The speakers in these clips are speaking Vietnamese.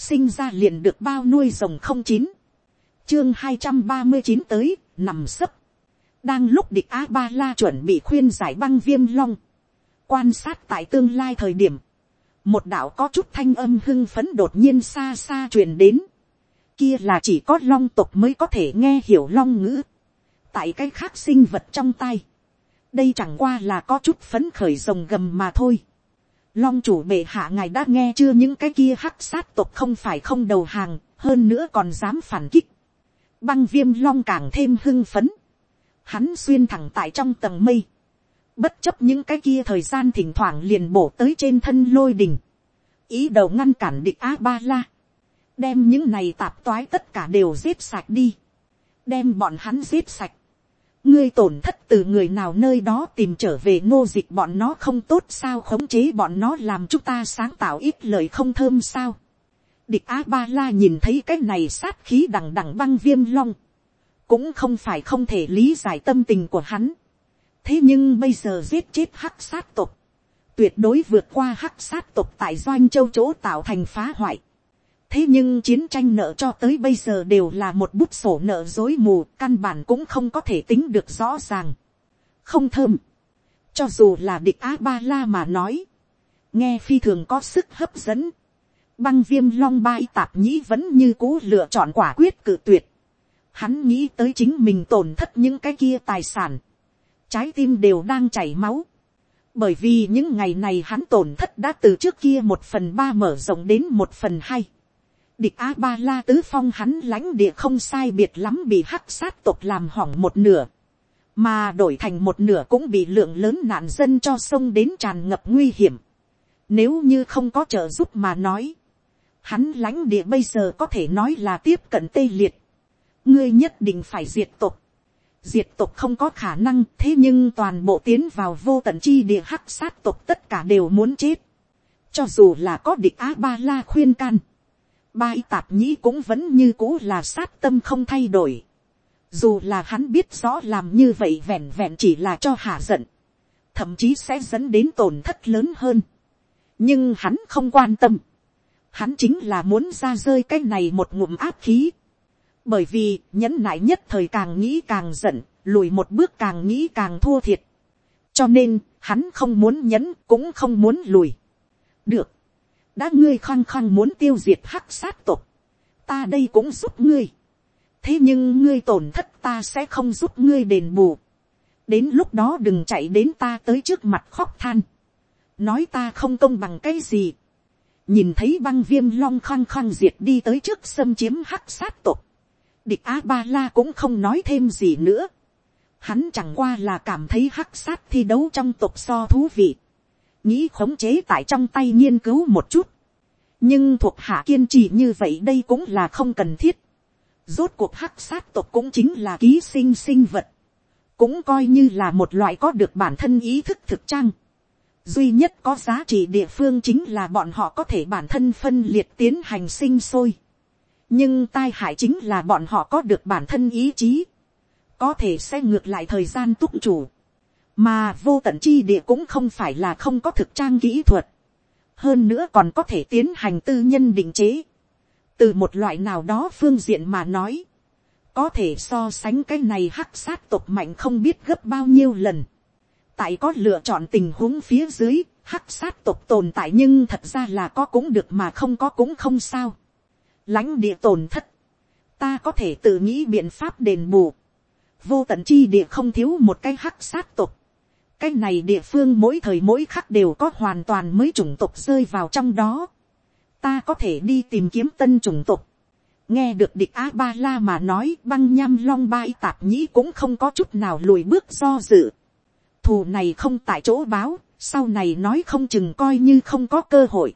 sinh ra liền được bao nuôi rồng không chín, chương hai trăm ba mươi chín tới, nằm sấp, đang lúc địch a ba la chuẩn bị khuyên giải băng viêm long, quan sát tại tương lai thời điểm, một đạo có chút thanh âm hưng phấn đột nhiên xa xa truyền đến, kia là chỉ có long tục mới có thể nghe hiểu long ngữ, tại cái khác sinh vật trong tay, đây chẳng qua là có chút phấn khởi rồng gầm mà thôi. Long chủ bệ hạ ngài đã nghe chưa những cái kia hắc sát tộc không phải không đầu hàng, hơn nữa còn dám phản kích. Băng viêm long càng thêm hưng phấn. Hắn xuyên thẳng tại trong tầng mây. Bất chấp những cái kia thời gian thỉnh thoảng liền bổ tới trên thân lôi đình. Ý đầu ngăn cản địch A-ba-la. Đem những này tạp toái tất cả đều giết sạch đi. Đem bọn hắn giết sạch ngươi tổn thất từ người nào nơi đó tìm trở về ngô dịch bọn nó không tốt sao khống chế bọn nó làm chúng ta sáng tạo ít lời không thơm sao. địch a ba la nhìn thấy cái này sát khí đằng đằng băng viêm long, cũng không phải không thể lý giải tâm tình của hắn. thế nhưng bây giờ giết chết hắc sát tục, tuyệt đối vượt qua hắc sát tục tại doanh châu chỗ tạo thành phá hoại thế nhưng chiến tranh nợ cho tới bây giờ đều là một bút sổ nợ dối mù, căn bản cũng không có thể tính được rõ ràng. Không thơm. Cho dù là địch a ba la mà nói, nghe phi thường có sức hấp dẫn. Băng viêm long bai tạp nhĩ vẫn như cũ lựa chọn quả quyết cự tuyệt. Hắn nghĩ tới chính mình tổn thất những cái kia tài sản. Trái tim đều đang chảy máu. Bởi vì những ngày này hắn tổn thất đã từ trước kia một phần ba mở rộng đến một phần hai địch a ba la tứ phong hắn lãnh địa không sai biệt lắm bị hắc sát tộc làm hỏng một nửa, mà đổi thành một nửa cũng bị lượng lớn nạn dân cho sông đến tràn ngập nguy hiểm. Nếu như không có trợ giúp mà nói, hắn lãnh địa bây giờ có thể nói là tiếp cận tê liệt. ngươi nhất định phải diệt tộc. diệt tộc không có khả năng thế nhưng toàn bộ tiến vào vô tận chi địa hắc sát tộc tất cả đều muốn chết. cho dù là có địch a ba la khuyên can Bai tạp nhĩ cũng vẫn như cũ là sát tâm không thay đổi. Dù là hắn biết rõ làm như vậy vẹn vẹn chỉ là cho hạ giận. Thậm chí sẽ dẫn đến tổn thất lớn hơn. Nhưng hắn không quan tâm. Hắn chính là muốn ra rơi cái này một ngụm áp khí. Bởi vì nhẫn nại nhất thời càng nghĩ càng giận, lùi một bước càng nghĩ càng thua thiệt. Cho nên, hắn không muốn nhẫn cũng không muốn lùi. Được đã ngươi khăng khăng muốn tiêu diệt hắc sát tục, ta đây cũng giúp ngươi. thế nhưng ngươi tổn thất ta sẽ không giúp ngươi đền bù. đến lúc đó đừng chạy đến ta tới trước mặt khóc than. nói ta không công bằng cái gì. nhìn thấy băng viêm long khăng khăng diệt đi tới trước xâm chiếm hắc sát tục. địch a ba la cũng không nói thêm gì nữa. hắn chẳng qua là cảm thấy hắc sát thi đấu trong tục so thú vị nghĩ khống chế tại trong tay nghiên cứu một chút. nhưng thuộc hạ kiên trì như vậy đây cũng là không cần thiết. rốt cuộc hắc sát tộc cũng chính là ký sinh sinh vật. cũng coi như là một loại có được bản thân ý thức thực trang. duy nhất có giá trị địa phương chính là bọn họ có thể bản thân phân liệt tiến hành sinh sôi. nhưng tai hại chính là bọn họ có được bản thân ý chí. có thể sẽ ngược lại thời gian túc chủ mà vô tận chi địa cũng không phải là không có thực trang kỹ thuật, hơn nữa còn có thể tiến hành tư nhân định chế, từ một loại nào đó phương diện mà nói, có thể so sánh cái này hắc sát tộc mạnh không biết gấp bao nhiêu lần, tại có lựa chọn tình huống phía dưới, hắc sát tộc tồn tại nhưng thật ra là có cũng được mà không có cũng không sao. lãnh địa tồn thất, ta có thể tự nghĩ biện pháp đền bù. vô tận chi địa không thiếu một cái hắc sát tộc cái này địa phương mỗi thời mỗi khắc đều có hoàn toàn mới chủng tộc rơi vào trong đó. ta có thể đi tìm kiếm tân chủng tộc. nghe được địch a ba la mà nói băng nham long bai tạp nhĩ cũng không có chút nào lùi bước do dự. thù này không tại chỗ báo, sau này nói không chừng coi như không có cơ hội.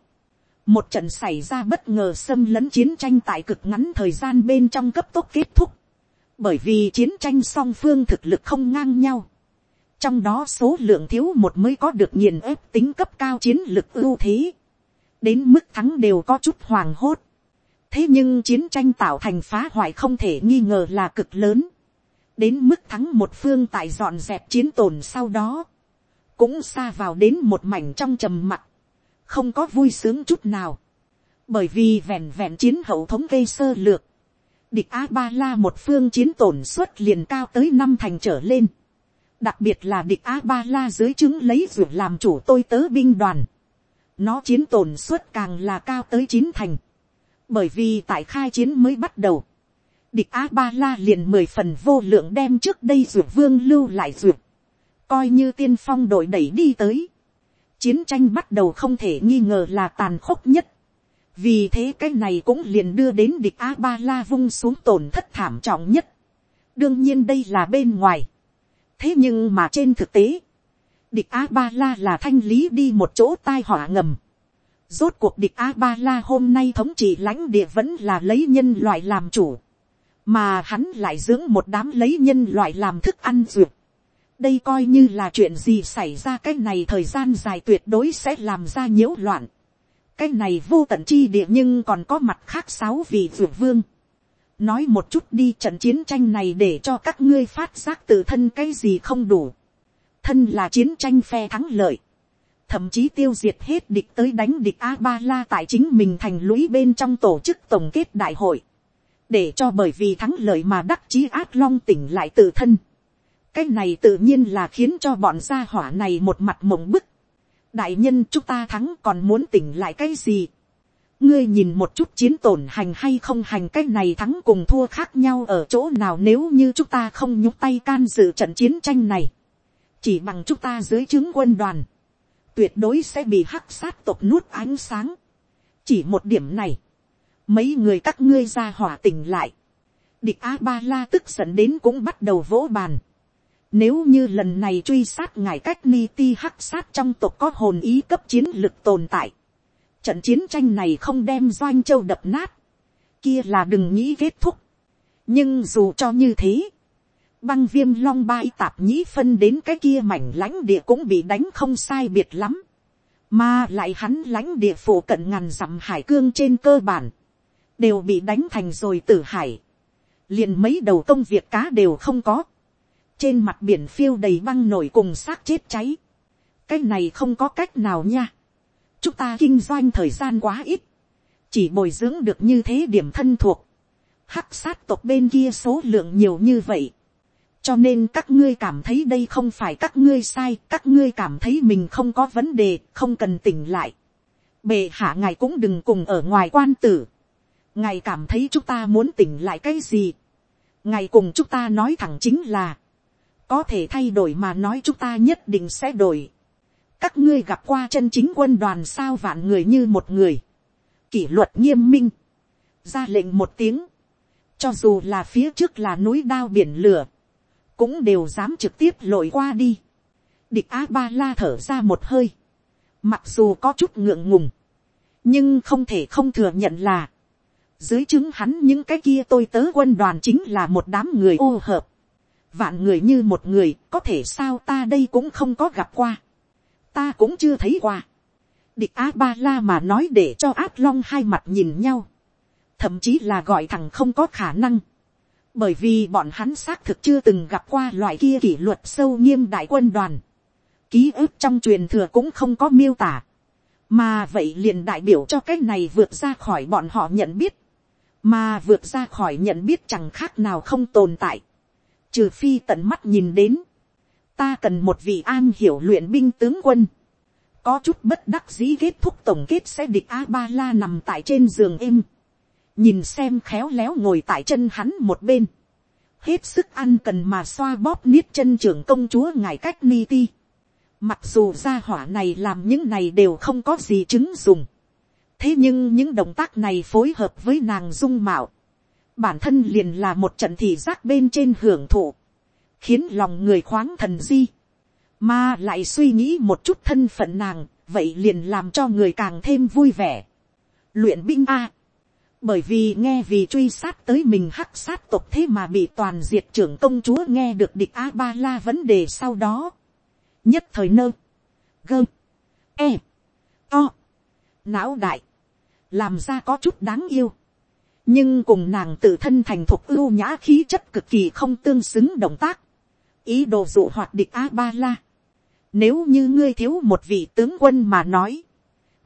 một trận xảy ra bất ngờ xâm lấn chiến tranh tại cực ngắn thời gian bên trong cấp tốc kết thúc. bởi vì chiến tranh song phương thực lực không ngang nhau trong đó số lượng thiếu một mới có được nghiền ép tính cấp cao chiến lực ưu thế, đến mức thắng đều có chút hoàng hốt. thế nhưng chiến tranh tạo thành phá hoại không thể nghi ngờ là cực lớn, đến mức thắng một phương tại dọn dẹp chiến tồn sau đó, cũng xa vào đến một mảnh trong trầm mặc, không có vui sướng chút nào. bởi vì vẹn vẹn chiến hậu thống kê sơ lược, địch a ba la một phương chiến tổn suất liền cao tới năm thành trở lên, đặc biệt là địch a ba la dưới chứng lấy ruột làm chủ tôi tớ binh đoàn, nó chiến tổn suất càng là cao tới chín thành, bởi vì tại khai chiến mới bắt đầu, địch a ba la liền mười phần vô lượng đem trước đây ruột vương lưu lại ruột, coi như tiên phong đội đẩy đi tới, chiến tranh bắt đầu không thể nghi ngờ là tàn khốc nhất, vì thế cái này cũng liền đưa đến địch a ba la vung xuống tổn thất thảm trọng nhất, đương nhiên đây là bên ngoài, thế nhưng mà trên thực tế, địch a ba la là thanh lý đi một chỗ tai họa ngầm, Rốt cuộc địch A-ba-la hôm nay thống trị lãnh địa vẫn là lấy nhân loại làm chủ. Mà hắn lại dưỡng một đám lấy nhân loại làm thức ăn duyệt. Đây coi như là chuyện gì xảy ra cái này thời gian dài tuyệt đối sẽ làm ra nhiễu loạn. Cái này vô tận chi địa nhưng còn có mặt khác sáu vị duyệt vương. Nói một chút đi trận chiến tranh này để cho các ngươi phát giác tự thân cái gì không đủ. Thân là chiến tranh phe thắng lợi thậm chí tiêu diệt hết địch tới đánh địch a ba la tại chính mình thành lũy bên trong tổ chức tổng kết đại hội, để cho bởi vì thắng lợi mà đắc chí át long tỉnh lại tự thân. cái này tự nhiên là khiến cho bọn gia hỏa này một mặt mộng bức. đại nhân chúng ta thắng còn muốn tỉnh lại cái gì ngươi nhìn một chút chiến tổn hành hay không hành cái này thắng cùng thua khác nhau ở chỗ nào nếu như chúng ta không nhúc tay can dự trận chiến tranh này. chỉ bằng chúng ta dưới chứng quân đoàn tuyệt đối sẽ bị hắc sát tộc nuốt ánh sáng. chỉ một điểm này, mấy người các ngươi ra hỏa tỉnh lại. địch a ba la tức giận đến cũng bắt đầu vỗ bàn. nếu như lần này truy sát ngài cách ni ti hắc sát trong tộc có hồn ý cấp chiến lực tồn tại trận chiến tranh này không đem doanh châu đập nát. kia là đừng nghĩ kết thúc. nhưng dù cho như thế, băng viêm long bai tạp nhĩ phân đến cái kia mảnh lãnh địa cũng bị đánh không sai biệt lắm. Mà lại hắn lãnh địa phủ cận ngàn dặm hải cương trên cơ bản. Đều bị đánh thành rồi tử hải. liền mấy đầu công việc cá đều không có. Trên mặt biển phiêu đầy băng nổi cùng xác chết cháy. Cái này không có cách nào nha. Chúng ta kinh doanh thời gian quá ít. Chỉ bồi dưỡng được như thế điểm thân thuộc. Hắc sát tộc bên kia số lượng nhiều như vậy cho nên các ngươi cảm thấy đây không phải các ngươi sai, các ngươi cảm thấy mình không có vấn đề, không cần tỉnh lại. bề hạ ngài cũng đừng cùng ở ngoài quan tử. ngài cảm thấy chúng ta muốn tỉnh lại cái gì. ngài cùng chúng ta nói thẳng chính là, có thể thay đổi mà nói chúng ta nhất định sẽ đổi các ngươi gặp qua chân chính quân đoàn sao vạn người như một người. kỷ luật nghiêm minh. ra lệnh một tiếng. cho dù là phía trước là núi đao biển lửa cũng đều dám trực tiếp lội qua đi. địch a ba la thở ra một hơi, mặc dù có chút ngượng ngùng, nhưng không thể không thừa nhận là, dưới chứng hắn những cái kia tôi tớ quân đoàn chính là một đám người ô hợp, vạn người như một người có thể sao ta đây cũng không có gặp qua, ta cũng chưa thấy qua. địch a ba la mà nói để cho át long hai mặt nhìn nhau, thậm chí là gọi thằng không có khả năng, bởi vì bọn hắn xác thực chưa từng gặp qua loại kia kỷ luật sâu nghiêm đại quân đoàn, ký ức trong truyền thừa cũng không có miêu tả, mà vậy liền đại biểu cho cái này vượt ra khỏi bọn họ nhận biết, mà vượt ra khỏi nhận biết chẳng khác nào không tồn tại, trừ phi tận mắt nhìn đến, ta cần một vị an hiểu luyện binh tướng quân, có chút bất đắc dĩ kết thúc tổng kết sẽ địch a ba la nằm tại trên giường êm, nhìn xem khéo léo ngồi tại chân hắn một bên, hết sức ăn cần mà xoa bóp niết chân trưởng công chúa ngài cách ni ti. Mặc dù gia hỏa này làm những này đều không có gì chứng dùng. thế nhưng những động tác này phối hợp với nàng dung mạo, bản thân liền là một trận thị giác bên trên hưởng thụ, khiến lòng người khoáng thần di, mà lại suy nghĩ một chút thân phận nàng, vậy liền làm cho người càng thêm vui vẻ. luyện binh a, bởi vì nghe vì truy sát tới mình hắc sát tộc thế mà bị toàn diệt trưởng công chúa nghe được địch a ba la vấn đề sau đó. nhất thời nơ, gơ, e, to, não đại, làm ra có chút đáng yêu. nhưng cùng nàng tự thân thành thục ưu nhã khí chất cực kỳ không tương xứng động tác ý đồ dụ hoạt địch a ba la. nếu như ngươi thiếu một vị tướng quân mà nói,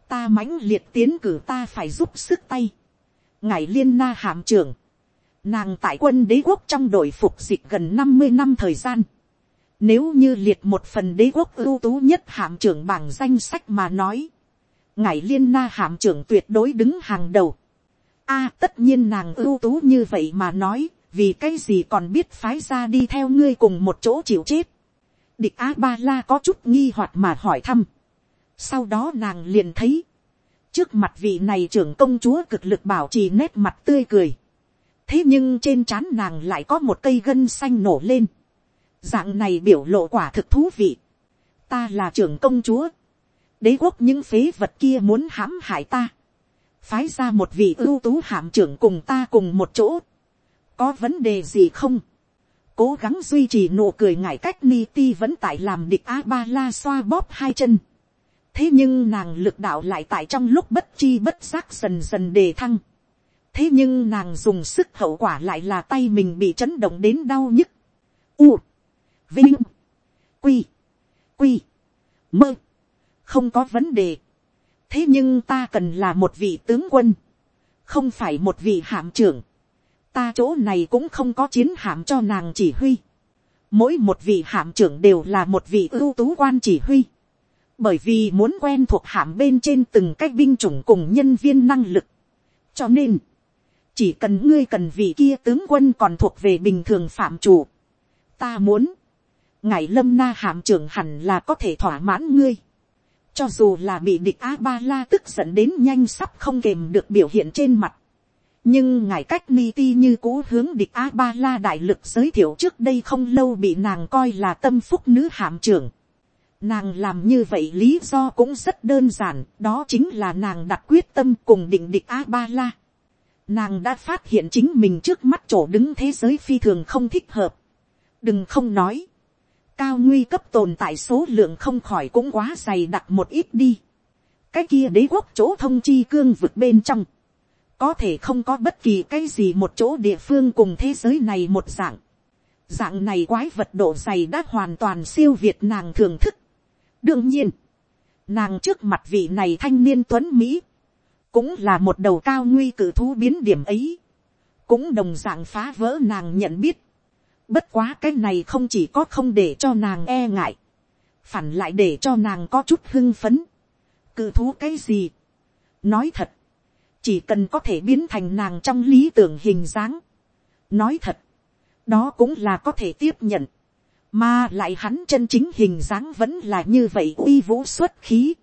ta mãnh liệt tiến cử ta phải giúp sức tay, ngài liên na hàm trưởng, nàng tại quân đế quốc trong đội phục dịch gần năm mươi năm thời gian, nếu như liệt một phần đế quốc ưu tú nhất hàm trưởng bảng danh sách mà nói, ngài liên na hàm trưởng tuyệt đối đứng hàng đầu. A tất nhiên nàng ưu tú như vậy mà nói, vì cái gì còn biết phái ra đi theo ngươi cùng một chỗ chịu chết. địch a ba la có chút nghi hoặc mà hỏi thăm. sau đó nàng liền thấy, trước mặt vị này trưởng công chúa cực lực bảo trì nét mặt tươi cười. thế nhưng trên trán nàng lại có một cây gân xanh nổ lên. dạng này biểu lộ quả thực thú vị. ta là trưởng công chúa. đế quốc những phế vật kia muốn hãm hại ta. phái ra một vị ưu tú hạm trưởng cùng ta cùng một chỗ có vấn đề gì không, cố gắng duy trì nụ cười ngại cách ni ti vẫn tại làm địch a ba la xoa bóp hai chân. thế nhưng nàng lực đạo lại tại trong lúc bất chi bất giác dần dần đề thăng. thế nhưng nàng dùng sức hậu quả lại là tay mình bị chấn động đến đau nhức. u, vinh, quy, quy, mơ, không có vấn đề. thế nhưng ta cần là một vị tướng quân, không phải một vị hạm trưởng ta chỗ này cũng không có chiến hạm cho nàng chỉ huy. Mỗi một vị hạm trưởng đều là một vị ưu tú quan chỉ huy. Bởi vì muốn quen thuộc hạm bên trên từng cách binh chủng cùng nhân viên năng lực. Cho nên, chỉ cần ngươi cần vị kia tướng quân còn thuộc về bình thường phạm chủ. Ta muốn, ngài lâm na hạm trưởng hẳn là có thể thỏa mãn ngươi. Cho dù là bị địch A-ba-la tức giận đến nhanh sắp không kềm được biểu hiện trên mặt nhưng ngài cách ni ti như cũ hướng địch a ba la đại lực giới thiệu trước đây không lâu bị nàng coi là tâm phúc nữ hạm trưởng. Nàng làm như vậy lý do cũng rất đơn giản, đó chính là nàng đặt quyết tâm cùng định địch a ba la. Nàng đã phát hiện chính mình trước mắt chỗ đứng thế giới phi thường không thích hợp. đừng không nói. cao nguy cấp tồn tại số lượng không khỏi cũng quá dày đặc một ít đi. cái kia đế quốc chỗ thông chi cương vực bên trong có thể không có bất kỳ cái gì một chỗ địa phương cùng thế giới này một dạng. Dạng này quái vật độ dày đã hoàn toàn siêu việt nàng thưởng thức. đương nhiên, nàng trước mặt vị này thanh niên tuấn mỹ, cũng là một đầu cao nguy cử thú biến điểm ấy, cũng đồng dạng phá vỡ nàng nhận biết. Bất quá cái này không chỉ có không để cho nàng e ngại, phản lại để cho nàng có chút hưng phấn. Cự thú cái gì? Nói thật, chỉ cần có thể biến thành nàng trong lý tưởng hình dáng. nói thật, đó cũng là có thể tiếp nhận, mà lại hắn chân chính hình dáng vẫn là như vậy uy vũ xuất khí,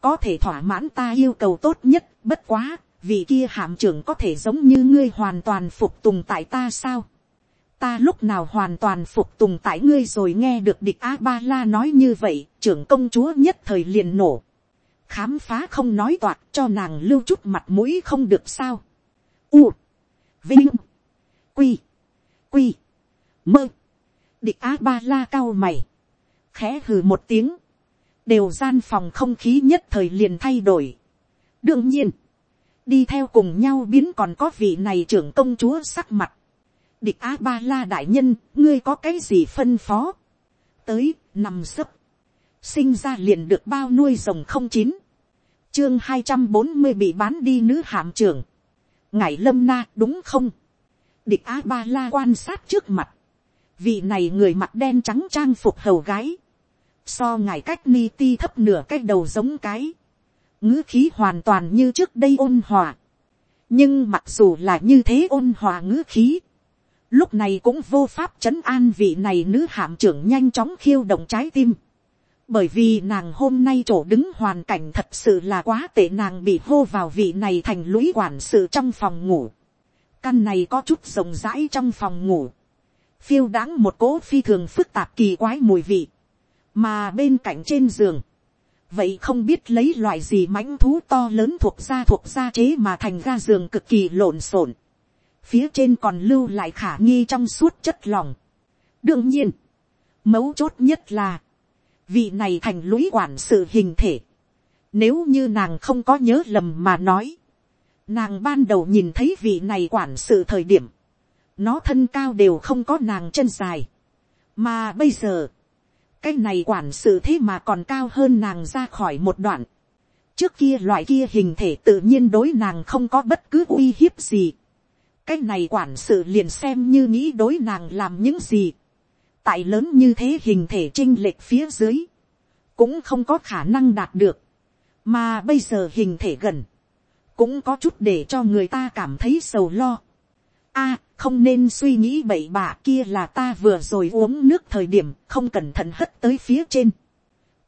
có thể thỏa mãn ta yêu cầu tốt nhất, bất quá, vì kia hàm trưởng có thể giống như ngươi hoàn toàn phục tùng tại ta sao. ta lúc nào hoàn toàn phục tùng tại ngươi rồi nghe được địch a ba la nói như vậy, trưởng công chúa nhất thời liền nổ khám phá không nói toạc cho nàng lưu chút mặt mũi không được sao. U, vinh, quy, quy, mơ, địch á ba la cao mày, khẽ hừ một tiếng, đều gian phòng không khí nhất thời liền thay đổi. đương nhiên, đi theo cùng nhau biến còn có vị này trưởng công chúa sắc mặt. địch á ba la đại nhân, ngươi có cái gì phân phó. tới, nằm sấp, sinh ra liền được bao nuôi rồng không chín, chương hai trăm bốn mươi bị bán đi nữ hạm trưởng, ngải lâm na đúng không, địch a ba la quan sát trước mặt, vị này người mặt đen trắng trang phục hầu gái, so ngài cách ni ti thấp nửa cái đầu giống cái, ngữ khí hoàn toàn như trước đây ôn hòa, nhưng mặc dù là như thế ôn hòa ngữ khí, lúc này cũng vô pháp c h ấ n an vị này nữ hạm trưởng nhanh chóng khiêu động trái tim, bởi vì nàng hôm nay chỗ đứng hoàn cảnh thật sự là quá tệ nàng bị hô vào vị này thành lũy quản sự trong phòng ngủ. căn này có chút rộng rãi trong phòng ngủ. phiêu đáng một cố phi thường phức tạp kỳ quái mùi vị. mà bên cạnh trên giường. vậy không biết lấy loại gì mãnh thú to lớn thuộc da thuộc da chế mà thành ga giường cực kỳ lộn xộn. phía trên còn lưu lại khả nghi trong suốt chất lòng. đương nhiên, mấu chốt nhất là, vị này thành lũy quản sự hình thể. Nếu như nàng không có nhớ lầm mà nói. Nàng ban đầu nhìn thấy vị này quản sự thời điểm. Nó thân cao đều không có nàng chân dài. Mà bây giờ. Cái này quản sự thế mà còn cao hơn nàng ra khỏi một đoạn. trước kia loại kia hình thể tự nhiên đối nàng không có bất cứ uy hiếp gì. cái này quản sự liền xem như nghĩ đối nàng làm những gì tại lớn như thế hình thể chinh lệch phía dưới, cũng không có khả năng đạt được. mà bây giờ hình thể gần, cũng có chút để cho người ta cảm thấy sầu lo. a, không nên suy nghĩ bậy bạ kia là ta vừa rồi uống nước thời điểm không cẩn thận hất tới phía trên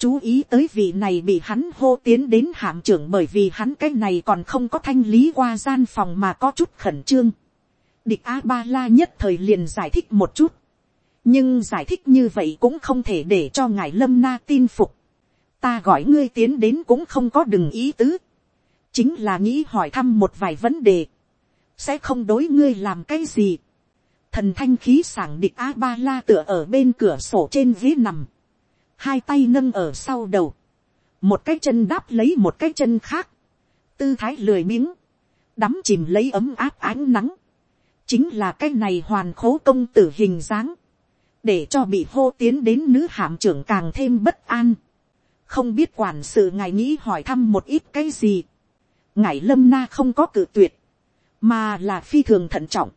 chú ý tới vị này bị hắn hô tiến đến hạm trưởng bởi vì hắn cái này còn không có thanh lý qua gian phòng mà có chút khẩn trương. Địch A-ba-la nhất thời liền giải thích một chút. Nhưng giải thích như vậy cũng không thể để cho ngài lâm na tin phục. Ta gọi ngươi tiến đến cũng không có đừng ý tứ. Chính là nghĩ hỏi thăm một vài vấn đề. Sẽ không đối ngươi làm cái gì. Thần thanh khí sảng địch A-ba-la tựa ở bên cửa sổ trên ghế nằm hai tay nâng ở sau đầu, một cái chân đáp lấy một cái chân khác, tư thái lười miếng, đắm chìm lấy ấm áp ánh nắng, chính là cái này hoàn khố công tử hình dáng, để cho bị hô tiến đến nữ hạm trưởng càng thêm bất an, không biết quản sự ngài nghĩ hỏi thăm một ít cái gì, ngài lâm na không có cự tuyệt, mà là phi thường thận trọng,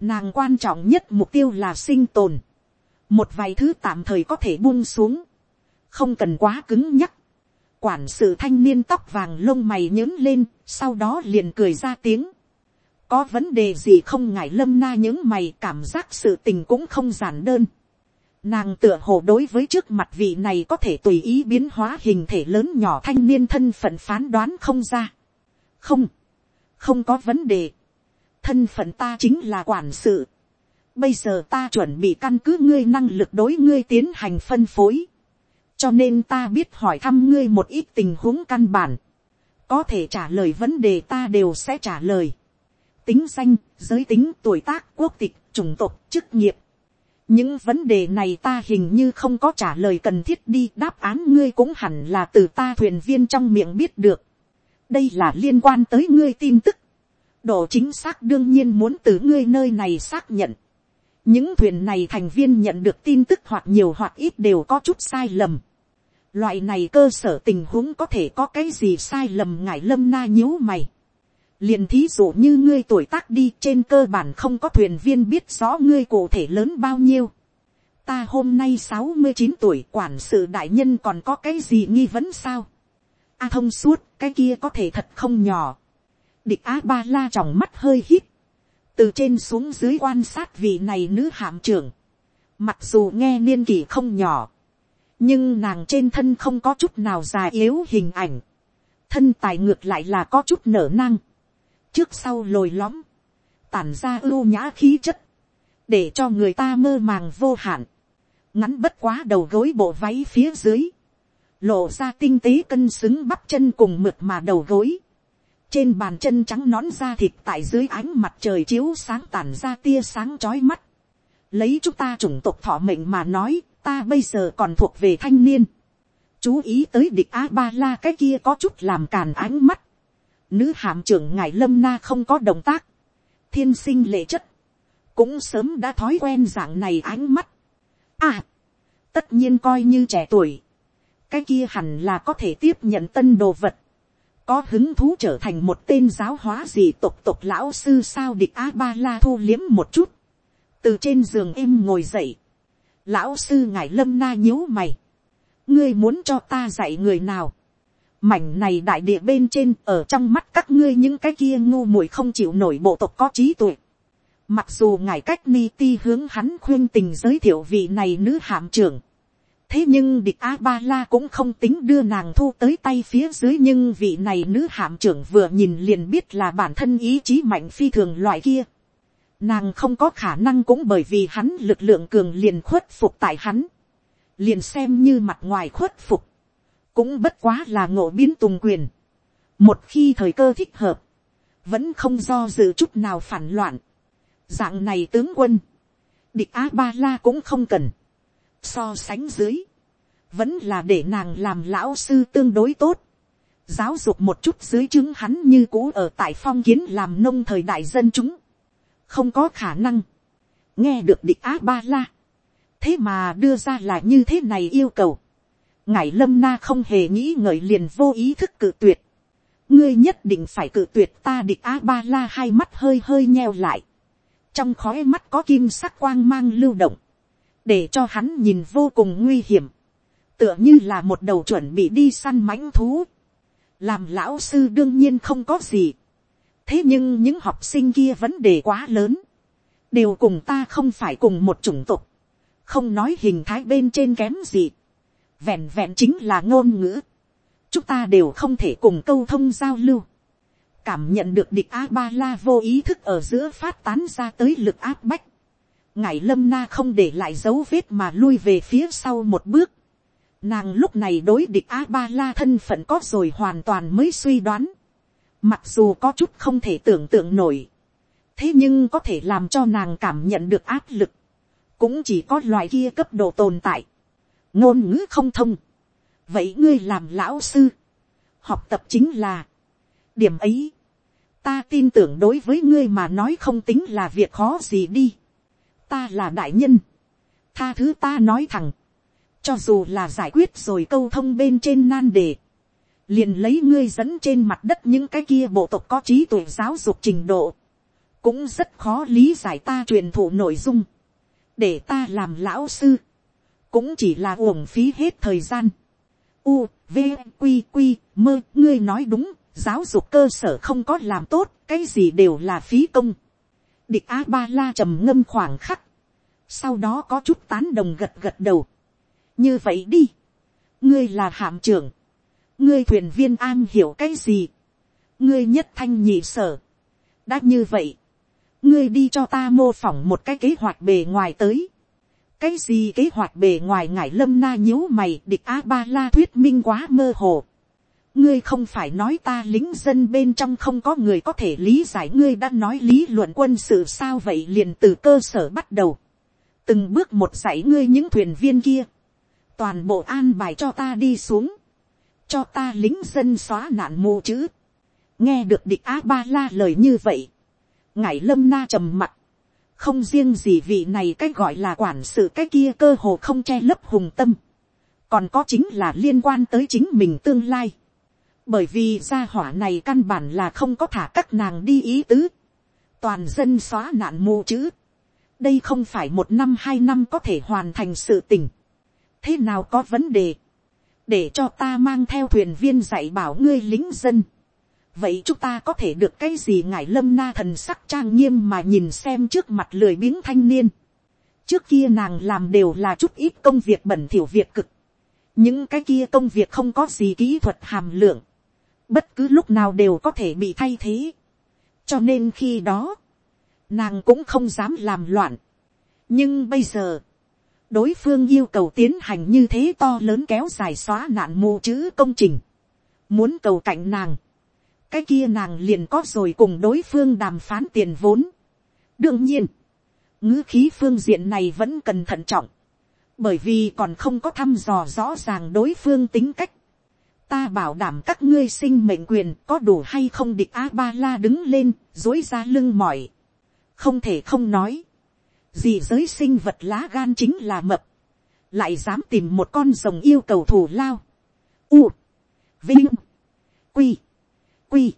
nàng quan trọng nhất mục tiêu là sinh tồn, một vài thứ tạm thời có thể buông xuống, không cần quá cứng nhắc. quản sự thanh niên tóc vàng lông mày nhớn lên, sau đó liền cười ra tiếng có vấn đề gì không ngại lâm na những mày cảm giác sự tình cũng không giản đơn. Nàng tựa hồ đối với trước mặt vị này có thể tùy ý biến hóa hình thể lớn nhỏ thanh niên thân phận phán đoán không ra. Không, không có vấn đề. Thân phận ta chính là quản sự. Bây giờ ta chuẩn bị căn cứ ngươi năng lực đối ngươi tiến hành phân phối cho nên ta biết hỏi thăm ngươi một ít tình huống căn bản, có thể trả lời vấn đề ta đều sẽ trả lời tính danh, giới tính, tuổi tác, quốc tịch, chủng tộc, chức nghiệp. những vấn đề này ta hình như không có trả lời cần thiết đi đáp án ngươi cũng hẳn là từ ta thuyền viên trong miệng biết được. đây là liên quan tới ngươi tin tức. độ chính xác đương nhiên muốn từ ngươi nơi này xác nhận. những thuyền này thành viên nhận được tin tức hoặc nhiều hoặc ít đều có chút sai lầm Loại này cơ sở tình huống có thể có cái gì sai lầm ngại lâm na nhíu mày liền thí dụ như ngươi tuổi tác đi trên cơ bản không có thuyền viên biết rõ ngươi cụ thể lớn bao nhiêu. Ta hôm nay sáu mươi chín tuổi quản sự đại nhân còn có cái gì nghi vấn sao? A thông suốt, cái kia có thể thật không nhỏ. Địch Á Ba La tròng mắt hơi hít. Từ trên xuống dưới quan sát vị này nữ hạm trưởng. Mặc dù nghe niên kỷ không nhỏ nhưng nàng trên thân không có chút nào già yếu hình ảnh, thân tài ngược lại là có chút nở năng, trước sau lồi lõm, tản ra ưu nhã khí chất, để cho người ta mơ màng vô hạn, ngắn bất quá đầu gối bộ váy phía dưới, lộ ra tinh tế cân xứng bắp chân cùng mượt mà đầu gối, trên bàn chân trắng nón da thịt tại dưới ánh mặt trời chiếu sáng tản ra tia sáng chói mắt, lấy chúng ta chủng tộc thọ mệnh mà nói, ta bây giờ còn thuộc về thanh niên, chú ý tới địch a ba la cái kia có chút làm càn ánh mắt, nữ hàm trưởng ngài lâm na không có động tác, thiên sinh lệ chất, cũng sớm đã thói quen dạng này ánh mắt. À, tất nhiên coi như trẻ tuổi, cái kia hẳn là có thể tiếp nhận tân đồ vật, có hứng thú trở thành một tên giáo hóa gì tục tục lão sư sao địch a ba la thu liếm một chút, từ trên giường em ngồi dậy, lão sư ngài lâm na nhíu mày, ngươi muốn cho ta dạy người nào, mảnh này đại địa bên trên, ở trong mắt các ngươi những cái kia ngu muội không chịu nổi bộ tộc có trí tuệ. Mặc dù ngài cách ni ti hướng hắn khuyên tình giới thiệu vị này nữ hạm trưởng. Thế nhưng địch A-ba-la cũng không tính đưa nàng thu tới tay phía dưới, nhưng vị này nữ hạm trưởng vừa nhìn liền biết là bản thân ý chí mạnh phi thường loại kia. Nàng không có khả năng cũng bởi vì hắn lực lượng cường liền khuất phục tại hắn. Liền xem như mặt ngoài khuất phục. Cũng bất quá là ngộ biến tùng quyền. Một khi thời cơ thích hợp. Vẫn không do dự chút nào phản loạn. Dạng này tướng quân. Địch A-ba-la cũng không cần. So sánh dưới. Vẫn là để nàng làm lão sư tương đối tốt giáo dục một chút dưới chứng hắn như cũ ở tại phong kiến làm nông thời đại dân chúng không có khả năng, nghe được địch á ba la, thế mà đưa ra là như thế này yêu cầu, ngài lâm na không hề nghĩ ngợi liền vô ý thức cự tuyệt. ngươi nhất định phải cự tuyệt ta địch a ba la hai mắt hơi hơi nheo lại. trong khói mắt có kim sắc quang mang lưu động. để cho hắn nhìn vô cùng nguy hiểm. tựa như là một đầu chuẩn bị đi săn mãnh thú. làm lão sư đương nhiên không có gì. thế nhưng những học sinh kia vấn đề quá lớn. đều cùng ta không phải cùng một chủng tộc. không nói hình thái bên trên kém gì vẹn vẹn chính là ngôn ngữ, chúng ta đều không thể cùng câu thông giao lưu, cảm nhận được địch a ba la vô ý thức ở giữa phát tán ra tới lực áp bách, ngài lâm na không để lại dấu vết mà lui về phía sau một bước, nàng lúc này đối địch a ba la thân phận có rồi hoàn toàn mới suy đoán, mặc dù có chút không thể tưởng tượng nổi, thế nhưng có thể làm cho nàng cảm nhận được áp lực, cũng chỉ có loại kia cấp độ tồn tại ngôn ngữ không thông, vậy ngươi làm lão sư, học tập chính là, điểm ấy, ta tin tưởng đối với ngươi mà nói không tính là việc khó gì đi, ta là đại nhân, tha thứ ta nói thẳng, cho dù là giải quyết rồi câu thông bên trên nan đề, liền lấy ngươi dẫn trên mặt đất những cái kia bộ tộc có trí tuệ giáo dục trình độ, cũng rất khó lý giải ta truyền thụ nội dung, để ta làm lão sư, cũng chỉ là uổng phí hết thời gian. U, V, Q Q mơ, ngươi nói đúng, giáo dục cơ sở không có làm tốt, cái gì đều là phí công. Địch A Ba La trầm ngâm khoảng khắc. Sau đó có chút tán đồng gật gật đầu. Như vậy đi. Ngươi là hạm trưởng. Ngươi thuyền viên an hiểu cái gì. Ngươi nhất thanh nhị sở. Đã như vậy. Ngươi đi cho ta mô phỏng một cái kế hoạch bề ngoài tới cái gì kế hoạch bề ngoài ngải lâm na nhíu mày, địch a ba la thuyết minh quá mơ hồ. ngươi không phải nói ta lính dân bên trong không có người có thể lý giải, ngươi đã nói lý luận quân sự sao vậy liền từ cơ sở bắt đầu. từng bước một dạy ngươi những thuyền viên kia. toàn bộ an bài cho ta đi xuống. cho ta lính dân xóa nạn mù chữ. nghe được địch a ba la lời như vậy. ngải lâm na trầm mặt không riêng gì vị này cái gọi là quản sự cái kia cơ hồ không che lấp hùng tâm, còn có chính là liên quan tới chính mình tương lai, bởi vì gia hỏa này căn bản là không có thả các nàng đi ý tứ, toàn dân xóa nạn mù chữ, đây không phải một năm hai năm có thể hoàn thành sự tình, thế nào có vấn đề, để cho ta mang theo thuyền viên dạy bảo ngươi lính dân, vậy chúng ta có thể được cái gì ngài lâm na thần sắc trang nghiêm mà nhìn xem trước mặt lười biếng thanh niên. trước kia nàng làm đều là chút ít công việc bẩn thỉu việc cực. những cái kia công việc không có gì kỹ thuật hàm lượng. bất cứ lúc nào đều có thể bị thay thế. cho nên khi đó, nàng cũng không dám làm loạn. nhưng bây giờ, đối phương yêu cầu tiến hành như thế to lớn kéo dài xóa nạn mù chữ công trình. muốn cầu cạnh nàng cái kia nàng liền có rồi cùng đối phương đàm phán tiền vốn. đương nhiên, ngữ khí phương diện này vẫn cần thận trọng, bởi vì còn không có thăm dò rõ ràng đối phương tính cách. ta bảo đảm các ngươi sinh mệnh quyền có đủ hay không địch a ba la đứng lên, dối ra lưng mỏi. không thể không nói, gì giới sinh vật lá gan chính là mập, lại dám tìm một con rồng yêu cầu thủ lao. U, vinh, quy, quy,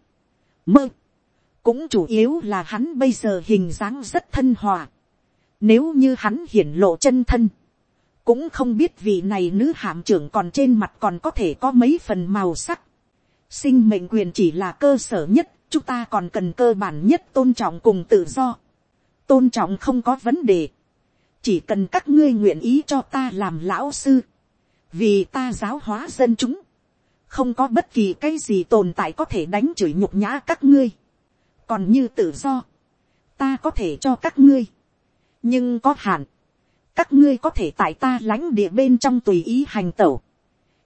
mơ, cũng chủ yếu là hắn bây giờ hình dáng rất thân hòa. Nếu như hắn hiển lộ chân thân, cũng không biết vị này nữ hạm trưởng còn trên mặt còn có thể có mấy phần màu sắc. Sinh mệnh quyền chỉ là cơ sở nhất, chúng ta còn cần cơ bản nhất tôn trọng cùng tự do. Tôn trọng không có vấn đề. Chỉ cần các ngươi nguyện ý cho ta làm lão sư. Vì ta giáo hóa dân chúng không có bất kỳ cái gì tồn tại có thể đánh chửi nhục nhã các ngươi. còn như tự do, ta có thể cho các ngươi, nhưng có hạn, các ngươi có thể tại ta lãnh địa bên trong tùy ý hành tẩu,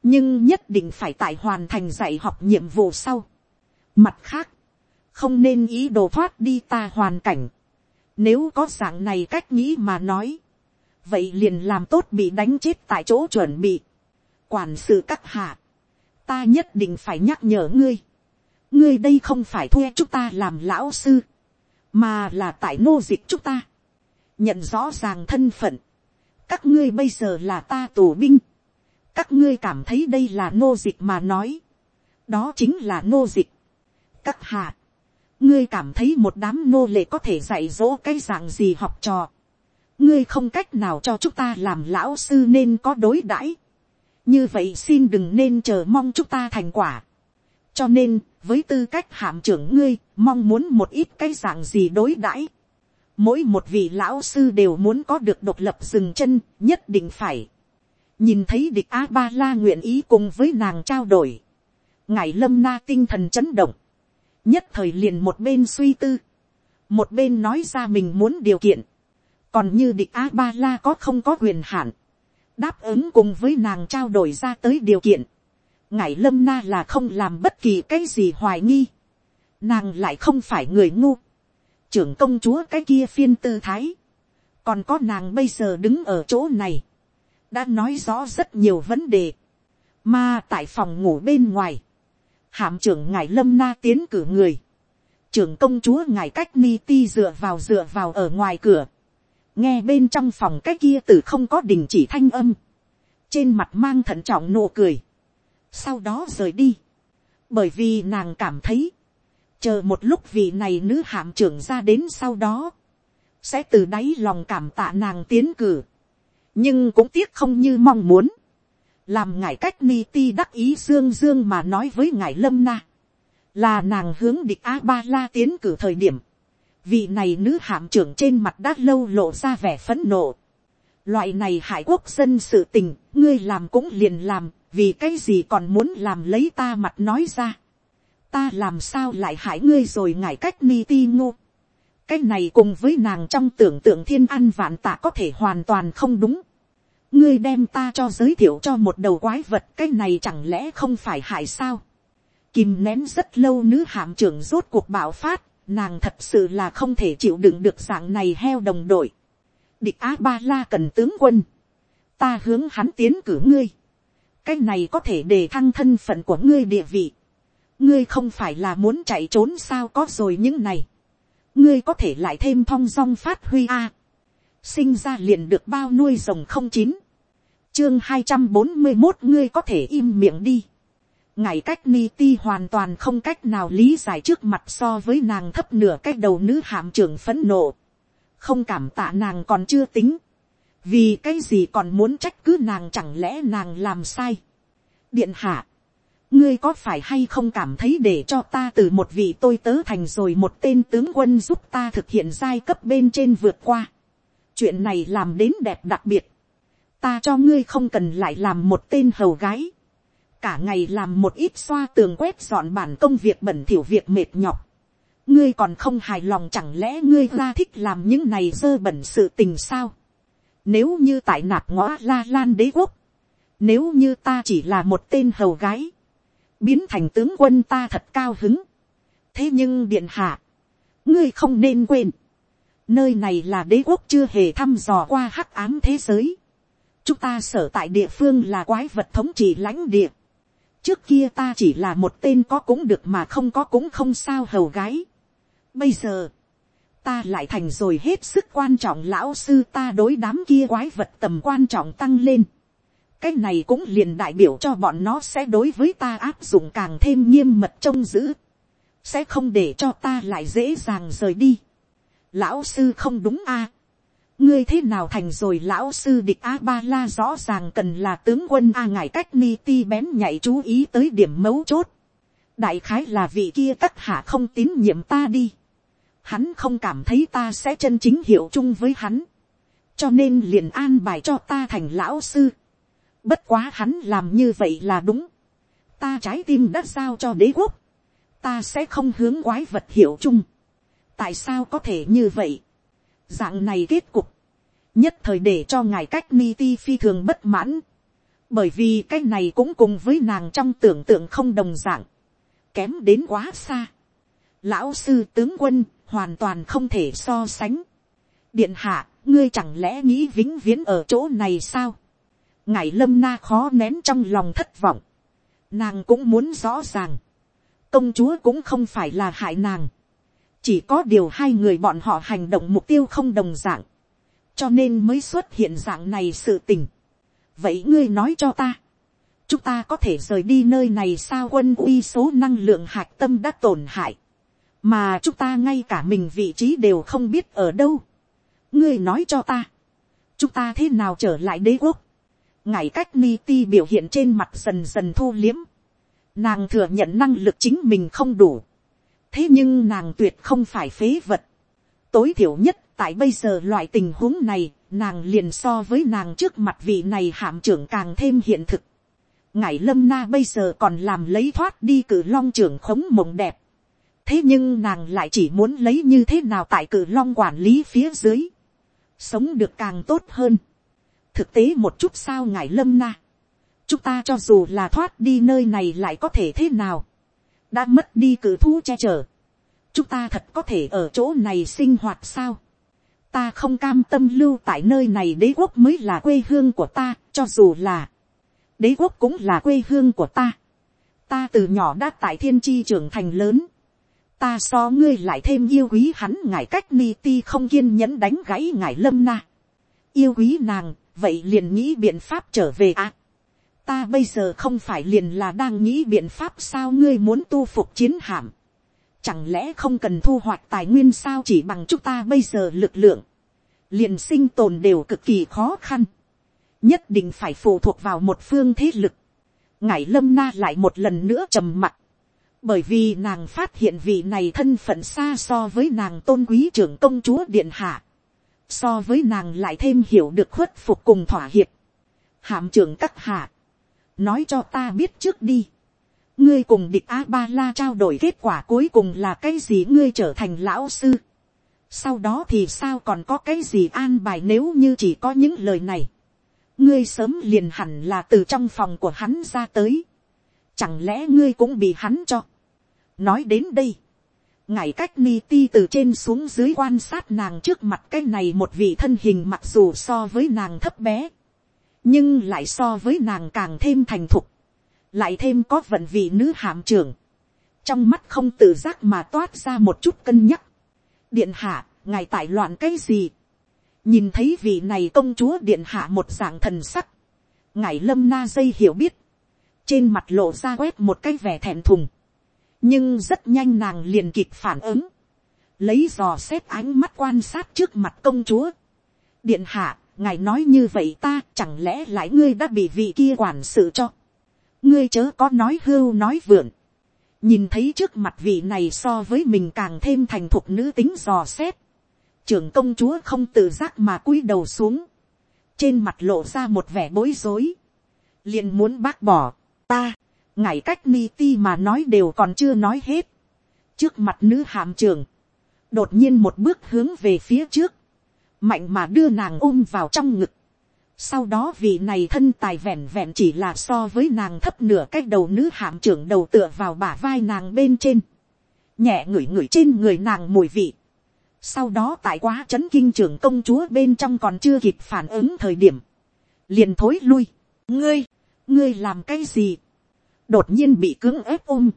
nhưng nhất định phải tại hoàn thành dạy học nhiệm vụ sau. mặt khác, không nên ý đồ thoát đi ta hoàn cảnh, nếu có dạng này cách nghĩ mà nói, vậy liền làm tốt bị đánh chết tại chỗ chuẩn bị, quản sự các hạ, ta nhất định phải nhắc nhở ngươi. ngươi đây không phải thuê chúng ta làm lão sư, mà là tại nô dịch chúng ta. nhận rõ ràng thân phận. các ngươi bây giờ là ta tù binh. các ngươi cảm thấy đây là nô dịch mà nói, đó chính là nô dịch. các hạ, ngươi cảm thấy một đám nô lệ có thể dạy dỗ cái dạng gì học trò, ngươi không cách nào cho chúng ta làm lão sư nên có đối đãi, như vậy xin đừng nên chờ mong chúng ta thành quả. cho nên, với tư cách hạm trưởng ngươi, mong muốn một ít cái dạng gì đối đãi. mỗi một vị lão sư đều muốn có được độc lập dừng chân, nhất định phải. nhìn thấy địch a ba la nguyện ý cùng với nàng trao đổi. ngài lâm na tinh thần chấn động. nhất thời liền một bên suy tư. một bên nói ra mình muốn điều kiện. còn như địch a ba la có không có quyền hạn đáp ứng cùng với nàng trao đổi ra tới điều kiện, ngải lâm na là không làm bất kỳ cái gì hoài nghi, nàng lại không phải người ngu, trưởng công chúa cái kia phiên tư thái, còn có nàng bây giờ đứng ở chỗ này, đã nói rõ rất nhiều vấn đề, mà tại phòng ngủ bên ngoài, hạm trưởng ngài lâm na tiến cử người, trưởng công chúa ngài cách ni ti dựa vào dựa vào ở ngoài cửa, nghe bên trong phòng cái kia từ không có đình chỉ thanh âm, trên mặt mang thận trọng nụ cười, sau đó rời đi, bởi vì nàng cảm thấy, chờ một lúc vị này nữ hạm trưởng ra đến sau đó, sẽ từ đáy lòng cảm tạ nàng tiến cử, nhưng cũng tiếc không như mong muốn, làm ngài cách ni ti đắc ý dương dương mà nói với ngài lâm na, là nàng hướng địch a ba la tiến cử thời điểm, vị này nữ hạm trưởng trên mặt đã lâu lộ ra vẻ phấn nộ. Loại này hải quốc dân sự tình, ngươi làm cũng liền làm, vì cái gì còn muốn làm lấy ta mặt nói ra. Ta làm sao lại hại ngươi rồi ngại cách ni ti ngô. Cái này cùng với nàng trong tưởng tượng thiên ăn vạn tạ có thể hoàn toàn không đúng. Ngươi đem ta cho giới thiệu cho một đầu quái vật cái này chẳng lẽ không phải hại sao. Kìm nén rất lâu nữ hạm trưởng rốt cuộc bạo phát nàng thật sự là không thể chịu đựng được dạng này heo đồng đội. địch á ba la cần tướng quân, ta hướng hắn tiến cử ngươi, cái này có thể để thăng thân phận của ngươi địa vị. ngươi không phải là muốn chạy trốn sao có rồi những này. ngươi có thể lại thêm thong dong phát huy a. sinh ra liền được bao nuôi rồng không chín. chương hai trăm bốn mươi một ngươi có thể im miệng đi ngài cách ni ti hoàn toàn không cách nào lý giải trước mặt so với nàng thấp nửa cách đầu nữ hạm trưởng phấn nộ. không cảm tạ nàng còn chưa tính. vì cái gì còn muốn trách cứ nàng chẳng lẽ nàng làm sai. điện hạ, ngươi có phải hay không cảm thấy để cho ta từ một vị tôi tớ thành rồi một tên tướng quân giúp ta thực hiện giai cấp bên trên vượt qua. chuyện này làm đến đẹp đặc biệt. ta cho ngươi không cần lại làm một tên hầu gái cả ngày làm một ít xoa tường quét dọn bản công việc bẩn thỉu việc mệt nhọc. ngươi còn không hài lòng chẳng lẽ ngươi ra thích làm những này dơ bẩn sự tình sao. nếu như tại nạp ngõ la lan đế quốc, nếu như ta chỉ là một tên hầu gái, biến thành tướng quân ta thật cao hứng. thế nhưng điện hạ, ngươi không nên quên, nơi này là đế quốc chưa hề thăm dò qua hắc ám thế giới. chúng ta sở tại địa phương là quái vật thống trị lãnh địa trước kia ta chỉ là một tên có cũng được mà không có cũng không sao hầu gái. bây giờ, ta lại thành rồi hết sức quan trọng lão sư ta đối đám kia quái vật tầm quan trọng tăng lên. cái này cũng liền đại biểu cho bọn nó sẽ đối với ta áp dụng càng thêm nghiêm mật trông giữ. sẽ không để cho ta lại dễ dàng rời đi. lão sư không đúng a ngươi thế nào thành rồi lão sư địch a ba la rõ ràng cần là tướng quân a ngài cách ni ti bén nhảy chú ý tới điểm mấu chốt. đại khái là vị kia tất hạ không tín nhiệm ta đi. hắn không cảm thấy ta sẽ chân chính hiệu chung với hắn. cho nên liền an bài cho ta thành lão sư. bất quá hắn làm như vậy là đúng. ta trái tim đã giao cho đế quốc. ta sẽ không hướng quái vật hiệu chung. tại sao có thể như vậy Dạng này kết cục. Nhất thời để cho ngài cách ni ti phi thường bất mãn. Bởi vì cái này cũng cùng với nàng trong tưởng tượng không đồng dạng. Kém đến quá xa. Lão sư tướng quân hoàn toàn không thể so sánh. Điện hạ, ngươi chẳng lẽ nghĩ vĩnh viễn ở chỗ này sao? Ngài lâm na khó nén trong lòng thất vọng. Nàng cũng muốn rõ ràng. Công chúa cũng không phải là hại nàng chỉ có điều hai người bọn họ hành động mục tiêu không đồng dạng, cho nên mới xuất hiện dạng này sự tình. vậy ngươi nói cho ta, chúng ta có thể rời đi nơi này sao quân uy số năng lượng hạt tâm đã tổn hại, mà chúng ta ngay cả mình vị trí đều không biết ở đâu. ngươi nói cho ta, chúng ta thế nào trở lại đế quốc, ngài cách ni ti biểu hiện trên mặt dần dần thu liếm, nàng thừa nhận năng lực chính mình không đủ, thế nhưng nàng tuyệt không phải phế vật, tối thiểu nhất tại bây giờ loại tình huống này, nàng liền so với nàng trước mặt vị này hạm trưởng càng thêm hiện thực. ngài lâm na bây giờ còn làm lấy thoát đi cử long trưởng khống mộng đẹp. thế nhưng nàng lại chỉ muốn lấy như thế nào tại cử long quản lý phía dưới. sống được càng tốt hơn. thực tế một chút sao ngài lâm na. chúng ta cho dù là thoát đi nơi này lại có thể thế nào đã mất đi cử thu che chở. chúng ta thật có thể ở chỗ này sinh hoạt sao ta không cam tâm lưu tại nơi này đế quốc mới là quê hương của ta, cho dù là đế quốc cũng là quê hương của ta. ta từ nhỏ đã tại thiên tri trưởng thành lớn. ta so ngươi lại thêm yêu quý hắn ngài cách ni ti không kiên nhẫn đánh gãy ngài lâm na. yêu quý nàng, vậy liền nghĩ biện pháp trở về à ta bây giờ không phải liền là đang nghĩ biện pháp sao ngươi muốn tu phục chiến hạm Chẳng lẽ không cần thu hoạch tài nguyên sao chỉ bằng chúng ta bây giờ lực lượng. liền sinh tồn đều cực kỳ khó khăn. Nhất định phải phụ thuộc vào một phương thế lực. Ngải lâm na lại một lần nữa trầm mặt. Bởi vì nàng phát hiện vị này thân phận xa so với nàng tôn quý trưởng công chúa điện hạ. So với nàng lại thêm hiểu được khuất phục cùng thỏa hiệp. Hạm trưởng các hạ. Nói cho ta biết trước đi ngươi cùng địch a ba la trao đổi kết quả cuối cùng là cái gì ngươi trở thành lão sư. sau đó thì sao còn có cái gì an bài nếu như chỉ có những lời này. ngươi sớm liền hẳn là từ trong phòng của hắn ra tới. chẳng lẽ ngươi cũng bị hắn cho. nói đến đây. ngài cách ni ti từ trên xuống dưới quan sát nàng trước mặt cái này một vị thân hình mặc dù so với nàng thấp bé nhưng lại so với nàng càng thêm thành thục. Lại thêm có vận vị nữ hàm trưởng, trong mắt không tự giác mà toát ra một chút cân nhắc. điện hạ, ngài tại loạn cái gì, nhìn thấy vị này công chúa điện hạ một dạng thần sắc, ngài lâm na dây hiểu biết, trên mặt lộ ra quét một cái vẻ thẹn thùng, nhưng rất nhanh nàng liền kịp phản ứng, lấy dò xét ánh mắt quan sát trước mặt công chúa. điện hạ, ngài nói như vậy ta chẳng lẽ lại ngươi đã bị vị kia quản sự cho ngươi chớ có nói hưu nói vượn. nhìn thấy trước mặt vị này so với mình càng thêm thành thục nữ tính dò xét. trưởng công chúa không tự giác mà cúi đầu xuống. trên mặt lộ ra một vẻ bối rối. liền muốn bác bỏ, ta, ngài cách ni ti mà nói đều còn chưa nói hết. trước mặt nữ hàm trường, đột nhiên một bước hướng về phía trước, mạnh mà đưa nàng ôm vào trong ngực sau đó vị này thân tài vẹn vẹn chỉ là so với nàng thấp nửa cái đầu nữ hạm trưởng đầu tựa vào bả vai nàng bên trên. Nhẹ ngửi ngửi trên người nàng mùi vị. Sau đó tại quá chấn kinh trưởng công chúa bên trong còn chưa kịp phản ứng thời điểm. Liền thối lui. Ngươi, ngươi làm cái gì? Đột nhiên bị cưỡng ép ôm.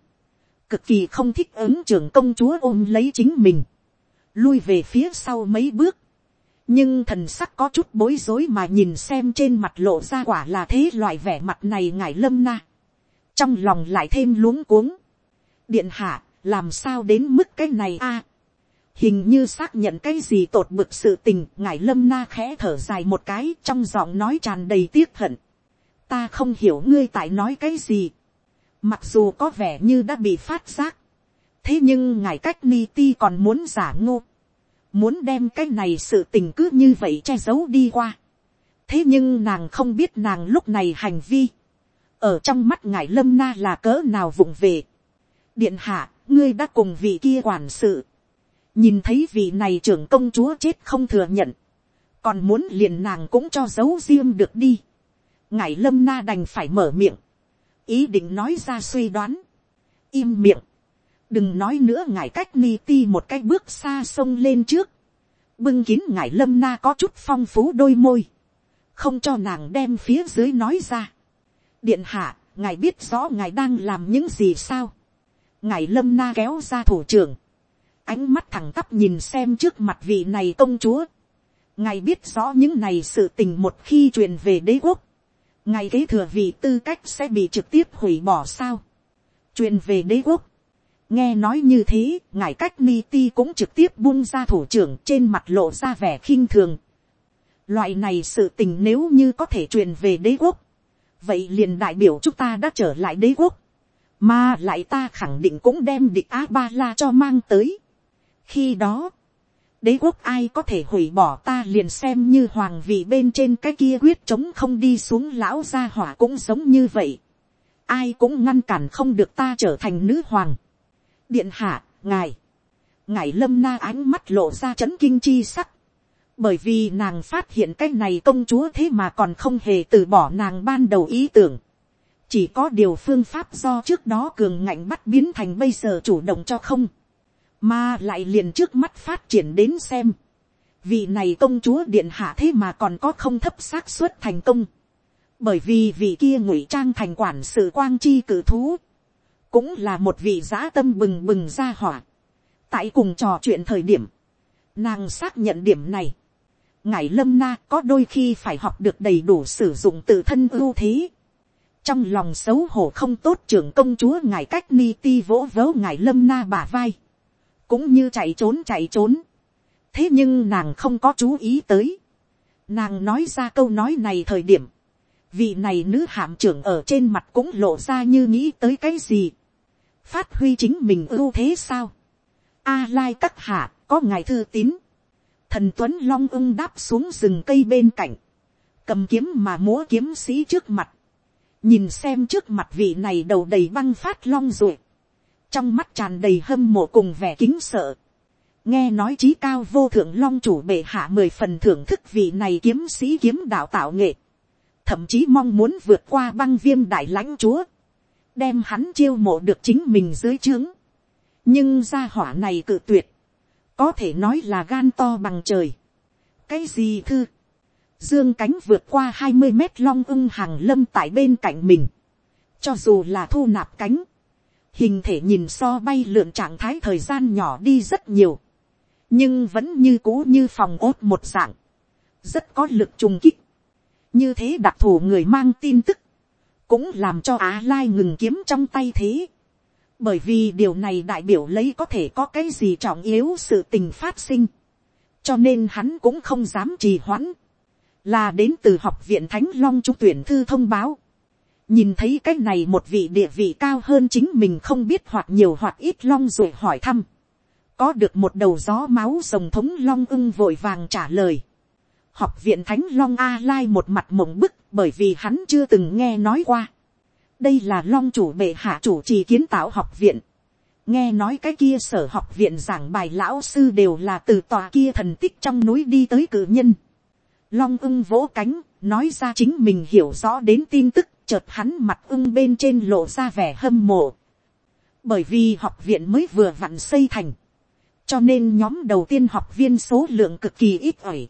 Cực kỳ không thích ứng trưởng công chúa ôm lấy chính mình. Lui về phía sau mấy bước nhưng thần sắc có chút bối rối mà nhìn xem trên mặt lộ ra quả là thế loại vẻ mặt này ngài lâm na. trong lòng lại thêm luống cuống. điện hạ, làm sao đến mức cái này a. hình như xác nhận cái gì tột bực sự tình ngài lâm na khẽ thở dài một cái trong giọng nói tràn đầy tiếc hận. ta không hiểu ngươi tại nói cái gì. mặc dù có vẻ như đã bị phát giác. thế nhưng ngài cách ni ti còn muốn giả ngô muốn đem cái này sự tình cứ như vậy che giấu đi qua. thế nhưng nàng không biết nàng lúc này hành vi, ở trong mắt ngài lâm na là cỡ nào vụng về. điện hạ, ngươi đã cùng vị kia quản sự, nhìn thấy vị này trưởng công chúa chết không thừa nhận, còn muốn liền nàng cũng cho giấu riêng được đi. ngài lâm na đành phải mở miệng, ý định nói ra suy đoán, im miệng, đừng nói nữa ngài cách ni ti một cái bước xa sông lên trước, bưng kín ngài lâm na có chút phong phú đôi môi, không cho nàng đem phía dưới nói ra. điện hạ, ngài biết rõ ngài đang làm những gì sao. ngài lâm na kéo ra thủ trưởng, ánh mắt thẳng tắp nhìn xem trước mặt vị này công chúa. ngài biết rõ những này sự tình một khi truyền về đế quốc, ngài kế thừa vị tư cách sẽ bị trực tiếp hủy bỏ sao, truyền về đế quốc, nghe nói như thế, ngài cách ni ti cũng trực tiếp buông ra thủ trưởng trên mặt lộ ra vẻ khinh thường. Loại này sự tình nếu như có thể truyền về đế quốc, vậy liền đại biểu chúng ta đã trở lại đế quốc, mà lại ta khẳng định cũng đem địch a ba la cho mang tới. khi đó, đế quốc ai có thể hủy bỏ ta liền xem như hoàng vị bên trên cái kia quyết chống không đi xuống lão gia hỏa cũng giống như vậy. ai cũng ngăn cản không được ta trở thành nữ hoàng điện hạ, ngài, ngài lâm na ánh mắt lộ ra c h ấ n kinh chi sắc. bởi vì nàng phát hiện cái này công chúa thế mà còn không hề từ bỏ nàng ban đầu ý tưởng. chỉ có điều phương pháp do trước đó cường ngạnh bắt biến thành bây giờ chủ động cho không mà lại liền trước mắt phát triển đến xem, vì này công chúa điện hạ thế mà còn có không thấp xác suất thành công, bởi vì vị kia ngụy trang thành quản sự quang chi cử thú, cũng là một vị giã tâm bừng bừng ra hỏa, tại cùng trò chuyện thời điểm, nàng xác nhận điểm này, ngài lâm na có đôi khi phải học được đầy đủ sử dụng tự thân ưu thế, trong lòng xấu hổ không tốt trưởng công chúa ngài cách ni ti vỗ vỗ ngài lâm na bà vai, cũng như chạy trốn chạy trốn. thế nhưng nàng không có chú ý tới. nàng nói ra câu nói này thời điểm, vị này nữ hạm trưởng ở trên mặt cũng lộ ra như nghĩ tới cái gì phát huy chính mình ưu thế sao. a lai các hạ có ngài thư tín. thần tuấn long ưng đáp xuống rừng cây bên cạnh, cầm kiếm mà múa kiếm sĩ trước mặt, nhìn xem trước mặt vị này đầu đầy băng phát long ruột, trong mắt tràn đầy hâm mộ cùng vẻ kính sợ. nghe nói trí cao vô thượng long chủ bệ hạ mười phần thưởng thức vị này kiếm sĩ kiếm đạo tạo nghệ, thậm chí mong muốn vượt qua băng viêm đại lãnh chúa, đem hắn chiêu mộ được chính mình dưới trướng. nhưng gia hỏa này cự tuyệt, có thể nói là gan to bằng trời. cái gì thư, dương cánh vượt qua hai mươi mét long ưng hàng lâm tại bên cạnh mình, cho dù là thu nạp cánh, hình thể nhìn so bay lượn trạng thái thời gian nhỏ đi rất nhiều, nhưng vẫn như cũ như phòng ốt một dạng, rất có lực trùng kích, như thế đặc thù người mang tin tức, cũng làm cho á lai ngừng kiếm trong tay thế, bởi vì điều này đại biểu lấy có thể có cái gì trọng yếu sự tình phát sinh, cho nên hắn cũng không dám trì hoãn, là đến từ học viện thánh long trung tuyển thư thông báo, nhìn thấy cái này một vị địa vị cao hơn chính mình không biết hoặc nhiều hoặc ít long rồi hỏi thăm, có được một đầu gió máu rồng thống long ưng vội vàng trả lời. học viện thánh long a lai một mặt mộng bức bởi vì hắn chưa từng nghe nói qua. đây là long chủ bệ hạ chủ trì kiến tạo học viện. nghe nói cái kia sở học viện giảng bài lão sư đều là từ tòa kia thần tích trong núi đi tới cử nhân. long ưng vỗ cánh, nói ra chính mình hiểu rõ đến tin tức, chợt hắn mặt ưng bên trên lộ ra vẻ hâm mộ. Bởi vì học viện mới vừa vặn xây thành. Cho nên nhóm đầu tiên học viên số lượng cực kỳ ít ỏi.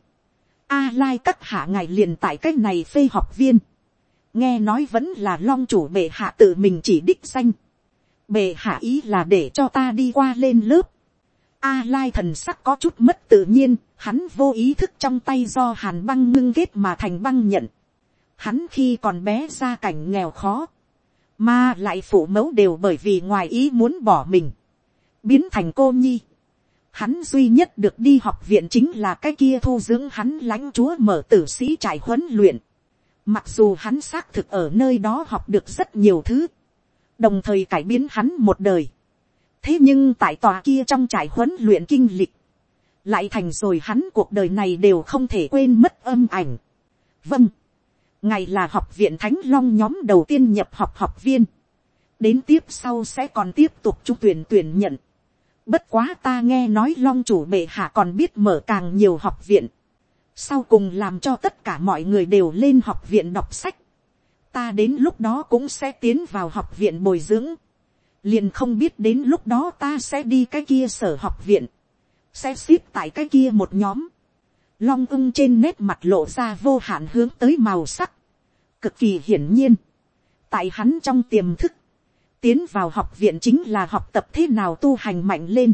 A lai các hạ ngài liền tại cách này phê học viên. Nghe nói vẫn là long chủ bệ hạ tự mình chỉ đích danh. Bệ hạ ý là để cho ta đi qua lên lớp. A lai thần sắc có chút mất tự nhiên, hắn vô ý thức trong tay do hàn băng ngưng kết mà thành băng nhận hắn khi còn bé ra cảnh nghèo khó, mà lại phụ mẫu đều bởi vì ngoài ý muốn bỏ mình, biến thành cô nhi. Hắn duy nhất được đi học viện chính là cái kia thu dưỡng hắn lãnh chúa mở tử sĩ trải huấn luyện. Mặc dù hắn xác thực ở nơi đó học được rất nhiều thứ, đồng thời cải biến hắn một đời. thế nhưng tại tòa kia trong trải huấn luyện kinh lịch, lại thành rồi hắn cuộc đời này đều không thể quên mất âm ảnh. vâng, ngày là học viện thánh long nhóm đầu tiên nhập học học viên, đến tiếp sau sẽ còn tiếp tục trung tuyển tuyển nhận. Bất quá ta nghe nói long chủ bệ hạ còn biết mở càng nhiều học viện, sau cùng làm cho tất cả mọi người đều lên học viện đọc sách. Ta đến lúc đó cũng sẽ tiến vào học viện bồi dưỡng, liền không biết đến lúc đó ta sẽ đi cái kia sở học viện, sẽ ship tại cái kia một nhóm. Long ưng trên nét mặt lộ ra vô hạn hướng tới màu sắc, cực kỳ hiển nhiên, tại hắn trong tiềm thức, tiến vào học viện chính là học tập thế nào tu hành mạnh lên,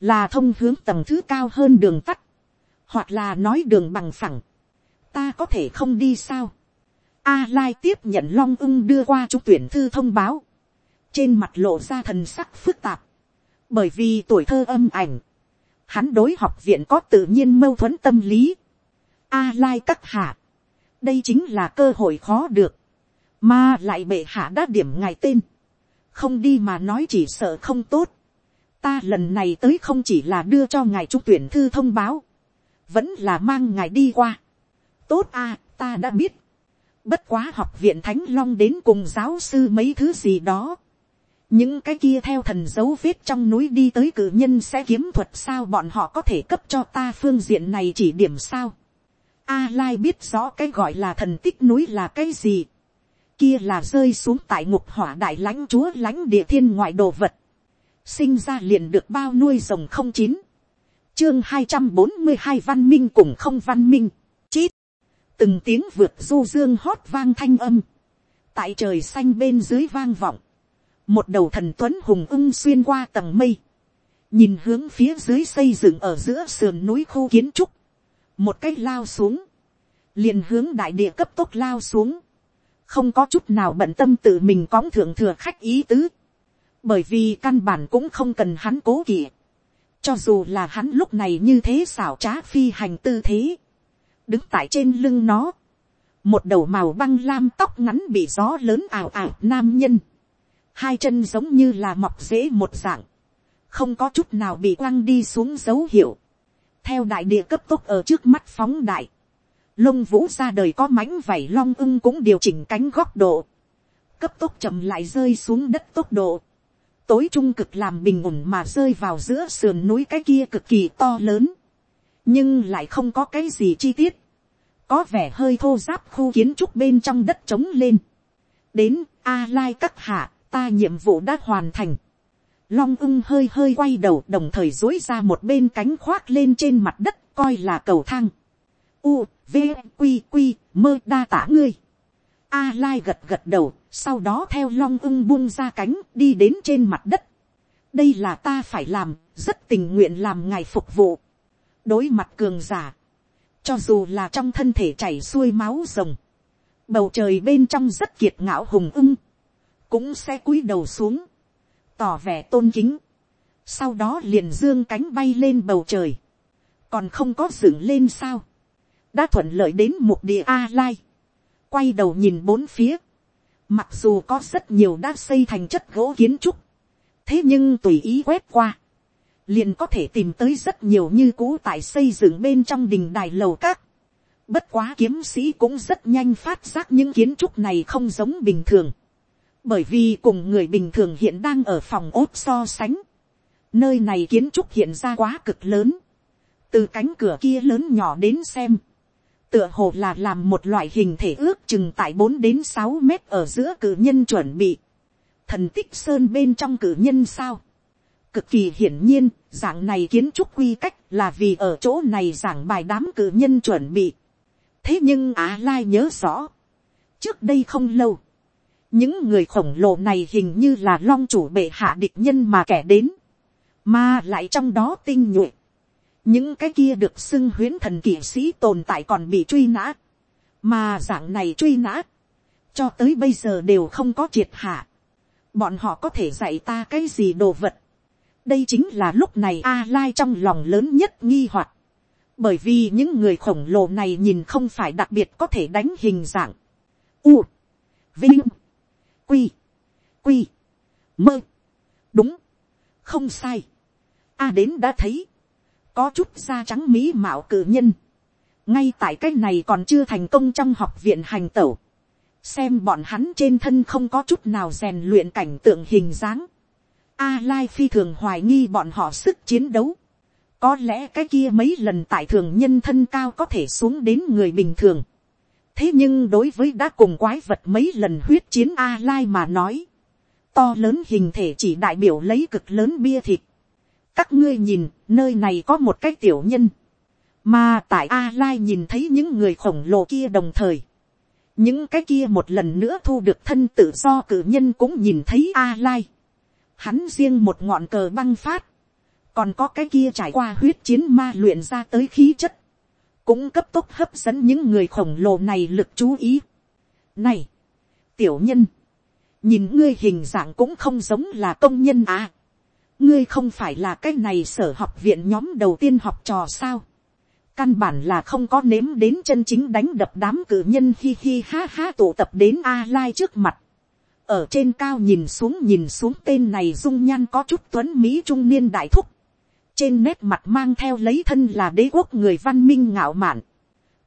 là thông hướng tầng thứ cao hơn đường tắt, hoặc là nói đường bằng phẳng, ta có thể không đi sao. A Lai tiếp nhận Long ưng đưa qua trung tuyển thư thông báo. Trên mặt lộ ra thần sắc phức tạp. Bởi vì tuổi thơ âm ảnh. Hắn đối học viện có tự nhiên mâu thuẫn tâm lý. A Lai các hạ. Đây chính là cơ hội khó được. Mà lại bệ hạ đã điểm ngài tên. Không đi mà nói chỉ sợ không tốt. Ta lần này tới không chỉ là đưa cho ngài trung tuyển thư thông báo. Vẫn là mang ngài đi qua. Tốt a, ta đã biết Bất quá học viện Thánh Long đến cùng giáo sư mấy thứ gì đó. Những cái kia theo thần dấu vết trong núi đi tới cử nhân sẽ kiếm thuật sao bọn họ có thể cấp cho ta phương diện này chỉ điểm sao. A Lai biết rõ cái gọi là thần tích núi là cái gì. Kia là rơi xuống tại ngục hỏa đại lãnh chúa lãnh địa thiên ngoại đồ vật. Sinh ra liền được bao nuôi rồng không chín. Chương hai trăm bốn mươi hai văn minh cùng không văn minh. Chít. Từng tiếng vượt du dương hót vang thanh âm, tại trời xanh bên dưới vang vọng, một đầu thần tuấn hùng ưng xuyên qua tầng mây, nhìn hướng phía dưới xây dựng ở giữa sườn núi khu kiến trúc, một cách lao xuống, liền hướng đại địa cấp tốc lao xuống, không có chút nào bận tâm tự mình cóng thượng thừa khách ý tứ, bởi vì căn bản cũng không cần hắn cố kỵ, cho dù là hắn lúc này như thế xảo trá phi hành tư thế, đứng tại trên lưng nó, một đầu màu băng lam tóc ngắn bị gió lớn ảo ảo nam nhân, hai chân giống như là mọc dễ một dạng, không có chút nào bị quăng đi xuống dấu hiệu, theo đại địa cấp tốc ở trước mắt phóng đại, lông vũ ra đời có mánh vảy long ưng cũng điều chỉnh cánh góc độ, cấp tốc chậm lại rơi xuống đất tốc độ, tối trung cực làm bình ổn mà rơi vào giữa sườn núi cái kia cực kỳ to lớn, nhưng lại không có cái gì chi tiết, có vẻ hơi thô giáp khu kiến trúc bên trong đất trống lên. đến, a lai các hạ, ta nhiệm vụ đã hoàn thành. long ưng hơi hơi quay đầu đồng thời dối ra một bên cánh khoác lên trên mặt đất coi là cầu thang. u, v, q q mơ đa tả ngươi. a lai gật gật đầu, sau đó theo long ưng buông ra cánh đi đến trên mặt đất. đây là ta phải làm, rất tình nguyện làm ngài phục vụ. đối mặt cường giả cho dù là trong thân thể chảy xuôi máu rồng. Bầu trời bên trong rất kiệt ngạo hùng ưng. Cũng sẽ cúi đầu xuống. Tỏ vẻ tôn kính. Sau đó liền dương cánh bay lên bầu trời. Còn không có dựng lên sao. Đã thuận lợi đến một địa A-lai. Quay đầu nhìn bốn phía. Mặc dù có rất nhiều đã xây thành chất gỗ kiến trúc. Thế nhưng tùy ý quét qua liền có thể tìm tới rất nhiều như cũ tại xây dựng bên trong đình đài lầu các. Bất quá kiếm sĩ cũng rất nhanh phát giác những kiến trúc này không giống bình thường. Bởi vì cùng người bình thường hiện đang ở phòng ốt so sánh. Nơi này kiến trúc hiện ra quá cực lớn. Từ cánh cửa kia lớn nhỏ đến xem. Tựa hồ là làm một loại hình thể ước chừng tại bốn đến sáu mét ở giữa cử nhân chuẩn bị. Thần tích sơn bên trong cử nhân sao Cực kỳ hiển nhiên, dạng này kiến trúc quy cách là vì ở chỗ này giảng bài đám cử nhân chuẩn bị. Thế nhưng Á Lai nhớ rõ. Trước đây không lâu, những người khổng lồ này hình như là long chủ bệ hạ địch nhân mà kẻ đến. Mà lại trong đó tinh nhuệ. Những cái kia được xưng huyến thần kỵ sĩ tồn tại còn bị truy nã. Mà dạng này truy nã. Cho tới bây giờ đều không có triệt hạ. Bọn họ có thể dạy ta cái gì đồ vật đây chính là lúc này a lai trong lòng lớn nhất nghi hoặc bởi vì những người khổng lồ này nhìn không phải đặc biệt có thể đánh hình dạng u, vinh, quy quy, mơ đúng không sai a đến đã thấy có chút da trắng mỹ mạo cử nhân ngay tại cái này còn chưa thành công trong học viện hành tẩu xem bọn hắn trên thân không có chút nào rèn luyện cảnh tượng hình dáng A Lai phi thường hoài nghi bọn họ sức chiến đấu. Có lẽ cái kia mấy lần tại thường nhân thân cao có thể xuống đến người bình thường. Thế nhưng đối với đã cùng quái vật mấy lần huyết chiến A Lai mà nói. To lớn hình thể chỉ đại biểu lấy cực lớn bia thịt. Các ngươi nhìn, nơi này có một cái tiểu nhân. Mà tại A Lai nhìn thấy những người khổng lồ kia đồng thời. Những cái kia một lần nữa thu được thân tự do cử nhân cũng nhìn thấy A Lai hắn riêng một ngọn cờ băng phát, còn có cái kia trải qua huyết chiến ma luyện ra tới khí chất, cũng cấp tốc hấp dẫn những người khổng lồ này lực chú ý. Này, tiểu nhân, nhìn ngươi hình dạng cũng không giống là công nhân à ngươi không phải là cái này sở học viện nhóm đầu tiên học trò sao. căn bản là không có nếm đến chân chính đánh đập đám cử nhân hi hi ha ha tụ tập đến a lai trước mặt. ở trên cao nhìn xuống nhìn xuống tên này dung nhan có chút tuấn mỹ trung niên đại thúc. trên nét mặt mang theo lấy thân là đế quốc người văn minh ngạo mạn.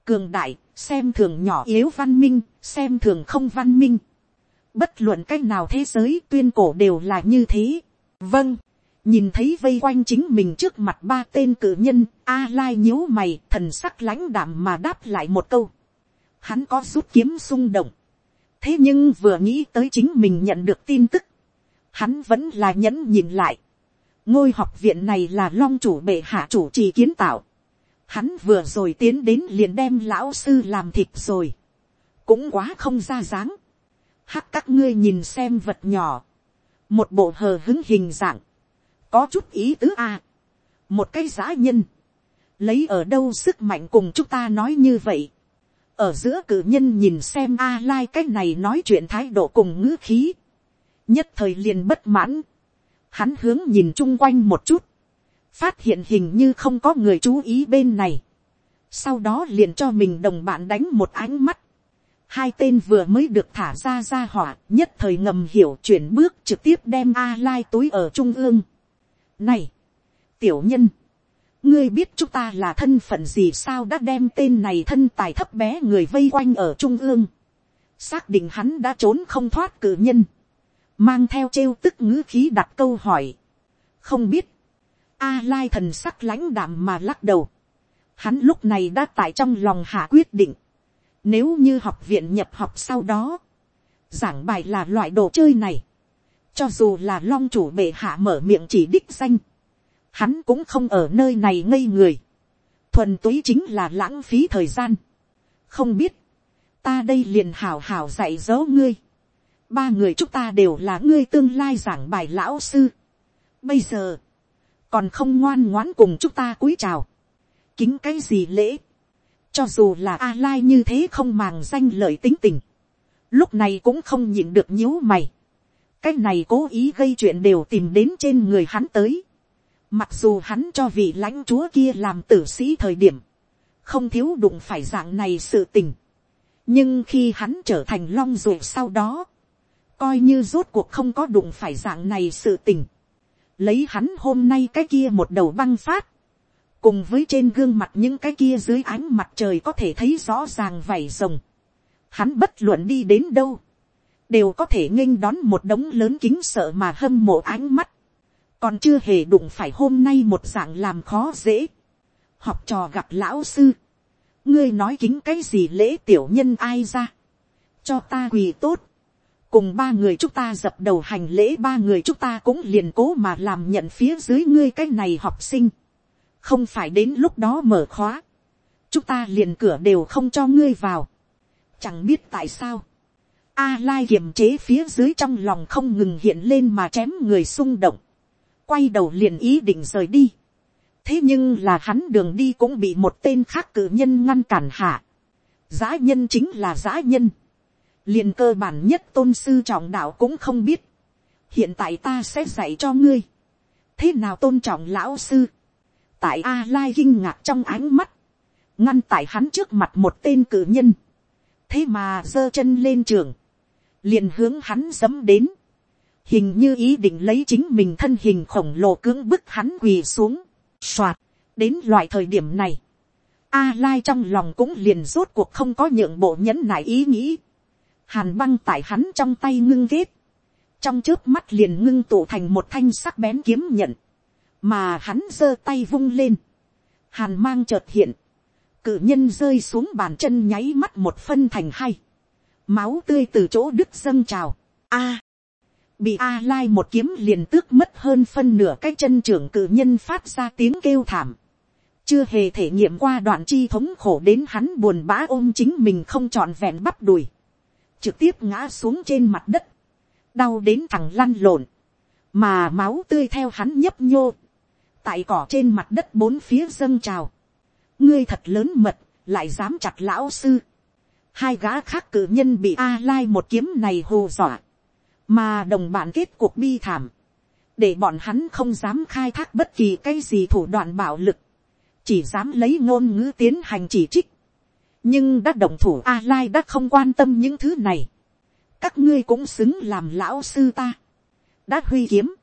cường đại, xem thường nhỏ yếu văn minh, xem thường không văn minh Bất luận cách nào thế giới tuyên cổ đều là như thế. Vâng. Nhìn thấy vây quanh chính mình trước mặt ba tên cử nhân, A Lai nhíu mày, thần sắc lãnh đạm mà đáp lại một câu. Hắn có rút kiếm xung động. Thế nhưng vừa nghĩ tới chính mình nhận được tin tức. Hắn vẫn là nhẫn nhìn lại. Ngôi học viện này là long chủ bệ hạ chủ trì kiến tạo. Hắn vừa rồi tiến đến liền đem lão sư làm thịt rồi. Cũng quá không ra dáng hắc các ngươi nhìn xem vật nhỏ, một bộ hờ hứng hình dạng, có chút ý tứ a, một cái giã nhân, lấy ở đâu sức mạnh cùng chúng ta nói như vậy, ở giữa cử nhân nhìn xem a lai cái này nói chuyện thái độ cùng ngữ khí, nhất thời liền bất mãn, hắn hướng nhìn chung quanh một chút, phát hiện hình như không có người chú ý bên này, sau đó liền cho mình đồng bạn đánh một ánh mắt, hai tên vừa mới được thả ra ra hỏa nhất thời ngầm hiểu chuyển bước trực tiếp đem a lai túi ở trung ương này, tiểu nhân, ngươi biết chúng ta là thân phận gì sao đã đem tên này thân tài thấp bé người vây quanh ở trung ương. xác định hắn đã trốn không thoát cử nhân. mang theo trêu tức ngữ khí đặt câu hỏi. không biết, a lai thần sắc lãnh đạm mà lắc đầu. hắn lúc này đã tại trong lòng hạ quyết định nếu như học viện nhập học sau đó, giảng bài là loại đồ chơi này, cho dù là long chủ bệ hạ mở miệng chỉ đích danh, hắn cũng không ở nơi này ngây người, thuần túy chính là lãng phí thời gian. không biết, ta đây liền hào hào dạy dỗ ngươi, ba người chúng ta đều là ngươi tương lai giảng bài lão sư. bây giờ, còn không ngoan ngoãn cùng chúng ta cúi chào, kính cái gì lễ, cho dù là A Lai như thế không màng danh lợi tính tình. Lúc này cũng không nhịn được nhíu mày. Cái này cố ý gây chuyện đều tìm đến trên người hắn tới. Mặc dù hắn cho vị lãnh chúa kia làm tử sĩ thời điểm. Không thiếu đụng phải dạng này sự tình. Nhưng khi hắn trở thành long ruột sau đó. Coi như rốt cuộc không có đụng phải dạng này sự tình. Lấy hắn hôm nay cái kia một đầu băng phát cùng với trên gương mặt những cái kia dưới ánh mặt trời có thể thấy rõ ràng vảy rồng. Hắn bất luận đi đến đâu, đều có thể nghênh đón một đống lớn kính sợ mà hâm mộ ánh mắt. còn chưa hề đụng phải hôm nay một dạng làm khó dễ. học trò gặp lão sư, ngươi nói kính cái gì lễ tiểu nhân ai ra, cho ta quỳ tốt. cùng ba người chúng ta dập đầu hành lễ ba người chúng ta cũng liền cố mà làm nhận phía dưới ngươi cái này học sinh không phải đến lúc đó mở khóa, chúng ta liền cửa đều không cho ngươi vào, chẳng biết tại sao, a lai kiềm chế phía dưới trong lòng không ngừng hiện lên mà chém người xung động, quay đầu liền ý định rời đi, thế nhưng là hắn đường đi cũng bị một tên khác cử nhân ngăn cản hạ, Giá nhân chính là Giá nhân, liền cơ bản nhất tôn sư trọng đạo cũng không biết, hiện tại ta sẽ dạy cho ngươi, thế nào tôn trọng lão sư, tại a lai kinh ngạc trong ánh mắt, ngăn tại hắn trước mặt một tên cử nhân, thế mà giơ chân lên trường, liền hướng hắn dấm đến, hình như ý định lấy chính mình thân hình khổng lồ cưỡng bức hắn quỳ xuống, soạt, đến loại thời điểm này, A Lai trong lòng cũng liền rốt cuộc không có nhượng bộ nhẫn nại ý nghĩ. Hàn băng tại hắn trong tay ngưng ghét. Trong trước mắt liền ngưng tụ thành một thanh sắc bén kiếm nhận. Mà hắn giơ tay vung lên, hàn mang chợt hiện, cử nhân rơi xuống bàn chân nháy mắt một phân thành hai, máu tươi từ chỗ đứt dâng trào, a, bị a lai một kiếm liền tước mất hơn phân nửa cái chân trưởng cử nhân phát ra tiếng kêu thảm, chưa hề thể nghiệm qua đoạn chi thống khổ đến hắn buồn bã ôm chính mình không trọn vẹn bắp đùi, trực tiếp ngã xuống trên mặt đất, đau đến thằng lăn lộn, mà máu tươi theo hắn nhấp nhô, tại cỏ trên mặt đất bốn phía dâng trào, ngươi thật lớn mật, lại dám chặt lão sư hai gã khác cử nhân bị a lai một kiếm này hù dọa, mà đồng bạn kết cuộc bi thảm, để bọn hắn không dám khai thác bất kỳ cái gì thủ đoạn bạo lực, chỉ dám lấy ngôn ngữ tiến hành chỉ trích, nhưng đã đồng thủ a lai đã không quan tâm những thứ này, các ngươi cũng xứng làm lão sư ta, đã huy kiếm,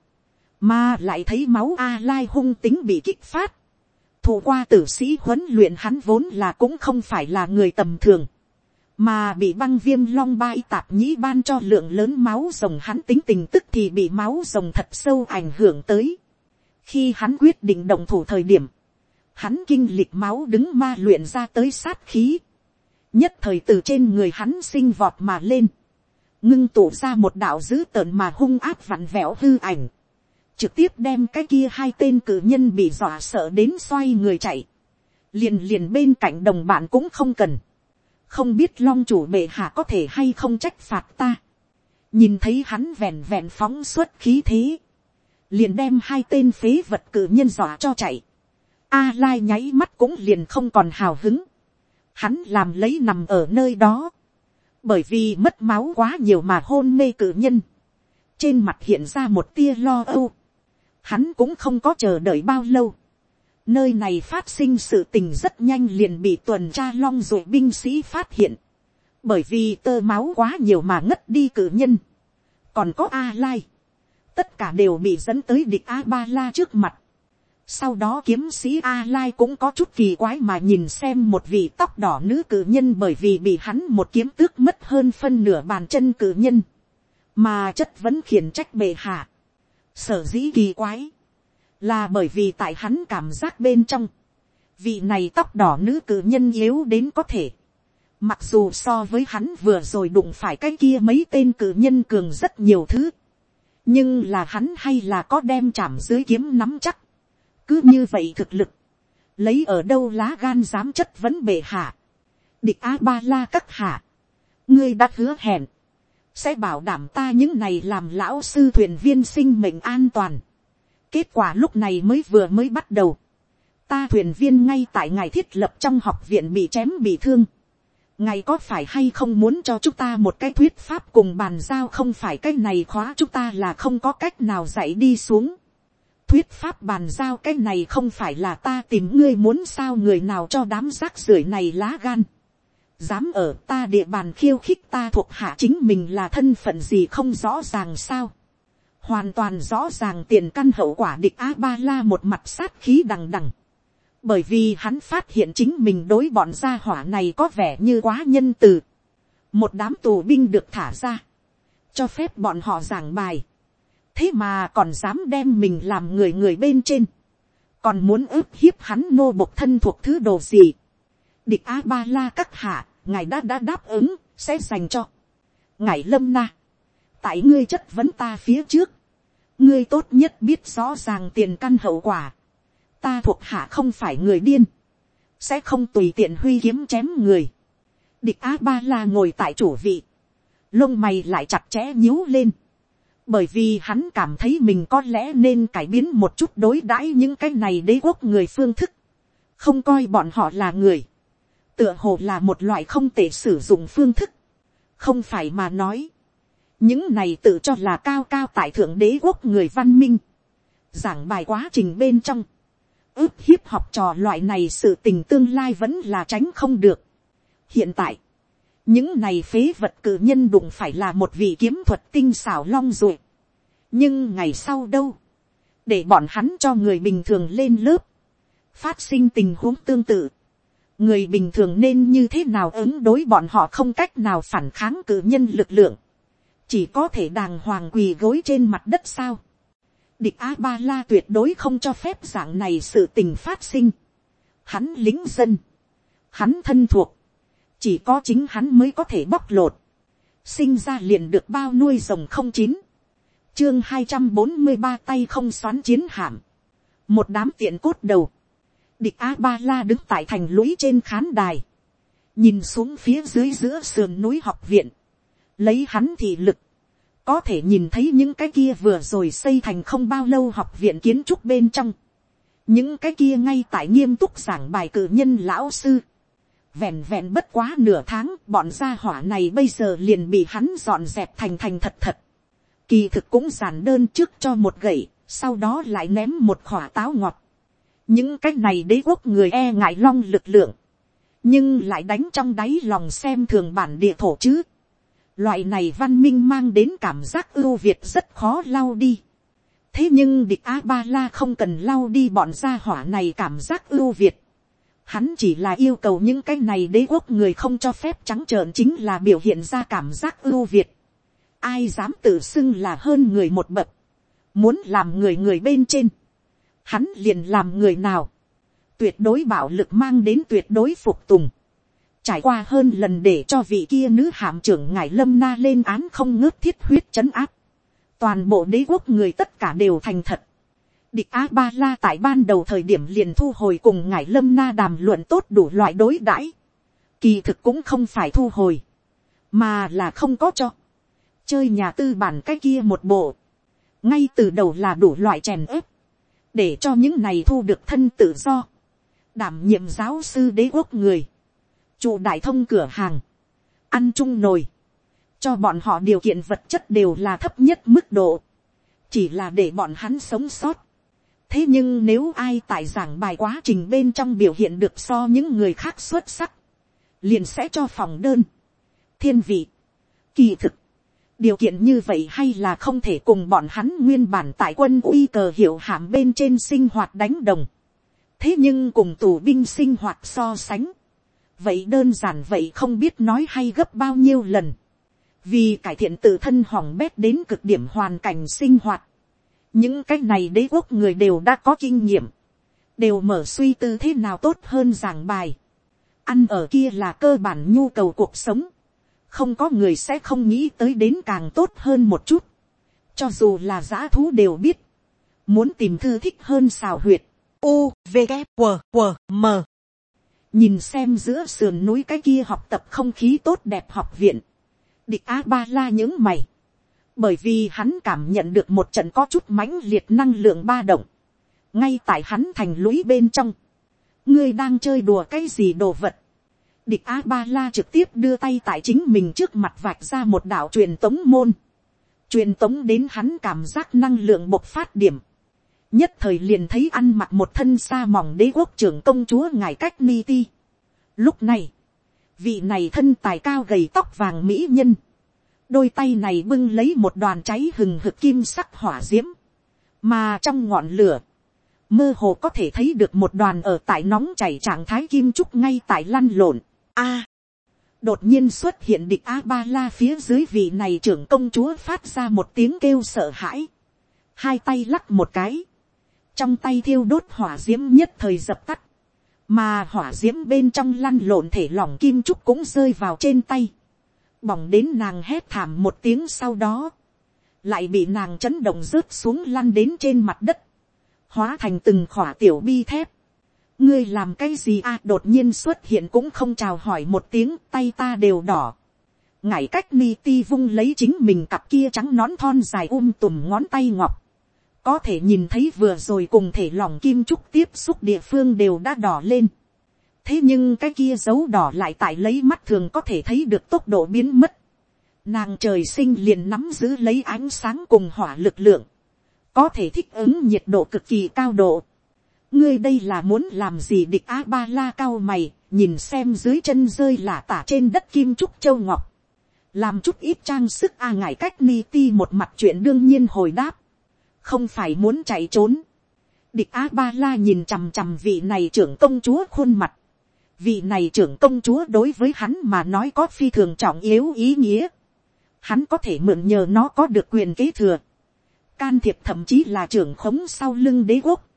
mà lại thấy máu a lai hung tính bị kích phát, thủ qua tử sĩ huấn luyện hắn vốn là cũng không phải là người tầm thường, mà bị băng viêm long bai tạp nhĩ ban cho lượng lớn máu rồng hắn tính tình tức thì bị máu rồng thật sâu ảnh hưởng tới. khi hắn quyết định đồng thủ thời điểm, hắn kinh lịch máu đứng ma luyện ra tới sát khí, nhất thời từ trên người hắn sinh vọt mà lên, ngưng tụ ra một đạo dữ tợn mà hung áp vặn vẹo hư ảnh, trực tiếp đem cái kia hai tên cử nhân bị dọa sợ đến xoay người chạy, liền liền bên cạnh đồng bạn cũng không cần, không biết long chủ bệ hạ có thể hay không trách phạt ta, nhìn thấy hắn vẹn vẹn phóng suốt khí thế, liền đem hai tên phế vật cử nhân dọa cho chạy, a lai nháy mắt cũng liền không còn hào hứng, hắn làm lấy nằm ở nơi đó, bởi vì mất máu quá nhiều mà hôn mê cử nhân, trên mặt hiện ra một tia lo âu, hắn cũng không có chờ đợi bao lâu, nơi này phát sinh sự tình rất nhanh liền bị tuần tra long rồi binh sĩ phát hiện, bởi vì tơ máu quá nhiều mà ngất đi cử nhân, còn có a lai, tất cả đều bị dẫn tới địch a ba la trước mặt, sau đó kiếm sĩ A Lai cũng có chút kỳ quái mà nhìn xem một vị tóc đỏ nữ cử nhân bởi vì bị hắn một kiếm tước mất hơn phân nửa bàn chân cử nhân. Mà chất vẫn khiển trách bệ hạ. Sở dĩ kỳ quái. Là bởi vì tại hắn cảm giác bên trong. Vị này tóc đỏ nữ cử nhân yếu đến có thể. Mặc dù so với hắn vừa rồi đụng phải cái kia mấy tên cử nhân cường rất nhiều thứ. Nhưng là hắn hay là có đem chạm dưới kiếm nắm chắc cứ như vậy thực lực, lấy ở đâu lá gan dám chất vấn bệ hạ, địch a ba la các hạ, ngươi đã hứa hẹn, sẽ bảo đảm ta những này làm lão sư thuyền viên sinh mệnh an toàn kết quả lúc này mới vừa mới bắt đầu, ta thuyền viên ngay tại ngài thiết lập trong học viện bị chém bị thương. ngài có phải hay không muốn cho chúng ta một cái thuyết pháp cùng bàn giao không phải cái này khóa chúng ta là không có cách nào dạy đi xuống thuyết pháp bàn giao cái này không phải là ta tìm ngươi muốn sao người nào cho đám rác rưởi này lá gan. Dám ở ta địa bàn khiêu khích ta thuộc hạ chính mình là thân phận gì không rõ ràng sao. Hoàn toàn rõ ràng tiền căn hậu quả địch A-ba-la một mặt sát khí đằng đằng. Bởi vì hắn phát hiện chính mình đối bọn gia hỏa này có vẻ như quá nhân từ. Một đám tù binh được thả ra. Cho phép bọn họ giảng bài thế mà còn dám đem mình làm người người bên trên, còn muốn ức hiếp hắn nô bộc thân thuộc thứ đồ gì. địch a ba la các hạ, ngài đã đã đáp ứng, sẽ dành cho. ngài lâm na, tại ngươi chất vấn ta phía trước, ngươi tốt nhất biết rõ ràng tiền căn hậu quả. ta thuộc hạ không phải người điên, sẽ không tùy tiện huy kiếm chém người. địch a ba la ngồi tại chủ vị, lông mày lại chặt chẽ nhíu lên. Bởi vì hắn cảm thấy mình có lẽ nên cải biến một chút đối đãi những cái này đế quốc người phương thức, không coi bọn họ là người, tựa hồ là một loại không thể sử dụng phương thức, không phải mà nói, những này tự cho là cao cao tại thượng đế quốc người văn minh, giảng bài quá trình bên trong, ước hiếp học trò loại này sự tình tương lai vẫn là tránh không được. hiện tại, những này phế vật cử nhân đụng phải là một vị kiếm thuật tinh xảo long ruột. nhưng ngày sau đâu, để bọn hắn cho người bình thường lên lớp, phát sinh tình huống tương tự, người bình thường nên như thế nào ứng đối bọn họ không cách nào phản kháng cử nhân lực lượng, chỉ có thể đàng hoàng quỳ gối trên mặt đất sao. địch a ba la tuyệt đối không cho phép dạng này sự tình phát sinh. hắn lính dân, hắn thân thuộc, chỉ có chính hắn mới có thể bóc lột, sinh ra liền được bao nuôi rồng không chín, chương hai trăm bốn mươi ba tay không xoắn chiến hạm, một đám tiện cốt đầu, địch a ba la đứng tại thành lũy trên khán đài, nhìn xuống phía dưới giữa sườn núi học viện, lấy hắn thì lực, có thể nhìn thấy những cái kia vừa rồi xây thành không bao lâu học viện kiến trúc bên trong, những cái kia ngay tại nghiêm túc giảng bài cử nhân lão sư, vẹn vẹn bất quá nửa tháng bọn gia hỏa này bây giờ liền bị hắn dọn dẹp thành thành thật thật. Kỳ thực cũng giản đơn trước cho một gậy, sau đó lại ném một khỏa táo ngọt. Những cái này đế quốc người e ngại long lực lượng. Nhưng lại đánh trong đáy lòng xem thường bản địa thổ chứ. Loại này văn minh mang đến cảm giác ưu việt rất khó lau đi. Thế nhưng địch A-ba-la không cần lau đi bọn gia hỏa này cảm giác ưu việt Hắn chỉ là yêu cầu những cái này đế quốc người không cho phép trắng trợn chính là biểu hiện ra cảm giác ưu việt. Ai dám tự xưng là hơn người một bậc. Muốn làm người người bên trên. Hắn liền làm người nào. Tuyệt đối bạo lực mang đến tuyệt đối phục tùng. Trải qua hơn lần để cho vị kia nữ hạm trưởng ngài lâm na lên án không ngớt thiết huyết chấn áp. Toàn bộ đế quốc người tất cả đều thành thật Địch A-ba-la tại ban đầu thời điểm liền thu hồi cùng ngài lâm na đàm luận tốt đủ loại đối đãi. Kỳ thực cũng không phải thu hồi. Mà là không có cho. Chơi nhà tư bản cái kia một bộ. Ngay từ đầu là đủ loại chèn ép. Để cho những này thu được thân tự do. Đảm nhiệm giáo sư đế quốc người trụ đại thông cửa hàng. Ăn chung nồi. Cho bọn họ điều kiện vật chất đều là thấp nhất mức độ. Chỉ là để bọn hắn sống sót thế nhưng nếu ai tại giảng bài quá trình bên trong biểu hiện được so những người khác xuất sắc, liền sẽ cho phòng đơn, thiên vị, kỳ thực, điều kiện như vậy hay là không thể cùng bọn hắn nguyên bản tại quân uy cờ hiệu hàm bên trên sinh hoạt đánh đồng, thế nhưng cùng tù binh sinh hoạt so sánh, vậy đơn giản vậy không biết nói hay gấp bao nhiêu lần, vì cải thiện tự thân hỏng bét đến cực điểm hoàn cảnh sinh hoạt, những cái này đế quốc người đều đã có kinh nghiệm, đều mở suy tư thế nào tốt hơn giảng bài. ăn ở kia là cơ bản nhu cầu cuộc sống, không có người sẽ không nghĩ tới đến càng tốt hơn một chút, cho dù là g thú đều biết, muốn tìm thư thích hơn xào huyệt, u v g q q m nhìn xem giữa sườn núi cái kia học tập không khí tốt đẹp học viện, địch a ba la những mày, bởi vì hắn cảm nhận được một trận có chút mãnh liệt năng lượng ba động, ngay tại hắn thành lũy bên trong, ngươi đang chơi đùa cái gì đồ vật, địch a ba la trực tiếp đưa tay tại chính mình trước mặt vạch ra một đạo truyền tống môn, truyền tống đến hắn cảm giác năng lượng bộc phát điểm, nhất thời liền thấy ăn mặc một thân xa mỏng đế quốc trưởng công chúa ngài cách ni ti. Lúc này, vị này thân tài cao gầy tóc vàng mỹ nhân, đôi tay này bưng lấy một đoàn cháy hừng hực kim sắc hỏa diễm. Mà trong ngọn lửa, mơ hồ có thể thấy được một đoàn ở tại nóng chảy trạng thái kim trúc ngay tại lăn lộn. A, đột nhiên xuất hiện địch a ba la phía dưới vị này trưởng công chúa phát ra một tiếng kêu sợ hãi, hai tay lắc một cái, trong tay thiêu đốt hỏa d i ễ m nhất thời dập tắt, mà hỏa d i ễ m bên trong lăn lộn thể lỏng kim trúc cũng rơi vào trên tay, bỏng đến nàng hét thảm một tiếng sau đó, lại bị nàng chấn động rớt xuống lăn đến trên mặt đất, hóa thành từng khỏa tiểu bi thép. ngươi làm cái gì à đột nhiên xuất hiện cũng không chào hỏi một tiếng tay ta đều đỏ. ngải cách ni ti vung lấy chính mình cặp kia trắng nón thon dài um tùm ngón tay ngọc có thể nhìn thấy vừa rồi cùng thể lòng kim trúc tiếp xúc địa phương đều đã đỏ lên thế nhưng cái kia dấu đỏ lại tại lấy mắt thường có thể thấy được tốc độ biến mất. Nàng trời sinh liền nắm giữ lấy ánh sáng cùng hỏa lực lượng, có thể thích ứng nhiệt độ cực kỳ cao độ. ngươi đây là muốn làm gì địch a ba la cao mày, nhìn xem dưới chân rơi là tả trên đất kim trúc châu ngọc. làm chút ít trang sức a ngại cách ni ti một mặt chuyện đương nhiên hồi đáp, không phải muốn chạy trốn. địch a ba la nhìn chằm chằm vị này trưởng công chúa khuôn mặt, vị này trưởng công chúa đối với hắn mà nói có phi thường trọng yếu ý nghĩa. Hắn có thể mượn nhờ nó có được quyền kế thừa. Can thiệp thậm chí là trưởng khống sau lưng đế quốc.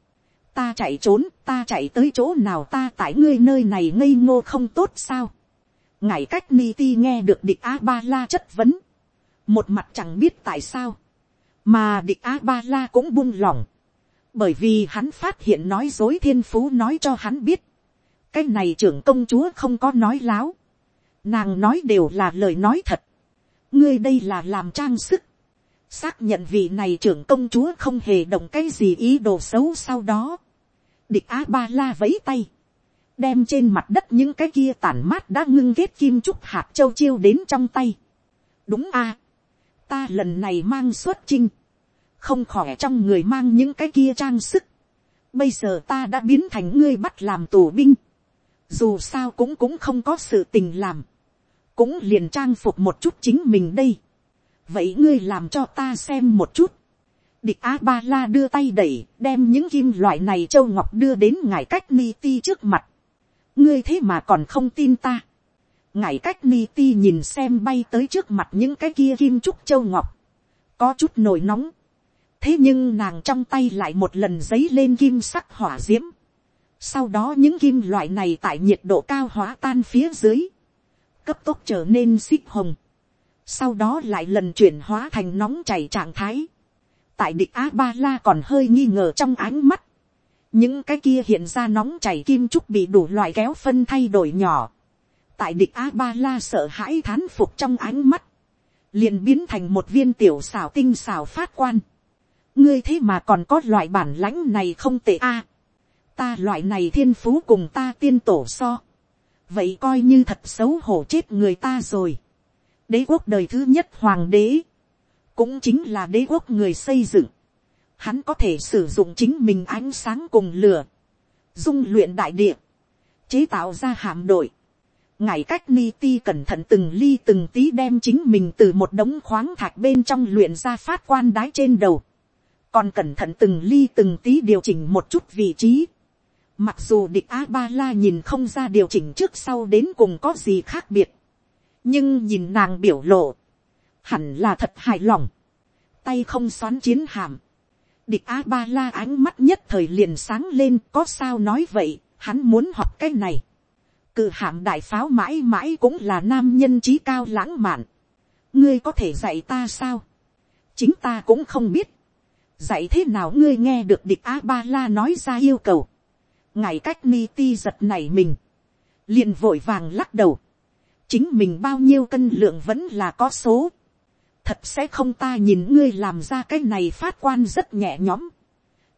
Ta chạy trốn, ta chạy tới chỗ nào ta tại ngươi nơi này ngây ngô không tốt sao. Ngài cách ni ti nghe được địch A-ba-la chất vấn. Một mặt chẳng biết tại sao. Mà địch A-ba-la cũng buông lỏng. Bởi vì hắn phát hiện nói dối thiên phú nói cho hắn biết. Cái này trưởng công chúa không có nói láo, nàng nói đều là lời nói thật, ngươi đây là làm trang sức, xác nhận vị này trưởng công chúa không hề động cái gì ý đồ xấu sau đó, địch á ba la vẫy tay, đem trên mặt đất những cái kia tản mát đã ngưng kết kim trúc hạt châu chiêu đến trong tay. đúng a, ta lần này mang xuất chinh, không khỏe trong người mang những cái kia trang sức, bây giờ ta đã biến thành ngươi bắt làm tù binh, dù sao cũng cũng không có sự tình làm, cũng liền trang phục một chút chính mình đây, vậy ngươi làm cho ta xem một chút, địch a ba la đưa tay đẩy đem những kim loại này châu ngọc đưa đến ngài cách ni ti trước mặt, ngươi thế mà còn không tin ta, ngài cách ni ti nhìn xem bay tới trước mặt những cái kia kim trúc châu ngọc, có chút nổi nóng, thế nhưng nàng trong tay lại một lần giấy lên kim sắc hỏa d i ễ m sau đó những kim loại này tại nhiệt độ cao hóa tan phía dưới, cấp tốc trở nên xích hồng, sau đó lại lần chuyển hóa thành nóng chảy trạng thái, tại địch a ba la còn hơi nghi ngờ trong ánh mắt, những cái kia hiện ra nóng chảy kim trúc bị đủ loại kéo phân thay đổi nhỏ, tại địch a ba la sợ hãi thán phục trong ánh mắt, liền biến thành một viên tiểu xảo tinh xảo phát quan, ngươi thế mà còn có loại bản lãnh này không tệ a. ta loại này thiên phú cùng ta tiên tổ so. vậy coi như thật xấu hổ chết người ta rồi. đế quốc đời thứ nhất hoàng đế, cũng chính là đế quốc người xây dựng. hắn có thể sử dụng chính mình ánh sáng cùng lửa, dung luyện đại địa, chế tạo ra hạm đội. Ngài cách ni ti cẩn thận từng ly từng tí đem chính mình từ một đống khoáng thạch bên trong luyện ra phát quan đái trên đầu còn cẩn thận từng ly từng tí điều chỉnh một chút vị trí. Mặc dù địch a ba la nhìn không ra điều chỉnh trước sau đến cùng có gì khác biệt, nhưng nhìn nàng biểu lộ, hẳn là thật hài lòng, tay không xoắn chiến hàm. Địch a ba la ánh mắt nhất thời liền sáng lên có sao nói vậy, hắn muốn học cái này. Cự hạm đại pháo mãi mãi cũng là nam nhân trí cao lãng mạn. ngươi có thể dạy ta sao? chính ta cũng không biết. Dạy thế nào ngươi nghe được địch a ba la nói ra yêu cầu, ngày cách ni ti giật này mình, liền vội vàng lắc đầu, chính mình bao nhiêu cân lượng vẫn là có số, thật sẽ không ta nhìn ngươi làm ra cái này phát quan rất nhẹ nhõm,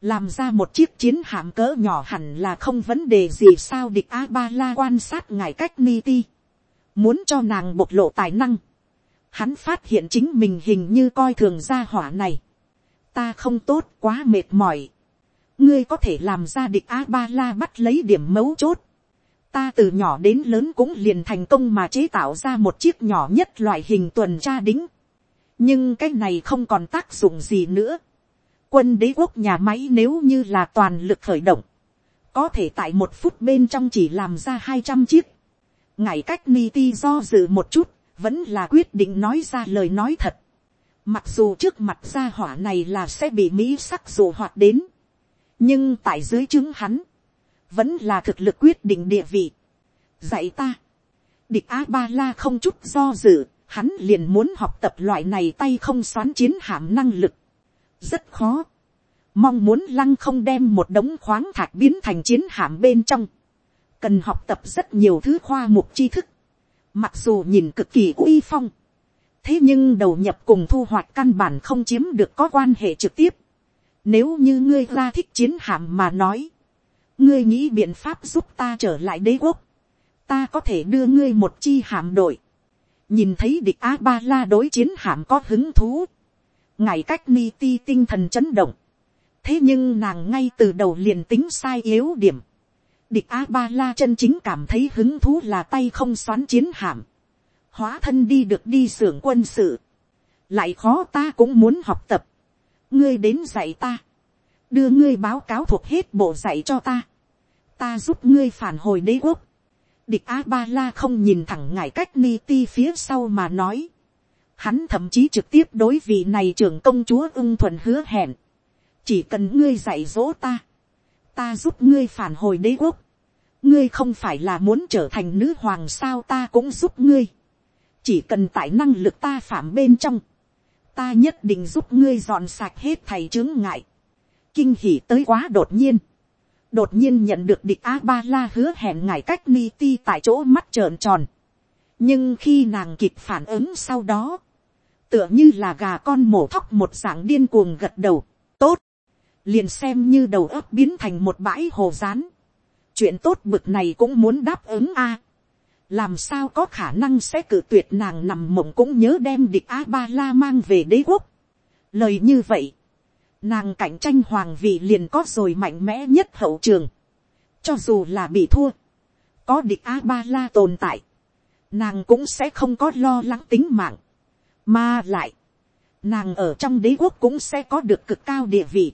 làm ra một chiếc chiến hạm cỡ nhỏ hẳn là không vấn đề gì sao địch a ba la quan sát ngài cách ni ti, muốn cho nàng bộc lộ tài năng, hắn phát hiện chính mình hình như coi thường gia hỏa này, ta không tốt quá mệt mỏi. ngươi có thể làm ra địch a ba la bắt lấy điểm mấu chốt. ta từ nhỏ đến lớn cũng liền thành công mà chế tạo ra một chiếc nhỏ nhất loại hình tuần tra đính. nhưng cái này không còn tác dụng gì nữa quân đế quốc nhà máy nếu như là toàn lực khởi động, có thể tại một phút bên trong chỉ làm ra hai trăm chiếc. ngài cách ni ti do dự một chút, vẫn là quyết định nói ra lời nói thật Mặc dù trước mặt gia hỏa này là sẽ bị Mỹ sắc dụ hoạt đến. Nhưng tại dưới chứng hắn. Vẫn là thực lực quyết định địa vị. Dạy ta. Địch A-ba-la không chút do dự. Hắn liền muốn học tập loại này tay không xoán chiến hạm năng lực. Rất khó. Mong muốn lăng không đem một đống khoáng thạch biến thành chiến hạm bên trong. Cần học tập rất nhiều thứ khoa mục tri thức. Mặc dù nhìn cực kỳ uy phong thế nhưng đầu nhập cùng thu hoạch căn bản không chiếm được có quan hệ trực tiếp. Nếu như ngươi ra thích chiến hạm mà nói, ngươi nghĩ biện pháp giúp ta trở lại đế quốc, ta có thể đưa ngươi một chi hạm đội. nhìn thấy địch a ba la đối chiến hạm có hứng thú, ngài cách ni ti tinh thần chấn động. thế nhưng nàng ngay từ đầu liền tính sai yếu điểm. địch a ba la chân chính cảm thấy hứng thú là tay không xoắn chiến hạm. Hóa thân đi được đi xưởng quân sự, lại khó ta cũng muốn học tập, ngươi đến dạy ta, đưa ngươi báo cáo thuộc hết bộ dạy cho ta, ta giúp ngươi phản hồi đế quốc, địch a ba la không nhìn thẳng ngài cách ni ti phía sau mà nói, hắn thậm chí trực tiếp đối vị này trưởng công chúa ưng thuần hứa hẹn, chỉ cần ngươi dạy dỗ ta, ta giúp ngươi phản hồi đế quốc, ngươi không phải là muốn trở thành nữ hoàng sao ta cũng giúp ngươi, chỉ cần tại năng lực ta phạm bên trong, ta nhất định giúp ngươi dọn sạch hết thầy chướng ngại. kinh hỉ tới quá đột nhiên. đột nhiên nhận được địch a ba la hứa hẹn ngài cách ni ti tại chỗ mắt trợn tròn. nhưng khi nàng kịp phản ứng sau đó, tựa như là gà con mổ thóc một dạng điên cuồng gật đầu, tốt, liền xem như đầu ấp biến thành một bãi hồ rán, chuyện tốt bực này cũng muốn đáp ứng a. làm sao có khả năng sẽ cử tuyệt nàng nằm mộng cũng nhớ đem địch a ba la mang về đế quốc. lời như vậy, nàng cạnh tranh hoàng vị liền có rồi mạnh mẽ nhất hậu trường. cho dù là bị thua, có địch a ba la tồn tại, nàng cũng sẽ không có lo lắng tính mạng, mà lại, nàng ở trong đế quốc cũng sẽ có được cực cao địa vị.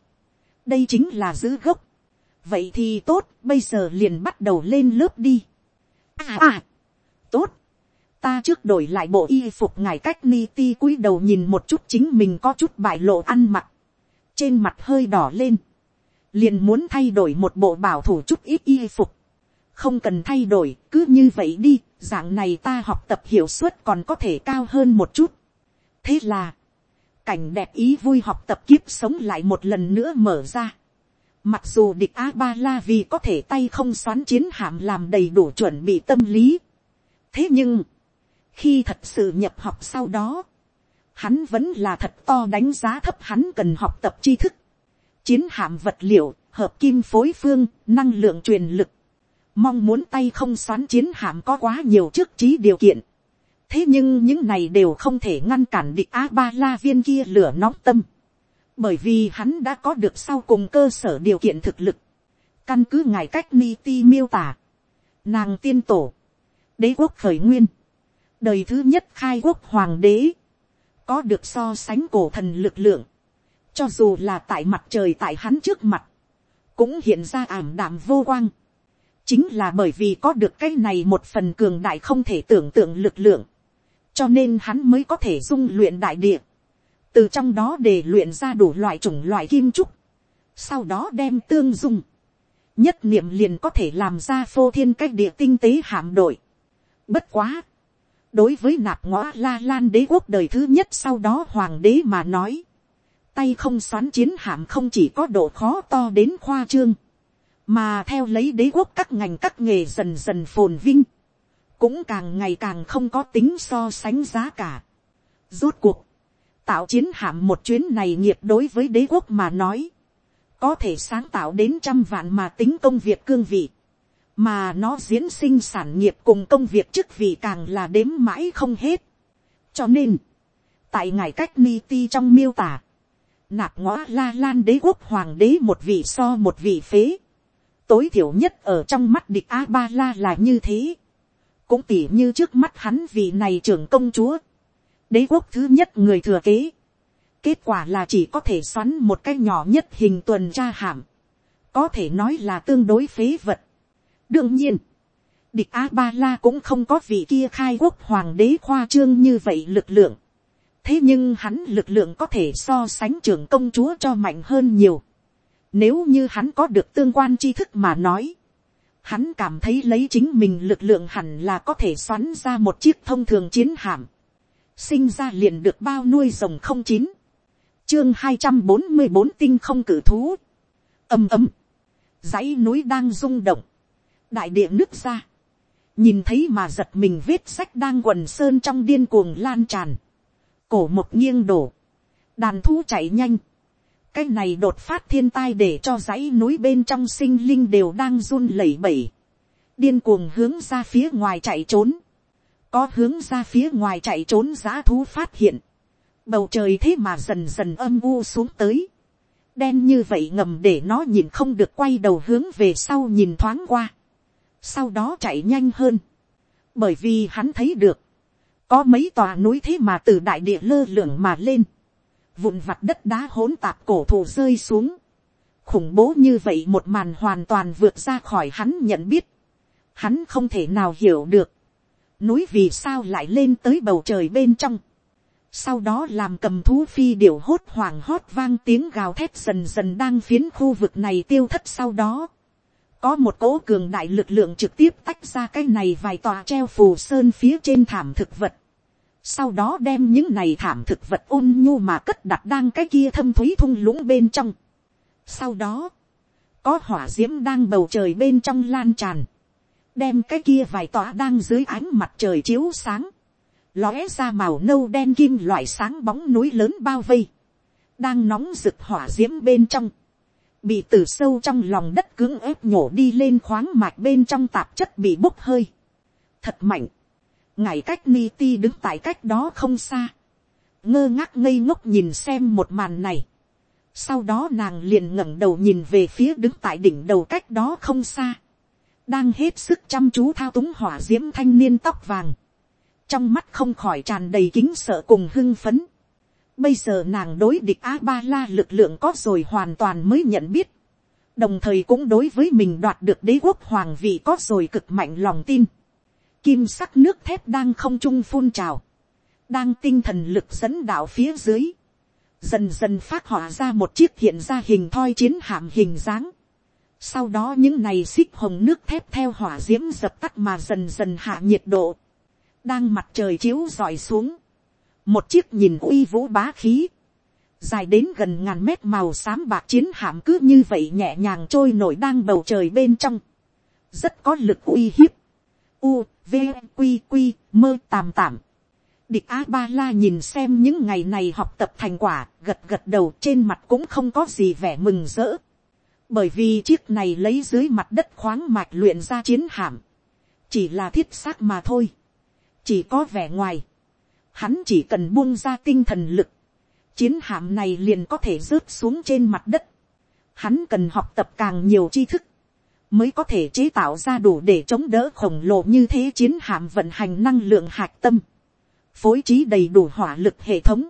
đây chính là giữ gốc. vậy thì tốt, bây giờ liền bắt đầu lên lớp đi. à à, tốt. ta trước đổi lại bộ y phục ngài cách ni ti cúi đầu nhìn một chút chính mình có chút bại lộ ăn mặc. trên mặt hơi đỏ lên. liền muốn thay đổi một bộ bảo thủ chút ít y phục. không cần thay đổi, cứ như vậy đi, dạng này ta học tập hiệu suất còn có thể cao hơn một chút thế là, cảnh đẹp ý vui học tập kiếp sống lại một lần nữa mở ra. Mặc dù địch A-ba-la vì có thể tay không xoắn chiến hạm làm đầy đủ chuẩn bị tâm lý. Thế nhưng, khi thật sự nhập học sau đó, hắn vẫn là thật to đánh giá thấp hắn cần học tập tri thức. Chiến hạm vật liệu, hợp kim phối phương, năng lượng truyền lực. Mong muốn tay không xoắn chiến hạm có quá nhiều trước trí điều kiện thế nhưng những này đều không thể ngăn cản địch a ba la viên kia lửa nóng tâm, bởi vì hắn đã có được sau cùng cơ sở điều kiện thực lực, căn cứ ngài cách ni ti miêu tả, nàng tiên tổ, đế quốc khởi nguyên, đời thứ nhất khai quốc hoàng đế, có được so sánh cổ thần lực lượng, cho dù là tại mặt trời tại hắn trước mặt, cũng hiện ra ảm đạm vô quang, chính là bởi vì có được cái này một phần cường đại không thể tưởng tượng lực lượng, cho nên hắn mới có thể dung luyện đại địa, từ trong đó để luyện ra đủ loại chủng loại kim trúc, sau đó đem tương dung, nhất niệm liền có thể làm ra phô thiên cách địa tinh tế hạm đội. Bất quá, đối với nạp ngõ la lan đế quốc đời thứ nhất sau đó hoàng đế mà nói, tay không xoắn chiến hạm không chỉ có độ khó to đến khoa trương, mà theo lấy đế quốc các ngành các nghề dần dần phồn vinh, cũng càng ngày càng không có tính so sánh giá cả. Rốt cuộc, tạo chiến hạm một chuyến này nghiệp đối với đế quốc mà nói, có thể sáng tạo đến trăm vạn mà tính công việc cương vị, mà nó diễn sinh sản nghiệp cùng công việc chức vị càng là đếm mãi không hết. cho nên, tại ngài cách ni ti trong miêu tả, nạp ngõ la lan đế quốc hoàng đế một vị so một vị phế, tối thiểu nhất ở trong mắt địch a ba la là như thế cũng tỉ như trước mắt hắn vì này trưởng công chúa, đế quốc thứ nhất người thừa kế, kết quả là chỉ có thể xoắn một cái nhỏ nhất hình tuần tra hàm, có thể nói là tương đối phế vật. đương nhiên, địch a ba la cũng không có vị kia khai quốc hoàng đế khoa trương như vậy lực lượng, thế nhưng hắn lực lượng có thể so sánh trưởng công chúa cho mạnh hơn nhiều. Nếu như hắn có được tương quan tri thức mà nói, Hắn cảm thấy lấy chính mình lực lượng hẳn là có thể xoắn ra một chiếc thông thường chiến hạm. Sinh ra liền được bao nuôi rồng không chín. Chương hai trăm bốn mươi bốn tinh không cử thú. ầm ầm. dãy núi đang rung động. Đại địa nước ra. Nhìn thấy mà giật mình vết sách đang quần sơn trong điên cuồng lan tràn. Cổ một nghiêng đổ. Đàn thú chạy nhanh cái này đột phát thiên tai để cho dãy núi bên trong sinh linh đều đang run lẩy bẩy, điên cuồng hướng ra phía ngoài chạy trốn, có hướng ra phía ngoài chạy trốn giá thú phát hiện, bầu trời thế mà dần dần âm u xuống tới, đen như vậy ngầm để nó nhìn không được quay đầu hướng về sau nhìn thoáng qua, sau đó chạy nhanh hơn, bởi vì hắn thấy được, có mấy tòa núi thế mà từ đại địa lơ lửng mà lên, vụn vặt đất đá hỗn tạp cổ thụ rơi xuống. khủng bố như vậy một màn hoàn toàn vượt ra khỏi hắn nhận biết. hắn không thể nào hiểu được. núi vì sao lại lên tới bầu trời bên trong. sau đó làm cầm thú phi điểu hốt hoảng hót vang tiếng gào thét dần dần đang phiến khu vực này tiêu thất sau đó. có một cỗ cường đại lực lượng trực tiếp tách ra cái này vài tòa treo phù sơn phía trên thảm thực vật sau đó đem những này thảm thực vật ôn nhu mà cất đặt đang cái kia thâm thúy thung lũng bên trong. Sau đó, có hỏa d i ễ m đang bầu trời bên trong lan tràn, đem cái kia vài tỏa đang dưới ánh mặt trời chiếu sáng, lóe ra màu nâu đen kim loại sáng bóng núi lớn bao vây, đang nóng rực hỏa d i ễ m bên trong, bị từ sâu trong lòng đất cưỡng ép nhổ đi lên khoáng mạch bên trong tạp chất bị bốc hơi. thật mạnh ngài cách ni ti đứng tại cách đó không xa. ngơ ngác ngây ngốc nhìn xem một màn này. sau đó nàng liền ngẩng đầu nhìn về phía đứng tại đỉnh đầu cách đó không xa. đang hết sức chăm chú thao túng hỏa d i ễ m thanh niên tóc vàng. trong mắt không khỏi tràn đầy kính sợ cùng hưng phấn Bây giờ nàng đối địch A-ba-la lực lượng có rồi hoàn toàn mới nhận biết. Đồng thời cũng đối với mình đoạt được đế quốc hoàng vị có rồi cực mạnh lòng tin. Kim sắc nước thép đang không trung phun trào. Đang tinh thần lực dẫn đạo phía dưới. Dần dần phát họa ra một chiếc hiện ra hình thoi chiến hạm hình dáng. Sau đó những này xích hồng nước thép theo hỏa diễm dập tắt mà dần dần hạ nhiệt độ. Đang mặt trời chiếu dọi xuống một chiếc nhìn uy vũ bá khí, dài đến gần ngàn mét màu xám bạc chiến hạm cứ như vậy nhẹ nhàng trôi nổi đang bầu trời bên trong, rất có lực uy hiếp, u, v, q q mơ tàm tạm. Địch A Ba La nhìn xem những ngày này học tập thành quả, gật gật đầu trên mặt cũng không có gì vẻ mừng rỡ. Bởi vì chiếc này lấy dưới mặt đất khoáng mạch luyện ra chiến hạm. Chỉ là thiết xác mà thôi. Chỉ có vẻ ngoài hắn chỉ cần buông ra tinh thần lực, chiến hạm này liền có thể rớt xuống trên mặt đất. Hắn cần học tập càng nhiều tri thức, mới có thể chế tạo ra đủ để chống đỡ khổng lồ như thế chiến hạm vận hành năng lượng hạt tâm, phối trí đầy đủ hỏa lực hệ thống.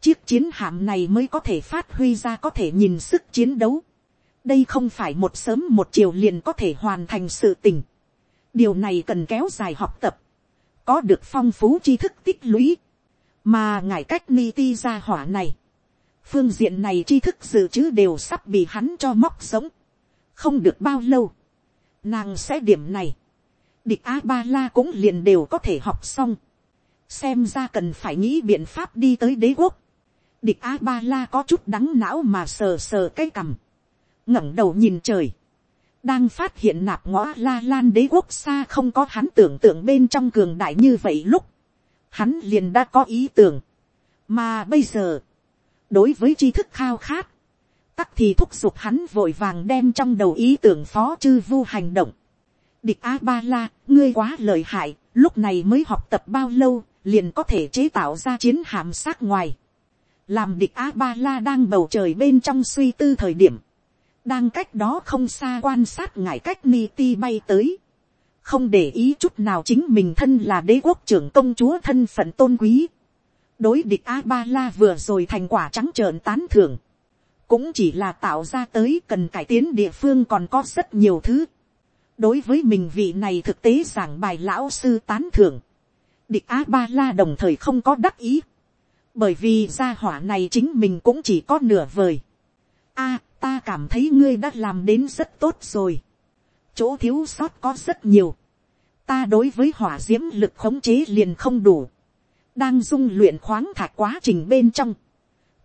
Chiếc chiến hạm này mới có thể phát huy ra có thể nhìn sức chiến đấu. đây không phải một sớm một chiều liền có thể hoàn thành sự tình. điều này cần kéo dài học tập có được phong phú tri thức tích lũy, mà ngài cách ni ti ra hỏa này, phương diện này tri thức dự trữ đều sắp bị hắn cho móc sống, không được bao lâu, nàng sẽ điểm này, địch a ba la cũng liền đều có thể học xong, xem ra cần phải nghĩ biện pháp đi tới đế quốc, địch a ba la có chút đắng não mà sờ sờ cái cằm, ngẩng đầu nhìn trời, đang phát hiện nạp ngõ la lan đế quốc xa không có hắn tưởng tượng bên trong cường đại như vậy lúc, hắn liền đã có ý tưởng, mà bây giờ, đối với tri thức khao khát, tắc thì thúc giục hắn vội vàng đem trong đầu ý tưởng phó chư vu hành động. địch a ba la, ngươi quá lợi hại, lúc này mới học tập bao lâu, liền có thể chế tạo ra chiến hạm sát ngoài. làm địch a ba la đang bầu trời bên trong suy tư thời điểm, đang cách đó không xa quan sát ngải cách ni ti bay tới, không để ý chút nào chính mình thân là đế quốc trưởng công chúa thân phận tôn quý, đối địch a ba la vừa rồi thành quả trắng trợn tán thưởng, cũng chỉ là tạo ra tới cần cải tiến địa phương còn có rất nhiều thứ. đối với mình vị này thực tế giảng bài lão sư tán thưởng, địch a ba la đồng thời không có đắc ý, bởi vì gia hỏa này chính mình cũng chỉ có nửa vời. a, ta cảm thấy ngươi đã làm đến rất tốt rồi. chỗ thiếu sót có rất nhiều. ta đối với hỏa d i ễ m lực khống chế liền không đủ. đang dung luyện khoáng thạch quá trình bên trong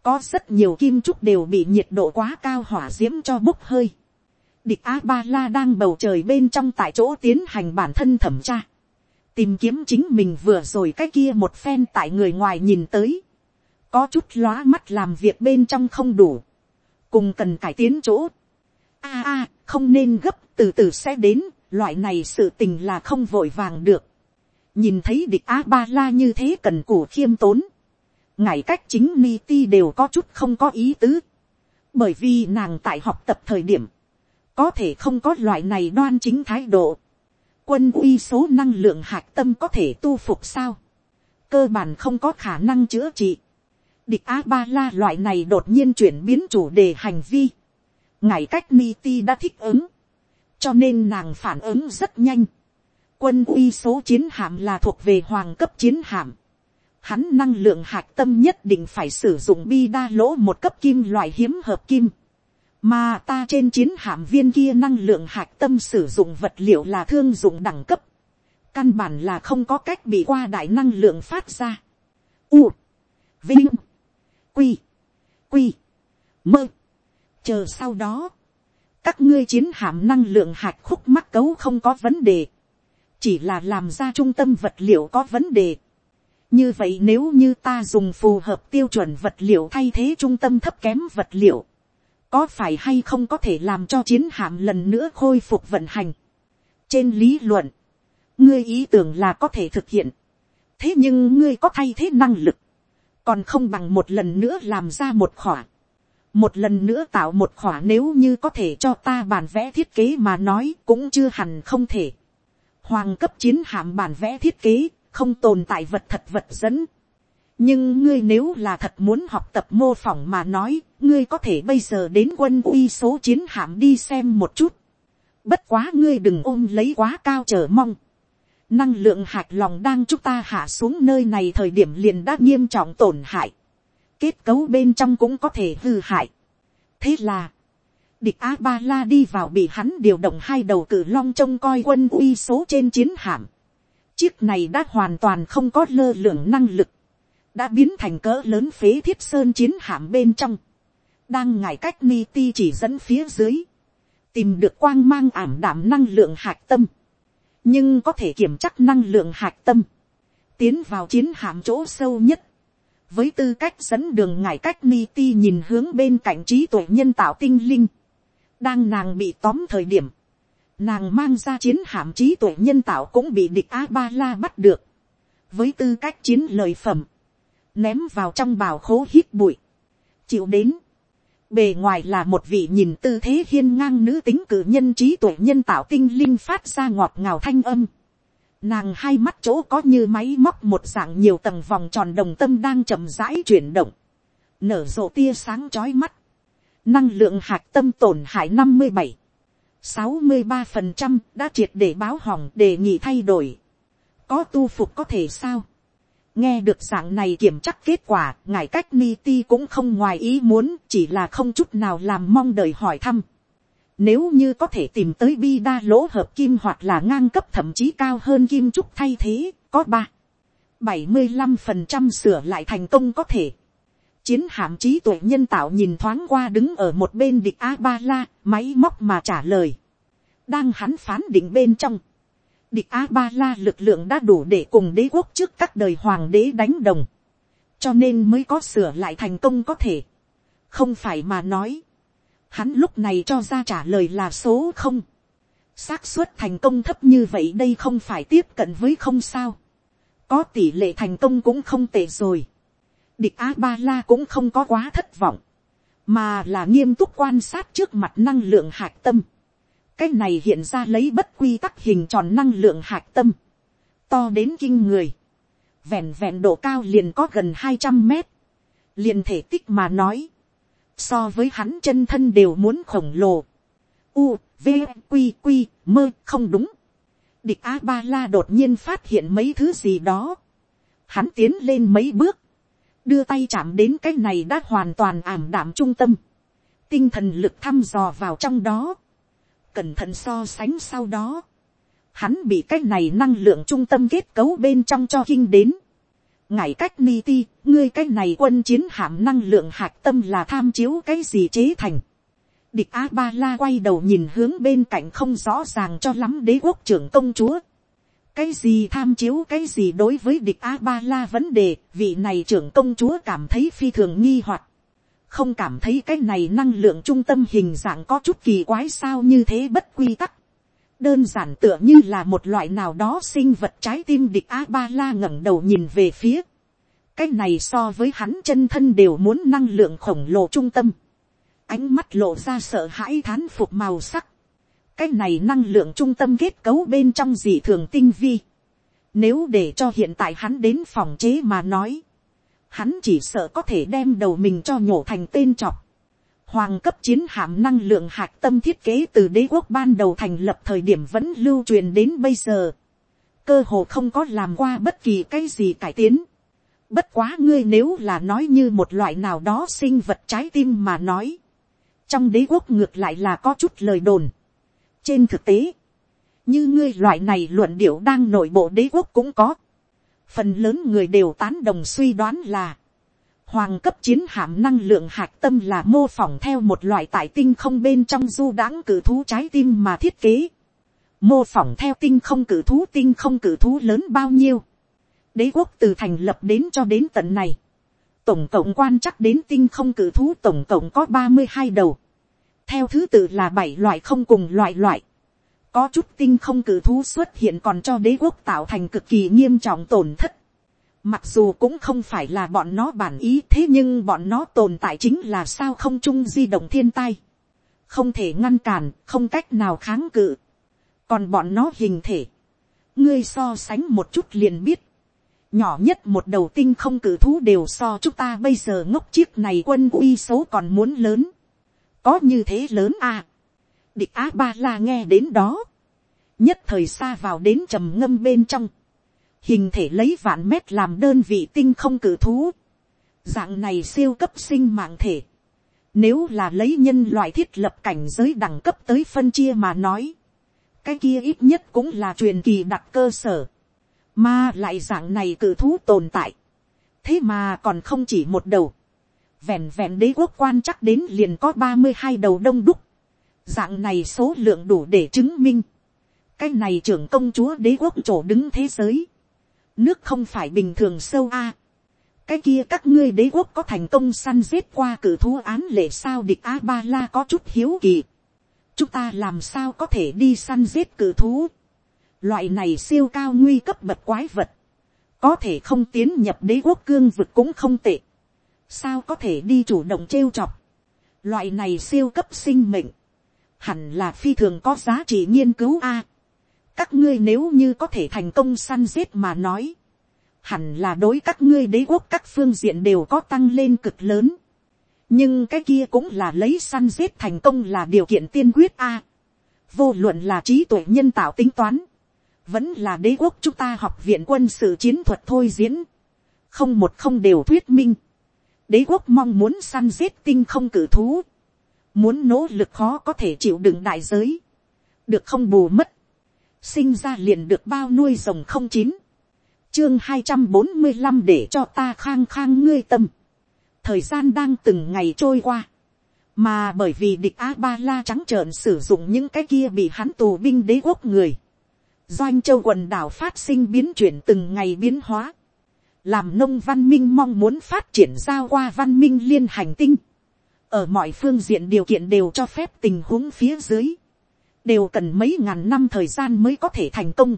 có rất nhiều kim trúc đều bị nhiệt độ quá cao hỏa d i ễ m cho bốc hơi. địch a ba la đang bầu trời bên trong tại chỗ tiến hành bản thân thẩm tra. tìm kiếm chính mình vừa rồi cái kia một phen tại người ngoài nhìn tới. có chút lóa mắt làm việc bên trong không đủ cùng cần cải tiến chỗ. a a, không nên gấp, từ từ sẽ đến, loại này sự tình là không vội vàng được. nhìn thấy địch a ba la như thế cần củ khiêm tốn ngài cách chính ni ti đều có chút không có ý tứ. bởi vì nàng tại học tập thời điểm, có thể không có loại này đoan chính thái độ. quân uy số năng lượng hạt tâm có thể tu phục sao. cơ bản không có khả năng chữa trị địch a ba la loại này đột nhiên chuyển biến chủ đề hành vi. ngày cách ni ti đã thích ứng. cho nên nàng phản ứng rất nhanh. quân uy số chiến hạm là thuộc về hoàng cấp chiến hạm hắn năng lượng hạt tâm nhất định phải sử dụng bi đa lỗ một cấp kim loại hiếm hợp kim. mà ta trên chiến hạm viên kia năng lượng hạt tâm sử dụng vật liệu là thương dụng đẳng cấp. căn bản là không có cách bị qua đại năng lượng phát ra. U. Vinh quy, quy, mơ. chờ sau đó, các ngươi chiến hạm năng lượng hạt khúc mắc cấu không có vấn đề, chỉ là làm ra trung tâm vật liệu có vấn đề như vậy nếu như ta dùng phù hợp tiêu chuẩn vật liệu thay thế trung tâm thấp kém vật liệu, có phải hay không có thể làm cho chiến hạm lần nữa khôi phục vận hành. trên lý luận, ngươi ý tưởng là có thể thực hiện. thế nhưng ngươi có thay thế năng lực, còn không bằng một lần nữa làm ra một khỏa. một lần nữa tạo một khỏa nếu như có thể cho ta bản vẽ thiết kế mà nói cũng chưa hẳn không thể. hoàng cấp chiến hạm bản vẽ thiết kế không tồn tại vật thật vật dẫn nhưng ngươi nếu là thật muốn học tập mô phỏng mà nói, ngươi có thể bây giờ đến quân uy số chiến hạm đi xem một chút. Bất quá ngươi đừng ôm lấy quá cao chờ mong. Năng lượng hạt lòng đang chúng ta hạ xuống nơi này thời điểm liền đã nghiêm trọng tổn hại. Kết cấu bên trong cũng có thể hư hại. Thế là, địch a ba la đi vào bị hắn điều động hai đầu cử long trông coi quân uy số trên chiến hạm. Chiếc này đã hoàn toàn không có lơ lượng năng lực. Đã biến thành cỡ lớn phế thiết sơn chiến hạm bên trong, đang ngại cách ni ti chỉ dẫn phía dưới, tìm được quang mang ảm đảm năng lượng hạt tâm, nhưng có thể kiểm chắc năng lượng hạt tâm, tiến vào chiến hạm chỗ sâu nhất, với tư cách dẫn đường ngại cách ni ti nhìn hướng bên cạnh trí tuệ nhân tạo tinh linh, đang nàng bị tóm thời điểm, nàng mang ra chiến hạm trí tuệ nhân tạo cũng bị địch a ba la bắt được, với tư cách chiến lợi phẩm, ném vào trong bào khố hít bụi, chịu đến, bề ngoài là một vị nhìn tư thế hiên ngang nữ tính cử nhân trí tuệ nhân tạo tinh linh phát ra ngọt ngào thanh âm, nàng hai mắt chỗ có như máy móc một dạng nhiều tầng vòng tròn đồng tâm đang chậm rãi chuyển động, nở rộ tia sáng chói mắt, năng lượng hạt tâm tổn hại năm mươi bảy, sáu mươi ba phần trăm đã triệt để báo hỏng đề nghị thay đổi, có tu phục có thể sao, nghe được dạng này kiểm chắc kết quả ngài cách ni ti cũng không ngoài ý muốn chỉ là không chút nào làm mong đợi hỏi thăm. Nếu như có thể tìm tới bi đa lỗ hợp kim hoặc là ngang cấp thậm chí cao hơn kim trúc thay thế có ba. Bảy mươi năm phần trăm sửa lại thành công có thể chiến hạm trí tuệ nhân tạo nhìn thoáng qua đứng ở một bên địch a ba la máy móc mà trả lời. Đang hắn phán định bên trong. Địch a ba la lực lượng đã đủ để cùng đế quốc trước các đời hoàng đế đánh đồng, cho nên mới có sửa lại thành công có thể, không phải mà nói, hắn lúc này cho ra trả lời là số không, xác suất thành công thấp như vậy đây không phải tiếp cận với không sao, có tỷ lệ thành công cũng không tệ rồi, địch a ba la cũng không có quá thất vọng, mà là nghiêm túc quan sát trước mặt năng lượng hạt tâm, cái này hiện ra lấy bất quy tắc hình tròn năng lượng hạt tâm, to đến kinh người, vẹn vẹn độ cao liền có gần hai trăm mét, liền thể tích mà nói, so với hắn chân thân đều muốn khổng lồ, u, v, q, q, mơ không đúng, địch a ba la đột nhiên phát hiện mấy thứ gì đó, hắn tiến lên mấy bước, đưa tay chạm đến cái này đã hoàn toàn ảm đạm trung tâm, tinh thần lực thăm dò vào trong đó, cẩn thận so sánh sau đó, hắn bị cái này năng lượng trung tâm kết cấu bên trong cho kinh đến. Ngải cách ni ti, ngươi cái này quân chiến hạm năng lượng hạt tâm là tham chiếu cái gì chế thành. địch a ba la quay đầu nhìn hướng bên cạnh không rõ ràng cho lắm đế quốc trưởng công chúa cái gì tham chiếu cái gì đối với địch a ba la vấn đề, vị này trưởng công chúa cảm thấy phi thường nghi hoặc không cảm thấy cái này năng lượng trung tâm hình dạng có chút kỳ quái sao như thế bất quy tắc. đơn giản tựa như là một loại nào đó sinh vật trái tim địch a ba la ngẩng đầu nhìn về phía. cái này so với hắn chân thân đều muốn năng lượng khổng lồ trung tâm. ánh mắt lộ ra sợ hãi thán phục màu sắc cái này năng lượng trung tâm kết cấu bên trong dị thường tinh vi. nếu để cho hiện tại hắn đến phòng chế mà nói, hắn chỉ sợ có thể đem đầu mình cho nhổ thành tên trọc. Hoàng cấp chiến hạm năng lượng hạt tâm thiết kế từ đế quốc ban đầu thành lập thời điểm vẫn lưu truyền đến bây giờ. Cơ hồ không có làm qua bất kỳ cái gì cải tiến. Bất quá ngươi nếu là nói như một loại nào đó sinh vật trái tim mà nói. Trong đế quốc ngược lại là có chút lời đồn. Trên thực tế, như ngươi loại này luận điệu đang nội bộ đế quốc cũng có phần lớn người đều tán đồng suy đoán là, hoàng cấp chiến hạm năng lượng hạt tâm là mô phỏng theo một loại tại tinh không bên trong du đãng cử thú trái tim mà thiết kế. mô phỏng theo tinh không cử thú tinh không cử thú lớn bao nhiêu. đế quốc từ thành lập đến cho đến tận này. tổng cộng quan chắc đến tinh không cử thú tổng cộng có ba mươi hai đầu theo thứ tự là bảy loại không cùng loại loại, có chút tinh không cử thú xuất hiện còn cho đế quốc tạo thành cực kỳ nghiêm trọng tổn thất. Mặc dù cũng không phải là bọn nó bản ý thế nhưng bọn nó tồn tại chính là sao không chung di động thiên tai. Không thể ngăn cản, không cách nào kháng cự. Còn bọn nó hình thể. Ngươi so sánh một chút liền biết. Nhỏ nhất một đầu tinh không cử thú đều so chúng ta bây giờ ngốc chiếc này quân uy xấu còn muốn lớn. Có như thế lớn à. Địch Á Ba La nghe đến đó. Nhất thời xa vào đến trầm ngâm bên trong. Hình thể lấy vạn mét làm đơn vị tinh không cử thú, dạng này siêu cấp sinh mạng thể, nếu là lấy nhân loại thiết lập cảnh giới đẳng cấp tới phân chia mà nói, cái kia ít nhất cũng là truyền kỳ đặt cơ sở, mà lại dạng này cử thú tồn tại, thế mà còn không chỉ một đầu, vẹn vẹn đế quốc quan chắc đến liền có ba mươi hai đầu đông đúc, dạng này số lượng đủ để chứng minh, cái này trưởng công chúa đế quốc chỗ đứng thế giới, nước không phải bình thường sâu a. cái kia các ngươi đế quốc có thành công săn giết qua cử thú án lệ sao địch a ba la có chút hiếu kỳ. chúng ta làm sao có thể đi săn giết cử thú. loại này siêu cao nguy cấp bậc quái vật. có thể không tiến nhập đế quốc cương vực cũng không tệ sao có thể đi chủ động trêu chọc. loại này siêu cấp sinh mệnh. hẳn là phi thường có giá trị nghiên cứu a các ngươi nếu như có thể thành công săn giết mà nói, hẳn là đối các ngươi đế quốc các phương diện đều có tăng lên cực lớn. nhưng cái kia cũng là lấy săn giết thành công là điều kiện tiên quyết a. vô luận là trí tuệ nhân tạo tính toán, vẫn là đế quốc chúng ta học viện quân sự chiến thuật thôi diễn, không một không đều thuyết minh đế quốc mong muốn săn giết tinh không cử thú, muốn nỗ lực khó có thể chịu đựng đại giới, được không bù mất. Sinh ra liền được bao nuôi rồng không chín, chương hai trăm bốn mươi năm để cho ta khang khang ngươi tâm, thời gian đang từng ngày trôi qua, mà bởi vì địch a ba la trắng trợn sử dụng những cái kia bị hắn tù binh đế quốc người, doanh châu quần đảo phát sinh biến chuyển từng ngày biến hóa, làm nông văn minh mong muốn phát triển giao qua văn minh liên hành tinh, ở mọi phương diện điều kiện đều cho phép tình huống phía dưới, đều cần mấy ngàn năm thời gian mới có thể thành công.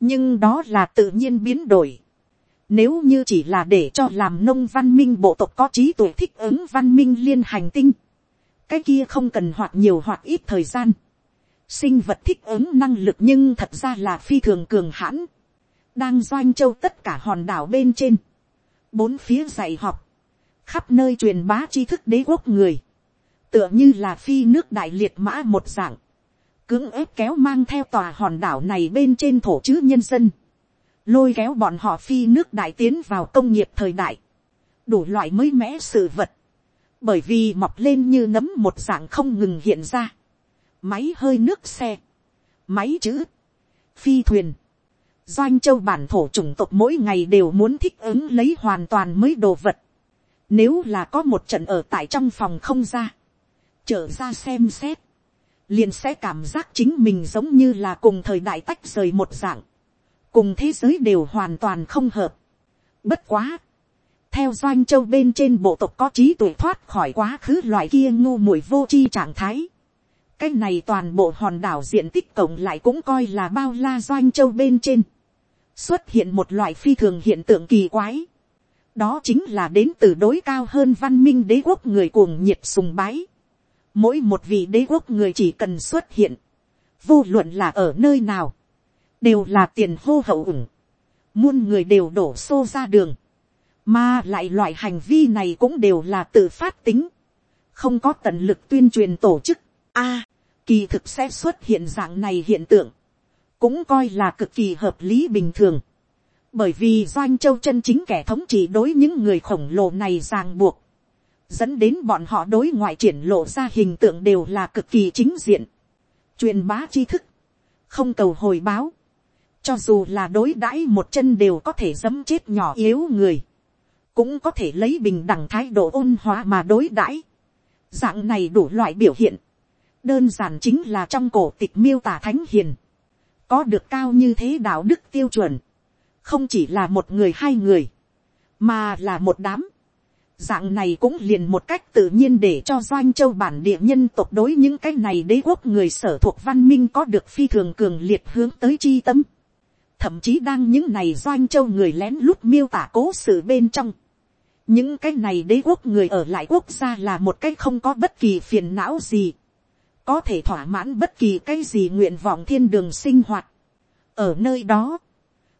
nhưng đó là tự nhiên biến đổi. Nếu như chỉ là để cho làm nông văn minh bộ tộc có trí tuệ thích ứng văn minh liên hành tinh, cái kia không cần hoặc nhiều hoặc ít thời gian. sinh vật thích ứng năng lực nhưng thật ra là phi thường cường hãn đang doanh châu tất cả hòn đảo bên trên, bốn phía dạy học, khắp nơi truyền bá tri thức đế quốc người, tựa như là phi nước đại liệt mã một dạng, cưỡng ép kéo mang theo tòa hòn đảo này bên trên thổ chữ nhân dân, lôi kéo bọn họ phi nước đại tiến vào công nghiệp thời đại, đủ loại mới mẻ sự vật, bởi vì mọc lên như nấm một dạng không ngừng hiện ra, máy hơi nước xe, máy chữ, phi thuyền, doanh châu bản thổ chủng tộc mỗi ngày đều muốn thích ứng lấy hoàn toàn mới đồ vật, nếu là có một trận ở tại trong phòng không ra, trở ra xem xét, liền sẽ cảm giác chính mình giống như là cùng thời đại tách rời một dạng, cùng thế giới đều hoàn toàn không hợp. Bất quá, theo doanh châu bên trên bộ tộc có trí tuệ thoát khỏi quá khứ loại kia ngu muội vô chi trạng thái. cái này toàn bộ hòn đảo diện tích cộng lại cũng coi là bao la doanh châu bên trên xuất hiện một loại phi thường hiện tượng kỳ quái. đó chính là đến từ đối cao hơn văn minh đế quốc người cuồng nhiệt sùng bái Mỗi một vị đế quốc người chỉ cần xuất hiện. Vô luận là ở nơi nào. Đều là tiền hô hậu ủng. Muôn người đều đổ xô ra đường. Mà lại loại hành vi này cũng đều là tự phát tính. Không có tận lực tuyên truyền tổ chức. a, kỳ thực sẽ xuất hiện dạng này hiện tượng. Cũng coi là cực kỳ hợp lý bình thường. Bởi vì Doanh Châu chân chính kẻ thống trị đối những người khổng lồ này ràng buộc. Dẫn đến bọn họ đối ngoại triển lộ ra hình tượng đều là cực kỳ chính diện, truyền bá tri thức, không cầu hồi báo, cho dù là đối đãi một chân đều có thể dấm chết nhỏ yếu người, cũng có thể lấy bình đẳng thái độ ôn hóa mà đối đãi. Dạng này đủ loại biểu hiện, đơn giản chính là trong cổ tịch miêu tả thánh hiền, có được cao như thế đạo đức tiêu chuẩn, không chỉ là một người hai người, mà là một đám, dạng này cũng liền một cách tự nhiên để cho doanh châu bản địa nhân tộc đối những cái này đế quốc người sở thuộc văn minh có được phi thường cường liệt hướng tới chi tâm. thậm chí đang những này doanh châu người lén lút miêu tả cố sự bên trong. những cái này đế quốc người ở lại quốc gia là một cái không có bất kỳ phiền não gì có thể thỏa mãn bất kỳ cái gì nguyện vọng thiên đường sinh hoạt. ở nơi đó,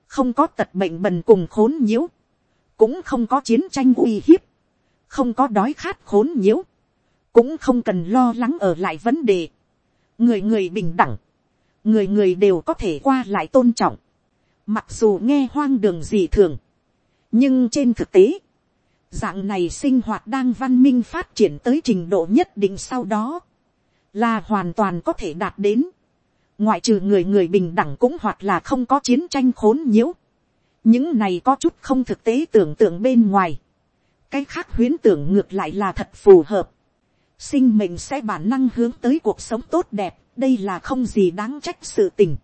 không có tật bệnh bần cùng khốn nhiễu, cũng không có chiến tranh uy hiếp không có đói khát khốn nhiễu, cũng không cần lo lắng ở lại vấn đề. người người bình đẳng, người người đều có thể qua lại tôn trọng, mặc dù nghe hoang đường gì thường, nhưng trên thực tế, dạng này sinh hoạt đang văn minh phát triển tới trình độ nhất định sau đó, là hoàn toàn có thể đạt đến, ngoại trừ người người bình đẳng cũng hoặc là không có chiến tranh khốn nhiễu, những này có chút không thực tế tưởng tượng bên ngoài, cái khác huyến tưởng ngược lại là thật phù hợp. sinh mệnh sẽ bản năng hướng tới cuộc sống tốt đẹp, đây là không gì đáng trách sự tình.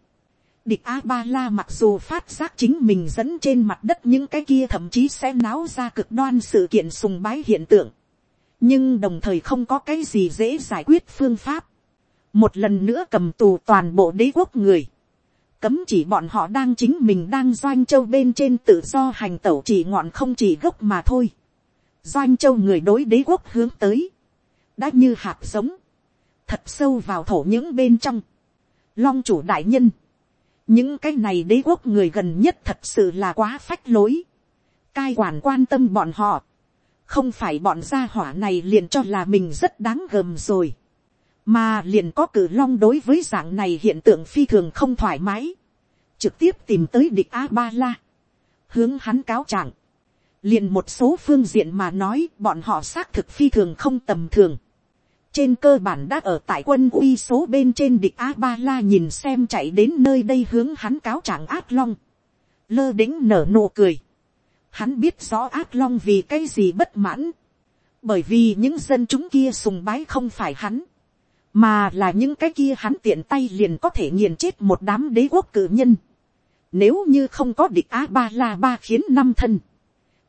địch a ba la mặc dù phát giác chính mình dẫn trên mặt đất những cái kia thậm chí sẽ náo ra cực đoan sự kiện sùng bái hiện tượng, nhưng đồng thời không có cái gì dễ giải quyết phương pháp. một lần nữa cầm tù toàn bộ đế quốc người, cấm chỉ bọn họ đang chính mình đang doanh châu bên trên tự do hành tẩu chỉ ngọn không chỉ gốc mà thôi. Doanh châu người đối đế quốc hướng tới, đã như hạt giống, thật sâu vào thổ những bên trong, long chủ đại nhân, những cái này đế quốc người gần nhất thật sự là quá phách lối, cai quản quan tâm bọn họ, không phải bọn gia hỏa này liền cho là mình rất đáng gờm rồi, mà liền có cử long đối với dạng này hiện tượng phi thường không thoải mái, trực tiếp tìm tới địch a ba la, hướng hắn cáo trạng, liền một số phương diện mà nói bọn họ xác thực phi thường không tầm thường. trên cơ bản đã ở tại quân uy số bên trên địch a ba la nhìn xem chạy đến nơi đây hướng hắn cáo trạng át long. lơ đĩnh nở nụ cười hắn biết rõ ác long vì cái gì bất mãn. bởi vì những dân chúng kia sùng bái không phải hắn. mà là những cái kia hắn tiện tay liền có thể nghiền chết một đám đế quốc cử nhân. nếu như không có địch a ba la ba khiến năm thân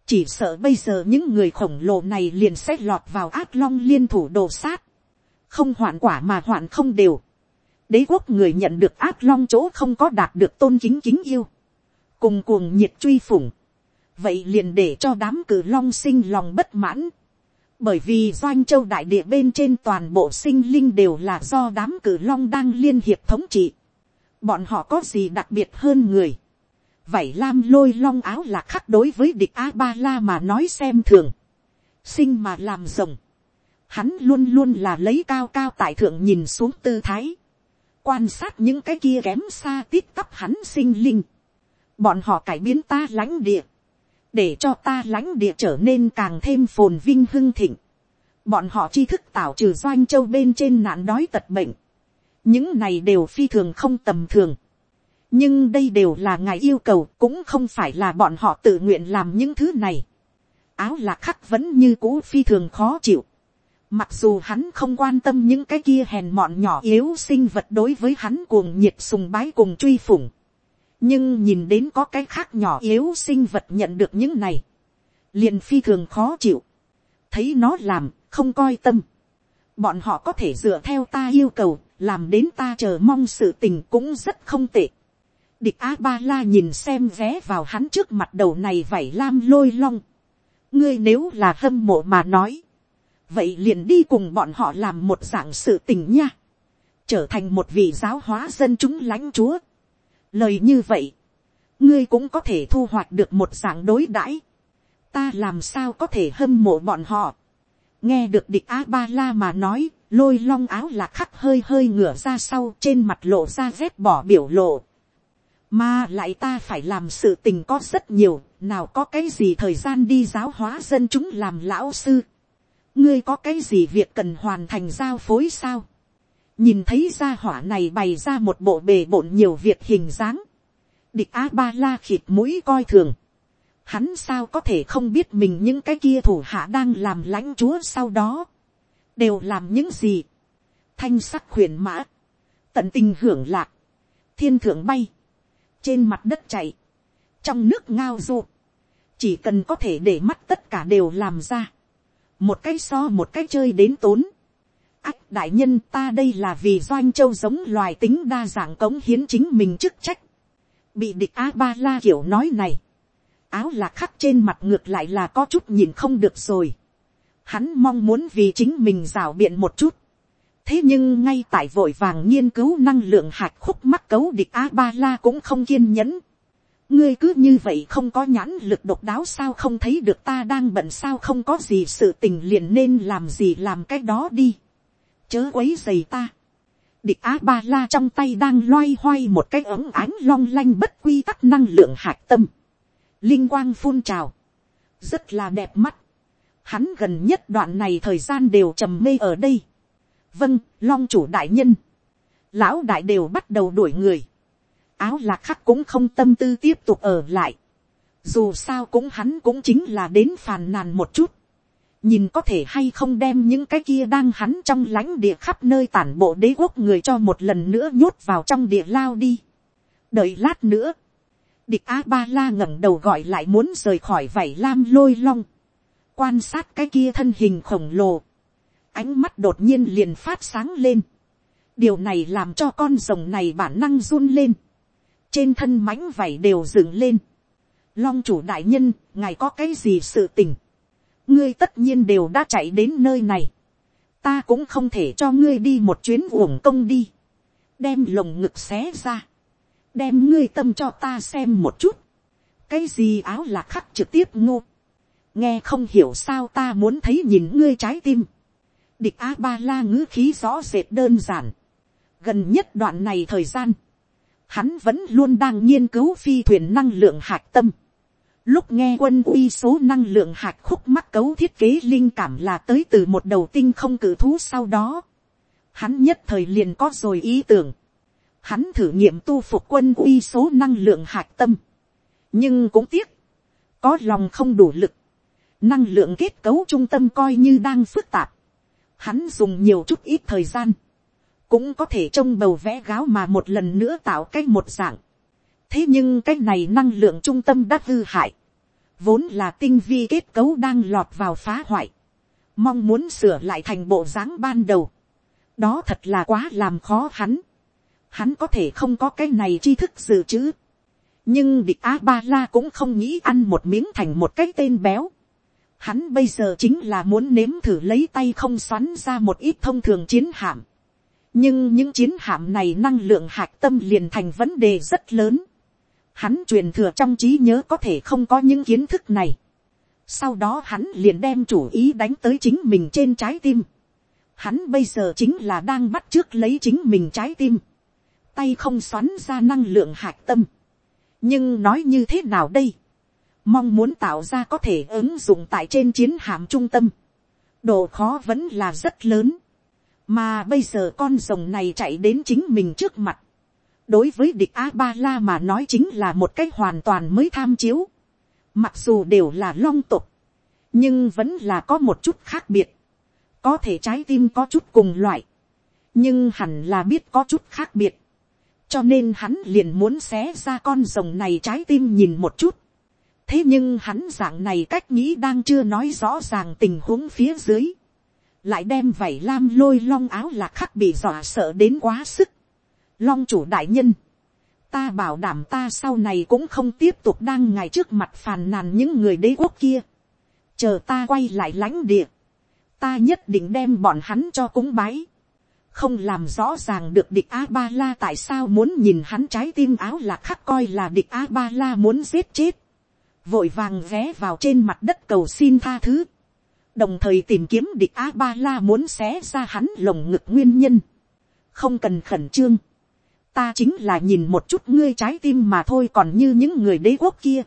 chỉ sợ bây giờ những người khổng lồ này liền sẽ lọt vào ác long liên thủ đồ sát, không hoạn quả mà hoạn không đều. đế quốc người nhận được ác long chỗ không có đạt được tôn kính kính yêu, cùng cuồng nhiệt truy phủng, vậy liền để cho đám cử long sinh lòng bất mãn, bởi vì doanh châu đại địa bên trên toàn bộ sinh linh đều là do đám cử long đang liên hiệp thống trị, bọn họ có gì đặc biệt hơn người, vậy lam lôi long áo là khắc đối với địch a ba la mà nói xem thường, sinh mà làm rồng, hắn luôn luôn là lấy cao cao tại thượng nhìn xuống tư thái, quan sát những cái kia kém xa tít tắp hắn sinh linh, bọn họ cải biến ta lãnh địa, để cho ta lãnh địa trở nên càng thêm phồn vinh hưng thịnh, bọn họ tri thức tạo trừ doanh châu bên trên nạn đói tật bệnh, những này đều phi thường không tầm thường, nhưng đây đều là ngài yêu cầu cũng không phải là bọn họ tự nguyện làm những thứ này. áo lạc khắc vẫn như cũ phi thường khó chịu. mặc dù hắn không quan tâm những cái kia hèn mọn nhỏ yếu sinh vật đối với hắn cuồng nhiệt sùng bái cùng truy phủng nhưng nhìn đến có cái khác nhỏ yếu sinh vật nhận được những này. liền phi thường khó chịu. thấy nó làm, không coi tâm. bọn họ có thể dựa theo ta yêu cầu, làm đến ta chờ mong sự tình cũng rất không tệ Địch A-ba-la nhìn xem vé vào hắn trước mặt đầu này vảy lam lôi long. Ngươi nếu là hâm mộ mà nói. Vậy liền đi cùng bọn họ làm một dạng sự tình nha. Trở thành một vị giáo hóa dân chúng lãnh chúa. Lời như vậy. Ngươi cũng có thể thu hoạch được một dạng đối đãi. Ta làm sao có thể hâm mộ bọn họ. Nghe được địch A-ba-la mà nói. Lôi long áo là khắc hơi hơi ngửa ra sau trên mặt lộ ra dép bỏ biểu lộ mà lại ta phải làm sự tình có rất nhiều, nào có cái gì thời gian đi giáo hóa dân chúng làm lão sư. ngươi có cái gì việc cần hoàn thành giao phối sao nhìn thấy gia hỏa này bày ra một bộ bề bộn nhiều việc hình dáng. địch a ba la khịt mũi coi thường. hắn sao có thể không biết mình những cái kia thủ hạ đang làm lãnh chúa sau đó. đều làm những gì. thanh sắc khuyển mã. tận tình hưởng lạc. thiên thượng bay trên mặt đất chạy, trong nước ngao du, chỉ cần có thể để mắt tất cả đều làm ra, một cái so một cái chơi đến tốn ách, đại nhân, ta đây là vì doanh châu giống loài tính đa dạng cống hiến chính mình chức trách. bị địch a ba la kiểu nói này. áo lạc khắc trên mặt ngược lại là có chút nhìn không được rồi. hắn mong muốn vì chính mình rào biện một chút. thế nhưng ngay tại vội vàng nghiên cứu năng lượng hạt khúc mắc cấu địch a ba la cũng không kiên nhẫn ngươi cứ như vậy không có nhãn lực độc đáo sao không thấy được ta đang bận sao không có gì sự tình liền nên làm gì làm cái đó đi chớ quấy dày ta. địch á ba la trong tay đang loay hoay một cái ống ánh long lanh bất quy tắc năng lượng hạt tâm. linh quang phun trào. rất là đẹp mắt. hắn gần nhất đoạn này thời gian đều trầm mê ở đây. vâng, long chủ đại nhân. lão đại đều bắt đầu đuổi người áo lạc khắc cũng không tâm tư tiếp tục ở lại. Dù sao cũng hắn cũng chính là đến phàn nàn một chút. Nhìn có thể hay không đem những cái kia đang hắn trong lãnh địa khắp nơi tản bộ đế quốc người cho một lần nữa nhốt vào trong địa lao đi. Đợi lát nữa. Địch A-ba-la ngẩng đầu gọi lại muốn rời khỏi vảy lam lôi long. Quan sát cái kia thân hình khổng lồ. Ánh mắt đột nhiên liền phát sáng lên. Điều này làm cho con rồng này bản năng run lên trên thân mánh vảy đều dựng lên. Long chủ đại nhân, ngài có cái gì sự tình ngươi tất nhiên đều đã chạy đến nơi này. ta cũng không thể cho ngươi đi một chuyến uổng công đi. đem lồng ngực xé ra. đem ngươi tâm cho ta xem một chút. cái gì áo là khắc trực tiếp ngô. nghe không hiểu sao ta muốn thấy nhìn ngươi trái tim. địch a ba la ngữ khí rõ rệt đơn giản. gần nhất đoạn này thời gian hắn vẫn luôn đang nghiên cứu phi thuyền năng lượng hạt tâm. Lúc nghe quân uy số năng lượng hạt khúc mắc cấu thiết kế linh cảm là tới từ một đầu tinh không cử thú sau đó. Hắn nhất thời liền có rồi ý tưởng. Hắn thử nghiệm tu phục quân uy số năng lượng hạt tâm. Nhưng cũng tiếc. Có lòng không đủ lực. Năng lượng kết cấu trung tâm coi như đang phức tạp. Hắn dùng nhiều chút ít thời gian cũng có thể trông bầu vẽ gáo mà một lần nữa tạo cách một dạng thế nhưng cái này năng lượng trung tâm đã hư hại, vốn là tinh vi kết cấu đang lọt vào phá hoại, mong muốn sửa lại thành bộ dáng ban đầu, đó thật là quá làm khó hắn, hắn có thể không có cái này tri thức dự trữ, nhưng địch a ba la cũng không nghĩ ăn một miếng thành một cái tên béo, hắn bây giờ chính là muốn nếm thử lấy tay không xoắn ra một ít thông thường chiến hạm, nhưng những chiến hạm này năng lượng hạt tâm liền thành vấn đề rất lớn. Hắn truyền thừa trong trí nhớ có thể không có những kiến thức này. Sau đó hắn liền đem chủ ý đánh tới chính mình trên trái tim. Hắn bây giờ chính là đang bắt trước lấy chính mình trái tim. Tay không xoắn ra năng lượng hạt tâm. Nhưng nói như thế nào đây? Mong muốn tạo ra có thể ứng dụng tại trên chiến hạm trung tâm. Độ khó vẫn là rất lớn mà bây giờ con rồng này chạy đến chính mình trước mặt đối với địch a ba la mà nói chính là một cách hoàn toàn mới tham chiếu. mặc dù đều là long tục, nhưng vẫn là có một chút khác biệt. có thể trái tim có chút cùng loại, nhưng hẳn là biết có chút khác biệt. cho nên hắn liền muốn xé ra con rồng này trái tim nhìn một chút. thế nhưng hắn dạng này cách nghĩ đang chưa nói rõ ràng tình huống phía dưới lại đem vảy lam lôi long áo lạc khắc bị dọa sợ đến quá sức. Long chủ đại nhân, ta bảo đảm ta sau này cũng không tiếp tục đang ngày trước mặt phàn nàn những người đế quốc kia. Chờ ta quay lại lãnh địa, ta nhất định đem bọn hắn cho cúng bái. Không làm rõ ràng được địch A-ba-la tại sao muốn nhìn hắn trái tim áo là khắc coi là địch A-ba-la muốn giết chết. Vội vàng ghé vào trên mặt đất cầu xin tha thứ đồng thời tìm kiếm địch a ba la muốn xé ra hắn lồng ngực nguyên nhân. không cần khẩn trương ta chính là nhìn một chút ngươi trái tim mà thôi còn như những người đế quốc kia.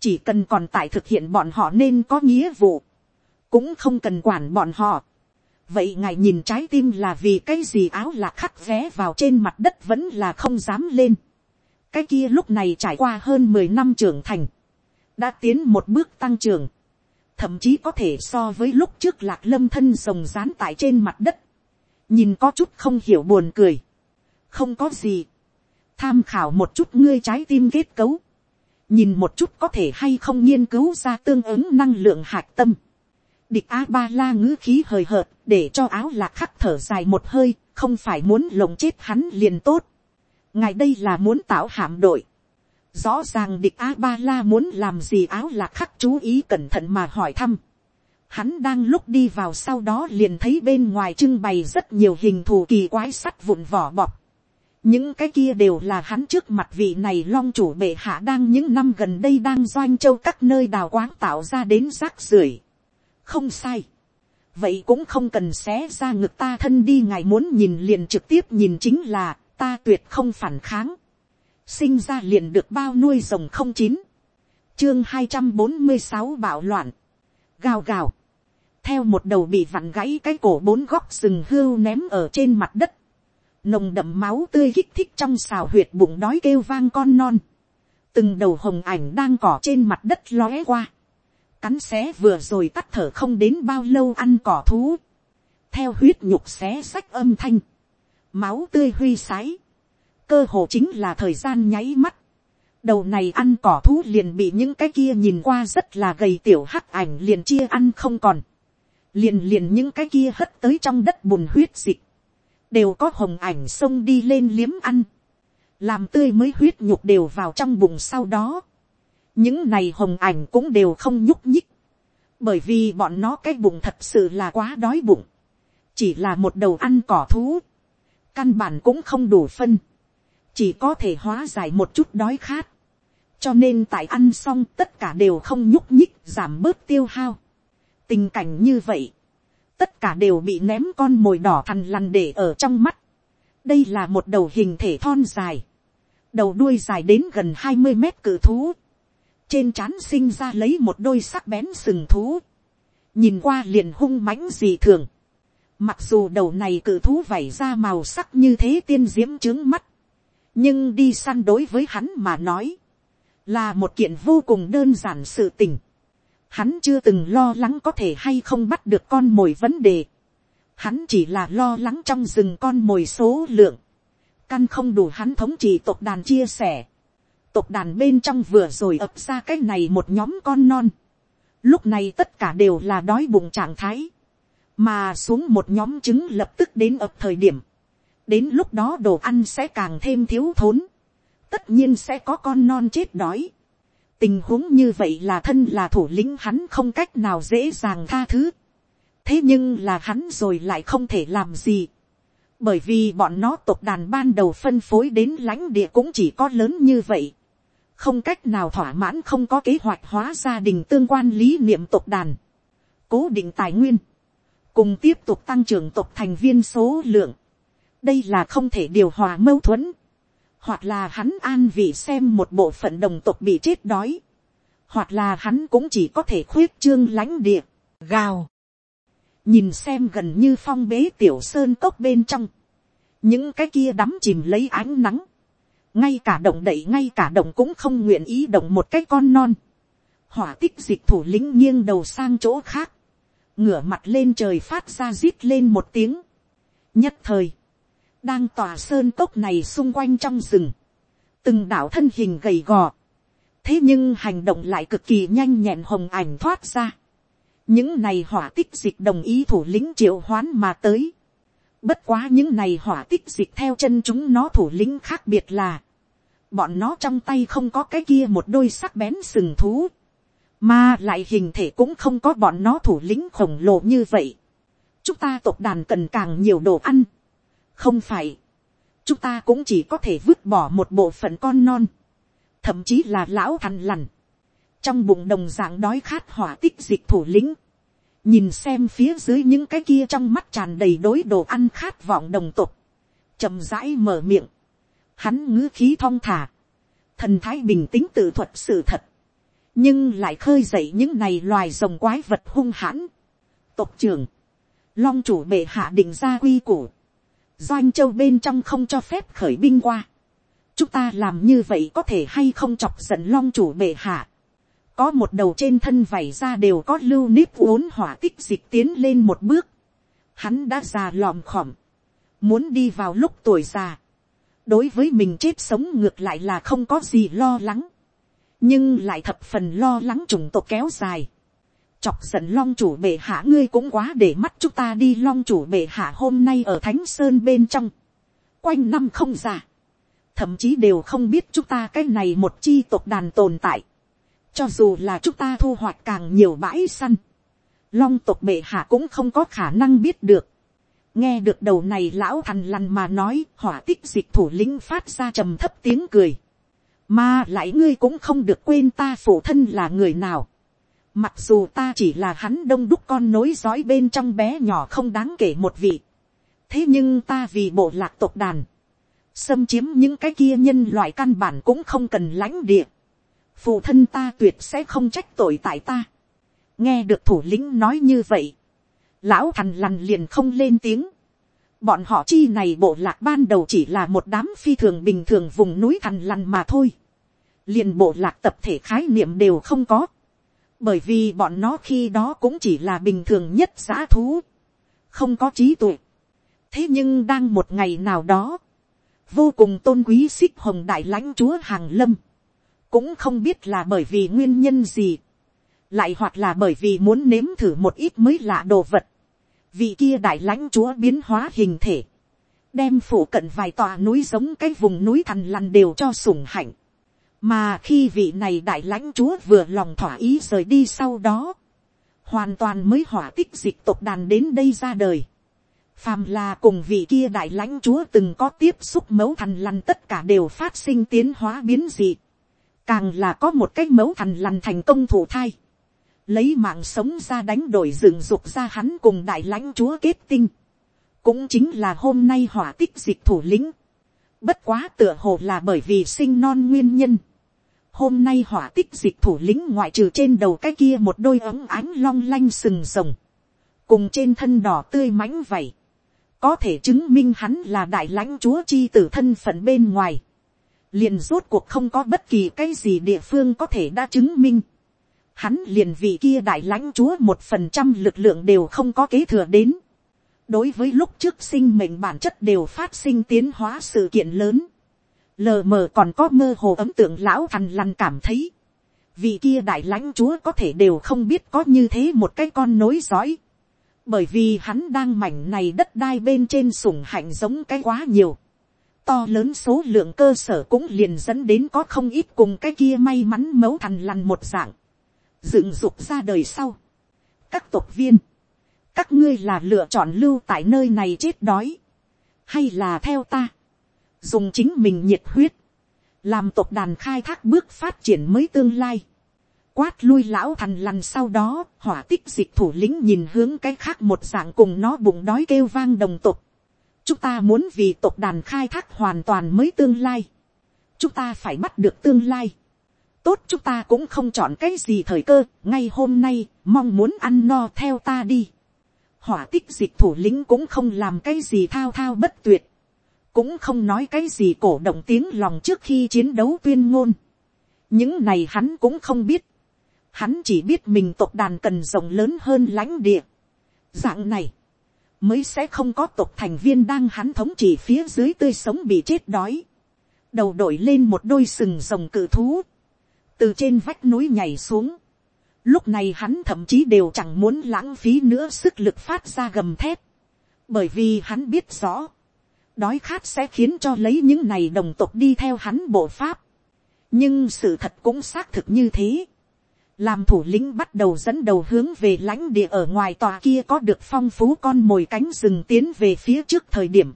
chỉ cần còn tại thực hiện bọn họ nên có nghĩa vụ. cũng không cần quản bọn họ. vậy ngài nhìn trái tim là vì cái gì áo lạc khắc vé vào trên mặt đất vẫn là không dám lên. cái kia lúc này trải qua hơn mười năm trưởng thành. đã tiến một bước tăng trưởng thậm chí có thể so với lúc trước lạc lâm thân rồng rán tại trên mặt đất, nhìn có chút không hiểu buồn cười, không có gì, tham khảo một chút ngươi trái tim kết cấu, nhìn một chút có thể hay không nghiên cứu ra tương ứng năng lượng hạt tâm, địch a ba la ngữ khí hời hợt để cho áo lạc khắc thở dài một hơi không phải muốn lồng chết hắn liền tốt. Ngài đây là muốn tạo hạm đội. Rõ ràng địch a ba la muốn làm gì áo lạc khắc chú ý cẩn thận mà hỏi thăm. Hắn đang lúc đi vào sau đó liền thấy bên ngoài trưng bày rất nhiều hình thù kỳ quái sắt vụn vỏ bọc những cái kia đều là hắn trước mặt vị này long chủ bệ hạ đang những năm gần đây đang doanh châu các nơi đào quáng tạo ra đến rác rưởi không sai. vậy cũng không cần xé ra ngực ta thân đi, ngài muốn nhìn liền trực tiếp nhìn chính là, ta tuyệt không phản kháng. sinh ra liền được bao nuôi rồng không chín. chương hai trăm bốn mươi sáu bạo loạn. gào gào. theo một đầu bị vặn gãy cái cổ bốn góc rừng hưu ném ở trên mặt đất nồng đậm máu tươi kích thích trong xào huyệt bụng đói kêu vang con non. từng đầu hồng ảnh đang cỏ trên mặt đất lóe qua. Cắn xé vừa rồi tắt thở không đến bao lâu ăn cỏ thú, theo huyết nhục xé sách âm thanh, máu tươi huy sái, cơ hồ chính là thời gian nháy mắt, đầu này ăn cỏ thú liền bị những cái kia nhìn qua rất là gầy tiểu hắc ảnh liền chia ăn không còn, liền liền những cái kia hất tới trong đất bùn huyết dịch, đều có hồng ảnh xông đi lên liếm ăn, làm tươi mới huyết nhục đều vào trong bụng sau đó, những này hồng ảnh cũng đều không nhúc nhích, bởi vì bọn nó cái bụng thật sự là quá đói bụng, chỉ là một đầu ăn cỏ thú, căn bản cũng không đủ phân, chỉ có thể hóa giải một chút đói khát, cho nên tại ăn xong tất cả đều không nhúc nhích giảm bớt tiêu hao. tình cảnh như vậy, tất cả đều bị ném con mồi đỏ thằn lằn để ở trong mắt. đây là một đầu hình thể thon dài, đầu đuôi dài đến gần hai mươi mét cự thú, trên trán sinh ra lấy một đôi sắc bén sừng thú, nhìn qua liền hung mãnh dị thường, mặc dù đầu này cự thú vảy ra màu sắc như thế tiên diễm trướng mắt, nhưng đi săn đối với hắn mà nói, là một kiện vô cùng đơn giản sự tình. Hắn chưa từng lo lắng có thể hay không bắt được con mồi vấn đề. Hắn chỉ là lo lắng trong rừng con mồi số lượng. Căn không đủ hắn thống trị tộc đàn chia sẻ tộc đàn bên trong vừa rồi ập ra cái này một nhóm con non. Lúc này tất cả đều là đói bụng trạng thái. Mà xuống một nhóm trứng lập tức đến ập thời điểm. Đến lúc đó đồ ăn sẽ càng thêm thiếu thốn. Tất nhiên sẽ có con non chết đói. Tình huống như vậy là thân là thủ lĩnh hắn không cách nào dễ dàng tha thứ. Thế nhưng là hắn rồi lại không thể làm gì. Bởi vì bọn nó tộc đàn ban đầu phân phối đến lãnh địa cũng chỉ có lớn như vậy. Không cách nào thỏa mãn không có kế hoạch hóa gia đình tương quan lý niệm tộc đàn, cố định tài nguyên, cùng tiếp tục tăng trưởng tộc thành viên số lượng, đây là không thể điều hòa mâu thuẫn, hoặc là hắn an vị xem một bộ phận đồng tộc bị chết đói, hoặc là hắn cũng chỉ có thể khuyết trương lãnh địa, gào, nhìn xem gần như phong bế tiểu sơn cốc bên trong, những cái kia đắm chìm lấy ánh nắng, ngay cả động đậy ngay cả động cũng không nguyện ý động một cái con non. hỏa tích dịch thủ lĩnh nghiêng đầu sang chỗ khác, ngửa mặt lên trời phát ra rít lên một tiếng. nhất thời, đang tòa sơn cốc này xung quanh trong rừng, từng đảo thân hình gầy gò, thế nhưng hành động lại cực kỳ nhanh nhẹn hồng ảnh thoát ra. những này hỏa tích dịch đồng ý thủ lĩnh triệu hoán mà tới Bất quá những này hỏa tích dịch theo chân chúng nó thủ lĩnh khác biệt là. Bọn nó trong tay không có cái kia một đôi sắc bén sừng thú. Mà lại hình thể cũng không có bọn nó thủ lĩnh khổng lồ như vậy. Chúng ta tộc đàn cần càng nhiều đồ ăn. Không phải. Chúng ta cũng chỉ có thể vứt bỏ một bộ phận con non. Thậm chí là lão thằn lằn. Trong bụng đồng dạng đói khát hỏa tích dịch thủ lĩnh nhìn xem phía dưới những cái kia trong mắt tràn đầy đối đồ ăn khát vọng đồng tục, chậm rãi mở miệng, hắn ngữ khí thong thả, thần thái bình tĩnh tự thuật sự thật, nhưng lại khơi dậy những này loài rồng quái vật hung hãn. Tộc trưởng, long chủ bệ hạ định ra quy củ, doanh châu bên trong không cho phép khởi binh qua. chúng ta làm như vậy có thể hay không chọc giận long chủ bệ hạ có một đầu trên thân vảy ra đều có lưu nếp uốn hỏa tích dịch tiến lên một bước. Hắn đã già lòm khòm. Muốn đi vào lúc tuổi già. Đối với mình chết sống ngược lại là không có gì lo lắng. Nhưng lại thập phần lo lắng chủng tộc kéo dài chọc giận long chủ bệ hạ ngươi cũng quá để mắt chúng ta đi. Long chủ bệ hạ hôm nay ở thánh sơn bên trong, quanh năm không già, thậm chí đều không biết chúng ta cái này một chi tộc đàn tồn tại, cho dù là chúng ta thu hoạch càng nhiều bãi săn, long tộc bệ hạ cũng không có khả năng biết được, nghe được đầu này lão thằn lằn mà nói hỏa tích dịch thủ lĩnh phát ra trầm thấp tiếng cười, mà lại ngươi cũng không được quên ta phụ thân là người nào, Mặc dù ta chỉ là hắn đông đúc con nối dõi bên trong bé nhỏ không đáng kể một vị. Thế nhưng ta vì bộ lạc tộc đàn. Xâm chiếm những cái kia nhân loại căn bản cũng không cần lãnh địa. Phụ thân ta tuyệt sẽ không trách tội tại ta. Nghe được thủ lĩnh nói như vậy. Lão thằn lằn liền không lên tiếng. Bọn họ chi này bộ lạc ban đầu chỉ là một đám phi thường bình thường vùng núi thằn lằn mà thôi. Liền bộ lạc tập thể khái niệm đều không có bởi vì bọn nó khi đó cũng chỉ là bình thường nhất giã thú, không có trí tuệ. thế nhưng đang một ngày nào đó, vô cùng tôn quý xích hồng đại lãnh chúa hàng lâm, cũng không biết là bởi vì nguyên nhân gì, lại hoặc là bởi vì muốn nếm thử một ít mới lạ đồ vật, vì kia đại lãnh chúa biến hóa hình thể, đem phủ cận vài tòa núi giống cái vùng núi thằn lằn đều cho sủng hạnh, mà khi vị này đại lãnh chúa vừa lòng thỏa ý rời đi sau đó, hoàn toàn mới hỏa tích dịch tộc đàn đến đây ra đời. phàm là cùng vị kia đại lãnh chúa từng có tiếp xúc mẫu thần lằn tất cả đều phát sinh tiến hóa biến dị. càng là có một cái mẫu thần lằn thành công thủ thai. lấy mạng sống ra đánh đổi rừng dục ra hắn cùng đại lãnh chúa kết tinh. cũng chính là hôm nay hỏa tích dịch thủ lĩnh. bất quá tựa hồ là bởi vì sinh non nguyên nhân Hôm nay hỏa tích dịch thủ lĩnh ngoại trừ trên đầu cái kia một đôi ấm ánh long lanh sừng rồng. Cùng trên thân đỏ tươi mãnh vảy. Có thể chứng minh hắn là đại lãnh chúa chi tử thân phận bên ngoài. Liền rốt cuộc không có bất kỳ cái gì địa phương có thể đã chứng minh. Hắn liền vì kia đại lãnh chúa một phần trăm lực lượng đều không có kế thừa đến. Đối với lúc trước sinh mệnh bản chất đều phát sinh tiến hóa sự kiện lớn lờ mờ còn có mơ hồ ấm tượng lão thằn lằn cảm thấy, vì kia đại lãnh chúa có thể đều không biết có như thế một cái con nối dõi, bởi vì hắn đang mảnh này đất đai bên trên sủng hạnh giống cái quá nhiều, to lớn số lượng cơ sở cũng liền dẫn đến có không ít cùng cái kia may mắn mấu thằn lằn một dạng, dựng dục ra đời sau. các tộc viên, các ngươi là lựa chọn lưu tại nơi này chết đói, hay là theo ta, dùng chính mình nhiệt huyết, làm tộc đàn khai thác bước phát triển mới tương lai. Quát lui lão thằn lằn sau đó, hỏa tích dịch thủ lĩnh nhìn hướng cái khác một dạng cùng nó bụng đói kêu vang đồng tộc. Chúng ta muốn vì tộc đàn khai thác hoàn toàn mới tương lai. Chúng ta phải bắt được tương lai. Tốt chúng ta cũng không chọn cái gì thời cơ, ngay hôm nay, mong muốn ăn no theo ta đi. Hỏa tích dịch thủ lĩnh cũng không làm cái gì thao thao bất tuyệt cũng không nói cái gì cổ động tiếng lòng trước khi chiến đấu tuyên ngôn. những này hắn cũng không biết. hắn chỉ biết mình tộc đàn cần rộng lớn hơn lãnh địa. dạng này, mới sẽ không có tộc thành viên đang hắn thống trị phía dưới tươi sống bị chết đói. đầu đổi lên một đôi sừng rồng cự thú. từ trên vách núi nhảy xuống. lúc này hắn thậm chí đều chẳng muốn lãng phí nữa sức lực phát ra gầm thép. bởi vì hắn biết rõ đói khát sẽ khiến cho lấy những này đồng tộc đi theo hắn bộ pháp. nhưng sự thật cũng xác thực như thế. làm thủ lĩnh bắt đầu dẫn đầu hướng về lãnh địa ở ngoài tòa kia có được phong phú con mồi cánh rừng tiến về phía trước thời điểm.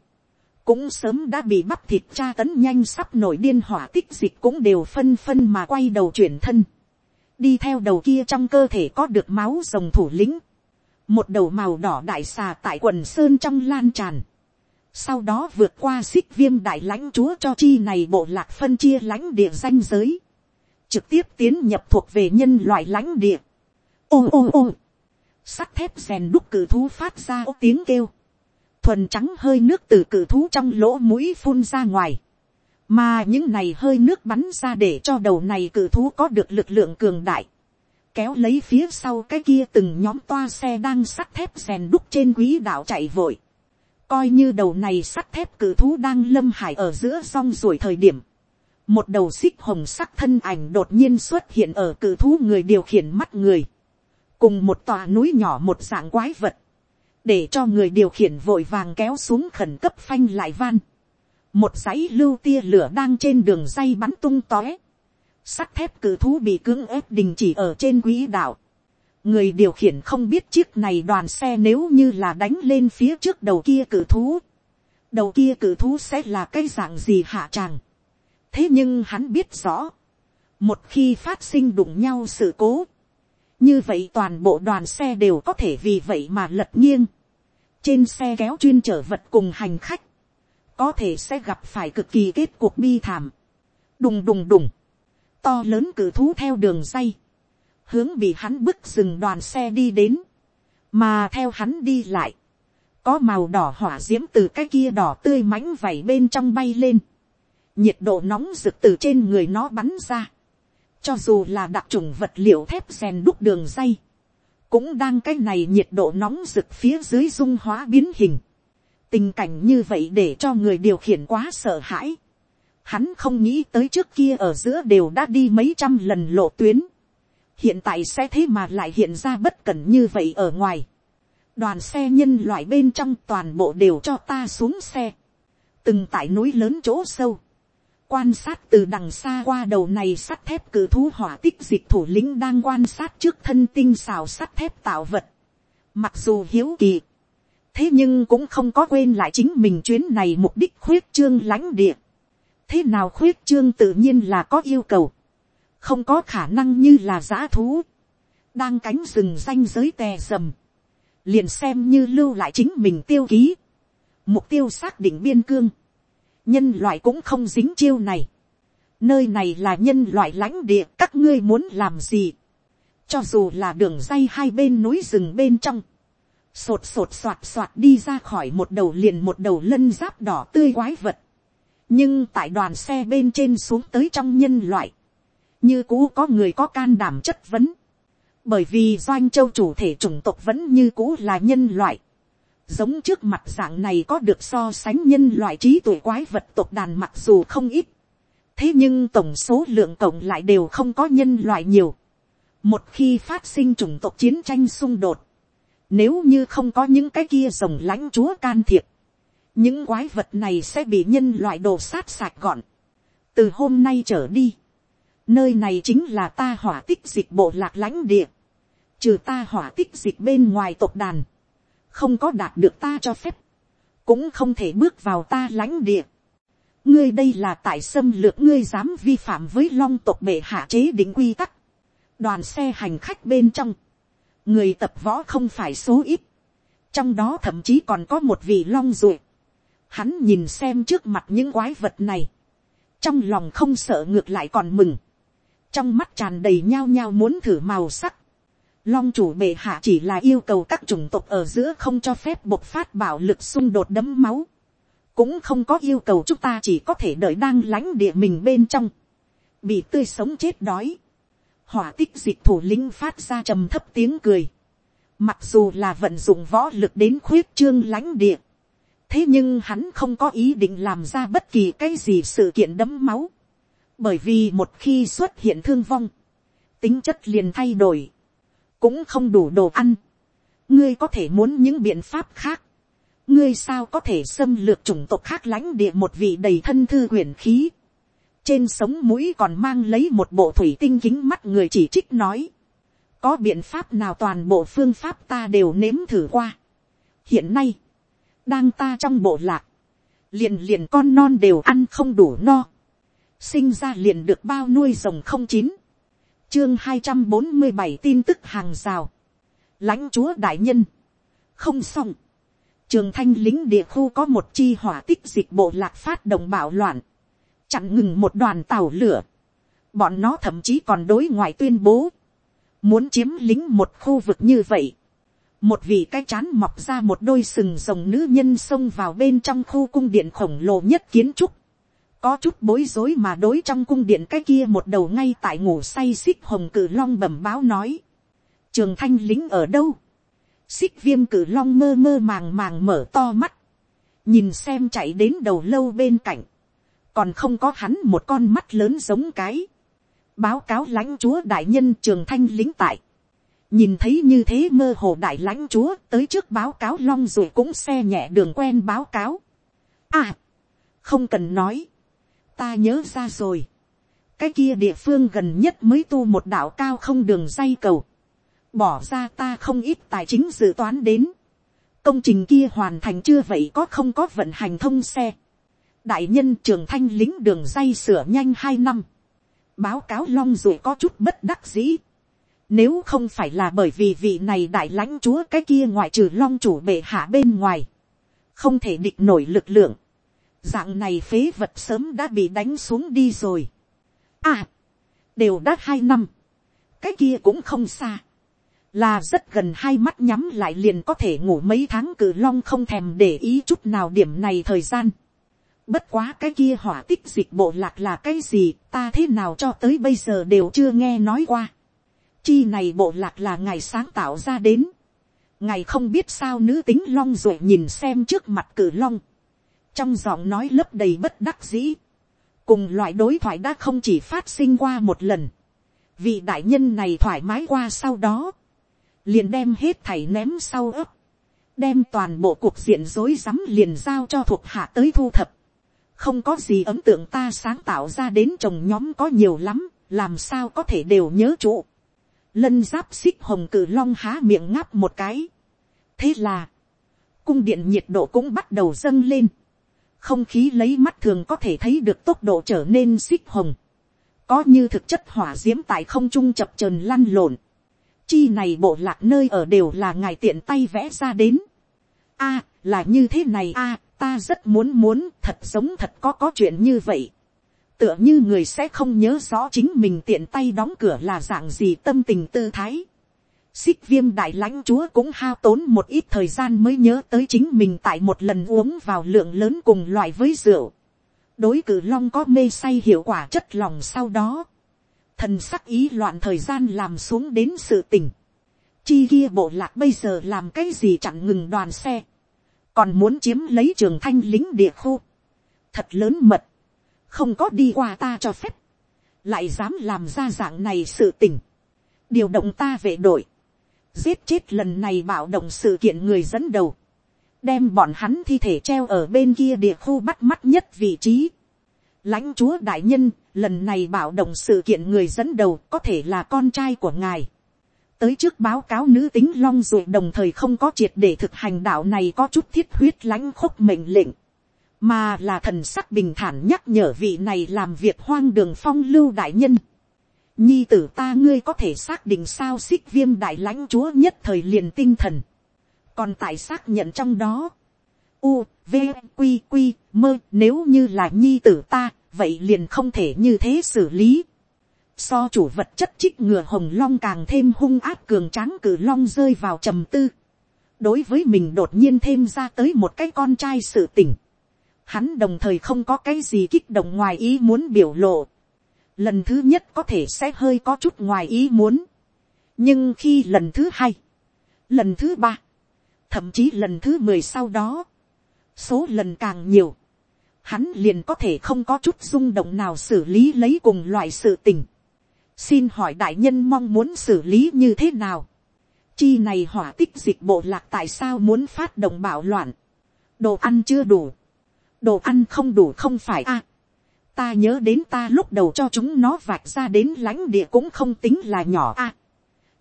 cũng sớm đã bị bắp thịt tra tấn nhanh sắp nổi điên hỏa tích dịch cũng đều phân phân mà quay đầu chuyển thân. đi theo đầu kia trong cơ thể có được máu rồng thủ lĩnh. một đầu màu đỏ đại xà tại quần sơn trong lan tràn sau đó vượt qua xích viêm đại lãnh chúa cho chi này bộ lạc phân chia lãnh địa danh giới, trực tiếp tiến nhập thuộc về nhân loại lãnh địa. ôm ôm ôm. Sắt thép rèn đúc cử thú phát ra ô tiếng kêu, thuần trắng hơi nước từ cử thú trong lỗ mũi phun ra ngoài, mà những này hơi nước bắn ra để cho đầu này cử thú có được lực lượng cường đại, kéo lấy phía sau cái kia từng nhóm toa xe đang sắt thép rèn đúc trên quý đạo chạy vội, coi như đầu này sắt thép cử thú đang lâm hải ở giữa song ruổi thời điểm, một đầu xích hồng sắc thân ảnh đột nhiên xuất hiện ở cử thú người điều khiển mắt người, cùng một tòa núi nhỏ một dạng quái vật, để cho người điều khiển vội vàng kéo xuống khẩn cấp phanh lại van. một dãy lưu tia lửa đang trên đường dây bắn tung tóe. sắt thép cử thú bị cưỡng ép đình chỉ ở trên quỹ đạo người điều khiển không biết chiếc này đoàn xe nếu như là đánh lên phía trước đầu kia cử thú. đầu kia cử thú sẽ là cái dạng gì hạ tràng. thế nhưng hắn biết rõ. một khi phát sinh đụng nhau sự cố, như vậy toàn bộ đoàn xe đều có thể vì vậy mà lật nghiêng. trên xe kéo chuyên chở vật cùng hành khách, có thể sẽ gặp phải cực kỳ kết cuộc bi thảm. đùng đùng đùng, to lớn cử thú theo đường dây, hướng bị hắn bức dừng đoàn xe đi đến, mà theo hắn đi lại, có màu đỏ hỏa d i ễ m từ cái kia đỏ tươi mãnh vảy bên trong bay lên, nhiệt độ nóng rực từ trên người nó bắn ra, cho dù là đặc trùng vật liệu thép rèn đúc đường dây, cũng đang cái này nhiệt độ nóng rực phía dưới dung hóa biến hình. tình cảnh như vậy để cho người điều khiển quá sợ hãi. hắn không nghĩ tới trước kia ở giữa đều đã đi mấy trăm lần lộ tuyến hiện tại sẽ thế mà lại hiện ra bất cẩn như vậy ở ngoài. đoàn xe nhân loại bên trong toàn bộ đều cho ta xuống xe. từng tại núi lớn chỗ sâu quan sát từ đằng xa qua đầu này sắt thép cử thú hỏa tích dịch thủ lĩnh đang quan sát trước thân tinh xào sắt thép tạo vật. Mặc dù hiếu kỳ, thế nhưng cũng không có quên lại chính mình chuyến này mục đích khuyết trương lãnh địa. thế nào khuyết trương tự nhiên là có yêu cầu, không có khả năng như là giã thú, đang cánh rừng danh giới tè rầm, liền xem như lưu lại chính mình tiêu ký, mục tiêu xác định biên cương, nhân loại cũng không dính chiêu này. nơi này là nhân loại lãnh địa các ngươi muốn làm gì. cho dù là đường dây hai bên núi rừng bên trong. sột sột soạt soạt đi ra khỏi một đầu liền một đầu lân giáp đỏ tươi quái vật. nhưng tại đoàn xe bên trên xuống tới trong nhân loại như cũ có người có can đảm chất vấn. bởi vì doanh châu chủ thể chủng tộc vẫn như cũ là nhân loại giống trước mặt dạng này có được so sánh nhân loại trí tuổi quái vật tộc đàn mặc dù không ít, thế nhưng tổng số lượng cộng lại đều không có nhân loại nhiều. một khi phát sinh chủng tộc chiến tranh xung đột, nếu như không có những cái kia rồng lãnh chúa can thiệp, những quái vật này sẽ bị nhân loại đồ sát sạch gọn. từ hôm nay trở đi, nơi này chính là ta hỏa tích dịch bộ lạc lãnh địa, trừ ta hỏa tích dịch bên ngoài tộc đàn, không có đạt được ta cho phép, cũng không thể bước vào ta lãnh địa. ngươi đây là tại xâm lược ngươi dám vi phạm với long tộc bệ hạ chế định quy tắc. đoàn xe hành khách bên trong, người tập võ không phải số ít, trong đó thậm chí còn có một vị long ruột. hắn nhìn xem trước mặt những quái vật này, trong lòng không sợ ngược lại còn mừng, trong mắt tràn đầy nhao nhao muốn thử màu sắc, Long chủ bệ hạ chỉ là yêu cầu các chủng tộc ở giữa không cho phép bộc phát bạo lực xung đột đấm máu. Cũng không có yêu cầu chúng ta chỉ có thể đợi đang lánh địa mình bên trong. Bị tươi sống chết đói. Hỏa tích dịch thủ lĩnh phát ra trầm thấp tiếng cười. Mặc dù là vận dụng võ lực đến khuyết trương lánh địa. Thế nhưng hắn không có ý định làm ra bất kỳ cái gì sự kiện đấm máu. Bởi vì một khi xuất hiện thương vong. Tính chất liền thay đổi cũng không đủ đồ ăn. ngươi có thể muốn những biện pháp khác. ngươi sao có thể xâm lược chủng tộc khác lãnh địa một vị đầy thân thư quyển khí. trên sống mũi còn mang lấy một bộ thủy tinh kính mắt người chỉ trích nói. có biện pháp nào toàn bộ phương pháp ta đều nếm thử qua. hiện nay, đang ta trong bộ lạc, liền liền con non đều ăn không đủ no sinh ra liền được bao nuôi rồng không chín chương hai trăm bốn mươi bảy tin tức hàng rào. lãnh chúa đại nhân. không xong. trường thanh lính địa khu có một chi hỏa tích dịch bộ lạc phát động bạo loạn. chặn ngừng một đoàn tàu lửa. bọn nó thậm chí còn đối ngoại tuyên bố. muốn chiếm lính một khu vực như vậy. một vị cái chán mọc ra một đôi sừng rồng nữ nhân xông vào bên trong khu cung điện khổng lồ nhất kiến trúc có chút bối rối mà đối trong cung điện cái kia một đầu ngay tại ngủ say xích hồng cử long bẩm báo nói. trường thanh lính ở đâu. xích viêm cử long mơ mơ màng màng mở to mắt. nhìn xem chạy đến đầu lâu bên cạnh. còn không có hắn một con mắt lớn giống cái. báo cáo lãnh chúa đại nhân trường thanh lính tại. nhìn thấy như thế mơ hồ đại lãnh chúa tới trước báo cáo long rồi cũng xe nhẹ đường quen báo cáo. à, không cần nói, ta nhớ ra rồi, cái kia địa phương gần nhất mới tu một đảo cao không đường dây cầu, bỏ ra ta không ít tài chính dự toán đến, công trình kia hoàn thành chưa vậy có không có vận hành thông xe, đại nhân trường thanh lính đường dây sửa nhanh hai năm, báo cáo long rồi có chút bất đắc dĩ, nếu không phải là bởi vì vị này đại lãnh chúa cái kia ngoại trừ long chủ bệ hạ bên ngoài. Không thể địch nổi lực lượng. Dạng này phế vật sớm đã bị đánh xuống đi rồi. À. Đều đã hai năm. Cái kia cũng không xa. Là rất gần hai mắt nhắm lại liền có thể ngủ mấy tháng cử long không thèm để ý chút nào điểm này thời gian. Bất quá cái kia hỏa tích dịch bộ lạc là cái gì, ta thế nào cho tới bây giờ đều chưa nghe nói qua chi này bộ lạc là ngài sáng tạo ra đến. ngài không biết sao nữ tính long rồi nhìn xem trước mặt cử long trong giọng nói lấp đầy bất đắc dĩ. cùng loại đối thoại đã không chỉ phát sinh qua một lần. vị đại nhân này thoải mái qua sau đó. liền đem hết thảy ném sau ấp. đem toàn bộ cuộc diện rối rắm liền giao cho thuộc hạ tới thu thập. không có gì ấn tượng ta sáng tạo ra đến chồng nhóm có nhiều lắm làm sao có thể đều nhớ trụ lân giáp xích hồng cử long há miệng ngáp một cái. thế là, cung điện nhiệt độ cũng bắt đầu dâng lên không khí lấy mắt thường có thể thấy được tốc độ trở nên xích hồng. có như thực chất hỏa d i ễ m tại không trung chập trờn lăn lộn. chi này bộ lạc nơi ở đều là ngài tiện tay vẽ ra đến. a, là như thế này a, ta rất muốn muốn thật sống thật có có chuyện như vậy tựa như người sẽ không nhớ rõ chính mình tiện tay đóng cửa là dạng gì tâm tình tư thái. Xích viêm đại lãnh chúa cũng hao tốn một ít thời gian mới nhớ tới chính mình tại một lần uống vào lượng lớn cùng loại với rượu. Đối cử long có mê say hiệu quả chất lòng sau đó. Thần sắc ý loạn thời gian làm xuống đến sự tình. Chi kia bộ lạc bây giờ làm cái gì chặn ngừng đoàn xe. Còn muốn chiếm lấy trường thanh lính địa khu. Thật lớn mật không có đi qua ta cho phép, lại dám làm ra dạng này sự tình, điều động ta về đội, giết chết lần này bảo động sự kiện người dẫn đầu, đem bọn hắn thi thể treo ở bên kia địa khu bắt mắt nhất vị trí. lãnh chúa đại nhân, lần này bảo động sự kiện người dẫn đầu có thể là con trai của ngài. tới trước báo cáo nữ tính long ruột đồng thời không có triệt để thực hành đạo này có chút thiết huyết lãnh khúc mệnh lệnh mà là thần sắc bình thản nhắc nhở vị này làm việc hoang đường phong lưu đại nhân. Nhi tử ta ngươi có thể xác định sao xích viêm đại lãnh chúa nhất thời liền tinh thần. Còn tại xác nhận trong đó. U, V, Quy, Quy, mơ nếu như là nhi tử ta, vậy liền không thể như thế xử lý. So chủ vật chất trích ngựa hồng long càng thêm hung áp cường tráng cử long rơi vào trầm tư. Đối với mình đột nhiên thêm ra tới một cái con trai sự tỉnh hắn đồng thời không có cái gì kích động ngoài ý muốn biểu lộ. Lần thứ nhất có thể sẽ hơi có chút ngoài ý muốn. Nhưng khi lần thứ hai, lần thứ ba, thậm chí lần thứ mười sau đó, số lần càng nhiều, hắn liền có thể không có chút rung động nào xử lý lấy cùng loại sự tình. xin hỏi đại nhân mong muốn xử lý như thế nào. chi này hỏa tích dịch bộ lạc tại sao muốn phát động bạo loạn. đồ ăn chưa đủ đồ ăn không đủ không phải a ta nhớ đến ta lúc đầu cho chúng nó vạch ra đến lãnh địa cũng không tính là nhỏ a.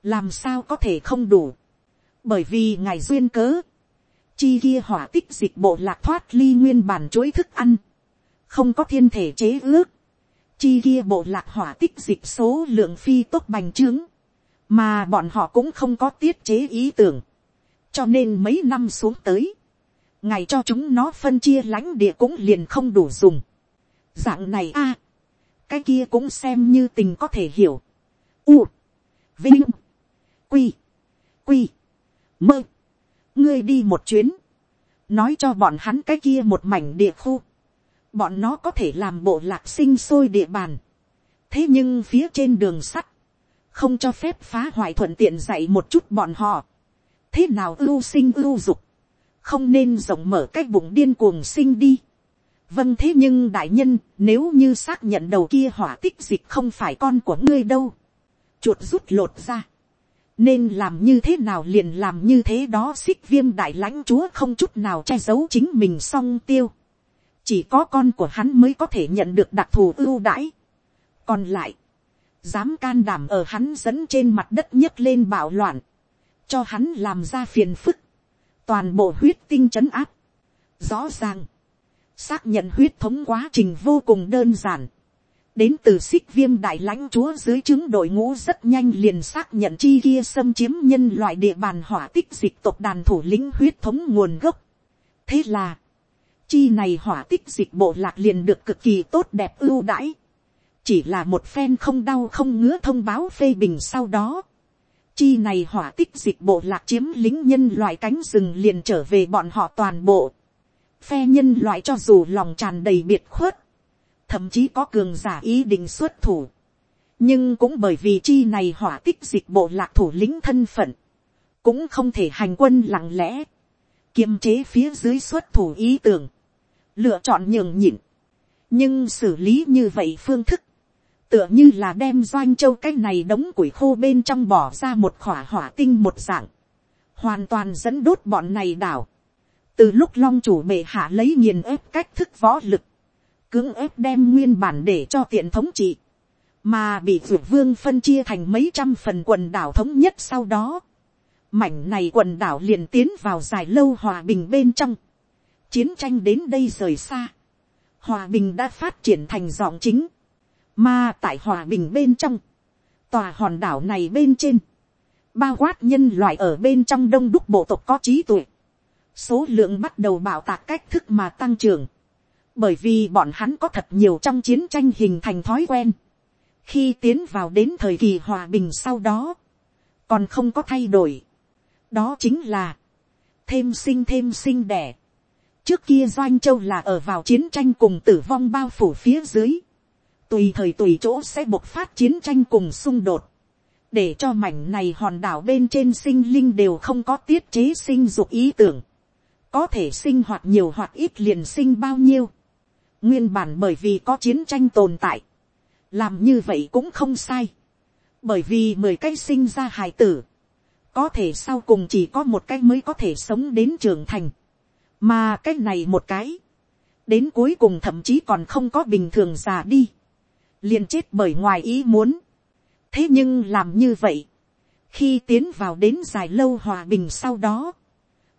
làm sao có thể không đủ. bởi vì ngài duyên cớ, chi kia hỏa tích dịch bộ lạc thoát ly nguyên bản chuỗi thức ăn, không có thiên thể chế ước, chi kia bộ lạc hỏa tích dịch số lượng phi tốt bành trướng, mà bọn họ cũng không có tiết chế ý tưởng, cho nên mấy năm xuống tới, ngày cho chúng nó phân chia lãnh địa cũng liền không đủ dùng dạng này a, cái kia cũng xem như tình có thể hiểu. U, vinh, quy, quy, mơ, ngươi đi một chuyến, nói cho bọn hắn cái kia một mảnh địa khu, bọn nó có thể làm bộ lạc sinh sôi địa bàn. thế nhưng phía trên đường sắt, không cho phép phá hoại thuận tiện dạy một chút bọn họ. thế nào ưu sinh ưu dục, không nên rộng mở cái bụng điên cuồng sinh đi vâng thế nhưng đại nhân, nếu như xác nhận đầu kia hỏa tích dịch không phải con của ngươi đâu. chuột rút lột ra. nên làm như thế nào liền làm như thế đó xích viêm đại lãnh chúa không chút nào che giấu chính mình song tiêu. chỉ có con của hắn mới có thể nhận được đặc thù ưu đãi. còn lại, dám can đảm ở hắn dẫn trên mặt đất nhấc lên bạo loạn, cho hắn làm ra phiền phức, toàn bộ huyết tinh c h ấ n áp. rõ ràng, xác nhận huyết thống quá trình vô cùng đơn giản, đến từ xích viêm đại lãnh chúa dưới chứng đội ngũ rất nhanh liền xác nhận chi kia xâm chiếm nhân loại địa bàn hỏa tích dịch tộc đàn thủ lĩnh huyết thống nguồn gốc. thế là, chi này hỏa tích dịch bộ lạc liền được cực kỳ tốt đẹp ưu đãi chỉ là một phen không đau không ngứa thông báo phê bình sau đó. Chi này hỏa tích dịch bộ lạc chiếm lính nhân loại cánh rừng liền trở về bọn họ toàn bộ. Phe nhân loại cho dù lòng tràn đầy biệt khuất. Thậm chí có cường giả ý định xuất thủ. Nhưng cũng bởi vì chi này hỏa tích dịch bộ lạc thủ lĩnh thân phận. Cũng không thể hành quân lặng lẽ. Kiềm chế phía dưới xuất thủ ý tưởng. Lựa chọn nhường nhịn. Nhưng xử lý như vậy phương thức tựa như là đem doanh châu cái này đống củi khô bên trong bỏ ra một khỏa hỏa tinh một dạng, hoàn toàn dẫn đốt bọn này đảo từ lúc long chủ bệ hạ lấy nghiền ép cách thức võ lực, cưỡng ép đem nguyên bản để cho tiện thống trị, mà bị vượt vương phân chia thành mấy trăm phần quần đảo thống nhất sau đó, mảnh này quần đảo liền tiến vào dài lâu hòa bình bên trong, chiến tranh đến đây rời xa, hòa bình đã phát triển thành giọng chính, mà tại hòa bình bên trong, tòa hòn đảo này bên trên, bao quát nhân loại ở bên trong đông đúc bộ tộc có trí tuệ, số lượng bắt đầu bảo tạc cách thức mà tăng trưởng, bởi vì bọn hắn có thật nhiều trong chiến tranh hình thành thói quen, khi tiến vào đến thời kỳ hòa bình sau đó, còn không có thay đổi, đó chính là, thêm sinh thêm sinh đẻ, trước kia doanh châu là ở vào chiến tranh cùng tử vong bao phủ phía dưới, tùy thời tùy chỗ sẽ bộc phát chiến tranh cùng xung đột, để cho mảnh này hòn đảo bên trên sinh linh đều không có tiết chế sinh dục ý tưởng, có thể sinh hoạt nhiều hoặc ít liền sinh bao nhiêu, nguyên bản bởi vì có chiến tranh tồn tại, làm như vậy cũng không sai, bởi vì mười cái sinh ra hài tử, có thể sau cùng chỉ có một cái mới có thể sống đến trưởng thành, mà cái này một cái, đến cuối cùng thậm chí còn không có bình thường già đi, liền chết bởi ngoài ý muốn. thế nhưng làm như vậy, khi tiến vào đến dài lâu hòa bình sau đó,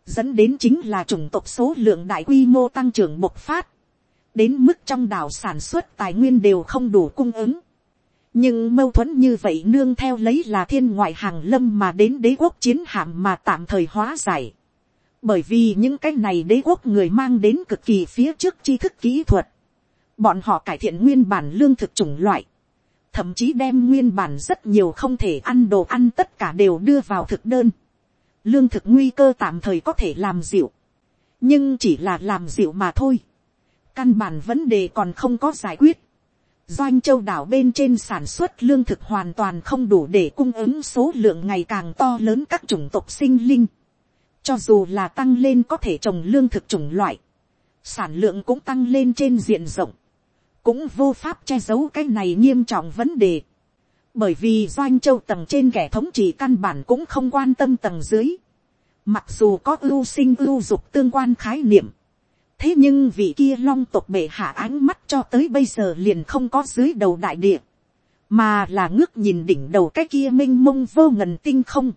dẫn đến chính là chủng tộc số lượng đại quy mô tăng trưởng bộc phát, đến mức trong đảo sản xuất tài nguyên đều không đủ cung ứng. nhưng mâu thuẫn như vậy nương theo lấy là thiên ngoại hàng lâm mà đến đế quốc chiến hạm mà tạm thời hóa giải. bởi vì những cái này đế quốc người mang đến cực kỳ phía trước tri thức kỹ thuật, bọn họ cải thiện nguyên bản lương thực chủng loại, thậm chí đem nguyên bản rất nhiều không thể ăn đồ ăn tất cả đều đưa vào thực đơn. Lương thực nguy cơ tạm thời có thể làm dịu, nhưng chỉ là làm dịu mà thôi. Căn bản vấn đề còn không có giải quyết. Doanh châu đảo bên trên sản xuất lương thực hoàn toàn không đủ để cung ứng số lượng ngày càng to lớn các chủng tộc sinh linh. Cho dù là tăng lên có thể trồng lương thực chủng loại, sản lượng cũng tăng lên trên diện rộng cũng vô pháp che giấu cái này nghiêm trọng vấn đề. Bởi vì doanh châu tầng trên kẻ thống trị căn bản cũng không quan tâm tầng dưới. Mặc dù có ưu sinh ưu dục tương quan khái niệm. Thế nhưng vị kia long tộc bệ hạ ánh mắt cho tới bây giờ liền không có dưới đầu đại địa. Mà là ngước nhìn đỉnh đầu cái kia minh mông vô ngần tinh không.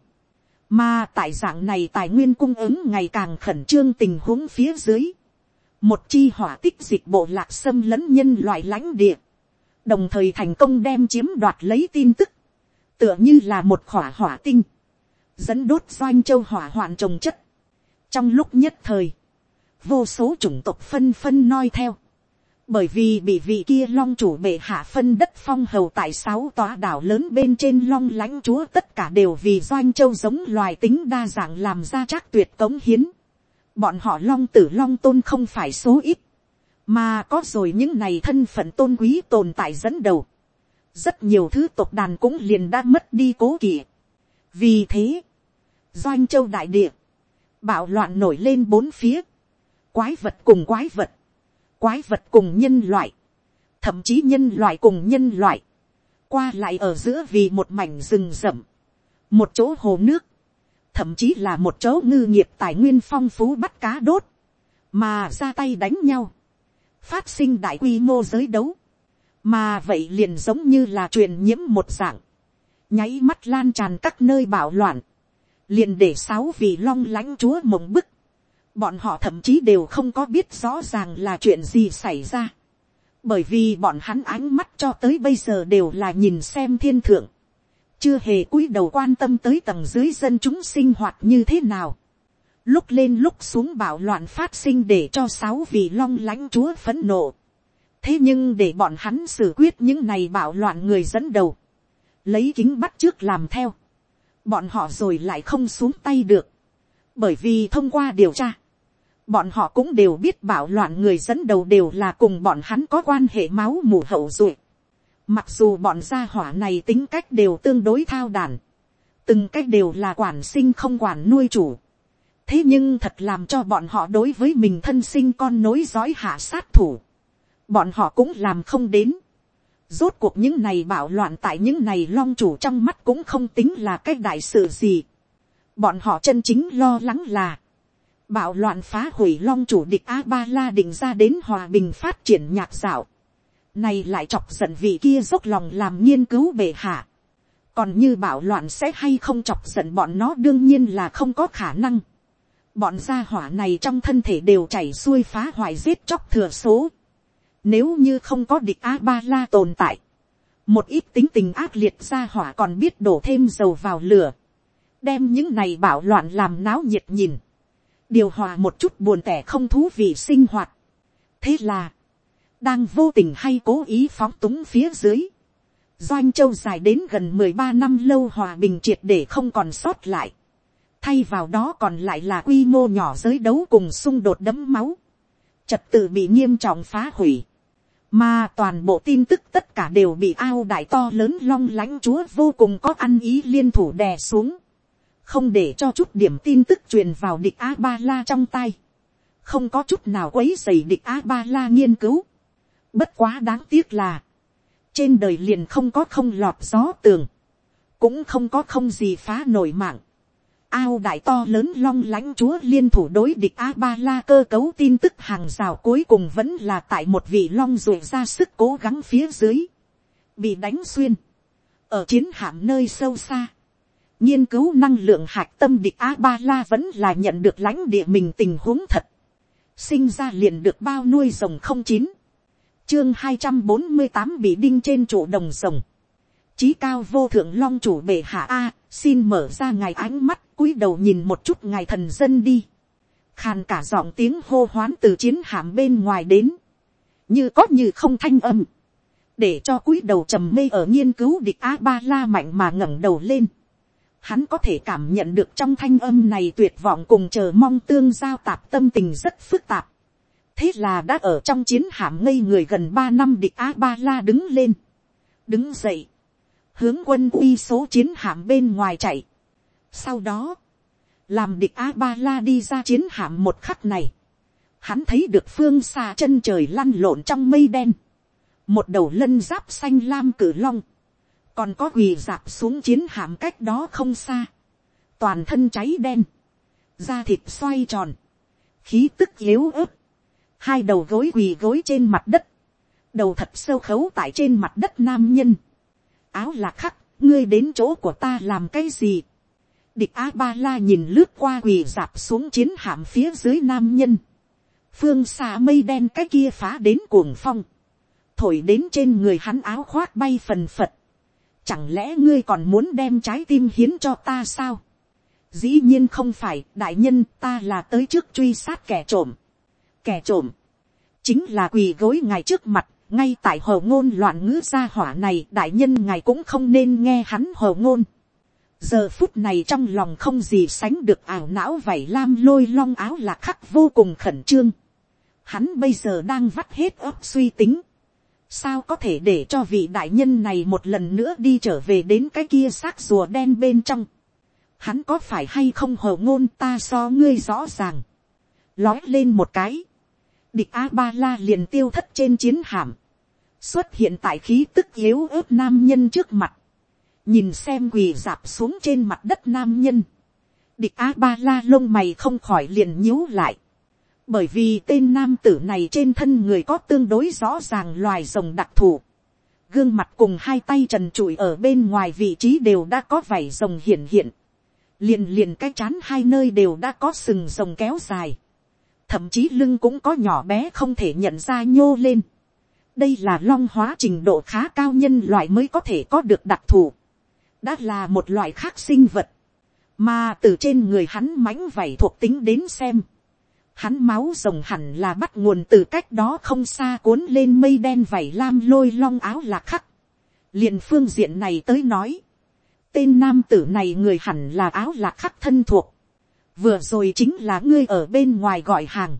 Mà tại dạng này tài nguyên cung ứng ngày càng khẩn trương tình huống phía dưới một chi hỏa tích dịch bộ lạc xâm lấn nhân loại lãnh địa, đồng thời thành công đem chiếm đoạt lấy tin tức, tựa như là một khỏa hỏa tinh, dẫn đốt doanh châu hỏa hoạn trồng chất. trong lúc nhất thời, vô số chủng tộc phân phân noi theo, bởi vì bị vị kia long chủ bệ hạ phân đất phong hầu tại sáu tòa đảo lớn bên trên long lãnh chúa tất cả đều vì doanh châu giống loài tính đa dạng làm ra chắc tuyệt cống hiến. Bọn họ long tử long tôn không phải số ít, mà có rồi những này thân phận tôn quý tồn tại dẫn đầu. rất nhiều thứ tộc đàn cũng liền đã mất đi cố kỵ. vì thế, doanh châu đại địa, bạo loạn nổi lên bốn phía, quái vật cùng quái vật, quái vật cùng nhân loại, thậm chí nhân loại cùng nhân loại, qua lại ở giữa vì một mảnh rừng rậm, một chỗ hồ nước, thậm chí là một chỗ ngư nghiệp tài nguyên phong phú bắt cá đốt, mà ra tay đánh nhau, phát sinh đại quy mô giới đấu, mà vậy liền giống như là truyền nhiễm một dạng, nháy mắt lan tràn các nơi bạo loạn, liền để sáu vị long lãnh chúa mộng bức, bọn họ thậm chí đều không có biết rõ ràng là chuyện gì xảy ra, bởi vì bọn hắn ánh mắt cho tới bây giờ đều là nhìn xem thiên thượng, chưa hề cúi đầu quan tâm tới tầng dưới dân chúng sinh hoạt như thế nào. Lúc lên lúc xuống bạo loạn phát sinh để cho sáu vị long lãnh chúa phấn nộ. thế nhưng để bọn hắn xử quyết những này bạo loạn người dẫn đầu, lấy kính bắt trước làm theo, bọn họ rồi lại không xuống tay được, bởi vì thông qua điều tra, bọn họ cũng đều biết bạo loạn người dẫn đầu đều là cùng bọn hắn có quan hệ máu mù hậu duệ Mặc dù bọn gia hỏa này tính cách đều tương đối thao đàn. Từng cách đều là quản sinh không quản nuôi chủ. Thế nhưng thật làm cho bọn họ đối với mình thân sinh con nối dõi hạ sát thủ. Bọn họ cũng làm không đến. Rốt cuộc những này bạo loạn tại những này long chủ trong mắt cũng không tính là cái đại sự gì. Bọn họ chân chính lo lắng là. Bạo loạn phá hủy long chủ địch A-ba-la định ra đến hòa bình phát triển nhạc dạo này lại chọc giận vị kia dốc lòng làm nghiên cứu bệ hạ. Còn như bảo loạn sẽ hay không chọc giận bọn nó đương nhiên là không có khả năng. Bọn gia hỏa này trong thân thể đều chảy xuôi phá hoại giết chóc thừa số. Nếu như không có địch A-ba-la tồn tại. Một ít tính tình ác liệt gia hỏa còn biết đổ thêm dầu vào lửa. Đem những này bảo loạn làm náo nhiệt nhìn. Điều hòa một chút buồn tẻ không thú vị sinh hoạt. Thế là đang vô tình hay cố ý phóng túng phía dưới, doanh châu dài đến gần mười ba năm lâu hòa bình triệt để không còn sót lại, thay vào đó còn lại là quy mô nhỏ giới đấu cùng xung đột đấm máu, trật tự bị nghiêm trọng phá hủy, mà toàn bộ tin tức tất cả đều bị ao đại to lớn long lãnh chúa vô cùng có ăn ý liên thủ đè xuống, không để cho chút điểm tin tức truyền vào địch a ba la trong tay, không có chút nào quấy dày địch a ba la nghiên cứu, Bất quá đáng tiếc là. Trên đời liền không có không lọt gió tường. Cũng không có không gì phá nổi mạng. Ao đại to lớn long lãnh chúa liên thủ đối địch A-ba-la cơ cấu tin tức hàng rào cuối cùng vẫn là tại một vị long ruột ra sức cố gắng phía dưới. Bị đánh xuyên. Ở chiến hạm nơi sâu xa. Nghiên cứu năng lượng hạt tâm địch A-ba-la vẫn là nhận được lãnh địa mình tình huống thật. Sinh ra liền được bao nuôi rồng không chín chương hai trăm bốn mươi tám bị đinh trên trụ đồng rồng. Chí cao vô thượng long chủ bệ hạ A, xin mở ra ngài ánh mắt, cúi đầu nhìn một chút ngài thần dân đi. Khàn cả giọng tiếng hô hoán từ chiến hạm bên ngoài đến. Như có như không thanh âm. Để cho cúi đầu trầm mê ở nghiên cứu địch A-ba-la mạnh mà ngẩng đầu lên. Hắn có thể cảm nhận được trong thanh âm này tuyệt vọng cùng chờ mong tương giao tạp tâm tình rất phức tạp thế là đã ở trong chiến hạm ngây người gần ba năm địch a ba la đứng lên, đứng dậy, hướng quân uy số chiến hạm bên ngoài chạy. sau đó, làm địch a ba la đi ra chiến hạm một khắc này, hắn thấy được phương xa chân trời lăn lộn trong mây đen, một đầu lân giáp xanh lam cử long, còn có quỳ dạp xuống chiến hạm cách đó không xa, toàn thân cháy đen, da thịt xoay tròn, khí tức yếu ớt, hai đầu gối quỳ gối trên mặt đất, đầu thật sâu khấu tại trên mặt đất nam nhân, áo lạc khắc, ngươi đến chỗ của ta làm cái gì, địch a ba la nhìn lướt qua quỳ dạp xuống chiến hạm phía dưới nam nhân, phương xa mây đen cái kia phá đến cuồng phong, thổi đến trên người hắn áo khoác bay phần phật, chẳng lẽ ngươi còn muốn đem trái tim hiến cho ta sao, dĩ nhiên không phải đại nhân ta là tới trước truy sát kẻ trộm, kẻ trộm, chính là quỳ gối ngài trước mặt, ngay tại hồ ngôn loạn ngữ gia hỏa này, đại nhân ngài cũng không nên nghe hắn hồ ngôn. giờ phút này trong lòng không gì sánh được ảo não vảy lam lôi long áo là khắc vô cùng khẩn trương. hắn bây giờ đang vắt hết óc suy tính. sao có thể để cho vị đại nhân này một lần nữa đi trở về đến cái kia xác rùa đen bên trong. hắn có phải hay không hồ ngôn ta so ngươi rõ ràng. lói lên một cái địch a ba la liền tiêu thất trên chiến hạm, xuất hiện tại khí tức yếu ớt nam nhân trước mặt, nhìn xem quỳ dạp xuống trên mặt đất nam nhân, địch a ba la lông mày không khỏi liền nhíu lại, bởi vì tên nam tử này trên thân người có tương đối rõ ràng loài rồng đặc thù, gương mặt cùng hai tay trần trụi ở bên ngoài vị trí đều đã có vảy rồng hiển hiện, liền liền cái chán hai nơi đều đã có sừng rồng kéo dài, thậm chí lưng cũng có nhỏ bé không thể nhận ra nhô lên. đây là long hóa trình độ khá cao nhân loại mới có thể có được đặc thù, đã là một loại khác sinh vật, mà từ trên người hắn mãnh vảy thuộc tính đến xem, hắn máu rồng hẳn là bắt nguồn từ cách đó không xa cuốn lên mây đen vảy lam lôi long áo lạc khắc. liền phương diện này tới nói, tên nam tử này người hẳn là áo lạc khắc thân thuộc, vừa rồi chính là ngươi ở bên ngoài gọi hàng,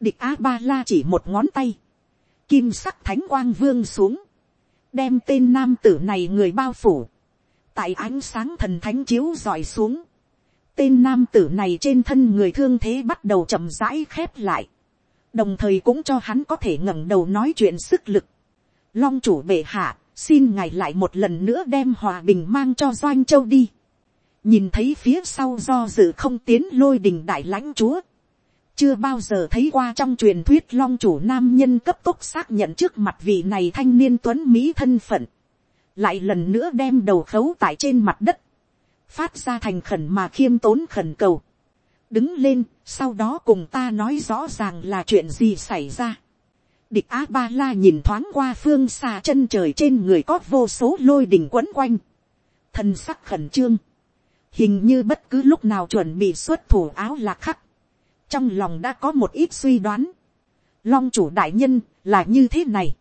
địch a ba la chỉ một ngón tay, kim sắc thánh quang vương xuống, đem tên nam tử này người bao phủ, tại ánh sáng thần thánh chiếu dọi xuống, tên nam tử này trên thân người thương thế bắt đầu chậm rãi khép lại, đồng thời cũng cho hắn có thể ngẩng đầu nói chuyện sức lực. Long chủ bệ hạ, xin ngài lại một lần nữa đem hòa bình mang cho doanh châu đi nhìn thấy phía sau do dự không tiến lôi đình đại lãnh chúa. chưa bao giờ thấy qua trong truyền thuyết long chủ nam nhân cấp tốc xác nhận trước mặt vị này thanh niên tuấn mỹ thân phận. lại lần nữa đem đầu khấu tại trên mặt đất phát ra thành khẩn mà khiêm tốn khẩn cầu, đứng lên, sau đó cùng ta nói rõ ràng là chuyện gì xảy ra. Địch Á Ba La nhìn thoáng qua phương xa chân trời trên người có vô số lôi đình quấn quanh. Thân sắc khẩn trương. Hình như bất cứ lúc nào chuẩn bị xuất thủ áo lạc khắc. Trong lòng đã có một ít suy đoán. Long chủ đại nhân là như thế này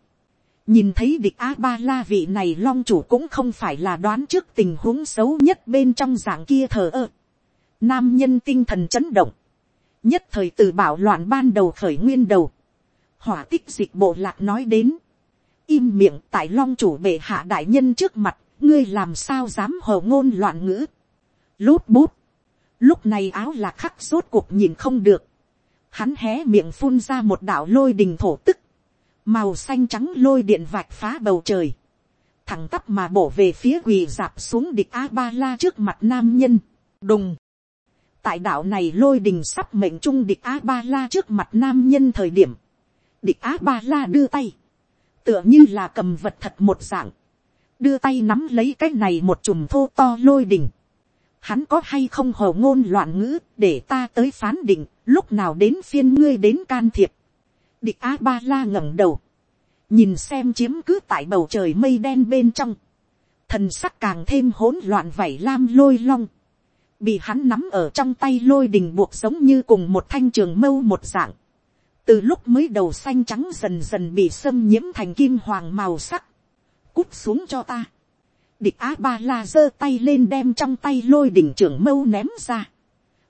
nhìn thấy địch a ba la vị này long chủ cũng không phải là đoán trước tình huống xấu nhất bên trong dạng kia thờ ơ. nam nhân tinh thần chấn động, nhất thời từ bảo loạn ban đầu khởi nguyên đầu, hỏa tích dịch bộ lạc nói đến, im miệng tại long chủ bệ hạ đại nhân trước mặt, ngươi làm sao dám hờ ngôn loạn ngữ, lút bút, lúc này áo là khắc rốt cuộc nhìn không được, hắn hé miệng phun ra một đạo lôi đình thổ tức, màu xanh trắng lôi điện vạch phá bầu trời, thẳng tắp mà bổ về phía quỳ dạp xuống địch a ba la trước mặt nam nhân, đùng. tại đạo này lôi đình sắp mệnh trung địch a ba la trước mặt nam nhân thời điểm, địch a ba la đưa tay, tựa như là cầm vật thật một dạng, đưa tay nắm lấy cái này một chùm thô to lôi đình, hắn có hay không hầu ngôn loạn ngữ để ta tới phán định lúc nào đến phiên ngươi đến can thiệp? Địch a ba la ngẩng đầu, nhìn xem chiếm cứ tại bầu trời mây đen bên trong, thần sắc càng thêm hỗn loạn vảy lam lôi long, bị hắn nắm ở trong tay lôi đình buộc giống như cùng một thanh trường mâu một dạng, từ lúc mới đầu xanh trắng dần dần bị xâm nhiễm thành kim hoàng màu sắc, cút xuống cho ta, địch á ba la giơ tay lên đem trong tay lôi đỉnh trường mâu ném ra,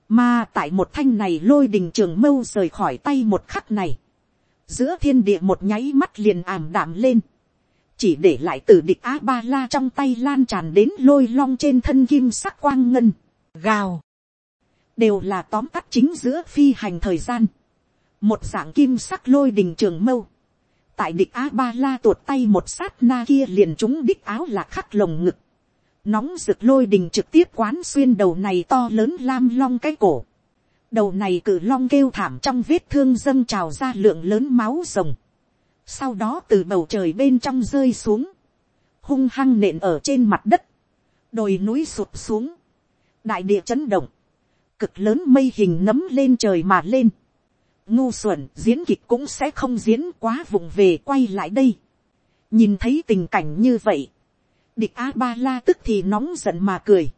mà tại một thanh này lôi đỉnh trường mâu rời khỏi tay một khắc này, giữa thiên địa một nháy mắt liền ảm đạm lên, chỉ để lại từ địch a ba la trong tay lan tràn đến lôi long trên thân kim sắc quang ngân, gào, đều là tóm tắt chính giữa phi hành thời gian, một dạng kim sắc lôi đình trường mâu, tại địch a ba la tuột tay một sát na kia liền trúng đích áo là khắc lồng ngực, nóng rực lôi đình trực tiếp quán xuyên đầu này to lớn lam long cái cổ, đầu này cử long kêu thảm trong vết thương dâng trào ra lượng lớn máu rồng, sau đó từ bầu trời bên trong rơi xuống, hung hăng nện ở trên mặt đất, đồi núi sụp xuống, đại địa chấn động, cực lớn mây hình nấm lên trời mà lên, ngu xuẩn diễn kịch cũng sẽ không diễn quá vụng về quay lại đây, nhìn thấy tình cảnh như vậy, địch a ba la tức thì nóng giận mà cười,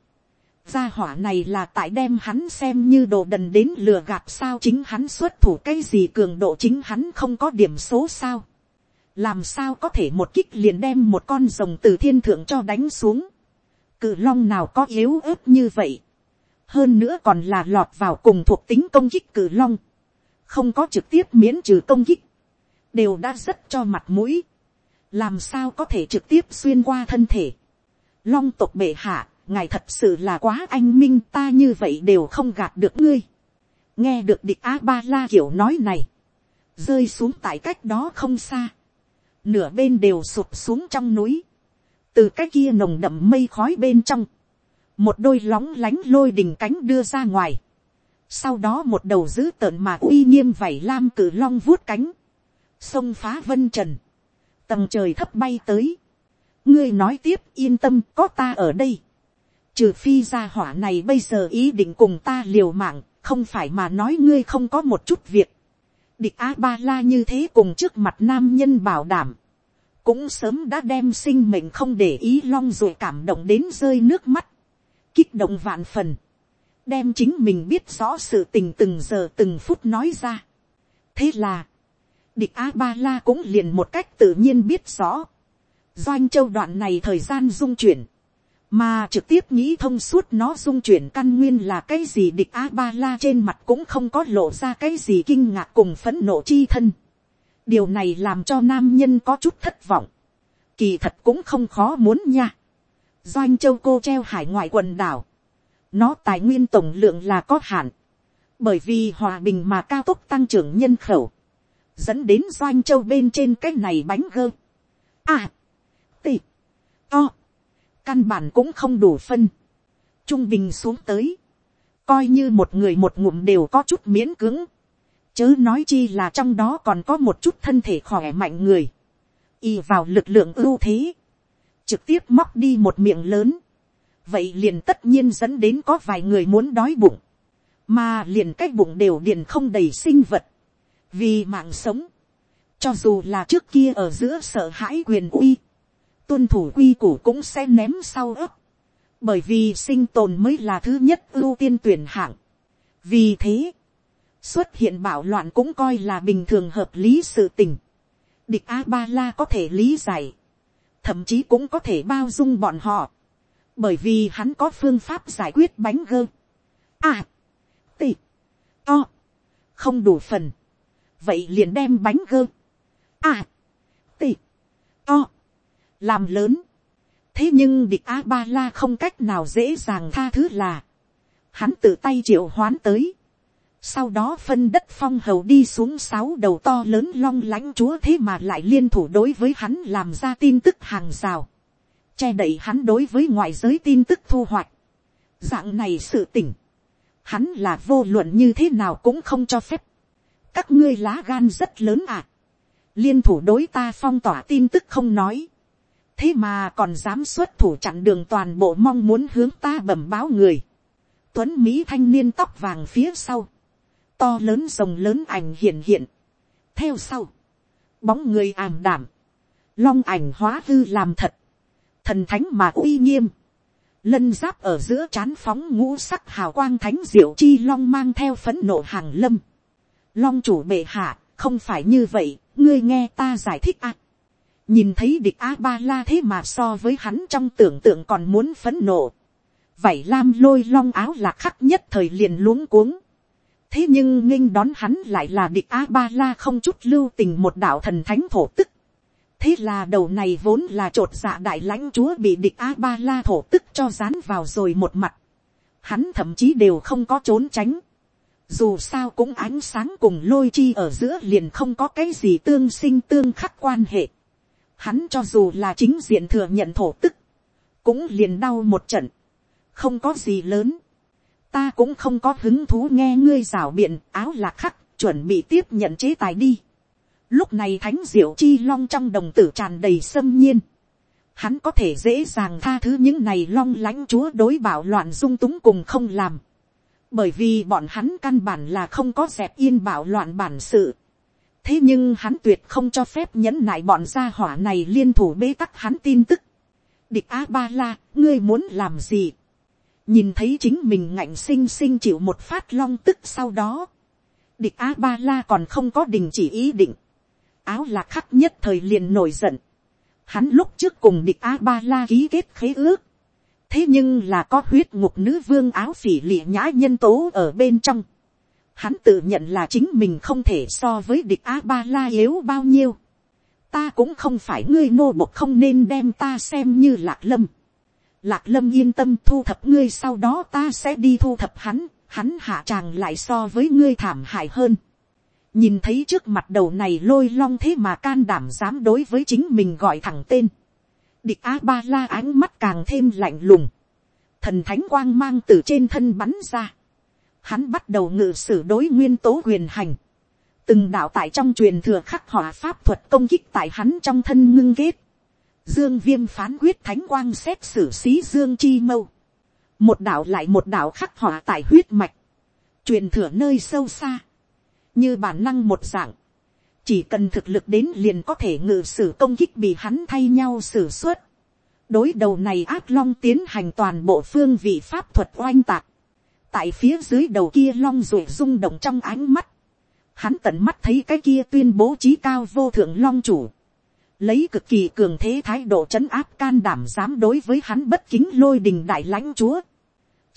gia hỏa này là tại đem hắn xem như đồ đần đến lừa gạt sao chính hắn xuất thủ cái gì cường độ chính hắn không có điểm số sao. làm sao có thể một kích liền đem một con rồng từ thiên thượng cho đánh xuống. cự long nào có yếu ớt như vậy. hơn nữa còn là lọt vào cùng thuộc tính công kích cự long không có trực tiếp miễn trừ công kích. đều đã rất cho mặt mũi. làm sao có thể trực tiếp xuyên qua thân thể. long tộc bệ hạ ngài thật sự là quá anh minh ta như vậy đều không gạt được ngươi. nghe được địch a ba la kiểu nói này, rơi xuống tại cách đó không xa, nửa bên đều sụp xuống trong núi, từ cái kia nồng đậm mây khói bên trong, một đôi lóng lánh lôi đình cánh đưa ra ngoài, sau đó một đầu dữ tợn mà uy nghiêm vảy lam cử long vuốt cánh, sông phá vân trần, tầng trời thấp bay tới, ngươi nói tiếp yên tâm có ta ở đây, trừ phi gia hỏa này bây giờ ý định cùng ta liều mạng, không phải mà nói ngươi không có một chút việc, địch a ba la như thế cùng trước mặt nam nhân bảo đảm, cũng sớm đã đem sinh mệnh không để ý long rồi cảm động đến rơi nước mắt, kích động vạn phần, đem chính mình biết rõ sự tình từng giờ từng phút nói ra. thế là, địch a ba la cũng liền một cách tự nhiên biết rõ, doanh châu đoạn này thời gian dung chuyển, mà trực tiếp nghĩ thông suốt nó dung chuyển căn nguyên là cái gì địch a ba la trên mặt cũng không có lộ ra cái gì kinh ngạc cùng phấn nộ chi thân. điều này làm cho nam nhân có chút thất vọng. kỳ thật cũng không khó muốn nha. doanh châu cô treo hải ngoại quần đảo nó tài nguyên tổng lượng là có hạn. bởi vì hòa bình mà cao tốc tăng trưởng nhân khẩu. dẫn đến doanh châu bên trên cái này bánh gơ. à, tị, to căn bản cũng không đủ phân, trung bình xuống tới, coi như một người một ngụm đều có chút miễn cứng, chớ nói chi là trong đó còn có một chút thân thể khỏe mạnh người, y vào lực lượng ưu thế, trực tiếp móc đi một miệng lớn, vậy liền tất nhiên dẫn đến có vài người muốn đói bụng, mà liền cái bụng đều điền không đầy sinh vật, vì mạng sống, cho dù là trước kia ở giữa sợ hãi quyền uy, tuân thủ quy củ cũng sẽ ném sau ấp. Bởi vì sinh tồn mới là thứ nhất ưu tiên tuyển hạng. Vì thế, xuất hiện bạo loạn cũng coi là bình thường hợp lý sự tình. Địch A-ba-la có thể lý giải. Thậm chí cũng có thể bao dung bọn họ. Bởi vì hắn có phương pháp giải quyết bánh gơ. À, tị, to, không đủ phần. Vậy liền đem bánh gơ. À, tị, to làm lớn. thế nhưng địch a ba la không cách nào dễ dàng tha thứ là, hắn tự tay triệu hoán tới. sau đó phân đất phong hầu đi xuống sáu đầu to lớn long lãnh chúa thế mà lại liên thủ đối với hắn làm ra tin tức hàng rào, che đậy hắn đối với ngoại giới tin tức thu hoạch. dạng này sự tỉnh, hắn là vô luận như thế nào cũng không cho phép. các ngươi lá gan rất lớn à. liên thủ đối ta phong tỏa tin tức không nói thế mà còn dám xuất thủ chặn đường toàn bộ mong muốn hướng ta bẩm báo người. tuấn mỹ thanh niên tóc vàng phía sau, to lớn rồng lớn ảnh hiện hiện. theo sau, bóng người ảm đảm, long ảnh hóa hư làm thật, thần thánh mà uy nghiêm, lân giáp ở giữa chán phóng ngũ sắc hào quang thánh diệu chi long mang theo phấn nộ hàng lâm. long chủ bệ hạ, không phải như vậy, ngươi nghe ta giải thích ạ. À nhìn thấy địch a ba la thế mà so với hắn trong tưởng tượng còn muốn phấn nộ. vậy lam lôi long áo là khắc nhất thời liền luống cuống. thế nhưng nghinh đón hắn lại là địch a ba la không chút lưu tình một đạo thần thánh thổ tức thế là đầu này vốn là t r ộ t dạ đại lãnh chúa bị địch a ba la thổ tức cho dán vào rồi một mặt. hắn thậm chí đều không có trốn tránh. dù sao cũng ánh sáng cùng lôi chi ở giữa liền không có cái gì tương sinh tương khắc quan hệ hắn cho dù là chính diện thừa nhận thổ tức, cũng liền đau một trận, không có gì lớn, ta cũng không có hứng thú nghe ngươi rảo biện áo lạc khắc chuẩn bị tiếp nhận chế tài đi. Lúc này thánh diệu chi long trong đồng tử tràn đầy sâm nhiên. Hắn có thể dễ dàng tha thứ những này long lãnh chúa đối bảo loạn dung túng cùng không làm. Bởi vì bọn hắn căn bản là không có dẹp yên bảo loạn bản sự thế nhưng hắn tuyệt không cho phép nhẫn nại bọn gia hỏa này liên thủ bế tắc hắn tin tức. địch a ba la, ngươi muốn làm gì. nhìn thấy chính mình ngạnh sinh sinh chịu một phát long tức sau đó. địch a ba la còn không có đình chỉ ý định áo lạc khắc nhất thời liền nổi giận. hắn lúc trước cùng địch a ba la ký kết khế ước. thế nhưng là có huyết ngục nữ vương áo phỉ lịa nhã nhân tố ở bên trong hắn tự nhận là chính mình không thể so với địch a ba la yếu bao nhiêu. ta cũng không phải ngươi nô bộc không nên đem ta xem như lạc lâm. lạc lâm yên tâm thu thập ngươi sau đó ta sẽ đi thu thập hắn, hắn hạ tràng lại so với ngươi thảm hại hơn nhìn thấy trước mặt đầu này lôi long thế mà can đảm dám đối với chính mình gọi thẳng tên. địch a ba la ánh mắt càng thêm lạnh lùng, thần thánh quang mang từ trên thân bắn ra, hắn bắt đầu ngự sử đối nguyên tố quyền hành, từng đạo tại trong truyền thừa khắc họa pháp thuật công kích tại hắn trong thân ngưng kết, dương viêm phán quyết thánh quang xét xử xí dương chi mâu, một đạo lại một đạo khắc họa tại huyết mạch, truyền thừa nơi sâu xa, như bản năng một dạng, chỉ cần thực lực đến liền có thể ngự sử công kích bị hắn thay nhau xử suất. đối đầu này ác long tiến hành toàn bộ phương vị pháp thuật oanh tạc, tại phía dưới đầu kia long ruột rung động trong ánh mắt, hắn tận mắt thấy cái kia tuyên bố trí cao vô thượng long chủ, lấy cực kỳ cường thế thái độ c h ấ n áp can đảm dám đối với hắn bất kính lôi đình đại lãnh chúa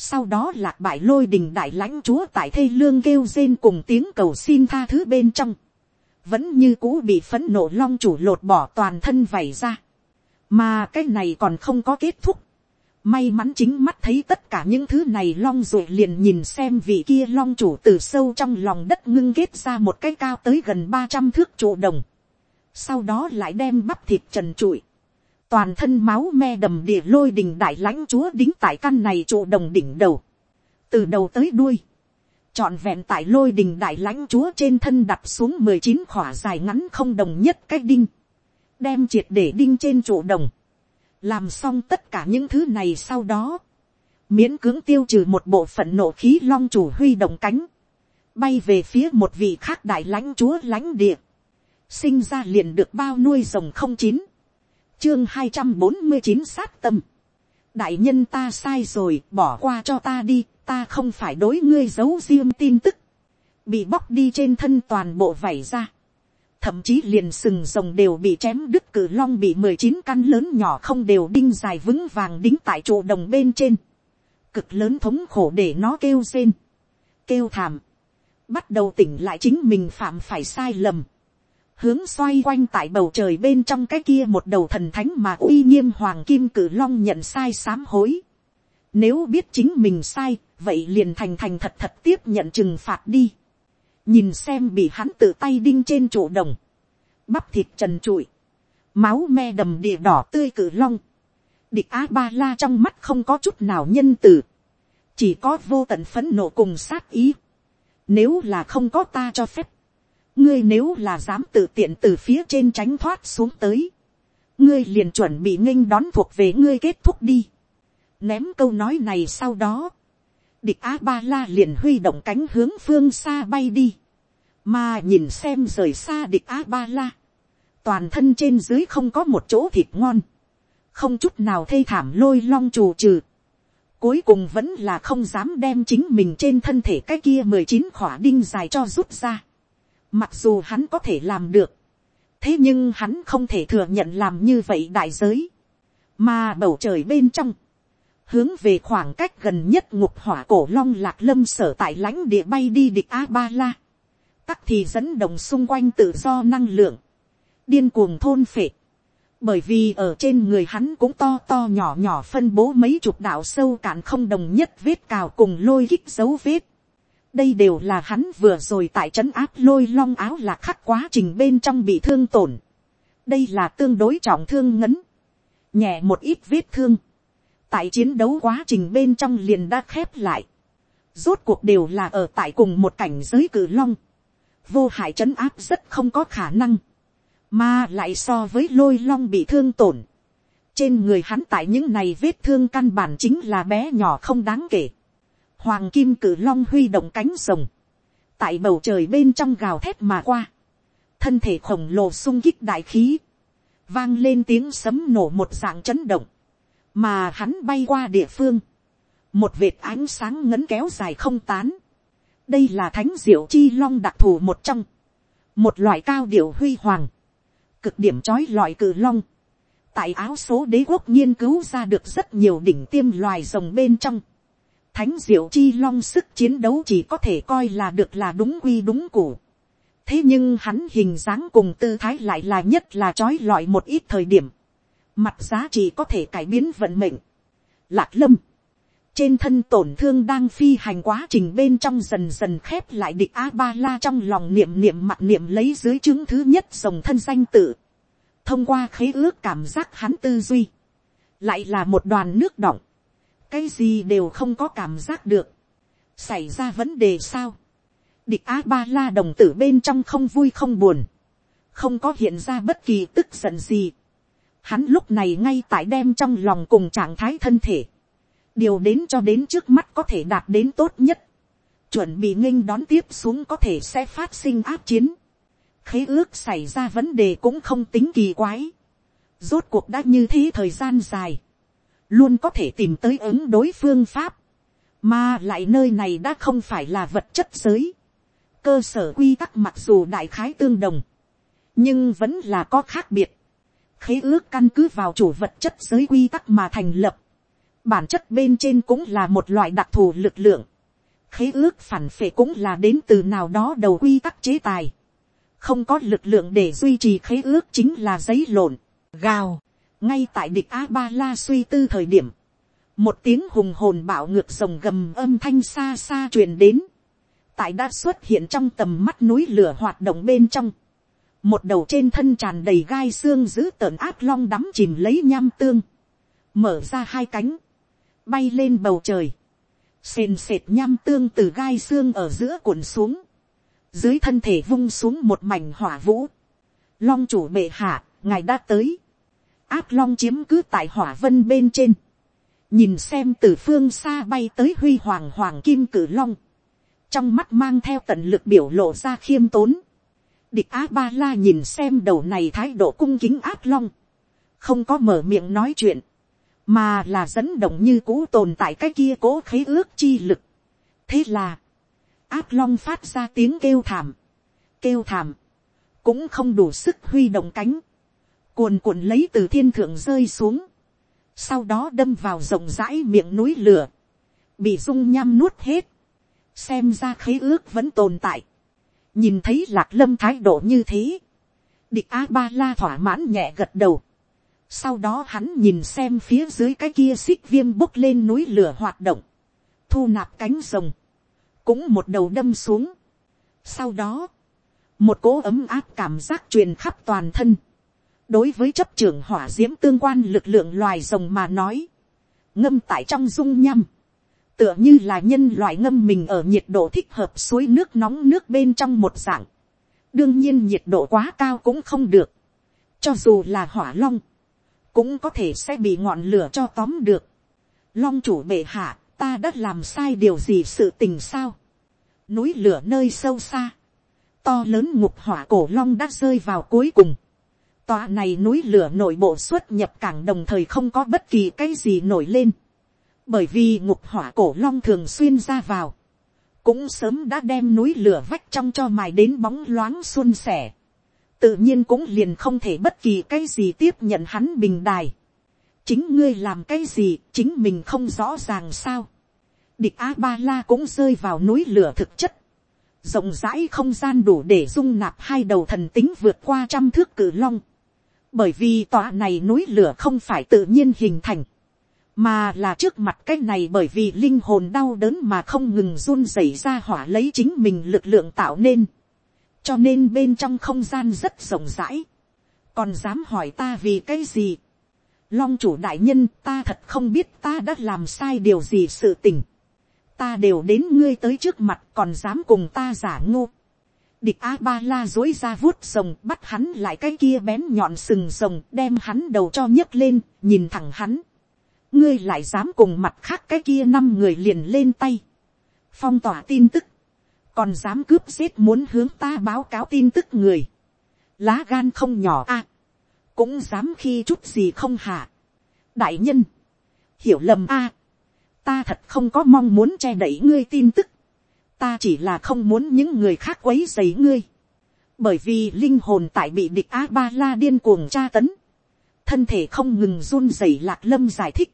sau đó lạc bại lôi đình đại lãnh chúa tại thây lương kêu rên cùng tiếng cầu xin tha thứ bên trong, vẫn như cũ bị phấn nộ long chủ lột bỏ toàn thân vầy ra, mà cái này còn không có kết thúc, May mắn chính mắt thấy tất cả những thứ này long rồi liền nhìn xem vị kia long chủ từ sâu trong lòng đất ngưng kết ra một cái cao tới gần ba trăm thước trụ đồng. Sau đó lại đem bắp thịt trần trụi. Toàn thân máu me đầm địa lôi đình đại lãnh chúa đính tại căn này trụ đồng đỉnh đầu. Từ đầu tới đuôi. Trọn vẹn tại lôi đình đại lãnh chúa trên thân đặt xuống mười chín khỏa dài ngắn không đồng nhất cách đinh. Đem triệt để đinh trên trụ đồng làm xong tất cả những thứ này sau đó, miễn cưỡng tiêu trừ một bộ phận nổ khí long chủ huy động cánh, bay về phía một vị khác đại lãnh chúa lãnh địa, sinh ra liền được bao nuôi rồng không chín, chương hai trăm bốn mươi chín sát tâm, đại nhân ta sai rồi bỏ qua cho ta đi, ta không phải đối ngươi giấu riêng tin tức, bị bóc đi trên thân toàn bộ vảy ra, thậm chí liền sừng rồng đều bị chém đứt cử long bị mười chín căn lớn nhỏ không đều đinh dài vững vàng đính tại trụ đồng bên trên, cực lớn thống khổ để nó kêu rên, kêu thảm, bắt đầu tỉnh lại chính mình phạm phải sai lầm, hướng xoay quanh tại bầu trời bên trong cái kia một đầu thần thánh mà uy nghiêm hoàng kim cử long nhận sai sám hối. Nếu biết chính mình sai, vậy liền thành thành thật thật tiếp nhận trừng phạt đi. Nhìn xem bị hắn tự tay đinh trên chỗ đồng, bắp thịt trần trụi, máu me đầm địa đỏ tươi cử long, địch a ba la trong mắt không có chút nào nhân từ, chỉ có vô tận phấn nộ cùng sát ý, nếu là không có ta cho phép, ngươi nếu là dám tự tiện từ phía trên tránh thoát xuống tới, ngươi liền chuẩn bị nghênh đón thuộc về ngươi kết thúc đi. Ném câu nói này sau đó, địch a ba la liền huy động cánh hướng phương xa bay đi, mà nhìn xem rời xa địch a ba la, toàn thân trên dưới không có một chỗ thịt ngon, không chút nào thê thảm lôi long trù trừ, cuối cùng vẫn là không dám đem chính mình trên thân thể cái kia mười chín khỏa đinh dài cho rút ra, mặc dù hắn có thể làm được, thế nhưng hắn không thể thừa nhận làm như vậy đại giới, mà bầu trời bên trong, hướng về khoảng cách gần nhất ngục hỏa cổ long lạc lâm sở tại lãnh địa bay đi địch a ba la. tắc thì dẫn đồng xung quanh tự do năng lượng, điên cuồng thôn phệ. bởi vì ở trên người hắn cũng to to nhỏ nhỏ phân bố mấy chục đạo sâu cạn không đồng nhất vết cào cùng lôi kích dấu vết đây đều là hắn vừa rồi tại trấn áp lôi long áo là khắc quá trình bên trong bị thương tổn. đây là tương đối trọng thương ngấn, nhẹ một ít vết thương. Tại chiến đấu quá trình bên trong liền đã khép lại, rốt cuộc đều là ở tại cùng một cảnh giới cử long, vô hại trấn áp rất không có khả năng, mà lại so với lôi long bị thương tổn, trên người hắn tại những này vết thương căn bản chính là bé nhỏ không đáng kể, hoàng kim cử long huy động cánh rồng, tại bầu trời bên trong gào thét mà qua, thân thể khổng lồ sung kích đại khí, vang lên tiếng sấm nổ một dạng chấn động, mà hắn bay qua địa phương, một vệt ánh sáng ngấn kéo dài không tán, đây là thánh diệu chi long đặc thù một trong, một loại cao điệu huy hoàng, cực điểm trói loại cử long, tại áo số đế quốc nghiên cứu ra được rất nhiều đỉnh tiêm loài rồng bên trong, thánh diệu chi long sức chiến đấu chỉ có thể coi là được là đúng quy đúng củ. thế nhưng hắn hình dáng cùng tư thái lại là nhất là trói lọi một ít thời điểm, mặt giá trị có thể cải biến vận mệnh. Lạc lâm, trên thân tổn thương đang phi hành quá trình bên trong dần dần khép lại địch a ba la trong lòng niệm niệm mặt niệm lấy dưới chứng thứ nhất dòng thân danh tự. thông qua khế ước cảm giác hắn tư duy, lại là một đoàn nước động cái gì đều không có cảm giác được, xảy ra vấn đề sao, địch a ba la đồng tử bên trong không vui không buồn, không có hiện ra bất kỳ tức giận gì, hắn lúc này ngay tại đem trong lòng cùng trạng thái thân thể, điều đến cho đến trước mắt có thể đạt đến tốt nhất, chuẩn bị nghinh đón tiếp xuống có thể sẽ phát sinh áp chiến, khế ước xảy ra vấn đề cũng không tính kỳ quái, rốt cuộc đã như thế thời gian dài, luôn có thể tìm tới ứng đối phương pháp, mà lại nơi này đã không phải là vật chất giới, cơ sở quy tắc mặc dù đại khái tương đồng, nhưng vẫn là có khác biệt, khế ước căn cứ vào chủ vật chất giới quy tắc mà thành lập, bản chất bên trên cũng là một loại đặc thù lực lượng, khế ước phản phệ cũng là đến từ nào đó đầu quy tắc chế tài, không có lực lượng để duy trì khế ước chính là giấy lộn, gào, ngay tại địch a ba la suy tư thời điểm, một tiếng hùng hồn bạo ngược rồng gầm âm thanh xa xa truyền đến, tại đã xuất hiện trong tầm mắt núi lửa hoạt động bên trong, một đầu trên thân tràn đầy gai xương giữ tợn áp long đắm chìm lấy nham tương, mở ra hai cánh, bay lên bầu trời, sền sệt nham tương từ gai xương ở giữa cuộn xuống, dưới thân thể vung xuống một mảnh hỏa vũ, long chủ bệ hạ, ngài đã tới, áp long chiếm cứ tại hỏa vân bên trên, nhìn xem từ phương xa bay tới huy hoàng hoàng kim cử long, trong mắt mang theo tận lực biểu lộ ra khiêm tốn, địch a ba la nhìn xem đầu này thái độ cung kính áp long, không có mở miệng nói chuyện, mà là dẫn động như cũ tồn tại cái kia cố khế ước chi lực. thế là, áp long phát ra tiếng kêu thảm, kêu thảm, cũng không đủ sức huy động cánh, cuồn cuộn lấy từ thiên thượng rơi xuống, sau đó đâm vào rộng rãi miệng núi lửa, bị dung nham nuốt hết, xem ra khế ước vẫn tồn tại, nhìn thấy lạc lâm thái độ như thế, địch a ba la thỏa mãn nhẹ gật đầu, sau đó hắn nhìn xem phía dưới cái kia xích viêm bốc lên núi lửa hoạt động, thu nạp cánh rồng, cũng một đầu đâm xuống. Sau đó, một cỗ ấm áp cảm giác truyền khắp toàn thân đối với chấp trưởng hỏa d i ễ m tương quan lực lượng loài rồng mà nói, ngâm tại trong dung nhăm, tựa như là nhân loại ngâm mình ở nhiệt độ thích hợp suối nước nóng nước bên trong một dạng. đương nhiên nhiệt độ quá cao cũng không được. cho dù là hỏa long, cũng có thể sẽ bị ngọn lửa cho tóm được. long chủ bệ hạ, ta đã làm sai điều gì sự tình sao núi lửa nơi sâu xa, to lớn ngục hỏa cổ long đã rơi vào cuối cùng. Tòa này núi lửa nội bộ xuất nhập cảng đồng thời không có bất kỳ cái gì nổi lên. Bởi vì ngục hỏa cổ long thường xuyên ra vào. Cũng sớm đã đem núi lửa vách trong cho mài đến bóng loáng xuân sẻ. Tự nhiên cũng liền không thể bất kỳ cái gì tiếp nhận hắn bình đài. Chính ngươi làm cái gì chính mình không rõ ràng sao địch a ba la cũng rơi vào núi lửa thực chất, rộng rãi không gian đủ để dung nạp hai đầu thần tính vượt qua trăm thước cử long, bởi vì tòa này núi lửa không phải tự nhiên hình thành, mà là trước mặt cái này bởi vì linh hồn đau đớn mà không ngừng run rẩy ra hỏa lấy chính mình lực lượng tạo nên, cho nên bên trong không gian rất rộng rãi, còn dám hỏi ta vì cái gì, long chủ đại nhân ta thật không biết ta đã làm sai điều gì sự tình, ta đều đến ngươi tới trước mặt còn dám cùng ta giả ngô địch a ba la dối ra vuốt rồng bắt hắn lại cái kia bén nhọn sừng rồng đem hắn đầu cho nhấc lên nhìn thẳng hắn. ngươi lại dám cùng mặt khác cái kia năm người liền lên tay. phong tỏa tin tức. còn dám cướp giết muốn hướng ta báo cáo tin tức người. lá gan không nhỏ a. cũng dám khi chút gì không hạ. đại nhân. hiểu lầm a ta thật không có mong muốn che đậy ngươi tin tức, ta chỉ là không muốn những người khác quấy dày ngươi, bởi vì linh hồn tại bị địch a ba la điên cuồng tra tấn, thân thể không ngừng run rẩy lạc lâm giải thích,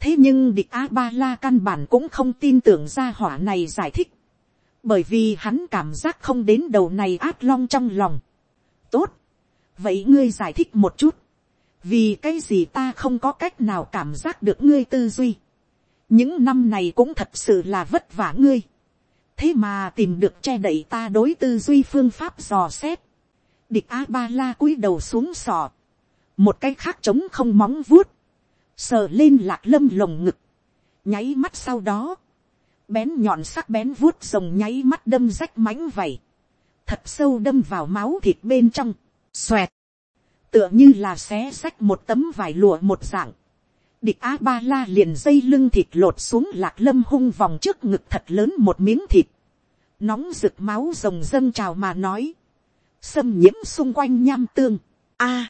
thế nhưng địch a ba la căn bản cũng không tin tưởng ra hỏa này giải thích, bởi vì hắn cảm giác không đến đầu này át long trong lòng. tốt, vậy ngươi giải thích một chút, vì cái gì ta không có cách nào cảm giác được ngươi tư duy. Những năm này cũng thật sự là vất vả ngươi thế mà tìm được che đậy ta đối tư duy phương pháp dò xét. địch a ba la cúi đầu xuống sò. một cái khác trống không móng vuốt. sờ lên lạc lâm lồng ngực, nháy mắt sau đó, bén nhọn sắc bén vuốt rồng nháy mắt đâm rách mánh vảy, thật sâu đâm vào máu thịt bên trong, xoẹt, tựa như là xé xách một tấm vải lụa một dạng, địch a ba la liền dây lưng thịt lột xuống lạc lâm hung vòng trước ngực thật lớn một miếng thịt, nóng rực máu rồng dâng trào mà nói, xâm nhiễm xung quanh nham tương, a,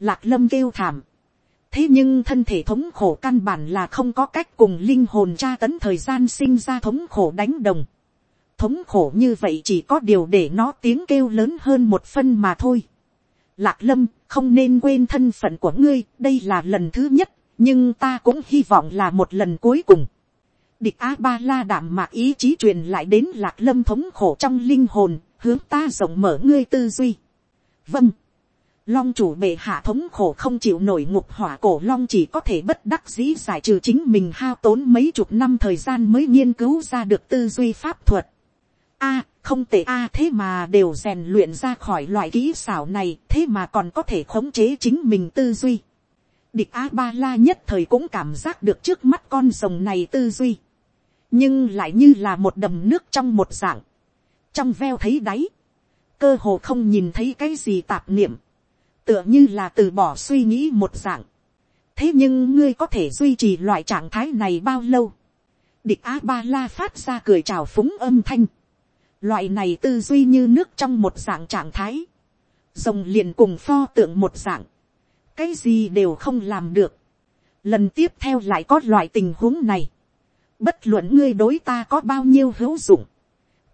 lạc lâm kêu thảm, thế nhưng thân thể thống khổ căn bản là không có cách cùng linh hồn tra tấn thời gian sinh ra thống khổ đánh đồng, thống khổ như vậy chỉ có điều để nó tiếng kêu lớn hơn một phân mà thôi. Lạc lâm, không nên quên thân phận của ngươi, đây là lần thứ nhất, nhưng ta cũng hy vọng là một lần cuối cùng. Địch A Ba La đảm mạc ý chí truyền lại đến lạc lâm thống khổ trong linh hồn, hướng ta rộng mở ngươi tư duy. Vâng. Long chủ bệ hạ thống khổ không chịu nổi ngục hỏa cổ long chỉ có thể bất đắc dĩ giải trừ chính mình hao tốn mấy chục năm thời gian mới nghiên cứu ra được tư duy pháp thuật. A, không tệ A thế mà đều rèn luyện ra khỏi loại kỹ xảo này, thế mà còn có thể khống chế chính mình tư duy. Địch A-ba-la nhất thời cũng cảm giác được trước mắt con rồng này tư duy. Nhưng lại như là một đầm nước trong một dạng. Trong veo thấy đáy. Cơ hồ không nhìn thấy cái gì tạp niệm. Tựa như là từ bỏ suy nghĩ một dạng. Thế nhưng ngươi có thể duy trì loại trạng thái này bao lâu? Địch A-ba-la phát ra cười trào phúng âm thanh Loại này tư duy như nước trong một dạng trạng thái. Rồng liền cùng pho tượng một dạng. Cái gì đều không làm được. Lần tiếp theo lại có loại tình huống này. Bất luận ngươi đối ta có bao nhiêu hữu dụng.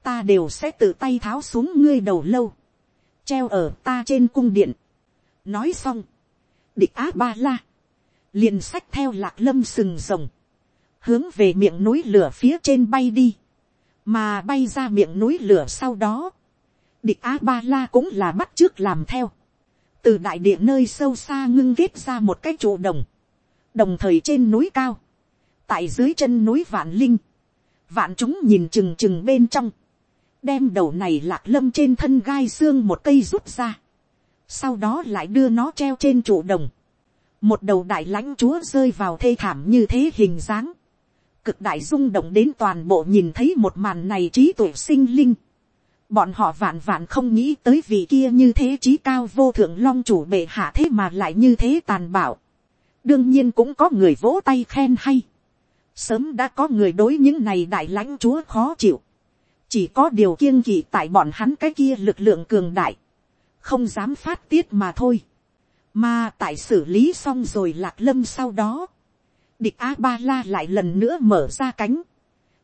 Ta đều sẽ tự tay tháo xuống ngươi đầu lâu. Treo ở ta trên cung điện. Nói xong. Địch á ba la. Liền sách theo lạc lâm sừng rồng. Hướng về miệng núi lửa phía trên bay đi mà bay ra miệng núi lửa sau đó, địch a ba la cũng là bắt trước làm theo, từ đại địa nơi sâu xa ngưng viết ra một cái trụ đồng, đồng thời trên núi cao, tại dưới chân núi vạn linh, vạn chúng nhìn chừng chừng bên trong, đem đầu này lạc lâm trên thân gai xương một cây rút ra, sau đó lại đưa nó treo trên trụ đồng, một đầu đại lãnh chúa rơi vào thê thảm như thế hình dáng, cực đại rung động đến toàn bộ nhìn thấy một màn này trí tuệ sinh linh. Bọn họ vạn vạn không nghĩ tới vị kia như thế trí cao vô thượng long chủ bệ hạ thế mà lại như thế tàn bạo. đương nhiên cũng có người vỗ tay khen hay. sớm đã có người đối những này đại lãnh chúa khó chịu. chỉ có điều kiêng kỵ tại bọn hắn cái kia lực lượng cường đại. không dám phát tiết mà thôi. mà tại xử lý xong rồi lạc lâm sau đó địch a ba la lại lần nữa mở ra cánh,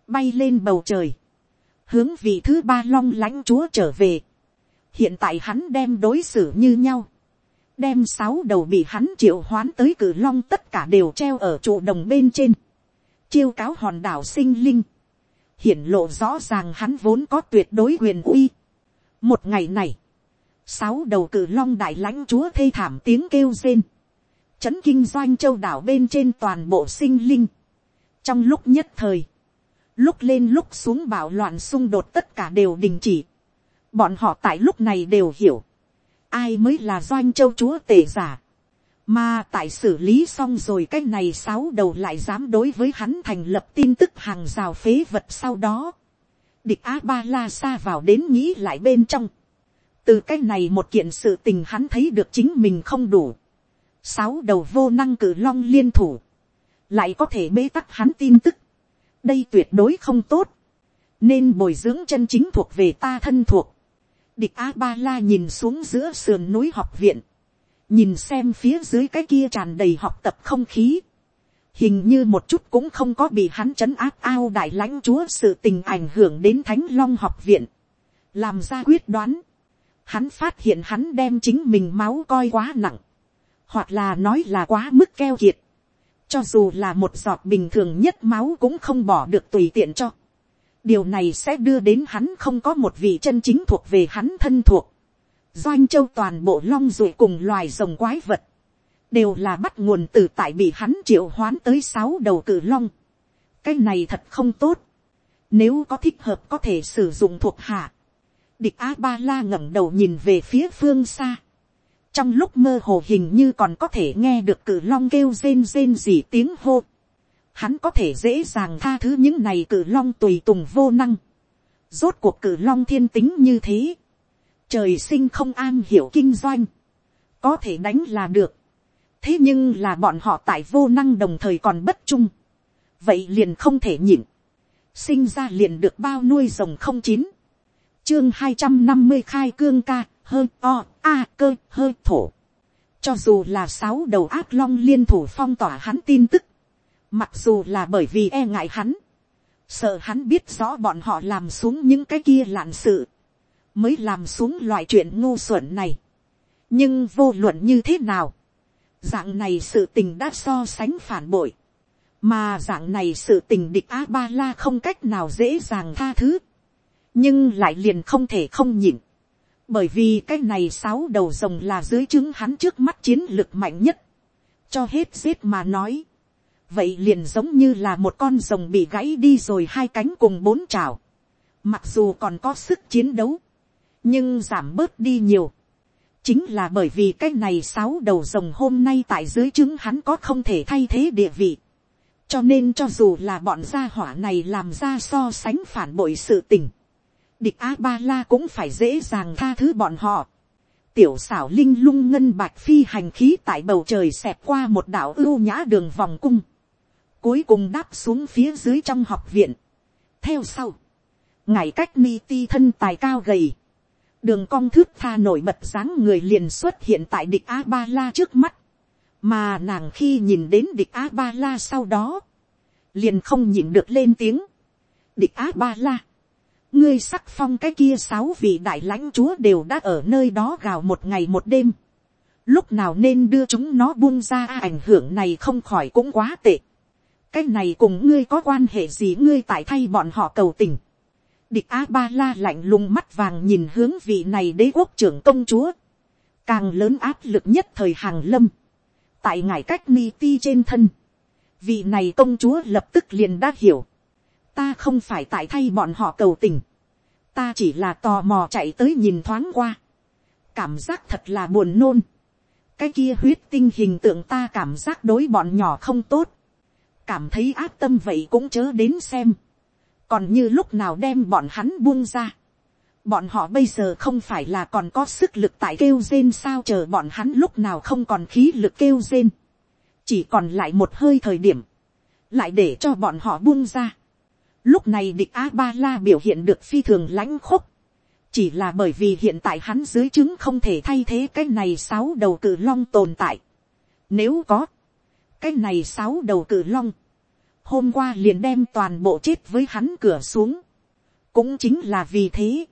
bay lên bầu trời, hướng vị thứ ba long lãnh chúa trở về. hiện tại hắn đem đối xử như nhau, đem sáu đầu bị hắn triệu hoán tới cử long tất cả đều treo ở trụ đồng bên trên, chiêu cáo hòn đảo sinh linh, hiển lộ rõ ràng hắn vốn có tuyệt đối quyền uy. một ngày này, sáu đầu cử long đại lãnh chúa thê thảm tiếng kêu rên, chấn kinh doanh châu đảo bên trên toàn bộ sinh linh. Trong lúc nhất thời, lúc lên lúc xuống bạo loạn xung đột tất cả đều đình chỉ. Bọn họ tại lúc này đều hiểu, ai mới là doanh châu chúa tể giả. Mà tại xử lý xong rồi cái này sáu đầu lại dám đối với hắn thành lập tin tức hàng rào phế vật sau đó. Địch A-ba-la xa vào đến nghĩ lại bên trong. Từ cái này một kiện sự tình hắn thấy được chính mình không đủ sáu đầu vô năng cử long liên thủ, lại có thể bế tắc hắn tin tức, đây tuyệt đối không tốt, nên bồi dưỡng chân chính thuộc về ta thân thuộc. Địch a ba la nhìn xuống giữa sườn núi học viện, nhìn xem phía dưới cái kia tràn đầy học tập không khí, hình như một chút cũng không có bị hắn chấn áp ao đại lãnh chúa sự tình ảnh hưởng đến thánh long học viện, làm ra quyết đoán, hắn phát hiện hắn đem chính mình máu coi quá nặng, hoặc là nói là quá mức keo kiệt, cho dù là một giọt bình thường nhất máu cũng không bỏ được tùy tiện cho. điều này sẽ đưa đến hắn không có một vị chân chính thuộc về hắn thân thuộc. doanh châu toàn bộ long ruột cùng loài rồng quái vật, đều là bắt nguồn từ tại bị hắn triệu hoán tới sáu đầu cử long. cái này thật không tốt. nếu có thích hợp có thể sử dụng thuộc hạ. địch a ba la ngẩng đầu nhìn về phía phương xa trong lúc mơ hồ hình như còn có thể nghe được cự long kêu rên rên gì tiếng hô. Hắn có thể dễ dàng tha thứ những này cự long tùy tùng vô năng. Rốt cuộc cự long thiên tính như thế. Trời sinh không an hiểu kinh doanh. Có thể đánh là được. Thế nhưng là bọn họ tại vô năng đồng thời còn bất trung. Vậy liền không thể nhịn. Sinh ra liền được bao nuôi rồng không chín. Chương hai trăm năm mươi khai cương ca, hơi o, a cơ, hơi thổ. Cho dù là sáu đầu ác long liên thủ phong tỏa hắn tin tức Mặc dù là bởi vì e ngại hắn. Sợ hắn biết rõ bọn họ làm xuống những cái kia lạn sự. Mới làm xuống loại chuyện ngu xuẩn này. Nhưng vô luận như thế nào. Dạng này sự tình đã so sánh phản bội. Mà dạng này sự tình địch A-ba-la không cách nào dễ dàng tha thứ. Nhưng lại liền không thể không nhịn. Bởi vì cái này sáu đầu rồng là dưới chứng hắn trước mắt chiến lực mạnh nhất. Cho hết giết mà nói vậy liền giống như là một con rồng bị gãy đi rồi hai cánh cùng bốn trào. Mặc dù còn có sức chiến đấu, nhưng giảm bớt đi nhiều. chính là bởi vì cái này sáu đầu rồng hôm nay tại dưới chứng hắn có không thể thay thế địa vị. cho nên cho dù là bọn gia hỏa này làm ra so sánh phản bội sự tình, địch a ba la cũng phải dễ dàng tha thứ bọn họ. tiểu xảo linh lung ngân bạch phi hành khí tại bầu trời xẹp qua một đảo ưu nhã đường vòng cung cuối cùng đáp xuống phía dưới trong học viện. theo sau, ngày cách mi ti thân tài cao gầy, đường cong thước tha nổi bật dáng người liền xuất hiện tại địch a ba la trước mắt, mà nàng khi nhìn đến địch a ba la sau đó, liền không nhìn được lên tiếng, địch a ba la, ngươi sắc phong cái kia sáu vị đại lãnh chúa đều đã ở nơi đó gào một ngày một đêm, lúc nào nên đưa chúng nó buông ra à, ảnh hưởng này không khỏi cũng quá tệ cái này cùng ngươi có quan hệ gì ngươi tại thay bọn họ cầu tình. địch a ba la lạnh lùng mắt vàng nhìn hướng vị này đế quốc trưởng công chúa. càng lớn áp lực nhất thời hàng lâm. tại ngài cách ni ti trên thân. vị này công chúa lập tức liền đã hiểu ta không phải tại thay bọn họ cầu tình. ta chỉ là tò mò chạy tới nhìn thoáng qua. cảm giác thật là buồn nôn. cái kia huyết tinh hình tượng ta cảm giác đối bọn nhỏ không tốt cảm thấy ác tâm vậy cũng chớ đến xem. còn như lúc nào đem bọn hắn buông ra. bọn họ bây giờ không phải là còn có sức lực tại kêu rên sao chờ bọn hắn lúc nào không còn khí lực kêu rên. chỉ còn lại một hơi thời điểm. lại để cho bọn họ buông ra lúc này địch a ba la biểu hiện được phi thường lãnh khốc chỉ là bởi vì hiện tại hắn dưới chứng không thể thay thế cái này sáu đầu cử long tồn tại. nếu có, cái này sáu đầu cử long, hôm qua liền đem toàn bộ chết với hắn cửa xuống. cũng chính là vì thế,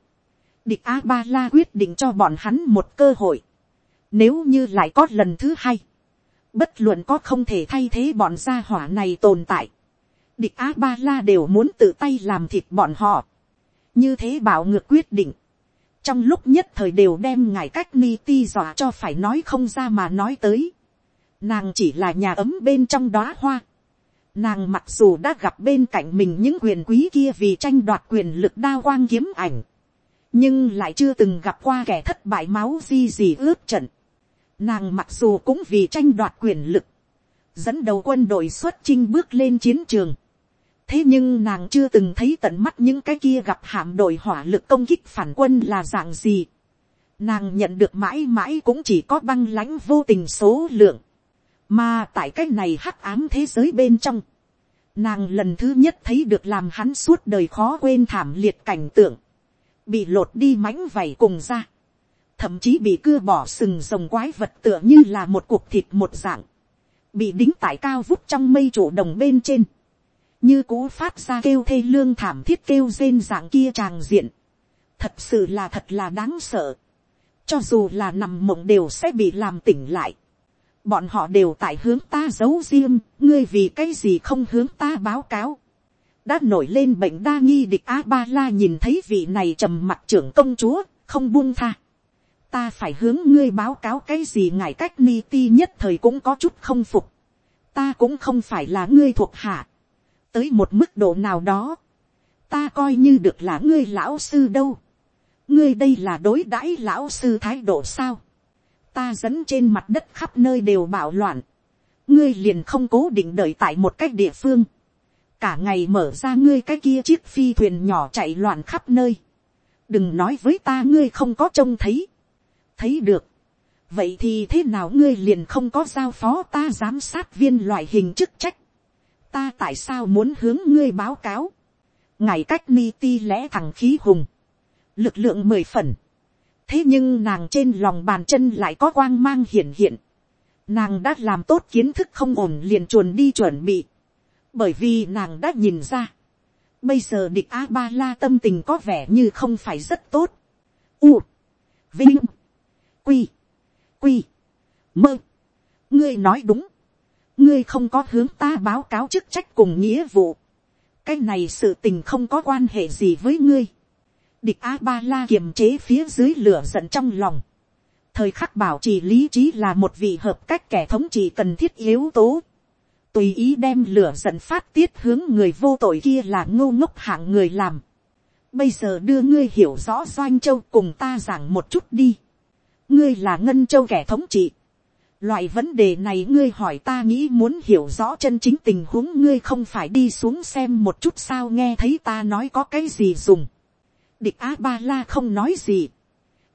địch a ba la quyết định cho bọn hắn một cơ hội. nếu như lại có lần thứ hai, bất luận có không thể thay thế bọn gia hỏa này tồn tại, địch a ba la đều muốn tự tay làm thịt bọn họ. như thế bảo ngược quyết định, trong lúc nhất thời đều đem ngài cách ni ti dọa cho phải nói không ra mà nói tới. Nàng chỉ là nhà ấm bên trong đó hoa. Nàng mặc dù đã gặp bên cạnh mình những quyền quý kia vì tranh đoạt quyền lực đa quang kiếm ảnh. Nhưng lại chưa từng gặp qua kẻ thất bại máu di gì ướp trận. Nàng mặc dù cũng vì tranh đoạt quyền lực. Dẫn đầu quân đội xuất chinh bước lên chiến trường. Thế nhưng nàng chưa từng thấy tận mắt những cái kia gặp hạm đội hỏa lực công kích phản quân là dạng gì. Nàng nhận được mãi mãi cũng chỉ có băng lãnh vô tình số lượng. Mà tại cái này hắc ám thế giới bên trong, nàng lần thứ nhất thấy được làm hắn suốt đời khó quên thảm liệt cảnh tượng, bị lột đi mánh vảy cùng ra, thậm chí bị cưa bỏ sừng rồng quái vật tựa như là một cuộc thịt một dạng, bị đính tại cao vút trong mây trụ đồng bên trên, như cũ phát ra kêu thê lương thảm thiết kêu rên dạng kia tràng diện, thật sự là thật là đáng sợ, cho dù là nằm mộng đều sẽ bị làm tỉnh lại, bọn họ đều tại hướng ta giấu riêng, ngươi vì cái gì không hướng ta báo cáo. đã nổi lên bệnh đa nghi địch a ba la nhìn thấy vị này trầm mặt trưởng công chúa, không buông tha. ta phải hướng ngươi báo cáo cái gì ngài cách ni ti nhất thời cũng có chút không phục. ta cũng không phải là ngươi thuộc hạ tới một mức độ nào đó, ta coi như được là ngươi lão sư đâu. ngươi đây là đối đãi lão sư thái độ sao? Ta dẫn trên mặt đất khắp nơi đều bạo loạn, ngươi liền không cố định đợi tại một cách địa phương, cả ngày mở ra ngươi cái kia chiếc phi thuyền nhỏ chạy loạn khắp nơi, đừng nói với ta ngươi không có trông thấy, thấy được, vậy thì thế nào ngươi liền không có giao phó ta giám sát viên loại hình chức trách, ta tại sao muốn hướng ngươi báo cáo, ngày cách ni ti lẽ thằng khí hùng, lực lượng mười phần, thế nhưng nàng trên lòng bàn chân lại có quang mang hiển hiện, nàng đã làm tốt kiến thức không ổn liền chuồn đi chuẩn bị, bởi vì nàng đã nhìn ra, bây giờ địch a ba la tâm tình có vẻ như không phải rất tốt. U, vinh, quy, quy, mơ, ngươi nói đúng, ngươi không có hướng ta báo cáo chức trách cùng nghĩa vụ, cái này sự tình không có quan hệ gì với ngươi. địch a ba la kiềm chế phía dưới lửa giận trong lòng, thời khắc bảo trì lý trí là một vị hợp cách kẻ thống trị cần thiết yếu tố. Tùy ý đem lửa giận phát tiết hướng người vô tội kia là ngô ngốc hạng người làm. Bây giờ đưa ngươi hiểu rõ doanh châu cùng ta giảng một chút đi. Ngươi là ngân châu kẻ thống trị. Loại vấn đề này ngươi hỏi ta nghĩ muốn hiểu rõ chân chính tình huống ngươi không phải đi xuống xem một chút sao nghe thấy ta nói có cái gì dùng. Địch A-ba-la không nói gì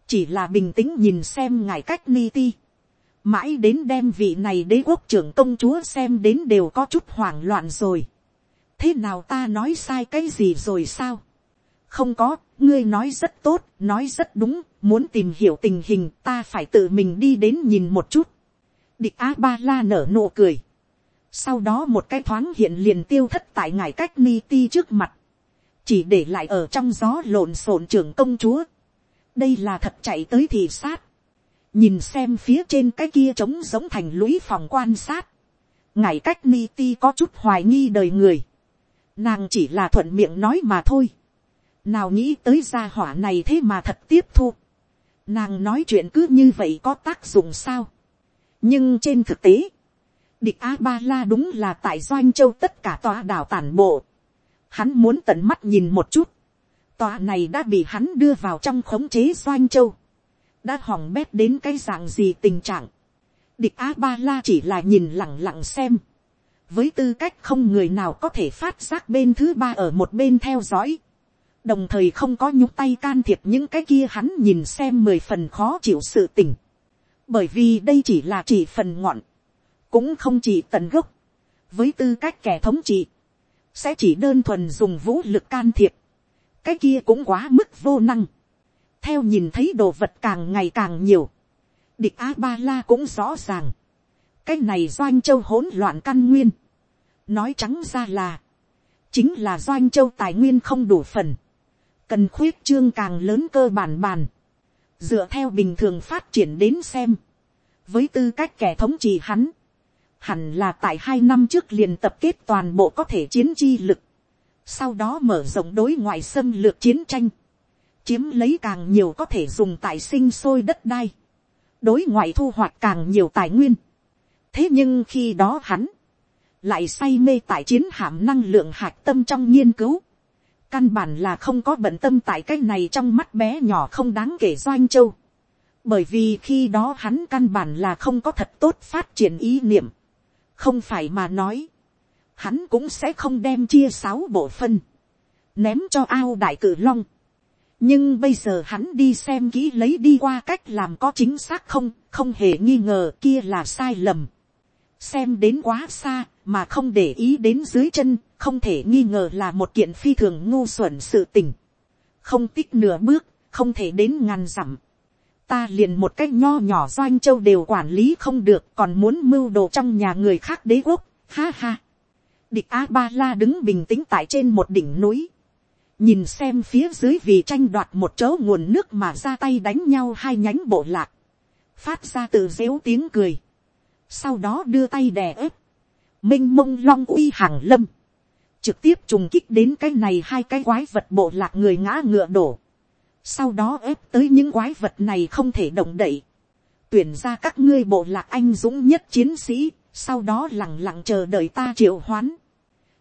chỉ là bình tĩnh nhìn xem ngài cách ni ti, mãi đến đem vị này đế quốc trưởng công chúa xem đến đều có chút hoảng loạn rồi. thế nào ta nói sai cái gì rồi sao. không có, ngươi nói rất tốt, nói rất đúng, muốn tìm hiểu tình hình ta phải tự mình đi đến nhìn một chút địch a ba la nở nụ cười. sau đó một cái thoáng hiện liền tiêu thất tại ngài cách ni ti trước mặt. chỉ để lại ở trong gió lộn xộn trưởng công chúa. Đây là thật chạy tới thì sát, nhìn xem phía trên cái kia trống giống thành lũy phòng quan sát, ngài cách ni ti có chút hoài nghi đời người, nàng chỉ là thuận miệng nói mà thôi, nào nghĩ tới gia hỏa này thế mà thật tiếp thu, nàng nói chuyện cứ như vậy có tác dụng sao, nhưng trên thực tế, địch a ba la đúng là tại doanh châu tất cả tòa đảo tản bộ, hắn muốn tận mắt nhìn một chút, tòa này đã bị hắn đưa vào trong khống chế doanh châu, đã hỏng bét đến cái dạng gì tình trạng. địch a ba la chỉ là nhìn lẳng lặng xem, với tư cách không người nào có thể phát giác bên thứ ba ở một bên theo dõi, đồng thời không có nhúc tay can thiệp những cái kia hắn nhìn xem mười phần khó chịu sự tình, bởi vì đây chỉ là chỉ phần ngọn, cũng không chỉ tận gốc, với tư cách kẻ thống trị, sẽ chỉ đơn thuần dùng vũ lực can thiệp, cái kia cũng quá mức vô năng. theo nhìn thấy đồ vật càng ngày càng nhiều, địch a ba la cũng rõ ràng, cái này doanh châu hỗn loạn căn nguyên, nói trắng ra là, chính là doanh châu tài nguyên không đủ phần, cần khuyết trương càng lớn cơ bản bàn, dựa theo bình thường phát triển đến xem, với tư cách kẻ thống trị hắn, hẳn là tại hai năm trước liền tập kết toàn bộ có thể chiến chi lực, sau đó mở rộng đối ngoại xâm lược chiến tranh, chiếm lấy càng nhiều có thể dùng tại sinh sôi đất đai, đối ngoại thu hoạch càng nhiều tài nguyên. thế nhưng khi đó hắn, lại say mê tại chiến hạm năng lượng hạt tâm trong nghiên cứu, căn bản là không có bận tâm tại cái này trong mắt bé nhỏ không đáng kể doanh châu, bởi vì khi đó hắn căn bản là không có thật tốt phát triển ý niệm, không phải mà nói, hắn cũng sẽ không đem chia sáu bộ phân, ném cho ao đại cử long. nhưng bây giờ hắn đi xem kỹ lấy đi qua cách làm có chính xác không, không hề nghi ngờ kia là sai lầm xem đến quá xa, mà không để ý đến dưới chân, không thể nghi ngờ là một kiện phi thường ngu xuẩn sự tình. không tích nửa bước, không thể đến ngàn dặm. ta liền một cách nho nhỏ doanh châu đều quản lý không được còn muốn mưu đồ trong nhà người khác đế quốc. Ha ha địch a ba la đứng bình tĩnh tại trên một đỉnh núi, nhìn xem phía dưới vì tranh đoạt một chỗ nguồn nước mà ra tay đánh nhau hai nhánh bộ lạc, phát ra từ dếu tiếng cười, sau đó đưa tay đè ép, m i n h mông long uy hàng lâm, trực tiếp trùng kích đến cái này hai cái quái vật bộ lạc người ngã ngựa đổ, sau đó ép tới những quái vật này không thể động đậy, tuyển ra các ngươi bộ lạc anh dũng nhất chiến sĩ, sau đó lẳng lặng chờ đợi ta triệu hoán,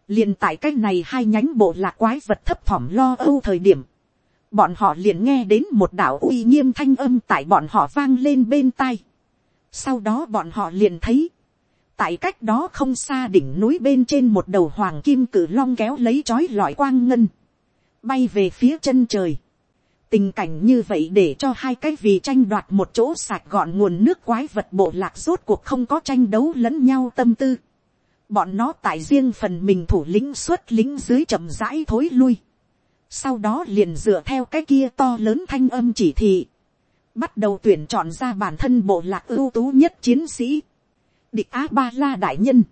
liền tại cái này hai nhánh bộ lạc quái vật thấp thỏm lo âu thời điểm, bọn họ liền nghe đến một đạo uy nghiêm thanh âm tại bọn họ vang lên bên tai sau đó bọn họ liền thấy, tại cách đó không xa đỉnh núi bên trên một đầu hoàng kim cử long kéo lấy chói lọi quang ngân, bay về phía chân trời. tình cảnh như vậy để cho hai cái vì tranh đoạt một chỗ sạch gọn nguồn nước quái vật bộ lạc rốt cuộc không có tranh đấu lẫn nhau tâm tư. bọn nó tại riêng phần mình thủ lĩnh xuất lính dưới chậm rãi thối lui. sau đó liền dựa theo cái kia to lớn thanh âm chỉ thị bắt đầu tuyển chọn ra bản thân bộ lạc ưu tú nhất chiến sĩ. Địch a ba la đại nhân,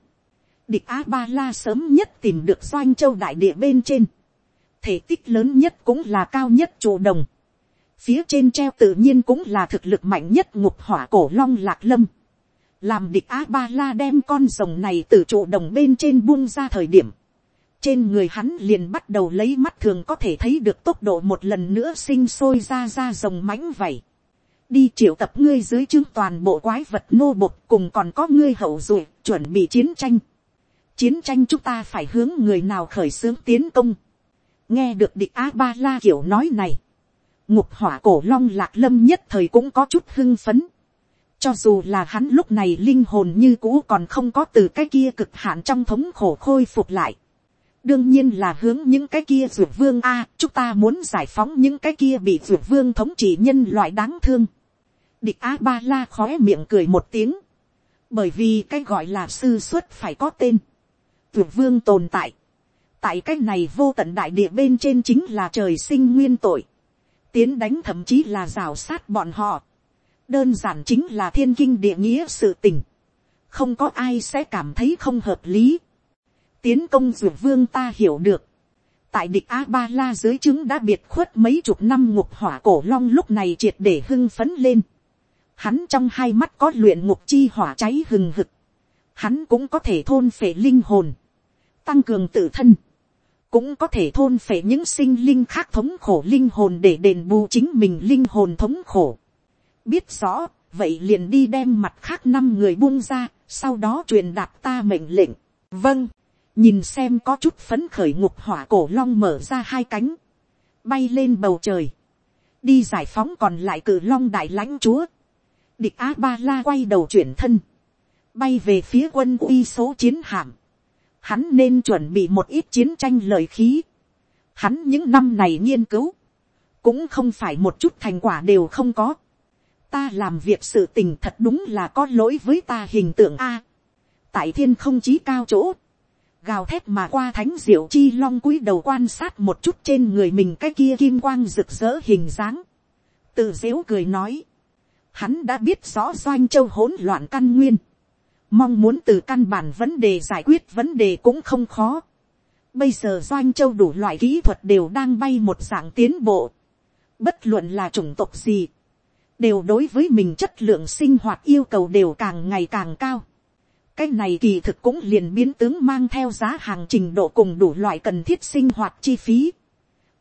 địch a ba la sớm nhất tìm được doanh châu đại địa bên trên, thể tích lớn nhất cũng là cao nhất chủ đồng, phía trên treo tự nhiên cũng là thực lực mạnh nhất ngục hỏa cổ long lạc lâm, làm địch a ba la đem con rồng này từ trụ đồng bên trên buông ra thời điểm, trên người hắn liền bắt đầu lấy mắt thường có thể thấy được tốc độ một lần nữa sinh sôi ra ra rồng mãnh vảy đi triệu tập ngươi dưới chương toàn bộ quái vật nô bột cùng còn có ngươi hậu duệ chuẩn bị chiến tranh. Chiến tranh chúng ta phải hướng người nào khởi xướng tiến công. Nghe được địch A-ba-la kiểu nói này. Ngục hỏa cổ long lạc lâm nhất thời cũng có chút hưng phấn. Cho dù là hắn lúc này linh hồn như cũ còn không có từ cái kia cực hạn trong thống khổ khôi phục lại. Đương nhiên là hướng những cái kia dược vương A, chúng ta muốn giải phóng những cái kia bị dược vương thống trị nhân loại đáng thương địch a ba la khói miệng cười một tiếng, bởi vì cái gọi là sư xuất phải có tên, tuyệt vương tồn tại, tại cái này vô tận đại địa bên trên chính là trời sinh nguyên tội, tiến đánh thậm chí là rào sát bọn họ, đơn giản chính là thiên kinh địa nghĩa sự tình, không có ai sẽ cảm thấy không hợp lý, tiến công dược vương ta hiểu được, tại địch a ba la dưới chứng đã biệt khuất mấy chục năm ngục hỏa cổ long lúc này triệt để hưng phấn lên, Hắn trong hai mắt có luyện ngục chi hỏa cháy hừng hực. Hắn cũng có thể thôn phệ linh hồn. Tăng cường tự thân. Cũng có thể thôn phệ những sinh linh khác thống khổ linh hồn để đền bù chính mình linh hồn thống khổ. Biết rõ, vậy liền đi đem mặt khác năm người buông ra, sau đó truyền đạt ta mệnh lệnh. Vâng, nhìn xem có chút phấn khởi ngục hỏa cổ long mở ra hai cánh, bay lên bầu trời, đi giải phóng còn lại cử long đại lãnh chúa, địch a ba la quay đầu chuyển thân, bay về phía quân uy số chiến hạm, hắn nên chuẩn bị một ít chiến tranh lời khí, hắn những năm này nghiên cứu, cũng không phải một chút thành quả đều không có, ta làm việc sự tình thật đúng là có lỗi với ta hình tượng a, tại thiên không chí cao chỗ, gào thét mà qua thánh diệu chi long cúi đầu quan sát một chút trên người mình cái kia kim quang rực rỡ hình dáng, tự dếu cười nói, Hắn đã biết rõ doanh châu hỗn loạn căn nguyên. Mong muốn từ căn bản vấn đề giải quyết vấn đề cũng không khó. Bây giờ doanh châu đủ loại kỹ thuật đều đang bay một dạng tiến bộ. Bất luận là chủng tộc gì. Đều đối với mình chất lượng sinh hoạt yêu cầu đều càng ngày càng cao. Cái này kỳ thực cũng liền biến tướng mang theo giá hàng trình độ cùng đủ loại cần thiết sinh hoạt chi phí.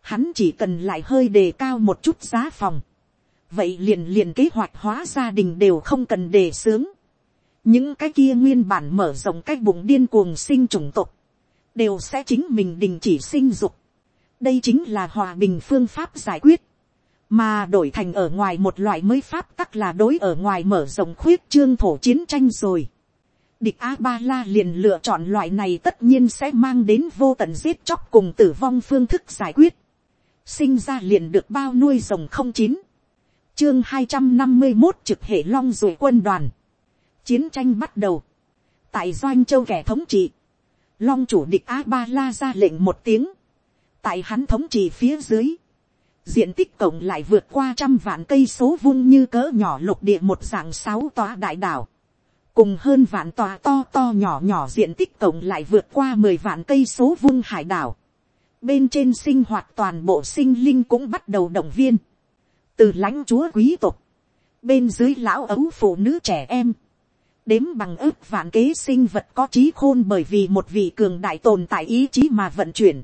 Hắn chỉ cần lại hơi đề cao một chút giá phòng vậy liền liền kế hoạch hóa gia đình đều không cần đề xướng. những cái kia nguyên bản mở rộng cái bụng điên cuồng sinh chủng tộc, đều sẽ chính mình đình chỉ sinh dục. đây chính là hòa bình phương pháp giải quyết, mà đổi thành ở ngoài một loại mới pháp tắc là đối ở ngoài mở rộng khuyết trương thổ chiến tranh rồi. địch a ba la liền lựa chọn loại này tất nhiên sẽ mang đến vô tận giết chóc cùng tử vong phương thức giải quyết. sinh ra liền được bao nuôi rồng không chín chương hai trăm năm mươi một trực hệ long rồi quân đoàn. Chiến tranh bắt đầu. Tại Doanh Châu kẻ thống trị. Long chủ địch A-ba-la ra lệnh một tiếng. Tại hắn thống trị phía dưới. Diện tích cộng lại vượt qua trăm vạn cây số vung như cỡ nhỏ lục địa một dạng sáu tòa đại đảo. Cùng hơn vạn tòa to to nhỏ nhỏ diện tích cộng lại vượt qua mười vạn cây số vung hải đảo. Bên trên sinh hoạt toàn bộ sinh linh cũng bắt đầu động viên từ lãnh chúa quý tộc, bên dưới lão ấu phụ nữ trẻ em, đếm bằng ước vạn kế sinh vật có trí khôn bởi vì một vị cường đại tồn tại ý chí mà vận chuyển,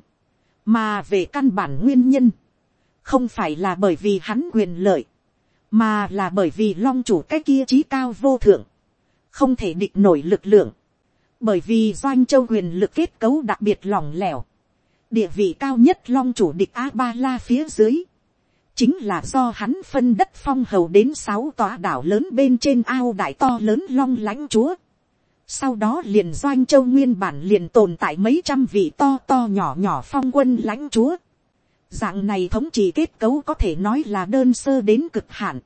mà về căn bản nguyên nhân, không phải là bởi vì hắn quyền lợi, mà là bởi vì long chủ cái kia trí cao vô thượng, không thể địch nổi lực lượng, bởi vì doanh châu quyền lực kết cấu đặc biệt lỏng lẻo, địa vị cao nhất long chủ địch a ba la phía dưới, chính là do hắn phân đất phong hầu đến sáu tòa đảo lớn bên trên ao đại to lớn long lãnh chúa. Sau đó liền doanh châu nguyên bản liền tồn tại mấy trăm vị to to nhỏ nhỏ phong quân lãnh chúa. Dạng này thống trị kết cấu có thể nói là đơn sơ đến cực hạn.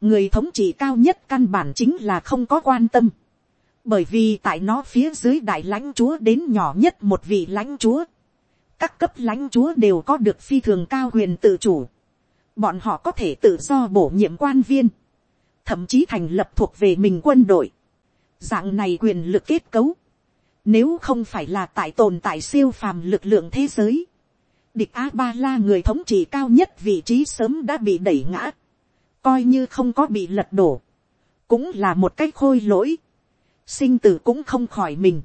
Người thống trị cao nhất căn bản chính là không có quan tâm. Bởi vì tại nó phía dưới đại lãnh chúa đến nhỏ nhất một vị lãnh chúa. Các cấp lãnh chúa đều có được phi thường cao quyền tự chủ. Bọn họ có thể tự do bổ nhiệm quan viên. Thậm chí thành lập thuộc về mình quân đội. Dạng này quyền lực kết cấu. Nếu không phải là tại tồn tại siêu phàm lực lượng thế giới. Địch A-ba-la người thống trị cao nhất vị trí sớm đã bị đẩy ngã. Coi như không có bị lật đổ. Cũng là một cách khôi lỗi sinh tử cũng không khỏi mình.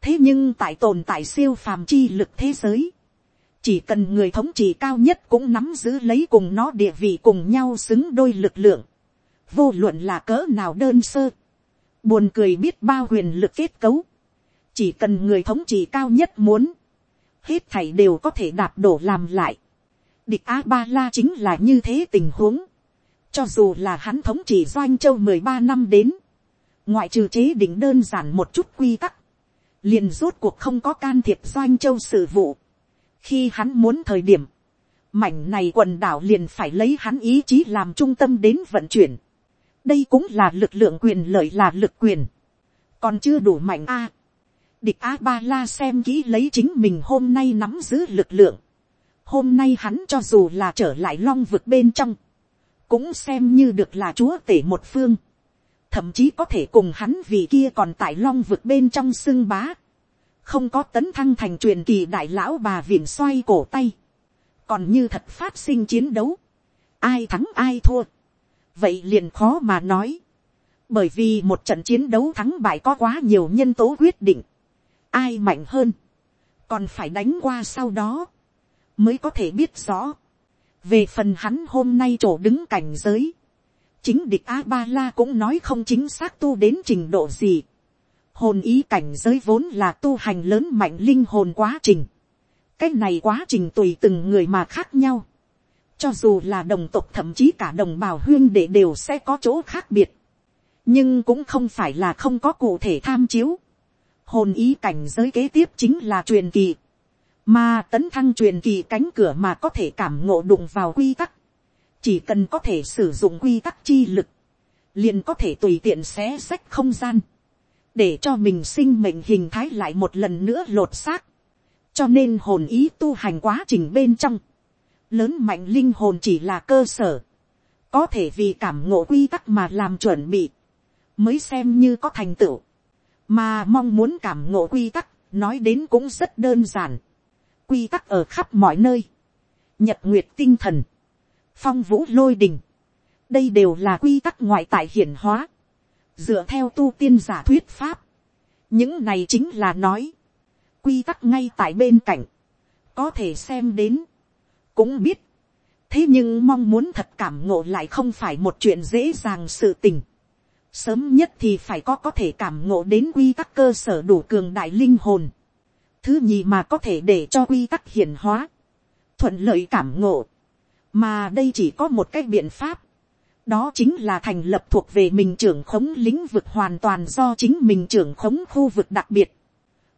thế nhưng tại tồn tại siêu phàm chi lực thế giới, chỉ cần người thống trị cao nhất cũng nắm giữ lấy cùng nó địa vị cùng nhau xứng đôi lực lượng, vô luận là cỡ nào đơn sơ, buồn cười biết bao huyền lực kết cấu, chỉ cần người thống trị cao nhất muốn, hết thảy đều có thể đạp đổ làm lại. địch a ba la chính là như thế tình huống, cho dù là hắn thống trị doanh châu mười ba năm đến, ngoại trừ chế định đơn giản một chút quy tắc, liền rốt cuộc không có can thiệp doanh châu sự vụ khi hắn muốn thời điểm, mảnh này quần đảo liền phải lấy hắn ý chí làm trung tâm đến vận chuyển. đây cũng là lực lượng quyền lợi là lực quyền, còn chưa đủ mạnh a. địch a ba la xem kỹ lấy chính mình hôm nay nắm giữ lực lượng. hôm nay hắn cho dù là trở lại long vực bên trong, cũng xem như được là chúa tể một phương thậm chí có thể cùng hắn vì kia còn tại long vực bên trong xưng bá, không có tấn thăng thành truyền kỳ đại lão bà viện xoay cổ tay, còn như thật phát sinh chiến đấu, ai thắng ai thua, vậy liền khó mà nói, bởi vì một trận chiến đấu thắng bại có quá nhiều nhân tố quyết định, ai mạnh hơn, còn phải đánh qua sau đó, mới có thể biết rõ, về phần hắn hôm nay chỗ đứng cảnh giới, chính địch a ba la cũng nói không chính xác tu đến trình độ gì hồn ý cảnh giới vốn là tu hành lớn mạnh linh hồn quá trình. cái này quá trình tùy từng người mà khác nhau. cho dù là đồng tộc thậm chí cả đồng bào huyên đệ đều sẽ có chỗ khác biệt. nhưng cũng không phải là không có cụ thể tham chiếu. hồn ý cảnh giới kế tiếp chính là truyền kỳ. mà tấn thăng truyền kỳ cánh cửa mà có thể cảm ngộ đụng vào quy tắc chỉ cần có thể sử dụng quy tắc chi lực, liền có thể tùy tiện xé sách không gian, để cho mình sinh mệnh hình thái lại một lần nữa lột xác. cho nên hồn ý tu hành quá trình bên trong, lớn mạnh linh hồn chỉ là cơ sở, có thể vì cảm ngộ quy tắc mà làm chuẩn bị, mới xem như có thành tựu, mà mong muốn cảm ngộ quy tắc, nói đến cũng rất đơn giản, quy tắc ở khắp mọi nơi, nhật nguyệt tinh thần, phong vũ lôi đình, đây đều là quy tắc ngoại tại hiển hóa, dựa theo tu tiên giả thuyết pháp, những này chính là nói, quy tắc ngay tại bên cạnh, có thể xem đến, cũng biết, thế nhưng mong muốn thật cảm ngộ lại không phải một chuyện dễ dàng sự tình, sớm nhất thì phải có có thể cảm ngộ đến quy tắc cơ sở đủ cường đại linh hồn, thứ nhì mà có thể để cho quy tắc hiển hóa, thuận lợi cảm ngộ, mà đây chỉ có một cái biện pháp, đó chính là thành lập thuộc về mình trưởng khống lĩnh vực hoàn toàn do chính mình trưởng khống khu vực đặc biệt.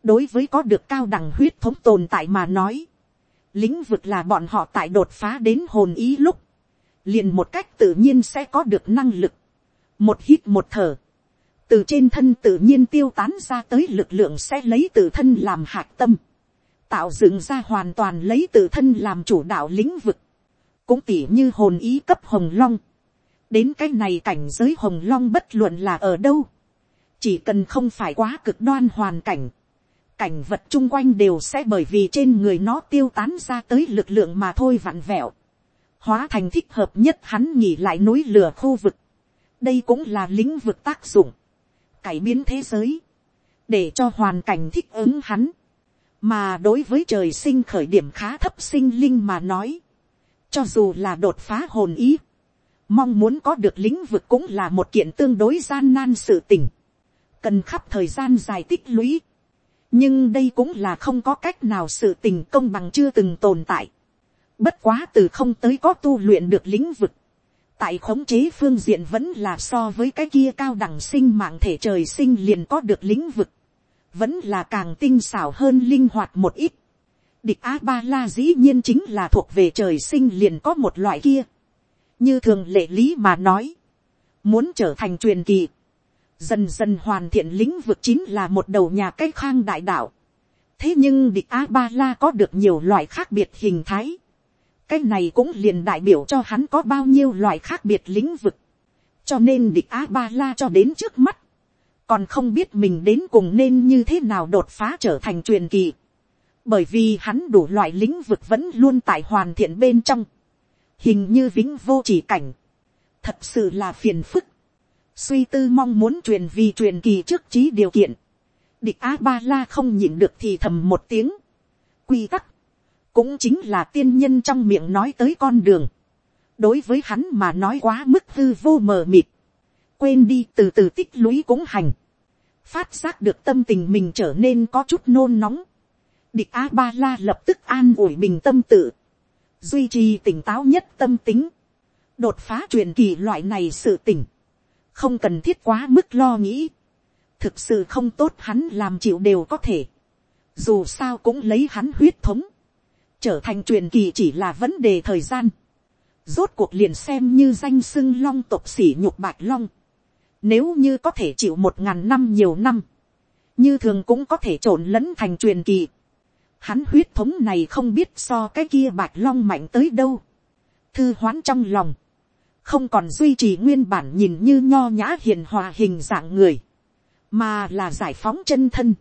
đối với có được cao đẳng huyết thống tồn tại mà nói, lĩnh vực là bọn họ tại đột phá đến hồn ý lúc, liền một cách tự nhiên sẽ có được năng lực, một hít một thở, từ trên thân tự nhiên tiêu tán ra tới lực lượng sẽ lấy tự thân làm hạt tâm, tạo dựng ra hoàn toàn lấy tự thân làm chủ đạo lĩnh vực, cũng tỉ như hồn ý cấp hồng long, đến cái này cảnh giới hồng long bất luận là ở đâu, chỉ cần không phải quá cực đoan hoàn cảnh, cảnh vật chung quanh đều sẽ bởi vì trên người nó tiêu tán ra tới lực lượng mà thôi vặn vẹo, hóa thành thích hợp nhất hắn nghỉ lại núi lửa khu vực, đây cũng là lĩnh vực tác dụng, cải biến thế giới, để cho hoàn cảnh thích ứng hắn, mà đối với trời sinh khởi điểm khá thấp sinh linh mà nói, cho dù là đột phá hồn ý. Mong muốn có được lĩnh vực cũng là một kiện tương đối gian nan sự tình. Cần khắp thời gian dài tích lũy. Nhưng đây cũng là không có cách nào sự tình công bằng chưa từng tồn tại. Bất quá từ không tới có tu luyện được lĩnh vực. Tại khống chế phương diện vẫn là so với cái kia cao đẳng sinh mạng thể trời sinh liền có được lĩnh vực. Vẫn là càng tinh xảo hơn linh hoạt một ít. Địch A-ba-la dĩ nhiên chính là thuộc về trời sinh liền có một loại kia. Như thường lệ lý mà nói. Muốn trở thành truyền kỳ. Dần dần hoàn thiện lĩnh vực chính là một đầu nhà cách khang đại đạo. Thế nhưng địch A-ba-la có được nhiều loại khác biệt hình thái cái này cũng liền đại biểu cho hắn có bao nhiêu loại khác biệt lĩnh vực. cho nên địch a ba la cho đến trước mắt, còn không biết mình đến cùng nên như thế nào đột phá trở thành truyền kỳ. bởi vì hắn đủ loại lĩnh vực vẫn luôn tại hoàn thiện bên trong, hình như vĩnh vô chỉ cảnh, thật sự là phiền phức. suy tư mong muốn truyền vì truyền kỳ trước trí điều kiện, địch a ba la không nhịn được thì thầm một tiếng, quy tắc, cũng chính là tiên nhân trong miệng nói tới con đường, đối với hắn mà nói quá mức hư vô mờ mịt, quên đi từ từ tích lũy cũng hành, phát giác được tâm tình mình trở nên có chút nôn nóng, địch a ba la lập tức an ủi bình tâm tự, duy trì tỉnh táo nhất tâm tính, đột phá truyền kỳ loại này sự tỉnh, không cần thiết quá mức lo nghĩ, thực sự không tốt hắn làm chịu đều có thể, dù sao cũng lấy hắn huyết thống, trở thành truyền kỳ chỉ là vấn đề thời gian. Rốt cuộc liền xem như danh sưng long tộc sỉ nhục bạch long. Nếu như có thể chịu một ngàn năm nhiều năm. Như thường cũng có thể trộn lẫn thành truyền kỳ. Hắn huyết thống này không biết so cái kia bạch long mạnh tới đâu. Thư hoán trong lòng. Không còn duy trì nguyên bản nhìn như nho nhã hiền hòa hình dạng người. Mà là giải phóng chân thân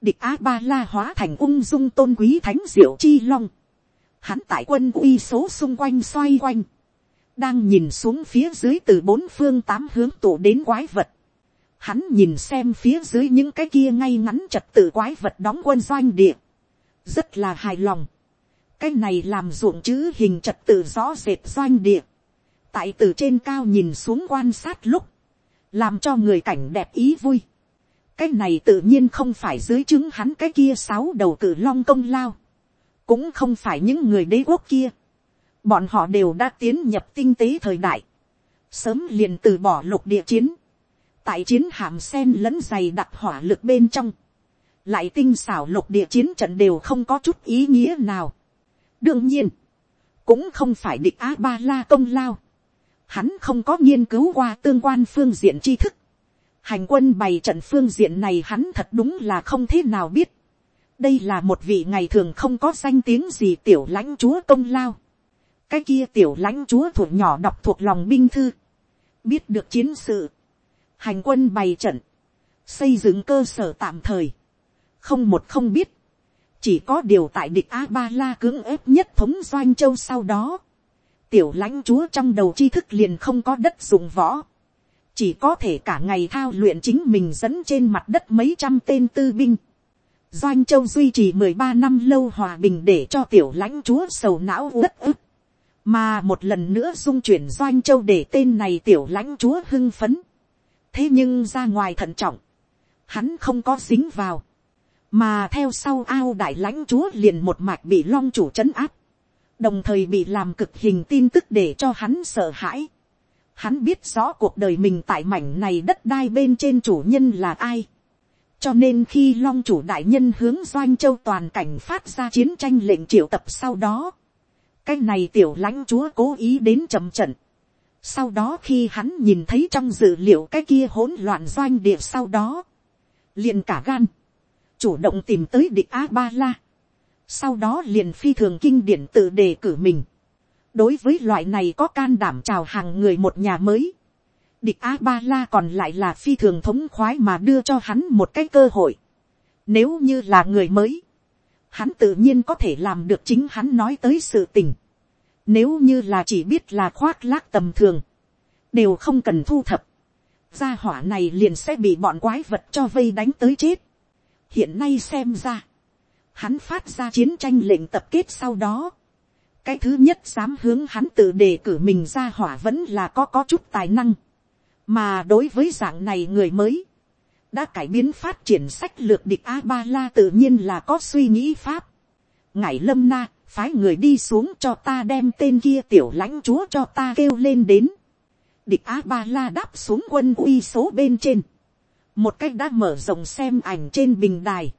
địch a ba la hóa thành ung dung tôn quý thánh diệu chi long. Hắn tại quân uy số xung quanh xoay quanh. Đang nhìn xuống phía dưới từ bốn phương tám hướng tụ đến quái vật. Hắn nhìn xem phía dưới những cái kia ngay ngắn trật tự quái vật đóng quân doanh địa. Rất là hài lòng. Cái này làm ruộng chữ hình trật tự rõ rệt doanh địa. Tại từ trên cao nhìn xuống quan sát lúc. Làm cho người cảnh đẹp ý vui cái này tự nhiên không phải dưới chứng hắn cái kia sáu đầu cử long công lao, cũng không phải những người đế quốc kia, bọn họ đều đã tiến nhập tinh tế thời đại, sớm liền từ bỏ lục địa chiến, tại chiến hàm sen lẫn dày đặc hỏa lực bên trong, lại tinh xảo lục địa chiến trận đều không có chút ý nghĩa nào. đương nhiên, cũng không phải địch a ba la công lao, hắn không có nghiên cứu qua tương quan phương diện tri thức, hành quân bày trận phương diện này hắn thật đúng là không thế nào biết. đây là một vị ngày thường không có danh tiếng gì tiểu lãnh chúa công lao. cái kia tiểu lãnh chúa thuộc nhỏ đọc thuộc lòng binh thư. biết được chiến sự. hành quân bày trận. xây dựng cơ sở tạm thời không một không biết. chỉ có điều tại địch a ba la cưỡng ép nhất thống doanh châu sau đó. tiểu lãnh chúa trong đầu tri thức liền không có đất dùng võ chỉ có thể cả ngày thao luyện chính mình dẫn trên mặt đất mấy trăm tên tư binh. Doanh Châu duy trì mười ba năm lâu hòa bình để cho tiểu lãnh chúa sầu não uất ức. Mà một lần nữa dung chuyển Doanh Châu để tên này tiểu lãnh chúa hưng phấn. Thế nhưng ra ngoài thận trọng. Hắn không có dính vào. Mà theo sau ao đại lãnh chúa liền một mạch bị long chủ trấn áp. Đồng thời bị làm cực hình tin tức để cho hắn sợ hãi Hắn biết rõ cuộc đời mình tại mảnh này đất đai bên trên chủ nhân là ai. Cho nên khi long chủ đại nhân hướng doanh châu toàn cảnh phát ra chiến tranh lệnh triệu tập sau đó. Cái này tiểu lãnh chúa cố ý đến trầm trận. Sau đó khi hắn nhìn thấy trong dữ liệu cái kia hỗn loạn doanh địa sau đó. liền cả gan. Chủ động tìm tới địch A-ba-la. Sau đó liền phi thường kinh điển tự đề cử mình đối với loại này có can đảm chào hàng người một nhà mới, địch a ba la còn lại là phi thường thống khoái mà đưa cho hắn một cái cơ hội. Nếu như là người mới, hắn tự nhiên có thể làm được chính hắn nói tới sự tình. Nếu như là chỉ biết là khoác lác tầm thường, đều không cần thu thập. Gia hỏa này liền sẽ bị bọn quái vật cho vây đánh tới chết. Hiện nay xem ra, hắn phát ra chiến tranh lệnh tập kết sau đó, cái thứ nhất dám hướng hắn tự đề cử mình ra hỏa vẫn là có có chút tài năng. mà đối với dạng này người mới, đã cải biến phát triển sách lược địch a ba la tự nhiên là có suy nghĩ pháp. ngải lâm na, phái người đi xuống cho ta đem tên kia tiểu lãnh chúa cho ta kêu lên đến. địch a ba la đáp xuống quân uy số bên trên một cách đã mở rộng xem ảnh trên bình đài.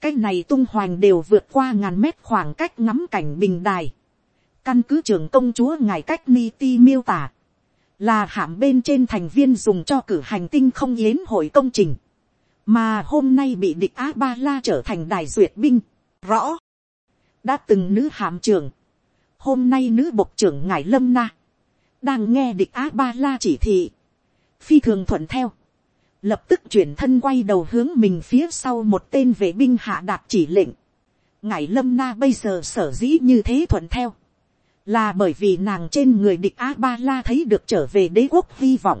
cái này tung hoành đều vượt qua ngàn mét khoảng cách ngắm cảnh bình đài. căn cứ trưởng công chúa ngài cách ni ti miêu tả. là hạm bên trên thành viên dùng cho cử hành tinh không yến hội công trình. mà hôm nay bị địch a ba la trở thành đài duyệt binh. rõ đã từng nữ hạm trưởng, hôm nay nữ bộc trưởng ngài lâm na, đang nghe địch a ba la chỉ thị, phi thường thuận theo, lập tức chuyển thân quay đầu hướng mình phía sau một tên vệ binh hạ đạt chỉ lệnh, ngài lâm na bây giờ sở dĩ như thế thuận theo, là bởi vì nàng trên người địch a ba la thấy được trở về đế quốc hy vọng,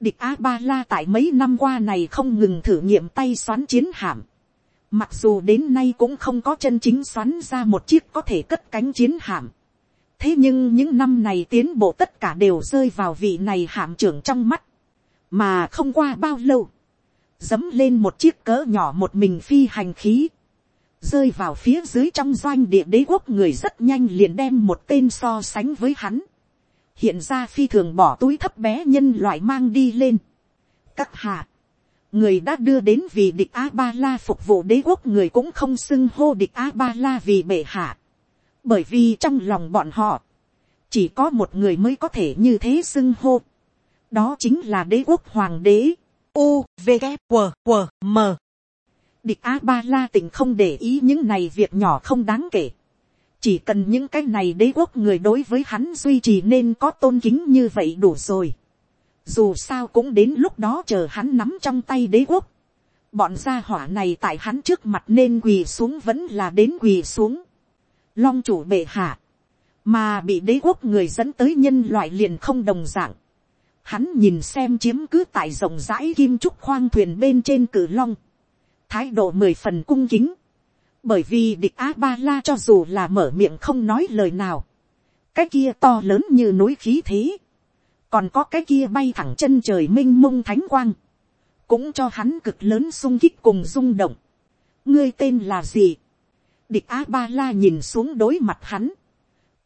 địch a ba la tại mấy năm qua này không ngừng thử nghiệm tay xoắn chiến hạm, Mặc dù đến nay cũng không có chân chính xoắn ra một chiếc có thể cất cánh chiến hạm. Thế nhưng những năm này tiến bộ tất cả đều rơi vào vị này hạm trưởng trong mắt. Mà không qua bao lâu. Dấm lên một chiếc cỡ nhỏ một mình phi hành khí. Rơi vào phía dưới trong doanh địa đế quốc người rất nhanh liền đem một tên so sánh với hắn. Hiện ra phi thường bỏ túi thấp bé nhân loại mang đi lên. Các hạ, người đã đưa đến vì địch a ba la phục vụ đế quốc người cũng không xưng hô địch a ba la vì bệ hạ bởi vì trong lòng bọn họ, chỉ có một người mới có thể như thế xưng hô đó chính là đế quốc hoàng đế u, v, g q q m địch a ba la tỉnh không để ý những này việc nhỏ không đáng kể chỉ cần những cái này đế quốc người đối với hắn duy trì nên có tôn kính như vậy đủ rồi dù sao cũng đến lúc đó chờ hắn nắm trong tay đế quốc. Bọn gia hỏa này tại hắn trước mặt nên quỳ xuống vẫn là đến quỳ xuống. Long chủ bệ hạ. Mà bị đế quốc người dẫn tới nhân loại liền không đồng dạng. Hắn nhìn xem chiếm cứ tại rộng rãi kim trúc khoang thuyền bên trên cử long. Thái độ mười phần cung kính. Bởi vì địch A-ba-la cho dù là mở miệng không nói lời nào. Cái kia to lớn như núi khí thế còn có cái kia bay thẳng chân trời m i n h mông thánh quang, cũng cho hắn cực lớn sung kích cùng rung động. ngươi tên là gì, địch a ba la nhìn xuống đối mặt hắn,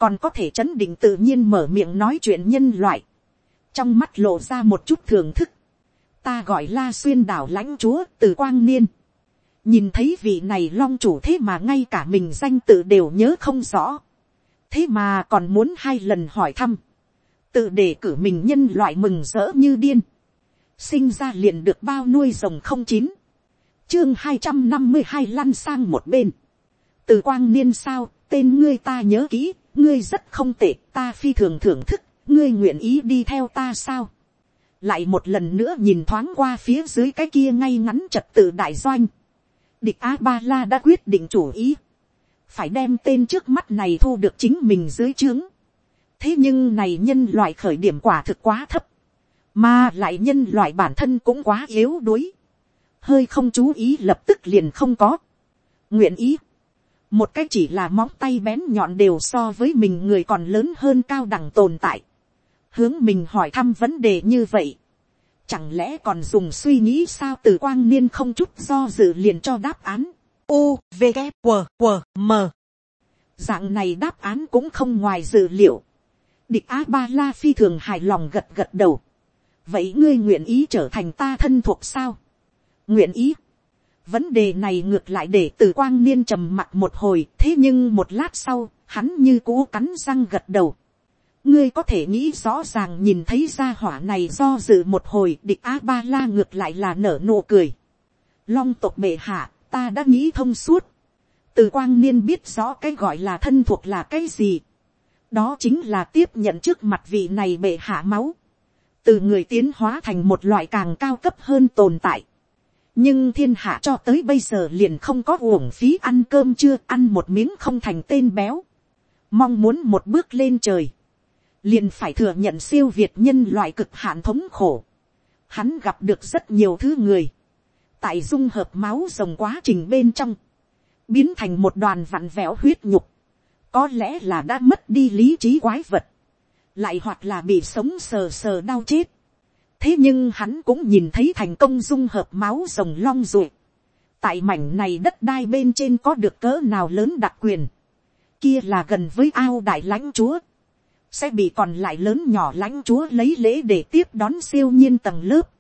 còn có thể chấn định tự nhiên mở miệng nói chuyện nhân loại, trong mắt lộ ra một chút thưởng thức, ta gọi la xuyên đảo lãnh chúa từ quang niên, nhìn thấy vị này long chủ thế mà ngay cả mình danh tự đều nhớ không rõ, thế mà còn muốn hai lần hỏi thăm, tự để cử mình nhân loại mừng rỡ như điên, sinh ra liền được bao nuôi rồng không chín, chương hai trăm năm mươi hai lăn sang một bên, từ quang niên sao, tên ngươi ta nhớ kỹ, ngươi rất không tệ, ta phi thường thưởng thức, ngươi nguyện ý đi theo ta sao, lại một lần nữa nhìn thoáng qua phía dưới cái kia ngay ngắn trật tự đại doanh, địch a ba la đã quyết định chủ ý, phải đem tên trước mắt này thu được chính mình dưới trướng, thế nhưng này nhân loại khởi điểm quả thực quá thấp, mà lại nhân loại bản thân cũng quá yếu đuối, hơi không chú ý lập tức liền không có, nguyện ý, một cái chỉ là móng tay bén nhọn đều so với mình người còn lớn hơn cao đẳng tồn tại, hướng mình hỏi thăm vấn đề như vậy, chẳng lẽ còn dùng suy nghĩ sao từ quang niên không chút do dự liền cho đáp án, u v g q q m dạng này đáp án cũng không ngoài dự liệu, Địch A-ba-la phi thường hài lòng gật gật đầu. Vậy ngươi nguyện ý trở thành ta thân thuộc sao? Nguyện ý. Vấn đề này ngược lại để từ quang niên trầm mặt một hồi. Thế nhưng một lát sau, hắn như cũ cắn răng gật đầu. Ngươi có thể nghĩ rõ ràng nhìn thấy ra hỏa này do dự một hồi. Địch A-ba-la ngược lại là nở nụ cười. Long tộc bệ hạ, ta đã nghĩ thông suốt. Từ quang niên biết rõ cái gọi là thân thuộc là cái gì đó chính là tiếp nhận trước mặt vị này bệ hạ máu, từ người tiến hóa thành một loại càng cao cấp hơn tồn tại. nhưng thiên hạ cho tới bây giờ liền không có uổng phí ăn cơm chưa ăn một miếng không thành tên béo, mong muốn một bước lên trời, liền phải thừa nhận siêu việt nhân loại cực hạn thống khổ. Hắn gặp được rất nhiều thứ người, tại dung hợp máu rồng quá trình bên trong, biến thành một đoàn vặn vẹo huyết nhục, có lẽ là đã mất đi lý trí quái vật, lại hoặc là bị sống sờ sờ đau chết. thế nhưng hắn cũng nhìn thấy thành công dung hợp máu rồng long ruột. tại mảnh này đất đai bên trên có được cỡ nào lớn đặc quyền. kia là gần với ao đại lãnh chúa, sẽ bị còn lại lớn nhỏ lãnh chúa lấy lễ để tiếp đón siêu nhiên tầng lớp,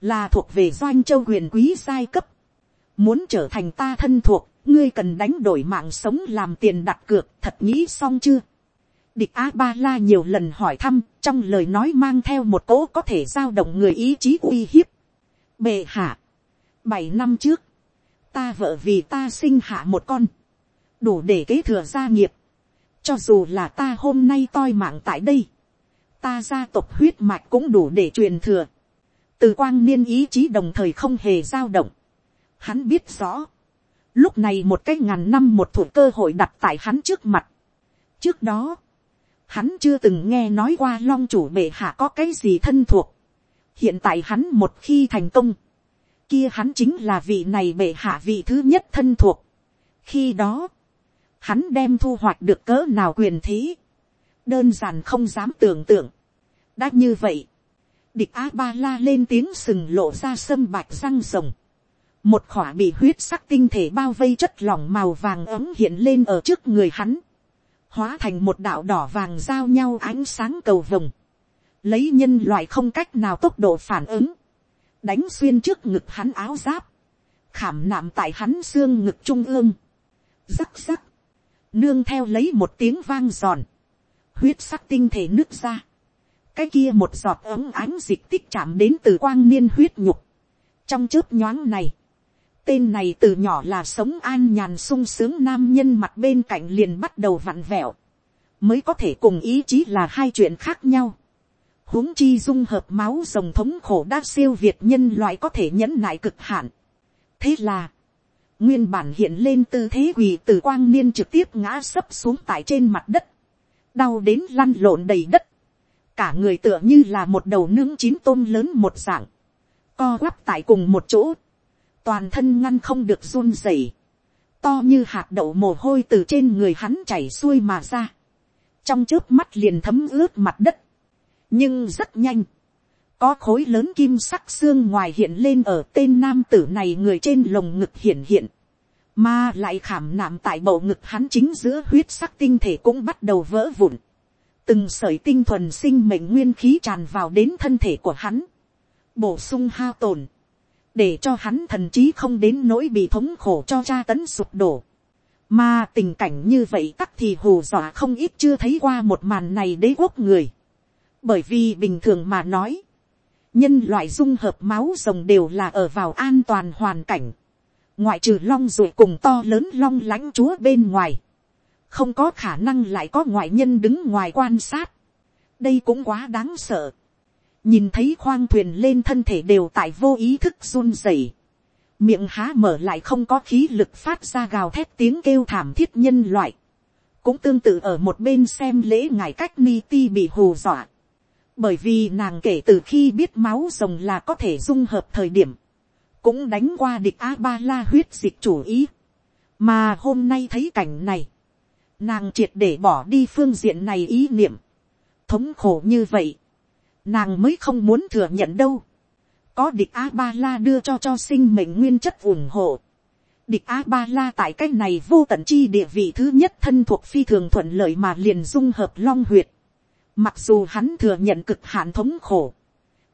là thuộc về doanh châu huyền quý giai cấp, muốn trở thành ta thân thuộc, ngươi cần đánh đổi mạng sống làm tiền đặt cược thật nghĩ xong chưa. địch a ba la nhiều lần hỏi thăm trong lời nói mang theo một cỗ có thể giao động người ý chí uy hiếp. bệ hạ, bảy năm trước, ta vợ vì ta sinh hạ một con, đủ để kế thừa gia nghiệp, cho dù là ta hôm nay toi mạng tại đây, ta gia tộc huyết mạch cũng đủ để truyền thừa, từ quang niên ý chí đồng thời không hề giao động, hắn biết rõ, lúc này một cái ngàn năm một thủ cơ hội đặt tại hắn trước mặt. trước đó, hắn chưa từng nghe nói qua long chủ bệ hạ có cái gì thân thuộc. hiện tại hắn một khi thành công, kia hắn chính là vị này bệ hạ vị thứ nhất thân thuộc. khi đó, hắn đem thu hoạch được cỡ nào quyền thế, đơn giản không dám tưởng tượng. đã như vậy, địch a ba la lên tiếng sừng lộ ra sâm bạch răng rồng, một khỏa bị huyết sắc tinh thể bao vây chất lỏng màu vàng ấm hiện lên ở trước người hắn, hóa thành một đạo đỏ vàng giao nhau ánh sáng cầu vồng, lấy nhân loại không cách nào tốc độ phản ứng, đánh xuyên trước ngực hắn áo giáp, khảm nạm tại hắn xương ngực trung ương, rắc rắc, nương theo lấy một tiếng vang giòn, huyết sắc tinh thể nước ra, cái kia một giọt ấm ánh dịch tích chạm đến từ quang niên huyết nhục, trong chớp nhoáng này, Tên này từ nhỏ là sống an nhàn sung sướng nam nhân mặt bên cạnh liền bắt đầu vặn vẹo. Mới có thể cùng ý chí là hai chuyện khác nhau. huống chi dung hợp máu rồng thống khổ đã siêu việt nhân loại có thể nhẫn nại cực hạn. Thế là, nguyên bản hiện lên tư thế quỳ từ quang niên trực tiếp ngã sấp xuống tại trên mặt đất. Đau đến lăn lộn đầy đất. Cả người tựa như là một đầu nướng chín tôm lớn một dạng. Co quắp tại cùng một chỗ toàn thân ngăn không được run rẩy, to như hạt đậu mồ hôi từ trên người hắn chảy xuôi mà ra, trong trước mắt liền thấm ướt mặt đất, nhưng rất nhanh, có khối lớn kim sắc xương ngoài hiện lên ở tên nam tử này người trên lồng ngực hiện hiện, mà lại khảm nạm tại bầu ngực hắn chính giữa huyết sắc tinh thể cũng bắt đầu vỡ vụn, từng sởi tinh thuần sinh mệnh nguyên khí tràn vào đến thân thể của hắn, bổ sung hao tồn, để cho hắn thần trí không đến nỗi bị thống khổ cho tra tấn sụp đổ. Mà tình cảnh như vậy tắc thì hù dọa không ít chưa thấy qua một màn này đế quốc người. Bởi vì bình thường mà nói, nhân loại dung hợp máu rồng đều là ở vào an toàn hoàn cảnh. Ngoại trừ long ruột cùng to lớn long lãnh chúa bên ngoài. Không có khả năng lại có ngoại nhân đứng ngoài quan sát. Đây cũng quá đáng sợ nhìn thấy khoang thuyền lên thân thể đều tại vô ý thức run rẩy, miệng há mở lại không có khí lực phát ra gào thét tiếng kêu thảm thiết nhân loại, cũng tương tự ở một bên xem lễ ngài cách ni ti bị hù dọa, bởi vì nàng kể từ khi biết máu rồng là có thể dung hợp thời điểm, cũng đánh qua địch a ba la huyết dịch chủ ý, mà hôm nay thấy cảnh này, nàng triệt để bỏ đi phương diện này ý niệm, thống khổ như vậy, nàng mới không muốn thừa nhận đâu. có địch a ba la đưa cho cho sinh mệnh nguyên chất ủng hộ. địch a ba la tại cái này vô tận chi địa vị thứ nhất thân thuộc phi thường thuận lợi mà liền dung hợp long huyệt mặc dù hắn thừa nhận cực hạn thống khổ.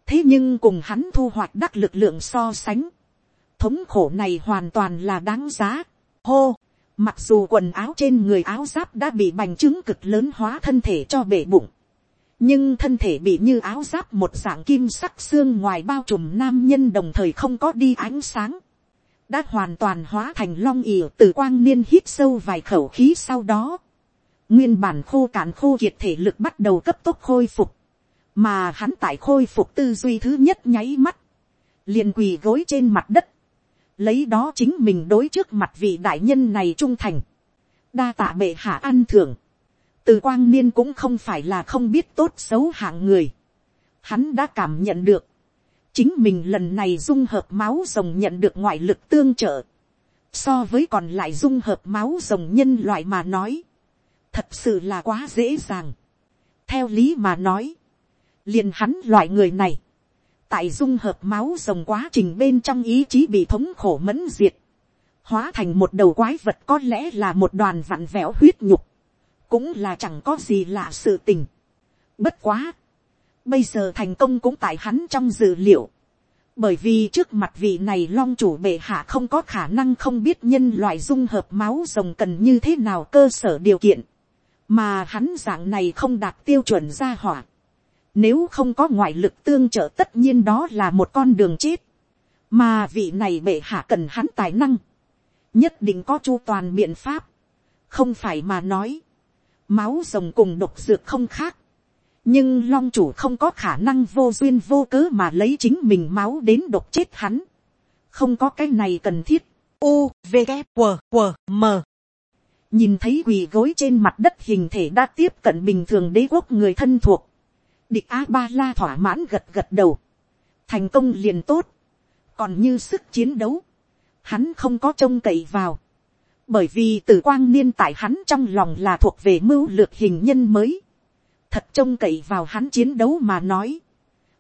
thế nhưng cùng hắn thu hoạch đắc lực lượng so sánh. thống khổ này hoàn toàn là đáng giá. hô, mặc dù quần áo trên người áo giáp đã bị bành trướng cực lớn hóa thân thể cho bể bụng nhưng thân thể bị như áo giáp một dạng kim sắc xương ngoài bao trùm nam nhân đồng thời không có đi ánh sáng, đã hoàn toàn hóa thành long ỉa từ quang niên hít sâu vài khẩu khí sau đó, nguyên bản khô cạn khô kiệt thể lực bắt đầu cấp tốc khôi phục, mà hắn tại khôi phục tư duy thứ nhất nháy mắt, liền quỳ gối trên mặt đất, lấy đó chính mình đối trước mặt vị đại nhân này trung thành, đa tạ bệ hạ ăn thưởng, từ quang niên cũng không phải là không biết tốt xấu hạng người. Hắn đã cảm nhận được. Chính mình lần này dung hợp máu rồng nhận được ngoại lực tương trợ. So với còn lại dung hợp máu rồng nhân loại mà nói. Thật sự là quá dễ dàng. Theo lý mà nói. liền hắn loại người này. Tại dung hợp máu rồng quá trình bên trong ý chí bị thống khổ mẫn diệt. Hóa thành một đầu quái vật có lẽ là một đoàn vặn vẹo huyết nhục cũng là chẳng có gì lạ sự tình. Bất quá, bây giờ thành công cũng tại hắn trong dự liệu, bởi vì trước mặt vị này long chủ bệ hạ không có khả năng không biết nhân loại dung hợp máu rồng cần như thế nào cơ sở điều kiện, mà hắn dạng này không đạt tiêu chuẩn ra hỏa. Nếu không có ngoại lực tương trợ tất nhiên đó là một con đường chết, mà vị này bệ hạ cần hắn tài năng, nhất định có chu toàn biện pháp, không phải mà nói, máu rồng cùng độc dược không khác, nhưng long chủ không có khả năng vô duyên vô cớ mà lấy chính mình máu đến độc chết hắn. không có cái này cần thiết. u v g W, W, m nhìn thấy quỳ gối trên mặt đất hình thể đã tiếp cận bình thường đế quốc người thân thuộc. địch a ba la thỏa mãn gật gật đầu. thành công liền tốt. còn như sức chiến đấu, hắn không có trông cậy vào. bởi vì tử quang niên tại hắn trong lòng là thuộc về mưu lược hình nhân mới thật trông cậy vào hắn chiến đấu mà nói,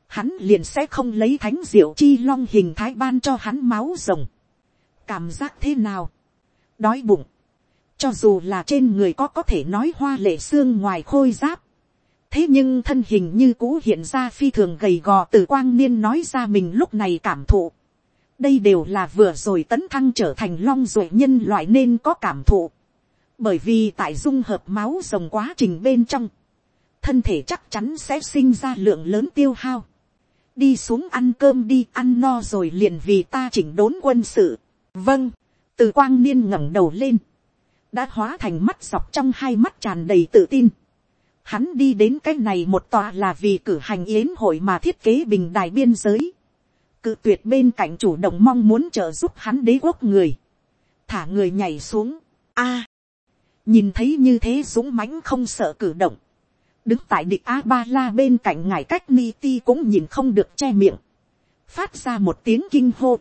hắn liền sẽ không lấy thánh diệu chi long hình thái ban cho hắn máu rồng. cảm giác thế nào, đói bụng, cho dù là trên người có có thể nói hoa lệ xương ngoài khôi giáp, thế nhưng thân hình như cũ hiện ra phi thường gầy gò từ quang niên nói ra mình lúc này cảm thụ. đây đều là vừa rồi tấn thăng trở thành long ruột nhân loại nên có cảm thụ. bởi vì tại dung hợp máu rồng quá trình bên trong, thân thể chắc chắn sẽ sinh ra lượng lớn tiêu hao. đi xuống ăn cơm đi ăn no rồi liền vì ta chỉnh đốn quân sự. vâng, từ quang niên ngẩng đầu lên, đã hóa thành mắt dọc trong hai mắt tràn đầy tự tin. Hắn đi đến cái này một tòa là vì cử hành yến hội mà thiết kế bình đài biên giới. Cự tuyệt bên cạnh chủ động mong muốn trợ giúp hắn đế quốc người. Thả người nhảy xuống. a Nhìn thấy như thế dũng mãnh không sợ cử động đứng tại địch a ba la bên cạnh ngài cách ni ti cũng nhìn không được che miệng, phát ra một tiếng kinh hô,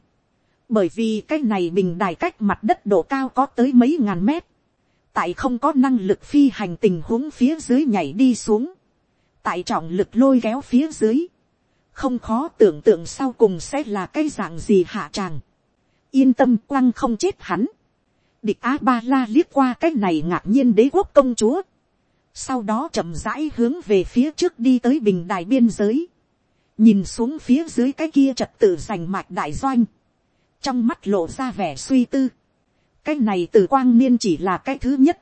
bởi vì cái này bình đài cách mặt đất độ cao có tới mấy ngàn mét, tại không có năng lực phi hành tình huống phía dưới nhảy đi xuống, tại trọng lực lôi kéo phía dưới, không khó tưởng tượng sau cùng sẽ là cái dạng gì hạ tràng, yên tâm quăng không chết hắn, địch a ba la liếc qua cái này ngạc nhiên đế quốc công chúa, sau đó chậm rãi hướng về phía trước đi tới bình đài biên giới, nhìn xuống phía dưới cái kia trật tự giành mạch đại doanh, trong mắt lộ ra vẻ suy tư, cái này từ quang niên chỉ là cái thứ nhất,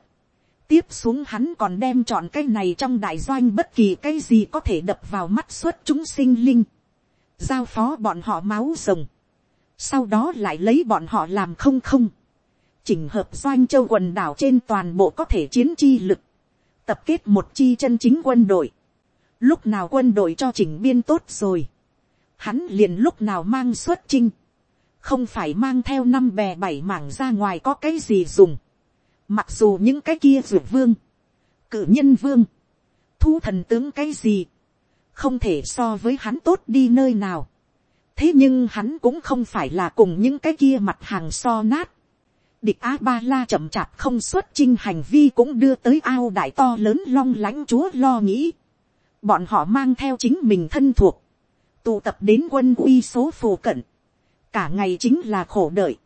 tiếp xuống hắn còn đem chọn cái này trong đại doanh bất kỳ cái gì có thể đập vào mắt suốt chúng sinh linh, giao phó bọn họ máu rồng, sau đó lại lấy bọn họ làm không không, chỉnh hợp doanh châu quần đảo trên toàn bộ có thể chiến chi lực, tập kết một chi chân chính quân đội, lúc nào quân đội cho chỉnh biên tốt rồi, hắn liền lúc nào mang xuất chinh, không phải mang theo năm bè bảy mảng ra ngoài có cái gì dùng, mặc dù những cái kia ruột vương, cử nhân vương, thu thần tướng cái gì, không thể so với hắn tốt đi nơi nào, thế nhưng hắn cũng không phải là cùng những cái kia mặt hàng so nát, địch a ba la chậm chạp không xuất chinh hành vi cũng đưa tới ao đại to lớn long lãnh chúa lo nghĩ. bọn họ mang theo chính mình thân thuộc, tụ tập đến quân uy số phù cận, cả ngày chính là khổ đợi,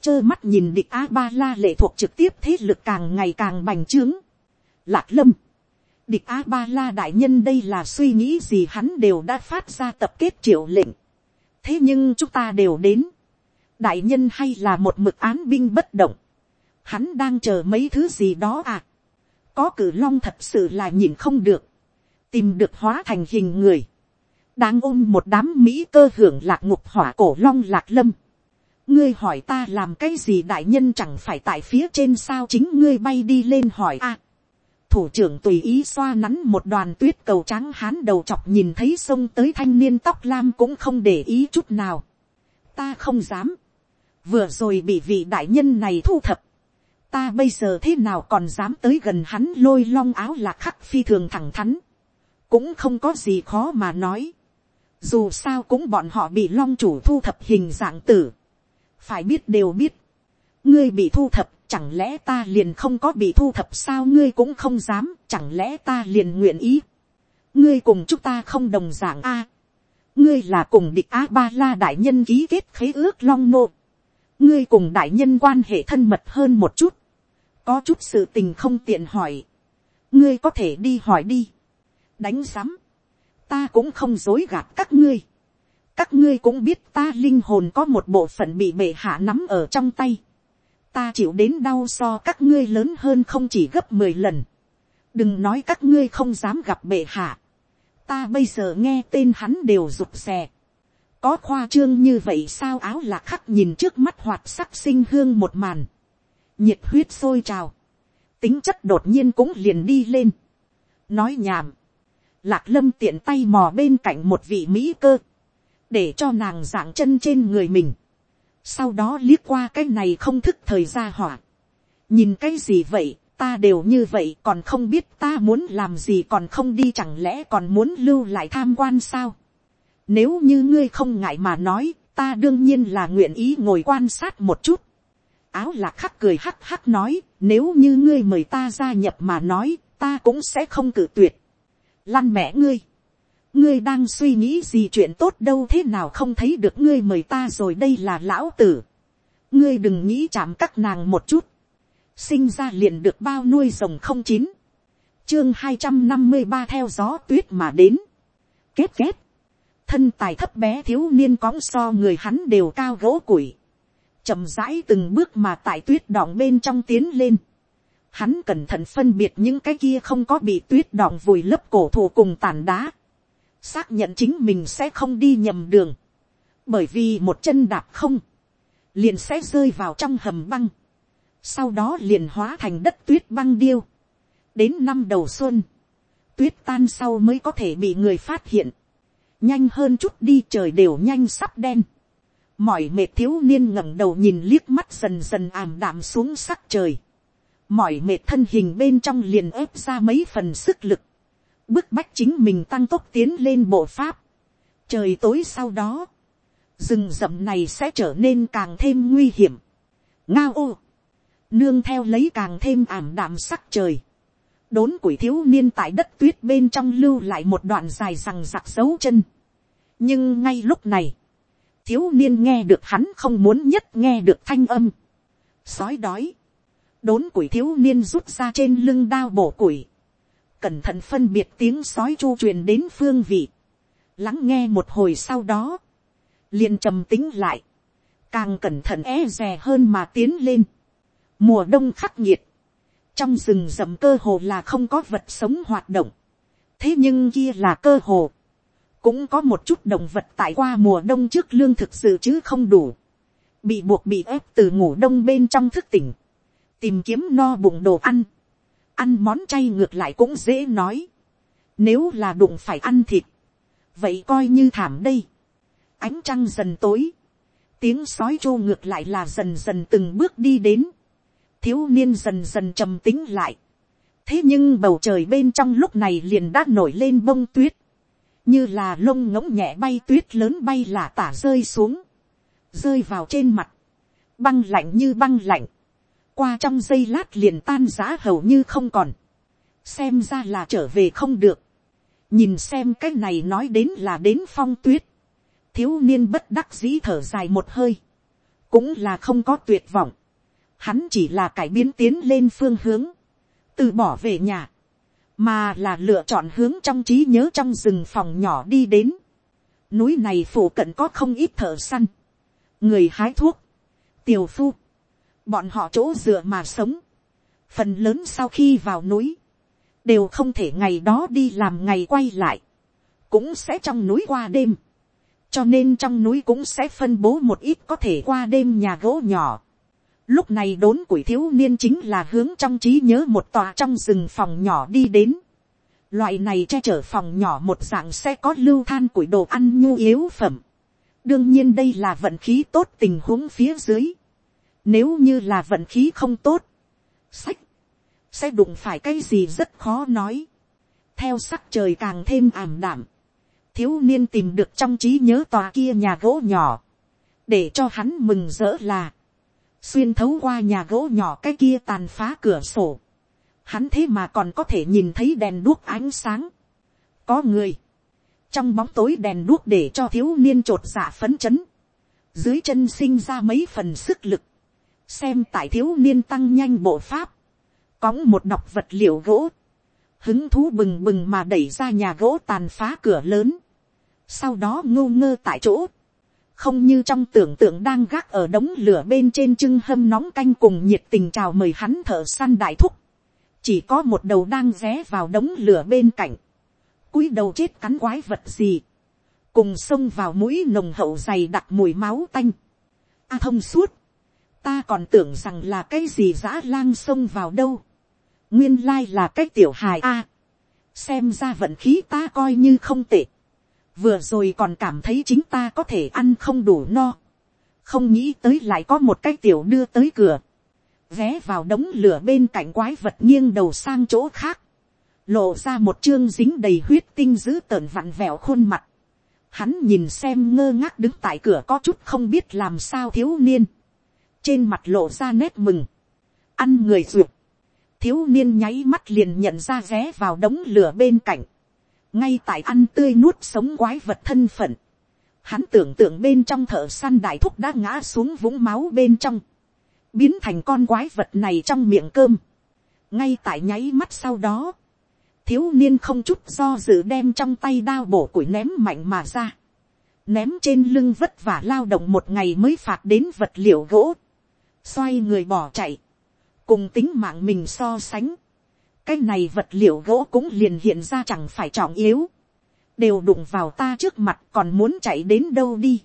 trơ mắt nhìn địch a ba la lệ thuộc trực tiếp thế lực càng ngày càng bành trướng. lạc lâm, địch a ba la đại nhân đây là suy nghĩ gì hắn đều đã phát ra tập kết triệu lệnh. thế nhưng chúng ta đều đến, đại nhân hay là một mực án binh bất động, hắn đang chờ mấy thứ gì đó à. có cử long thật sự là nhìn không được, tìm được hóa thành hình người, đang ôm một đám mỹ cơ hưởng lạc ngục hỏa cổ long lạc lâm. ngươi hỏi ta làm cái gì đại nhân chẳng phải tại phía trên sao chính ngươi bay đi lên hỏi a. thủ trưởng tùy ý xoa nắn một đoàn tuyết cầu trắng hán đầu chọc nhìn thấy sông tới thanh niên tóc lam cũng không để ý chút nào. ta không dám vừa rồi bị vị đại nhân này thu thập, ta bây giờ thế nào còn dám tới gần hắn lôi long áo là khắc phi thường thẳng thắn, cũng không có gì khó mà nói, dù sao cũng bọn họ bị long chủ thu thập hình dạng tử, phải biết đều biết, ngươi bị thu thập chẳng lẽ ta liền không có bị thu thập sao? Ngươi cũng không dám chẳng lẽ ta liền nguyện ý? Ngươi cùng chúng ta không đồng dạng a. Ngươi là cùng địch a ba la đại nhân ký kết khế ước long nô ngươi cùng đại nhân quan hệ thân mật hơn một chút, có chút sự tình không tiện hỏi, ngươi có thể đi hỏi đi, đánh giám, ta cũng không dối gạt các ngươi, các ngươi cũng biết ta linh hồn có một bộ phận bị bệ hạ nắm ở trong tay, ta chịu đến đau so các ngươi lớn hơn không chỉ gấp mười lần, đừng nói các ngươi không dám gặp bệ hạ, ta bây giờ nghe tên hắn đều rụt rè, có khoa trương như vậy sao áo lạc khắc nhìn trước mắt hoạt sắc sinh hương một màn, nhiệt huyết sôi trào, tính chất đột nhiên cũng liền đi lên, nói nhảm, lạc lâm tiện tay mò bên cạnh một vị mỹ cơ, để cho nàng dạng chân trên người mình, sau đó liếc qua cái này không thức thời gia hỏa, nhìn cái gì vậy, ta đều như vậy còn không biết ta muốn làm gì còn không đi chẳng lẽ còn muốn lưu lại tham quan sao. Nếu như ngươi không ngại mà nói, ta đương nhiên là nguyện ý ngồi quan sát một chút. Áo lạc khắc cười hắc hắc nói, nếu như ngươi mời ta gia nhập mà nói, ta cũng sẽ không cử tuyệt. Lăn mẹ ngươi. Ngươi đang suy nghĩ gì chuyện tốt đâu thế nào không thấy được ngươi mời ta rồi đây là lão tử. Ngươi đừng nghĩ chạm các nàng một chút. Sinh ra liền được bao nuôi rồng không chín, chương hai trăm năm mươi ba theo gió tuyết mà đến, kết kết, thân tài thấp bé thiếu niên cóng so người hắn đều cao gỗ củi, chậm rãi từng bước mà tại tuyết đọng bên trong tiến lên, hắn cẩn thận phân biệt những cái kia không có bị tuyết đọng vùi lấp cổ thụ cùng tàn đá, xác nhận chính mình sẽ không đi nhầm đường, bởi vì một chân đạp không, liền sẽ rơi vào trong hầm băng, sau đó liền hóa thành đất tuyết băng điêu. đến năm đầu xuân, tuyết tan sau mới có thể bị người phát hiện. nhanh hơn chút đi trời đều nhanh sắp đen. mỏi mệt thiếu niên ngẩng đầu nhìn liếc mắt dần dần ảm đạm xuống sắc trời mỏi mệt thân hình bên trong liền ép ra mấy phần sức lực. bức bách chính mình tăng tốc tiến lên bộ pháp. trời tối sau đó, rừng rậm này sẽ trở nên càng thêm nguy hiểm. ngao ô nương theo lấy càng thêm ảm đạm sắc trời, đốn củi thiếu niên tại đất tuyết bên trong lưu lại một đoạn dài rằng giặc dấu chân. nhưng ngay lúc này, thiếu niên nghe được hắn không muốn nhất nghe được thanh âm. sói đói, đốn củi thiếu niên rút ra trên lưng đao bổ củi, cẩn thận phân biệt tiếng sói chu truyền đến phương vị, lắng nghe một hồi sau đó, liền trầm tính lại, càng cẩn thận e rè hơn mà tiến lên Mùa đông khắc nghiệt. Trong rừng rậm cơ hồ là không có vật sống hoạt động. Thế nhưng kia là cơ hồ. Cũng có một chút động vật tại qua mùa đông trước lương thực sự chứ không đủ. Bị buộc bị ép từ ngủ đông bên trong thức tỉnh. Tìm kiếm no bụng đồ ăn. Ăn món chay ngược lại cũng dễ nói. Nếu là đụng phải ăn thịt. Vậy coi như thảm đây. Ánh trăng dần tối tiếng sói chô ngược lại là dần dần từng bước đi đến thiếu niên dần dần trầm tính lại. thế nhưng bầu trời bên trong lúc này liền đã nổi lên bông tuyết, như là lông ngỗng nhẹ bay tuyết lớn bay là tả rơi xuống, rơi vào trên mặt, băng lạnh như băng lạnh, qua trong giây lát liền tan giá hầu như không còn, xem ra là trở về không được, nhìn xem cái này nói đến là đến phong tuyết, thiếu niên bất đắc dĩ thở dài một hơi, cũng là không có tuyệt vọng, hắn chỉ là cải biến tiến lên phương hướng, từ bỏ về nhà, mà là lựa chọn hướng trong trí nhớ trong rừng phòng nhỏ đi đến. Núi này phủ cận có không ít thợ săn, người hái thuốc, tiều phu, bọn họ chỗ dựa mà sống, phần lớn sau khi vào núi, đều không thể ngày đó đi làm ngày quay lại, cũng sẽ trong núi qua đêm, cho nên trong núi cũng sẽ phân bố một ít có thể qua đêm nhà gỗ nhỏ, Lúc này đốn củi thiếu niên chính là hướng trong trí nhớ một tòa trong rừng phòng nhỏ đi đến. Loại này che chở phòng nhỏ một dạng sẽ có lưu than củi đồ ăn nhu yếu phẩm. Đương nhiên đây là vận khí tốt tình huống phía dưới. Nếu như là vận khí không tốt. Sách. Sẽ đụng phải cái gì rất khó nói. Theo sắc trời càng thêm ảm đảm. Thiếu niên tìm được trong trí nhớ tòa kia nhà gỗ nhỏ. Để cho hắn mừng rỡ là xuyên thấu qua nhà gỗ nhỏ cái kia tàn phá cửa sổ, hắn thế mà còn có thể nhìn thấy đèn đuốc ánh sáng. có người, trong bóng tối đèn đuốc để cho thiếu niên t r ộ t dạ phấn chấn, dưới chân sinh ra mấy phần sức lực, xem tại thiếu niên tăng nhanh bộ pháp, cóng một đọc vật liệu gỗ, hứng thú bừng bừng mà đẩy ra nhà gỗ tàn phá cửa lớn, sau đó ngô ngơ tại chỗ, không như trong tưởng tượng đang gác ở đống lửa bên trên trưng hâm nóng canh cùng nhiệt tình chào mời hắn thợ săn đại thúc, chỉ có một đầu đang ré vào đống lửa bên cạnh, cúi đầu chết cắn quái vật gì, cùng xông vào mũi nồng hậu dày đặc mùi máu tanh, a thông suốt, ta còn tưởng rằng là cái gì dã lang xông vào đâu, nguyên lai là cái tiểu hài a, xem ra vận khí ta coi như không tệ, vừa rồi còn cảm thấy chính ta có thể ăn không đủ no, không nghĩ tới lại có một cái tiểu đưa tới cửa, ghé vào đống lửa bên cạnh quái vật nghiêng đầu sang chỗ khác, lộ ra một chương dính đầy huyết tinh dữ tợn vặn vẹo khuôn mặt, hắn nhìn xem ngơ ngác đứng tại cửa có chút không biết làm sao thiếu niên, trên mặt lộ ra nét mừng, ăn người ruột, thiếu niên nháy mắt liền nhận ra vé vào đống lửa bên cạnh, ngay tại ăn tươi nuốt sống quái vật thân phận, hắn tưởng tượng bên trong thợ săn đại thúc đã ngã xuống vũng máu bên trong, biến thành con quái vật này trong miệng cơm, ngay tại nháy mắt sau đó, thiếu niên không chút do dự đem trong tay đao bổ củi ném mạnh mà ra, ném trên lưng vất vả lao động một ngày mới phạt đến vật liệu gỗ, xoay người bỏ chạy, cùng tính mạng mình so sánh, cái này vật liệu gỗ cũng liền hiện ra chẳng phải trọng yếu, đều đụng vào ta trước mặt còn muốn chạy đến đâu đi,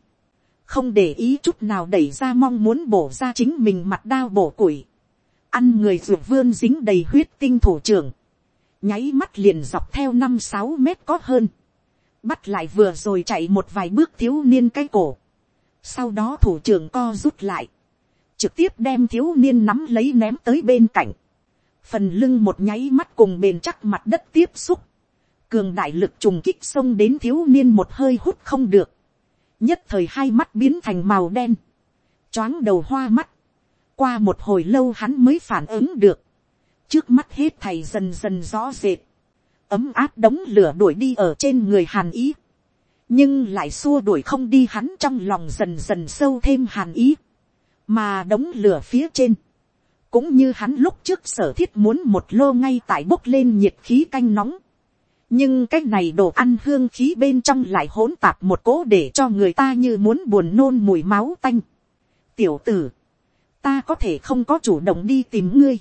không để ý chút nào đẩy ra mong muốn bổ ra chính mình mặt đao bổ củi, ăn người ruột vươn dính đầy huyết tinh thủ trưởng, nháy mắt liền dọc theo năm sáu mét có hơn, bắt lại vừa rồi chạy một vài bước thiếu niên cái cổ, sau đó thủ trưởng co rút lại, trực tiếp đem thiếu niên nắm lấy ném tới bên cạnh, phần lưng một nháy mắt cùng bền chắc mặt đất tiếp xúc, cường đại lực trùng kích xông đến thiếu niên một hơi hút không được, nhất thời hai mắt biến thành màu đen, choáng đầu hoa mắt, qua một hồi lâu hắn mới phản ứng được, trước mắt hết thầy dần dần rõ rệt, ấm áp đống lửa đuổi đi ở trên người hàn ý, nhưng lại xua đuổi không đi hắn trong lòng dần dần sâu thêm hàn ý, mà đống lửa phía trên, cũng như hắn lúc trước sở thiết muốn một lô ngay tại bốc lên nhiệt khí canh nóng, nhưng cái này đồ ăn hương khí bên trong lại hỗn tạp một cố để cho người ta như muốn buồn nôn mùi máu tanh. tiểu tử, ta có thể không có chủ động đi tìm ngươi,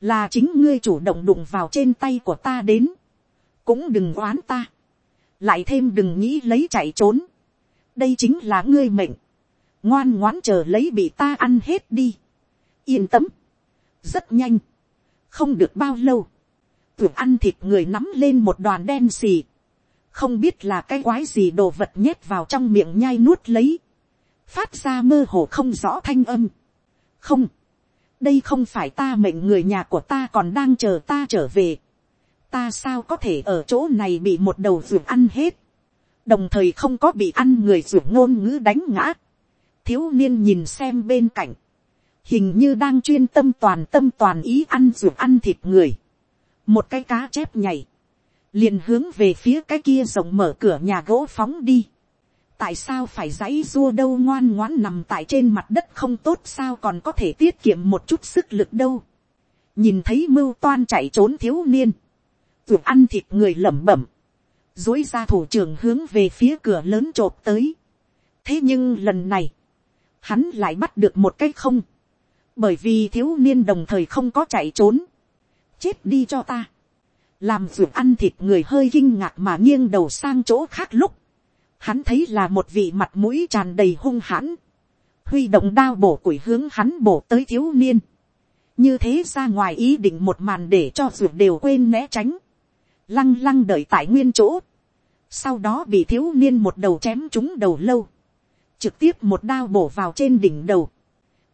là chính ngươi chủ động đụng vào trên tay của ta đến, cũng đừng oán ta, lại thêm đừng nghĩ lấy chạy trốn, đây chính là ngươi mệnh, ngoan ngoãn chờ lấy bị ta ăn hết đi, yên tâm, rất nhanh, không được bao lâu, tưởng ăn thịt người nắm lên một đoàn đen xì, không biết là cái quái gì đồ vật nhét vào trong miệng nhai nuốt lấy, phát ra mơ hồ không rõ thanh âm. không, đây không phải ta mệnh người nhà của ta còn đang chờ ta trở về. ta sao có thể ở chỗ này bị một đầu ruột ăn hết, đồng thời không có bị ăn người ruột ngôn ngữ đánh ngã thiếu niên nhìn xem bên cạnh, hình như đang chuyên tâm toàn tâm toàn ý ăn ruột ăn thịt người. một cái cá chép nhảy, liền hướng về phía cái kia rộng mở cửa nhà gỗ phóng đi tại sao phải dãy dua đâu ngoan ngoãn nằm tại trên mặt đất không tốt sao còn có thể tiết kiệm một chút sức lực đâu. nhìn thấy mưu toan chạy trốn thiếu niên, ruột ăn thịt người lẩm bẩm, dối ra thủ trưởng hướng về phía cửa lớn t tới. thế nhưng lần này, hắn lại bắt được một cái không, bởi vì thiếu niên đồng thời không có chạy trốn, chết đi cho ta, làm ruột ăn thịt người hơi kinh ngạc mà nghiêng đầu sang chỗ khác lúc, hắn thấy là một vị mặt mũi tràn đầy hung hãn, huy động đao bổ củi hướng hắn bổ tới thiếu niên, như thế ra ngoài ý định một màn để cho ruột đều quên né tránh, lăng lăng đợi tại nguyên chỗ, sau đó bị thiếu niên một đầu chém trúng đầu lâu, trực tiếp một đao bổ vào trên đỉnh đầu,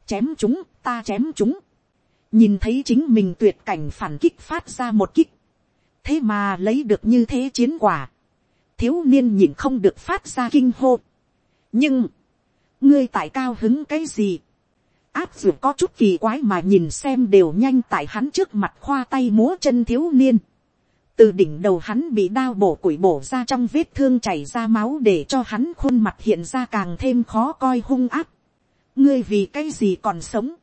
chém chúng, ta chém chúng, nhìn thấy chính mình tuyệt cảnh phản kích phát ra một kích, thế mà lấy được như thế chiến quả, thiếu niên nhìn không được phát ra kinh hô. nhưng, ngươi tại cao hứng cái gì, áp dụng có chút kỳ quái mà nhìn xem đều nhanh tại hắn trước mặt khoa tay múa chân thiếu niên từ đỉnh đầu hắn bị đao bổ củi bổ ra trong vết thương chảy ra máu để cho hắn khuôn mặt hiện ra càng thêm khó coi hung áp. ngươi vì cái gì còn sống.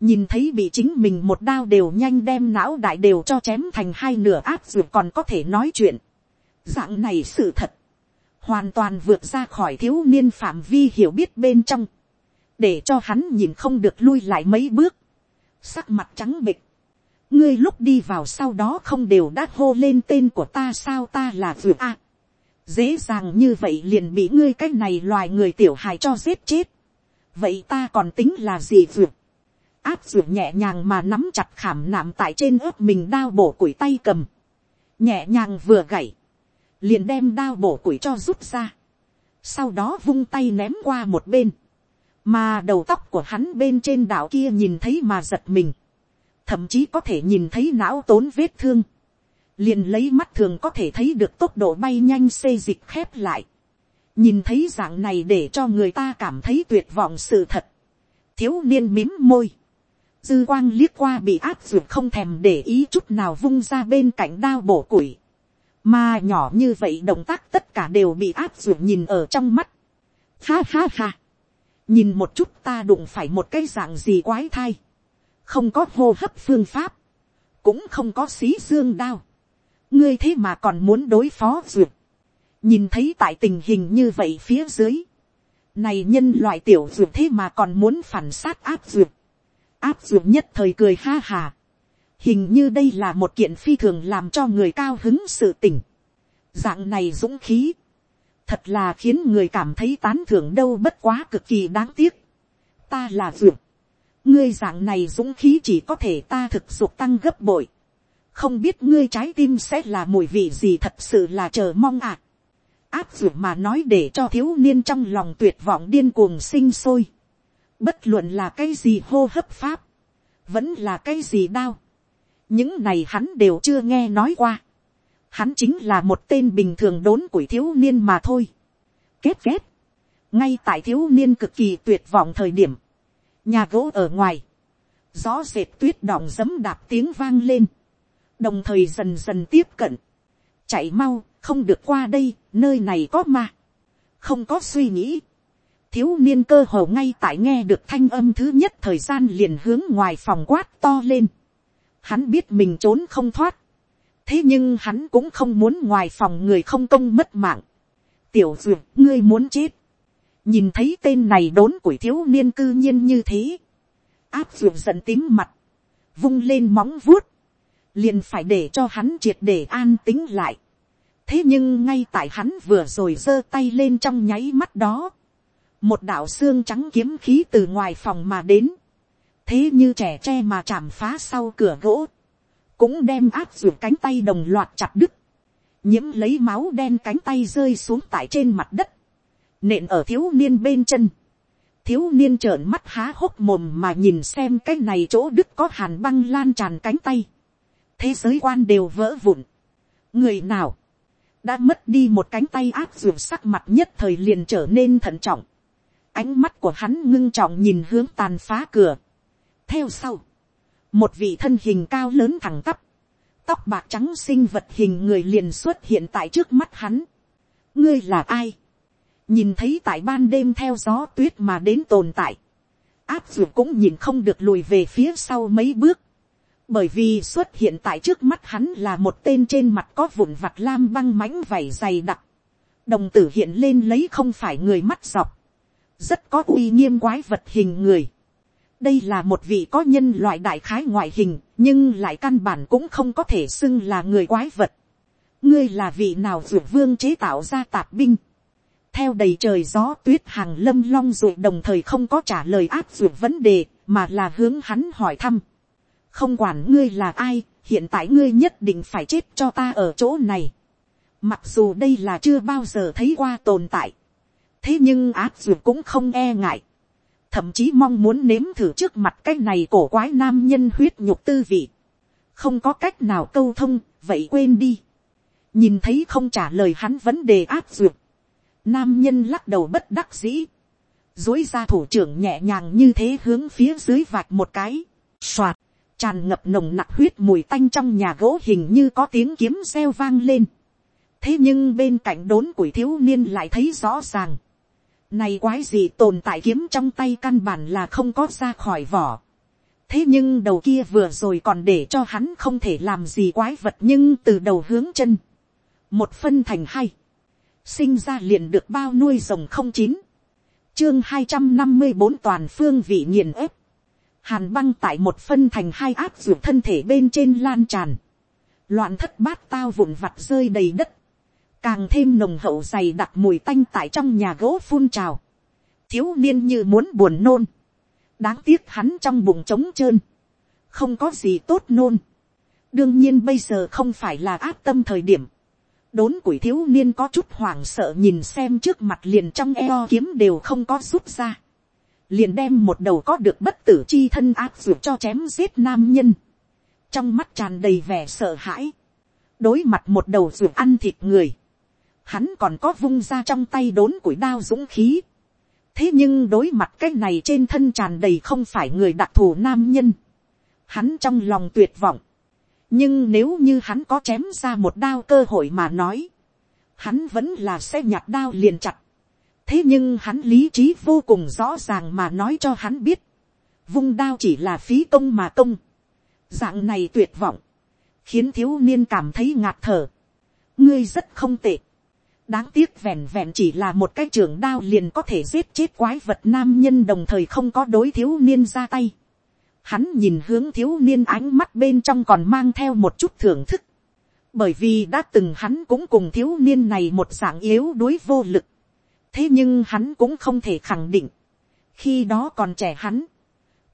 nhìn thấy bị chính mình một đao đều nhanh đem não đại đều cho chém thành hai nửa áp dược còn có thể nói chuyện. dạng này sự thật, hoàn toàn vượt ra khỏi thiếu niên phạm vi hiểu biết bên trong, để cho hắn nhìn không được lui lại mấy bước, sắc mặt trắng bịch, ngươi lúc đi vào sau đó không đều đã hô lên tên của ta sao ta là vừa a, dễ dàng như vậy liền bị ngươi cái này loài người tiểu hài cho giết chết, vậy ta còn tính là gì vừa. áp vừa nhẹ nhàng mà nắm chặt khảm nạm tại trên ớt mình đao bổ củi tay cầm, nhẹ nhàng vừa gảy, liền đem đao bổ củi cho rút ra, sau đó vung tay ném qua một bên, mà đầu tóc của hắn bên trên đảo kia nhìn thấy mà giật mình, thậm chí có thể nhìn thấy não tốn vết thương, liền lấy mắt thường có thể thấy được tốc độ bay nhanh xê dịch khép lại, nhìn thấy dạng này để cho người ta cảm thấy tuyệt vọng sự thật, thiếu niên mím môi, dư quang liếc qua bị áp dụng không thèm để ý chút nào vung ra bên cạnh đao bổ củi, mà nhỏ như vậy động tác tất cả đều bị áp dụng nhìn ở trong mắt. Ha ha ha. Nhìn một chút ta đụng phải một cái dạng gì quái thai. Không có hô hấp phương pháp. Cũng không có xí dương đao. Ngươi thế mà còn muốn đối phó duyệt. Nhìn thấy tại tình hình như vậy phía dưới. Này nhân loại tiểu duyệt thế mà còn muốn phản sát áp duyệt. Áp duyệt nhất thời cười ha hà hình như đây là một kiện phi thường làm cho người cao hứng sự tỉnh. dạng này dũng khí, thật là khiến người cảm thấy tán thưởng đâu bất quá cực kỳ đáng tiếc. ta là duyệt, ngươi dạng này dũng khí chỉ có thể ta thực dục tăng gấp bội. không biết ngươi trái tim sẽ là mùi vị gì thật sự là chờ mong ạ. À. áp dụng mà nói để cho thiếu niên trong lòng tuyệt vọng điên cuồng sinh sôi. bất luận là cái gì hô hấp pháp, vẫn là cái gì đau những này hắn đều chưa nghe nói qua. Hắn chính là một tên bình thường đốn của thiếu niên mà thôi. Kết kết. Ngay tại thiếu niên cực kỳ tuyệt vọng thời điểm. Nhà gỗ ở ngoài. Gió dệt tuyết đọng dấm đạp tiếng vang lên. Đồng thời dần dần tiếp cận. Chạy mau, không được qua đây, nơi này có ma. Không có suy nghĩ. Thiếu niên cơ hồ ngay tại nghe được thanh âm thứ nhất thời gian liền hướng ngoài phòng quát to lên Hắn biết mình trốn không thoát. Thế nhưng hắn cũng không muốn ngoài phòng người không công mất mạng. Tiểu duyệt, ngươi muốn chết. Nhìn thấy tên này đốn củi thiếu niên cư nhiên như thế. Áp duyệt giận tím mặt. Vung lên móng vuốt. Liền phải để cho hắn triệt để an tính lại. Thế nhưng ngay tại hắn vừa rồi giơ tay lên trong nháy mắt đó. Một đạo xương trắng kiếm khí từ ngoài phòng mà đến thế như trẻ tre mà chạm phá sau cửa gỗ, cũng đem áp ruột cánh tay đồng loạt chặt đứt, nhiễm lấy máu đen cánh tay rơi xuống tại trên mặt đất, nện ở thiếu niên bên chân, thiếu niên trợn mắt há hốc mồm mà nhìn xem cái này chỗ đức có hàn băng lan tràn cánh tay, thế giới quan đều vỡ vụn, người nào, đã mất đi một cánh tay áp ruột sắc mặt nhất thời liền trở nên thận trọng, ánh mắt của hắn ngưng trọng nhìn hướng tàn phá cửa, theo sau, một vị thân hình cao lớn thẳng tắp, tóc bạc trắng sinh vật hình người liền xuất hiện tại trước mắt hắn. ngươi là ai, nhìn thấy tại ban đêm theo gió tuyết mà đến tồn tại, áp dụng cũng nhìn không được lùi về phía sau mấy bước, bởi vì xuất hiện tại trước mắt hắn là một tên trên mặt có vụn vặt lam băng mãnh vảy dày đặc, đồng tử hiện lên lấy không phải người mắt dọc, rất có uy nghiêm quái vật hình người, đây là một vị có nhân loại đại khái ngoại hình, nhưng lại căn bản cũng không có thể xưng là người quái vật. ngươi là vị nào ruột vương chế tạo ra tạp binh theo đầy trời gió tuyết hàng lâm long ruột đồng thời không có trả lời áp ruột vấn đề, mà là hướng hắn hỏi thăm. không quản ngươi là ai, hiện tại ngươi nhất định phải chết cho ta ở chỗ này. mặc dù đây là chưa bao giờ thấy qua tồn tại. thế nhưng áp ruột cũng không e ngại thậm chí mong muốn nếm thử trước mặt cái này cổ quái nam nhân huyết nhục tư vị. không có cách nào câu thông, vậy quên đi. nhìn thấy không trả lời hắn vấn đề áp ruột nam nhân lắc đầu bất đắc dĩ. dối ra thủ trưởng nhẹ nhàng như thế hướng phía dưới vạch một cái. Xoạt. tràn ngập nồng nặc huyết mùi tanh trong nhà gỗ hình như có tiếng kiếm reo vang lên. thế nhưng bên cạnh đốn quỷ thiếu niên lại thấy rõ ràng này quái gì tồn tại kiếm trong tay căn bản là không có ra khỏi vỏ. thế nhưng đầu kia vừa rồi còn để cho hắn không thể làm gì quái vật nhưng từ đầu hướng chân, một phân thành hai, sinh ra liền được bao nuôi rồng không chín, chương hai trăm năm mươi bốn toàn phương vị nghiền ép, hàn băng tại một phân thành hai áp ruột thân thể bên trên lan tràn, loạn thất bát tao vụn vặt rơi đầy đất, càng thêm nồng hậu dày đặc mùi tanh tại trong nhà gỗ phun trào, thiếu niên như muốn buồn nôn, đáng tiếc hắn trong bụng trống trơn, không có gì tốt nôn. đương nhiên bây giờ không phải là áp tâm thời điểm, đốn quỷ thiếu niên có chút hoảng sợ nhìn xem trước mặt liền trong eo kiếm đều không có rút ra, liền đem một đầu có được bất tử chi thân áp dụng cho chém giết nam nhân, trong mắt tràn đầy vẻ sợ hãi, đối mặt một đầu ruột ăn thịt người, hắn còn có vung ra trong tay đốn củi đao dũng khí, thế nhưng đối mặt cái này trên thân tràn đầy không phải người đặc thù nam nhân, hắn trong lòng tuyệt vọng, nhưng nếu như hắn có chém ra một đao cơ hội mà nói, hắn vẫn là sẽ nhặt đao liền chặt, thế nhưng hắn lý trí vô cùng rõ ràng mà nói cho hắn biết, vung đao chỉ là phí công mà công, dạng này tuyệt vọng, khiến thiếu niên cảm thấy ngạt thở, ngươi rất không tệ, đáng tiếc vẹn vẹn chỉ là một cái trường đao liền có thể giết chết quái vật nam nhân đồng thời không có đối thiếu niên ra tay. Hắn nhìn hướng thiếu niên ánh mắt bên trong còn mang theo một chút thưởng thức. Bởi vì đã từng hắn cũng cùng thiếu niên này một dạng yếu đuối vô lực. Thế nhưng hắn cũng không thể khẳng định. Khi đó còn trẻ hắn.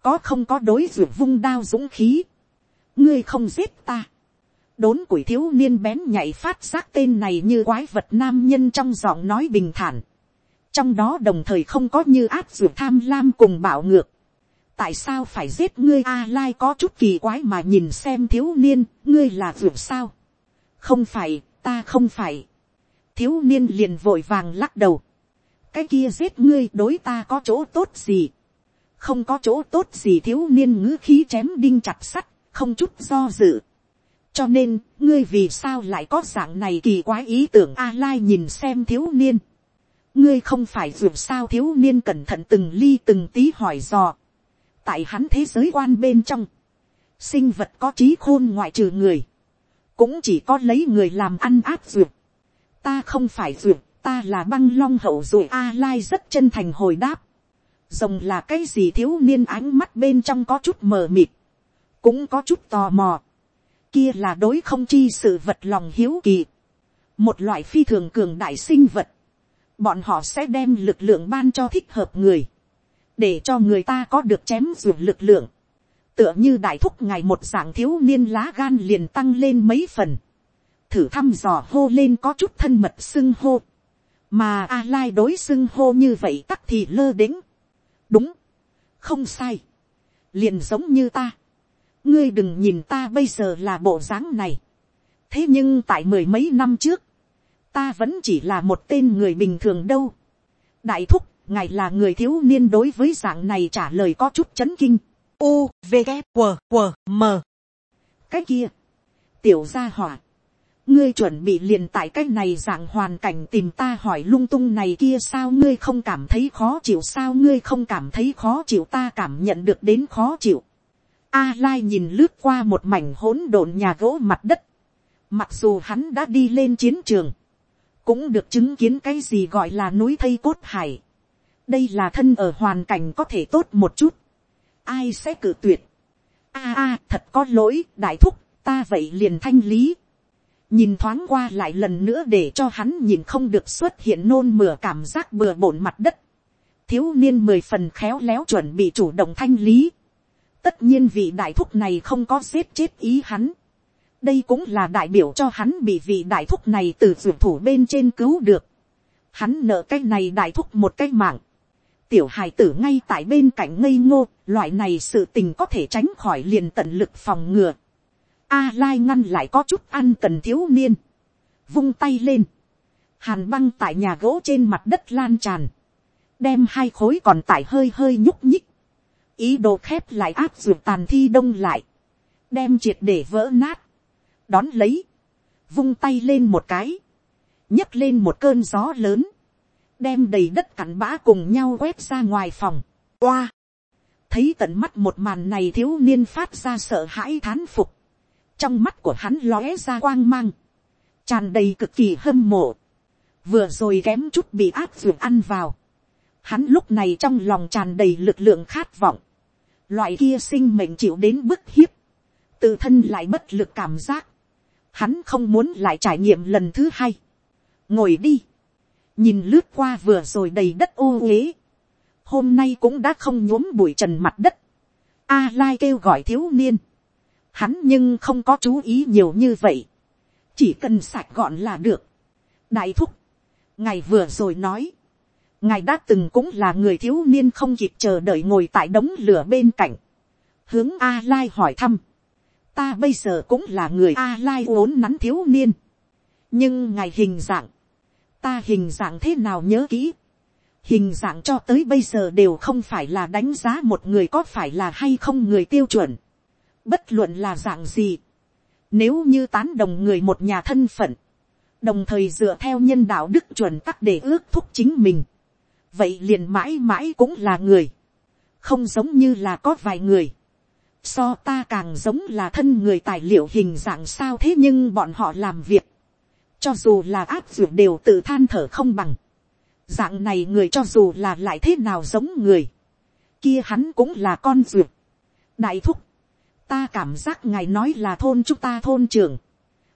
Có không có đối dụ vung đao dũng khí. Ngươi không giết ta đốn củi thiếu niên bén nhảy phát giác tên này như quái vật nam nhân trong giọng nói bình thản. trong đó đồng thời không có như áp dụng tham lam cùng bạo ngược tại sao phải giết ngươi a lai có chút kỳ quái mà nhìn xem thiếu niên, ngươi là ruột sao. không phải, ta không phải. thiếu niên liền vội vàng lắc đầu. cái kia giết ngươi đối ta có chỗ tốt gì. không có chỗ tốt gì thiếu niên ngữ khí chém đinh chặt sắt, không chút do dự cho nên, ngươi vì sao lại có dạng này kỳ quái ý tưởng a lai nhìn xem thiếu niên. ngươi không phải dù sao thiếu niên cẩn thận từng ly từng tí hỏi dò tại hắn thế giới quan bên trong, sinh vật có trí khôn ngoại trừ người, cũng chỉ có lấy người làm ăn áp duyệt. ta không phải duyệt, ta là băng long hậu rồi a lai rất chân thành hồi đáp. rồng là cái gì thiếu niên ánh mắt bên trong có chút mờ mịt, cũng có chút tò mò kia là đối không chi sự vật lòng hiếu kỳ. Một loại phi thường cường đại sinh vật. Bọn họ sẽ đem lực lượng ban cho thích hợp người. Để cho người ta có được chém ruột lực lượng. Tựa như đại thúc ngày một dạng thiếu niên lá gan liền tăng lên mấy phần. Thử thăm dò hô lên có chút thân mật xưng hô. Mà A Lai đối xưng hô như vậy tắc thì lơ đĩnh. Đúng. Không sai. Liền giống như ta ngươi đừng nhìn ta bây giờ là bộ dáng này. thế nhưng tại mười mấy năm trước, ta vẫn chỉ là một tên người bình thường đâu. đại thúc, ngài là người thiếu niên đối với dạng này trả lời có chút chấn kinh. u v g W, W, m cái kia, tiểu gia hỏa, ngươi chuẩn bị liền tại cái này dạng hoàn cảnh tìm ta hỏi lung tung này kia sao ngươi không cảm thấy khó chịu sao ngươi không cảm thấy khó chịu ta cảm nhận được đến khó chịu. A Lai nhìn lướt qua một mảnh hỗn độn nhà gỗ mặt đất. Mặc dù hắn đã đi lên chiến trường. Cũng được chứng kiến cái gì gọi là núi thây cốt hải. Đây là thân ở hoàn cảnh có thể tốt một chút. Ai sẽ cử tuyệt. a à, a à, thật có lỗi, đại thúc, ta vậy liền thanh lý. Nhìn thoáng qua lại lần nữa để cho hắn nhìn không được xuất hiện nôn mửa cảm giác bừa bổn mặt đất. Thiếu niên mười phần khéo léo chuẩn bị chủ động thanh lý tất nhiên vị đại thúc này không có giết chết ý hắn. đây cũng là đại biểu cho hắn bị vị đại thúc này từ ruột thủ bên trên cứu được. hắn nợ cái này đại thúc một cái mạng tiểu hài tử ngay tại bên cạnh ngây ngô, loại này sự tình có thể tránh khỏi liền tận lực phòng ngừa. A lai ngăn lại có chút ăn cần thiếu niên. vung tay lên. hàn băng tại nhà gỗ trên mặt đất lan tràn. đem hai khối còn tại hơi hơi nhúc nhích ý đồ khép lại áp dụng tàn thi đông lại, đem triệt để vỡ nát, đón lấy, vung tay lên một cái, nhấc lên một cơn gió lớn, đem đầy đất cặn bã cùng nhau quét ra ngoài phòng, oa, thấy tận mắt một màn này thiếu niên phát ra sợ hãi thán phục, trong mắt của hắn lóe ra quang mang, tràn đầy cực kỳ hâm mộ, vừa rồi kém chút bị áp dụng ăn vào, hắn lúc này trong lòng tràn đầy lực lượng khát vọng, loại kia sinh mệnh chịu đến bức hiếp, tự thân lại bất lực cảm giác, hắn không muốn lại trải nghiệm lần thứ hai, ngồi đi, nhìn lướt qua vừa rồi đầy đất ô uế, hôm nay cũng đã không nhuốm bụi trần mặt đất, a lai kêu gọi thiếu niên, hắn nhưng không có chú ý nhiều như vậy, chỉ cần sạch gọn là được. đại thúc, ngài vừa rồi nói, ngài đã từng cũng là người thiếu niên không kịp chờ đợi ngồi tại đống lửa bên cạnh, hướng a lai hỏi thăm, ta bây giờ cũng là người a lai uốn nắn thiếu niên, nhưng ngài hình dạng, ta hình dạng thế nào nhớ kỹ, hình dạng cho tới bây giờ đều không phải là đánh giá một người có phải là hay không người tiêu chuẩn, bất luận là dạng gì, nếu như tán đồng người một nhà thân phận, đồng thời dựa theo nhân đạo đức chuẩn tắc để ước thúc chính mình, vậy liền mãi mãi cũng là người, không giống như là có vài người, so ta càng giống là thân người tài liệu hình dạng sao thế nhưng bọn họ làm việc, cho dù là áp dụng đều tự than thở không bằng, dạng này người cho dù là lại thế nào giống người, kia hắn cũng là con ruột. đại thúc, ta cảm giác ngài nói là thôn chúng ta thôn trưởng,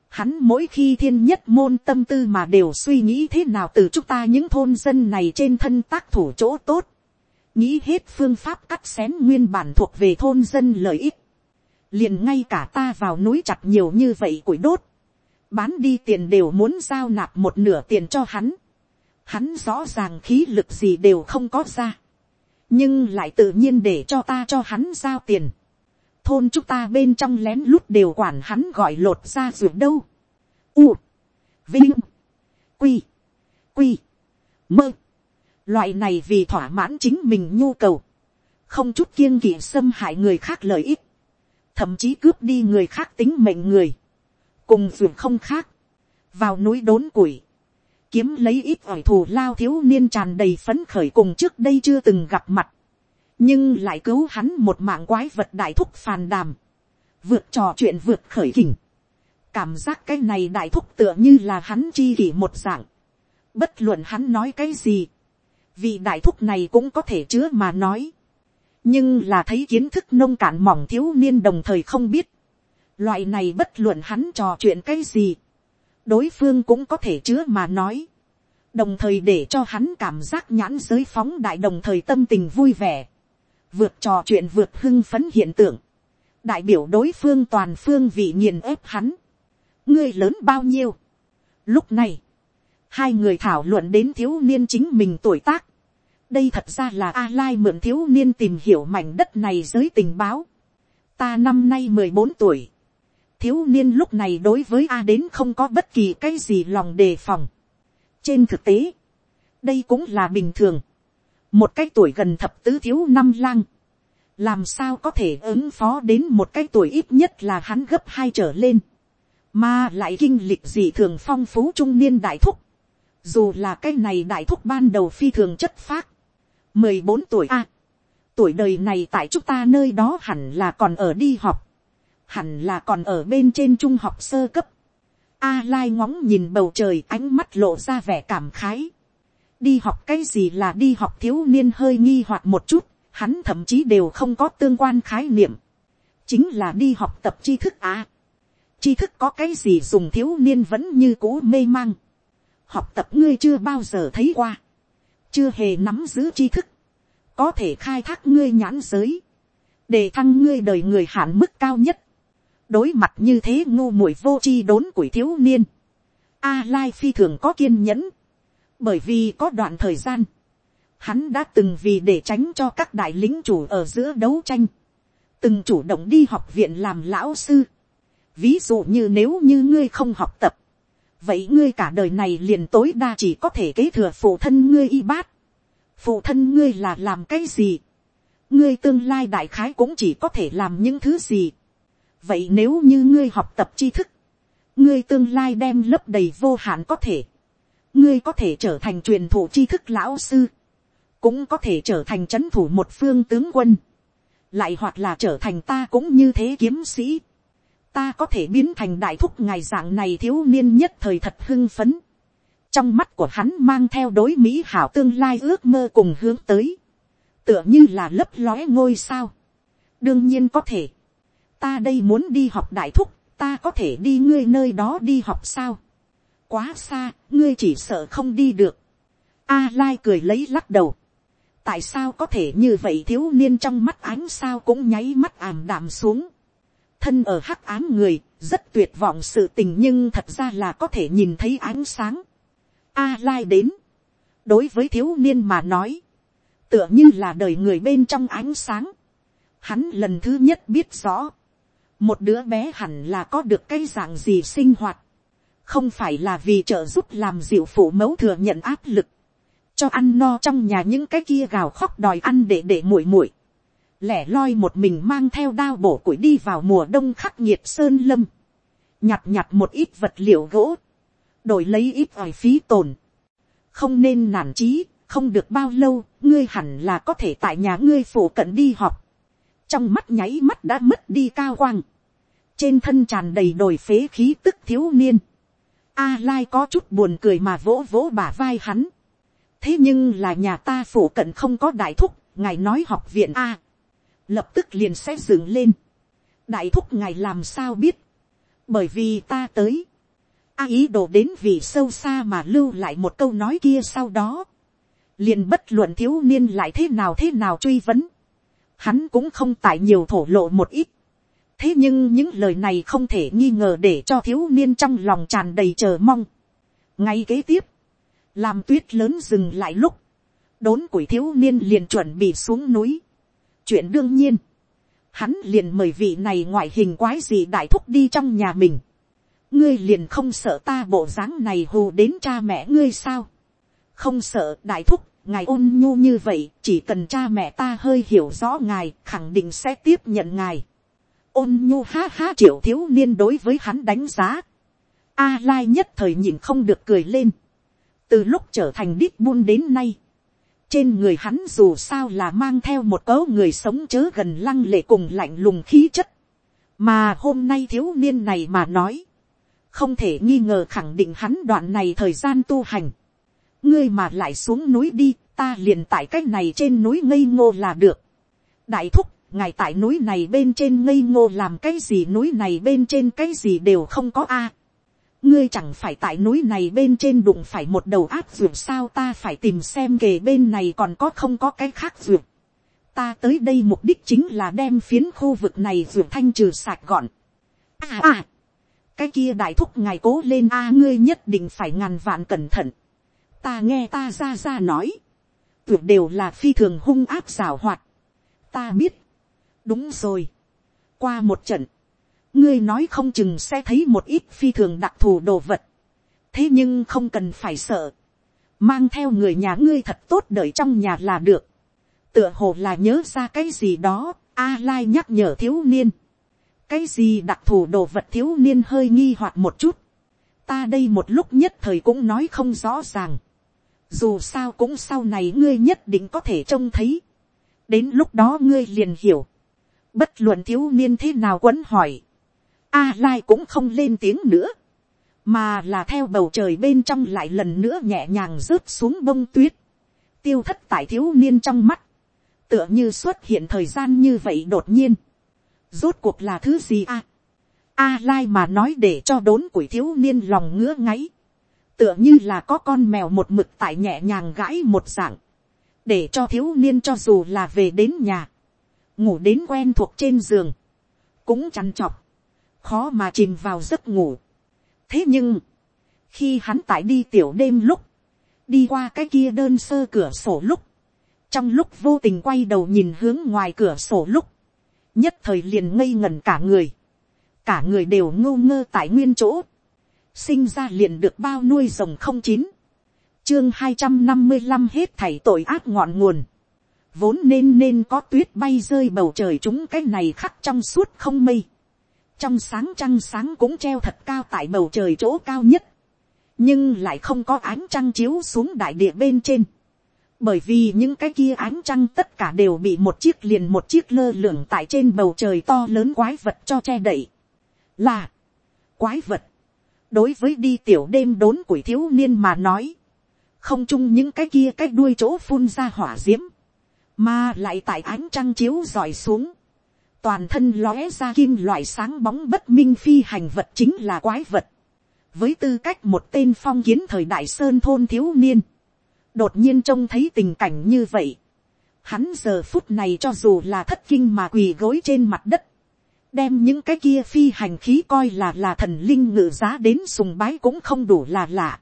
hắn mỗi khi thiên nhất môn tâm tư mà đều suy nghĩ thế nào từ chúng ta những thôn dân này trên thân tác thủ chỗ tốt, nghĩ hết phương pháp cắt xén nguyên bản thuộc về thôn dân lợi ích, liền ngay cả ta vào núi chặt nhiều như vậy củi đốt, bán đi tiền đều muốn giao nạp một nửa tiền cho hắn, hắn rõ ràng khí lực gì đều không có ra, nhưng lại tự nhiên để cho ta cho hắn giao tiền, thôn chúng ta bên trong lén lút đều quản hắn gọi lột ra ruột đâu. U, vinh, quy, quy, mơ. Loại này vì thỏa mãn chính mình nhu cầu. Không chút kiêng kỵ xâm hại người khác lợi ích. Thậm chí cướp đi người khác tính mệnh người. Cùng ruộng không khác. Vào núi đốn củi. Kiếm lấy ít ỏi thù lao thiếu niên tràn đầy phấn khởi cùng trước đây chưa từng gặp mặt. Nhưng lại cứu hắn một mạng quái vật đại thúc phàn đàm, vượt trò chuyện vượt khởi kình, cảm giác cái này đại thúc tựa như là hắn chi kỷ một dạng, bất luận hắn nói cái gì, vì đại thúc này cũng có thể chứa mà nói, nhưng là thấy kiến thức nông cạn mỏng thiếu niên đồng thời không biết, loại này bất luận hắn trò chuyện cái gì, đối phương cũng có thể chứa mà nói, đồng thời để cho hắn cảm giác nhãn giới phóng đại đồng thời tâm tình vui vẻ. Vượt trò chuyện vượt hưng phấn hiện tượng, đại biểu đối phương toàn phương vị nghiền ép hắn, ngươi lớn bao nhiêu. Lúc này, hai người thảo luận đến thiếu niên chính mình tuổi tác, đây thật ra là a lai mượn thiếu niên tìm hiểu mảnh đất này giới tình báo, ta năm nay mười bốn tuổi, thiếu niên lúc này đối với a đến không có bất kỳ cái gì lòng đề phòng. trên thực tế, đây cũng là bình thường. Một cái tuổi gần thập tứ thiếu năm lang, làm sao có thể ứng phó đến một cái tuổi ít nhất là hắn gấp hai trở lên, mà lại kinh lịch gì thường phong phú trung niên đại thúc, dù là cái này đại thúc ban đầu phi thường chất phác, mười bốn tuổi a, tuổi đời này tại chúng ta nơi đó hẳn là còn ở đi học, hẳn là còn ở bên trên trung học sơ cấp, a lai ngóng nhìn bầu trời ánh mắt lộ ra vẻ cảm khái, đi học cái gì là đi học thiếu niên hơi nghi hoặc một chút, hắn thậm chí đều không có tương quan khái niệm, chính là đi học tập tri thức à. tri thức có cái gì dùng thiếu niên vẫn như cũ mê mang, học tập ngươi chưa bao giờ thấy qua, chưa hề nắm giữ tri thức, có thể khai thác ngươi nhãn giới, để thăng ngươi đời người hạn mức cao nhất, đối mặt như thế ngu muội vô chi đốn củi thiếu niên, a lai phi thường có kiên nhẫn, bởi vì có đoạn thời gian, hắn đã từng vì để tránh cho các đại lính chủ ở giữa đấu tranh, từng chủ động đi học viện làm lão sư. ví dụ như nếu như ngươi không học tập, vậy ngươi cả đời này liền tối đa chỉ có thể kế thừa phụ thân ngươi y bát. phụ thân ngươi là làm cái gì, ngươi tương lai đại khái cũng chỉ có thể làm những thứ gì vậy nếu như ngươi học tập tri thức, ngươi tương lai đem lấp đầy vô hạn có thể. Ngươi có thể trở thành truyền thụ tri thức lão sư, cũng có thể trở thành c h ấ n thủ một phương tướng quân, lại hoặc là trở thành ta cũng như thế kiếm sĩ, ta có thể biến thành đại thúc ngày dạng này thiếu niên nhất thời thật hưng phấn, trong mắt của hắn mang theo đối mỹ hảo tương lai ước mơ cùng hướng tới, tựa như là lấp lóe ngôi sao, đương nhiên có thể, ta đây muốn đi học đại thúc, ta có thể đi ngươi nơi đó đi học sao, quá xa, ngươi chỉ sợ không đi được, a lai cười lấy lắc đầu, tại sao có thể như vậy thiếu niên trong mắt ánh sao cũng nháy mắt ảm đạm xuống. thân ở hắc ám người, rất tuyệt vọng sự tình nhưng thật ra là có thể nhìn thấy ánh sáng. A lai đến, đối với thiếu niên mà nói, tựa như là đời người bên trong ánh sáng. Hắn lần thứ nhất biết rõ, một đứa bé hẳn là có được cái dạng gì sinh hoạt, không phải là vì trợ giúp làm dịu phụ mẫu thừa nhận áp lực, cho ăn no trong nhà những cái kia gào khóc đòi ăn để để muội muội. Lẻ loi một mình mang theo đao bổ củi đi vào mùa đông khắc nghiệt sơn lâm, nhặt nhặt một ít vật liệu gỗ, đổi lấy ít ỏi phí tồn, không nên nản trí, không được bao lâu, ngươi hẳn là có thể tại nhà ngươi phụ cận đi học, trong mắt nháy mắt đã mất đi cao quang, trên thân tràn đầy đồi phế khí tức thiếu niên, a lai có chút buồn cười mà vỗ vỗ bả vai hắn, thế nhưng là nhà ta phủ cận không có đại thúc ngài nói học viện a. Lập tức liền sẽ dừng lên. Đại thúc ngài làm sao biết? Bởi vì ta tới. A ý đồ đến vì sâu xa mà lưu lại một câu nói kia sau đó. Liền bất luận thiếu niên lại thế nào thế nào truy vấn hắn cũng không tại nhiều thổ lộ một ít thế nhưng những lời này không thể nghi ngờ để cho thiếu niên trong lòng tràn đầy chờ mong ngay kế tiếp làm tuyết lớn dừng lại lúc, đốn củi thiếu niên liền chuẩn bị xuống núi. chuyện đương nhiên, hắn liền mời vị này ngoại hình quái gì đại thúc đi trong nhà mình. ngươi liền không sợ ta bộ dáng này hù đến cha mẹ ngươi sao. không sợ đại thúc, ngài ôn nhu như vậy, chỉ cần cha mẹ ta hơi hiểu rõ ngài, khẳng định sẽ tiếp nhận ngài. ôn nhu ha ha triệu thiếu niên đối với hắn đánh giá. A lai nhất thời nhìn không được cười lên từ lúc trở thành đít buôn đến nay, trên người hắn dù sao là mang theo một cấu người sống chớ gần lăng lệ cùng lạnh lùng khí chất, mà hôm nay thiếu niên này mà nói, không thể nghi ngờ khẳng định hắn đoạn này thời gian tu hành, ngươi mà lại xuống núi đi, ta liền tại cái này trên núi ngây ngô là được. đại thúc, ngài tại núi này bên trên ngây ngô làm cái gì núi này bên trên cái gì đều không có a à. ngươi chẳng phải tại núi này bên trên đụng phải một đầu áp ruột sao ta phải tìm xem kề bên này còn có không có cái khác ruột. ta tới đây mục đích chính là đem phiến khu vực này ruột thanh trừ sạch gọn. à à, cái kia đại thúc ngài cố lên a à, ngươi nhất định phải ngàn vạn cẩn thận ta nghe ta ra ra nói, tuyệt đều là phi thường hung áp xảo hoạt. ta biết, đúng rồi, qua một trận, ngươi nói không chừng sẽ thấy một ít phi thường đặc thù đồ vật. thế nhưng không cần phải sợ. mang theo người nhà ngươi thật tốt đợi trong nhà là được. tựa hồ là nhớ ra cái gì đó, a lai nhắc nhở thiếu niên. cái gì đặc thù đồ vật thiếu niên hơi nghi hoặc một chút. ta đây một lúc nhất thời cũng nói không rõ ràng dù sao cũng sau này ngươi nhất định có thể trông thấy. đến lúc đó ngươi liền hiểu. bất luận thiếu niên thế nào quấn hỏi A Lai cũng không lên tiếng nữa. Mà là theo bầu trời bên trong lại lần nữa nhẹ nhàng rớt xuống bông tuyết. Tiêu thất tại thiếu niên trong mắt. Tựa như xuất hiện thời gian như vậy đột nhiên. Rốt cuộc là thứ gì a? A Lai mà nói để cho đốn củi thiếu niên lòng ngứa ngáy. Tựa như là có con mèo một mực tại nhẹ nhàng gãi một dạng. Để cho thiếu niên cho dù là về đến nhà. Ngủ đến quen thuộc trên giường. Cũng chăn chọc khó mà chìm vào giấc ngủ. thế nhưng, khi hắn tại đi tiểu đêm lúc, đi qua cái kia đơn sơ cửa sổ lúc, trong lúc vô tình quay đầu nhìn hướng ngoài cửa sổ lúc, nhất thời liền ngây ngẩn cả người, cả người đều ngô ngơ tại nguyên chỗ, sinh ra liền được bao nuôi rồng không chín, chương hai trăm năm mươi năm hết thảy tội ác ngọn nguồn, vốn nên nên có tuyết bay rơi bầu trời chúng cái này khắc trong suốt không mây, trong sáng trăng sáng cũng treo thật cao tại bầu trời chỗ cao nhất, nhưng lại không có ánh trăng chiếu xuống đại địa bên trên, bởi vì những cái kia ánh trăng tất cả đều bị một chiếc liền một chiếc lơ lửng tại trên bầu trời to lớn quái vật cho che đậy. là, quái vật, đối với đi tiểu đêm đốn của thiếu niên mà nói, không chung những cái kia cái đuôi chỗ phun ra hỏa d i ễ m mà lại tại ánh trăng chiếu dọi xuống, toàn thân lóe ra kim loại sáng bóng bất minh phi hành vật chính là quái vật, với tư cách một tên phong kiến thời đại sơn thôn thiếu niên, đột nhiên trông thấy tình cảnh như vậy. Hắn giờ phút này cho dù là thất kinh mà quỳ gối trên mặt đất, đem những cái kia phi hành khí coi là là thần linh ngự giá đến sùng bái cũng không đủ là lạ.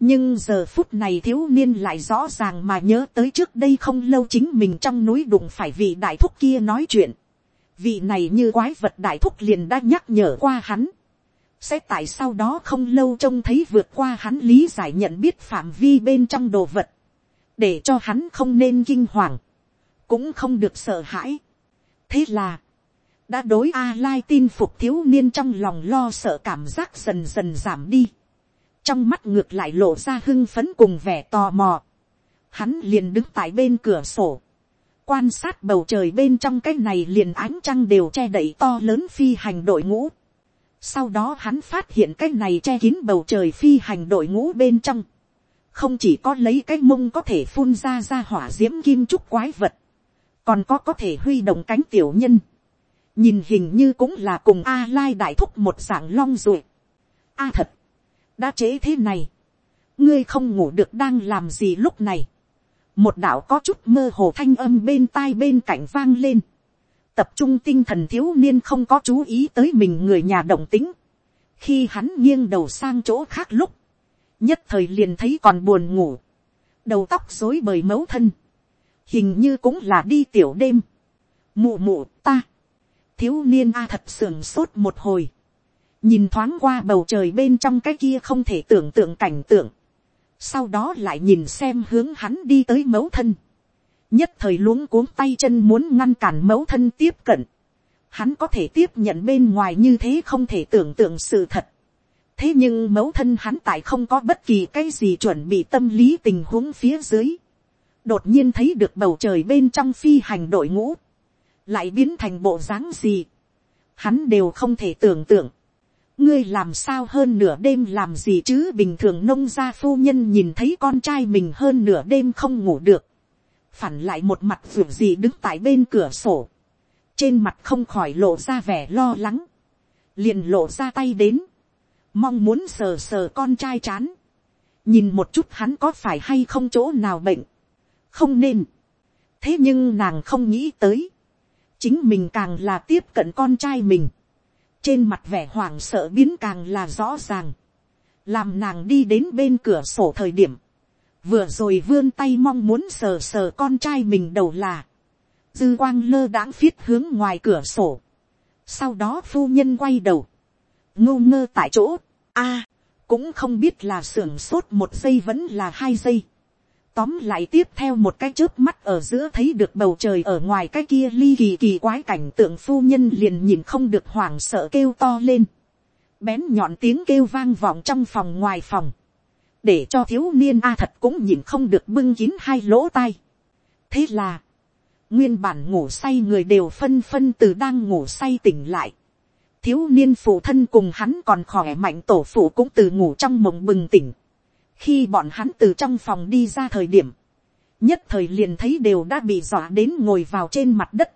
nhưng giờ phút này thiếu niên lại rõ ràng mà nhớ tới trước đây không lâu chính mình trong núi đụng phải vị đại thúc kia nói chuyện. vị này như quái vật đại thúc liền đã nhắc nhở qua hắn sẽ tại sau đó không lâu trông thấy vượt qua hắn lý giải nhận biết phạm vi bên trong đồ vật, để cho hắn không nên kinh hoàng, cũng không được sợ hãi. thế là, đã đối a lai tin phục thiếu niên trong lòng lo sợ cảm giác dần dần giảm đi, trong mắt ngược lại lộ ra hưng phấn cùng vẻ tò mò, hắn liền đứng tại bên cửa sổ, quan sát bầu trời bên trong cái này liền ánh trăng đều che đậy to lớn phi hành đội ngũ, sau đó hắn phát hiện cái này che kín bầu trời phi hành đội ngũ bên trong. Không chỉ có lấy cái mông có thể phun ra ra hỏa diễm kim trúc quái vật. Còn có có thể huy động cánh tiểu nhân. Nhìn hình như cũng là cùng A Lai đại thúc một dạng long ruột. A thật. Đã chế thế này. Ngươi không ngủ được đang làm gì lúc này. Một đạo có chút mơ hồ thanh âm bên tai bên cạnh vang lên tập trung tinh thần thiếu niên không có chú ý tới mình người nhà động tính. khi hắn nghiêng đầu sang chỗ khác lúc, nhất thời liền thấy còn buồn ngủ, đầu tóc rối bời mấu thân, hình như cũng là đi tiểu đêm, mụ mụ ta, thiếu niên a thật sưởng sốt một hồi, nhìn thoáng qua bầu trời bên trong cái kia không thể tưởng tượng cảnh tượng, sau đó lại nhìn xem hướng hắn đi tới mẫu thân, nhất thời luống cuống tay chân muốn ngăn cản mẫu thân tiếp cận, hắn có thể tiếp nhận bên ngoài như thế không thể tưởng tượng sự thật. thế nhưng mẫu thân hắn tại không có bất kỳ cái gì chuẩn bị tâm lý tình huống phía dưới, đột nhiên thấy được bầu trời bên trong phi hành đội ngũ, lại biến thành bộ dáng gì, hắn đều không thể tưởng tượng. ngươi làm sao hơn nửa đêm làm gì chứ? Bình thường nông gia phu nhân nhìn thấy con trai mình hơn nửa đêm không ngủ được, phản lại một mặt ruột gì đứng tại bên cửa sổ, trên mặt không khỏi lộ ra vẻ lo lắng, liền lộ ra tay đến, mong muốn sờ sờ con trai chán, nhìn một chút hắn có phải hay không chỗ nào bệnh, không nên, thế nhưng nàng không nghĩ tới, chính mình càng là tiếp cận con trai mình, trên mặt vẻ hoảng sợ biến càng là rõ ràng, làm nàng đi đến bên cửa sổ thời điểm, vừa rồi vươn tay mong muốn sờ sờ con trai mình đầu là, dư quang lơ đãng phiết hướng ngoài cửa sổ, sau đó phu nhân quay đầu, ngô ngơ tại chỗ, a, cũng không biết là sưởng sốt một giây vẫn là hai giây, tóm lại tiếp theo một cái chớp mắt ở giữa thấy được bầu trời ở ngoài cái kia ly kỳ kỳ quái cảnh tượng phu nhân liền nhìn không được hoảng sợ kêu to lên. Bén nhọn tiếng kêu vang vọng trong phòng ngoài phòng để cho thiếu niên a thật cũng nhìn không được bưng kín hai lỗ tai. thế là, nguyên bản ngủ say người đều phân phân từ đang ngủ say tỉnh lại. thiếu niên phụ thân cùng hắn còn khỏe mạnh tổ phụ cũng từ ngủ trong mộng bừng tỉnh khi bọn hắn từ trong phòng đi ra thời điểm, nhất thời liền thấy đều đã bị dọa đến ngồi vào trên mặt đất.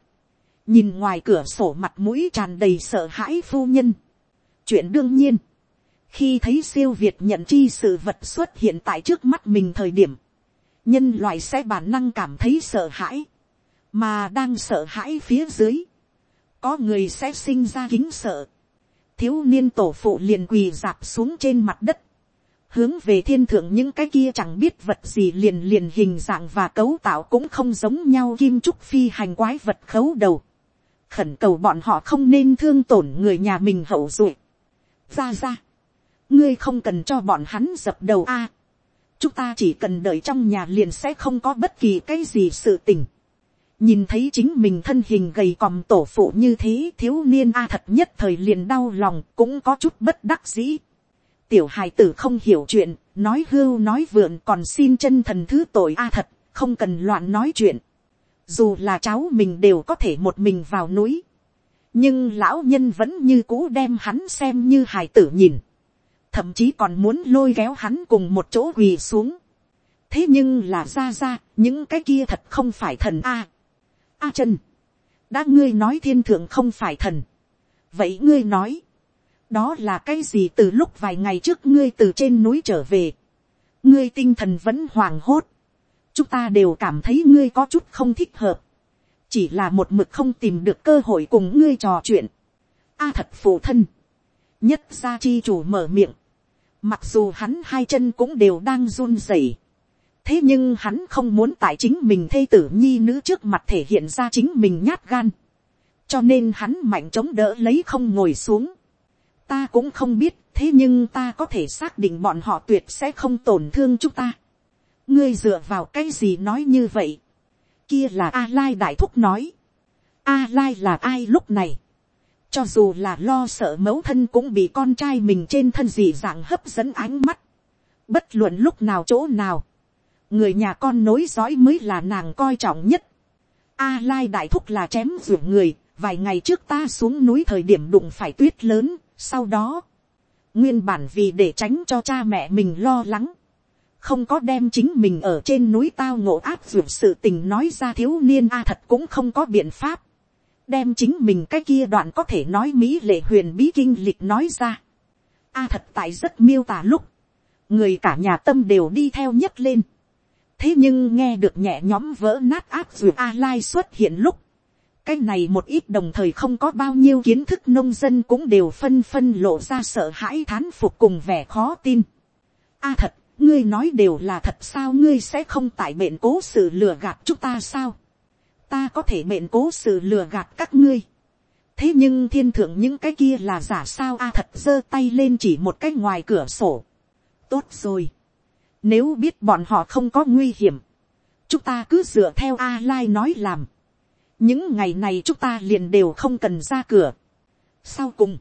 nhìn ngoài cửa sổ mặt mũi tràn đầy sợ hãi phu nhân. chuyện đương nhiên, khi thấy siêu việt nhận chi sự vật xuất hiện tại trước mắt mình thời điểm, nhân loại sẽ bản năng cảm thấy sợ hãi, mà đang sợ hãi phía dưới, có người sẽ sinh ra kính sợ, thiếu niên tổ phụ liền quỳ dạp xuống trên mặt đất, hướng về thiên thượng những cái kia chẳng biết vật gì liền liền hình dạng và cấu tạo cũng không giống nhau kim trúc phi hành quái vật khấu đầu, khẩn cầu bọn họ không nên thương tổn người nhà mình hậu duệ. ra ra, ngươi không cần cho bọn hắn dập đầu a. chúng ta chỉ cần đợi trong nhà liền sẽ không có bất kỳ cái gì sự tình. nhìn thấy chính mình thân hình gầy còm tổ phụ như thế thiếu niên a thật nhất thời liền đau lòng cũng có chút bất đắc dĩ tiểu hài tử không hiểu chuyện, nói hưu nói vượn còn xin chân thần thứ tội a thật, không cần loạn nói chuyện, dù là cháu mình đều có thể một mình vào núi, nhưng lão nhân vẫn như cũ đem hắn xem như hài tử nhìn, thậm chí còn muốn lôi kéo hắn cùng một chỗ quỳ xuống. thế nhưng là ra ra, những cái kia thật không phải thần a. a chân, đã ngươi nói thiên thượng không phải thần, vậy ngươi nói, đó là cái gì từ lúc vài ngày trước ngươi từ trên núi trở về, ngươi tinh thần vẫn hoàng hốt, chúng ta đều cảm thấy ngươi có chút không thích hợp, chỉ là một mực không tìm được cơ hội cùng ngươi trò chuyện. A thật phụ thân, nhất gia chi chủ mở miệng, mặc dù hắn hai chân cũng đều đang run rẩy, thế nhưng hắn không muốn tại chính mình thê tử nhi nữ trước mặt thể hiện ra chính mình nhát gan, cho nên hắn mạnh chống đỡ lấy không ngồi xuống ta cũng không biết, thế nhưng ta có thể xác định bọn họ tuyệt sẽ không tổn thương chúng ta. ngươi dựa vào cái gì nói như vậy. kia là a lai đại thúc nói. a lai là ai lúc này. cho dù là lo sợ mẫu thân cũng bị con trai mình trên thân dị dạng hấp dẫn ánh mắt. bất luận lúc nào chỗ nào. người nhà con nối dõi mới là nàng coi trọng nhất. A lai đại thúc là chém ruột người, vài ngày trước ta xuống núi thời điểm đụng phải tuyết lớn, sau đó, nguyên bản vì để tránh cho cha mẹ mình lo lắng, không có đem chính mình ở trên núi tao ngộ áp dụng sự tình nói ra thiếu niên a thật cũng không có biện pháp, đem chính mình cái kia đoạn có thể nói mỹ lệ huyền bí kinh lịch nói ra. a thật tại rất miêu tả lúc, người cả nhà tâm đều đi theo nhất lên. thế nhưng nghe được nhẹ nhóm vỡ nát áp dụng a lai xuất hiện lúc, cái này một ít đồng thời không có bao nhiêu kiến thức nông dân cũng đều phân phân lộ ra sợ hãi thán phục cùng vẻ khó tin. a thật, ngươi nói đều là thật sao ngươi sẽ không tại mệnh cố sự lừa gạt chúng ta sao. ta có thể mệnh cố sự lừa gạt các ngươi. thế nhưng thiên thượng những cái kia là giả sao a thật giơ tay lên chỉ một cái ngoài cửa sổ. tốt rồi. nếu biết bọn họ không có nguy hiểm, chúng ta cứ dựa theo a lai nói làm những ngày này chúng ta liền đều không cần ra cửa. sau cùng,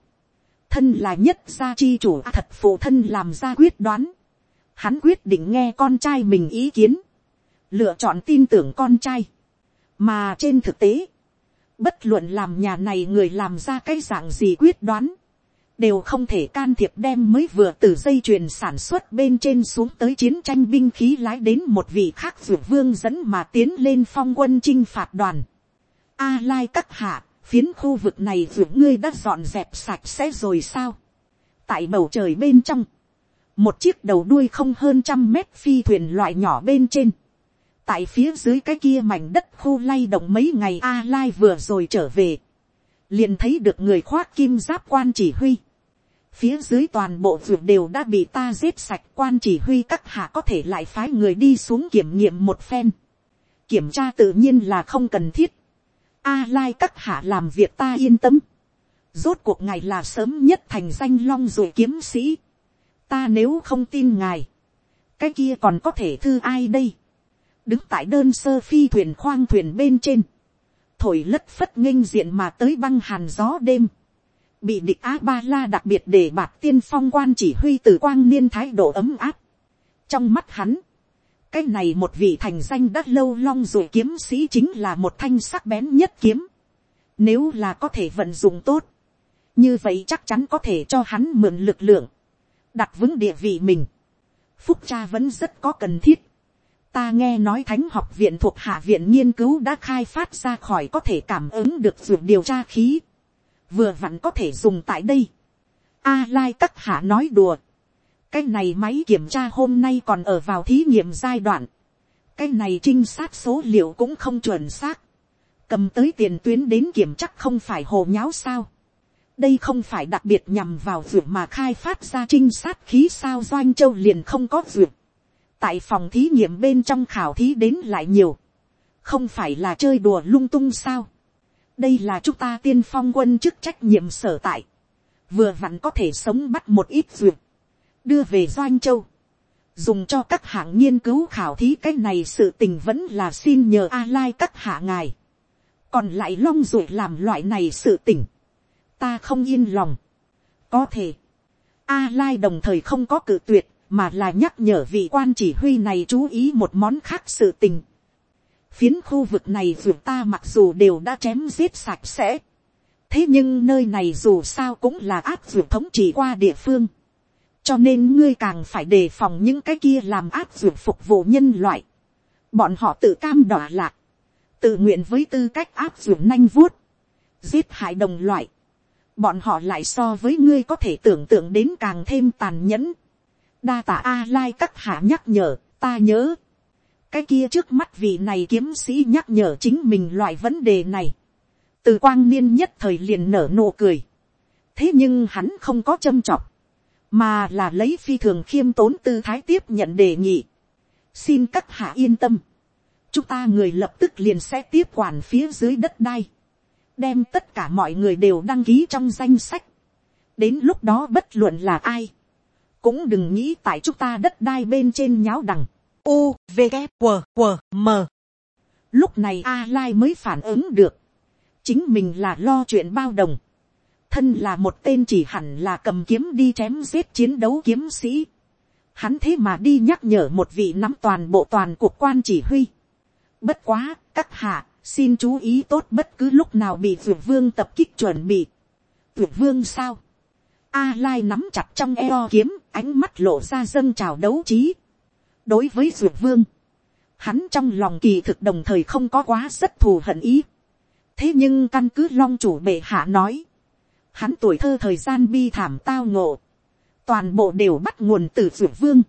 thân là nhất gia chi chủ à, thật phụ thân làm ra quyết đoán. hắn quyết định nghe con trai mình ý kiến, lựa chọn tin tưởng con trai. mà trên thực tế, bất luận làm nhà này người làm ra cái dạng gì quyết đoán, đều không thể can thiệp đem mới vừa từ dây chuyền sản xuất bên trên xuống tới chiến tranh binh khí lái đến một vị khác dược vương dẫn mà tiến lên phong quân chinh phạt đoàn. A lai các hạ, phiến khu vực này vượt ngươi đã dọn dẹp sạch sẽ rồi sao? Tại bầu trời bên trong, một chiếc đầu đuôi không hơn trăm mét phi thuyền loại nhỏ bên trên. Tại phía dưới cái kia mảnh đất khu lay động mấy ngày A lai vừa rồi trở về. Liền thấy được người khoác kim giáp quan chỉ huy. Phía dưới toàn bộ vượt đều đã bị ta giết sạch quan chỉ huy các hạ có thể lại phái người đi xuống kiểm nghiệm một phen. Kiểm tra tự nhiên là không cần thiết A lai các hạ làm việc ta yên tâm. Rốt cuộc ngài là sớm nhất thành danh long rồi kiếm sĩ. Ta nếu không tin ngài. Cái kia còn có thể thư ai đây. Đứng tại đơn sơ phi thuyền khoang thuyền bên trên. Thổi lất phất nghênh diện mà tới băng hàn gió đêm. Bị địch A-ba-la đặc biệt để bạc tiên phong quan chỉ huy từ quang niên thái độ ấm áp. Trong mắt hắn cái này một vị thành danh đã lâu long rồi kiếm sĩ chính là một thanh sắc bén nhất kiếm. Nếu là có thể vận dụng tốt, như vậy chắc chắn có thể cho hắn mượn lực lượng, đặt vững địa vị mình. Phúc cha vẫn rất có cần thiết. Ta nghe nói thánh học viện thuộc hạ viện nghiên cứu đã khai phát ra khỏi có thể cảm ứng được ruột điều tra khí. Vừa vặn có thể dùng tại đây. A lai các hạ nói đùa cái này máy kiểm tra hôm nay còn ở vào thí nghiệm giai đoạn. cái này trinh sát số liệu cũng không chuẩn xác. cầm tới tiền tuyến đến kiểm chắc không phải hồ nháo sao. đây không phải đặc biệt nhằm vào ruột mà khai phát ra trinh sát khí sao doanh châu liền không có ruột, tại phòng thí nghiệm bên trong khảo thí đến lại nhiều. không phải là chơi đùa lung tung sao. đây là chúng ta tiên phong quân chức trách nhiệm sở tại. vừa vặn có thể sống bắt một ít ruột, đưa về doanh châu, dùng cho các hạng nghiên cứu khảo thí cái này sự tình vẫn là xin nhờ a lai các hạ ngài, còn lại long ruột làm loại này sự tình, ta không yên lòng, có thể, a lai đồng thời không có cự tuyệt, mà là nhắc nhở vị quan chỉ huy này chú ý một món khác sự tình, Phiến khu vực này vượt ta mặc dù đều đã chém giết sạch sẽ. Thế nhưng nơi này dù sao cũng là áp vượt thống trị qua địa phương. Cho nên ngươi càng phải đề phòng những cái kia làm áp dụng phục vụ nhân loại. Bọn họ tự cam đỏ lạc. Tự nguyện với tư cách áp dụng nanh vuốt. Giết hại đồng loại. Bọn họ lại so với ngươi có thể tưởng tượng đến càng thêm tàn nhẫn. Đa tả A-lai các hạ nhắc nhở, ta nhớ cái kia trước mắt vị này kiếm sĩ nhắc nhở chính mình loại vấn đề này. từ quang niên nhất thời liền nở nụ cười. thế nhưng hắn không có châm chọc, mà là lấy phi thường khiêm tốn tư thái tiếp nhận đề nghị. xin các hạ yên tâm. chúng ta người lập tức liền sẽ tiếp quản phía dưới đất đai. đem tất cả mọi người đều đăng ký trong danh sách. đến lúc đó bất luận là ai. cũng đừng nghĩ tại chúng ta đất đai bên trên nháo đằng u, v, g q q m lúc này a lai mới phản ứng được chính mình là lo chuyện bao đồng thân là một tên chỉ hẳn là cầm kiếm đi chém giết chiến đấu kiếm sĩ. Hắn thế mà đi nhắc nhở một vị nắm toàn bộ toàn cuộc quan chỉ huy. Bất quá các hạ xin chú ý tốt bất cứ lúc nào bị vượt vương tập kích chuẩn bị. Vượt vương sao? A lai nắm chặt trong eo kiếm ánh mắt lộ ra dâng trào đấu trí. Đối với vượt vương, hắn trong lòng kỳ thực đồng thời không có quá rất thù hận ý. thế nhưng căn cứ long chủ bệ hạ nói, hắn tuổi thơ thời gian bi thảm tao ngộ, toàn bộ đều bắt nguồn từ dược vương,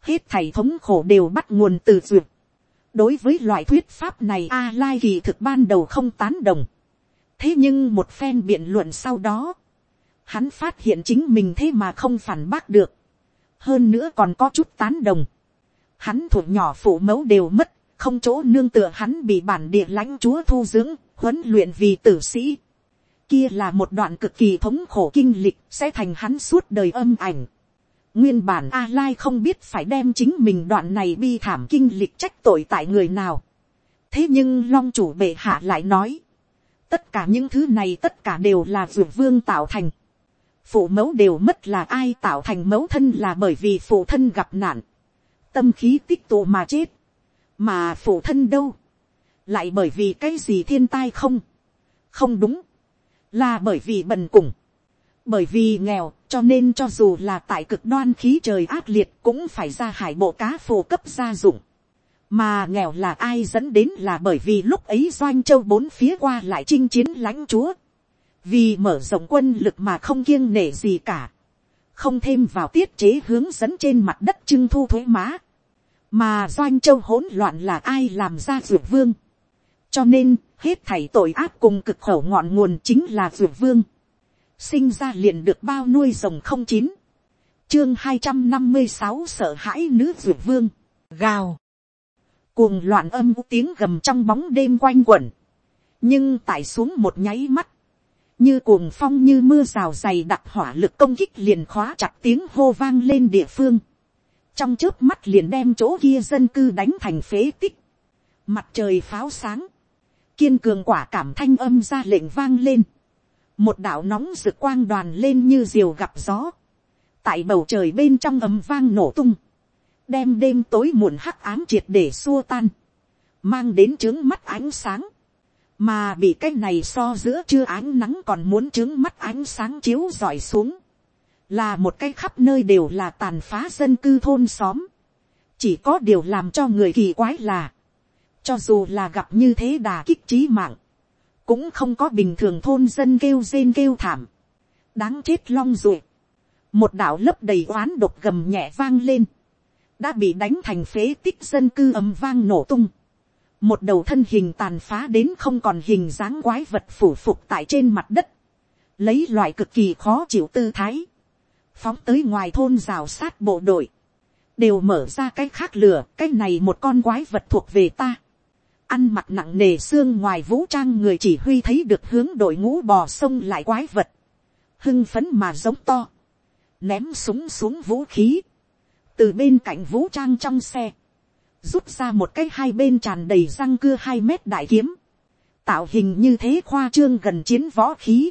hết thầy thống khổ đều bắt nguồn từ dược. đối với loại thuyết pháp này a lai kỳ thực ban đầu không tán đồng, thế nhưng một phen biện luận sau đó, hắn phát hiện chính mình thế mà không phản bác được, hơn nữa còn có chút tán đồng. Hắn thuộc nhỏ phụ mẫu đều mất, không chỗ nương tựa hắn bị bản địa lãnh chúa thu dưỡng, huấn luyện vì tử sĩ. Kia là một đoạn cực kỳ thống khổ kinh lịch sẽ thành hắn suốt đời âm ảnh. Nguyên bản A Lai không biết phải đem chính mình đoạn này bi thảm kinh lịch trách tội tại người nào. Thế nhưng Long chủ bệ hạ lại nói. Tất cả những thứ này tất cả đều là vượt vương tạo thành. Phụ mẫu đều mất là ai tạo thành mẫu thân là bởi vì phụ thân gặp nạn tâm khí tích tụ mà chết, mà phụ thân đâu, lại bởi vì cái gì thiên tai không, không đúng, là bởi vì bần cùng, bởi vì nghèo cho nên cho dù là tại cực đoan khí trời ác liệt cũng phải ra hải bộ cá phổ cấp gia dụng, mà nghèo là ai dẫn đến là bởi vì lúc ấy doanh châu bốn phía qua lại chinh chiến lãnh chúa, vì mở rộng quân lực mà không kiêng nể gì cả, không thêm vào tiết chế hướng dẫn trên mặt đất trưng thu thuế má, mà doanh châu hỗn loạn là ai làm ra dược vương cho nên, hết thảy tội ác cùng cực khổ ngọn nguồn chính là dược vương. sinh ra liền được bao nuôi rồng không chín. chương hai trăm năm mươi sáu sợ hãi nữ dược vương. gào. cuồng loạn âm tiếng gầm trong bóng đêm quanh quẩn. nhưng tại xuống một nháy mắt, như cuồng phong như mưa rào dày đặc hỏa lực công kích liền khóa chặt tiếng hô vang lên địa phương trong trước mắt liền đem chỗ kia dân cư đánh thành phế tích, mặt trời pháo sáng, kiên cường quả cảm thanh âm ra lệnh vang lên, một đạo nóng rực quang đoàn lên như diều gặp gió, tại bầu trời bên trong ầm vang nổ tung, đem đêm tối muộn hắc ám triệt để xua tan, mang đến trướng mắt ánh sáng, mà bị cái này so giữa chưa ánh nắng còn muốn trướng mắt ánh sáng chiếu rọi xuống, là một cái khắp nơi đều là tàn phá dân cư thôn xóm. chỉ có điều làm cho người kỳ quái là, cho dù là gặp như thế đà kích trí mạng, cũng không có bình thường thôn dân kêu rên kêu thảm, đáng chết long ruột, một đạo lấp đầy oán độc gầm nhẹ vang lên, đã bị đánh thành phế tích dân cư ầm vang nổ tung, một đầu thân hình tàn phá đến không còn hình dáng quái vật phủ phục tại trên mặt đất, lấy loại cực kỳ khó chịu tư thái, phóng tới ngoài thôn rào sát bộ đội, đều mở ra cái khác lửa, cái này một con quái vật thuộc về ta ăn mặc nặng nề xương ngoài vũ trang người chỉ huy thấy được hướng đội ngũ bò sông lại quái vật, hưng phấn mà giống to, ném súng xuống vũ khí, từ bên cạnh vũ trang trong xe, rút ra một cái hai bên tràn đầy răng cưa hai mét đại kiếm, tạo hình như thế khoa trương gần chiến võ khí,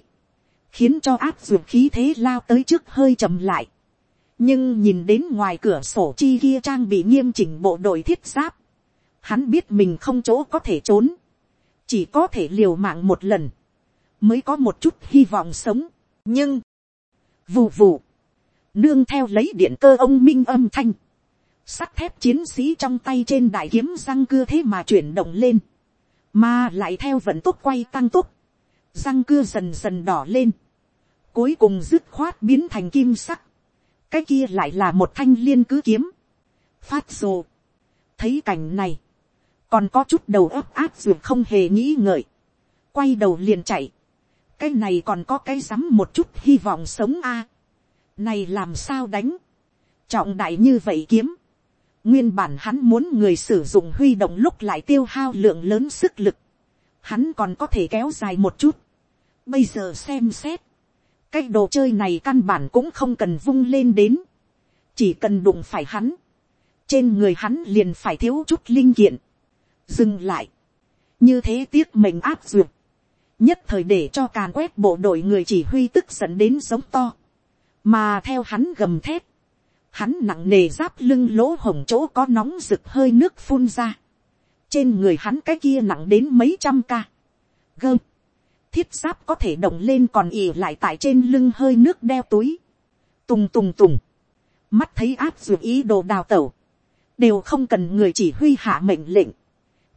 khiến cho áp dụng khí thế lao tới trước hơi chậm lại. nhưng nhìn đến ngoài cửa sổ chi kia trang bị nghiêm chỉnh bộ đội thiết giáp, Hắn biết mình không chỗ có thể trốn. Chỉ có thể liều mạng một lần. Mới có một chút hy vọng sống. Nhưng. Vù vù. Nương theo lấy điện cơ ông minh âm thanh. Sắt thép chiến sĩ trong tay trên đại kiếm răng cưa thế mà chuyển động lên. Mà lại theo vận tốc quay tăng tốc. Răng cưa dần dần đỏ lên. Cuối cùng dứt khoát biến thành kim sắc. Cái kia lại là một thanh liên cứ kiếm. Phát rồ. Thấy cảnh này còn có chút đầu ấp áp dường không hề nghĩ ngợi, quay đầu liền chạy, cái này còn có cái rắm một chút hy vọng sống a, này làm sao đánh, trọng đại như vậy kiếm, nguyên bản hắn muốn người sử dụng huy động lúc lại tiêu hao lượng lớn sức lực, hắn còn có thể kéo dài một chút, bây giờ xem xét, cái đồ chơi này căn bản cũng không cần vung lên đến, chỉ cần đụng phải hắn, trên người hắn liền phải thiếu chút linh kiện, dừng lại, như thế tiếc mình áp duyệt, nhất thời để cho càn quét bộ đội người chỉ huy tức giận đến giống to, mà theo hắn gầm thét, hắn nặng nề giáp lưng lỗ hồng chỗ có nóng rực hơi nước phun ra, trên người hắn cái kia nặng đến mấy trăm ca, gơm, thiết giáp có thể động lên còn ỉ lại tại trên lưng hơi nước đeo túi, tùng tùng tùng, mắt thấy áp duyệt ý đồ đào tẩu, đều không cần người chỉ huy hạ mệnh lệnh,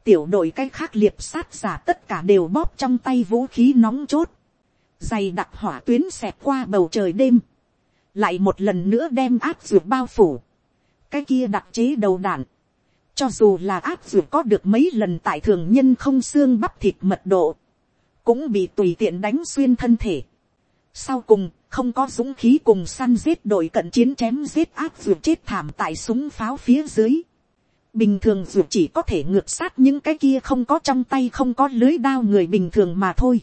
tiểu đội cái khác liệp sát giả tất cả đều bóp trong tay vũ khí nóng chốt, dày đặc hỏa tuyến xẹp qua bầu trời đêm, lại một lần nữa đem áp dược bao phủ, cái kia đặc chế đầu đạn, cho dù là áp dược có được mấy lần tại thường nhân không xương bắp thịt mật độ, cũng bị tùy tiện đánh xuyên thân thể. Sau cùng, không có dũng khí cùng săn giết đội cận chiến chém giết áp dược chết thảm tại súng pháo phía dưới bình thường dù chỉ có thể ngược sát những cái kia không có trong tay không có lưới đao người bình thường mà thôi.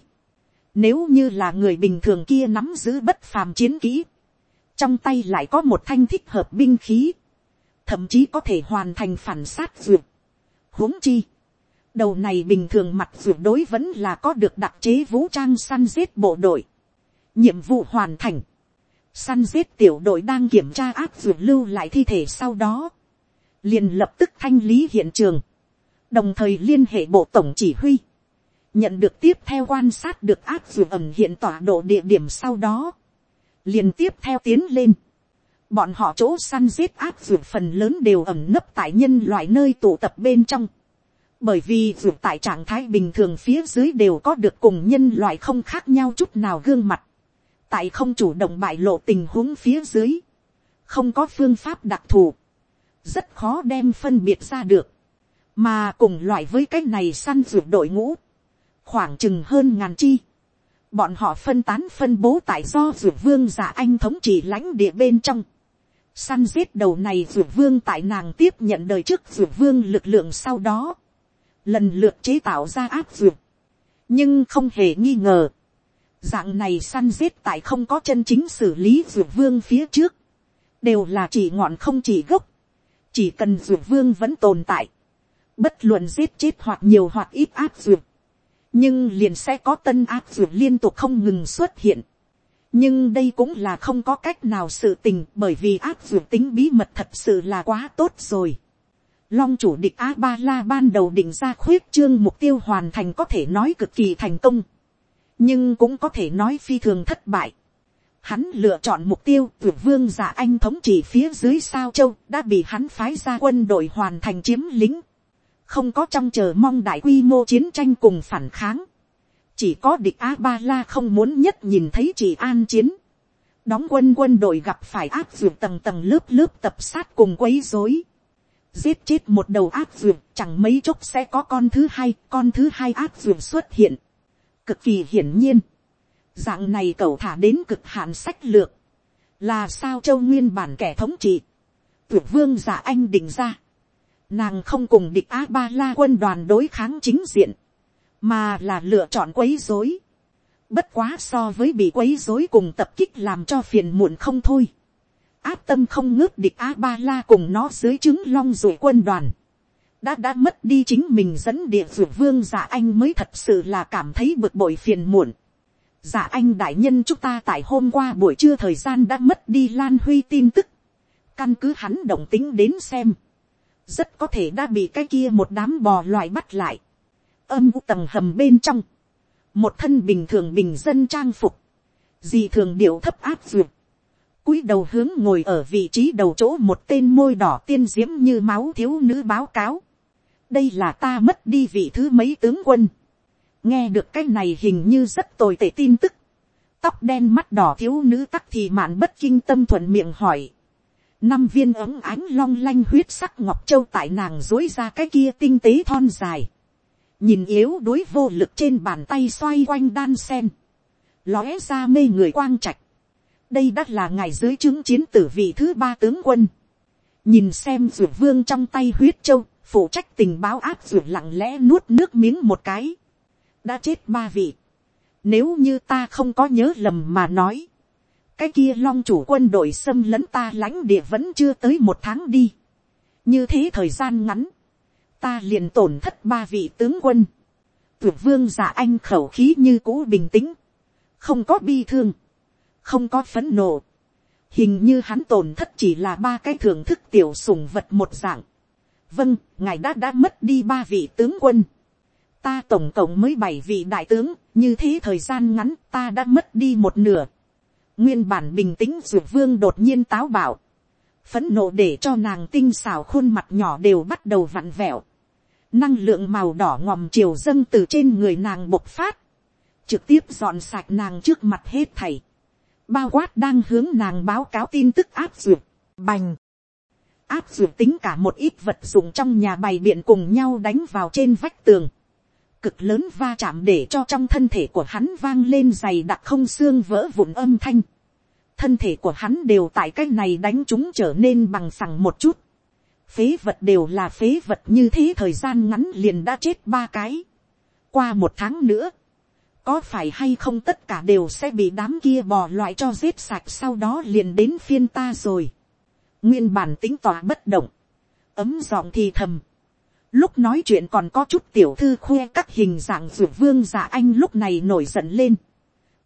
Nếu như là người bình thường kia nắm giữ bất phàm chiến kỹ, trong tay lại có một thanh thích hợp binh khí, thậm chí có thể hoàn thành phản sát duyệt. huống chi, đầu này bình thường mặt duyệt đối vẫn là có được đặc chế vũ trang săn giết bộ đội. nhiệm vụ hoàn thành, săn giết tiểu đội đang kiểm tra áp duyệt lưu lại thi thể sau đó, liền lập tức thanh lý hiện trường, đồng thời liên hệ bộ tổng chỉ huy, nhận được tiếp theo quan sát được áp dụng ẩm hiện tọa độ địa điểm sau đó, liền tiếp theo tiến lên, bọn họ chỗ săn giết áp dụng phần lớn đều ẩm nấp tại nhân loại nơi tụ tập bên trong, bởi vì dù tại trạng thái bình thường phía dưới đều có được cùng nhân loại không khác nhau chút nào gương mặt, tại không chủ động bại lộ tình huống phía dưới, không có phương pháp đặc thù, rất khó đem phân biệt ra được, mà cùng loại với cái này săn ruột đội ngũ, khoảng chừng hơn ngàn chi, bọn họ phân tán phân bố tại do ruột vương giả anh thống trị lãnh địa bên trong, săn giết đầu này ruột vương tại nàng tiếp nhận đời trước ruột vương lực lượng sau đó, lần lượt chế tạo ra áp ruột, nhưng không hề nghi ngờ, dạng này săn giết tại không có chân chính xử lý ruột vương phía trước, đều là chỉ ngọn không chỉ gốc, chỉ cần dược vương vẫn tồn tại, bất luận giết chết hoặc nhiều hoặc ít áp dược, nhưng liền sẽ có tân áp dược liên tục không ngừng xuất hiện. nhưng đây cũng là không có cách nào sự tình bởi vì áp dược tính bí mật thật sự là quá tốt rồi. Long chủ địch a ba la ban đầu định ra khuyết trương mục tiêu hoàn thành có thể nói cực kỳ thành công, nhưng cũng có thể nói phi thường thất bại hắn lựa chọn mục tiêu tuyệt vương giả anh thống trị phía dưới sao châu đã bị hắn phái ra quân đội hoàn thành chiếm lính. Không có trong chờ mong đại quy mô chiến tranh cùng phản kháng. Chỉ có địch A-ba-la không muốn nhất nhìn thấy chỉ an chiến. Đóng quân quân đội gặp phải áp dược tầng tầng lớp lớp tập sát cùng quấy rối. Giết chết một đầu áp dược chẳng mấy chốc sẽ có con thứ hai, con thứ hai áp dược xuất hiện. Cực kỳ hiển nhiên dạng này cậu thả đến cực hạn sách lược, là sao châu nguyên bản kẻ thống trị, tuyệt vương giả anh định ra, nàng không cùng địch a ba la quân đoàn đối kháng chính diện, mà là lựa chọn quấy dối, bất quá so với bị quấy dối cùng tập kích làm cho phiền muộn không thôi, áp tâm không ngước địch a ba la cùng nó dưới chứng long rồi quân đoàn, đã đã mất đi chính mình dẫn địa dược vương giả anh mới thật sự là cảm thấy bực bội phiền muộn dạ anh đại nhân chúng ta tại hôm qua buổi trưa thời gian đã mất đi lan huy tin tức. căn cứ hắn động tính đến xem. rất có thể đã bị cái kia một đám bò loại bắt lại, âm u tầng hầm bên trong, một thân bình thường bình dân trang phục, gì thường điệu thấp áp duyệt, cúi đầu hướng ngồi ở vị trí đầu chỗ một tên môi đỏ tiên diễm như máu thiếu nữ báo cáo. đây là ta mất đi vị thứ mấy tướng quân nghe được cái này hình như rất tồi tệ tin tức. tóc đen mắt đỏ thiếu nữ tắc thì mạn bất kinh tâm thuận miệng hỏi. năm viên ấm ánh long lanh huyết sắc ngọc châu tại nàng dối ra cái kia tinh tế thon dài. nhìn yếu đối vô lực trên bàn tay xoay quanh đan sen. lóe ra mê người quang trạch đây đã là ngày dưới chứng chiến tử vị thứ ba tướng quân. nhìn xem ruột vương trong tay huyết châu, phụ trách tình báo áp ruột lặng lẽ nuốt nước miếng một cái đã chết ba vị. nếu như ta không có nhớ lầm mà nói, cái kia long chủ quân đội xâm lấn ta lãnh địa vẫn chưa tới một tháng đi. như thế thời gian ngắn, ta liền tổn thất ba vị tướng quân. Tuyệt vương giả anh khẩu khí như cũ bình tĩnh, không có bi thương không có phấn nộ. Hình như hắn tổn thất chỉ là ba cái thưởng thức tiểu sủng vật một dạng. Vâng, ngài đã đã mất đi ba vị tướng quân. Ta tổng cộng mới bảy vị đại tướng, như thế thời gian ngắn ta đã mất đi một nửa. Nguyên bản bình tĩnh dược vương đột nhiên táo bạo. Phấn nộ để cho nàng tinh xảo khuôn mặt nhỏ đều bắt đầu vặn vẹo. Năng lượng màu đỏ ngòm chiều dâng từ trên người nàng bộc phát. Trực tiếp dọn sạch nàng trước mặt hết thảy bao quát đang hướng nàng báo cáo tin tức áp duyệt, bành, áp duyệt tính cả một ít vật dụng trong nhà bày biện cùng nhau đánh vào trên vách tường, cực lớn va chạm để cho trong thân thể của hắn vang lên dày đặc không xương vỡ vụn âm thanh, thân thể của hắn đều tại cái này đánh chúng trở nên bằng phẳng một chút, phế vật đều là phế vật như thế thời gian ngắn liền đã chết ba cái, qua một tháng nữa, có phải hay không tất cả đều sẽ bị đám kia bò loại cho giết sạch sau đó liền đến phiên ta rồi. nguyên bản tính tỏa bất động, ấm giọng thì thầm lúc nói chuyện còn có chút tiểu thư khoe các hình dạng ruột vương giả anh lúc này nổi giận lên.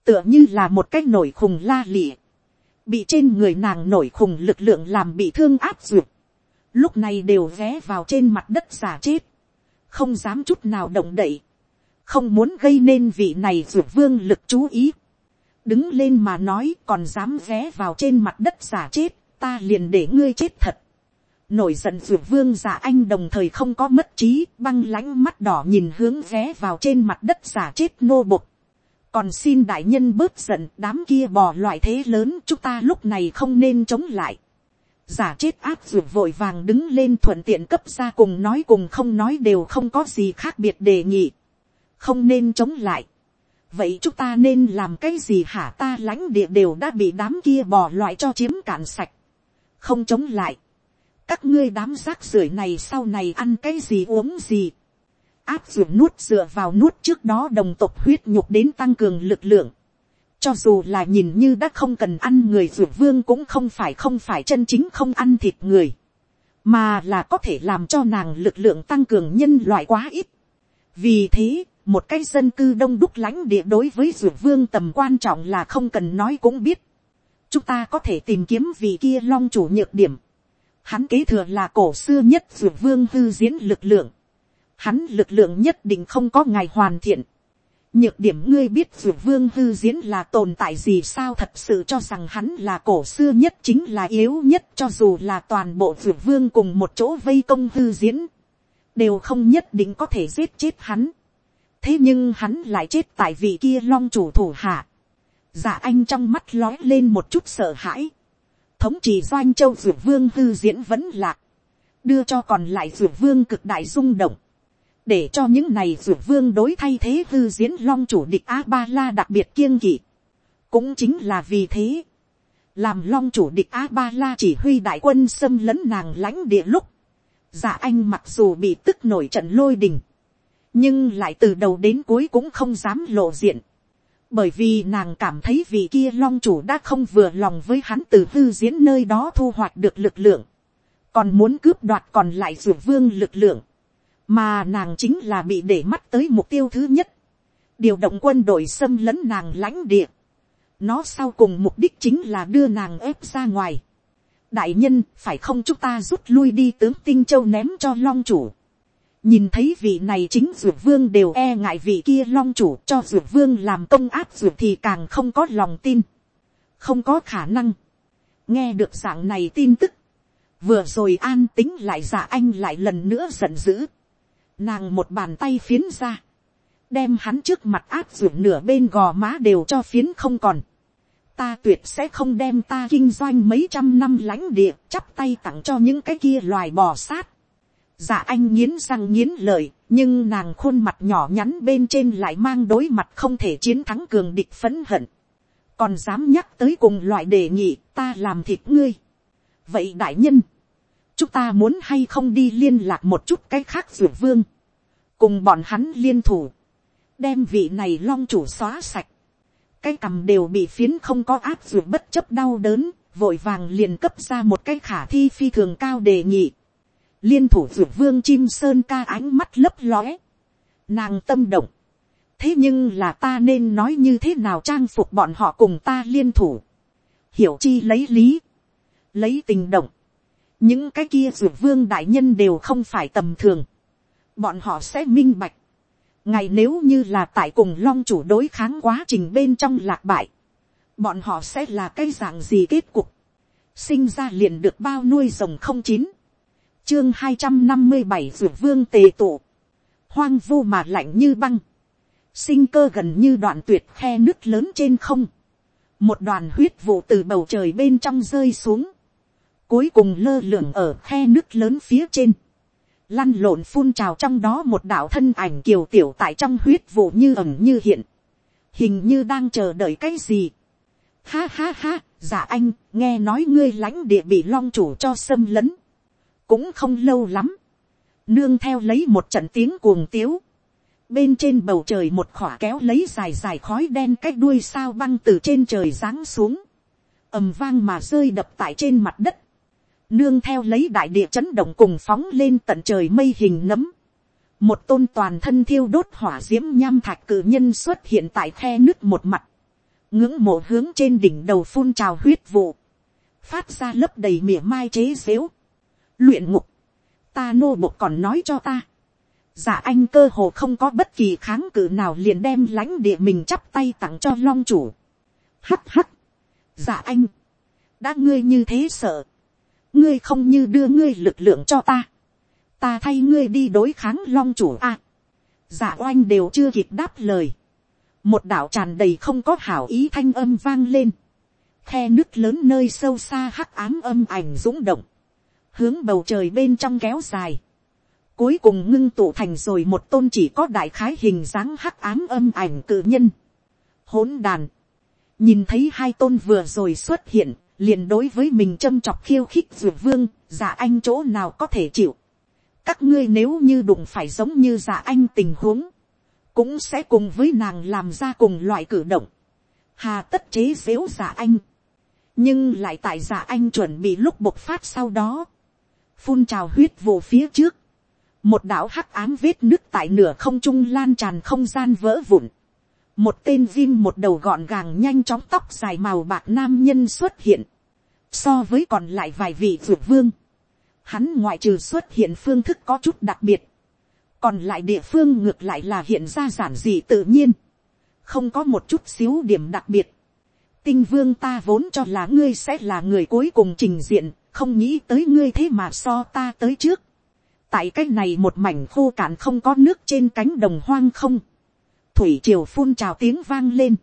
tựa như là một cái nổi khùng la lịa. bị trên người nàng nổi khùng lực lượng làm bị thương áp ruột. lúc này đều ghé vào trên mặt đất giả chết. không dám chút nào động đậy không muốn gây nên vị này ruột vương lực chú ý. đứng lên mà nói còn dám ghé vào trên mặt đất giả chết, ta liền để ngươi chết thật nổi giận ruột vương giả anh đồng thời không có mất trí, băng lãnh mắt đỏ nhìn hướng ghé vào trên mặt đất giả chết nô bộc. còn xin đại nhân bớt giận đám kia bò loại thế lớn chúng ta lúc này không nên chống lại giả chết áp ruột vội vàng đứng lên thuận tiện cấp ra cùng nói cùng không nói đều không có gì khác biệt đề nghị không nên chống lại. vậy chúng ta nên làm cái gì hả ta lãnh địa đều đã bị đám kia bò loại cho chiếm cạn sạch. không chống lại các ngươi đám rác rưởi này sau này ăn cái gì uống gì. áp dụng nuốt dựa vào nuốt trước đó đồng tộc huyết nhục đến tăng cường lực lượng. cho dù là nhìn như đã không cần ăn người ruột vương cũng không phải không phải chân chính không ăn thịt người mà là có thể làm cho nàng lực lượng tăng cường nhân loại quá ít. vì thế, một cái dân cư đông đúc lãnh địa đối với ruột vương tầm quan trọng là không cần nói cũng biết. chúng ta có thể tìm kiếm vị kia long chủ nhược điểm hắn kế thừa là cổ xưa nhất dược vương hư diễn lực lượng. hắn lực lượng nhất định không có ngày hoàn thiện. nhược điểm ngươi biết dược vương hư diễn là tồn tại gì sao thật sự cho rằng hắn là cổ xưa nhất chính là yếu nhất, cho dù là toàn bộ dược vương cùng một chỗ vây công hư diễn, đều không nhất định có thể giết chết hắn thế nhưng hắn lại chết tại vị kia long chủ thủ hạ. giả dạ anh trong mắt lói lên một chút sợ hãi thống trị doanh châu dược vương hư diễn vẫn lạc. đưa cho còn lại dược vương cực đại rung động. để cho những này dược vương đối thay thế hư diễn long chủ địch a ba la đặc biệt kiêng kỵ. cũng chính là vì thế. làm long chủ địch a ba la chỉ huy đại quân xâm lấn nàng lãnh địa lúc. giả anh mặc dù bị tức nổi trận lôi đình nhưng lại từ đầu đến cuối cũng không dám lộ diện, bởi vì nàng cảm thấy vị kia long chủ đã không vừa lòng với hắn từ hư diễn nơi đó thu hoạch được lực lượng, còn muốn cướp đoạt còn lại ruột vương lực lượng, mà nàng chính là bị để mắt tới mục tiêu thứ nhất, điều động quân đội xâm lấn nàng lãnh địa, nó sau cùng mục đích chính là đưa nàng ép ra ngoài, đại nhân phải không chúng ta rút lui đi tướng tinh châu ném cho long chủ? Nhìn thấy vị này chính dược vương đều e ngại vị kia long chủ cho dược vương làm công áp dược thì càng không có lòng tin, không có khả năng, nghe được dạng này tin tức, vừa rồi an tính lại giả anh lại lần nữa giận dữ, nàng một bàn tay phiến ra, đem hắn trước mặt áp dược nửa bên gò má đều cho phiến không còn, ta tuyệt sẽ không đem ta kinh doanh mấy trăm năm lãnh địa chắp tay tặng cho những cái kia loài bò sát dạ anh nghiến răng nghiến lợi, nhưng nàng khuôn mặt nhỏ nhắn bên trên lại mang đối mặt không thể chiến thắng cường địch phấn hận. còn dám nhắc tới cùng loại đề nghị ta làm thịt ngươi. vậy đại nhân, chúng ta muốn hay không đi liên lạc một chút cái khác dược vương, cùng bọn hắn liên thủ, đem vị này long chủ xóa sạch, cái cầm đều bị phiến không có áp dược bất chấp đau đớn, vội vàng liền cấp ra một cái khả thi phi thường cao đề nghị liên thủ dược vương chim sơn ca ánh mắt lấp lóe, nàng tâm động, thế nhưng là ta nên nói như thế nào trang phục bọn họ cùng ta liên thủ, hiểu chi lấy lý, lấy tình động, những cái kia dược vương đại nhân đều không phải tầm thường, bọn họ sẽ minh bạch, ngày nếu như là tại cùng long chủ đối kháng quá trình bên trong lạc bại, bọn họ sẽ là cái dạng gì kết cục, sinh ra liền được bao nuôi rồng không chín, chương hai trăm năm mươi bảy dược vương tề tụ, hoang vu mà lạnh như băng, sinh cơ gần như đoạn tuyệt khe nước lớn trên không, một đoàn huyết vụ từ bầu trời bên trong rơi xuống, cuối cùng lơ lửng ở khe nước lớn phía trên, lăn lộn phun trào trong đó một đạo thân ảnh kiều tiểu tại trong huyết vụ như ẩm như hiện, hình như đang chờ đợi cái gì. Ha ha ha, giả anh, nghe nói ngươi lãnh địa bị long chủ cho xâm lấn cũng không lâu lắm, nương theo lấy một trận tiếng cuồng tiếu, bên trên bầu trời một khỏa kéo lấy dài dài khói đen cách đuôi sao băng từ trên trời giáng xuống, ầm vang mà rơi đập tại trên mặt đất, nương theo lấy đại địa chấn động cùng phóng lên tận trời mây hình nấm, một tôn toàn thân thiêu đốt hỏa d i ễ m nham thạch cử nhân xuất hiện tại khe nước một mặt, ngưỡng mộ hướng trên đỉnh đầu phun trào huyết vụ, phát ra lấp đầy mỉa mai chế xếu, luyện ngục, ta nô bộc còn nói cho ta, giả dạ anh cơ hồ không có bất kỳ kháng cự nào liền đem lãnh địa mình chắp tay tặng cho long chủ. hắt hắt, giả dạ anh, đã ngươi như thế sợ, ngươi không như đưa ngươi lực lượng cho ta, ta thay ngươi đi đối kháng long chủ a. À, giả oanh đều chưa kịp đáp lời, một đạo tràn đầy không có hảo ý thanh âm vang lên, khe nước lớn nơi sâu xa hắc ám âm ảnh dũng động, hướng bầu trời bên trong kéo dài, cuối cùng ngưng tụ thành rồi một tôn chỉ có đại khái hình dáng hắc ám âm ảnh cự nhân. hỗn đàn, nhìn thấy hai tôn vừa rồi xuất hiện, liền đối với mình châm chọc khiêu khích dược vương, giả anh chỗ nào có thể chịu. các ngươi nếu như đụng phải giống như giả anh tình huống, cũng sẽ cùng với nàng làm ra cùng loại cử động. hà tất chế xếu giả anh, nhưng lại tại giả anh chuẩn bị lúc bộc phát sau đó, phun trào huyết vụ phía trước, một đạo hắc ám vết nước tại nửa không trung lan tràn không gian vỡ vụn, một tên viêm một đầu gọn gàng nhanh chóng tóc dài màu bạc nam nhân xuất hiện, so với còn lại vài vị vượt vương, hắn ngoại trừ xuất hiện phương thức có chút đặc biệt, còn lại địa phương ngược lại là hiện ra giản dị tự nhiên, không có một chút xíu điểm đặc biệt. tinh vương ta vốn cho là ngươi sẽ là người cuối cùng trình diện, không nghĩ tới ngươi thế mà so ta tới trước. tại cái này một mảnh khô cạn không có nước trên cánh đồng hoang không. thủy triều phun trào tiếng vang lên.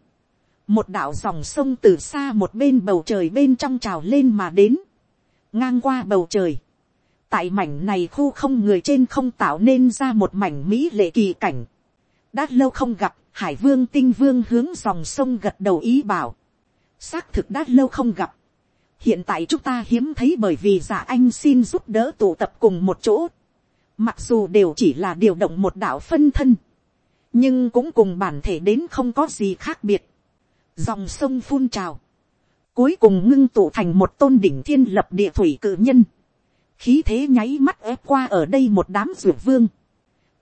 một đạo dòng sông từ xa một bên bầu trời bên trong trào lên mà đến. ngang qua bầu trời. tại mảnh này khu không người trên không tạo nên ra một mảnh mỹ lệ kỳ cảnh. đã lâu không gặp, hải vương tinh vương hướng dòng sông gật đầu ý bảo. xác thực đã lâu không gặp hiện tại chúng ta hiếm thấy bởi vì giả anh xin giúp đỡ tụ tập cùng một chỗ. Mặc dù đều chỉ là điều động một đạo phân thân, nhưng cũng cùng bản thể đến không có gì khác biệt. Dòng sông phun trào, cuối cùng ngưng tụ thành một tôn đỉnh thiên lập địa thủy cử nhân. Khí thế nháy mắt ép qua ở đây một đám dược vương.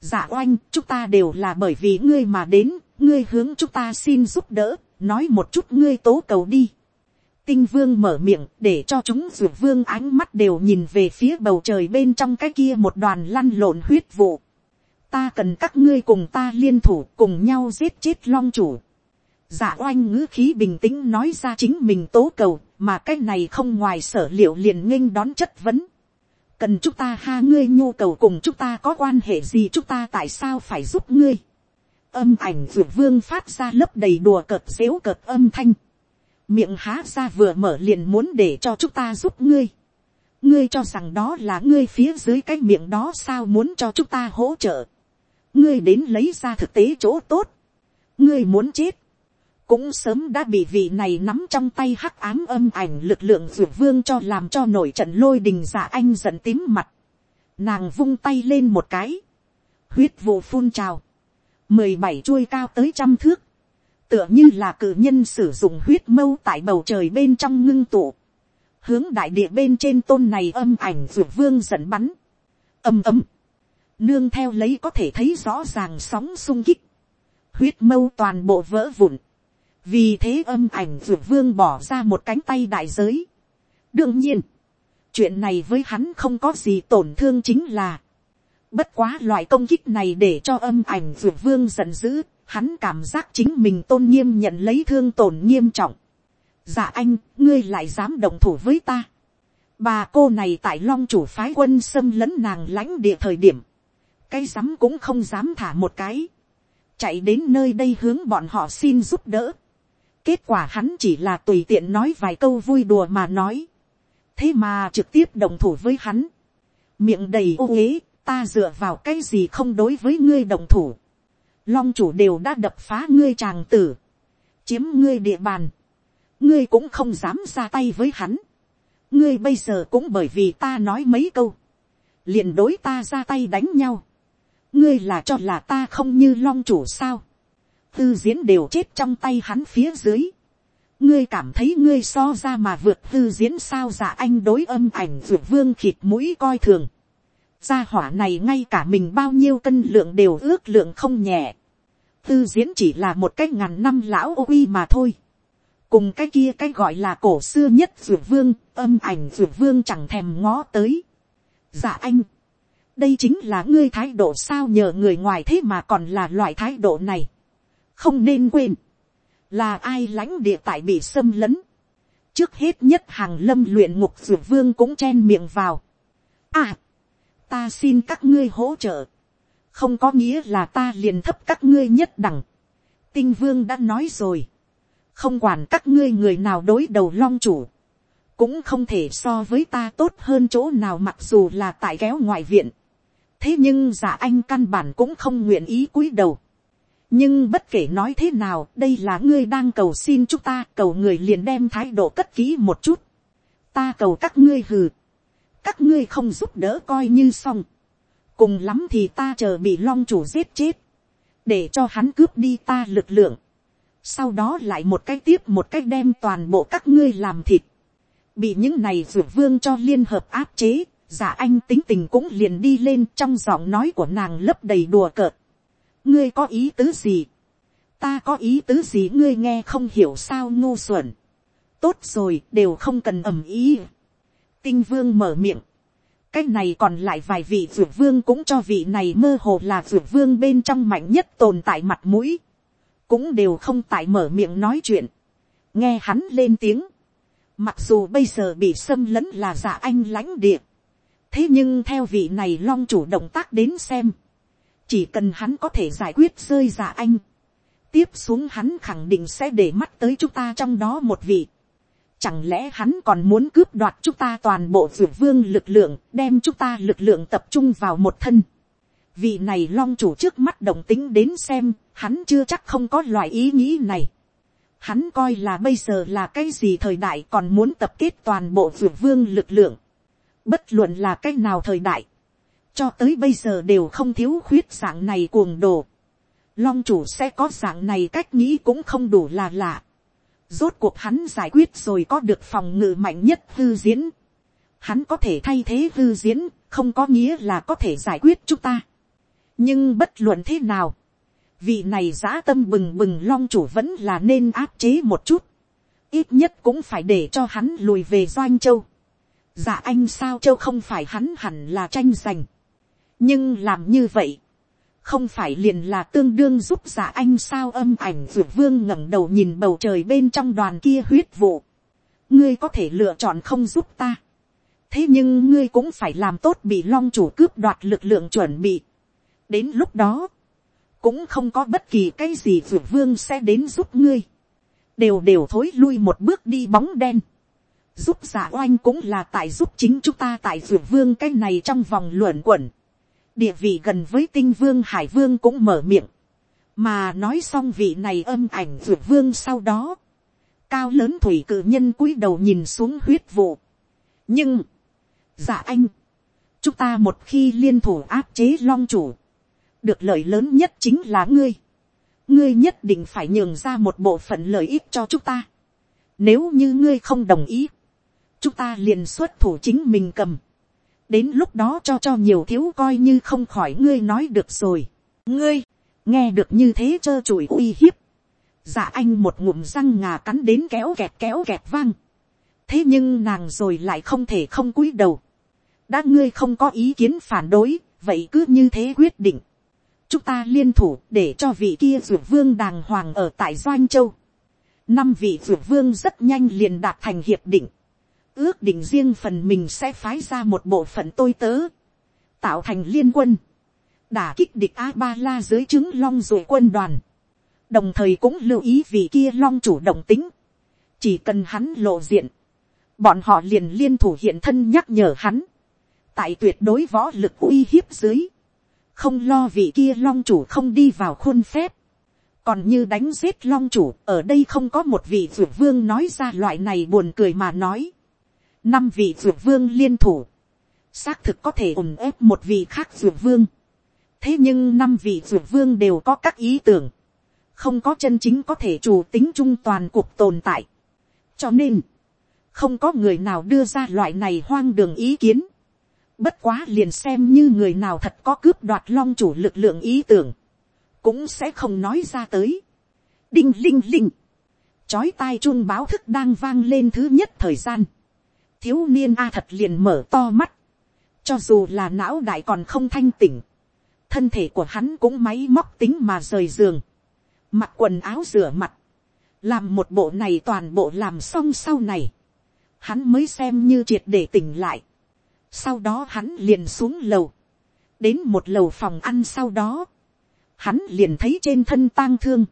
Giả oanh, chúng ta đều là bởi vì ngươi mà đến, ngươi hướng chúng ta xin giúp đỡ, nói một chút ngươi tố cầu đi tinh vương mở miệng để cho chúng ruột vương ánh mắt đều nhìn về phía bầu trời bên trong cái kia một đoàn lăn lộn huyết vụ. ta cần các ngươi cùng ta liên thủ cùng nhau giết chết long chủ. dạ oanh ngữ khí bình tĩnh nói ra chính mình tố cầu, mà cái này không ngoài sở liệu liền nghênh đón chất vấn. cần chúng ta ha ngươi nhu cầu cùng chúng ta có quan hệ gì chúng ta tại sao phải giúp ngươi. âm ảnh ruột vương phát ra lấp đầy đùa cợt xếu cợt âm thanh miệng há ra vừa mở liền muốn để cho chúng ta giúp ngươi. ngươi cho rằng đó là ngươi phía dưới cái miệng đó sao muốn cho chúng ta hỗ trợ. ngươi đến lấy ra thực tế chỗ tốt. ngươi muốn chết. cũng sớm đã bị vị này nắm trong tay hắc ám âm ảnh lực lượng dược vương cho làm cho nổi trận lôi đình giả anh giận tím mặt. nàng vung tay lên một cái. huyết vụ phun trào. mười bảy chuôi cao tới trăm thước tựa như là cử nhân sử dụng huyết mâu tại bầu trời bên trong ngưng tụ, hướng đại địa bên trên tôn này âm ảnh ruột vương dẫn bắn, âm ấm, nương theo lấy có thể thấy rõ ràng sóng sung kích, huyết mâu toàn bộ vỡ vụn, vì thế âm ảnh ruột vương bỏ ra một cánh tay đại giới. đương nhiên, chuyện này với hắn không có gì tổn thương chính là, bất quá loại công kích này để cho âm ảnh ruột vương giận dữ, hắn cảm giác chính mình tôn nghiêm nhận lấy thương tổn nghiêm trọng. dạ anh, ngươi lại dám đồng thủ với ta. bà cô này tại long chủ phái quân xâm lấn nàng lãnh địa thời điểm. cái dám cũng không dám thả một cái. chạy đến nơi đây hướng bọn họ xin giúp đỡ. kết quả hắn chỉ là tùy tiện nói vài câu vui đùa mà nói. thế mà trực tiếp đồng thủ với hắn. miệng đầy ô uế, ta dựa vào cái gì không đối với ngươi đồng thủ long chủ đều đã đập phá ngươi tràng tử, chiếm ngươi địa bàn, ngươi cũng không dám ra tay với hắn, ngươi bây giờ cũng bởi vì ta nói mấy câu, liền đối ta ra tay đánh nhau, ngươi là cho là ta không như long chủ sao, tư diễn đều chết trong tay hắn phía dưới, ngươi cảm thấy ngươi so ra mà vượt tư diễn sao? Dạ anh đối âm ảnh vượt vương khịt mũi coi thường, gia hỏa này ngay cả mình bao nhiêu cân lượng đều ước lượng không nhẹ. tư diễn chỉ là một cái ngàn năm lão uy mà thôi. cùng cái kia cái gọi là cổ xưa nhất dược vương, âm ảnh dược vương chẳng thèm ngó tới. dạ anh, đây chính là ngươi thái độ sao nhờ người ngoài thế mà còn là loại thái độ này. không nên quên, là ai lãnh địa tại bị xâm lấn. trước hết nhất hàng lâm luyện ngục dược vương cũng chen miệng vào. à, ta xin các ngươi hỗ trợ, không có nghĩa là ta liền thấp các ngươi nhất đẳng. tinh vương đã nói rồi, không quản các ngươi người nào đối đầu long chủ, cũng không thể so với ta tốt hơn chỗ nào mặc dù là tại kéo ngoại viện. thế nhưng giả anh căn bản cũng không nguyện ý cúi đầu. nhưng bất kể nói thế nào đây là ngươi đang cầu xin chúng ta cầu người liền đem thái độ cất kỹ một chút. ta cầu các ngươi hừ các ngươi không giúp đỡ coi như xong, cùng lắm thì ta chờ bị long chủ giết chết, để cho hắn cướp đi ta lực lượng, sau đó lại một cái tiếp một cái đem toàn bộ các ngươi làm thịt, bị những này ruột vương cho liên hợp áp chế, giả anh tính tình cũng liền đi lên trong giọng nói của nàng lấp đầy đùa cợt. ngươi có ý tứ gì, ta có ý tứ gì? Ngươi nghe không hiểu sao ngu xuẩn, tốt rồi đều không cần ầm ý tinh vương mở miệng. cái này còn lại vài vị dược vương cũng cho vị này mơ hồ là dược vương bên trong mạnh nhất tồn tại mặt mũi. cũng đều không tại mở miệng nói chuyện. nghe hắn lên tiếng. mặc dù bây giờ bị xâm lấn là giả anh lãnh địa. thế nhưng theo vị này long chủ động tác đến xem. chỉ cần hắn có thể giải quyết rơi giả anh. tiếp xuống hắn khẳng định sẽ để mắt tới chúng ta trong đó một vị Chẳng lẽ hắn còn muốn cướp đoạt chúng ta toàn bộ dược vương lực lượng, đem chúng ta lực lượng tập trung vào một thân. Vị này long chủ trước mắt đồng tính đến xem, hắn chưa chắc không có loại ý nghĩ này. Hắn coi là bây giờ là cái gì thời đại còn muốn tập kết toàn bộ dược vương lực lượng. Bất luận là cái nào thời đại. Cho tới bây giờ đều không thiếu khuyết dạng này cuồng đồ. Long chủ sẽ có dạng này cách nghĩ cũng không đủ là lạ Rốt cuộc hắn giải quyết rồi có được phòng ngự mạnh nhất hư diễn. Hắn có thể thay thế hư diễn, không có nghĩa là có thể giải quyết chúng ta. Nhưng bất luận thế nào, vị này giã tâm bừng bừng long chủ vẫn là nên áp chế một chút. ít nhất cũng phải để cho hắn lùi về doanh châu. dạ anh sao châu không phải hắn hẳn là tranh giành. nhưng làm như vậy, không phải liền là tương đương giúp giả anh sao âm ảnh dược vương ngẩng đầu nhìn bầu trời bên trong đoàn kia huyết vụ. ngươi có thể lựa chọn không giúp ta. thế nhưng ngươi cũng phải làm tốt bị long chủ cướp đoạt lực lượng chuẩn bị. đến lúc đó, cũng không có bất kỳ cái gì dược vương sẽ đến giúp ngươi đều đều thối lui một bước đi bóng đen. giúp giả oanh cũng là tại giúp chính chúng ta tại dược vương cái này trong vòng luẩn quẩn địa vị gần với tinh vương hải vương cũng mở miệng. mà nói xong vị này âm ảnh ruột vương sau đó. cao lớn thủy cự nhân cúi đầu nhìn xuống huyết vụ. nhưng, giả anh, chúng ta một khi liên thủ áp chế long chủ, được lợi lớn nhất chính là ngươi ngươi nhất định phải nhường ra một bộ phận lợi ích cho chúng ta. Nếu như ngươi không đồng ý, chúng ta liền xuất thủ chính mình cầm đến lúc đó cho cho nhiều thiếu coi như không khỏi ngươi nói được rồi. ngươi, nghe được như thế trơ trụi uy hiếp. dạ anh một ngụm răng ngà cắn đến kéo kẹt kéo kẹt vang. thế nhưng nàng rồi lại không thể không cúi đầu. đã ngươi không có ý kiến phản đối, vậy cứ như thế quyết định chúng ta liên thủ để cho vị kia dược vương đàng hoàng ở tại doanh châu. năm vị dược vương rất nhanh liền đạt thành hiệp định ước định riêng phần mình sẽ phái ra một bộ phận tôi tớ. tạo thành liên quân. đả kích địch a ba la dưới chứng long rồi quân đoàn. đồng thời cũng lưu ý vị kia long chủ động tính. chỉ cần hắn lộ diện. bọn họ liền liên thủ hiện thân nhắc nhở hắn. tại tuyệt đối võ lực uy hiếp dưới không lo vị kia long chủ không đi vào khuôn phép, còn như đánh giết long chủ ở đây không có một vị dược vương nói ra loại này buồn cười mà nói năm vị dược vương liên thủ, xác thực có thể ủng ép một vị khác dược vương. thế nhưng năm vị dược vương đều có các ý tưởng, không có chân chính có thể chủ tính trung toàn cuộc tồn tại. cho nên, không có người nào đưa ra loại này hoang đường ý kiến. Bất quá liền xem như người nào thật có cướp đoạt long chủ lực lượng ý tưởng. Cũng sẽ không nói ra tới. Đinh linh linh. Chói tai chuông báo thức đang vang lên thứ nhất thời gian. Thiếu niên A thật liền mở to mắt. Cho dù là não đại còn không thanh tỉnh. Thân thể của hắn cũng máy móc tính mà rời giường. Mặc quần áo rửa mặt. Làm một bộ này toàn bộ làm xong sau này. Hắn mới xem như triệt để tỉnh lại sau đó hắn liền xuống lầu. Đến một lầu phòng ăn sau đó. Hắn liền thấy trên thân tang thương.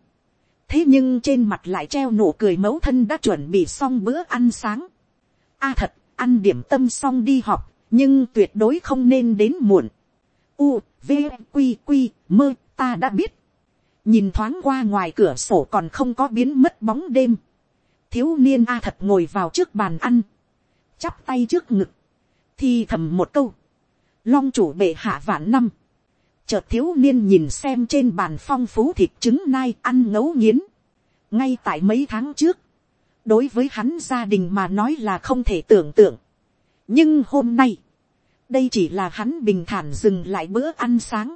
Thế nhưng trên mặt lại treo nụ cười mẫu thân đã chuẩn bị xong bữa ăn sáng. a thật, ăn điểm tâm xong đi học, nhưng tuyệt đối không nên đến muộn. U, V, q q mơ, ta đã biết. Nhìn thoáng qua ngoài cửa sổ còn không có biến mất bóng đêm. Thiếu niên A thật ngồi vào trước bàn ăn. Chắp tay trước ngực thi thầm một câu, long chủ bệ hạ vạn năm, chợt thiếu niên nhìn xem trên bàn phong phú thịt trứng nai ăn ngấu nghiến, ngay tại mấy tháng trước, đối với hắn gia đình mà nói là không thể tưởng tượng, nhưng hôm nay, đây chỉ là hắn bình thản dừng lại bữa ăn sáng.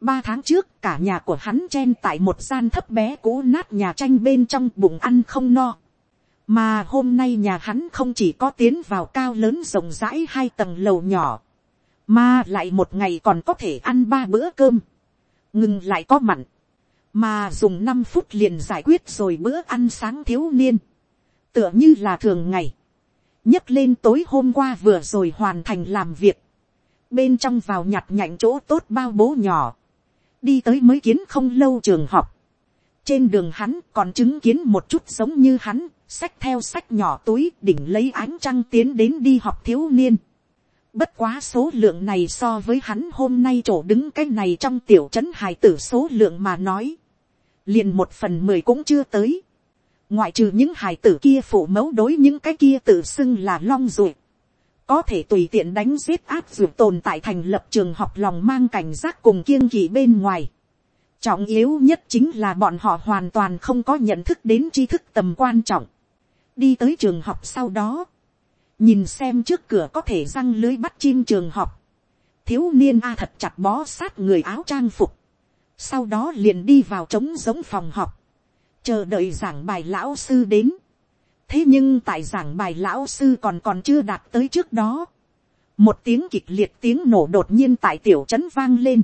ba tháng trước cả nhà của hắn chen tại một gian thấp bé cũ nát nhà tranh bên trong bụng ăn không no. Mà hôm nay nhà hắn không chỉ có tiến vào cao lớn rộng rãi hai tầng lầu nhỏ, mà lại một ngày còn có thể ăn ba bữa cơm, ngừng lại có mặn, mà dùng năm phút liền giải quyết rồi bữa ăn sáng thiếu niên, tựa như là thường ngày, nhấc lên tối hôm qua vừa rồi hoàn thành làm việc, bên trong vào nhặt nhạnh chỗ tốt bao bố nhỏ, đi tới mới kiến không lâu trường học, trên đường hắn còn chứng kiến một chút giống như hắn sách theo sách nhỏ túi đỉnh lấy ánh trăng tiến đến đi học thiếu niên. Bất quá số lượng này so với hắn hôm nay chỗ đứng cái này trong tiểu trấn hài tử số lượng mà nói. Liền một phần mười cũng chưa tới. Ngoại trừ những hài tử kia phụ mẫu đối những cái kia tự xưng là long ruột. Có thể tùy tiện đánh giết áp dụng tồn tại thành lập trường học lòng mang cảnh giác cùng kiêng kỵ bên ngoài. Trọng yếu nhất chính là bọn họ hoàn toàn không có nhận thức đến tri thức tầm quan trọng. Đi tới trường học sau đó, nhìn xem trước cửa có thể răng lưới bắt chim trường học, thiếu niên a thật chặt bó sát người áo trang phục, sau đó liền đi vào trống giống phòng học, chờ đợi giảng bài lão sư đến, thế nhưng tại giảng bài lão sư còn còn chưa đạt tới trước đó, một tiếng kịch liệt tiếng nổ đột nhiên tại tiểu trấn vang lên,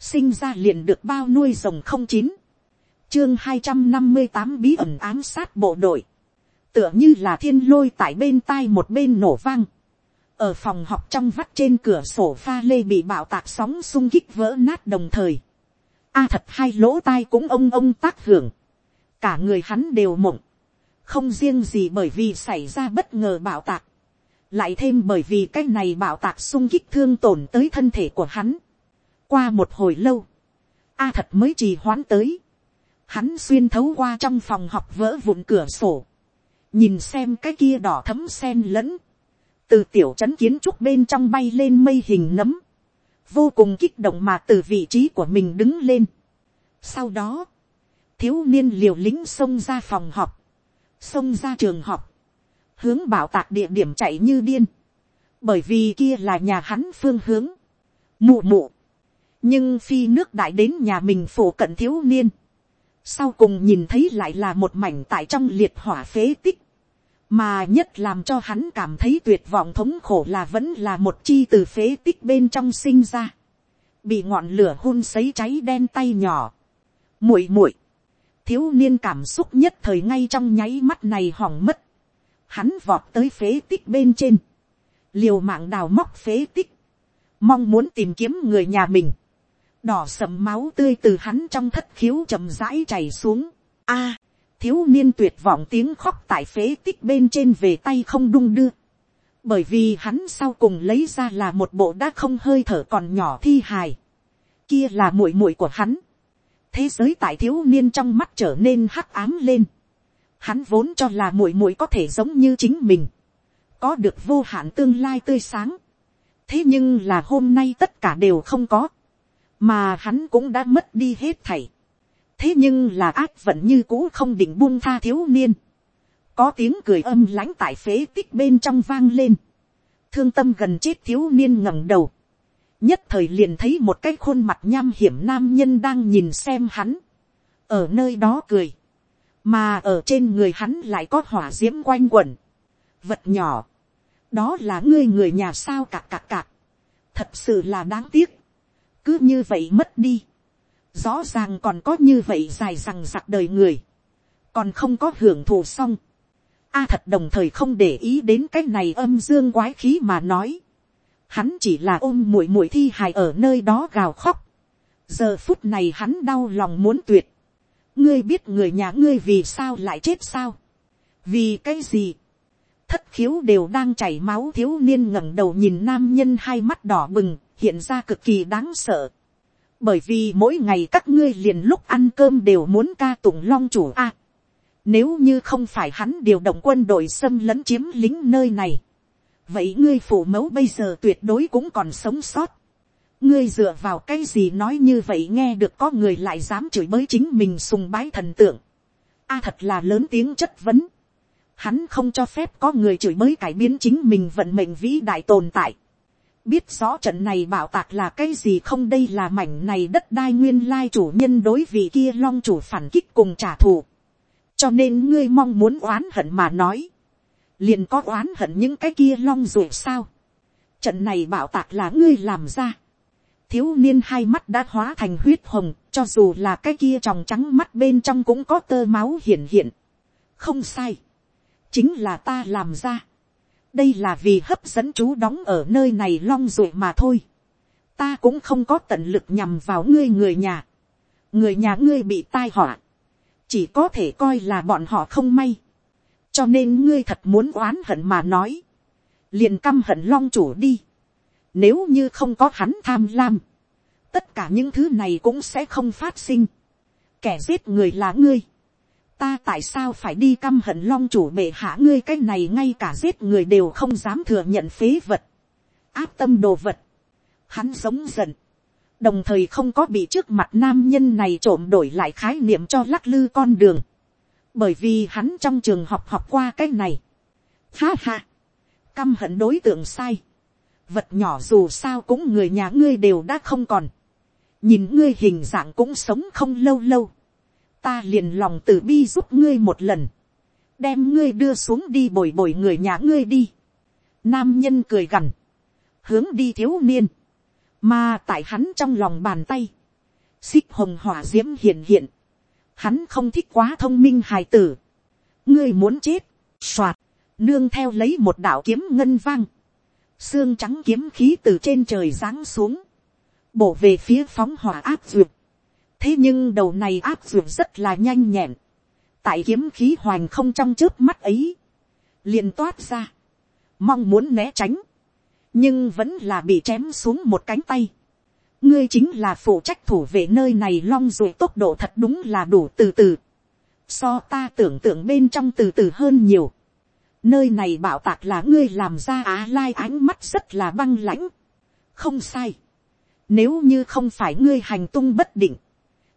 sinh ra liền được bao nuôi rồng không chín, chương hai trăm năm mươi tám bí ẩn ám sát bộ đội, tựa như là thiên lôi tại bên tai một bên nổ vang, ở phòng học trong vắt trên cửa sổ pha lê bị bạo tạc sóng sung kích vỡ nát đồng thời, a thật hai lỗ tai cũng ông ông tác hưởng, cả người hắn đều mộng, không riêng gì bởi vì xảy ra bất ngờ bạo tạc, lại thêm bởi vì cái này bạo tạc sung kích thương tổn tới thân thể của hắn. qua một hồi lâu, a thật mới trì hoãn tới, hắn xuyên thấu qua trong phòng học vỡ vụn cửa sổ, nhìn xem cái kia đỏ thấm sen lẫn, từ tiểu trấn kiến trúc bên trong bay lên mây hình nấm, vô cùng kích động mà từ vị trí của mình đứng lên. sau đó, thiếu niên liều lĩnh xông ra phòng học, xông ra trường học, hướng bảo tạc địa điểm chạy như điên, bởi vì kia là nhà hắn phương hướng, mụ mụ, nhưng phi nước đại đến nhà mình phổ cận thiếu niên, sau cùng nhìn thấy lại là một mảnh tại trong liệt hỏa phế tích, mà nhất làm cho hắn cảm thấy tuyệt vọng thống khổ là vẫn là một chi từ phế tích bên trong sinh ra, bị ngọn lửa hun sấy cháy đen tay nhỏ, muội muội, thiếu niên cảm xúc nhất thời ngay trong nháy mắt này hỏng mất, hắn vọt tới phế tích bên trên, liều mạng đào móc phế tích, mong muốn tìm kiếm người nhà mình, đỏ sầm máu tươi từ hắn trong thất khiếu chậm rãi chảy xuống. A, à, thiếu niên tuyệt vọng tiếng khóc tại phế tích bên trên về tay không đung đưa. Bởi vì hắn sau cùng lấy ra là một bộ đã không hơi thở còn nhỏ thi hài. Kia là muội muội của hắn. Thế giới tại thiếu niên trong mắt trở nên hắc ám lên. Hắn vốn cho là muội muội có thể giống như chính mình. Có được vô hạn tương lai tươi sáng. Thế nhưng là hôm nay tất cả đều không có, mà hắn cũng đã mất đi hết thảy. thế nhưng là ác vẫn như cũ không định buông tha thiếu niên. có tiếng cười âm lãnh tại phế tích bên trong vang lên. thương tâm gần chết thiếu niên ngẩng đầu nhất thời liền thấy một cái khuôn mặt nham hiểm nam nhân đang nhìn xem hắn. ở nơi đó cười. mà ở trên người hắn lại có hỏa d i ễ m quanh quẩn. vật nhỏ. đó là ngươi người nhà sao cạc cạc cạc. thật sự là đáng tiếc cứ như vậy mất đi. Rõ ràng còn có như vậy dài rằng giặc đời người. Còn không có hưởng thụ xong. A thật đồng thời không để ý đến cái này âm dương quái khí mà nói. Hắn chỉ là ôm muội muội thi hài ở nơi đó gào khóc. Giờ phút này hắn đau lòng muốn tuyệt. Ngươi biết người nhà ngươi vì sao lại chết sao? Vì cái gì? Thất khiếu đều đang chảy máu thiếu niên ngẩng đầu nhìn nam nhân hai mắt đỏ bừng, hiện ra cực kỳ đáng sợ. bởi vì mỗi ngày các ngươi liền lúc ăn cơm đều muốn ca tụng long chủ a. nếu như không phải hắn điều động quân đội xâm lấn chiếm lính nơi này, vậy ngươi phụ mẫu bây giờ tuyệt đối cũng còn sống sót. ngươi dựa vào cái gì nói như vậy nghe được có người lại dám chửi bới chính mình sùng bái thần tượng. a à, thật là lớn tiếng chất vấn. hắn không cho phép có người chửi bới cải biến chính mình vận mệnh vĩ đại tồn tại biết rõ trận này bảo tạc là cái gì không đây là mảnh này đất đai nguyên lai chủ nhân đối vị kia long chủ phản kích cùng trả thù. cho nên ngươi mong muốn oán hận mà nói liền có oán hận những cái kia long ruột sao. trận này bảo tạc là ngươi làm ra. thiếu niên hai mắt đã hóa thành huyết hồng, cho dù là cái kia tròng trắng mắt bên trong cũng có tơ máu hiện hiện. không sai. chính là ta làm ra đây là vì hấp dẫn chú đóng ở nơi này long ruột mà thôi. ta cũng không có tận lực nhằm vào ngươi người nhà. người nhà ngươi bị tai họa. chỉ có thể coi là bọn họ không may cho nên ngươi thật muốn oán hận mà nói. liền căm hận long chủ đi. nếu như không có hắn tham lam, tất cả những thứ này cũng sẽ không phát sinh. kẻ giết người là ngươi ta tại sao phải đi căm hận long chủ bệ hạ ngươi cái này ngay cả giết người đều không dám thừa nhận phế vật, áp tâm đồ vật, hắn sống giận, đồng thời không có bị trước mặt nam nhân này trộm đổi lại khái niệm cho lắc lư con đường, bởi vì hắn trong trường học học qua cái này, ha ha, căm hận đối tượng sai, vật nhỏ dù sao cũng người nhà ngươi đều đã không còn, nhìn ngươi hình dạng cũng sống không lâu lâu, ta liền lòng từ bi giúp ngươi một lần, đem ngươi đưa xuống đi bồi bồi người nhà ngươi đi. Nam nhân cười gằn, hướng đi thiếu niên, mà tại hắn trong lòng bàn tay, xích hồng hỏa d i ễ m hiện hiện, hắn không thích quá thông minh hài tử, ngươi muốn chết, soạt, nương theo lấy một đạo kiếm ngân vang, xương trắng kiếm khí từ trên trời giáng xuống, bổ về phía phóng hỏa áp duyệt, thế nhưng đầu này áp duyệt rất là nhanh nhẹn, tại kiếm khí hoành không trong trước mắt ấy, liền toát ra, mong muốn né tránh, nhưng vẫn là bị chém xuống một cánh tay, ngươi chính là phụ trách thủ vệ nơi này long rồi tốc độ thật đúng là đủ từ từ. So ta tưởng tượng bên trong từ từ hơn nhiều. Nơi này bảo tạc là ngươi làm ra á lai ánh mắt rất là băng lãnh. Không sai. Nếu như không phải ngươi hành tung bất định.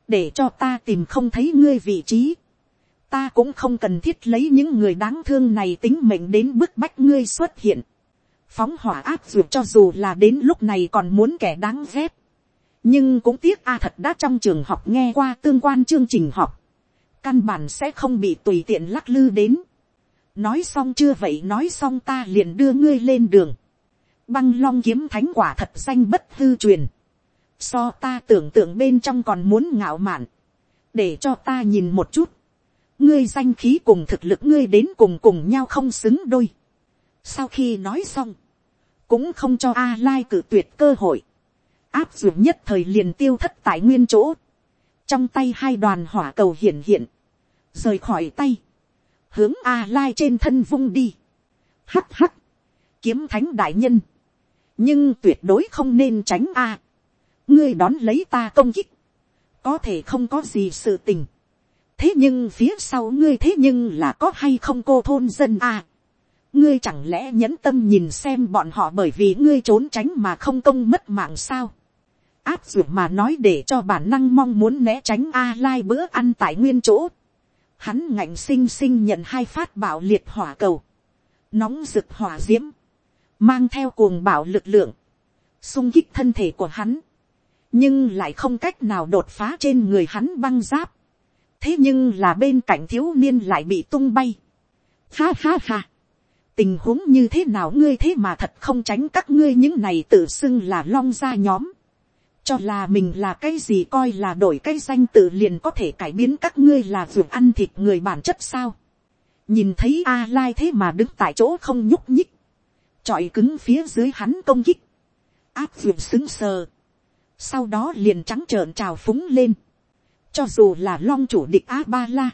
Để cho ta tìm không thấy ngươi vị trí. Ta cũng không cần thiết lấy những người đáng thương này tính mệnh đến bức bách ngươi xuất hiện. Phóng hỏa áp dược cho dù là đến lúc này còn muốn kẻ đáng ghét nhưng cũng tiếc a thật đã trong trường học nghe qua tương quan chương trình học, căn bản sẽ không bị tùy tiện lắc lư đến. nói xong chưa vậy nói xong ta liền đưa ngươi lên đường. băng long kiếm thánh quả thật danh bất hư truyền. so ta tưởng tượng bên trong còn muốn ngạo mạn. để cho ta nhìn một chút. ngươi danh khí cùng thực lực ngươi đến cùng cùng nhau không xứng đôi. sau khi nói xong, cũng không cho a lai cử tuyệt cơ hội áp dụng nhất thời liền tiêu thất tại nguyên chỗ, trong tay hai đoàn hỏa cầu hiện hiện, rời khỏi tay, hướng a lai trên thân vung đi, hắt hắt, kiếm thánh đại nhân, nhưng tuyệt đối không nên tránh a, ngươi đón lấy ta công kích, có thể không có gì sự tình, thế nhưng phía sau ngươi thế nhưng là có hay không cô thôn dân a, ngươi chẳng lẽ nhẫn tâm nhìn xem bọn họ bởi vì ngươi trốn tránh mà không công mất mạng sao? Áp dụng mà nói để cho bản năng mong muốn né tránh a lai bữa ăn tại nguyên chỗ. Hắn ngạnh sinh sinh nhận hai phát bảo liệt hỏa cầu. Nóng rực hỏa diễm. Mang theo cuồng bảo lực lượng. Xung kích thân thể của hắn. Nhưng lại không cách nào đột phá trên người hắn băng giáp. Thế nhưng là bên cạnh thiếu niên lại bị tung bay. Ha ha ha. Tình huống như thế nào ngươi thế mà thật không tránh các ngươi những này tự xưng là long ra nhóm cho là mình là cái gì coi là đổi cái danh tự liền có thể cải biến các ngươi là ruột ăn thịt người bản chất sao. nhìn thấy a lai thế mà đứng tại chỗ không nhúc nhích, trọi cứng phía dưới hắn công kích, áp ruột xứng sờ, sau đó liền trắng trợn trào phúng lên, cho dù là long chủ địch a ba la,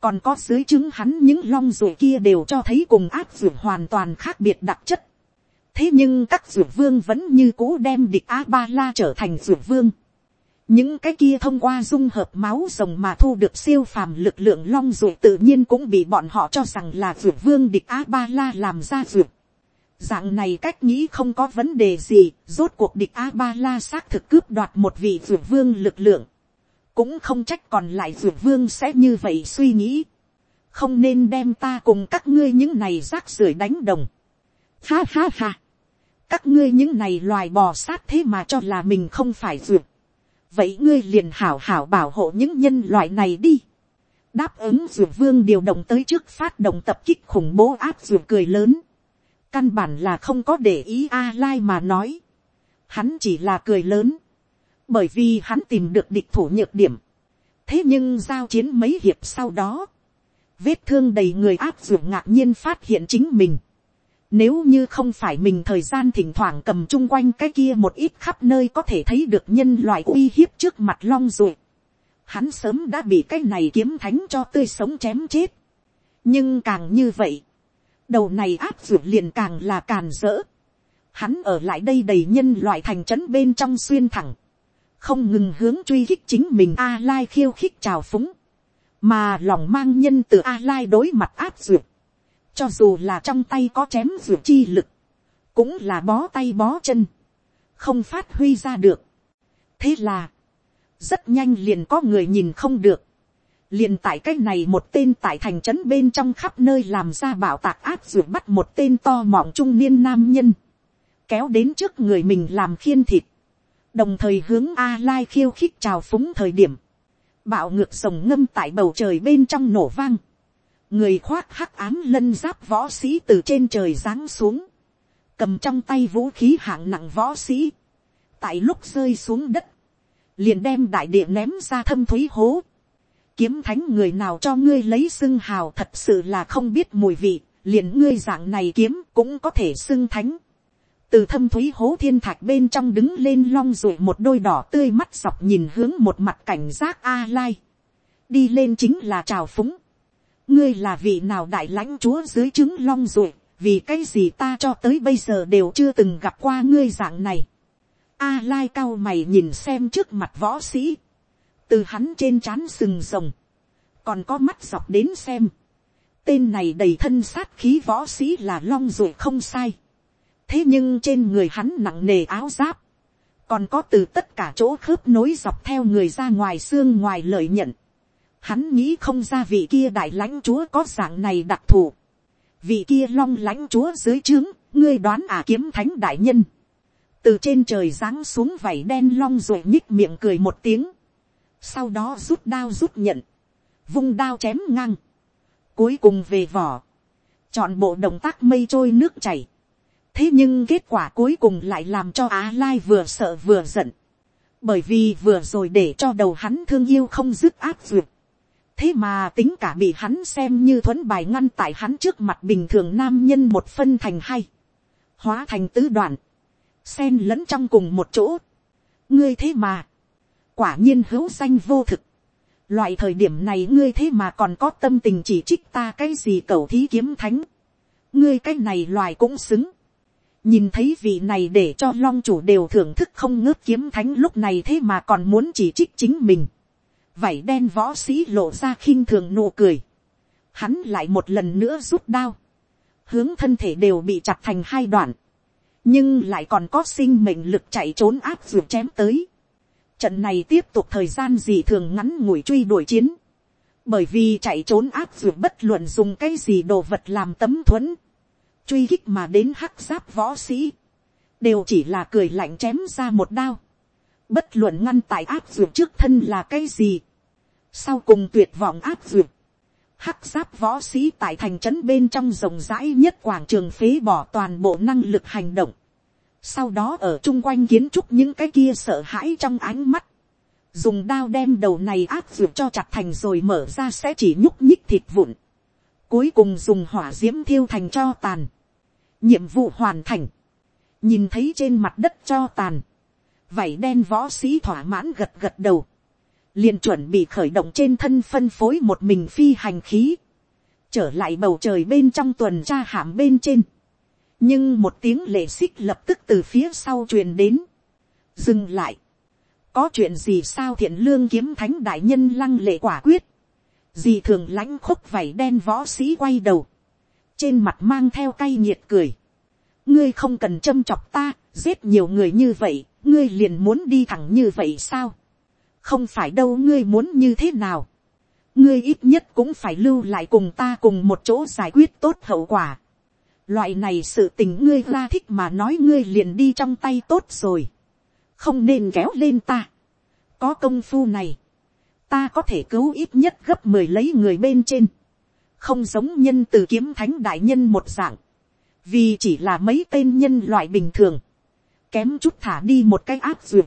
còn có dưới chứng hắn những long ruột kia đều cho thấy cùng áp ruột hoàn toàn khác biệt đặc chất thế nhưng các dược vương vẫn như cũ đem địch a ba la trở thành dược vương. những cái kia thông qua dung hợp máu rồng mà thu được siêu phàm lực lượng long ruột tự nhiên cũng bị bọn họ cho rằng là dược vương địch a ba la làm ra dược. dạng này cách nghĩ không có vấn đề gì, rốt cuộc địch a ba la xác thực cướp đoạt một vị dược vương lực lượng. cũng không trách còn lại dược vương sẽ như vậy suy nghĩ. không nên đem ta cùng các ngươi những này rác rưởi đánh đồng. ha ha ha các ngươi những này loài bò sát thế mà cho là mình không phải duyệt. vậy ngươi liền hảo hảo bảo hộ những nhân loại này đi. đáp ứng duyệt vương điều động tới trước phát động tập kích khủng bố áp duyệt cười lớn. căn bản là không có để ý a lai mà nói. hắn chỉ là cười lớn. bởi vì hắn tìm được địch thủ nhược điểm. thế nhưng giao chiến mấy hiệp sau đó, vết thương đầy người áp duyệt ngạc nhiên phát hiện chính mình. Nếu như không phải mình thời gian thỉnh thoảng cầm chung quanh cái kia một ít khắp nơi có thể thấy được nhân loại uy hiếp trước mặt long rồi. Hắn sớm đã bị cái này kiếm thánh cho tươi sống chém chết. Nhưng càng như vậy. Đầu này áp dụng liền càng là càn rỡ. Hắn ở lại đây đầy nhân loại thành trấn bên trong xuyên thẳng. Không ngừng hướng truy khích chính mình A Lai khiêu khích trào phúng. Mà lòng mang nhân từ A Lai đối mặt áp dụng cho dù là trong tay có chém ruột chi lực. Cũng là bó tay bó chân. Không phát huy ra được. Thế là. Rất nhanh liền có người nhìn không được. Liền tại cách này một tên tại thành trấn bên trong khắp nơi làm ra bảo tạc áp ruột bắt một tên to mọng trung niên nam nhân. Kéo đến trước người mình làm khiên thịt. Đồng thời hướng A Lai khiêu khích chào phúng thời điểm. Bạo ngược sồng ngâm tại bầu trời bên trong nổ vang người khoác hắc ám lân giáp võ sĩ từ trên trời giáng xuống, cầm trong tay vũ khí hạng nặng võ sĩ, tại lúc rơi xuống đất, liền đem đại địa ném ra thâm thúy hố, kiếm thánh người nào cho ngươi lấy xưng hào thật sự là không biết mùi vị, liền ngươi dạng này kiếm cũng có thể xưng thánh. từ thâm thúy hố thiên thạch bên trong đứng lên long rồi một đôi đỏ tươi mắt dọc nhìn hướng một mặt cảnh giác a lai. đi lên chính là trào phúng ngươi là vị nào đại lãnh chúa dưới trứng long ruột, vì cái gì ta cho tới bây giờ đều chưa từng gặp qua ngươi dạng này. a lai cao mày nhìn xem trước mặt võ sĩ. Từ hắn trên trán sừng rồng, còn có mắt dọc đến xem, tên này đầy thân sát khí võ sĩ là long ruột không sai, thế nhưng trên người hắn nặng nề áo giáp, còn có từ tất cả chỗ khớp nối dọc theo người ra ngoài xương ngoài lợi nhận, hắn nghĩ không ra vị kia đại lãnh chúa có dạng này đặc thù, vị kia long lãnh chúa dưới trướng, ngươi đoán à kiếm thánh đại nhân, từ trên trời giáng xuống vảy đen long rồi nhích miệng cười một tiếng, sau đó rút đao rút nhận, vung đao chém ngang, cuối cùng về vỏ, chọn bộ động tác mây trôi nước chảy, thế nhưng kết quả cuối cùng lại làm cho á lai vừa sợ vừa giận, bởi vì vừa rồi để cho đầu hắn thương yêu không dứt áp duyệt, thế mà tính cả bị hắn xem như thuấn bài ngăn tại hắn trước mặt bình thường nam nhân một phân thành hai, hóa thành tứ đoạn, xen lẫn trong cùng một chỗ, ngươi thế mà, quả nhiên hữu danh vô thực. Loại thời điểm này ngươi thế mà còn có tâm tình chỉ trích ta cái gì cầu thí kiếm thánh. Ngươi cái này loài cũng xứng. Nhìn thấy vị này để cho long chủ đều thưởng thức không ngớt kiếm thánh lúc này thế mà còn muốn chỉ trích chính mình. Vảy đen võ sĩ lộ ra khinh thường nụ cười. Hắn lại một lần nữa rút đao. Hướng thân thể đều bị chặt thành hai đoạn. Nhưng lại còn có sinh mệnh lực chạy trốn áp dược chém tới Trận này tiếp tục thời gian gì thường ngắn ngủi truy đuổi chiến. Bởi vì chạy trốn áp dược bất luận dùng cái gì đồ vật làm tấm thuẫn. Truy kích mà đến hắc giáp võ sĩ. Đều chỉ là cười lạnh chém ra một đao. Bất luận ngăn tại áp dược trước thân là cái gì. Sau cùng tuyệt vọng áp dược, hắc giáp võ sĩ tại thành trấn bên trong rộng rãi nhất quảng trường phế bỏ toàn bộ năng lực hành động. Sau đó ở chung quanh kiến trúc những cái kia sợ hãi trong ánh mắt, dùng đao đem đầu này áp dược cho chặt thành rồi mở ra sẽ chỉ nhúc nhích thịt vụn, cuối cùng dùng hỏa d i ễ m thiêu thành cho tàn, nhiệm vụ hoàn thành, nhìn thấy trên mặt đất cho tàn, vảy đen võ sĩ thỏa mãn gật gật đầu, liền chuẩn bị khởi động trên thân phân phối một mình phi hành khí, trở lại bầu trời bên trong tuần tra hạm bên trên, nhưng một tiếng lệ xích lập tức từ phía sau truyền đến, dừng lại, có chuyện gì sao thiện lương kiếm thánh đại nhân lăng lệ quả quyết, gì thường lãnh khúc vảy đen võ sĩ quay đầu, trên mặt mang theo cay nhiệt cười, ngươi không cần châm chọc ta, giết nhiều người như vậy, ngươi liền muốn đi thẳng như vậy sao, không phải đâu ngươi muốn như thế nào, ngươi ít nhất cũng phải lưu lại cùng ta cùng một chỗ giải quyết tốt hậu quả. Loại này sự tình ngươi ra thích mà nói ngươi liền đi trong tay tốt rồi, không nên kéo lên ta. có công phu này, ta có thể cứu ít nhất gấp mười lấy người bên trên, không giống nhân từ kiếm thánh đại nhân một dạng, vì chỉ là mấy tên nhân loại bình thường, kém chút thả đi một cái áp duyệt,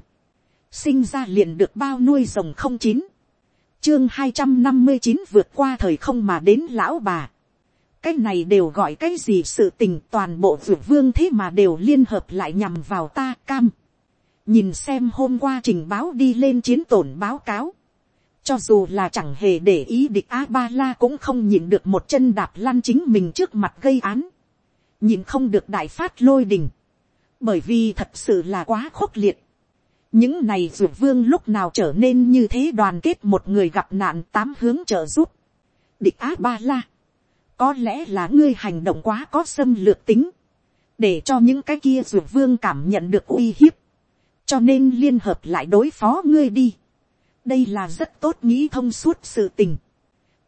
sinh ra liền được bao nuôi rồng không chín, chương hai trăm năm mươi chín vượt qua thời không mà đến lão bà, cái này đều gọi cái gì sự tình toàn bộ vượt vương thế mà đều liên hợp lại nhằm vào ta cam. nhìn xem hôm qua trình báo đi lên chiến tổn báo cáo. cho dù là chẳng hề để ý địch a ba la cũng không nhìn được một chân đạp lăn chính mình trước mặt gây án. nhìn không được đại phát lôi đình bởi vì thật sự là quá khốc liệt. những này vượt vương lúc nào trở nên như thế đoàn kết một người gặp nạn tám hướng trợ giúp. địch á ba la có lẽ là ngươi hành động quá có xâm lược tính, để cho những cái kia ruột vương cảm nhận được uy hiếp, cho nên liên hợp lại đối phó ngươi đi. đây là rất tốt nghĩ thông suốt sự tình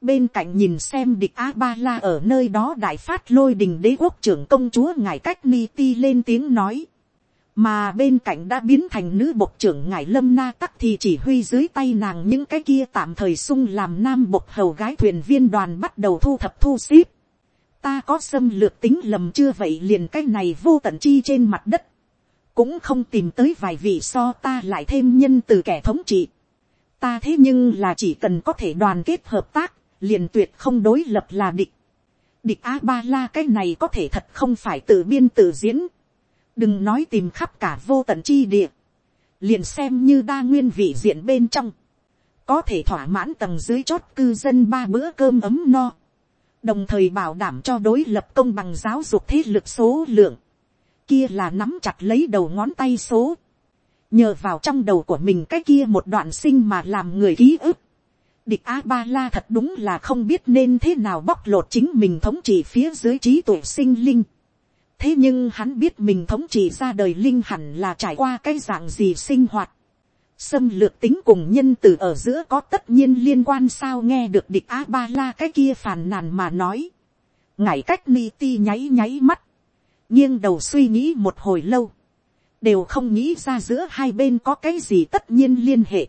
bên cạnh nhìn xem địch a ba la ở nơi đó đại phát lôi đình đế quốc trưởng công chúa ngài cách mi ti lên tiếng nói. mà bên cạnh đã biến thành nữ bộc trưởng ngài lâm na tắc thì chỉ huy dưới tay nàng những cái kia tạm thời sung làm nam bộc hầu gái thuyền viên đoàn bắt đầu thu thập thu xếp ta có xâm lược tính lầm chưa vậy liền cái này vô tận chi trên mặt đất. cũng không tìm tới vài vị so ta lại thêm nhân từ kẻ thống trị. ta thế nhưng là chỉ cần có thể đoàn kết hợp tác, liền tuyệt không đối lập là địch. địch a ba la cái này có thể thật không phải tự biên tự diễn. Đừng nói tìm khắp cả vô tận chi địa, liền xem như đa nguyên vị diện bên trong, có thể thỏa mãn tầng dưới chót cư dân ba bữa cơm ấm no, đồng thời bảo đảm cho đối lập công bằng giáo dục thế lực số lượng, kia là nắm chặt lấy đầu ngón tay số, nhờ vào trong đầu của mình cái kia một đoạn sinh mà làm người ký ức, địch a ba la thật đúng là không biết nên thế nào bóc lột chính mình thống trị phía dưới trí tuệ sinh linh thế nhưng hắn biết mình thống trị ra đời linh hẳn là trải qua cái dạng gì sinh hoạt. xâm lược tính cùng nhân từ ở giữa có tất nhiên liên quan sao nghe được địch a ba la cái kia phàn nàn mà nói. ngải cách ni ti nháy nháy mắt. nghiêng đầu suy nghĩ một hồi lâu. đều không nghĩ ra giữa hai bên có cái gì tất nhiên liên hệ.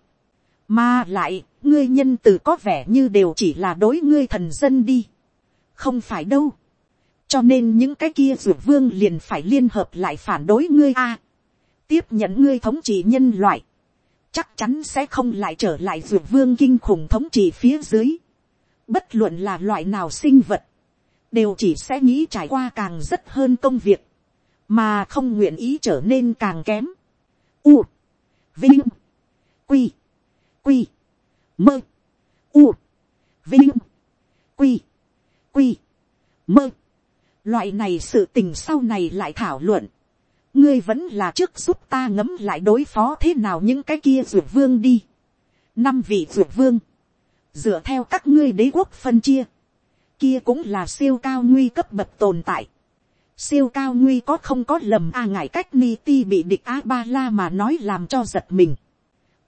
mà lại, ngươi nhân từ có vẻ như đều chỉ là đối ngươi thần dân đi. không phải đâu cho nên những cái kia ruột vương liền phải liên hợp lại phản đối ngươi a. tiếp nhận ngươi thống trị nhân loại. chắc chắn sẽ không lại trở lại ruột vương kinh khủng thống trị phía dưới. bất luận là loại nào sinh vật, đều chỉ sẽ nghĩ trải qua càng rất hơn công việc, mà không nguyện ý trở nên càng kém. U, vinh, quy, quy, mơ, u, vinh, quy, quy, mơ Loại này sự tình sau này lại thảo luận. Ngươi vẫn là trước giúp ta ngấm lại đối phó thế nào những cái kia dược vương đi. Năm vị dược vương. Dựa theo các ngươi đế quốc phân chia. Kia cũng là siêu cao nguy cấp bậc tồn tại. Siêu cao nguy có không có lầm a à, ngại cách ni ti bị địch a ba la mà nói làm cho giật mình.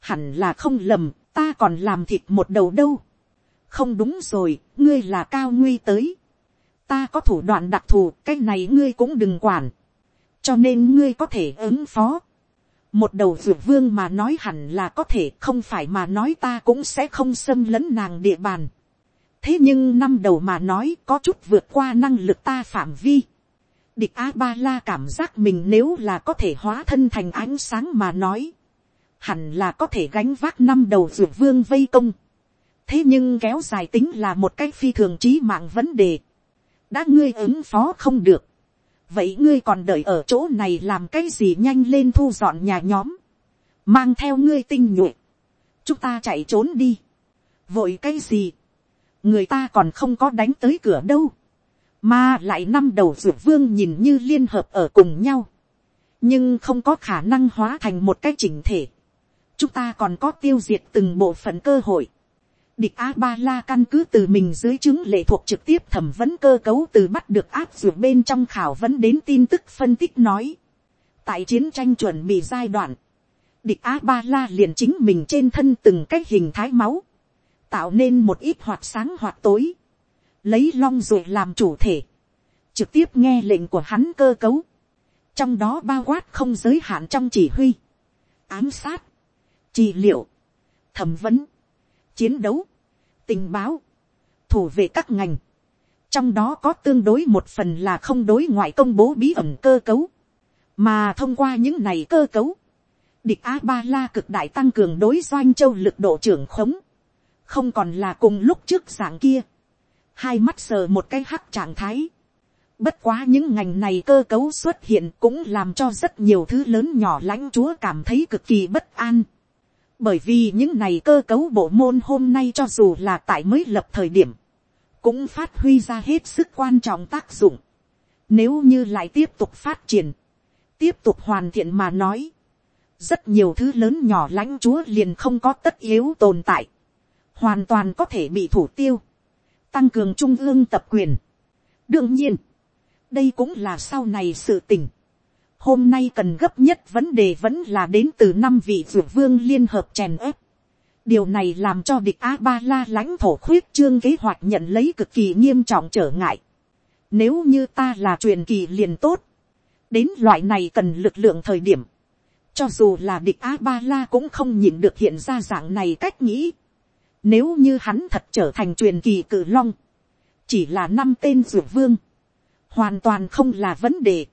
Hẳn là không lầm, ta còn làm thịt một đầu đâu. Không đúng rồi, ngươi là cao nguy tới. Ta có thủ đoạn đặc thù cái này ngươi cũng đừng quản. Cho nên ngươi có thể ứng phó. Một đầu dược vương mà nói hẳn là có thể không phải mà nói ta cũng sẽ không xâm lấn nàng địa bàn. Thế nhưng năm đầu mà nói có chút vượt qua năng lực ta phạm vi. Địch a ba la cảm giác mình nếu là có thể hóa thân thành ánh sáng mà nói hẳn là có thể gánh vác năm đầu dược vương vây công. Thế nhưng kéo dài tính là một cái phi thường trí mạng vấn đề. Đã ngươi ứng phó không được, vậy ngươi còn đợi ở chỗ này làm cái gì nhanh lên thu dọn nhà nhóm, mang theo ngươi tinh nhuệ, chúng ta chạy trốn đi, vội cái gì, người ta còn không có đánh tới cửa đâu, mà lại năm đầu ruột vương nhìn như liên hợp ở cùng nhau, nhưng không có khả năng hóa thành một cái chỉnh thể, chúng ta còn có tiêu diệt từng bộ phận cơ hội, Địch A-ba-la căn cứ từ mình dưới chứng lệ thuộc trực tiếp thẩm vấn cơ cấu từ bắt được áp dụng bên trong khảo vấn đến tin tức phân tích nói. Tại chiến tranh chuẩn bị giai đoạn, địch A-ba-la liền chính mình trên thân từng cái hình thái máu, tạo nên một ít hoạt sáng hoạt tối, lấy long rồi làm chủ thể, trực tiếp nghe lệnh của hắn cơ cấu, trong đó bao quát không giới hạn trong chỉ huy, ám sát, trị liệu, thẩm vấn, chiến đấu, tình báo, thủ vệ các ngành, trong đó có tương đối một phần là không đối ngoại công bố bí ẩn cơ cấu, mà thông qua những này cơ cấu, địch a ba la cực đại tăng cường đối doanh châu lực độ trưởng khống, không còn là cùng lúc trước dạng kia, hai mắt sờ một cái hắc trạng thái, bất quá những ngành này cơ cấu xuất hiện cũng làm cho rất nhiều thứ lớn nhỏ lãnh chúa cảm thấy cực kỳ bất an bởi vì những này cơ cấu bộ môn hôm nay cho dù là tại mới lập thời điểm, cũng phát huy ra hết sức quan trọng tác dụng. Nếu như lại tiếp tục phát triển, tiếp tục hoàn thiện mà nói, rất nhiều thứ lớn nhỏ lãnh chúa liền không có tất yếu tồn tại, hoàn toàn có thể bị thủ tiêu, tăng cường trung ương tập quyền. đương nhiên, đây cũng là sau này sự tình hôm nay cần gấp nhất vấn đề vẫn là đến từ năm vị dược vương liên hợp chèn ép. điều này làm cho địch a ba la lãnh thổ khuyết trương kế hoạch nhận lấy cực kỳ nghiêm trọng trở ngại. nếu như ta là truyền kỳ liền tốt, đến loại này cần lực lượng thời điểm, cho dù là địch a ba la cũng không nhìn được hiện ra dạng này cách nghĩ. nếu như hắn thật trở thành truyền kỳ cử long, chỉ là năm tên dược vương, hoàn toàn không là vấn đề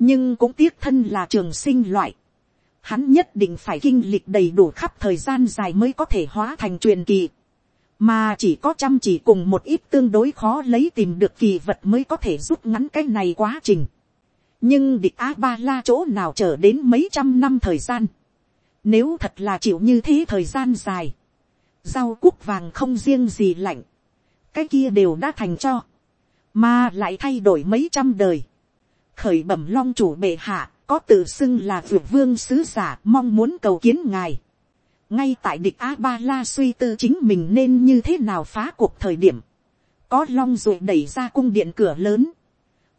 nhưng cũng tiếc thân là trường sinh loại, hắn nhất định phải kinh lịch đầy đủ khắp thời gian dài mới có thể hóa thành truyền kỳ, mà chỉ có chăm chỉ cùng một ít tương đối khó lấy tìm được kỳ vật mới có thể rút ngắn cái này quá trình. nhưng địch a ba la chỗ nào trở đến mấy trăm năm thời gian, nếu thật là chịu như thế thời gian dài, rau cúc vàng không riêng gì lạnh, cái kia đều đã thành cho, mà lại thay đổi mấy trăm đời, khởi bẩm long chủ bệ hạ, có tự xưng là vượt vương sứ giả mong muốn cầu kiến ngài. ngay tại địch a ba la suy tư chính mình nên như thế nào phá cuộc thời điểm, có long rồi đẩy ra cung điện cửa lớn,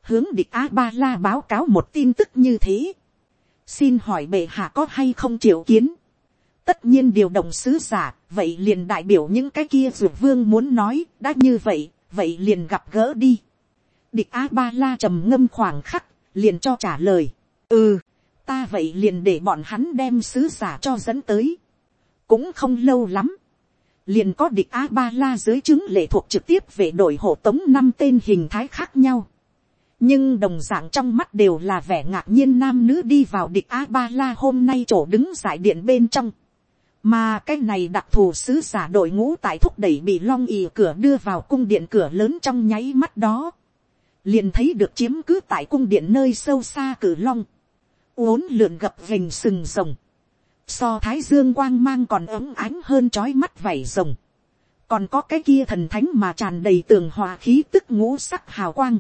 hướng địch a ba la báo cáo một tin tức như thế. xin hỏi bệ hạ có hay không triệu kiến. tất nhiên điều động sứ giả, vậy liền đại biểu những cái kia dược vương muốn nói, đã như vậy, vậy liền gặp gỡ đi. địch a ba la trầm ngâm khoảng khắc, liền cho trả lời ừ, ta vậy liền để bọn hắn đem sứ giả cho dẫn tới. cũng không lâu lắm, liền có địch a ba la dưới chứng lệ thuộc trực tiếp về đội hộ tống năm tên hình thái khác nhau. nhưng đồng d ạ n g trong mắt đều là vẻ ngạc nhiên nam nữ đi vào địch a ba la hôm nay chỗ đứng giải điện bên trong. mà cái này đặc thù sứ giả đội ngũ tại thúc đẩy bị long ì cửa đưa vào cung điện cửa lớn trong nháy mắt đó liền thấy được chiếm cứ tại cung điện nơi sâu xa cử long. Uốn lượn gập vềnh sừng rồng, so thái dương quang mang còn ấm ánh hơn trói mắt vảy rồng, còn có cái kia thần thánh mà tràn đầy tường hòa khí tức ngũ sắc hào quang,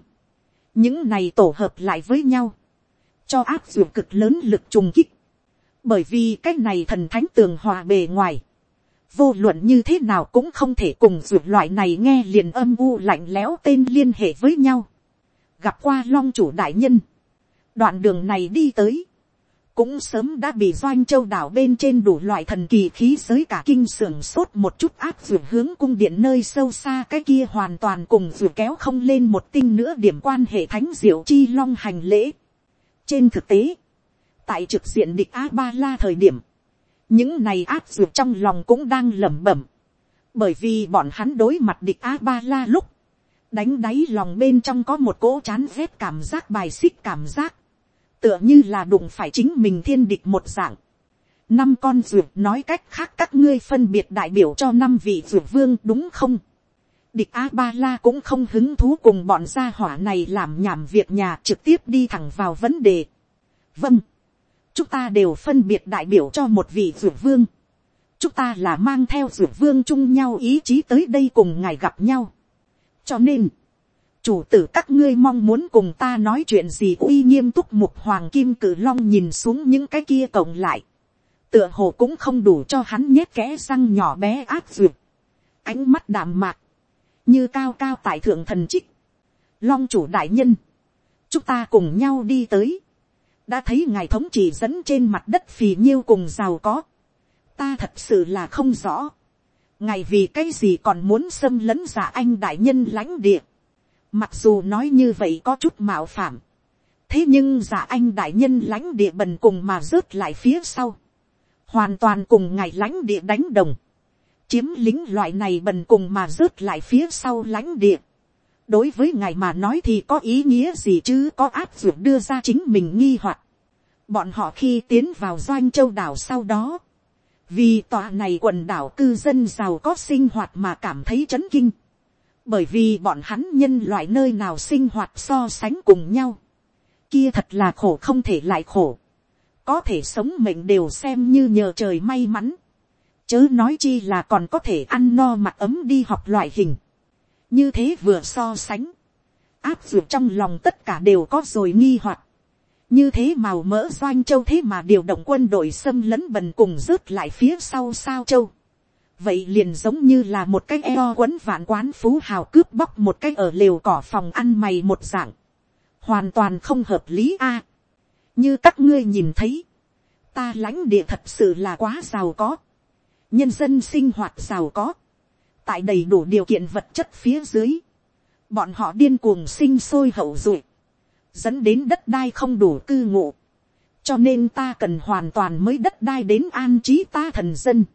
những này tổ hợp lại với nhau, cho áp dụng cực lớn lực trùng kích, bởi vì cái này thần thánh tường hòa bề ngoài, vô luận như thế nào cũng không thể cùng ruột loại này nghe liền âm u lạnh lẽo tên liên hệ với nhau gặp qua long chủ đại nhân, đoạn đường này đi tới, cũng sớm đã bị doanh châu đảo bên trên đủ loại thần kỳ khí giới cả kinh sưởng sốt một chút áp ruột hướng cung điện nơi sâu xa cái kia hoàn toàn cùng ruột kéo không lên một tinh nữa điểm quan hệ thánh diệu chi long hành lễ. trên thực tế, tại trực diện địch a ba la thời điểm, những này áp ruột trong lòng cũng đang lẩm bẩm, bởi vì bọn hắn đối mặt địch a ba la lúc, đánh đáy lòng bên trong có một cỗ chán rét cảm giác bài xích cảm giác, tựa như là đụng phải chính mình thiên địch một dạng. năm con ruột nói cách khác các ngươi phân biệt đại biểu cho năm vị ruột vương đúng không. địch a ba la cũng không hứng thú cùng bọn gia hỏa này làm nhảm việc nhà trực tiếp đi thẳng vào vấn đề. vâng, chúng ta đều phân biệt đại biểu cho một vị ruột vương. chúng ta là mang theo ruột vương chung nhau ý chí tới đây cùng ngài gặp nhau cho nên, chủ tử các ngươi mong muốn cùng ta nói chuyện gì uy nghiêm túc mục hoàng kim cử long nhìn xuống những cái kia cộng lại. tựa hồ cũng không đủ cho hắn nhét kẽ răng nhỏ bé áp duyệt. ánh mắt đạm mạc, như cao cao tại thượng thần trích. long chủ đại nhân, chúng ta cùng nhau đi tới. đã thấy ngài thống chỉ dẫn trên mặt đất phì nhiêu cùng giàu có. ta thật sự là không rõ ngài vì cái gì còn muốn xâm lấn giả anh đại nhân lãnh địa Mặc dù nói như vậy có chút mạo phạm. Thế nhưng giả anh đại nhân lãnh địa bần cùng mà rớt lại phía sau. Hoàn toàn cùng ngài lãnh địa đánh đồng. Chiếm lính loại này bần cùng mà rớt lại phía sau lãnh địa. Đối với ngài mà nói thì có ý nghĩa gì chứ có áp dụng đưa ra chính mình nghi hoặc Bọn họ khi tiến vào doanh châu đảo sau đó. Vì tòa này quần đảo cư dân giàu có sinh hoạt mà cảm thấy chấn kinh. Bởi vì bọn hắn nhân loại nơi nào sinh hoạt so sánh cùng nhau, kia thật là khổ không thể lại khổ, có thể sống mệnh đều xem như nhờ trời may mắn, chớ nói chi là còn có thể ăn no mặc ấm đi học loại hình, như thế vừa so sánh, áp dụng trong lòng tất cả đều có rồi nghi hoặc, như thế màu mỡ doanh châu thế mà điều động quân đội xâm lấn bần cùng rớt lại phía sau sao châu. Vậy liền giống như là một cái eo quấn vạn quán phú hào cướp bóc một cái ở lều cỏ phòng ăn mày một dạng, hoàn toàn không hợp lý a. À, như các ngươi nhìn thấy, ta lãnh địa thật sự là quá giàu có, nhân dân sinh hoạt giàu có, tại đầy đủ điều kiện vật chất phía dưới, bọn họ điên cuồng sinh sôi hậu duệ, dẫn đến đất đai không đủ cư ngụ, cho nên ta cần hoàn toàn mới đất đai đến an trí ta thần dân.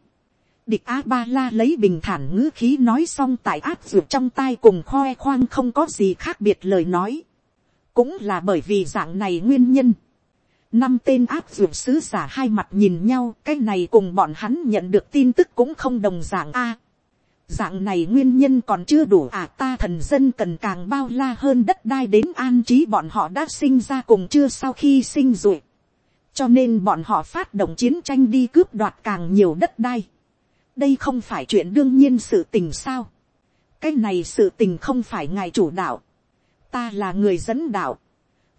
địch a ba la lấy bình thản ngữ khí nói xong tại áp dược trong tai cùng khoe khoang không có gì khác biệt lời nói. cũng là bởi vì dạng này nguyên nhân. năm tên áp dược sứ giả hai mặt nhìn nhau cái này cùng bọn hắn nhận được tin tức cũng không đồng dạng a dạng này nguyên nhân còn chưa đủ à ta thần dân cần càng bao la hơn đất đai đến an trí bọn họ đã sinh ra cùng chưa sau khi sinh rồi cho nên bọn họ phát động chiến tranh đi cướp đoạt càng nhiều đất đai. đây không phải chuyện đương nhiên sự tình sao. cái này sự tình không phải ngài chủ đạo. ta là người dẫn đạo.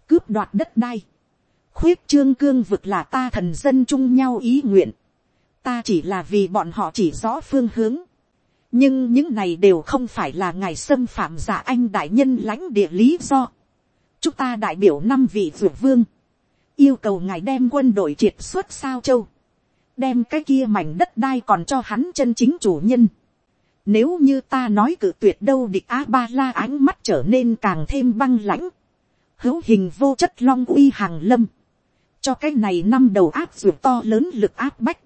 cướp đoạt đất đai. khuyết trương cương vực là ta thần dân chung nhau ý nguyện. ta chỉ là vì bọn họ chỉ rõ phương hướng nhưng những này đều không phải là ngài xâm phạm giả anh đại nhân lãnh địa lý do. chúng ta đại biểu năm vị vượt vương yêu cầu ngài đem quân đội triệt xuất sao châu, đem cái kia mảnh đất đai còn cho hắn chân chính chủ nhân. Nếu như ta nói cự tuyệt đâu địch a ba la ánh mắt trở nên càng thêm băng lãnh, hữu hình vô chất long uy hàng lâm, cho cái này năm đầu áp ruột to lớn lực áp bách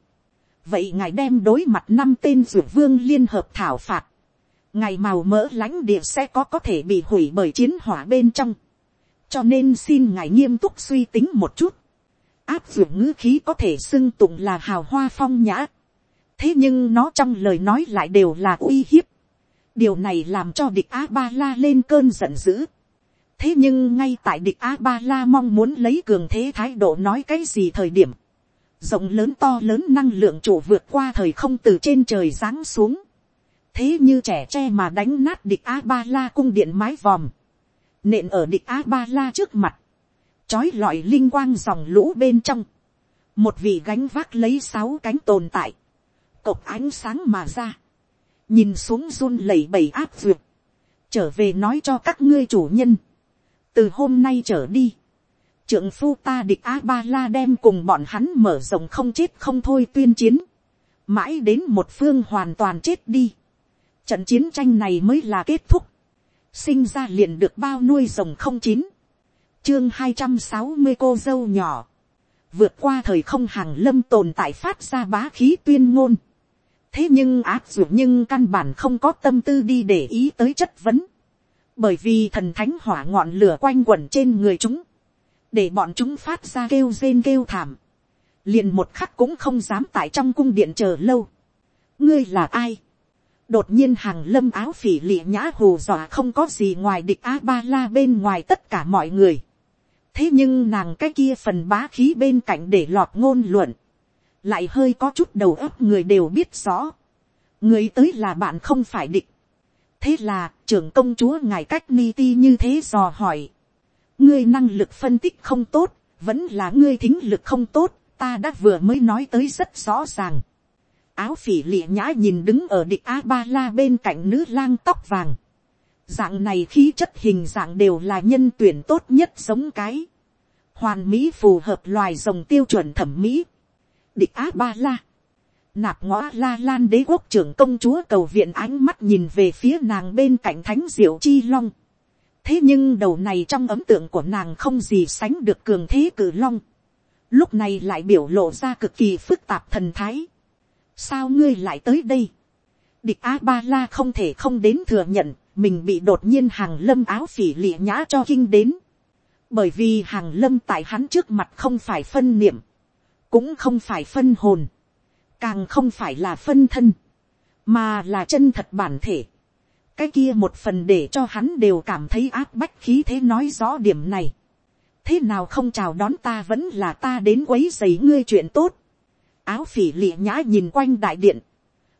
vậy ngài đem đối mặt năm tên ruột vương liên hợp thảo phạt, ngài màu mỡ lãnh địa sẽ có có thể bị hủy bởi chiến hỏa bên trong. Cho nên xin ngài nghiêm túc suy tính một chút, áp dụng ngữ khí có thể xưng tụng là hào hoa phong nhã, thế nhưng nó trong lời nói lại đều là uy hiếp, điều này làm cho địch a ba la lên cơn giận dữ, thế nhưng ngay tại địch a ba la mong muốn lấy cường thế thái độ nói cái gì thời điểm, rộng lớn to lớn năng lượng chủ vượt qua thời không từ trên trời giáng xuống, thế như trẻ tre mà đánh nát địch a ba la cung điện mái vòm, nện ở địch a ba la trước mặt, trói lọi linh quang dòng lũ bên trong, một vị gánh vác lấy sáu cánh tồn tại, cộc ánh sáng mà ra, nhìn xuống run lẩy bẩy áp duyệt, trở về nói cho các ngươi chủ nhân, từ hôm nay trở đi, trượng phu ta địch a ba la đem cùng bọn hắn mở rộng không chết không thôi tuyên chiến, mãi đến một phương hoàn toàn chết đi, trận chiến tranh này mới là kết thúc, sinh ra liền được bao nuôi rồng không chín, chương hai trăm sáu mươi cô dâu nhỏ, vượt qua thời không hàng lâm tồn tại phát ra bá khí tuyên ngôn, thế nhưng áp dụng nhưng căn bản không có tâm tư đi để ý tới chất vấn, bởi vì thần thánh hỏa ngọn lửa quanh quẩn trên người chúng, để bọn chúng phát ra kêu rên kêu thảm, liền một khắc cũng không dám tại trong cung điện chờ lâu. ngươi là ai, đột nhiên hàng lâm áo phỉ lịa nhã hù dọa không có gì ngoài địch a ba la bên ngoài tất cả mọi người. thế nhưng nàng cái kia phần bá khí bên cạnh để lọt ngôn luận, lại hơi có chút đầu óc người đều biết rõ. người tới là bạn không phải địch. thế là trưởng công chúa ngài cách ni ti như thế dò hỏi ngươi năng lực phân tích không tốt, vẫn là ngươi thính lực không tốt, ta đã vừa mới nói tới rất rõ ràng áo phỉ lịa nhã nhìn đứng ở địch a ba la bên cạnh nữ lang tóc vàng. dạng này khí chất hình dạng đều là nhân tuyển tốt nhất giống cái. hoàn mỹ phù hợp loài rồng tiêu chuẩn thẩm mỹ. địch a ba la. nạp ngõ la lan đế quốc trưởng công chúa cầu viện ánh mắt nhìn về phía nàng bên cạnh thánh diệu chi long thế nhưng đầu này trong ấm tượng của nàng không gì sánh được cường thế cử long. lúc này lại biểu lộ ra cực kỳ phức tạp thần thái sao ngươi lại tới đây. địch a ba la không thể không đến thừa nhận, mình bị đột nhiên hàng lâm áo phỉ lịa nhã cho kinh đến. bởi vì hàng lâm tại hắn trước mặt không phải phân niệm, cũng không phải phân hồn, càng không phải là phân thân, mà là chân thật bản thể cái kia một phần để cho hắn đều cảm thấy áp bách khí thế nói rõ điểm này. thế nào không chào đón ta vẫn là ta đến quấy dày ngươi chuyện tốt áo phỉ lịa nhã nhìn quanh đại điện,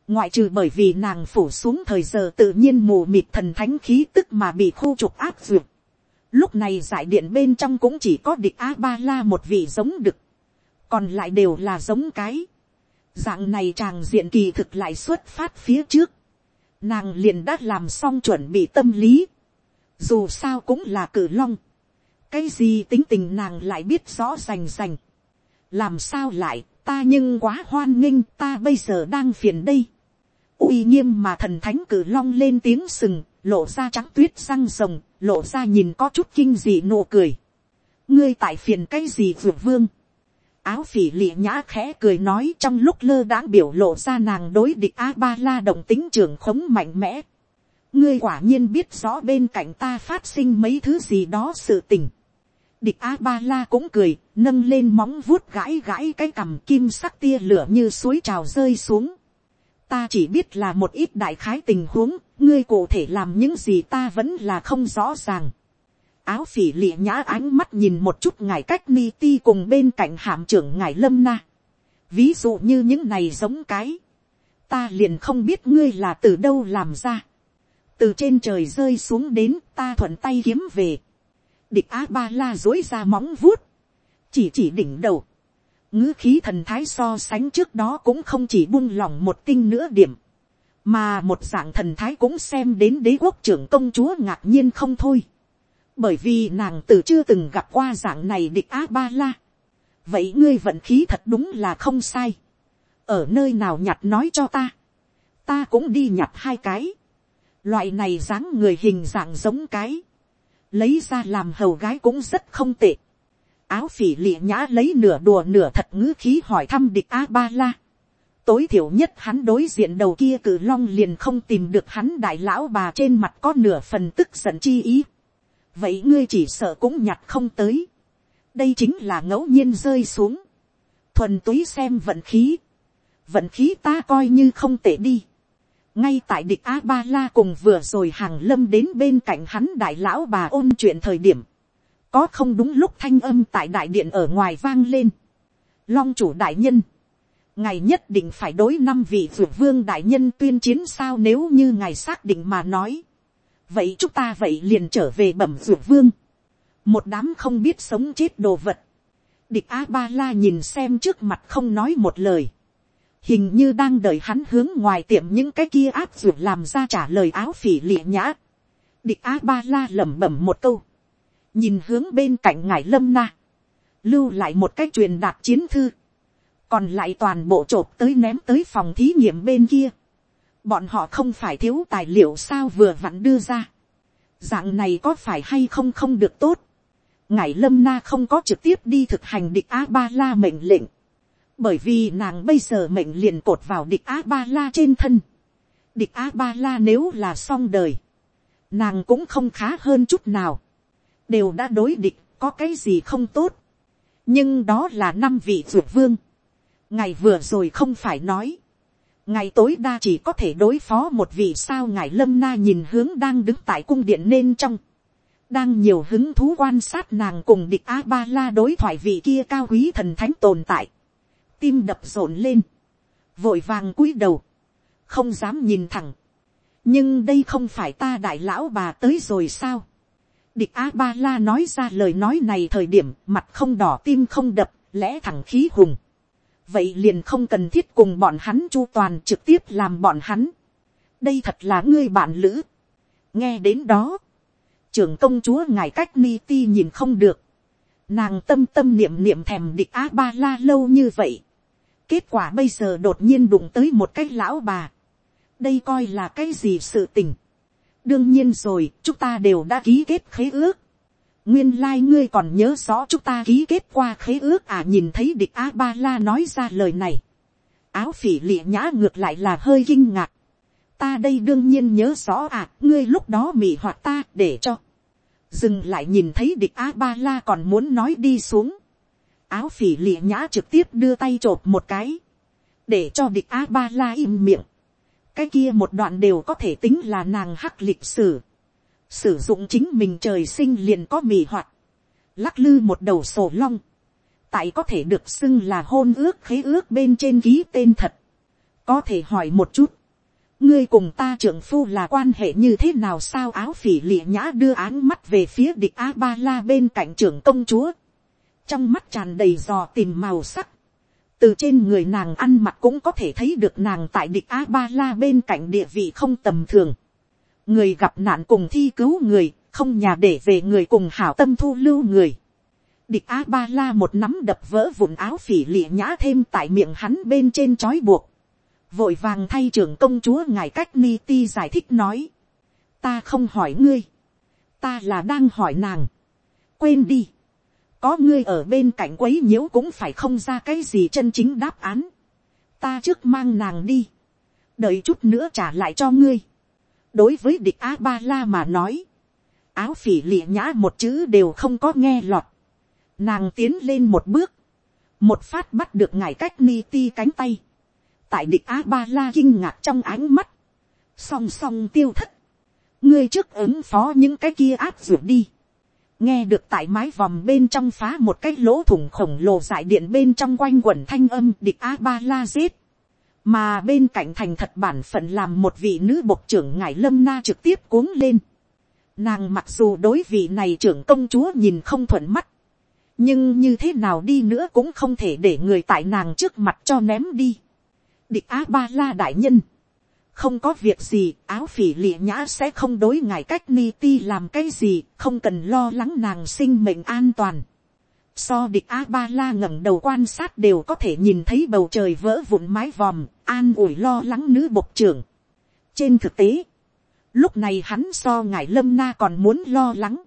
ngoại trừ bởi vì nàng phủ xuống thời giờ tự nhiên mù mịt thần thánh khí tức mà bị khu trục áp duyệt. Lúc này giải điện bên trong cũng chỉ có địch A-ba-la một vị giống đực, còn lại đều là giống cái. Dạng này chàng diện kỳ thực lại xuất phát phía trước. Nàng liền đã làm xong chuẩn bị tâm lý. Dù sao cũng là cử long. Cái gì tính tình nàng lại biết rõ rành rành. Làm sao lại ta nhưng quá hoan nghênh ta bây giờ đang phiền đây. uy nghiêm mà thần thánh cử long lên tiếng sừng, lộ ra trắng tuyết răng rồng, lộ ra nhìn có chút kinh dị nụ cười. ngươi tại phiền cái gì vượt vương áo phỉ lịa nhã khẽ cười nói trong lúc lơ đãng biểu lộ ra nàng đối địch a ba la động tính trường khống mạnh mẽ. ngươi quả nhiên biết rõ bên cạnh ta phát sinh mấy thứ gì đó sự tình. địch a ba la cũng cười, nâng lên móng vuốt gãi gãi cái cằm kim sắc tia lửa như suối trào rơi xuống. ta chỉ biết là một ít đại khái tình huống, ngươi cụ thể làm những gì ta vẫn là không rõ ràng áo phỉ lịa nhã ánh mắt nhìn một chút ngài cách ni ti cùng bên cạnh hàm trưởng ngài lâm na. ví dụ như những này giống cái, ta liền không biết ngươi là từ đâu làm ra. từ trên trời rơi xuống đến ta thuận tay kiếm về. địch á ba la dối ra móng vuốt, chỉ chỉ đỉnh đầu. ngữ khí thần thái so sánh trước đó cũng không chỉ buông lỏng một tinh nữa điểm, mà một dạng thần thái cũng xem đến đế quốc trưởng công chúa ngạc nhiên không thôi bởi vì nàng từ chưa từng gặp qua dạng này địch a ba la. vậy ngươi vận khí thật đúng là không sai. ở nơi nào nhặt nói cho ta. ta cũng đi nhặt hai cái. loại này dáng người hình dạng giống cái. lấy ra làm hầu gái cũng rất không tệ. áo phỉ lịa nhã lấy nửa đùa nửa thật ngữ khí hỏi thăm địch a ba la. tối thiểu nhất hắn đối diện đầu kia cử long liền không tìm được hắn đại lão bà trên mặt có nửa phần tức giận chi ý vậy ngươi chỉ sợ cũng nhặt không tới. đây chính là ngẫu nhiên rơi xuống. thuần túy xem vận khí. vận khí ta coi như không tệ đi. ngay tại địch a ba la cùng vừa rồi hàng lâm đến bên cạnh hắn đại lão bà ôn chuyện thời điểm. có không đúng lúc thanh âm tại đại điện ở ngoài vang lên. long chủ đại nhân ngài nhất định phải đối năm vị vượt vương đại nhân tuyên chiến sao nếu như ngài xác định mà nói vậy chúng ta vậy liền trở về bẩm ruột vương. một đám không biết sống chết đồ vật. địch a ba la nhìn xem trước mặt không nói một lời. hình như đang đợi hắn hướng ngoài tiệm những cái kia áp ruột làm ra trả lời áo phỉ lịa nhã. địch a ba la lẩm bẩm một câu. nhìn hướng bên cạnh ngài lâm na. lưu lại một cái truyền đạt chiến thư. còn lại toàn bộ t tới ném tới phòng thí nghiệm bên kia bọn họ không phải thiếu tài liệu sao vừa vặn đưa ra. dạng này có phải hay không không được tốt. ngài lâm na không có trực tiếp đi thực hành địch a ba la mệnh lệnh. bởi vì nàng bây giờ mệnh liền cột vào địch a ba la trên thân. địch a ba la nếu là xong đời. nàng cũng không khá hơn chút nào. đều đã đối địch, có cái gì không tốt. nhưng đó là năm vị ruột vương. ngài vừa rồi không phải nói ngày tối đa chỉ có thể đối phó một vị sao ngài lâm na nhìn hướng đang đứng tại cung điện nên trong, đang nhiều hứng thú quan sát nàng cùng địch a ba la đối thoại vị kia cao quý thần thánh tồn tại, tim đập rộn lên, vội vàng cúi đầu, không dám nhìn thẳng, nhưng đây không phải ta đại lão bà tới rồi sao, địch a ba la nói ra lời nói này thời điểm mặt không đỏ tim không đập lẽ thẳng khí hùng vậy liền không cần thiết cùng bọn hắn chu toàn trực tiếp làm bọn hắn. đây thật là ngươi bạn lữ. nghe đến đó, trưởng công chúa ngài cách ni ti nhìn không được. nàng tâm tâm niệm niệm thèm địch a ba la lâu như vậy. kết quả bây giờ đột nhiên đụng tới một cái lão bà. đây coi là cái gì sự tình. đương nhiên rồi, chúng ta đều đã ký kết khế ước nguyên lai ngươi còn nhớ rõ chúng ta ký kết qua khế ước à nhìn thấy địch a ba la nói ra lời này. áo phỉ lịa nhã ngược lại là hơi kinh ngạc. ta đây đương nhiên nhớ rõ à ngươi lúc đó mị hoạt ta để cho. dừng lại nhìn thấy địch a ba la còn muốn nói đi xuống. áo phỉ lịa nhã trực tiếp đưa tay t r ộ p một cái. để cho địch a ba la im miệng. cái kia một đoạn đều có thể tính là nàng hắc lịch sử sử dụng chính mình trời sinh liền có mì hoạt, lắc lư một đầu sổ long, tại có thể được xưng là hôn ước khế ước bên trên ký tên thật, có thể hỏi một chút, ngươi cùng ta trưởng phu là quan hệ như thế nào sao áo phỉ lịa nhã đưa áng mắt về phía địch a ba la bên cạnh trưởng công chúa, trong mắt tràn đầy dò tìm màu sắc, từ trên người nàng ăn mặc cũng có thể thấy được nàng tại địch a ba la bên cạnh địa vị không tầm thường người gặp nạn cùng thi cứu người, không nhà để về người cùng hảo tâm thu lưu người. Địch A Ba La một nắm đập vỡ vụn áo phỉ lịa nhã thêm tại miệng hắn bên trên trói buộc. Vội vàng thay trưởng công chúa ngài cách ni ti giải thích nói. Ta không hỏi ngươi. Ta là đang hỏi nàng. Quên đi. có ngươi ở bên cạnh quấy nhiễu cũng phải không ra cái gì chân chính đáp án. ta trước mang nàng đi, đợi chút nữa trả lại cho ngươi đối với địch a ba la mà nói, áo phỉ lịa nhã một chữ đều không có nghe lọt. nàng tiến lên một bước, một phát bắt được ngài cách ni ti cánh tay, tại địch a ba la kinh ngạc trong ánh mắt, song song tiêu thất, ngươi trước ứng phó những cái kia áp ruột đi, nghe được tại mái vòm bên trong phá một cái lỗ thủng khổng lồ dại điện bên trong quanh quẩn thanh âm địch a ba la giết, mà bên cạnh thành thật bản phận làm một vị nữ bộc trưởng ngài lâm na trực tiếp cuống lên, nàng mặc dù đối vị này trưởng công chúa nhìn không thuận mắt, nhưng như thế nào đi nữa cũng không thể để người tại nàng trước mặt cho ném đi. địch á ba la đại nhân, không có việc gì, áo phỉ lịa nhã sẽ không đối ngài cách ni ti làm cái gì, không cần lo lắng nàng sinh mệnh an toàn. So địch a ba la ngẩng đầu quan sát đều có thể nhìn thấy bầu trời vỡ vụn mái vòm, an ủi lo lắng nữ bộc trưởng. trên thực tế, lúc này hắn so ngài lâm na còn muốn lo lắng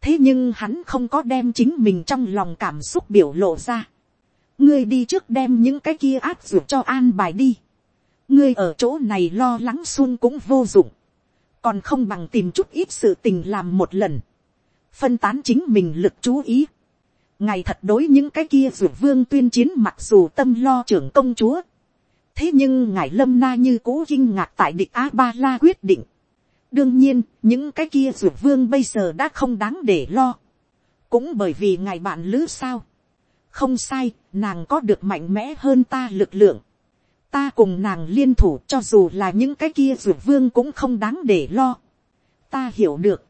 thế nhưng hắn không có đem chính mình trong lòng cảm xúc biểu lộ ra. ngươi đi trước đem những cái kia áp dụng cho an bài đi. ngươi ở chỗ này lo lắng xuân cũng vô dụng. còn không bằng tìm chút ít sự tình làm một lần. phân tán chính mình lực chú ý. ngài thật đối những cái kia ruột vương tuyên chiến mặc dù tâm lo trưởng công chúa thế nhưng ngài lâm na như cố kinh ngạc tại địch a ba la quyết định đương nhiên, những cái kia ruột vương bây giờ đã không đáng để lo. cũng bởi vì ngài bạn lữ sao. không sai, nàng có được mạnh mẽ hơn ta lực lượng. ta cùng nàng liên thủ cho dù là những cái kia ruột vương cũng không đáng để lo. ta hiểu được.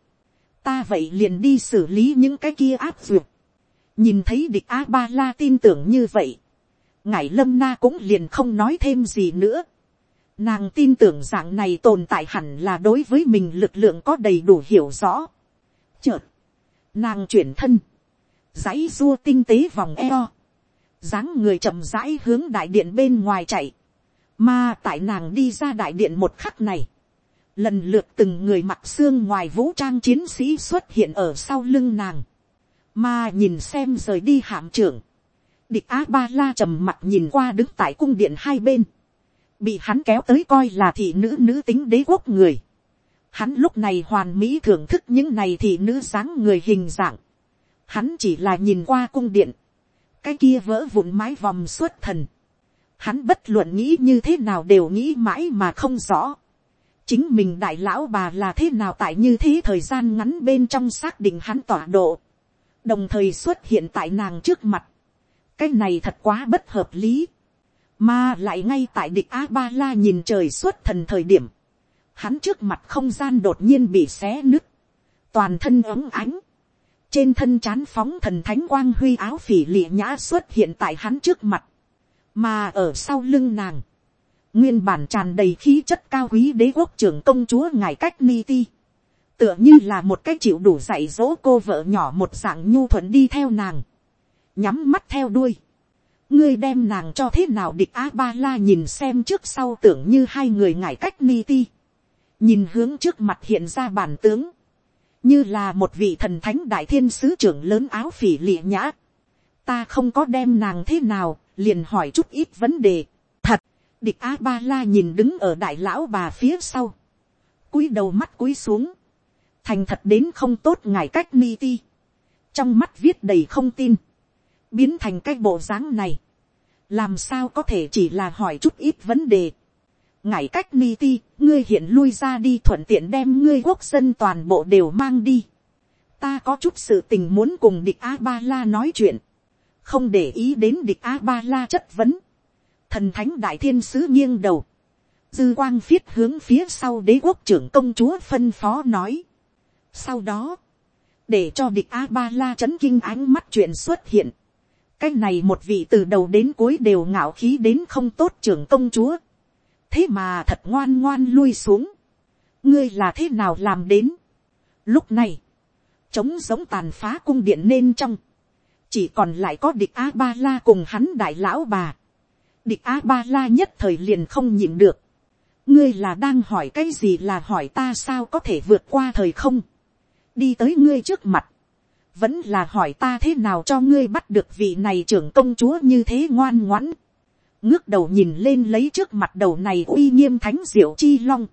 ta vậy liền đi xử lý những cái kia áp ruột. nhìn thấy địch a ba la tin tưởng như vậy ngài lâm na cũng liền không nói thêm gì nữa. Nàng tin tưởng dạng này tồn tại hẳn là đối với mình lực lượng có đầy đủ hiểu rõ. Chợt, nàng chuyển thân, giấy rua tinh tế vòng eo, dáng người chậm rãi hướng đại điện bên ngoài chạy, mà tại nàng đi ra đại điện một khắc này, lần lượt từng người mặc xương ngoài vũ trang chiến sĩ xuất hiện ở sau lưng nàng, mà nhìn xem rời đi hạm trưởng, địch a ba la trầm mặt nhìn qua đứng tại cung điện hai bên, bị hắn kéo tới coi là thị nữ nữ tính đế quốc người. Hắn lúc này hoàn mỹ thưởng thức những này thị nữ sáng người hình dạng. Hắn chỉ là nhìn qua cung điện. Cái kia vỡ vụn mái vòng suốt thần. Hắn bất luận nghĩ như thế nào đều nghĩ mãi mà không rõ. Chính mình đại lão bà là thế nào tại như thế thời gian ngắn bên trong xác định hắn tỏa độ. Đồng thời xuất hiện tại nàng trước mặt. Cái này thật quá bất hợp lý. Mà lại ngay tại địch a ba la nhìn trời suốt thần thời điểm, hắn trước mặt không gian đột nhiên bị xé nứt, toàn thân ấm ánh, trên thân chán phóng thần thánh quang huy áo phỉ lịa nhã xuất hiện tại hắn trước mặt, mà ở sau lưng nàng, nguyên bản tràn đầy khí chất cao quý đế quốc trưởng công chúa ngài cách ni ti, tựa như là một cái chịu đủ dạy dỗ cô vợ nhỏ một dạng nhu thuận đi theo nàng, nhắm mắt theo đuôi, ngươi đem nàng cho thế nào địch a ba la nhìn xem trước sau tưởng như hai người ngải cách ni ti. nhìn hướng trước mặt hiện ra bản tướng. như là một vị thần thánh đại thiên sứ trưởng lớn áo phỉ lịa nhã. ta không có đem nàng thế nào, liền hỏi chút ít vấn đề. thật, địch a ba la nhìn đứng ở đại lão bà phía sau. cúi đầu mắt cúi xuống. thành thật đến không tốt ngài cách ni ti. trong mắt viết đầy không tin biến thành cái bộ dáng này, làm sao có thể chỉ là hỏi chút ít vấn đề. ngài cách ni ti, ngươi hiện lui ra đi thuận tiện đem ngươi quốc dân toàn bộ đều mang đi. ta có chút sự tình muốn cùng địch a ba la nói chuyện, không để ý đến địch a ba la chất vấn. thần thánh đại thiên sứ nghiêng đầu, dư quang phiết hướng phía sau đế quốc trưởng công chúa phân phó nói. sau đó, để cho địch a ba la chấn kinh ánh mắt chuyện xuất hiện, cái này một vị từ đầu đến cuối đều ngạo khí đến không tốt trưởng công chúa. thế mà thật ngoan ngoan lui xuống. ngươi là thế nào làm đến. lúc này, trống giống tàn phá cung điện nên trong, chỉ còn lại có địch a ba la cùng hắn đại lão bà. địch a ba la nhất thời liền không nhịn được. ngươi là đang hỏi cái gì là hỏi ta sao có thể vượt qua thời không. đi tới ngươi trước mặt vẫn là hỏi ta thế nào cho ngươi bắt được vị này trưởng công chúa như thế ngoan ngoãn, ngước đầu nhìn lên lấy trước mặt đầu này uy nghiêm thánh diệu chi long,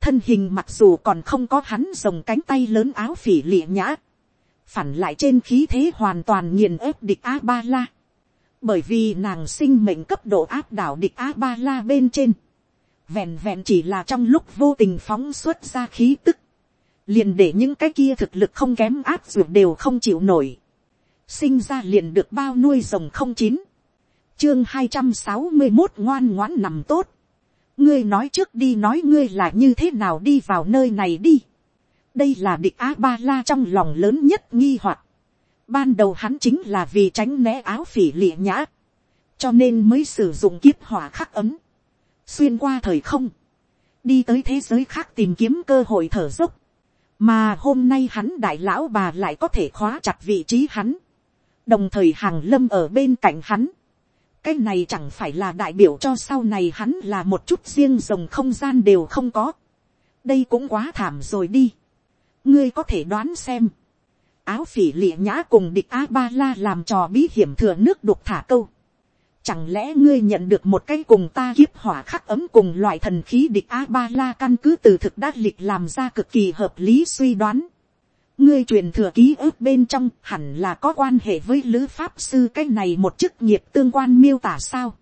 thân hình mặc dù còn không có hắn rồng cánh tay lớn áo phỉ lịa nhã, phản lại trên khí thế hoàn toàn nghiền ép địch a ba la, bởi vì nàng sinh mệnh cấp độ áp đảo địch a ba la bên trên, vẹn vẹn chỉ là trong lúc vô tình phóng xuất ra khí tức, liền để những cái kia thực lực không kém áp dược đều không chịu nổi, sinh ra liền được bao nuôi rồng không chín, chương hai trăm sáu mươi một ngoan ngoãn nằm tốt, ngươi nói trước đi nói ngươi là như thế nào đi vào nơi này đi, đây là địch a ba la trong lòng lớn nhất nghi hoặc, ban đầu hắn chính là vì tránh né áo phỉ lịa nhã, cho nên mới sử dụng kiếp hỏa khắc ấm, xuyên qua thời không, đi tới thế giới khác tìm kiếm cơ hội thở dốc, mà hôm nay hắn đại lão bà lại có thể khóa chặt vị trí hắn, đồng thời hàng lâm ở bên cạnh hắn, cái này chẳng phải là đại biểu cho sau này hắn là một chút riêng rồng không gian đều không có, đây cũng quá thảm rồi đi, ngươi có thể đoán xem, áo phỉ lịa nhã cùng địch a ba la làm trò bí hiểm thừa nước đục thả câu, Chẳng lẽ ngươi nhận được một cái cùng ta kiếp hỏa khắc ấm cùng loại thần khí địch A-ba-la căn cứ từ thực đắc lịch làm ra cực kỳ hợp lý suy đoán. Ngươi truyền thừa ký ức bên trong hẳn là có quan hệ với lữ pháp sư cái này một chức nghiệp tương quan miêu tả sao.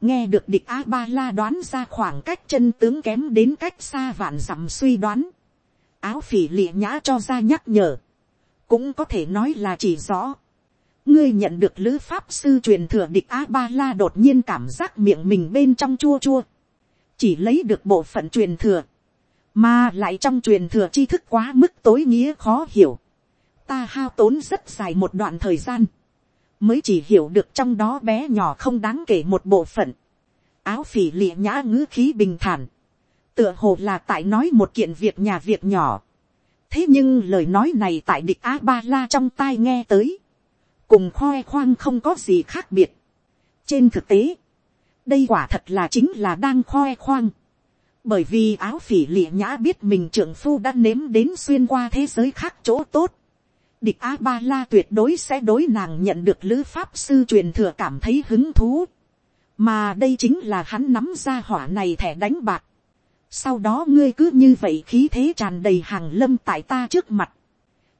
Nghe được địch A-ba-la đoán ra khoảng cách chân tướng kém đến cách xa vạn dặm suy đoán. Áo phỉ lịa nhã cho ra nhắc nhở. Cũng có thể nói là chỉ rõ ngươi nhận được lữ pháp sư truyền thừa địch a ba la đột nhiên cảm giác miệng mình bên trong chua chua, chỉ lấy được bộ phận truyền thừa, mà lại trong truyền thừa tri thức quá mức tối nghĩa khó hiểu, ta hao tốn rất dài một đoạn thời gian, mới chỉ hiểu được trong đó bé nhỏ không đáng kể một bộ phận, áo phỉ lịa nhã ngữ khí bình thản, tựa hồ là tại nói một kiện việc nhà việc nhỏ, thế nhưng lời nói này tại địch a ba la trong tai nghe tới, cùng khoe khoang không có gì khác biệt. trên thực tế, đây quả thật là chính là đang khoe khoang. bởi vì áo phỉ lịa nhã biết mình trưởng phu đã nếm đến xuyên qua thế giới khác chỗ tốt. địch a ba la tuyệt đối sẽ đối nàng nhận được lữ pháp sư truyền thừa cảm thấy hứng thú. mà đây chính là hắn nắm ra hỏa này thẻ đánh bạc. sau đó ngươi cứ như vậy khí thế tràn đầy hàng lâm tại ta trước mặt.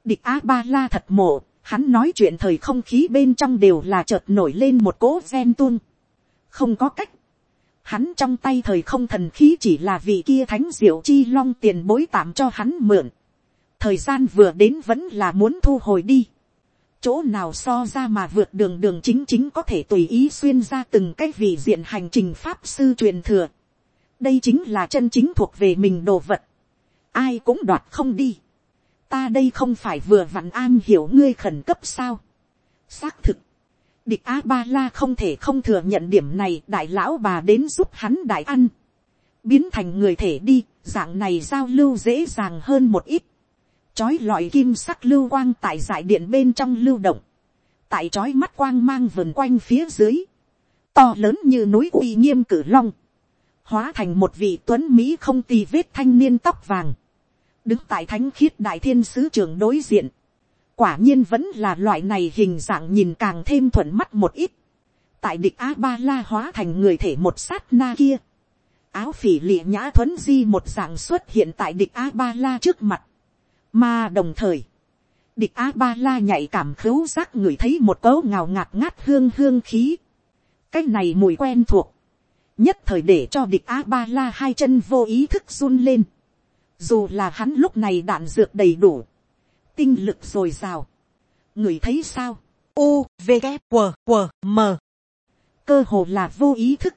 địch a ba la thật mộ Hắn nói chuyện thời không khí bên trong đều là chợt nổi lên một cỗ gen tuôn. Không có cách. Hắn trong tay thời không thần khí chỉ là vì kia thánh diệu chi long tiền bối tạm cho hắn mượn. Thời gian vừa đến vẫn là muốn thu hồi đi. Chỗ nào so ra mà vượt đường đường chính chính có thể tùy ý xuyên ra từng cái vị diện hành trình pháp sư truyền thừa. Đây chính là chân chính thuộc về mình đồ vật. Ai cũng đoạt không đi ta đây không phải vừa vặn an hiểu ngươi khẩn cấp sao. xác thực, địch a ba la không thể không thừa nhận điểm này đại lão bà đến giúp hắn đại ăn. biến thành người thể đi, dạng này giao lưu dễ dàng hơn một ít. chói lọi kim sắc lưu quang tại giải điện bên trong lưu động. tại chói mắt quang mang vườn quanh phía dưới. to lớn như núi uy nghiêm cử long. hóa thành một vị tuấn mỹ không tì vết thanh niên tóc vàng đứng tại thánh khiết đại thiên sứ trường đối diện, quả nhiên vẫn là loại này hình dạng nhìn càng thêm thuận mắt một ít, tại địch a ba la hóa thành người thể một sát na kia, áo phỉ lịa nhã thuấn di một dạng xuất hiện tại địch a ba la trước mặt, mà đồng thời, địch a ba la nhạy cảm khứu giác người thấy một cấu ngào ngạt ngát hương hương khí, cái này mùi quen thuộc, nhất thời để cho địch a ba la hai chân vô ý thức run lên, dù là hắn lúc này đạn dược đầy đủ, tinh lực dồi dào, người thấy sao, u v g q q m. Cơ hồ là vô ý thức,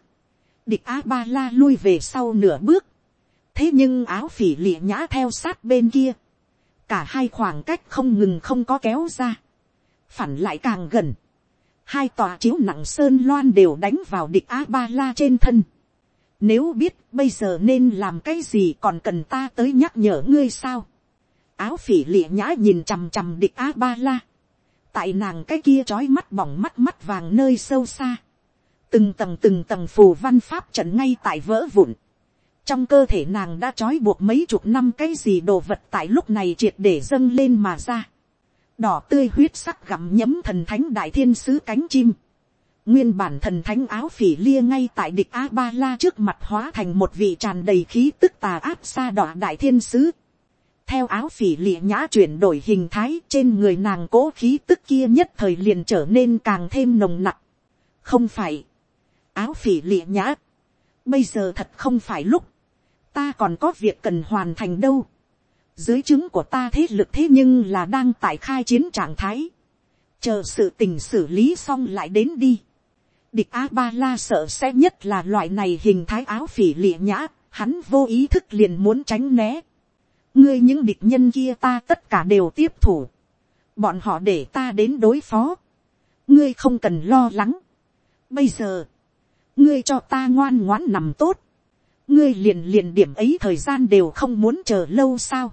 địch a ba la lui về sau nửa bước, thế nhưng áo phỉ lịa nhã theo sát bên kia, cả hai khoảng cách không ngừng không có kéo ra, phản lại càng gần, hai tòa chiếu nặng sơn loan đều đánh vào địch a ba la trên thân, nếu biết bây giờ nên làm cái gì còn cần ta tới nhắc nhở ngươi sao. Áo phỉ lịa nhã nhìn chằm chằm địch A-ba-la. Tại nàng cái kia trói mắt bỏng mắt mắt vàng nơi sâu xa. Từng tầng từng tầng phù văn pháp trận ngay tại vỡ vụn. Trong cơ thể nàng đã trói buộc mấy chục năm cái gì đồ vật tại lúc này triệt để dâng lên mà ra. đỏ tươi huyết sắc gặm nhấm thần thánh đại thiên sứ cánh chim, nguyên bản thần thánh áo phỉ lia ngay tại địch a ba la trước mặt hóa thành một vị tràn đầy khí tức tà áp xa đỏ đại thiên sứ, theo áo phỉ lịa nhã chuyển đổi hình thái trên người nàng cố khí tức kia nhất thời liền trở nên càng thêm nồng nặc. không phải, áo phỉ lịa nhã, bây giờ thật không phải lúc, ta còn có việc cần hoàn thành đâu. dưới chứng của ta thế lực thế nhưng là đang tại khai chiến trạng thái, chờ sự tình xử lý xong lại đến đi địch a ba la sợ sẽ nhất là loại này hình thái áo phỉ lịa nhã, hắn vô ý thức liền muốn tránh né ngươi những địch nhân kia ta tất cả đều tiếp thủ, bọn họ để ta đến đối phó, ngươi không cần lo lắng. Bây giờ, ngươi cho ta ngoan ngoãn nằm tốt, ngươi liền liền điểm ấy thời gian đều không muốn chờ lâu sao.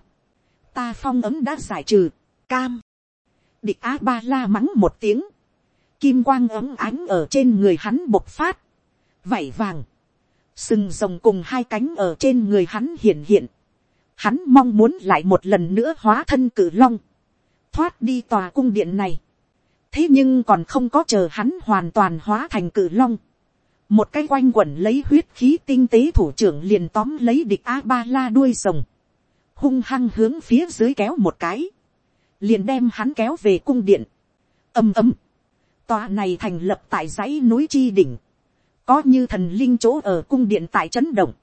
ta phong ấm đã giải trừ, cam. địch á ba la mắng một tiếng, kim quang ấm ánh ở trên người hắn bộc phát, vảy vàng, sừng rồng cùng hai cánh ở trên người hắn hiện hiện, Hắn mong muốn lại một lần nữa hóa thân cử long. Thoát đi tòa cung điện này. Thế nhưng còn không có chờ hắn hoàn toàn hóa thành cử long. Một cái quanh quẩn lấy huyết khí tinh tế thủ trưởng liền tóm lấy địch A-ba-la đuôi rồng. Hung hăng hướng phía dưới kéo một cái. Liền đem hắn kéo về cung điện. ầm ầm. Tòa này thành lập tại dãy núi chi đỉnh. Có như thần linh chỗ ở cung điện tại chấn động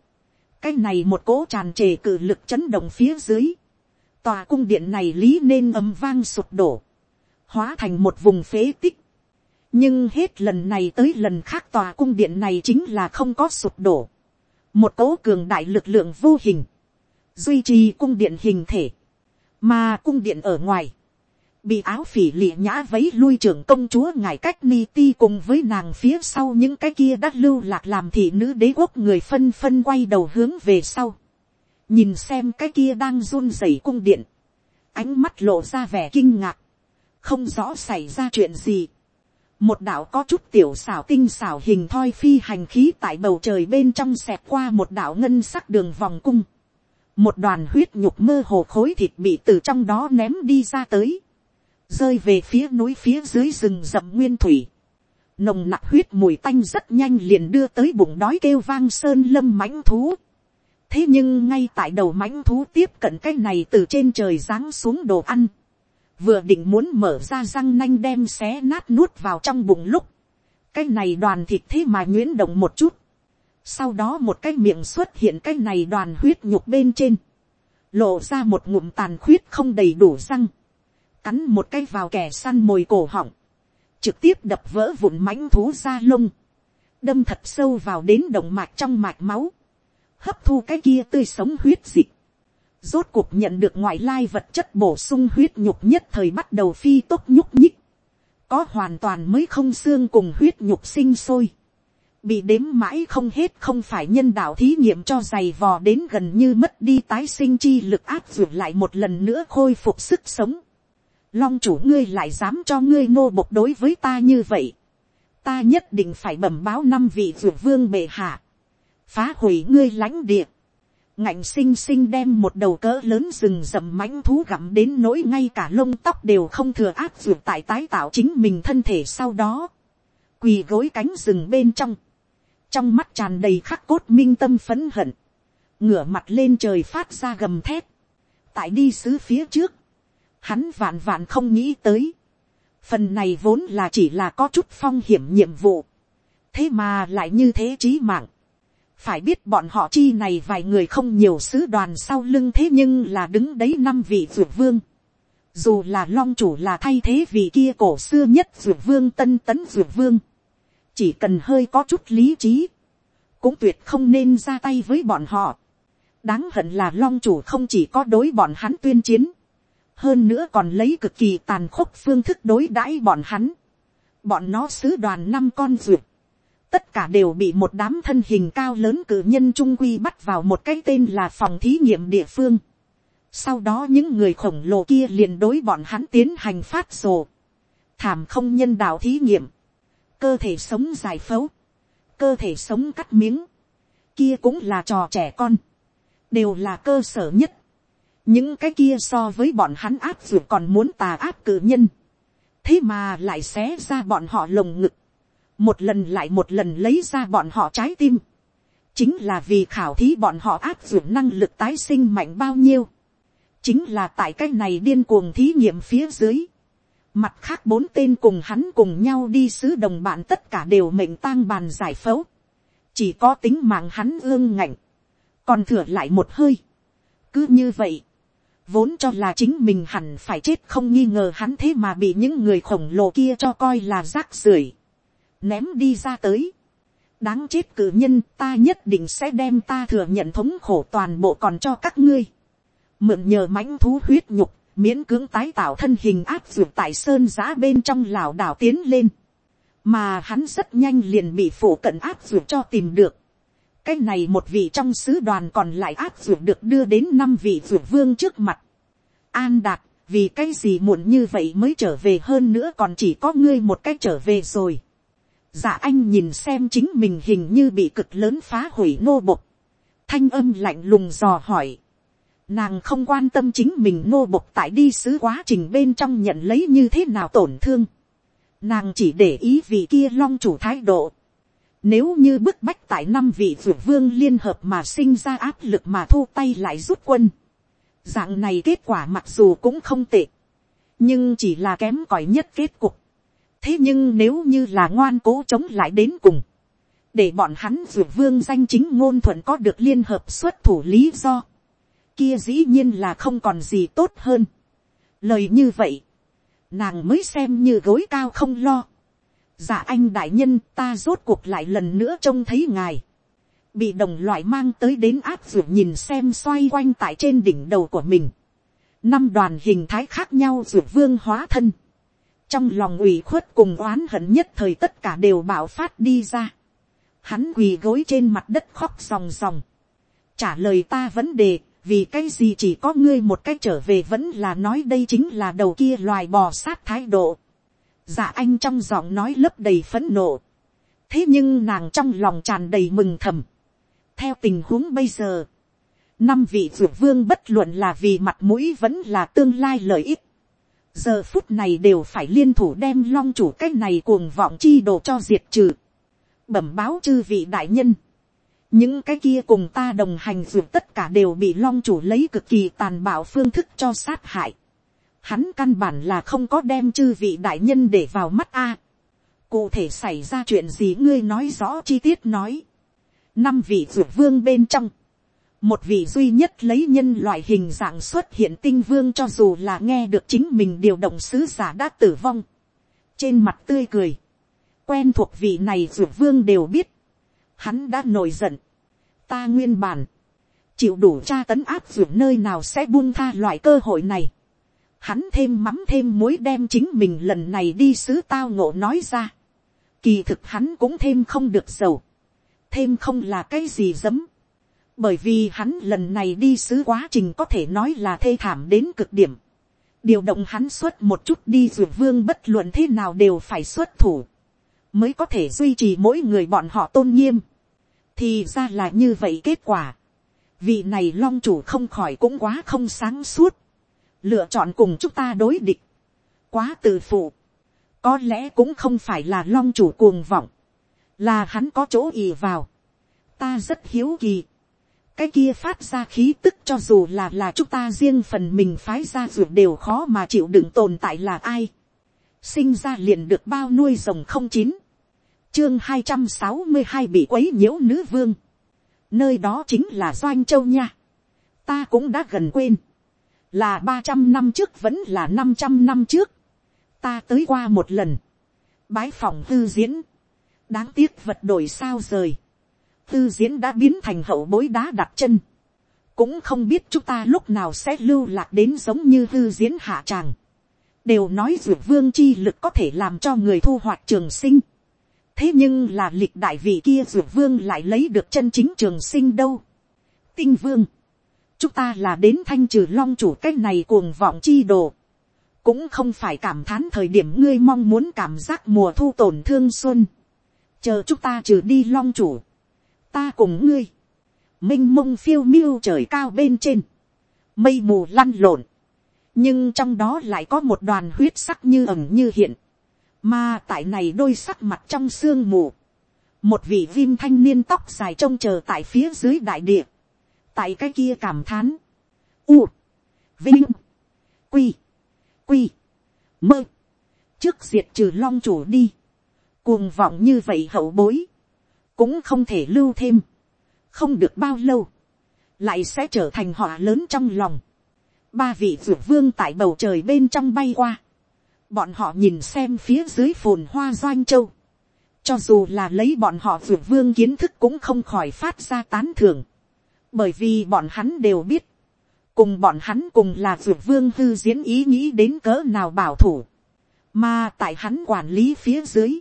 cái này một cỗ tràn trề cử lực chấn động phía dưới, tòa cung điện này lý nên ầm vang sụp đổ, hóa thành một vùng phế tích. nhưng hết lần này tới lần khác tòa cung điện này chính là không có sụp đổ. một cỗ cường đại lực lượng vô hình, duy trì cung điện hình thể, mà cung điện ở ngoài, bị áo phỉ lịa nhã vấy lui trưởng công chúa ngài cách ni ti cùng với nàng phía sau những cái kia đã lưu lạc làm thị nữ đế quốc người phân phân quay đầu hướng về sau. nhìn xem cái kia đang run rẩy cung điện. ánh mắt lộ ra vẻ kinh ngạc. không rõ xảy ra chuyện gì. một đạo có chút tiểu xảo tinh xảo hình thoi phi hành khí tại bầu trời bên trong xẹt qua một đạo ngân sắc đường vòng cung. một đoàn huyết nhục mơ hồ khối thịt bị từ trong đó ném đi ra tới rơi về phía núi phía dưới rừng rậm nguyên thủy. Nồng nặc huyết mùi tanh rất nhanh liền đưa tới bụng đói kêu vang sơn lâm mãnh thú. Thế nhưng ngay tại đầu mãnh thú tiếp cận cái này từ trên trời giáng xuống đồ ăn. Vừa định muốn mở ra răng nanh đem xé nát nuốt vào trong bụng lúc. Cái này đoàn thịt thế mà nhuyễn động một chút. Sau đó một cái miệng xuất hiện cái này đoàn huyết nhục bên trên. Lộ ra một ngụm tàn khuyết không đầy đủ răng cắn một cái vào kẻ săn mồi cổ họng, trực tiếp đập vỡ vụn mãnh thú da lông, đâm thật sâu vào đến động mạch trong mạch máu, hấp thu cái kia tươi sống huyết dịch, rốt cuộc nhận được ngoại lai vật chất bổ sung huyết nhục nhất thời bắt đầu phi tốc nhúc nhích, có hoàn toàn mới không xương cùng huyết nhục sinh sôi, bị đếm mãi không hết không phải nhân đạo thí nghiệm cho giày vò đến gần như mất đi tái sinh chi lực áp dụng lại một lần nữa khôi phục sức sống long chủ ngươi lại dám cho ngươi nô bộc đối với ta như vậy, ta nhất định phải bẩm báo năm vị ruột vương bệ hạ, phá hủy ngươi lãnh địa, ngạnh xinh xinh đem một đầu cỡ lớn rừng rậm mãnh thú gặm đến nỗi ngay cả lông tóc đều không thừa áp ruột tại tái tạo chính mình thân thể sau đó, quỳ gối cánh rừng bên trong, trong mắt tràn đầy khắc cốt minh tâm phấn hận, ngửa mặt lên trời phát ra gầm thép, tại đi xứ phía trước, hắn vạn vạn không nghĩ tới. phần này vốn là chỉ là có chút phong hiểm nhiệm vụ. thế mà lại như thế trí mạng. phải biết bọn họ chi này vài người không nhiều sứ đoàn sau lưng thế nhưng là đứng đấy năm vị dược vương. dù là long chủ là thay thế vị kia cổ xưa nhất dược vương tân tấn dược vương. chỉ cần hơi có chút lý trí. cũng tuyệt không nên ra tay với bọn họ. đáng hận là long chủ không chỉ có đối bọn hắn tuyên chiến hơn nữa còn lấy cực kỳ tàn khốc phương thức đối đãi bọn hắn. bọn nó sứ đoàn năm con ruột. tất cả đều bị một đám thân hình cao lớn cử nhân trung quy bắt vào một cái tên là phòng thí nghiệm địa phương. sau đó những người khổng lồ kia liền đối bọn hắn tiến hành phát rồ. thảm không nhân đạo thí nghiệm. cơ thể sống giải phẫu. cơ thể sống cắt miếng. kia cũng là trò trẻ con. đều là cơ sở nhất những cái kia so với bọn hắn áp dược còn muốn tà áp cử nhân, thế mà lại xé ra bọn họ lồng ngực, một lần lại một lần lấy ra bọn họ trái tim, chính là vì khảo thí bọn họ áp dụng năng lực tái sinh mạnh bao nhiêu, chính là tại cái này điên cuồng thí nghiệm phía dưới, mặt khác bốn tên cùng hắn cùng nhau đi sứ đồng bạn tất cả đều mệnh tang bàn giải phẫu, chỉ có tính mạng hắn ương ngạnh, còn thừa lại một hơi, cứ như vậy, vốn cho là chính mình hẳn phải chết không nghi ngờ hắn thế mà bị những người khổng lồ kia cho coi là rác rưởi, ném đi ra tới. đáng chết cử nhân ta nhất định sẽ đem ta thừa nhận thống khổ toàn bộ còn cho các ngươi. mượn nhờ mãnh thú huyết nhục, miễn cưỡng tái tạo thân hình áp dụng tại sơn giã bên trong lảo đảo tiến lên. mà hắn rất nhanh liền bị phủ cận áp dụng cho tìm được cái này một vị trong sứ đoàn còn lại áp dụng được đưa đến năm vị dụng vương trước mặt. An đạt, vì cái gì muộn như vậy mới trở về hơn nữa còn chỉ có ngươi một cách trở về rồi. Dạ anh nhìn xem chính mình hình như bị cực lớn phá hủy nô bộc. Thanh âm lạnh lùng dò hỏi. Nàng không quan tâm chính mình nô bộc tại đi sứ quá trình bên trong nhận lấy như thế nào tổn thương. Nàng chỉ để ý vì kia long chủ thái độ nếu như bức bách tại năm vị vượt vương liên hợp mà sinh ra áp lực mà thu tay lại rút quân. Dạng này kết quả mặc dù cũng không tệ. Nhưng chỉ là kém cỏi nhất kết cục. Thế nhưng nếu như là ngoan cố chống lại đến cùng. Để bọn hắn vượt vương danh chính ngôn thuận có được liên hợp xuất thủ lý do. Kia dĩ nhiên là không còn gì tốt hơn. Lời như vậy. Nàng mới xem như gối cao không lo dạ anh đại nhân, ta rốt cuộc lại lần nữa trông thấy ngài. bị đồng loại mang tới đến áp dụng nhìn xem xoay quanh tại trên đỉnh đầu của mình. năm đoàn hình thái khác nhau ruột vương hóa thân. trong lòng ủy khuất cùng oán hận nhất thời tất cả đều bạo phát đi ra. hắn quỳ gối trên mặt đất khóc ròng ròng. trả lời ta vấn đề, vì cái gì chỉ có ngươi một cách trở về vẫn là nói đây chính là đầu kia loài bò sát thái độ dạ anh trong giọng nói lấp đầy phấn nộ. thế nhưng nàng trong lòng tràn đầy mừng thầm. theo tình huống bây giờ, năm vị vượt vương bất luận là vì mặt mũi vẫn là tương lai lợi ích. giờ phút này đều phải liên thủ đem long chủ cái này cuồng vọng chi đồ cho diệt trừ. bẩm báo chư vị đại nhân. những cái kia cùng ta đồng hành vượt tất cả đều bị long chủ lấy cực kỳ tàn bạo phương thức cho sát hại hắn căn bản là không có đem chư vị đại nhân để vào mắt a. cụ thể xảy ra chuyện gì ngươi nói rõ chi tiết nói. năm vị dược vương bên trong, một vị duy nhất lấy nhân loại hình dạng xuất hiện tinh vương cho dù là nghe được chính mình điều động sứ giả đã tử vong. trên mặt tươi cười, quen thuộc vị này dược vương đều biết, hắn đã nổi giận. ta nguyên bản, chịu đủ tra tấn áp dược nơi nào sẽ buông tha loại cơ hội này hắn thêm mắm thêm muối đem chính mình lần này đi sứ tao ngộ nói ra. Kỳ thực hắn cũng thêm không được dầu. Thêm không là cái gì dấm. Bởi vì hắn lần này đi sứ quá trình có thể nói là thê thảm đến cực điểm. Điều động hắn xuất một chút đi dù vương bất luận thế nào đều phải xuất thủ. Mới có thể duy trì mỗi người bọn họ tôn nghiêm. Thì ra là như vậy kết quả. Vị này long chủ không khỏi cũng quá không sáng suốt lựa chọn cùng chúng ta đối địch, quá tự phụ, có lẽ cũng không phải là long chủ cuồng vọng, là hắn có chỗ ì vào, ta rất hiếu kỳ, cái kia phát ra khí tức cho dù là là chúng ta riêng phần mình phái ra ruột đều khó mà chịu đựng tồn tại là ai, sinh ra liền được bao nuôi rồng không chín, chương hai trăm sáu mươi hai bị quấy nhiễu nữ vương, nơi đó chính là doanh châu nha, ta cũng đã gần quên, là ba trăm năm trước vẫn là năm trăm năm trước, ta tới qua một lần, bái phòng tư diễn, đáng tiếc vật đổi sao rời, tư diễn đã biến thành hậu bối đá đặt chân, cũng không biết chúng ta lúc nào sẽ lưu lạc đến giống như tư diễn hạ tràng, đều nói dược vương chi lực có thể làm cho người thu hoạch trường sinh, thế nhưng là lịch đại vị kia dược vương lại lấy được chân chính trường sinh đâu, tinh vương, chúng ta là đến thanh trừ long chủ cái này cuồng vọng chi đồ. cũng không phải cảm thán thời điểm ngươi mong muốn cảm giác mùa thu tổn thương xuân. chờ chúng ta trừ đi long chủ. ta cùng ngươi. m i n h mông phiêu miêu trời cao bên trên. mây mù lăn lộn, nhưng trong đó lại có một đoàn huyết sắc như ẩm như hiện, mà tại này đôi sắc mặt trong sương mù, một vị viêm thanh niên tóc dài trông chờ tại phía dưới đại địa, tại cái kia cảm thán, u, vinh, quy, quy, mơ, trước diệt trừ long chủ đi, cuồng vọng như vậy hậu bối, cũng không thể lưu thêm, không được bao lâu, lại sẽ trở thành họa lớn trong lòng. Ba vị vượt vương tại bầu trời bên trong bay qua, bọn họ nhìn xem phía dưới phồn hoa doanh châu, cho dù là lấy bọn họ vượt vương kiến thức cũng không khỏi phát ra tán thưởng, bởi vì bọn hắn đều biết, cùng bọn hắn cùng là dược vương hư diễn ý nghĩ đến cỡ nào bảo thủ, mà tại hắn quản lý phía dưới,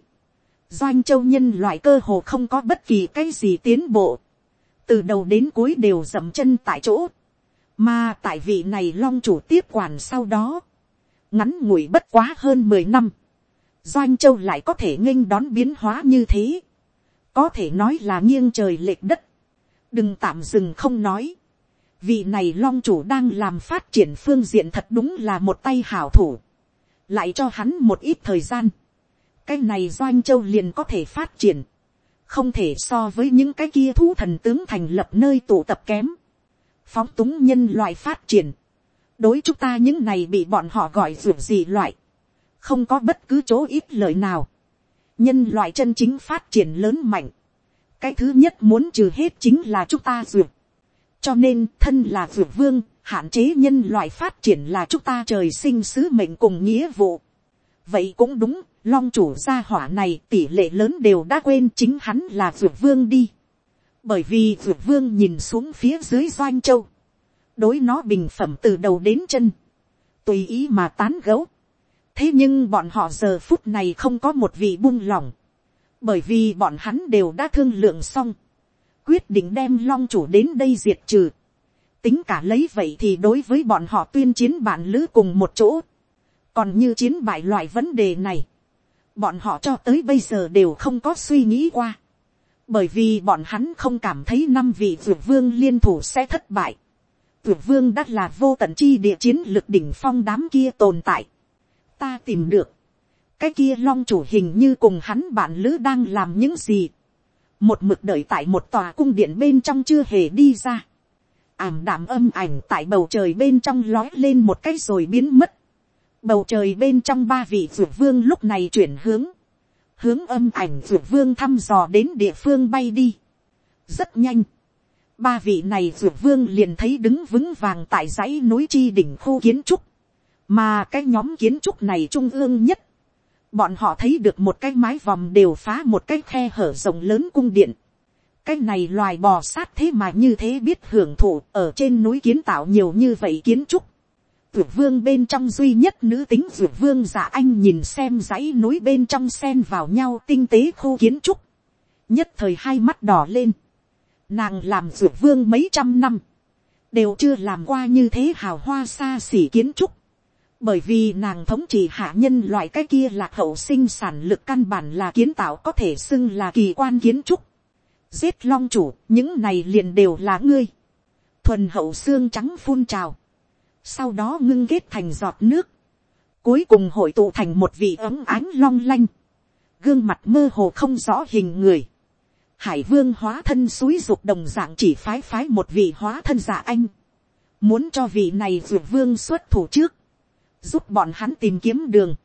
doanh châu nhân loại cơ hồ không có bất kỳ cái gì tiến bộ, từ đầu đến cuối đều dậm chân tại chỗ, mà tại vị này long chủ tiếp quản sau đó, ngắn ngủi bất quá hơn mười năm, doanh châu lại có thể nghênh đón biến hóa như thế, có thể nói là nghiêng trời lệch đất, đừng tạm dừng không nói, vị này long chủ đang làm phát triển phương diện thật đúng là một tay hảo thủ, lại cho hắn một ít thời gian, cái này doanh châu liền có thể phát triển, không thể so với những cái kia thú thần tướng thành lập nơi tụ tập kém, phóng túng nhân loại phát triển, đối chúng ta những này bị bọn họ gọi ruột gì loại, không có bất cứ chỗ ít lợi nào, nhân loại chân chính phát triển lớn mạnh, cái thứ nhất muốn trừ hết chính là chúng ta duyệt, cho nên thân là duyệt vương, hạn chế nhân loại phát triển là chúng ta trời sinh sứ mệnh cùng nghĩa vụ. vậy cũng đúng, long chủ gia hỏa này tỷ lệ lớn đều đã quên chính hắn là duyệt vương đi. bởi vì duyệt vương nhìn xuống phía dưới doanh châu, đối nó bình phẩm từ đầu đến chân, tùy ý mà tán gấu. thế nhưng bọn họ giờ phút này không có một vị buông lỏng, bởi vì bọn hắn đều đã thương lượng xong, quyết định đem long chủ đến đây diệt trừ. tính cả lấy vậy thì đối với bọn họ tuyên chiến bạn lữ cùng một chỗ. còn như chiến bại loại vấn đề này, bọn họ cho tới bây giờ đều không có suy nghĩ qua. bởi vì bọn hắn không cảm thấy năm vị tuyệt vương liên thủ sẽ thất bại. tuyệt vương đã là vô tận chi địa chiến lực đỉnh phong đám kia tồn tại. ta tìm được cái kia long chủ hình như cùng hắn bạn lữ đang làm những gì. một mực đợi tại một tòa cung điện bên trong chưa hề đi ra. ảm đạm âm ảnh tại bầu trời bên trong lói lên một cái rồi biến mất Bầu trời bên trong ba vị vượt vương lúc này chuyển hướng. Hướng âm ảnh vượt vương thăm dò đến địa phương bay đi. Rất nhanh. Ba vị này vượt vương liền thấy đứng vững vàng tại dãy núi chi đỉnh khu kiến trúc. Mà cái nhóm kiến trúc này trung ương nhất. Bọn họ thấy được một cái mái vòm đều phá một cái khe hở rộng lớn cung điện. Cái này loài bò sát thế mà như thế biết hưởng thụ, ở trên núi kiến tạo nhiều như vậy kiến trúc Dược vương bên trong duy nhất nữ tính dược vương giả anh nhìn xem dãy núi bên trong sen vào nhau tinh tế khu kiến trúc. Nhất thời hai mắt đỏ lên. Nàng làm dược vương mấy trăm năm. Đều chưa làm qua như thế hào hoa xa xỉ kiến trúc. Bởi vì nàng thống trị hạ nhân loại cái kia lạc hậu sinh sản lực căn bản là kiến tạo có thể xưng là kỳ quan kiến trúc. Giết long chủ, những này liền đều là ngươi. Thuần hậu xương trắng phun trào. Sau đó ngưng kết thành giọt nước, cuối cùng hội tụ thành một vị ấm ánh long lanh, gương mặt mơ hồ không rõ hình người, hải vương hóa thân suối dục đồng dạng chỉ phái phái một vị hóa thân giả anh, muốn cho vị này dược vương xuất thủ trước, giúp bọn hắn tìm kiếm đường,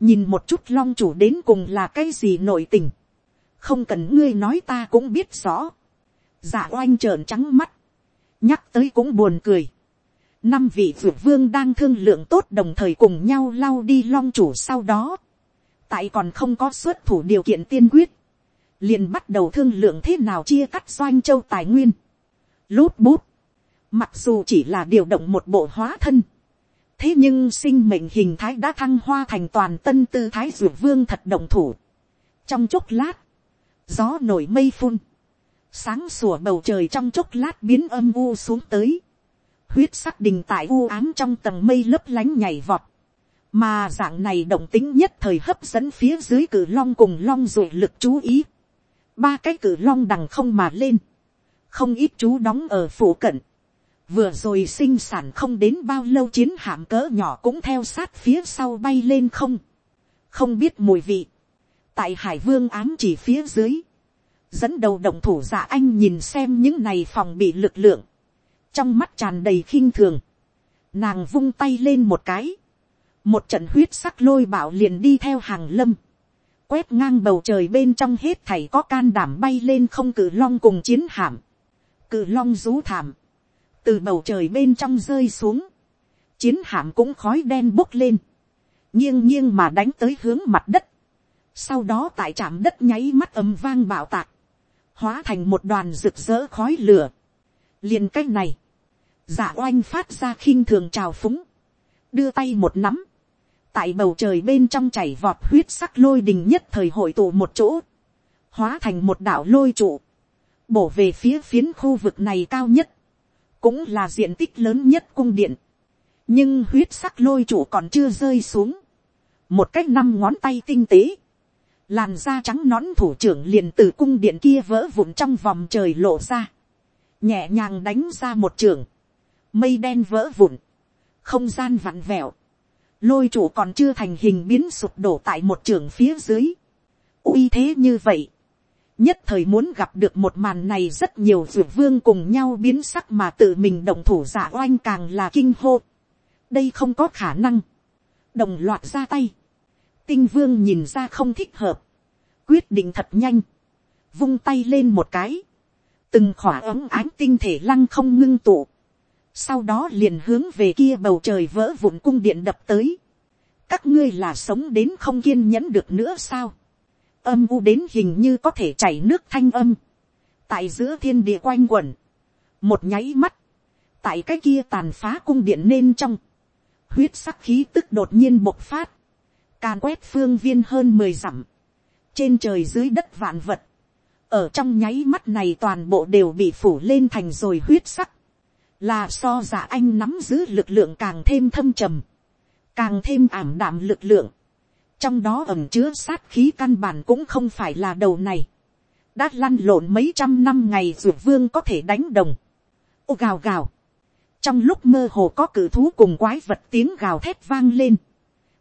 nhìn một chút long chủ đến cùng là cái gì nội tình, không cần ngươi nói ta cũng biết rõ, giả oanh trợn trắng mắt, nhắc tới cũng buồn cười, năm vị vượt vương đang thương lượng tốt đồng thời cùng nhau lau đi long chủ sau đó. tại còn không có xuất thủ điều kiện tiên quyết. liền bắt đầu thương lượng thế nào chia cắt doanh châu tài nguyên. lút bút. mặc dù chỉ là điều động một bộ hóa thân thế nhưng sinh mệnh hình thái đã thăng hoa thành toàn tân tư thái vượt vương thật động thủ. trong chốc lát, gió nổi mây phun. sáng sủa bầu trời trong chốc lát biến âm u xuống tới. Huyết sắc đình tại u ám trong tầng mây lấp lánh nhảy vọt, mà dạng này động tính nhất thời hấp dẫn phía dưới cử long cùng long rồi lực chú ý, ba cái cử long đằng không mà lên, không ít chú đóng ở phủ cận, vừa rồi sinh sản không đến bao lâu chiến hạm cỡ nhỏ cũng theo sát phía sau bay lên không, không biết mùi vị, tại hải vương ám chỉ phía dưới, dẫn đầu động thủ giả anh nhìn xem những này phòng bị lực lượng, trong mắt tràn đầy khinh thường, nàng vung tay lên một cái, một trận huyết sắc lôi bảo liền đi theo hàng lâm, quét ngang bầu trời bên trong hết thảy có can đảm bay lên không cử long cùng chiến hạm, cử long rú thảm, từ bầu trời bên trong rơi xuống, chiến hạm cũng khói đen bốc lên, nghiêng nghiêng mà đánh tới hướng mặt đất, sau đó tại trạm đất nháy mắt ầm vang bạo tạc, hóa thành một đoàn rực rỡ khói lửa, liền c á c h này, giả oanh phát ra khinh thường trào phúng, đưa tay một nắm, tại bầu trời bên trong chảy vọt huyết sắc lôi đình nhất thời hội tụ một chỗ, hóa thành một đảo lôi trụ, bổ về phía phiến khu vực này cao nhất, cũng là diện tích lớn nhất cung điện. nhưng huyết sắc lôi chủ còn chưa rơi xuống. một cách năm ngón tay tinh tế. làn da trắng nón thủ trưởng liền từ cung điện kia vỡ vụn trong vòng trời lộ ra. nhẹ nhàng đánh ra một trường. mây đen vỡ vụn. không gian vặn vẹo. lôi chủ còn chưa thành hình biến sụp đổ tại một trường phía dưới. uy thế như vậy nhất thời muốn gặp được một màn này rất nhiều dược vương cùng nhau biến sắc mà tự mình động thủ giả oanh càng là kinh hô. đây không có khả năng. đồng loạt ra tay. tinh vương nhìn ra không thích hợp. quyết định thật nhanh. vung tay lên một cái. từng khỏa ấm ánh tinh thể lăng không ngưng tụ. sau đó liền hướng về kia bầu trời vỡ vụn cung điện đập tới. các ngươi là sống đến không kiên nhẫn được nữa sao âm u đến hình như có thể chảy nước thanh âm, tại giữa thiên địa quanh quẩn, một nháy mắt, tại cái kia tàn phá cung điện nên trong, huyết sắc khí tức đột nhiên bộc phát, càn quét phương viên hơn mười dặm, trên trời dưới đất vạn vật, ở trong nháy mắt này toàn bộ đều bị phủ lên thành rồi huyết sắc, là so giả anh nắm giữ lực lượng càng thêm thâm trầm, càng thêm ảm đạm lực lượng, trong đó ẩm chứa sát khí căn bản cũng không phải là đầu này, đã lăn lộn mấy trăm năm ngày ruột vương có thể đánh đồng, ô gào gào, trong lúc mơ hồ có cử thú cùng quái vật tiếng gào thét vang lên,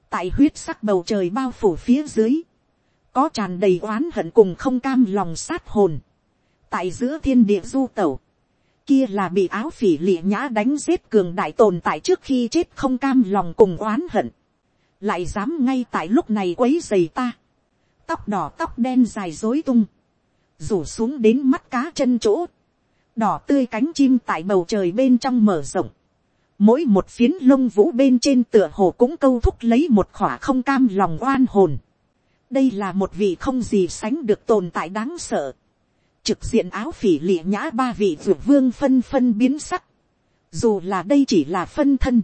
tại huyết sắc bầu trời bao phủ phía dưới, có tràn đầy oán hận cùng không cam lòng sát hồn, tại giữa thiên địa du tẩu, kia là bị áo phỉ lịa nhã đánh giết cường đại tồn tại trước khi chết không cam lòng cùng oán hận, lại dám ngay tại lúc này quấy dày ta, tóc đỏ tóc đen dài dối tung, rủ xuống đến mắt cá chân chỗ, đỏ tươi cánh chim tại bầu trời bên trong mở rộng, mỗi một phiến lông vũ bên trên tựa hồ cũng câu thúc lấy một khỏa không cam lòng oan hồn. đây là một vị không gì sánh được tồn tại đáng sợ. trực diện áo phỉ lịa nhã ba vị vượt vương phân phân biến sắc. dù là đây chỉ là phân thân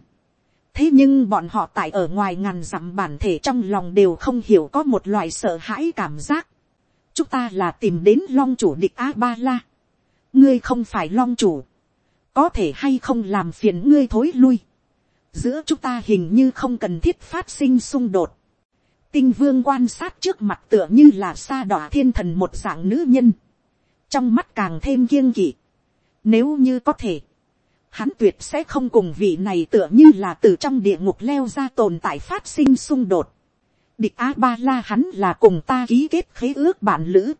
thế nhưng bọn họ tại ở ngoài ngàn dặm bản thể trong lòng đều không hiểu có một loại sợ hãi cảm giác. chúng ta là tìm đến long chủ địch a ba la. ngươi không phải long chủ. có thể hay không làm phiền ngươi thối lui. giữa chúng ta hình như không cần thiết phát sinh xung đột. tinh vương quan sát trước mặt tựa như là sa đỏ thiên thần một dạng nữ nhân. trong mắt càng thêm kiêng kỵ. nếu như có thể hắn tuyệt sẽ không cùng vị này tựa như là từ trong địa ngục leo ra tồn tại phát sinh xung đột. Địch A Ba La hắn là cùng ta ký kết khế ước bản lữ.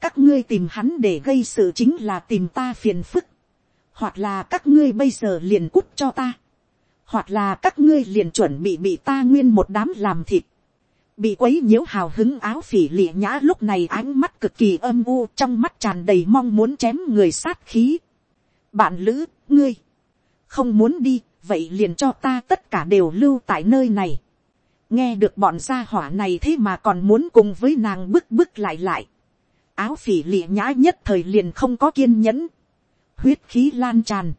Các ngươi tìm hắn để gây sự chính là tìm ta phiền phức. Hoặc là các ngươi bây giờ liền cút cho ta. Hoặc là các ngươi liền chuẩn bị bị ta nguyên một đám làm thịt. Bị quấy nhiễu hào hứng áo phỉ lịa nhã lúc này ánh mắt cực kỳ âm u trong mắt tràn đầy mong muốn chém người sát khí bạn lữ, ngươi, không muốn đi, vậy liền cho ta tất cả đều lưu tại nơi này. nghe được bọn gia hỏa này thế mà còn muốn cùng với nàng bức bức lại lại. áo phỉ lịa nhã nhất thời liền không có kiên nhẫn. huyết khí lan tràn.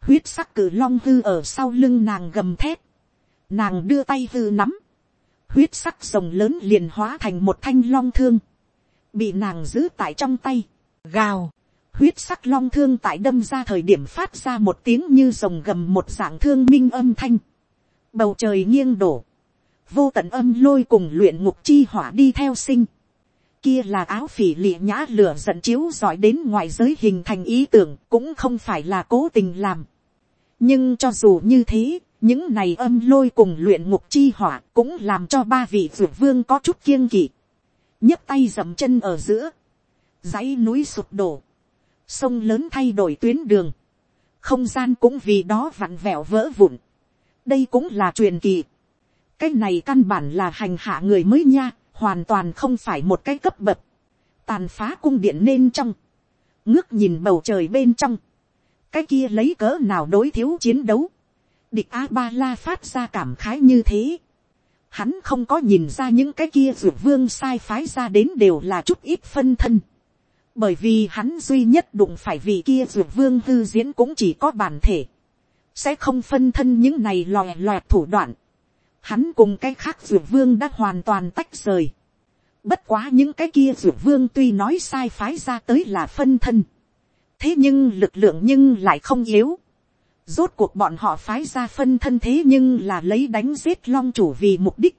huyết sắc cử long hư ở sau lưng nàng gầm thét. nàng đưa tay hư nắm. huyết sắc rồng lớn liền hóa thành một thanh long thương. bị nàng giữ tại trong tay. gào huyết sắc long thương tại đâm ra thời điểm phát ra một tiếng như rồng gầm một dạng thương minh âm thanh. Bầu trời nghiêng đổ. Vô tận âm lôi cùng luyện ngục chi hỏa đi theo sinh. Kia là áo phỉ lịa nhã lửa giận chiếu giỏi đến ngoài giới hình thành ý tưởng cũng không phải là cố tình làm. nhưng cho dù như thế, những này âm lôi cùng luyện ngục chi hỏa cũng làm cho ba vị dược vương có chút kiêng kỵ, nhấc tay dậm chân ở giữa, dãy núi sụp đổ, sông lớn thay đổi tuyến đường, không gian cũng vì đó vặn vẹo vỡ vụn, đây cũng là truyền kỳ, cái này căn bản là hành hạ người mới nha, hoàn toàn không phải một cái cấp bậc, tàn phá cung điện nên trong, ngước nhìn bầu trời bên trong, cái kia lấy cỡ nào đối thiếu chiến đấu, địch a ba la phát ra cảm khái như thế, hắn không có nhìn ra những cái kia ruột vương sai phái ra đến đều là chút ít phân thân, bởi vì hắn duy nhất đụng phải vị kia dược vương hư diễn cũng chỉ có bản thể, sẽ không phân thân những này lòe loẹt thủ đoạn, hắn cùng cái khác dược vương đã hoàn toàn tách rời, Bất quá những cái kia dược vương tuy nói sai phái ra tới là phân thân. Thế nhưng lực lượng nhưng lại không yếu. Rốt cuộc bọn họ phái ra phân thân thế nhưng là lấy đánh giết long chủ vì mục đích.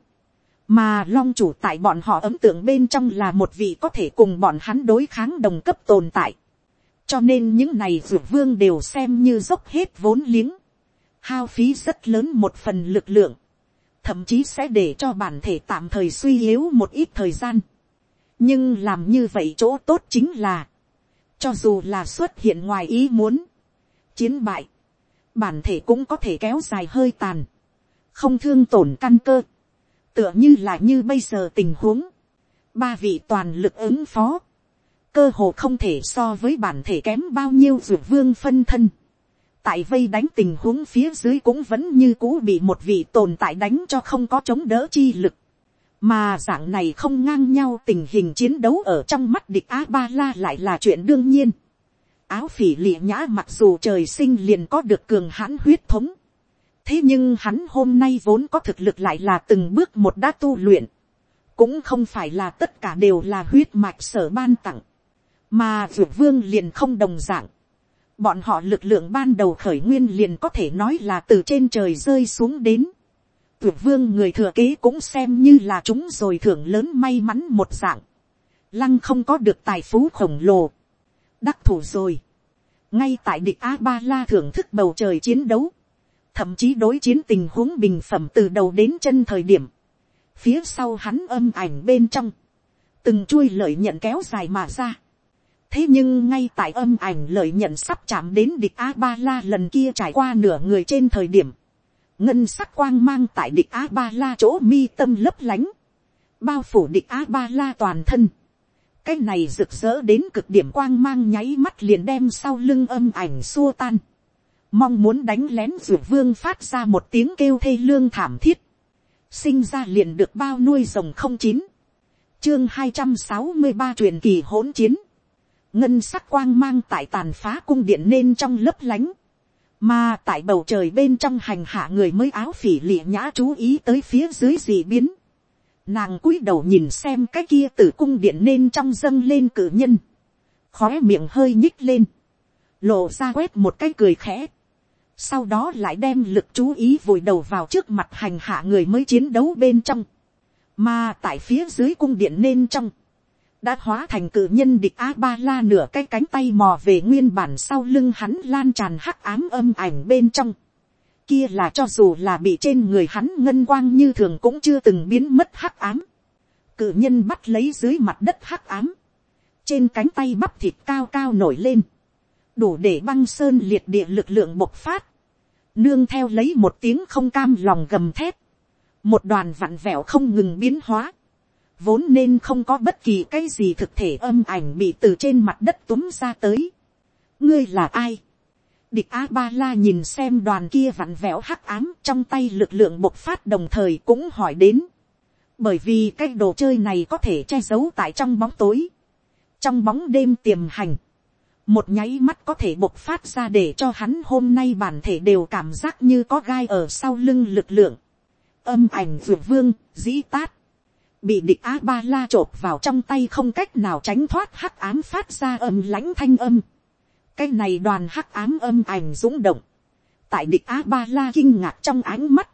Mà long chủ tại bọn họ ấm tượng bên trong là một vị có thể cùng bọn hắn đối kháng đồng cấp tồn tại. Cho nên những này dược vương đều xem như dốc hết vốn liếng. Hao phí rất lớn một phần lực lượng thậm chí sẽ để cho bản thể tạm thời suy yếu một ít thời gian. nhưng làm như vậy chỗ tốt chính là, cho dù là xuất hiện ngoài ý muốn, chiến bại, bản thể cũng có thể kéo dài hơi tàn, không thương tổn căn cơ, tựa như là như bây giờ tình huống, ba vị toàn lực ứng phó, cơ hồ không thể so với bản thể kém bao nhiêu ruột vương phân thân tại vây đánh tình huống phía dưới cũng vẫn như cũ bị một vị tồn tại đánh cho không có chống đỡ chi lực. Mà dạng này không ngang nhau tình hình chiến đấu ở trong mắt địch A-ba-la lại là chuyện đương nhiên. Áo phỉ lịa nhã mặc dù trời sinh liền có được cường hãn huyết thống. Thế nhưng hắn hôm nay vốn có thực lực lại là từng bước một đã tu luyện. Cũng không phải là tất cả đều là huyết mạch sở ban tặng. Mà vượt vương liền không đồng dạng bọn họ lực lượng ban đầu khởi nguyên liền có thể nói là từ trên trời rơi xuống đến. Tuyệt vương người thừa kế cũng xem như là chúng rồi thưởng lớn may mắn một dạng. Lăng không có được tài phú khổng lồ. Đắc thủ rồi. Ngay tại địch A-ba-la thưởng thức bầu trời chiến đấu. Thậm chí đối chiến tình huống bình phẩm từ đầu đến chân thời điểm. Phía sau hắn âm ảnh bên trong. Từng chuôi lợi nhận kéo dài mà ra. Thế nhưng ngay tại âm ảnh lợi nhận sắp chạm đến địch a ba la lần kia trải qua nửa người trên thời điểm, ngân sắc quang mang tại địch a ba la chỗ mi tâm lấp lánh, bao phủ địch a ba la toàn thân, cái này rực rỡ đến cực điểm quang mang nháy mắt liền đem sau lưng âm ảnh xua tan, mong muốn đánh lén ruột vương phát ra một tiếng kêu thê lương thảm thiết, sinh ra liền được bao nuôi rồng không chín, chương hai trăm sáu mươi ba truyền kỳ hỗn chiến, ngân sắc quang mang tại tàn phá cung điện nên trong lấp lánh, mà tại bầu trời bên trong hành hạ người mới áo phỉ lịa nhã chú ý tới phía dưới dị biến, nàng cúi đầu nhìn xem cái kia từ cung điện nên trong dâng lên cử nhân, khóe miệng hơi nhích lên, lộ ra quét một cái cười khẽ, sau đó lại đem lực chú ý vùi đầu vào trước mặt hành hạ người mới chiến đấu bên trong, mà tại phía dưới cung điện nên trong, đã hóa thành cự nhân địch a ba la nửa cái cánh tay mò về nguyên bản sau lưng hắn lan tràn hắc ám âm ảnh bên trong. Kia là cho dù là bị trên người hắn ngân quang như thường cũng chưa từng biến mất hắc ám. cự nhân bắt lấy dưới mặt đất hắc ám. Trên cánh tay bắp thịt cao cao nổi lên. Đủ để băng sơn liệt địa lực lượng bộc phát. Nương theo lấy một tiếng không cam lòng gầm thép. Một đoàn vặn vẹo không ngừng biến hóa vốn nên không có bất kỳ cái gì thực thể âm ảnh bị từ trên mặt đất túm ra tới. ngươi là ai. địch a ba la nhìn xem đoàn kia vặn vẹo hắc ám trong tay lực lượng bộc phát đồng thời cũng hỏi đến. bởi vì cái đồ chơi này có thể che giấu tại trong bóng tối. trong bóng đêm tiềm hành một nháy mắt có thể bộc phát ra để cho hắn hôm nay bản thể đều cảm giác như có gai ở sau lưng lực lượng. âm ảnh vượt vương, dĩ tát bị địch a ba la chộp vào trong tay không cách nào tránh thoát hắc ám phát ra âm lãnh thanh âm. cái này đoàn hắc ám âm ảnh dũng động. tại địch a ba la kinh ngạc trong ánh mắt.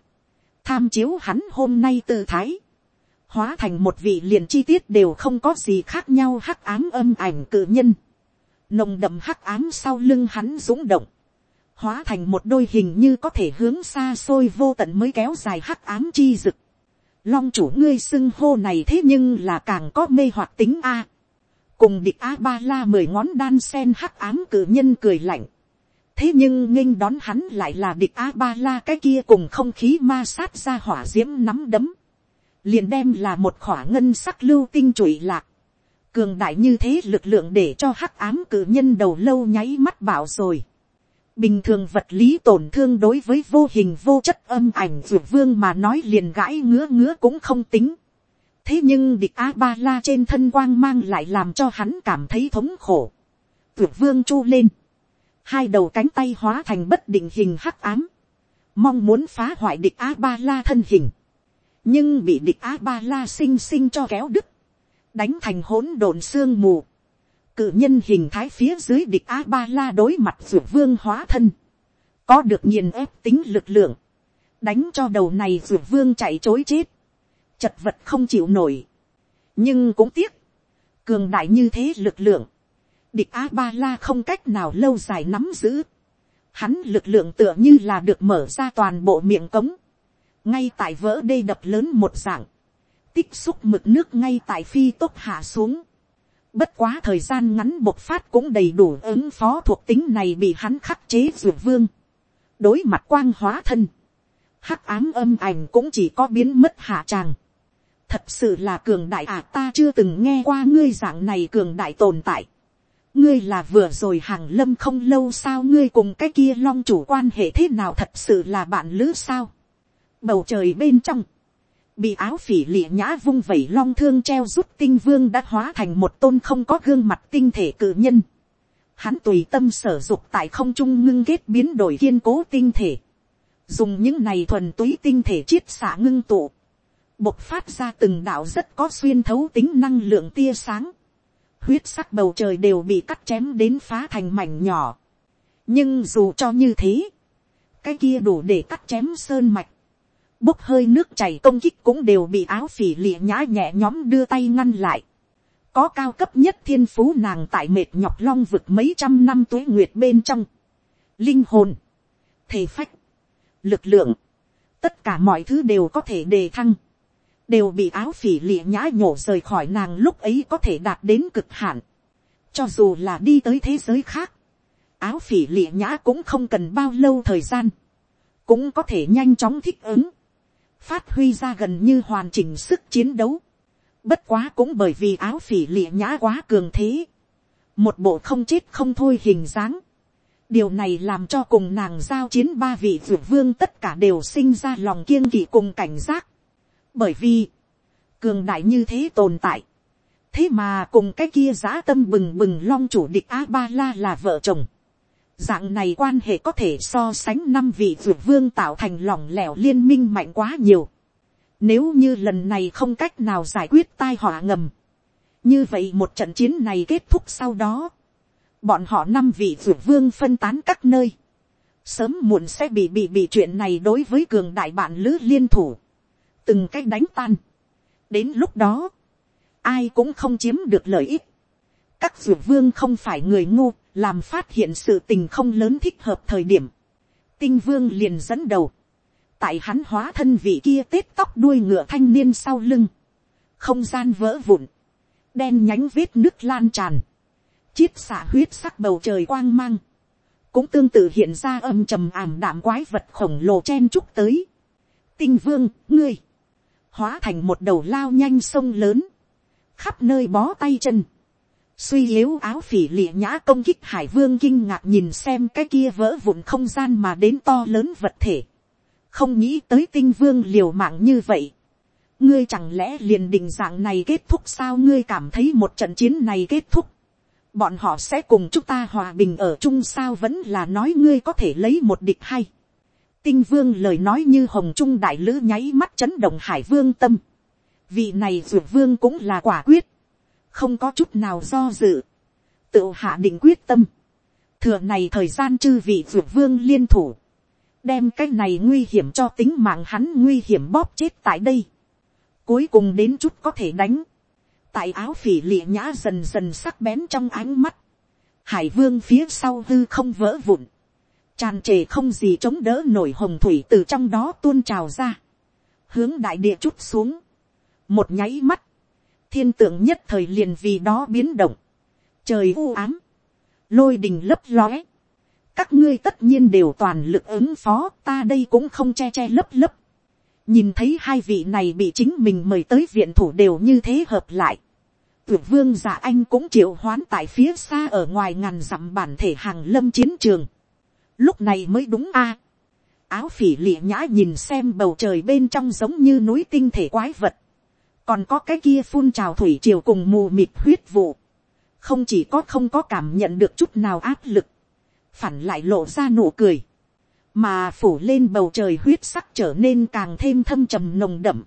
tham chiếu hắn hôm nay tư thái. hóa thành một vị liền chi tiết đều không có gì khác nhau hắc ám âm ảnh cự nhân nồng đậm hắc ám sau lưng hắn rúng động. hóa thành một đôi hình như có thể hướng xa xôi vô tận mới kéo dài hắc ám chi rực. Long chủ ngươi xưng hô này thế nhưng là càng có mê hoặc tính a. Cùng địch a ba la mười ngón đan sen hắc ám cử nhân cười lạnh. Thế nhưng nghênh đón hắn lại là địch a ba la cái kia cùng không khí ma sát ra hỏa diễm nắm đấm. Liền đem là một khỏa ngân sắc lưu tinh trụy lạc. Cường đại như thế lực lượng để cho hắc ám cử nhân đầu lâu nháy mắt bảo rồi bình thường vật lý tổn thương đối với vô hình vô chất âm ảnh dược vương mà nói liền gãi ngứa ngứa cũng không tính. thế nhưng địch a ba la trên thân quang mang lại làm cho hắn cảm thấy thống khổ. dược vương chu lên. hai đầu cánh tay hóa thành bất định hình hắc ám. mong muốn phá hoại địch a ba la thân hình. nhưng bị địch a ba la xinh xinh cho kéo đứt đánh thành hỗn độn xương mù. Cự nhân hình thái phía dưới địch a ba la đối mặt rượu vương hóa thân, có được nghiền ép tính lực lượng, đánh cho đầu này rượu vương chạy chối chết, chật vật không chịu nổi. nhưng cũng tiếc, cường đại như thế lực lượng, địch a ba la không cách nào lâu dài nắm giữ, hắn lực lượng tựa như là được mở ra toàn bộ miệng cống, ngay tại vỡ đê đập lớn một dạng, tích xúc mực nước ngay tại phi tốc hạ xuống, Bất quá thời gian ngắn bộc phát cũng đầy đủ ứng phó thuộc tính này bị hắn khắc chế dược vương. Đối mặt quang hóa thân. Hắc ám âm ảnh cũng chỉ có biến mất hạ tràng. Thật sự là cường đại à ta chưa từng nghe qua ngươi dạng này cường đại tồn tại. Ngươi là vừa rồi hàng lâm không lâu sao ngươi cùng cái kia long chủ quan hệ thế nào thật sự là bạn lữ sao. Bầu trời bên trong bị áo phỉ lịa nhã vung vẩy long thương treo rút tinh vương đã hóa thành một tôn không có gương mặt tinh thể cử nhân. Hắn tùy tâm sở dục tại không trung ngưng kết biến đổi kiên cố tinh thể. Dùng những này thuần túy tinh thể chiết xạ ngưng tụ. Bộc phát ra từng đạo rất có xuyên thấu tính năng lượng tia sáng. Huyết sắc bầu trời đều bị cắt chém đến phá thành mảnh nhỏ. Nhưng dù cho như thế. Cái kia đủ để cắt chém sơn mạch bốc hơi nước chảy công kích cũng đều bị áo phỉ lịa nhã nhẹ nhóm đưa tay ngăn lại. có cao cấp nhất thiên phú nàng tại mệt nhọc long vực mấy trăm năm tuế nguyệt bên trong. linh hồn, thể phách, lực lượng, tất cả mọi thứ đều có thể đề thăng, đều bị áo phỉ lịa nhã nhổ rời khỏi nàng lúc ấy có thể đạt đến cực hạn. cho dù là đi tới thế giới khác, áo phỉ lịa nhã cũng không cần bao lâu thời gian, cũng có thể nhanh chóng thích ứng phát huy ra gần như hoàn chỉnh sức chiến đấu. Bất quá cũng bởi vì áo phỉ lịa nhã quá cường thế. Một bộ không chết không thôi hình dáng. Điều này làm cho cùng nàng giao chiến ba vị vượt vương tất cả đều sinh ra lòng kiêng kỵ cùng cảnh giác. Bởi vì, cường đại như thế tồn tại. Thế mà cùng cái kia giã tâm bừng bừng long chủ địch A-ba-la là vợ chồng Dạng này quan hệ có thể so sánh năm vị dược vương tạo thành lỏng lẻo liên minh mạnh quá nhiều. Nếu như lần này không cách nào giải quyết tai họa ngầm. Như vậy một trận chiến này kết thúc sau đó. Bọn họ năm vị dược vương phân tán các nơi. Sớm muộn sẽ bị bị bị chuyện này đối với cường đại bạn lữ liên thủ. Từng cách đánh tan. Đến lúc đó. Ai cũng không chiếm được lợi ích. Các dược vương không phải người ngu làm phát hiện sự tình không lớn thích hợp thời điểm, tinh vương liền dẫn đầu, tại hắn hóa thân vị kia tết tóc đuôi ngựa thanh niên sau lưng, không gian vỡ vụn, đen nhánh vết nước lan tràn, chiết xả huyết sắc bầu trời quang mang, cũng tương tự hiện ra âm trầm ảm đạm quái vật khổng lồ chen chúc tới. tinh vương, ngươi, hóa thành một đầu lao nhanh sông lớn, khắp nơi bó tay chân, suy yếu áo phỉ lịa nhã công kích hải vương kinh ngạc nhìn xem cái kia vỡ vụn không gian mà đến to lớn vật thể. không nghĩ tới tinh vương liều mạng như vậy. ngươi chẳng lẽ liền định dạng này kết thúc sao ngươi cảm thấy một trận chiến này kết thúc. bọn họ sẽ cùng chúng ta hòa bình ở chung sao vẫn là nói ngươi có thể lấy một địch hay. tinh vương lời nói như hồng trung đại lữ nháy mắt chấn động hải vương tâm. vị này ruột vương cũng là quả quyết không có chút nào do dự, tự hạ định quyết tâm, thừa này thời gian chư vị vượt vương liên thủ, đem cái này nguy hiểm cho tính mạng hắn nguy hiểm bóp chết tại đây, cuối cùng đến chút có thể đánh, tại áo phỉ lịa nhã dần dần sắc bén trong ánh mắt, hải vương phía sau hư không vỡ vụn, tràn trề không gì chống đỡ nổi hồng thủy từ trong đó tuôn trào ra, hướng đại địa chút xuống, một nháy mắt, thiên tượng nhất thời liền vì đó biến động, trời u ám, lôi đình lấp lóe, các ngươi tất nhiên đều toàn lực ứng phó, ta đây cũng không che che lấp lấp. nhìn thấy hai vị này bị chính mình mời tới viện thủ đều như thế hợp lại. tuyệt vương giả anh cũng triệu hoán tại phía xa ở ngoài ngàn dặm bản thể hàng lâm chiến trường. lúc này mới đúng a. áo phỉ lịa nhã nhìn xem bầu trời bên trong giống như núi tinh thể quái vật còn có cái kia phun trào thủy triều cùng mù mịt huyết vụ. không chỉ có không có cảm nhận được chút nào áp lực. Phản lại lộ ra nụ cười, mà phủ lên bầu trời huyết sắc trở nên càng thêm thâm trầm nồng đậm,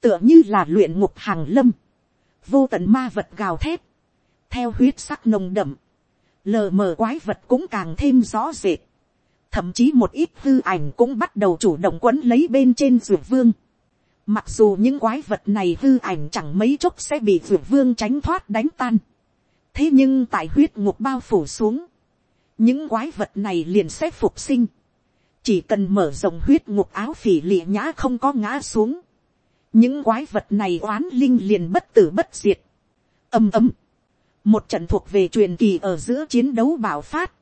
tựa như là luyện ngục hàng lâm, vô tận ma vật gào thét, theo huyết sắc nồng đậm, lờ mờ quái vật cũng càng thêm rõ rệt, thậm chí một ít hư ảnh cũng bắt đầu chủ động quấn lấy bên trên ruột vương. Mặc dù những quái vật này hư ảnh chẳng mấy chốc sẽ bị vượt vương tránh thoát đánh tan. thế nhưng tại huyết ngục bao phủ xuống, những quái vật này liền sẽ phục sinh, chỉ cần mở rộng huyết ngục áo phỉ lịa nhã không có ngã xuống, những quái vật này oán linh liền bất tử bất diệt, ầm ầm, một trận thuộc về truyền kỳ ở giữa chiến đấu bạo phát,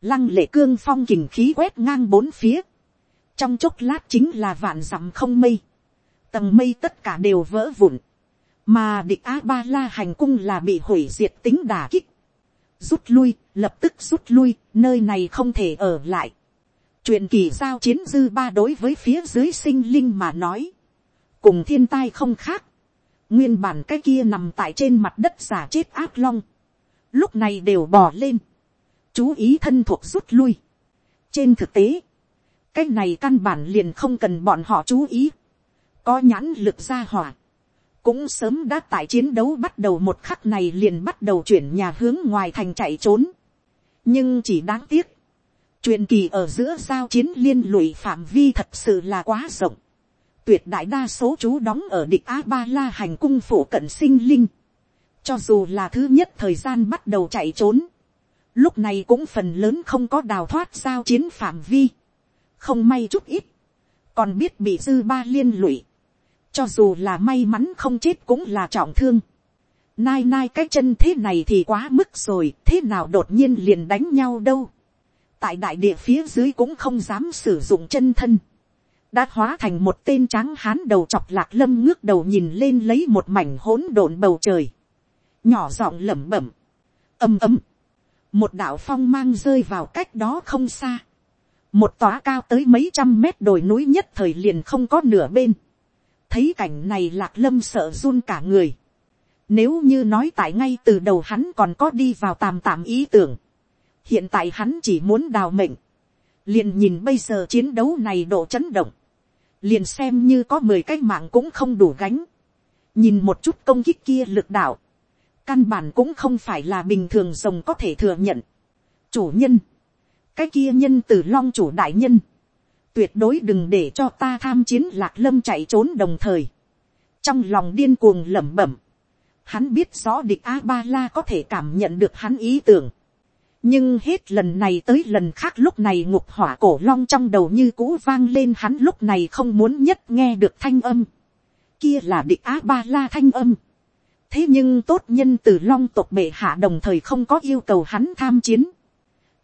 lăng lệ cương phong kình khí quét ngang bốn phía, trong chốc lát chính là vạn dặm không mây, tầng mây tất cả đều vỡ vụn, mà địch a ba la hành cung là bị hủy diệt tính đà kích, rút lui, lập tức rút lui, nơi này không thể ở lại. chuyện kỳ giao chiến dư ba đối với phía dưới sinh linh mà nói, cùng thiên tai không khác, nguyên bản cái kia nằm tại trên mặt đất giả chết ác long, lúc này đều bỏ lên, chú ý thân thuộc rút lui. trên thực tế, cái này căn bản liền không cần bọn họ chú ý, có nhãn lực ra hỏa, cũng sớm đã tại chiến đấu bắt đầu một khắc này liền bắt đầu chuyển nhà hướng ngoài thành chạy trốn. nhưng chỉ đáng tiếc, truyền kỳ ở giữa giao chiến liên lụy phạm vi thật sự là quá rộng. tuyệt đại đa số chú đóng ở địch a ba la hành cung phủ cận sinh linh. cho dù là thứ nhất thời gian bắt đầu chạy trốn, lúc này cũng phần lớn không có đào thoát giao chiến phạm vi. không may chút ít, còn biết bị dư ba liên lụy cho dù là may mắn không chết cũng là trọng thương. Nai nai cái chân thế này thì quá mức rồi, thế nào đột nhiên liền đánh nhau đâu. Tại đại địa phía dưới cũng không dám sử dụng chân thân. Đã hóa thành một tên tráng hán đầu chọc lạc lâm ngước đầu nhìn lên lấy một mảnh hỗn độn bầu trời. Nhỏ giọng lẩm bẩm. Âm ấm. Một đạo phong mang rơi vào cách đó không xa. Một tòa cao tới mấy trăm mét đồi núi nhất thời liền không có nửa bên thấy cảnh này lạc lâm sợ run cả người. Nếu như nói tại ngay từ đầu hắn còn có đi vào tàm tạm ý tưởng. Hiện tại hắn chỉ muốn đào mệnh. Liền nhìn bây giờ chiến đấu này độ chấn động. Liền xem như có mười cái mạng cũng không đủ gánh. Nhìn một chút công kích kia lực đạo. Căn bản cũng không phải là bình thường rồng có thể thừa nhận. Chủ nhân. Cái kia nhân từ long chủ đại nhân tuyệt đối đừng để cho ta tham chiến lạc lâm chạy trốn đồng thời. trong lòng điên cuồng lẩm bẩm, hắn biết rõ địch a ba la có thể cảm nhận được hắn ý tưởng. nhưng hết lần này tới lần khác lúc này ngục hỏa cổ long trong đầu như cũ vang lên hắn lúc này không muốn nhất nghe được thanh âm. kia là địch a ba la thanh âm. thế nhưng tốt nhân từ long tộc bệ hạ đồng thời không có yêu cầu hắn tham chiến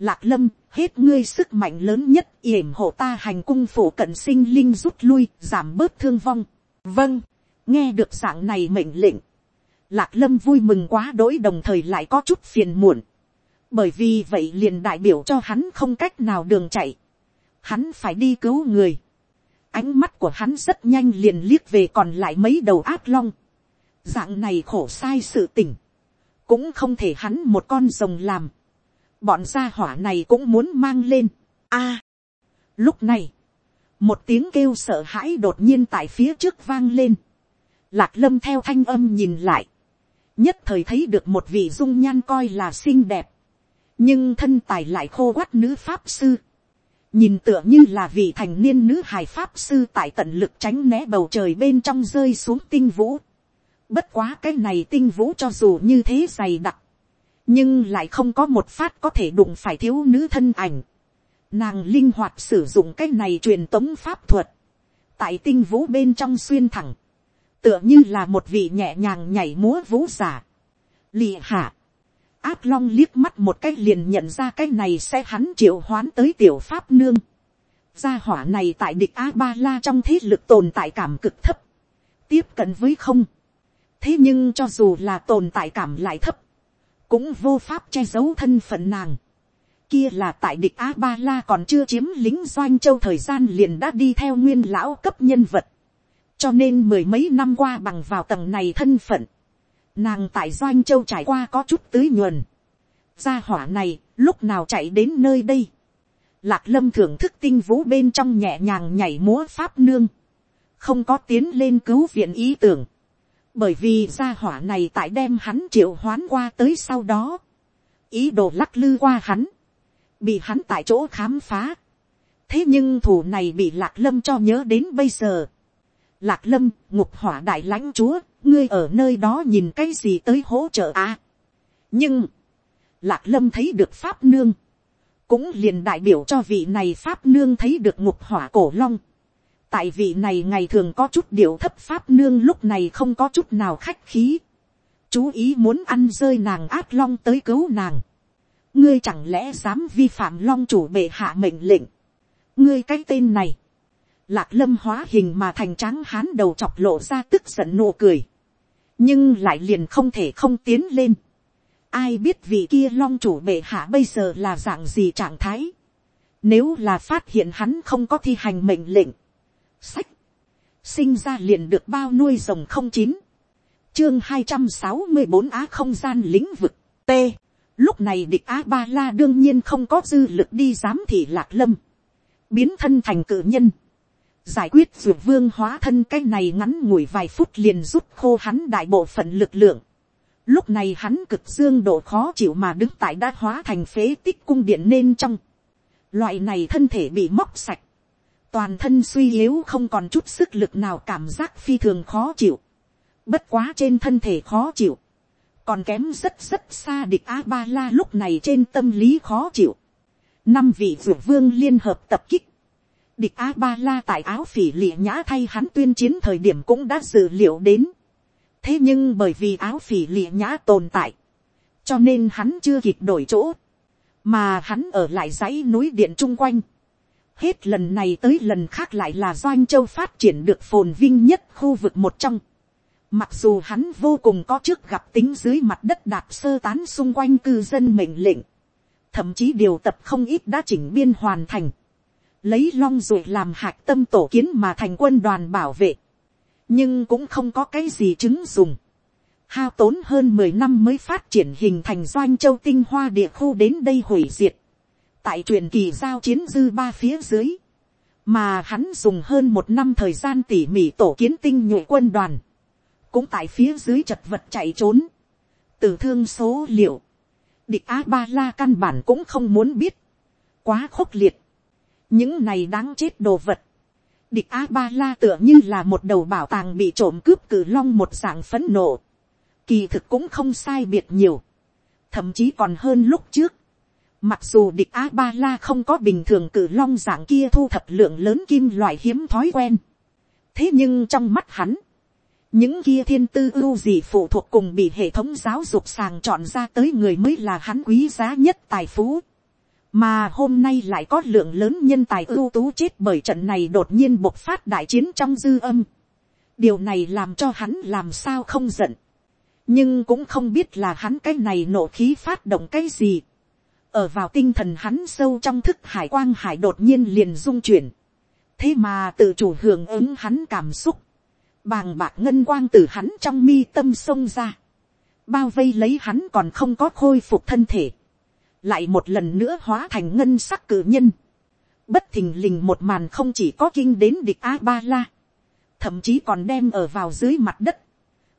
Lạc lâm, hết ngươi sức mạnh lớn nhất, yểm hộ ta hành cung phủ cận sinh linh rút lui, giảm bớt thương vong. Vâng, nghe được dạng này mệnh lệnh. Lạc lâm vui mừng quá đỗi đồng thời lại có chút phiền muộn. Bởi vì vậy liền đại biểu cho hắn không cách nào đường chạy. Hắn phải đi cứu người. Ánh mắt của hắn rất nhanh liền liếc về còn lại mấy đầu ác long. Dạng này khổ sai sự tỉnh. Cũng không thể hắn một con rồng làm bọn gia hỏa này cũng muốn mang lên. a, à, lúc này, một tiếng kêu sợ hãi đột nhiên tại phía trước vang lên. lạc lâm theo thanh âm nhìn lại, nhất thời thấy được một vị dung nhan coi là xinh đẹp, nhưng thân tài lại khô quắt nữ pháp sư. nhìn tựa như là vị thành niên nữ hài pháp sư tại tận lực tránh né bầu trời bên trong rơi xuống tinh vũ. bất quá cái này tinh vũ cho dù như thế dày đặc, nhưng lại không có một phát có thể đụng phải thiếu nữ thân ảnh, Nàng linh hoạt sử dụng cái này truyền tống pháp thuật. Tại tinh vũ bên trong xuyên thẳng. Tựa như là một vị nhẹ nhàng nhảy múa vũ giả. Lì hạ. Áp long liếc mắt một cách liền nhận ra cái này sẽ hắn triệu hoán tới tiểu pháp nương. Gia hỏa này tại địch A-ba-la trong thế lực tồn tại cảm cực thấp. Tiếp cận với không. Thế nhưng cho dù là tồn tại cảm lại thấp. Cũng vô pháp che giấu thân phận nàng kia là tại địch a ba la còn chưa chiếm lính doanh châu thời gian liền đã đi theo nguyên lão cấp nhân vật. cho nên mười mấy năm qua bằng vào tầng này thân phận. nàng tại doanh châu trải qua có chút tưới nhuần. gia hỏa này lúc nào chạy đến nơi đây. lạc lâm thưởng thức tinh vũ bên trong nhẹ nhàng nhảy múa pháp nương. không có tiến lên cứu viện ý tưởng bởi vì gia hỏa này tại đem hắn triệu hoán qua tới sau đó. ý đồ lắc lư qua hắn bị hắn tại chỗ khám phá. thế nhưng thủ này bị lạc lâm cho nhớ đến bây giờ. lạc lâm, ngục hỏa đại lãnh chúa, ngươi ở nơi đó nhìn cái gì tới hỗ trợ à. nhưng, lạc lâm thấy được pháp nương, cũng liền đại biểu cho vị này pháp nương thấy được ngục hỏa cổ long tại vị này ngày thường có chút điệu thấp pháp nương lúc này không có chút nào khách khí. chú ý muốn ăn rơi nàng át long tới cứu nàng. Ngươi chẳng lẽ dám vi phạm long chủ bệ hạ mệnh lệnh, ngươi cái tên này, lạc lâm hóa hình mà thành tráng hán đầu chọc lộ ra tức giận nụ cười, nhưng lại liền không thể không tiến lên, ai biết vị kia long chủ bệ hạ bây giờ là dạng gì trạng thái, nếu là phát hiện hắn không có thi hành mệnh lệnh, sách, sinh ra liền được bao nuôi rồng không chín, chương hai trăm sáu mươi bốn á không gian lĩnh vực, t, Lúc này địch á ba la đương nhiên không có dư lực đi giám thị lạc lâm. Biến thân thành cự nhân. Giải quyết dược vương hóa thân cái này ngắn ngủi vài phút liền rút khô hắn đại bộ phận lực lượng. Lúc này hắn cực dương độ khó chịu mà đứng tại đã hóa thành phế tích cung điện nên trong. Loại này thân thể bị móc sạch. Toàn thân suy yếu không còn chút sức lực nào cảm giác phi thường khó chịu. Bất quá trên thân thể khó chịu còn kém rất rất xa địch a ba la lúc này trên tâm lý khó chịu. năm vị vượt vương liên hợp tập kích. địch a ba la tại áo phỉ lịa nhã thay hắn tuyên chiến thời điểm cũng đã dự liệu đến. thế nhưng bởi vì áo phỉ lịa nhã tồn tại, cho nên hắn chưa kịp đổi chỗ, mà hắn ở lại dãy núi điện chung quanh hết lần này tới lần khác lại là doanh châu phát triển được phồn vinh nhất khu vực một trong Mặc dù hắn vô cùng có trước gặp tính dưới mặt đất đạp sơ tán xung quanh cư dân mệnh lệnh. Thậm chí điều tập không ít đã chỉnh biên hoàn thành. Lấy long rồi làm hạc tâm tổ kiến mà thành quân đoàn bảo vệ. Nhưng cũng không có cái gì chứng dùng. Hao tốn hơn mười năm mới phát triển hình thành doanh châu tinh hoa địa khu đến đây hủy diệt. Tại truyền kỳ giao chiến dư ba phía dưới. Mà hắn dùng hơn một năm thời gian tỉ mỉ tổ kiến tinh nhuệ quân đoàn cũng tại phía dưới chật vật chạy trốn, tử thương số liệu, địch a ba la căn bản cũng không muốn biết, quá khốc liệt, những này đáng chết đồ vật, địch a ba la tựa như là một đầu bảo tàng bị trộm cướp cử long một dạng phấn nộ, kỳ thực cũng không sai biệt nhiều, thậm chí còn hơn lúc trước, mặc dù địch a ba la không có bình thường cử long dạng kia thu thập lượng lớn kim loại hiếm thói quen, thế nhưng trong mắt hắn, những kia thiên tư ưu gì phụ thuộc cùng bị hệ thống giáo dục sàng chọn ra tới người mới là hắn quý giá nhất tài phú. mà hôm nay lại có lượng lớn nhân tài ưu tú chết bởi trận này đột nhiên bộc phát đại chiến trong dư âm. điều này làm cho hắn làm sao không giận. nhưng cũng không biết là hắn cái này nổ khí phát động cái gì ở vào tinh thần hắn sâu trong thức hải quang hải đột nhiên liền dung chuyển. thế mà tự chủ hưởng ứng hắn cảm xúc. Bàng bạc ngân quang từ hắn trong mi tâm xông ra, bao vây lấy hắn còn không có khôi phục thân thể, lại một lần nữa hóa thành ngân sắc cử nhân, bất thình lình một màn không chỉ có kinh đến địch a ba la, thậm chí còn đem ở vào dưới mặt đất,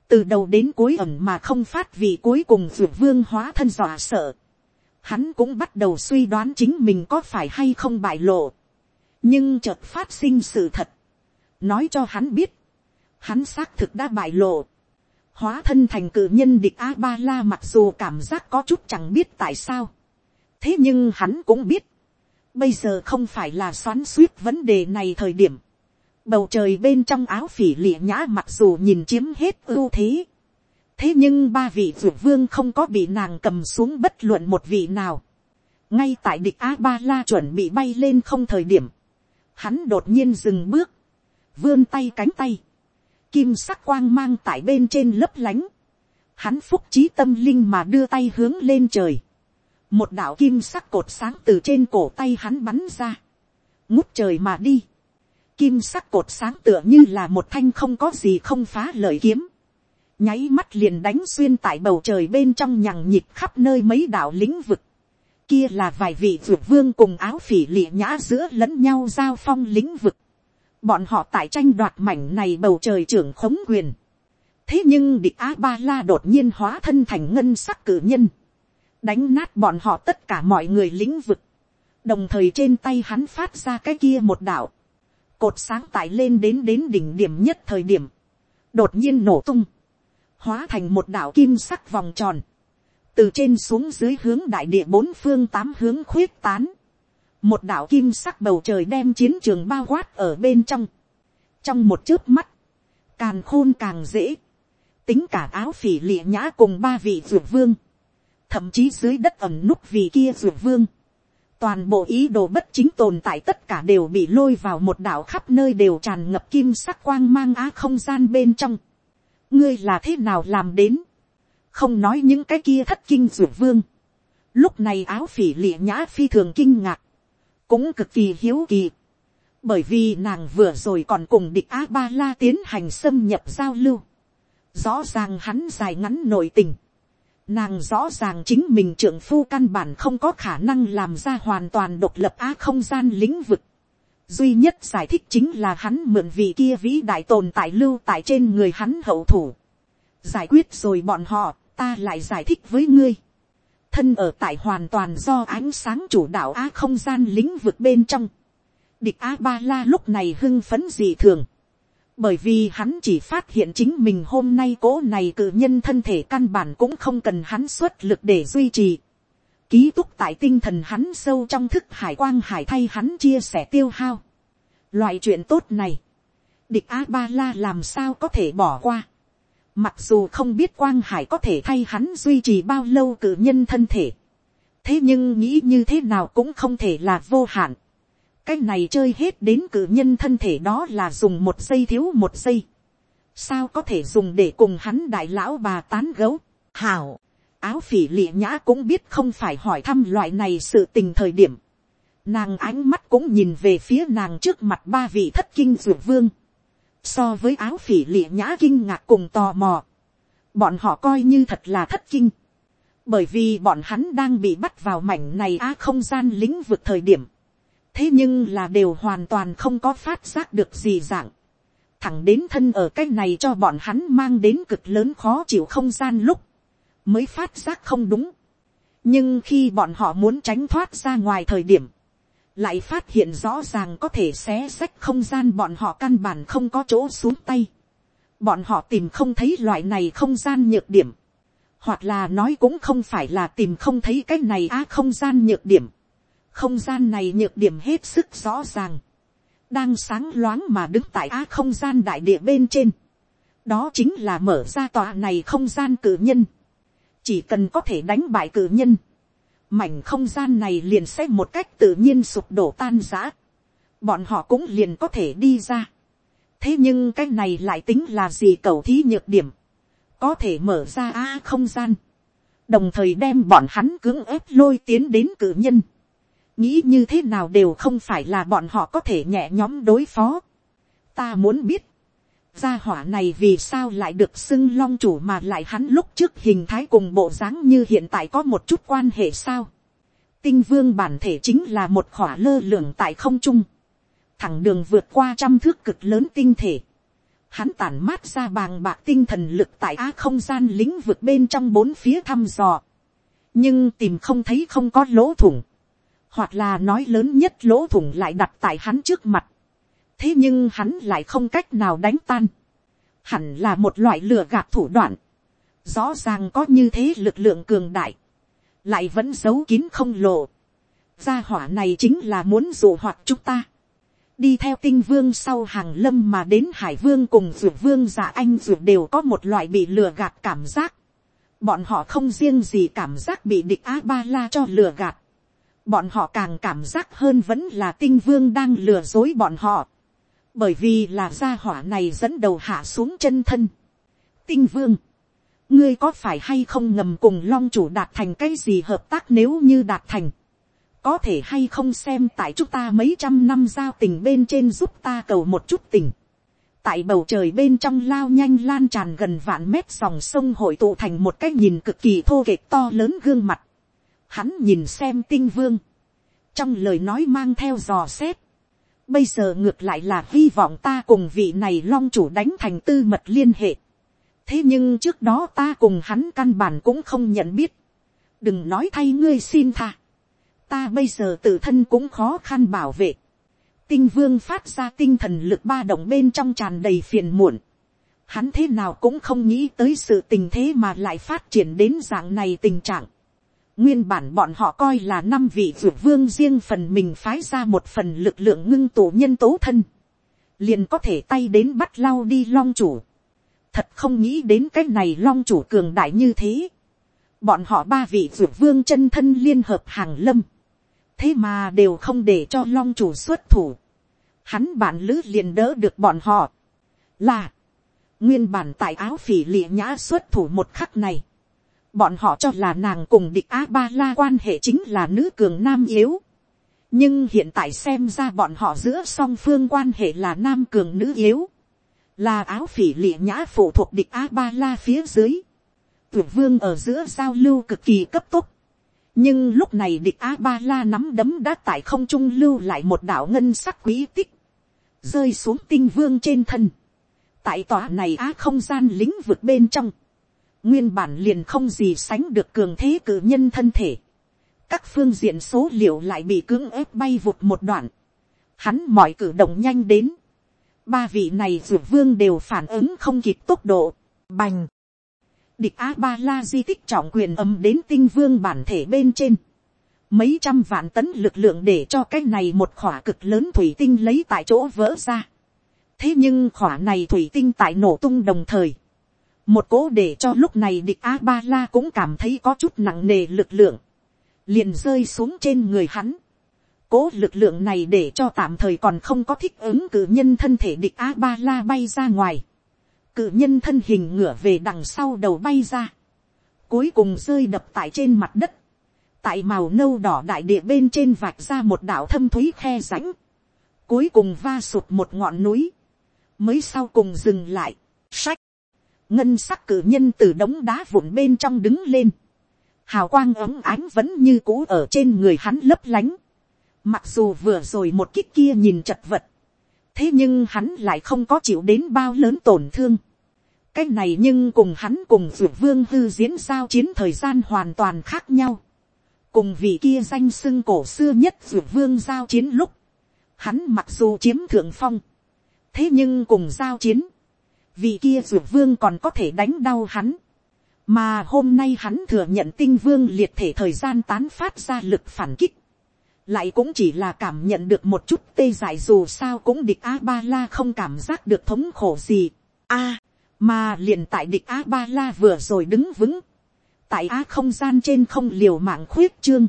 từ đầu đến cuối ẩn mà không phát vì cuối cùng vượt vương hóa thân dọa sợ, hắn cũng bắt đầu suy đoán chính mình có phải hay không bại lộ, nhưng chợt phát sinh sự thật, nói cho hắn biết, hắn xác thực đã bại lộ, hóa thân thành cử nhân địch a ba la mặc dù cảm giác có chút chẳng biết tại sao, thế nhưng hắn cũng biết, Bây giờ không phải là xoắn suýt vấn đề này thời điểm. Bầu trời bên trong áo phỉ lịa nhã mặc dù nhìn chiếm hết ưu thế. Thế nhưng ba vị vượt vương không có bị nàng cầm xuống bất luận một vị nào. Ngay tại địch A-ba-la chuẩn bị bay lên không thời điểm. Hắn đột nhiên dừng bước. Vươn tay cánh tay. Kim sắc quang mang tại bên trên lấp lánh. Hắn phúc trí tâm linh mà đưa tay hướng lên trời một đạo kim sắc cột sáng từ trên cổ tay hắn bắn ra, ngút trời mà đi, kim sắc cột sáng tựa như là một thanh không có gì không phá lời kiếm, nháy mắt liền đánh xuyên tại bầu trời bên trong nhằng nhịp khắp nơi mấy đạo lĩnh vực, kia là vài vị vượt vương cùng áo phỉ lịa nhã giữa lẫn nhau giao phong lĩnh vực, bọn họ tại tranh đoạt mảnh này bầu trời trưởng khống quyền, thế nhưng địch a ba la đột nhiên hóa thân thành ngân sắc cử nhân, đánh nát bọn họ tất cả mọi người lĩnh vực, đồng thời trên tay hắn phát ra cái kia một đạo, cột sáng tải lên đến đến đỉnh điểm nhất thời điểm, đột nhiên nổ tung, hóa thành một đảo kim sắc vòng tròn, từ trên xuống dưới hướng đại địa bốn phương tám hướng khuyết tán, một đảo kim sắc bầu trời đem chiến trường bao quát ở bên trong, trong một chớp mắt, càn khôn càng dễ, tính cả áo phỉ lịa nhã cùng ba vị ruột vương, thậm chí dưới đất ẩm núp vì kia ruột vương, toàn bộ ý đồ bất chính tồn tại tất cả đều bị lôi vào một đảo khắp nơi đều tràn ngập kim sắc quang mang á không gian bên trong ngươi là thế nào làm đến, không nói những cái kia thất kinh ruột vương. lúc này áo phỉ lịa nhã phi thường kinh ngạc, cũng cực kỳ hiếu kỳ, bởi vì nàng vừa rồi còn cùng địch a ba la tiến hành xâm nhập giao lưu, rõ ràng hắn dài ngắn nội tình, Nàng rõ ràng chính mình trưởng phu căn bản không có khả năng làm ra hoàn toàn độc lập á không gian lĩnh vực. Duy nhất giải thích chính là hắn mượn vị kia vĩ đại tồn tại lưu tại trên người hắn hậu thủ. Giải quyết rồi bọn họ, ta lại giải thích với ngươi. Thân ở tại hoàn toàn do ánh sáng chủ đạo á không gian lĩnh vực bên trong. Địch A-ba-la lúc này hưng phấn dị thường bởi vì hắn chỉ phát hiện chính mình hôm nay cố này cử nhân thân thể căn bản cũng không cần hắn xuất lực để duy trì. Ký túc tại tinh thần hắn sâu trong thức hải quang hải thay hắn chia sẻ tiêu hao. Loại chuyện tốt này, địch A-ba-la làm sao có thể bỏ qua. Mặc dù không biết quang hải có thể thay hắn duy trì bao lâu cử nhân thân thể. Thế nhưng nghĩ như thế nào cũng không thể là vô hạn cái này chơi hết đến cử nhân thân thể đó là dùng một giây thiếu một giây. sao có thể dùng để cùng hắn đại lão bà tán gấu. hảo, áo phỉ lịa nhã cũng biết không phải hỏi thăm loại này sự tình thời điểm. nàng ánh mắt cũng nhìn về phía nàng trước mặt ba vị thất kinh dược vương. so với áo phỉ lịa nhã kinh ngạc cùng tò mò. bọn họ coi như thật là thất kinh. bởi vì bọn hắn đang bị bắt vào mảnh này á không gian lĩnh vực thời điểm thế nhưng là đều hoàn toàn không có phát giác được gì dạng. thẳng đến thân ở cái này cho bọn hắn mang đến cực lớn khó chịu không gian lúc, mới phát giác không đúng. nhưng khi bọn họ muốn tránh thoát ra ngoài thời điểm, lại phát hiện rõ ràng có thể xé xách không gian bọn họ căn bản không có chỗ xuống tay. bọn họ tìm không thấy loại này không gian nhược điểm, hoặc là nói cũng không phải là tìm không thấy cái này á không gian nhược điểm. Không gian này nhược điểm hết sức rõ ràng, đang sáng loáng mà đứng tại á không gian đại địa bên trên, đó chính là mở ra tòa này không gian cử nhân, chỉ cần có thể đánh bại cử nhân, mảnh không gian này liền sẽ một cách tự nhiên sụp đổ tan giã, bọn họ cũng liền có thể đi ra. thế nhưng cái này lại tính là gì cầu thí nhược điểm, có thể mở ra a không gian, đồng thời đem bọn hắn cưỡng ép lôi tiến đến cử nhân. Nghĩ như thế nào đều không phải là bọn họ có thể nhẹ nhóm đối phó. ta muốn biết, gia hỏa này vì sao lại được xưng long chủ mà lại hắn lúc trước hình thái cùng bộ dáng như hiện tại có một chút quan hệ sao. tinh vương bản thể chính là một khỏa lơ lửng tại không trung, thẳng đường vượt qua trăm thước cực lớn tinh thể. Hắn tản mát ra bàng bạc tinh thần lực tại á không gian lĩnh vực bên trong bốn phía thăm dò. nhưng tìm không thấy không có lỗ thủng hoặc là nói lớn nhất lỗ thủng lại đặt tại hắn trước mặt, thế nhưng hắn lại không cách nào đánh tan, hẳn là một loại lừa gạt thủ đoạn, rõ ràng có như thế lực lượng cường đại, lại vẫn giấu kín không lộ, gia hỏa này chính là muốn dụ hoạt chúng ta. đi theo tinh vương sau hàng lâm mà đến hải vương cùng dược vương giả anh dược đều có một loại bị lừa gạt cảm giác. bọn họ không riêng gì cảm giác bị địch a ba la cho lừa gạt. bọn họ càng cảm giác hơn vẫn là tinh vương đang lừa dối bọn họ bởi vì là gia hỏa này dẫn đầu hạ xuống chân thân. tinh vương ngươi có phải hay không ngầm cùng long chủ đạt thành cái gì hợp tác nếu như đạt thành, có thể hay không xem tại chúng ta mấy trăm năm giao tình bên trên giúp ta cầu một chút tình. tại bầu trời bên trong lao nhanh lan tràn gần vạn mét dòng sông hội tụ thành một cái nhìn cực kỳ thô kệch to lớn gương mặt. hắn nhìn xem tinh vương, trong lời nói mang theo dò xét bây giờ ngược lại là hy vọng ta cùng vị này long chủ đánh thành tư mật liên hệ. Thế nhưng trước đó ta cùng hắn căn bản cũng không nhận biết, đừng nói thay ngươi xin tha, ta bây giờ tự thân cũng khó khăn bảo vệ, tinh vương phát ra tinh thần lực ba động bên trong tràn đầy phiền muộn, hắn thế nào cũng không nghĩ tới sự tình thế mà lại phát triển đến dạng này tình trạng. Nguyên bản bọn họ coi là năm vị dược vương riêng phần mình phái ra một phần lực lượng ngưng tụ nhân tố thân. Liền có thể tay đến bắt lao đi long chủ thật không nghĩ đến cái này long chủ cường đại như thế. bọn họ ba vị dược vương chân thân liên hợp hàng lâm. thế mà đều không để cho long chủ xuất thủ. hắn bản lữ liền đỡ được bọn họ. là, nguyên bản tại áo phỉ lịa nhã xuất thủ một khắc này bọn họ cho là nàng cùng địch a ba la quan hệ chính là nữ cường nam yếu. nhưng hiện tại xem ra bọn họ giữa song phương quan hệ là nam cường nữ yếu. Là áo phỉ lịa nhã phụ thuộc địch a ba la phía dưới, tuyển vương ở giữa giao lưu cực kỳ cấp tốc, nhưng lúc này địch a ba la nắm đấm đã tại không trung lưu lại một đạo ngân sắc quý tích, rơi xuống tinh vương trên thân, tại tòa này á không gian lĩnh vực bên trong, nguyên bản liền không gì sánh được cường thế cử nhân thân thể, các phương diện số liệu lại bị cưỡng ép bay vụt một đoạn, hắn mọi cử động nhanh đến, ba vị này d vương đều phản ứng không kịp tốc độ, bành. địch a ba la di tích trọng quyền âm đến tinh vương bản thể bên trên. mấy trăm vạn tấn lực lượng để cho cái này một khỏa cực lớn thủy tinh lấy tại chỗ vỡ ra. thế nhưng khỏa này thủy tinh tại nổ tung đồng thời một cố để cho lúc này địch a ba la cũng cảm thấy có chút nặng nề lực lượng. liền rơi xuống trên người hắn cố lực lượng này để cho tạm thời còn không có thích ứng cử nhân thân thể địch a ba la bay ra ngoài. Cử nhân thân hình ngửa về đằng sau đầu bay ra. Cuối cùng rơi đập tại trên mặt đất. Tại màu nâu đỏ đại địa bên trên vạch ra một đảo thâm thúy khe rãnh. Cuối cùng va sụt một ngọn núi. Mới sau cùng dừng lại. Sách. Ngân sắc cử nhân từ đống đá vụn bên trong đứng lên. Hào quang ấm ánh vẫn như cũ ở trên người hắn lấp lánh Mặc dù vừa rồi một kích kia nhìn chật vật. Thế nhưng hắn lại không có chịu đến bao lớn tổn thương. Cái này nhưng cùng hắn cùng vượt vương hư diễn giao chiến thời gian hoàn toàn khác nhau. Cùng vị kia danh xưng cổ xưa nhất vượt vương giao chiến lúc. Hắn mặc dù chiếm thượng phong. Thế nhưng cùng giao chiến vì kia vượt vương còn có thể đánh đau hắn. Mà hôm nay hắn thừa nhận tinh vương liệt thể thời gian tán phát ra lực phản kích lại cũng chỉ là cảm nhận được một chút tê dại dù sao cũng địch a ba la không cảm giác được thống khổ gì. a, mà liền tại địch a ba la vừa rồi đứng vững, tại a không gian trên không liều mạng khuyết trương,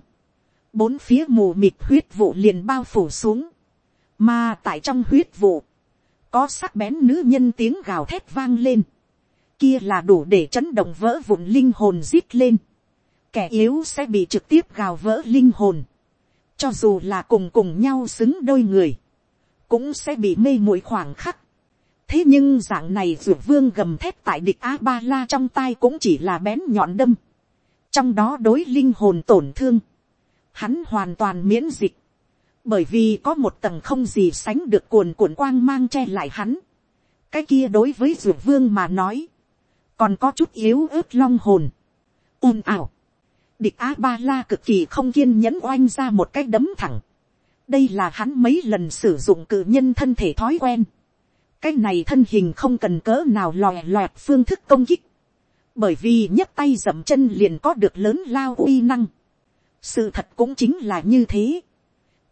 bốn phía mù mịt huyết vụ liền bao phủ xuống, mà tại trong huyết vụ, có sắc bén nữ nhân tiếng gào thét vang lên, kia là đủ để chấn động vỡ vụn linh hồn rít lên, kẻ yếu sẽ bị trực tiếp gào vỡ linh hồn, cho dù là cùng cùng nhau xứng đôi người, cũng sẽ bị mê muội khoảng khắc. thế nhưng dạng này ruột vương gầm thép tại địch a ba la trong tay cũng chỉ là bén nhọn đâm, trong đó đối linh hồn tổn thương, hắn hoàn toàn miễn dịch, bởi vì có một tầng không gì sánh được cuồn cuộn quang mang che lại hắn. cái kia đối với ruột vương mà nói, còn có chút yếu ớt long hồn, ồn ào, địch a ba la cực kỳ không kiên nhẫn oanh ra một cái đấm thẳng. đây là hắn mấy lần sử dụng cự nhân thân thể thói quen. cái này thân hình không cần cỡ nào lòe loẹt phương thức công kích. bởi vì nhấc tay dậm chân liền có được lớn lao uy năng. sự thật cũng chính là như thế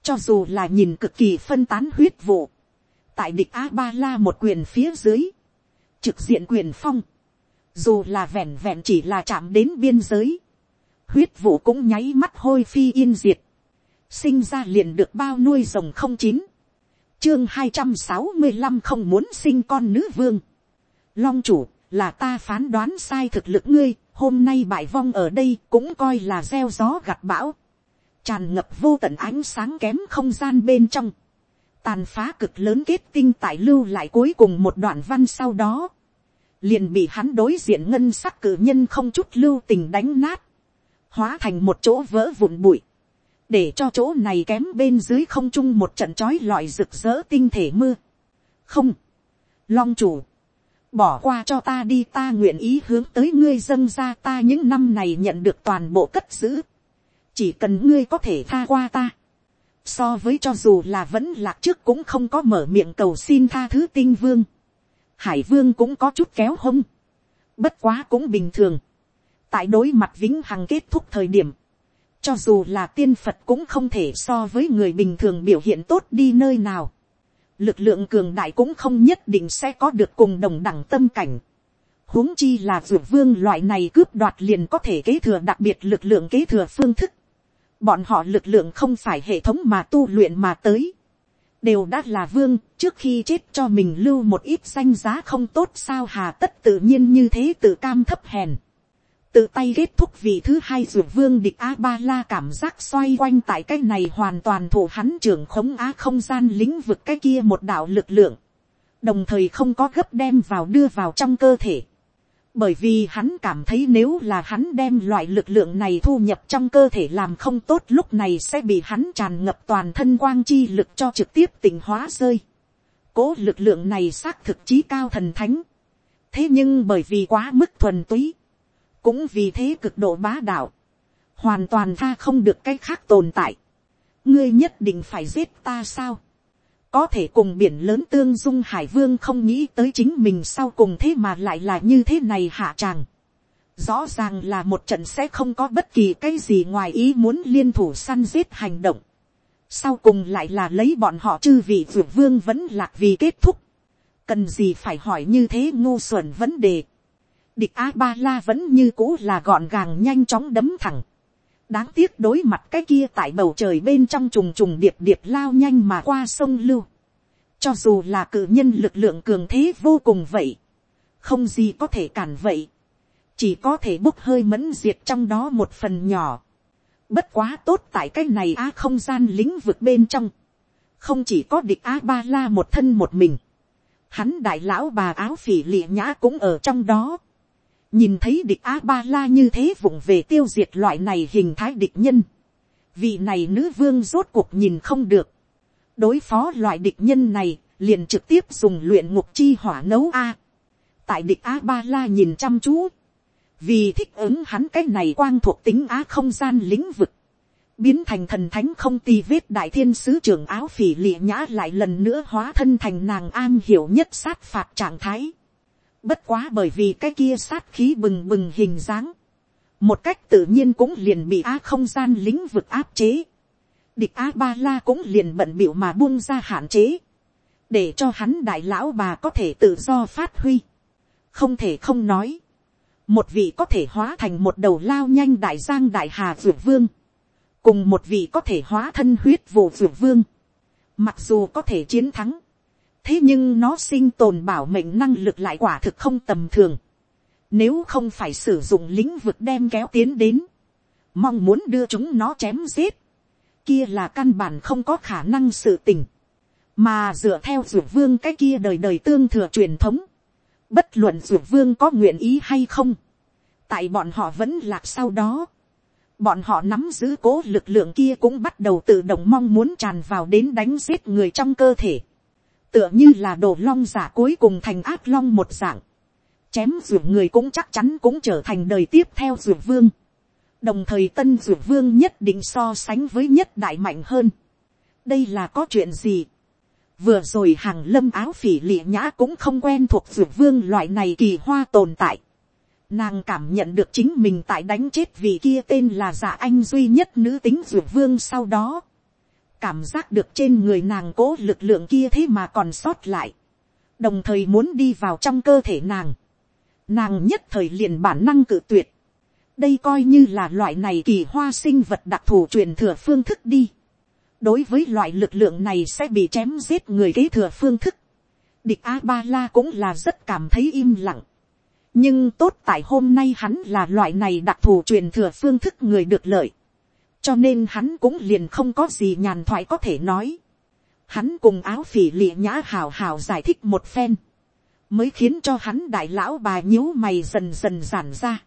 cho dù là nhìn cực kỳ phân tán huyết vụ, tại địch a ba la một quyền phía dưới, trực diện quyền phong, dù là vẹn vẹn chỉ là chạm đến biên giới, huyết vụ cũng nháy mắt hôi phi yên diệt, sinh ra liền được bao nuôi rồng không chín, chương hai trăm sáu mươi năm không muốn sinh con nữ vương, long chủ là ta phán đoán sai thực lực ngươi, hôm nay bại vong ở đây cũng coi là gieo gió gặt bão, tràn ngập vô tận ánh sáng kém không gian bên trong, tàn phá cực lớn kết tinh tại lưu lại cuối cùng một đoạn văn sau đó, liền bị hắn đối diện ngân sắc cử nhân không chút lưu tình đánh nát, hóa thành một chỗ vỡ vụn bụi, để cho chỗ này kém bên dưới không trung một trận trói lọi rực rỡ tinh thể mưa. không, long chủ, bỏ qua cho ta đi ta nguyện ý hướng tới ngươi dâng ra ta những năm này nhận được toàn bộ cất giữ, chỉ cần ngươi có thể tha qua ta, so với cho dù là vẫn lạc trước cũng không có mở miệng cầu xin tha thứ tinh vương, hải vương cũng có chút kéo hông, bất quá cũng bình thường, tại đối mặt vĩnh hằng kết thúc thời điểm, cho dù là tiên phật cũng không thể so với người bình thường biểu hiện tốt đi nơi nào, lực lượng cường đại cũng không nhất định sẽ có được cùng đồng đẳng tâm cảnh, huống chi là dược vương loại này cướp đoạt liền có thể kế thừa đặc biệt lực lượng kế thừa phương thức, bọn họ lực lượng không phải hệ thống mà tu luyện mà tới, đều đã là vương, trước khi chết cho mình lưu một ít danh giá không tốt sao hà tất tự nhiên như thế tự cam thấp hèn. tự tay kết thúc vị thứ hai ruột vương địch a ba la cảm giác xoay quanh tại cái này hoàn toàn thủ hắn trưởng khống á không gian lĩnh vực cái kia một đạo lực lượng, đồng thời không có gấp đem vào đưa vào trong cơ thể bởi vì hắn cảm thấy nếu là hắn đem loại lực lượng này thu nhập trong cơ thể làm không tốt lúc này sẽ bị hắn tràn ngập toàn thân quang chi lực cho trực tiếp tình hóa rơi. Cố lực lượng này xác thực chí cao thần thánh. Thế nhưng bởi vì quá mức thuần túy, cũng vì thế cực độ bá đạo, hoàn toàn tha không được cái khác tồn tại. ngươi nhất định phải giết ta sao có thể cùng biển lớn tương dung hải vương không nghĩ tới chính mình sau cùng thế mà lại là như thế này hạ tràng. rõ ràng là một trận sẽ không có bất kỳ cái gì ngoài ý muốn liên thủ săn giết hành động. sau cùng lại là lấy bọn họ chư vị vượt vương vẫn lạc vì kết thúc. cần gì phải hỏi như thế ngu xuẩn vấn đề. địch a ba la vẫn như cũ là gọn gàng nhanh chóng đấm thẳng đáng tiếc đối mặt cái kia tại bầu trời bên trong trùng trùng điệp điệp lao nhanh mà qua sông lưu. cho dù là cử nhân lực lượng cường thế vô cùng vậy, không gì có thể cản vậy, chỉ có thể bốc hơi mẫn diệt trong đó một phần nhỏ. bất quá tốt tại cái này á không gian lĩnh vực bên trong, không chỉ có địch a ba la một thân một mình, hắn đại lão bà áo phỉ lịa nhã cũng ở trong đó nhìn thấy địch a ba la như thế vụng về tiêu diệt loại này hình thái địch nhân, vị này nữ vương rốt cuộc nhìn không được, đối phó loại địch nhân này, liền trực tiếp dùng luyện ngục chi hỏa nấu a. tại địch a ba la nhìn chăm chú, vì thích ứng hắn cái này quang thuộc tính á không gian lĩnh vực, biến thành thần thánh không tì vết đại thiên sứ trưởng áo phỉ lịa nhã lại lần nữa hóa thân thành nàng an hiểu nhất sát phạt trạng thái. Bất quá bởi vì cái kia sát khí bừng bừng hình dáng. Một cách tự nhiên cũng liền bị á không gian lĩnh vực áp chế. Địch á ba la cũng liền bận biểu mà buông ra hạn chế. Để cho hắn đại lão bà có thể tự do phát huy. Không thể không nói. Một vị có thể hóa thành một đầu lao nhanh đại giang đại hà vượt vương. Cùng một vị có thể hóa thân huyết vụ vượt vương. Mặc dù có thể chiến thắng thế nhưng nó sinh tồn bảo mệnh năng lực lại quả thực không tầm thường. Nếu không phải sử dụng lĩnh vực đem kéo tiến đến, mong muốn đưa chúng nó chém giết, kia là căn bản không có khả năng sự tình. Mà dựa theo dược vương cái kia đời đời tương thừa truyền thống, bất luận dược vương có nguyện ý hay không, tại bọn họ vẫn lạc sau đó, bọn họ nắm giữ cố lực lượng kia cũng bắt đầu tự động mong muốn tràn vào đến đánh giết người trong cơ thể tựa như là đồ long giả cuối cùng thành ác long một dạng, chém ruộng người cũng chắc chắn cũng trở thành đời tiếp theo ruộng vương, đồng thời tân ruộng vương nhất định so sánh với nhất đại mạnh hơn. đây là có chuyện gì, vừa rồi hàng lâm áo phỉ lịa nhã cũng không quen thuộc ruộng vương loại này kỳ hoa tồn tại, Nàng cảm nhận được chính mình tại đánh chết vị kia tên là giả anh duy nhất nữ tính dược vương sau đó. Cảm giác được trên người nàng cố lực lượng kia thế mà còn sót lại. Đồng thời muốn đi vào trong cơ thể nàng. Nàng nhất thời liền bản năng cự tuyệt. Đây coi như là loại này kỳ hoa sinh vật đặc thù truyền thừa phương thức đi. Đối với loại lực lượng này sẽ bị chém giết người kế thừa phương thức. Địch A-ba-la cũng là rất cảm thấy im lặng nhưng tốt tại hôm nay hắn là loại này đặc thù truyền thừa phương thức người được lợi, cho nên hắn cũng liền không có gì nhàn thoại có thể nói. Hắn cùng áo phỉ lịa nhã hào hào giải thích một phen, mới khiến cho hắn đại lão bà nhíu mày dần dần giản ra.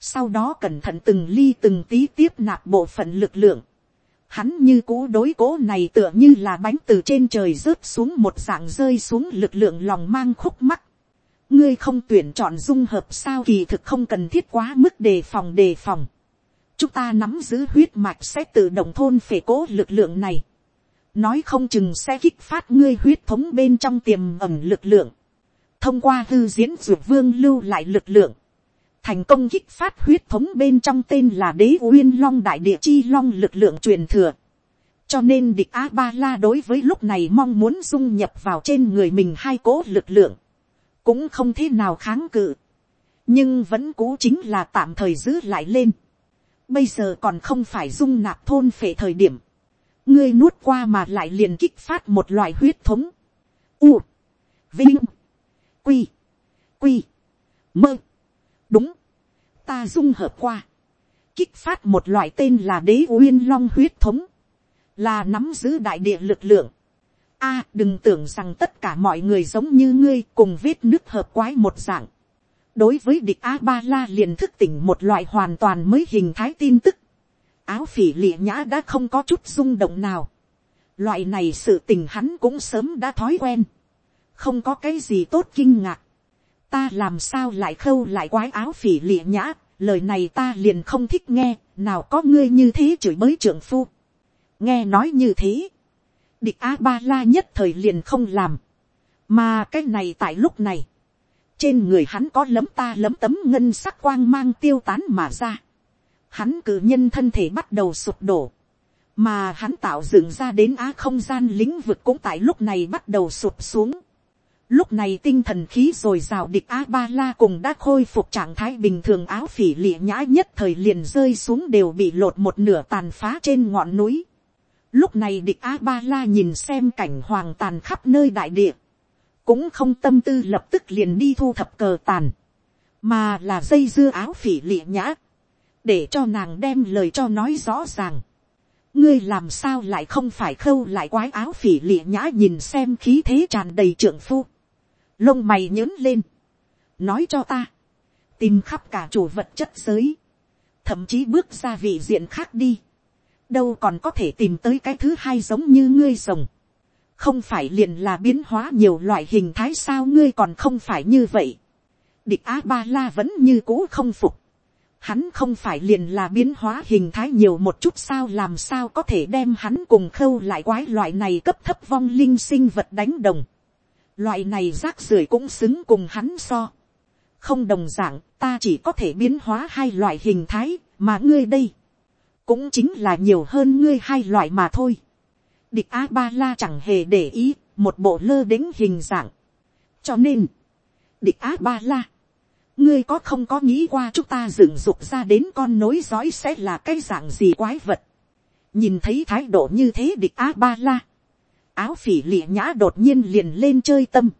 Sau đó cẩn thận từng ly từng tí tiếp nạp bộ phận lực lượng. Hắn như cú đối cố này tựa như là bánh từ trên trời rớt xuống một dạng rơi xuống lực lượng lòng mang khúc mắt. ngươi không tuyển chọn dung hợp sao kỳ thực không cần thiết quá mức đề phòng đề phòng chúng ta nắm giữ huyết mạch sẽ tự động thôn phể cố lực lượng này. nói không chừng sẽ kích phát ngươi huyết thống bên trong tiềm ẩm lực lượng. thông qua hư diễn dược vương lưu lại lực lượng. thành công kích phát huyết thống bên trong tên là đế uyên long đại địa chi long lực lượng truyền thừa. cho nên địch a ba la đối với lúc này mong muốn dung nhập vào trên người mình hai cố lực lượng cũng không thế nào kháng cự, nhưng vẫn cố chính là tạm thời giữ lại lên. Bây giờ còn không phải dung nạp thôn phệ thời điểm, ngươi nuốt qua mà lại liền kích phát một loại huyết thống. U, vinh, quy, quy, mơ. đúng, ta dung hợp qua, kích phát một loại tên là đế uyên long huyết thống, là nắm giữ đại địa lực lượng, a đừng tưởng rằng tất cả mọi người giống như ngươi cùng vết nước hợp quái một dạng đối với địch a ba la liền thức tỉnh một loại hoàn toàn mới hình thái tin tức. áo phỉ lịa nhã đã không có chút rung động nào. loại này sự tình hắn cũng sớm đã thói quen. không có cái gì tốt kinh ngạc. ta làm sao lại khâu lại quái áo phỉ lịa nhã. lời này ta liền không thích nghe. nào có ngươi như thế chửi bới trưởng phu. nghe nói như thế địch a ba la nhất thời liền không làm, mà cái này tại lúc này, trên người hắn có lấm ta lấm tấm ngân sắc quang mang tiêu tán mà ra, hắn cử nhân thân thể bắt đầu sụp đổ, mà hắn tạo dựng ra đến á không gian lĩnh vực cũng tại lúc này bắt đầu sụp xuống. Lúc này tinh thần khí rồi rào địch A-ba-la cùng đã khôi phục trạng thái bình thường áo phỉ lịa nhã nhất thời liền rơi xuống đều bị lột một nửa tàn phá trên ngọn núi. Lúc này địch A-ba-la nhìn xem cảnh hoàng tàn khắp nơi đại địa. Cũng không tâm tư lập tức liền đi thu thập cờ tàn. Mà là dây dưa áo phỉ lịa nhã. Để cho nàng đem lời cho nói rõ ràng. Ngươi làm sao lại không phải khâu lại quái áo phỉ lịa nhã nhìn xem khí thế tràn đầy trượng phu. Lông mày nhớn lên. Nói cho ta. Tìm khắp cả chủ vật chất giới. Thậm chí bước ra vị diện khác đi đâu còn có thể tìm tới cái thứ hai giống như ngươi rồng không phải liền là biến hóa nhiều loại hình thái sao ngươi còn không phải như vậy. địch á ba la vẫn như cũ không phục. hắn không phải liền là biến hóa hình thái nhiều một chút sao làm sao có thể đem hắn cùng khâu lại quái loại này cấp thấp vong linh sinh vật đánh đồng. loại này rác rưởi cũng xứng cùng hắn so. không đồng dạng, ta chỉ có thể biến hóa hai loại hình thái, mà ngươi đây cũng chính là nhiều hơn ngươi hai loại mà thôi địch a ba la chẳng hề để ý một bộ lơ đĩnh hình dạng. cho nên, địch a ba la, ngươi có không có nghĩ qua chúng ta dựng dục ra đến con nối dõi sẽ là cái dạng gì quái vật. nhìn thấy thái độ như thế địch a ba la, áo phỉ lịa nhã đột nhiên liền lên chơi tâm,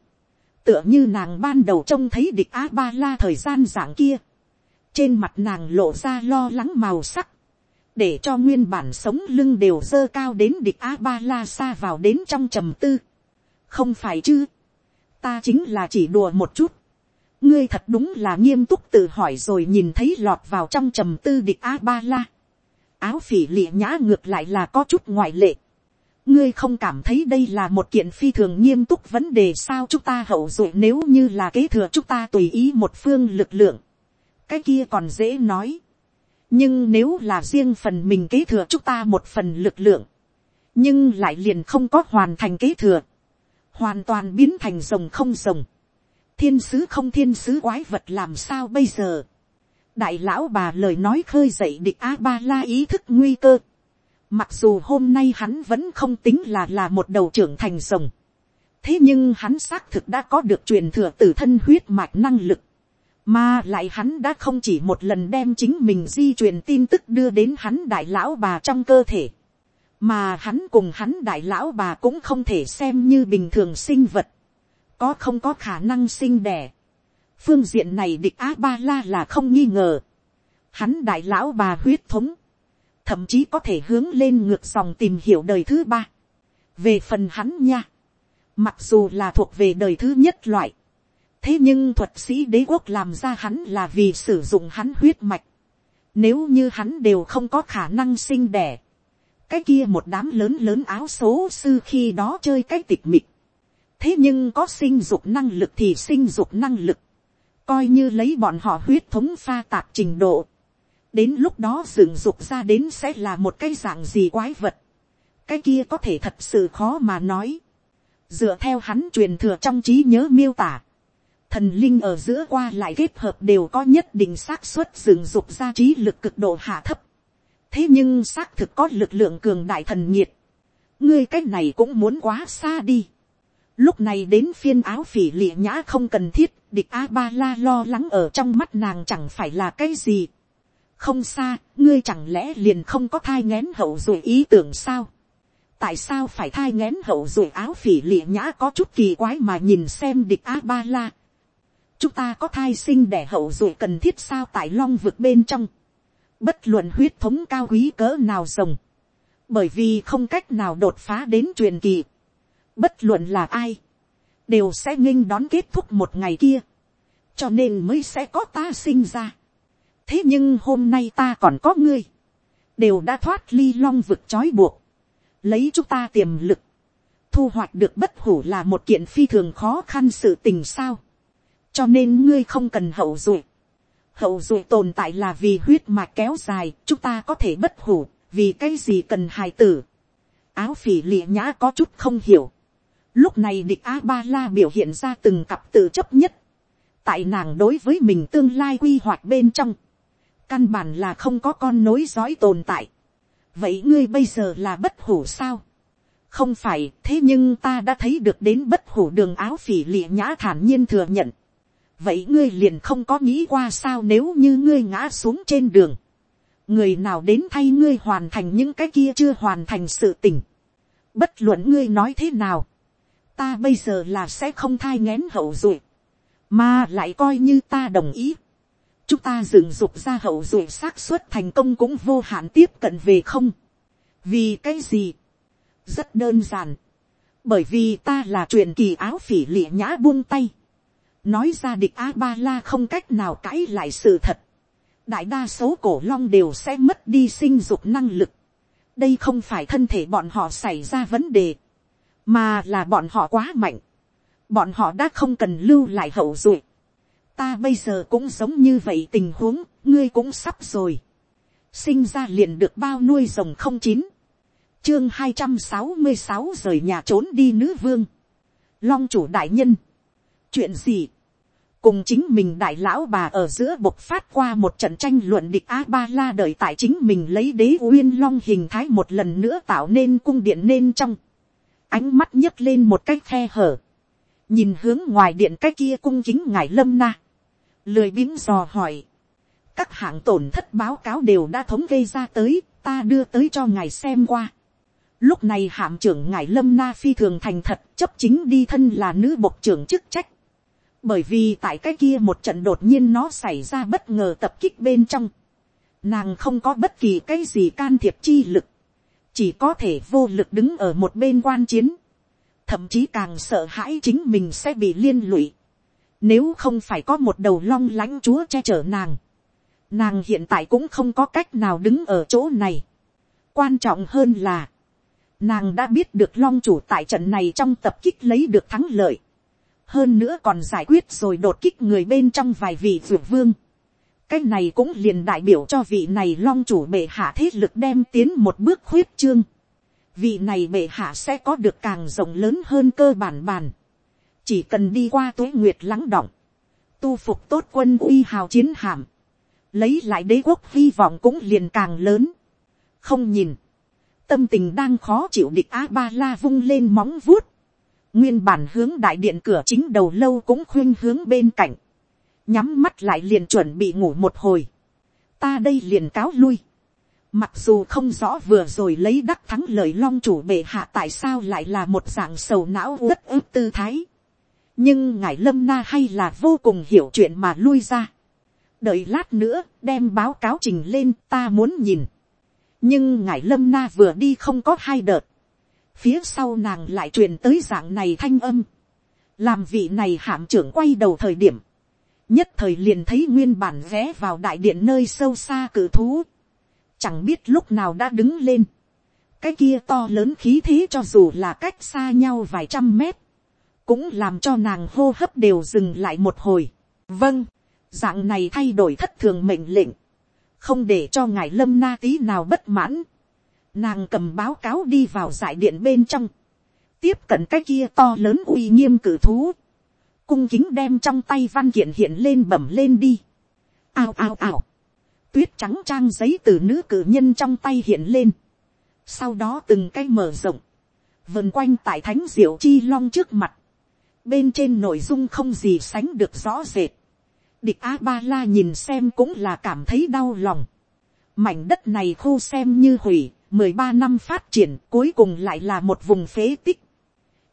tựa như nàng ban đầu trông thấy địch a ba la thời gian dạng kia, trên mặt nàng lộ ra lo lắng màu sắc, để cho nguyên bản sống lưng đều dơ cao đến địch a ba la xa vào đến trong trầm tư. không phải chứ, ta chính là chỉ đùa một chút. ngươi thật đúng là nghiêm túc tự hỏi rồi nhìn thấy lọt vào trong trầm tư địch a ba la. áo phỉ lịa nhã ngược lại là có chút ngoại lệ. ngươi không cảm thấy đây là một kiện phi thường nghiêm túc vấn đề sao chúng ta hậu dội nếu như là kế thừa chúng ta tùy ý một phương lực lượng. cái kia còn dễ nói nhưng nếu là riêng phần mình kế thừa chúng ta một phần lực lượng, nhưng lại liền không có hoàn thành kế thừa, hoàn toàn biến thành rồng không rồng, thiên sứ không thiên sứ quái vật làm sao bây giờ. đại lão bà lời nói khơi dậy địch a ba la ý thức nguy cơ. mặc dù hôm nay hắn vẫn không tính là là một đầu trưởng thành rồng. thế nhưng hắn xác thực đã có được truyền thừa từ thân huyết mạch năng lực mà lại hắn đã không chỉ một lần đem chính mình di truyền tin tức đưa đến hắn đại lão bà trong cơ thể. mà hắn cùng hắn đại lão bà cũng không thể xem như bình thường sinh vật có không có khả năng sinh đẻ. phương diện này địch a ba la là không nghi ngờ. hắn đại lão bà huyết thống, thậm chí có thể hướng lên ngược dòng tìm hiểu đời thứ ba. về phần hắn nha, mặc dù là thuộc về đời thứ nhất loại, thế nhưng thuật sĩ đế quốc làm ra hắn là vì sử dụng hắn huyết mạch. nếu như hắn đều không có khả năng sinh đẻ, cái kia một đám lớn lớn áo số sư khi đó chơi cái tịch mịch. Thế nhưng có sinh dục năng lực thì sinh dục năng lực, coi như lấy bọn họ huyết thống pha tạp trình độ, đến lúc đó dựng dục ra đến sẽ là một cái dạng gì quái vật, cái kia có thể thật sự khó mà nói, dựa theo hắn truyền thừa trong trí nhớ miêu tả, thần linh ở giữa qua lại kết hợp đều có nhất định xác suất dừng dục ra trí lực cực độ hạ thấp, thế nhưng xác thực có lực lượng cường đại thần nhiệt, ngươi cái này cũng muốn quá xa đi. Lúc này đến phiên áo phỉ lịa nhã không cần thiết, địch A-ba-la lo lắng ở trong mắt nàng chẳng phải là cái gì. Không xa, ngươi chẳng lẽ liền không có thai ngén hậu rồi ý tưởng sao? Tại sao phải thai ngén hậu rồi áo phỉ lịa nhã có chút kỳ quái mà nhìn xem địch A-ba-la. Chúng ta có thai sinh đẻ hậu rồi cần thiết sao tại long vực bên trong. Bất luận huyết thống cao quý cỡ nào rồng. Bởi vì không cách nào đột phá đến truyền kỳ. Bất luận là ai, đều sẽ nghinh đón kết thúc một ngày kia, cho nên mới sẽ có ta sinh ra. thế nhưng hôm nay ta còn có ngươi, đều đã thoát ly long vực trói buộc, lấy chúng ta tiềm lực, thu hoạch được bất hủ là một kiện phi thường khó khăn sự tình sao, cho nên ngươi không cần hậu duệ, hậu duệ tồn tại là vì huyết mạch kéo dài, chúng ta có thể bất hủ, vì cái gì cần hài tử. áo phỉ lịa nhã có chút không hiểu. Lúc này địch A-ba-la biểu hiện ra từng cặp tự chấp nhất. Tại nàng đối với mình tương lai quy hoạch bên trong. Căn bản là không có con nối dõi tồn tại. Vậy ngươi bây giờ là bất hủ sao? Không phải, thế nhưng ta đã thấy được đến bất hủ đường áo phỉ lịa nhã thản nhiên thừa nhận. Vậy ngươi liền không có nghĩ qua sao nếu như ngươi ngã xuống trên đường. Người nào đến thay ngươi hoàn thành những cái kia chưa hoàn thành sự tình. Bất luận ngươi nói thế nào ta bây giờ là sẽ không thai ngén hậu duệ, mà lại coi như ta đồng ý. chúng ta dựng dục ra hậu duệ xác suất thành công cũng vô hạn tiếp cận về không. vì cái gì, rất đơn giản, bởi vì ta là truyền kỳ áo phỉ lịa nhã buông tay, nói ra địch a ba la không cách nào cãi lại sự thật, đại đa số cổ long đều sẽ mất đi sinh dục năng lực, đây không phải thân thể bọn họ xảy ra vấn đề, mà là bọn họ quá mạnh, bọn họ đã không cần lưu lại hậu duệ. ta bây giờ cũng giống như vậy tình huống, ngươi cũng sắp rồi. sinh ra liền được bao nuôi rồng không chín, chương hai trăm sáu mươi sáu rời nhà trốn đi nữ vương, long chủ đại nhân, chuyện gì, cùng chính mình đại lão bà ở giữa bộc phát qua một trận tranh luận địch a ba la đợi tại chính mình lấy đế uyên long hình thái một lần nữa tạo nên cung điện nên trong. Ánh mắt nhấc lên một cái khe hở, nhìn hướng ngoài điện cái kia cung chính ngài lâm na, lười biếng dò hỏi, các hạng tổn thất báo cáo đều đã thống kê ra tới, ta đưa tới cho ngài xem qua. Lúc này hạm trưởng ngài lâm na phi thường thành thật chấp chính đi thân là nữ bộc trưởng chức trách. Bởi vì tại cái kia một trận đột nhiên nó xảy ra bất ngờ tập kích bên trong. Nàng không có bất kỳ cái gì can thiệp chi lực. Chỉ có thể vô lực đứng ở một bên quan chiến, thậm chí càng sợ hãi chính mình sẽ bị liên lụy, nếu không phải có một đầu long lãnh chúa che chở nàng, nàng hiện tại cũng không có cách nào đứng ở chỗ này. quan trọng hơn là, nàng đã biết được long chủ tại trận này trong tập kích lấy được thắng lợi, hơn nữa còn giải quyết rồi đột kích người bên trong vài vị vượt vương cái này cũng liền đại biểu cho vị này long chủ bệ hạ thế lực đem tiến một bước khuyết trương. vị này bệ hạ sẽ có được càng rộng lớn hơn cơ bản bàn. chỉ cần đi qua tuế nguyệt lắng động, tu phục tốt quân uy hào chiến hàm, lấy lại đế quốc hy vọng cũng liền càng lớn, không nhìn, tâm tình đang khó chịu địch a ba la vung lên móng vuốt, nguyên bản hướng đại điện cửa chính đầu lâu cũng khuyên hướng bên cạnh, nhắm mắt lại liền chuẩn bị ngủ một hồi, ta đây liền cáo lui, mặc dù không rõ vừa rồi lấy đắc thắng lời long chủ bệ hạ tại sao lại là một dạng sầu não rất ức tư thái, nhưng ngài lâm na hay là vô cùng hiểu chuyện mà lui ra, đợi lát nữa đem báo cáo trình lên ta muốn nhìn, nhưng ngài lâm na vừa đi không có hai đợt, phía sau nàng lại truyền tới dạng này thanh âm, làm vị này hạm trưởng quay đầu thời điểm, nhất thời liền thấy nguyên bản ghé vào đại điện nơi sâu xa cử thú, chẳng biết lúc nào đã đứng lên, cái kia to lớn khí thế cho dù là cách xa nhau vài trăm mét, cũng làm cho nàng hô hấp đều dừng lại một hồi. vâng, dạng này thay đổi thất thường mệnh lệnh, không để cho ngài lâm na tí nào bất mãn. Nàng cầm báo cáo đi vào giải điện bên trong, tiếp cận cái kia to lớn uy nghiêm cử thú, cung kính đem trong tay văn kiện hiện lên bẩm lên đi. ao ao ao, tuyết trắng trang giấy từ nữ cử nhân trong tay hiện lên, sau đó từng cái mở rộng, vần quanh tại thánh diệu chi long trước mặt, bên trên nội dung không gì sánh được rõ rệt, Địch A-ba-la nhìn xem cũng là cảm thấy đau lòng. Mảnh đất này khu xem như hủy, mười ba năm phát triển cuối cùng lại là một vùng phế tích.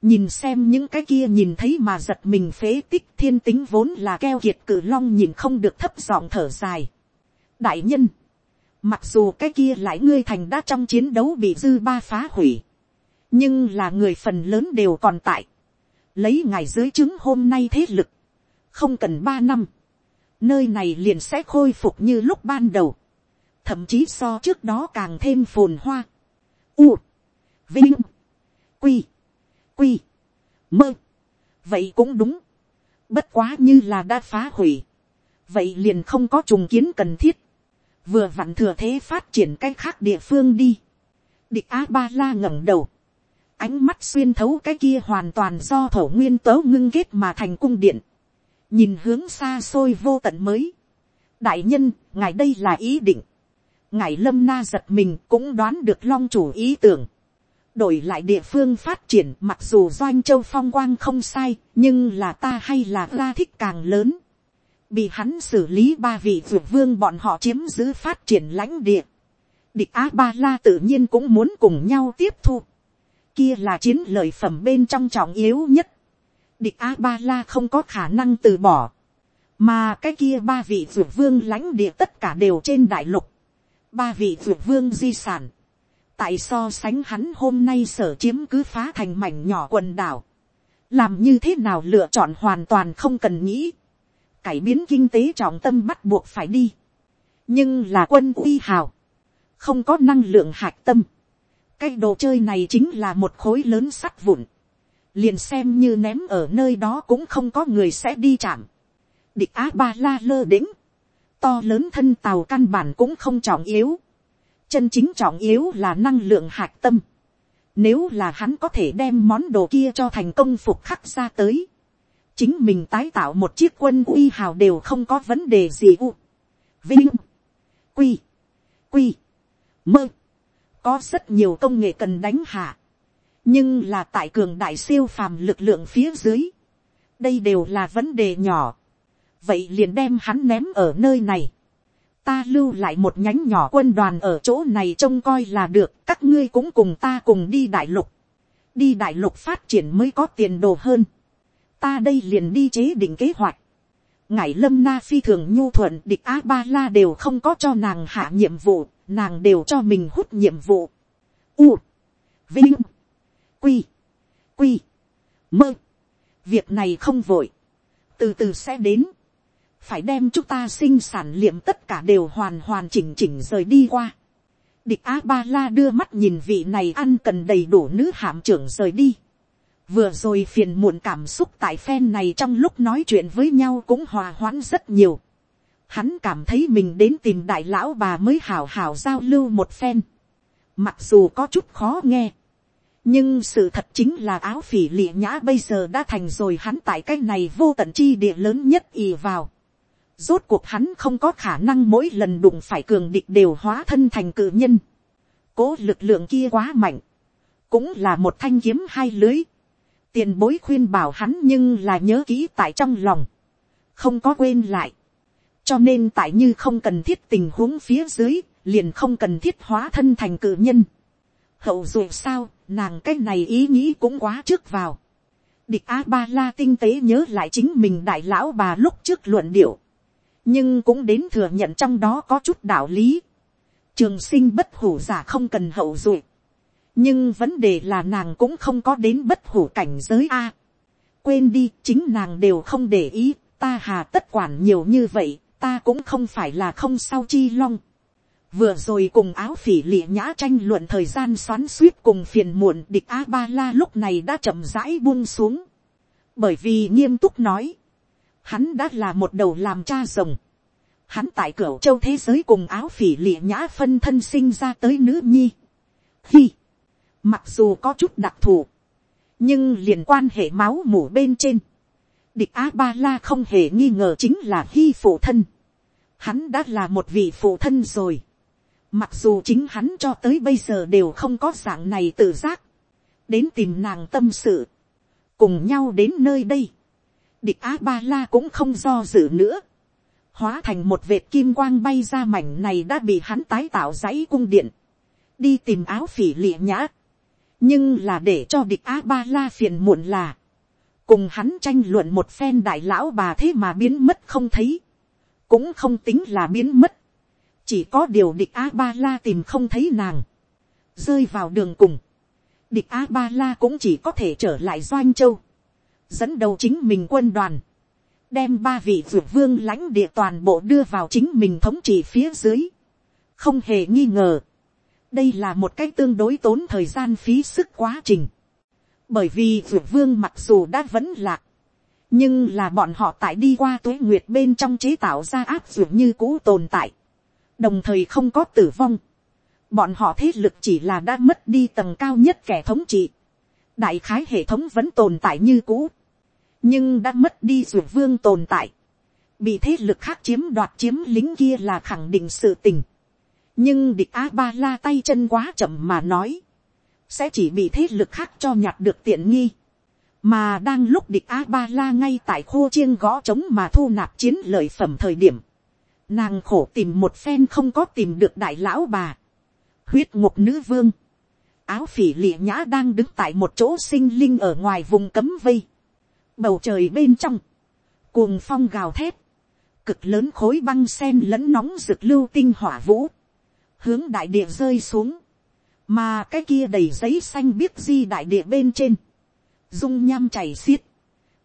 Nhìn xem những cái kia nhìn thấy mà giật mình phế tích thiên tính vốn là keo kiệt cử long nhìn không được thấp giọng thở dài. Đại nhân, mặc dù cái kia lại ngươi thành đã trong chiến đấu bị dư ba phá hủy. Nhưng là người phần lớn đều còn tại. Lấy ngày dưới chứng hôm nay thế lực. Không cần ba năm nơi này liền sẽ khôi phục như lúc ban đầu, thậm chí so trước đó càng thêm phồn hoa. U, vinh, quy, quy, mơ, vậy cũng đúng, bất quá như là đã phá hủy, vậy liền không có trùng kiến cần thiết, vừa vặn thừa thế phát triển cái khác địa phương đi. Địch a ba la ngẩng đầu, ánh mắt xuyên thấu cái kia hoàn toàn do thổ nguyên tớ ngưng kết mà thành cung điện, nhìn hướng xa xôi vô tận mới. đại nhân, ngài đây là ý định ngài lâm na giật mình cũng đoán được long chủ ý tưởng. đổi lại địa phương phát triển mặc dù doanh châu phong quang không sai, nhưng là ta hay là ra thích càng lớn. bị hắn xử lý ba vị vượt vương bọn họ chiếm giữ phát triển lãnh địa. địch á ba la tự nhiên cũng muốn cùng nhau tiếp thu. kia là chiến lợi phẩm bên trong trọng yếu nhất địch á ba la không có khả năng từ bỏ, mà cái kia ba vị dược vương lãnh địa tất cả đều trên đại lục, ba vị dược vương di sản, tại so sánh hắn hôm nay sở chiếm cứ phá thành mảnh nhỏ quần đảo, làm như thế nào lựa chọn hoàn toàn không cần nghĩ, cải biến kinh tế trọng tâm bắt buộc phải đi, nhưng là quân uy hào, không có năng lượng hạch tâm, cái đồ chơi này chính là một khối lớn sắt vụn, liền xem như ném ở nơi đó cũng không có người sẽ đi chạm. địch á ba la lơ đĩnh, to lớn thân tàu căn bản cũng không trọng yếu. chân chính trọng yếu là năng lượng hạt tâm. nếu là hắn có thể đem món đồ kia cho thành công phục khắc ra tới. chính mình tái tạo một chiếc quân uy hào đều không có vấn đề gì u. vinh, quy, quy, mơ. có rất nhiều công nghệ cần đánh hạ nhưng là tại cường đại siêu phàm lực lượng phía dưới, đây đều là vấn đề nhỏ, vậy liền đem hắn ném ở nơi này, ta lưu lại một nhánh nhỏ quân đoàn ở chỗ này trông coi là được, các ngươi cũng cùng ta cùng đi đại lục, đi đại lục phát triển mới có tiền đồ hơn, ta đây liền đi chế định kế hoạch, ngải lâm na phi thường nhu thuận địch a ba la đều không có cho nàng hạ nhiệm vụ, nàng đều cho mình hút nhiệm vụ. U, vinh, quy, quy, mơ. việc này không vội, từ từ sẽ đến, phải đem chúng ta sinh sản liệm tất cả đều hoàn hoàn chỉnh chỉnh rời đi qua. địch a ba la đưa mắt nhìn vị này ăn cần đầy đủ nữ hạm trưởng rời đi. vừa rồi phiền muộn cảm xúc tại phen này trong lúc nói chuyện với nhau cũng hòa hoãn rất nhiều. hắn cảm thấy mình đến tìm đại lão bà mới hào hào giao lưu một phen. mặc dù có chút khó nghe, nhưng sự thật chính là áo phỉ lịa nhã bây giờ đã thành rồi hắn tại cái này vô tận chi địa lớn nhất ì vào rốt cuộc hắn không có khả năng mỗi lần đụng phải cường địch đều hóa thân thành cự nhân. cố lực lượng kia quá mạnh. cũng là một thanh kiếm hai lưới. tiền bối khuyên bảo hắn nhưng là nhớ kỹ tại trong lòng. không có quên lại. cho nên tại như không cần thiết tình huống phía dưới, liền không cần thiết hóa thân thành cự nhân. hậu dù sao, nàng cái này ý nghĩ cũng quá trước vào. địch a ba la tinh tế nhớ lại chính mình đại lão bà lúc trước luận điệu nhưng cũng đến thừa nhận trong đó có chút đạo lý. trường sinh bất hủ giả không cần hậu duệ. nhưng vấn đề là nàng cũng không có đến bất hủ cảnh giới a. quên đi, chính nàng đều không để ý, ta hà tất quản nhiều như vậy, ta cũng không phải là không sao chi long vừa rồi cùng áo phỉ lịa nhã tranh luận thời gian xoắn suýt cùng phiền muộn địch a ba la lúc này đã chậm rãi buông xuống bởi vì nghiêm túc nói hắn đã là một đầu làm cha rồng hắn tại cửa châu thế giới cùng áo phỉ lịa nhã phân thân sinh ra tới nữ nhi hi mặc dù có chút đặc thù, nhưng liền quan hệ máu mủ bên trên, địch a ba la không hề nghi ngờ chính là hi phụ thân hắn đã là một vị phụ thân rồi Mặc dù chính hắn cho tới bây giờ đều không có dạng này tự giác. Đến tìm nàng tâm sự. Cùng nhau đến nơi đây. Địch Á-ba-la cũng không do dự nữa. Hóa thành một vệt kim quang bay ra mảnh này đã bị hắn tái tạo dãy cung điện. Đi tìm áo phỉ lịa nhã. Nhưng là để cho địch Á-ba-la phiền muộn là. Cùng hắn tranh luận một phen đại lão bà thế mà biến mất không thấy. Cũng không tính là biến mất chỉ có điều địch a ba la tìm không thấy nàng, rơi vào đường cùng, địch a ba la cũng chỉ có thể trở lại doanh châu, dẫn đầu chính mình quân đoàn, đem ba vị vượt vương lãnh địa toàn bộ đưa vào chính mình thống trị phía dưới, không hề nghi ngờ, đây là một cách tương đối tốn thời gian phí sức quá trình, bởi vì vượt vương mặc dù đã vẫn lạc, nhưng là bọn họ tại đi qua tuế nguyệt bên trong chế tạo ra áp dụng như cũ tồn tại. Đồng thời không có tử vong, bọn họ thế lực chỉ là đã mất đi tầng cao nhất kẻ thống trị, đại khái hệ thống vẫn tồn tại như cũ, nhưng đã mất đi dù vương tồn tại, bị thế lực khác chiếm đoạt chiếm lính kia là khẳng định sự tình, nhưng địch a ba la tay chân quá chậm mà nói, sẽ chỉ bị thế lực khác cho nhặt được tiện nghi, mà đang lúc địch a ba la ngay tại khô chiêng gõ trống mà thu nạp chiến lợi phẩm thời điểm, Nàng khổ tìm một phen không có tìm được đại lão bà. Huyết ngục nữ vương. Áo phỉ lịa nhã đang đứng tại một chỗ sinh linh ở ngoài vùng cấm vây. Bầu trời bên trong. Cuồng phong gào thét. Cực lớn khối băng sen lẫn nóng rực lưu tinh hỏa vũ. Hướng đại địa rơi xuống. Mà cái kia đầy giấy xanh biết di đại địa bên trên. Dung nham chảy xiết.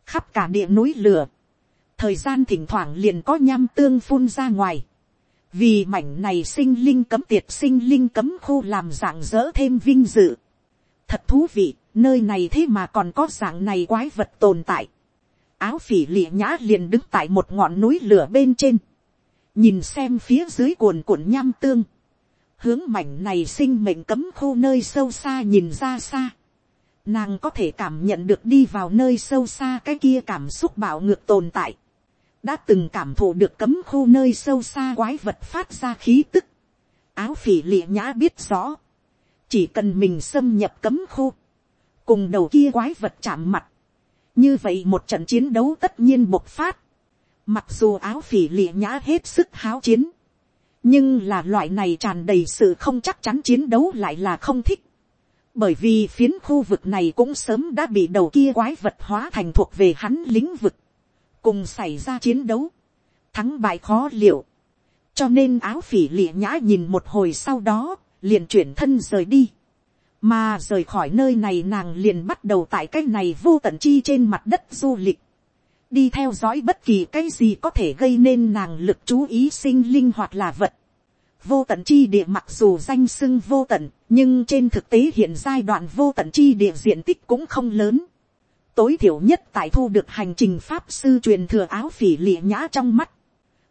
Khắp cả địa núi lửa thời gian thỉnh thoảng liền có nham tương phun ra ngoài. vì mảnh này sinh linh cấm tiệt sinh linh cấm khu làm dạng dỡ thêm vinh dự. thật thú vị, nơi này thế mà còn có dạng này quái vật tồn tại. áo phỉ lịa nhã liền đứng tại một ngọn núi lửa bên trên. nhìn xem phía dưới cuồn cuộn nham tương. hướng mảnh này sinh mệnh cấm khu nơi sâu xa nhìn ra xa nàng có thể cảm nhận được đi vào nơi sâu xa cái kia cảm xúc bạo ngược tồn tại đã từng cảm thụ được cấm khu nơi sâu xa quái vật phát ra khí tức. áo phỉ lịa nhã biết rõ, chỉ cần mình xâm nhập cấm khu, cùng đầu kia quái vật chạm mặt, như vậy một trận chiến đấu tất nhiên bộc phát. mặc dù áo phỉ lịa nhã hết sức háo chiến, nhưng là loại này tràn đầy sự không chắc chắn chiến đấu lại là không thích. bởi vì phiến khu vực này cũng sớm đã bị đầu kia quái vật hóa thành thuộc về hắn lĩnh vực. Cùng xảy ra chiến đấu, thắng bại khó liệu, cho nên áo phỉ lịa nhã nhìn một hồi sau đó, liền chuyển thân rời đi, mà rời khỏi nơi này nàng liền bắt đầu tại cái này vô tận chi trên mặt đất du lịch, đi theo dõi bất kỳ cái gì có thể gây nên nàng lực chú ý sinh linh hoặc là vật. Vô tận chi địa mặc dù danh sưng vô tận, nhưng trên thực tế hiện giai đoạn vô tận chi địa diện tích cũng không lớn tối thiểu nhất tại thu được hành trình pháp sư truyền thừa áo phỉ lịa nhã trong mắt.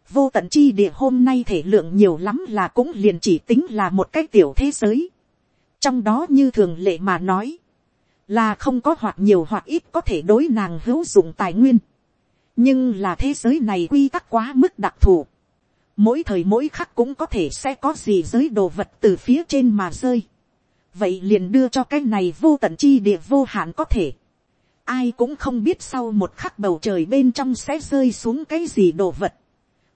vô tận chi địa hôm nay thể lượng nhiều lắm là cũng liền chỉ tính là một cái tiểu thế giới trong đó như thường lệ mà nói, là không có hoặc nhiều hoặc ít có thể đối nàng hữu dụng tài nguyên, nhưng là thế giới này quy tắc quá mức đặc thù, mỗi thời mỗi khắc cũng có thể sẽ có gì giới đồ vật từ phía trên mà rơi, vậy liền đưa cho cái này vô tận chi địa vô hạn có thể, ai cũng không biết sau một khắc bầu trời bên trong sẽ rơi xuống cái gì đồ vật,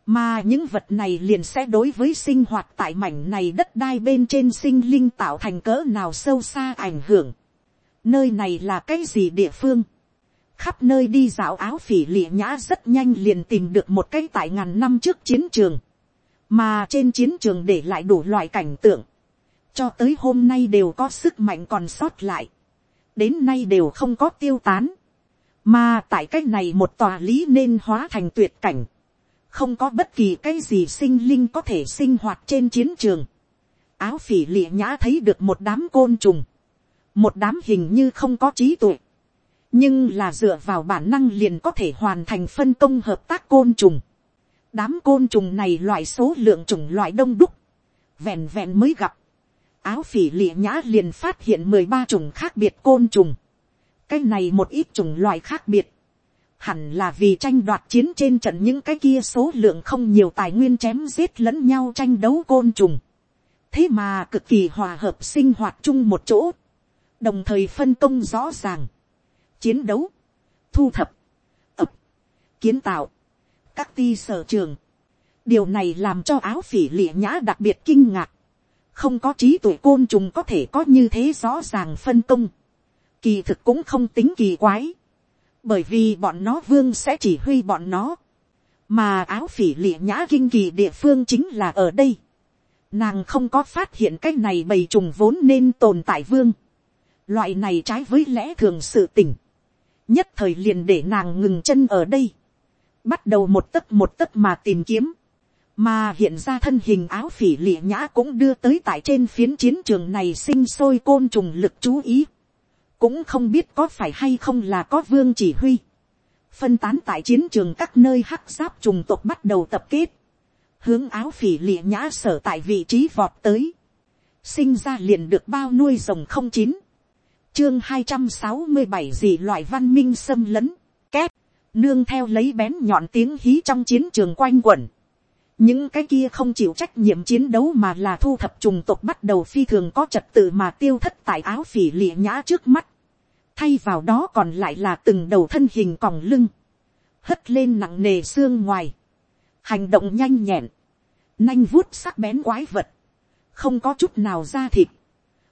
mà những vật này liền sẽ đối với sinh hoạt tại mảnh này đất đai bên trên sinh linh tạo thành cỡ nào sâu xa ảnh hưởng. Nơi này là cái gì địa phương? Khắp nơi đi dạo áo phỉ lịa nhã rất nhanh liền tìm được một cái tại ngàn năm trước chiến trường. Mà trên chiến trường để lại đủ loại cảnh tượng. Cho tới hôm nay đều có sức mạnh còn sót lại. Đến nay đều không có tiêu tán. Mà tại cái này một tòa lý nên hóa thành tuyệt cảnh không có bất kỳ cái gì sinh linh có thể sinh hoạt trên chiến trường. áo phỉ lịa nhã thấy được một đám côn trùng, một đám hình như không có trí tuệ, nhưng là dựa vào bản năng liền có thể hoàn thành phân công hợp tác côn trùng. đám côn trùng này loại số lượng chủng loại đông đúc, vẹn vẹn mới gặp, áo phỉ lịa nhã liền phát hiện mười ba chủng khác biệt côn trùng, cái này một ít chủng loại khác biệt, hẳn là vì tranh đoạt chiến trên trận những cái kia số lượng không nhiều tài nguyên chém giết lẫn nhau tranh đấu côn trùng. thế mà cực kỳ hòa hợp sinh hoạt chung một chỗ, đồng thời phân công rõ ràng, chiến đấu, thu thập, ập, kiến tạo, các ti sở trường. điều này làm cho áo phỉ lịa nhã đặc biệt kinh ngạc, không có trí tuệ côn trùng có thể có như thế rõ ràng phân công, kỳ thực cũng không tính kỳ quái bởi vì bọn nó vương sẽ chỉ huy bọn nó, mà áo phỉ lịa nhã kinh kỳ địa phương chính là ở đây. Nàng không có phát hiện cái này bầy trùng vốn nên tồn tại vương. Loại này trái với lẽ thường sự tỉnh. Nhất thời liền để nàng ngừng chân ở đây. Bắt đầu một tấc một tấc mà tìm kiếm. Mà hiện ra thân hình áo phỉ lịa nhã cũng đưa tới tại trên phiến chiến trường này sinh sôi côn trùng lực chú ý cũng không biết có phải hay không là có vương chỉ huy, phân tán tại chiến trường các nơi hắc giáp trùng tộc bắt đầu tập kết, hướng áo phỉ lịa nhã sở tại vị trí vọt tới, sinh ra liền được bao nuôi rồng không chín, chương hai trăm sáu mươi bảy gì loại văn minh xâm lấn, kép nương theo lấy bén nhọn tiếng hí trong chiến trường quanh quẩn, những cái kia không chịu trách nhiệm chiến đấu mà là thu thập trùng tộc bắt đầu phi thường có trật tự mà tiêu thất tại áo phỉ lịa nhã trước mắt. Thay vào đó còn lại là từng đầu thân hình còng lưng. Hất lên nặng nề xương ngoài. Hành động nhanh nhẹn. Nanh vuốt sắc bén quái vật. Không có chút nào da thịt.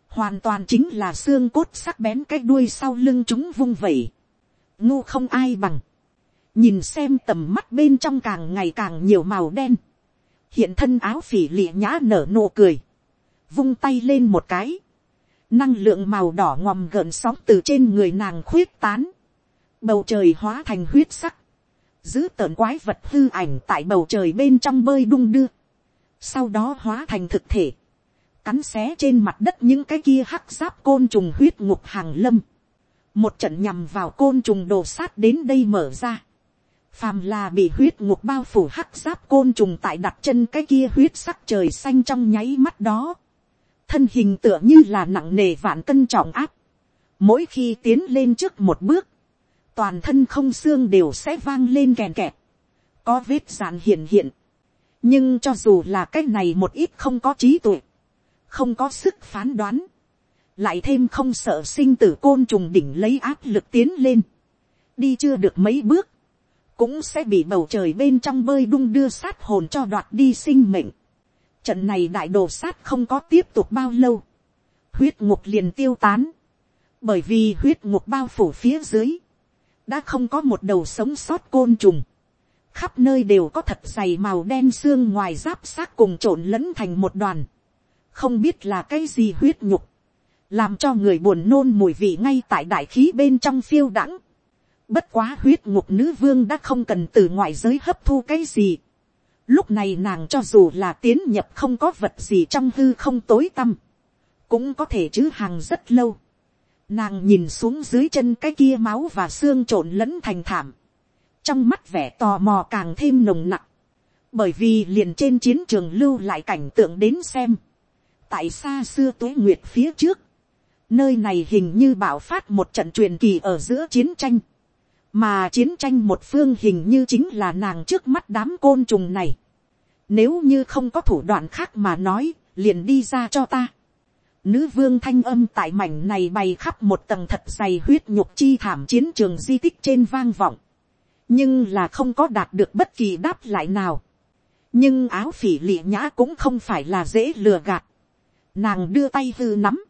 Hoàn toàn chính là xương cốt sắc bén cái đuôi sau lưng chúng vung vẩy. Ngu không ai bằng. Nhìn xem tầm mắt bên trong càng ngày càng nhiều màu đen hiện thân áo phỉ lịa nhã nở nụ cười, vung tay lên một cái, năng lượng màu đỏ ngòm gợn sóng từ trên người nàng khuyết tán, bầu trời hóa thành huyết sắc, giữ tợn quái vật hư ảnh tại bầu trời bên trong bơi đung đưa, sau đó hóa thành thực thể, cắn xé trên mặt đất những cái kia hắc giáp côn trùng huyết ngục hàng lâm, một trận nhằm vào côn trùng đồ sát đến đây mở ra, phàm là bị huyết ngục bao phủ hắc giáp côn trùng tại đặt chân cái kia huyết sắc trời xanh trong nháy mắt đó. Thân hình tựa như là nặng nề vạn cân trọng áp. Mỗi khi tiến lên trước một bước, toàn thân không xương đều sẽ vang lên kèn kẹt. Có vết dạn hiện hiện. Nhưng cho dù là cái này một ít không có trí tuệ, không có sức phán đoán, lại thêm không sợ sinh tử côn trùng đỉnh lấy áp lực tiến lên. Đi chưa được mấy bước, cũng sẽ bị bầu trời bên trong bơi đung đưa sát hồn cho đoạt đi sinh mệnh. Trận này đại đồ sát không có tiếp tục bao lâu. Huyết ngục liền tiêu tán. Bởi vì huyết ngục bao phủ phía dưới. Đã không có một đầu sống sót côn trùng. Khắp nơi đều có thật dày màu đen xương ngoài giáp xác cùng trộn lẫn thành một đoàn. Không biết là cái gì huyết nhục. Làm cho người buồn nôn mùi vị ngay tại đại khí bên trong phiêu đãng Bất quá huyết ngục nữ vương đã không cần từ ngoại giới hấp thu cái gì. Lúc này nàng cho dù là tiến nhập không có vật gì trong hư không tối tăm. Cũng có thể chứ hàng rất lâu. Nàng nhìn xuống dưới chân cái kia máu và xương trộn lẫn thành thảm. Trong mắt vẻ tò mò càng thêm nồng nặng. Bởi vì liền trên chiến trường lưu lại cảnh tượng đến xem. Tại xa xưa tuế nguyệt phía trước Nơi này hình như bạo phát một trận truyền kỳ ở giữa chiến tranh. Mà chiến tranh một phương hình như chính là nàng trước mắt đám côn trùng này. Nếu như không có thủ đoạn khác mà nói, liền đi ra cho ta. Nữ vương thanh âm tại mảnh này bày khắp một tầng thật dày huyết nhục chi thảm chiến trường di tích trên vang vọng. Nhưng là không có đạt được bất kỳ đáp lại nào. Nhưng áo phỉ lịa nhã cũng không phải là dễ lừa gạt. Nàng đưa tay hư nắm.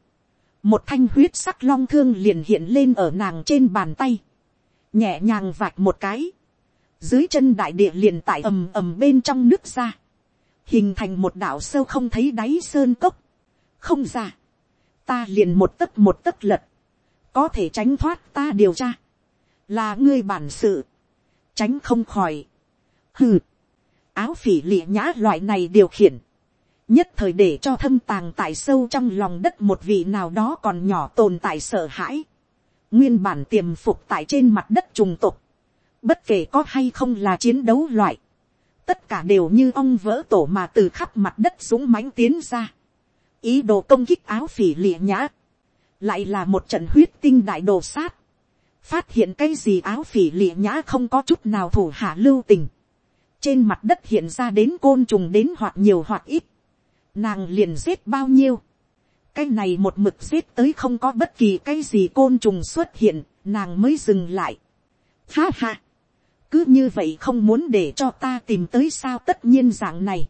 Một thanh huyết sắc long thương liền hiện lên ở nàng trên bàn tay. Nhẹ nhàng vạch một cái. Dưới chân đại địa liền tại ầm ầm bên trong nước ra. Hình thành một đảo sâu không thấy đáy sơn cốc. Không ra. Ta liền một tấc một tấc lật, có thể tránh thoát ta điều tra, là ngươi bản sự, tránh không khỏi, hừ, áo phỉ lịa nhã loại này điều khiển, nhất thời để cho thâm tàng tại sâu trong lòng đất một vị nào đó còn nhỏ tồn tại sợ hãi, nguyên bản tiềm phục tại trên mặt đất trùng tục, bất kể có hay không là chiến đấu loại, tất cả đều như ong vỡ tổ mà từ khắp mặt đất súng mánh tiến ra. Ý đồ công kích áo phỉ lịa nhã, lại là một trận huyết tinh đại đồ sát, phát hiện cái gì áo phỉ lịa nhã không có chút nào thủ hạ lưu tình, trên mặt đất hiện ra đến côn trùng đến hoặc nhiều hoặc ít, nàng liền giết bao nhiêu, cái này một mực giết tới không có bất kỳ cái gì côn trùng xuất hiện, nàng mới dừng lại. Ha ha, cứ như vậy không muốn để cho ta tìm tới sao tất nhiên dạng này.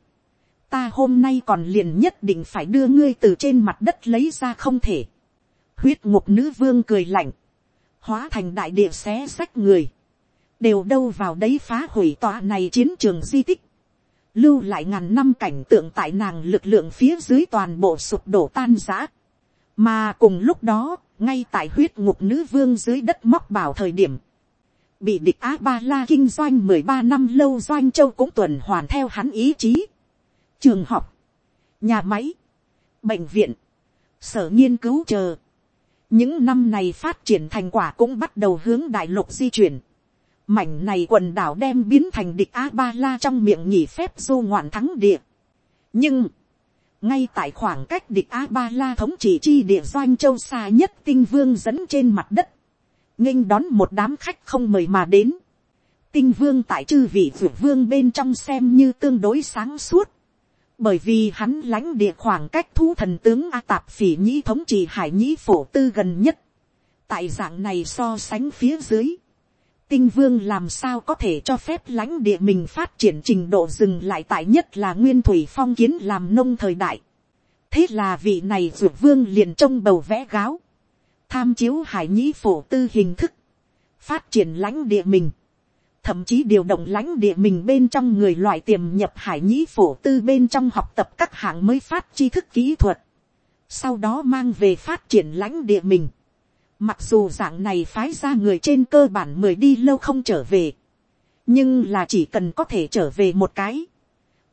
Ta hôm nay còn liền nhất định phải đưa ngươi từ trên mặt đất lấy ra không thể. huyết ngục nữ vương cười lạnh, hóa thành đại địa xé sách người, đều đâu vào đấy phá hủy tòa này chiến trường di tích, lưu lại ngàn năm cảnh tượng tại nàng lực lượng phía dưới toàn bộ sụp đổ tan giã. mà cùng lúc đó, ngay tại huyết ngục nữ vương dưới đất móc bảo thời điểm, bị địch á ba la kinh doanh mười ba năm lâu doanh châu cũng tuần hoàn theo hắn ý chí trường học, nhà máy, bệnh viện, sở nghiên cứu chờ. những năm này phát triển thành quả cũng bắt đầu hướng đại lục di chuyển mảnh này quần đảo đem biến thành địch a ba la trong miệng nhỉ phép du ngoạn thắng địa. nhưng, ngay tại khoảng cách địch a ba la thống trị chi địa doanh châu xa nhất tinh vương dẫn trên mặt đất, nghênh đón một đám khách không mời mà đến. tinh vương tại chư vị vượt vương bên trong xem như tương đối sáng suốt bởi vì hắn lãnh địa khoảng cách thu thần tướng a tạp phỉ nhĩ thống trị hải nhĩ phổ tư gần nhất. tại dạng này so sánh phía dưới, tinh vương làm sao có thể cho phép lãnh địa mình phát triển trình độ dừng lại tại nhất là nguyên thủy phong kiến làm nông thời đại. thế là vị này ruột vương liền trông bầu vẽ gáo, tham chiếu hải nhĩ phổ tư hình thức, phát triển lãnh địa mình thậm chí điều động lãnh địa mình bên trong người loại tiềm nhập hải nhĩ phổ tư bên trong học tập các hạng mới phát tri thức kỹ thuật, sau đó mang về phát triển lãnh địa mình. Mặc dù dạng này phái ra người trên cơ bản mười đi lâu không trở về, nhưng là chỉ cần có thể trở về một cái,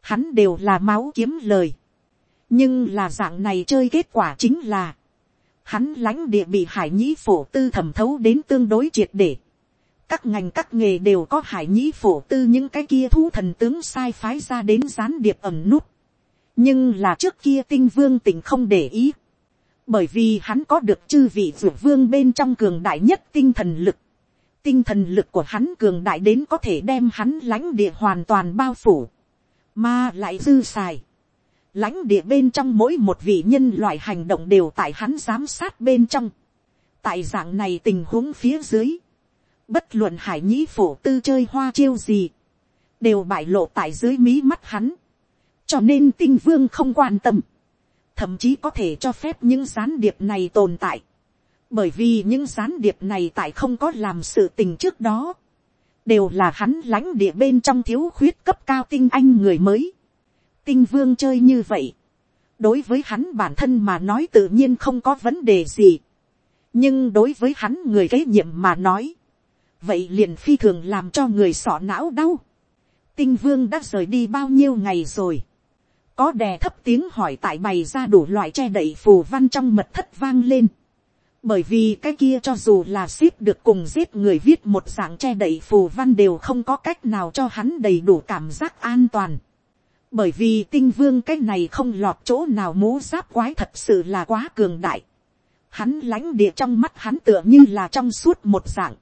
hắn đều là máu kiếm lời. nhưng là dạng này chơi kết quả chính là, hắn lãnh địa bị hải nhĩ phổ tư thẩm thấu đến tương đối triệt để các ngành các nghề đều có hải nhĩ phổ tư những cái kia thu thần tướng sai phái ra đến gián điệp ẩm nút. nhưng là trước kia tinh vương tỉnh không để ý bởi vì hắn có được chư vị ruột vương bên trong cường đại nhất tinh thần lực. tinh thần lực của hắn cường đại đến có thể đem hắn lãnh địa hoàn toàn bao phủ. mà lại dư xài. lãnh địa bên trong mỗi một vị nhân loại hành động đều tại hắn giám sát bên trong. tại dạng này tình huống phía dưới bất luận hải nhĩ phổ tư chơi hoa chiêu gì, đều bại lộ tại dưới mí mắt hắn, cho nên tinh vương không quan tâm, thậm chí có thể cho phép những gián điệp này tồn tại, bởi vì những gián điệp này tại không có làm sự tình trước đó, đều là hắn lãnh địa bên trong thiếu khuyết cấp cao tinh anh người mới, tinh vương chơi như vậy, đối với hắn bản thân mà nói tự nhiên không có vấn đề gì, nhưng đối với hắn người kế nhiệm mà nói, vậy liền phi thường làm cho người sọ não đau. tinh vương đã rời đi bao nhiêu ngày rồi có đè thấp tiếng hỏi tại bày ra đủ loại che đậy phù văn trong mật thất vang lên. bởi vì cái kia cho dù là ship được cùng giết người viết một dạng che đậy phù văn đều không có cách nào cho hắn đầy đủ cảm giác an toàn. bởi vì tinh vương cái này không lọt chỗ nào mũ giáp quái thật sự là quá cường đại hắn lánh địa trong mắt hắn tựa như là trong suốt một dạng,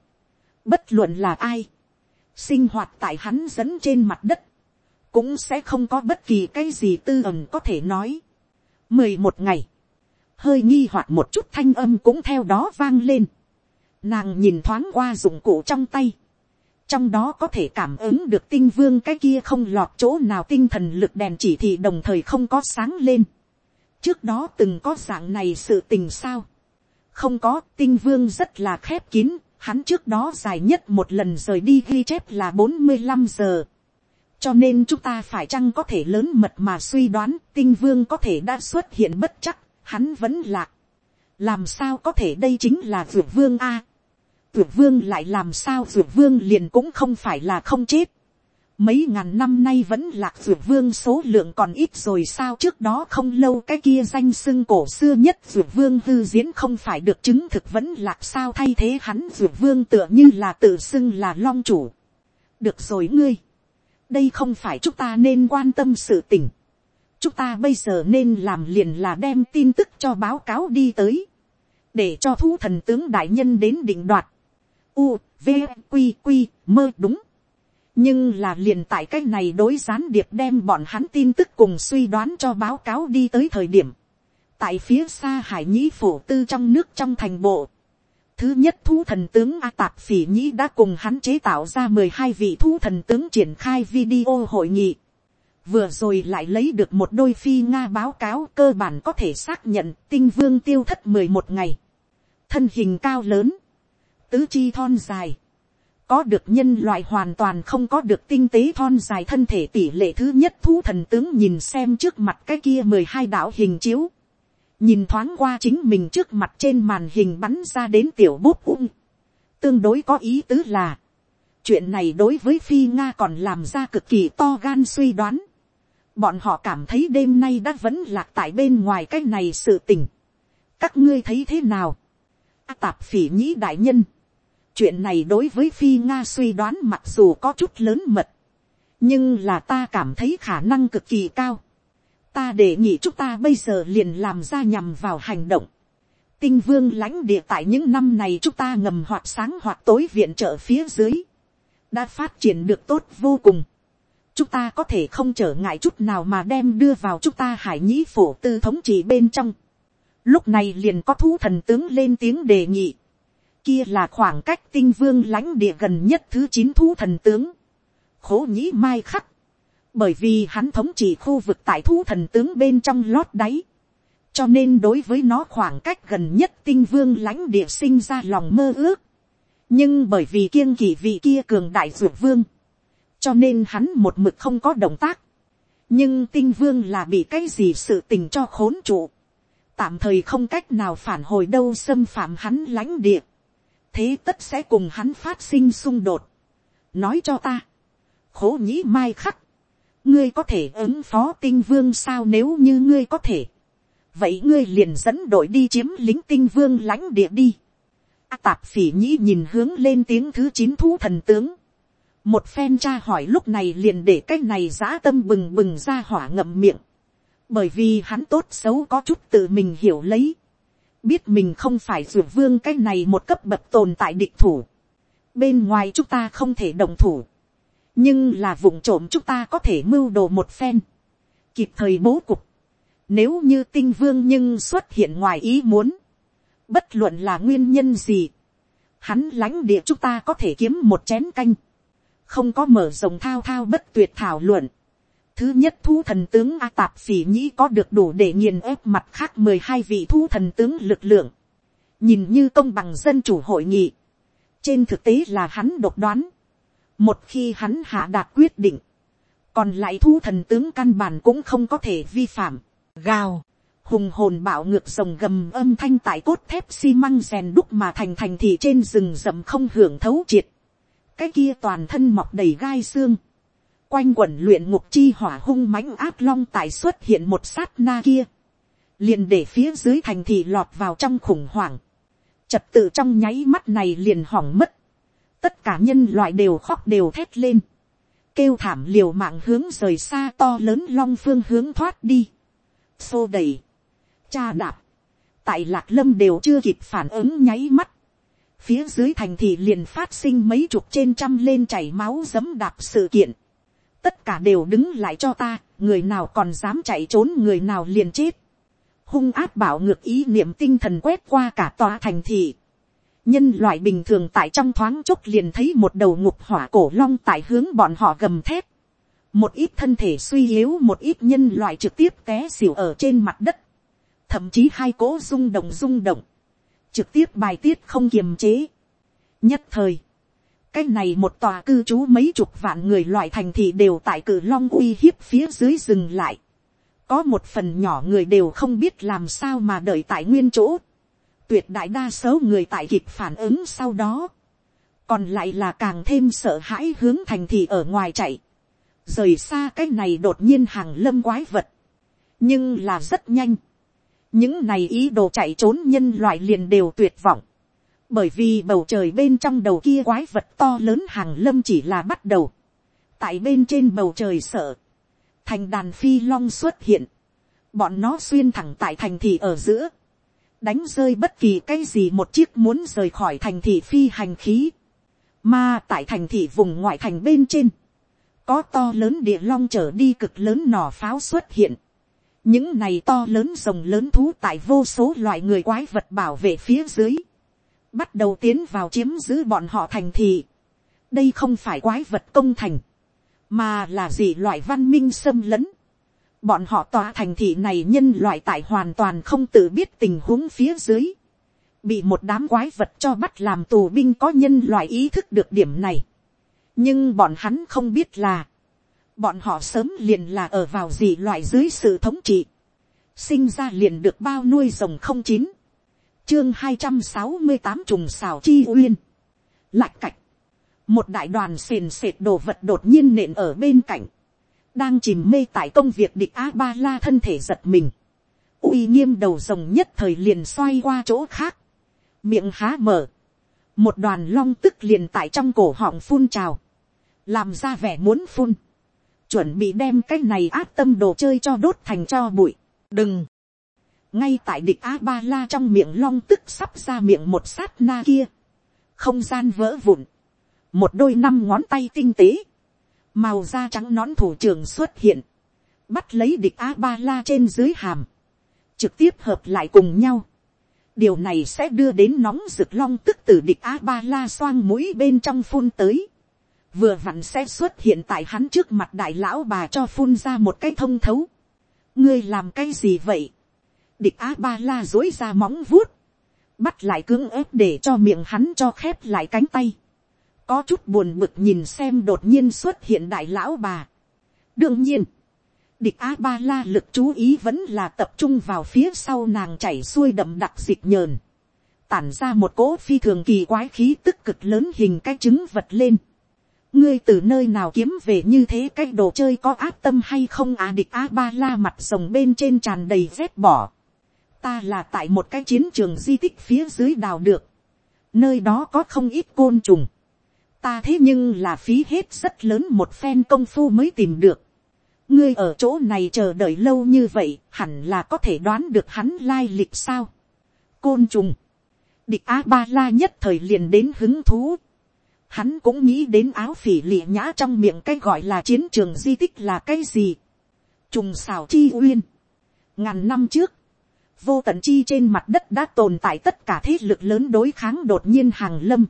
bất luận là ai, sinh hoạt tại hắn dẫn trên mặt đất, cũng sẽ không có bất kỳ cái gì tư ẩn có thể nói. mười một ngày, hơi nghi hoặc một chút thanh âm cũng theo đó vang lên. Nàng nhìn thoáng qua dụng cụ trong tay. Trong đó có thể cảm ứng được tinh vương cái kia không lọt chỗ nào tinh thần lực đèn chỉ thị đồng thời không có sáng lên. Trước đó từng có dạng này sự tình sao. Không có, tinh vương rất là khép kín, hắn trước đó dài nhất một lần rời đi ghi chép là bốn mươi 45 giờ. Cho nên chúng ta phải chăng có thể lớn mật mà suy đoán tinh vương có thể đã xuất hiện bất chắc, hắn vẫn lạc. Làm sao có thể đây chính là vượt vương A. Vượt vương lại làm sao vượt vương liền cũng không phải là không chết. Mấy ngàn năm nay vẫn lạc vượt vương số lượng còn ít rồi sao trước đó không lâu cái kia danh sưng cổ xưa nhất vượt vương hư diễn không phải được chứng thực vẫn lạc sao thay thế hắn vượt vương tựa như là tự xưng là long chủ. Được rồi ngươi. Đây không phải chúng ta nên quan tâm sự tình. Chúng ta bây giờ nên làm liền là đem tin tức cho báo cáo đi tới. Để cho thú thần tướng đại nhân đến định đoạt. U, V, q, q, mơ đúng nhưng là liền tại cái này đối gián điệp đem bọn hắn tin tức cùng suy đoán cho báo cáo đi tới thời điểm, tại phía xa hải nhĩ phổ tư trong nước trong thành bộ, thứ nhất thu thần tướng a tạp phỉ nhĩ đã cùng hắn chế tạo ra mười hai vị thu thần tướng triển khai video hội nghị, vừa rồi lại lấy được một đôi phi nga báo cáo cơ bản có thể xác nhận tinh vương tiêu thất mười một ngày, thân hình cao lớn, tứ chi thon dài, có được nhân loại hoàn toàn không có được tinh tế thon dài thân thể tỷ lệ thứ nhất thú thần tướng nhìn xem trước mặt cái kia mười hai đạo hình chiếu, nhìn thoáng qua chính mình trước mặt trên màn hình bắn ra đến tiểu bút ung, tương đối có ý tứ là, chuyện này đối với phi nga còn làm ra cực kỳ to gan suy đoán, bọn họ cảm thấy đêm nay đã vẫn lạc tại bên ngoài cái này sự tình, các ngươi thấy thế nào, a tạp phỉ nhĩ đại nhân, chuyện này đối với phi nga suy đoán mặc dù có chút lớn mật, nhưng là ta cảm thấy khả năng cực kỳ cao ta đề nghị chúng ta bây giờ liền làm ra nhằm vào hành động. tinh vương lãnh địa tại những năm này chúng ta ngầm hoặc sáng hoặc tối viện trợ phía dưới, đã phát triển được tốt vô cùng. chúng ta có thể không trở ngại chút nào mà đem đưa vào chúng ta hải nhĩ phổ tư thống trị bên trong. lúc này liền có thú thần tướng lên tiếng đề nghị kia là khoảng cách tinh vương lãnh địa gần nhất thứ chín thú thần tướng, khố nhĩ mai khắc, bởi vì hắn thống trị khu vực tại thu thần tướng bên trong lót đáy, cho nên đối với nó khoảng cách gần nhất tinh vương lãnh địa sinh ra lòng mơ ước, nhưng bởi vì kiêng kỳ vị kia cường đại dược vương, cho nên hắn một mực không có động tác, nhưng tinh vương là bị cái gì sự tình cho khốn trụ, tạm thời không cách nào phản hồi đâu xâm phạm hắn lãnh địa, thế tất sẽ cùng hắn phát sinh xung đột. nói cho ta, khố nhĩ mai khắc, ngươi có thể ứng phó tinh vương sao nếu như ngươi có thể, vậy ngươi liền dẫn đội đi chiếm lính tinh vương lãnh địa đi. A tạp phỉ nhĩ nhìn hướng lên tiếng thứ chín thú thần tướng. một phen tra hỏi lúc này liền để cái này giã tâm bừng bừng ra hỏa ngậm miệng. bởi vì hắn tốt xấu có chút tự mình hiểu lấy biết mình không phải dược vương cái này một cấp bậc tồn tại địch thủ. bên ngoài chúng ta không thể đồng thủ nhưng là vùng trộm chúng ta có thể mưu đồ một phen. kịp thời bố cục. nếu như tinh vương nhưng xuất hiện ngoài ý muốn. bất luận là nguyên nhân gì. hắn lãnh địa chúng ta có thể kiếm một chén canh. không có mở rộng thao thao bất tuyệt thảo luận thứ nhất thu thần tướng A Tạp Phỉ Nhĩ có được đủ để nghiền ép mặt khác mười hai vị thu thần tướng lực lượng. Nhìn như công bằng dân chủ hội nghị. Trên thực tế là hắn độc đoán. Một khi hắn hạ đạt quyết định. Còn lại thu thần tướng căn bản cũng không có thể vi phạm. Gào. Hùng hồn bạo ngược rồng gầm âm thanh tại cốt thép xi măng rèn đúc mà thành thành thị trên rừng rậm không hưởng thấu triệt. Cái kia toàn thân mọc đầy gai xương quanh quẩn luyện ngục chi hỏa hung mãnh áp long tại xuất hiện một sát na kia, liền để phía dưới thành thị lọt vào trong khủng hoảng, trật tự trong nháy mắt này liền hỏng mất, tất cả nhân loại đều khóc đều thét lên, kêu thảm liều mạng hướng rời xa to lớn long phương hướng thoát đi, xô đẩy, cha đạp, tại lạc lâm đều chưa kịp phản ứng nháy mắt, phía dưới thành thị liền phát sinh mấy chục trên trăm lên chảy máu dấm đạp sự kiện, tất cả đều đứng lại cho ta, người nào còn dám chạy trốn người nào liền chết, hung áp bảo ngược ý niệm tinh thần quét qua cả tòa thành thị, nhân loại bình thường tại trong thoáng chốc liền thấy một đầu ngục hỏa cổ long tại hướng bọn họ gầm thép, một ít thân thể suy yếu một ít nhân loại trực tiếp té xỉu ở trên mặt đất, thậm chí hai cỗ rung động rung động, trực tiếp bài tiết không kiềm chế. nhất thời, cái này một tòa cư trú mấy chục vạn người loại thành thị đều tại cử long uy hiếp phía dưới dừng lại. có một phần nhỏ người đều không biết làm sao mà đợi tại nguyên chỗ tuyệt đại đa số người tại kịp phản ứng sau đó. còn lại là càng thêm sợ hãi hướng thành thị ở ngoài chạy. rời xa cái này đột nhiên hàng lâm quái vật. nhưng là rất nhanh những này ý đồ chạy trốn nhân loại liền đều tuyệt vọng, bởi vì bầu trời bên trong đầu kia quái vật to lớn hàng lâm chỉ là bắt đầu, tại bên trên bầu trời sợ, thành đàn phi long xuất hiện, bọn nó xuyên thẳng tại thành thị ở giữa, đánh rơi bất kỳ cái gì một chiếc muốn rời khỏi thành thị phi hành khí, mà tại thành thị vùng ngoại thành bên trên, có to lớn địa long trở đi cực lớn nỏ pháo xuất hiện, những này to lớn rồng lớn thú tại vô số loại người quái vật bảo vệ phía dưới, bắt đầu tiến vào chiếm giữ bọn họ thành thị. đây không phải quái vật công thành, mà là gì loại văn minh xâm lấn bọn họ tòa thành thị này nhân loại tại hoàn toàn không tự biết tình huống phía dưới, bị một đám quái vật cho bắt làm tù binh có nhân loại ý thức được điểm này. nhưng bọn hắn không biết là, bọn họ sớm liền là ở vào gì loại dưới sự thống trị, sinh ra liền được bao nuôi rồng không chín, chương hai trăm sáu mươi tám trùng xào chi uyên, lạch cạch, một đại đoàn sền sệt đồ vật đột nhiên nện ở bên cạnh, đang chìm mê tại công việc địch a ba la thân thể giật mình, uy nghiêm đầu rồng nhất thời liền xoay qua chỗ khác, miệng há mở, một đoàn long tức liền tại trong cổ họng phun trào, làm ra vẻ muốn phun, chuẩn bị đem cái này áp tâm đồ chơi cho đốt thành cho bụi. đừng, ngay tại địch a ba la trong miệng long tức sắp ra miệng một sát na kia, không gian vỡ vụn, một đôi năm ngón tay tinh tế, màu da trắng nón thủ trưởng xuất hiện, bắt lấy địch a ba la trên dưới hàm, trực tiếp hợp lại cùng nhau. điều này sẽ đưa đến nóng rực long tức từ địch a ba la xoang mũi bên trong phun tới vừa vặn sẽ xuất hiện tại hắn trước mặt đại lão bà cho phun ra một cái thông thấu. ngươi làm cái gì vậy. địch a ba la dối ra móng vuốt, bắt lại cưỡng ép để cho miệng hắn cho khép lại cánh tay có chút buồn bực nhìn xem đột nhiên xuất hiện đại lão bà. đương nhiên, địch a ba la lực chú ý vẫn là tập trung vào phía sau nàng chảy xuôi đậm đặc dịch nhờn tản ra một cỗ phi thường kỳ quái khí tức cực lớn hình cái trứng vật lên ngươi từ nơi nào kiếm về như thế cái đồ chơi có áp tâm hay không à địch a ba la mặt rồng bên trên tràn đầy rét bỏ. ta là tại một cái chiến trường di tích phía dưới đào được. nơi đó có không ít côn trùng ta thế nhưng là phí hết rất lớn một phen công phu mới tìm được. ngươi ở chỗ này chờ đợi lâu như vậy hẳn là có thể đoán được hắn lai lịch sao. côn trùng. địch a ba la nhất thời liền đến hứng thú hắn cũng nghĩ đến áo phỉ lịa nhã trong miệng cái gọi là chiến trường di tích là cái gì. trùng xào chi uyên. ngàn năm trước, vô tận chi trên mặt đất đã tồn tại tất cả thế lực lớn đối kháng đột nhiên hàng lâm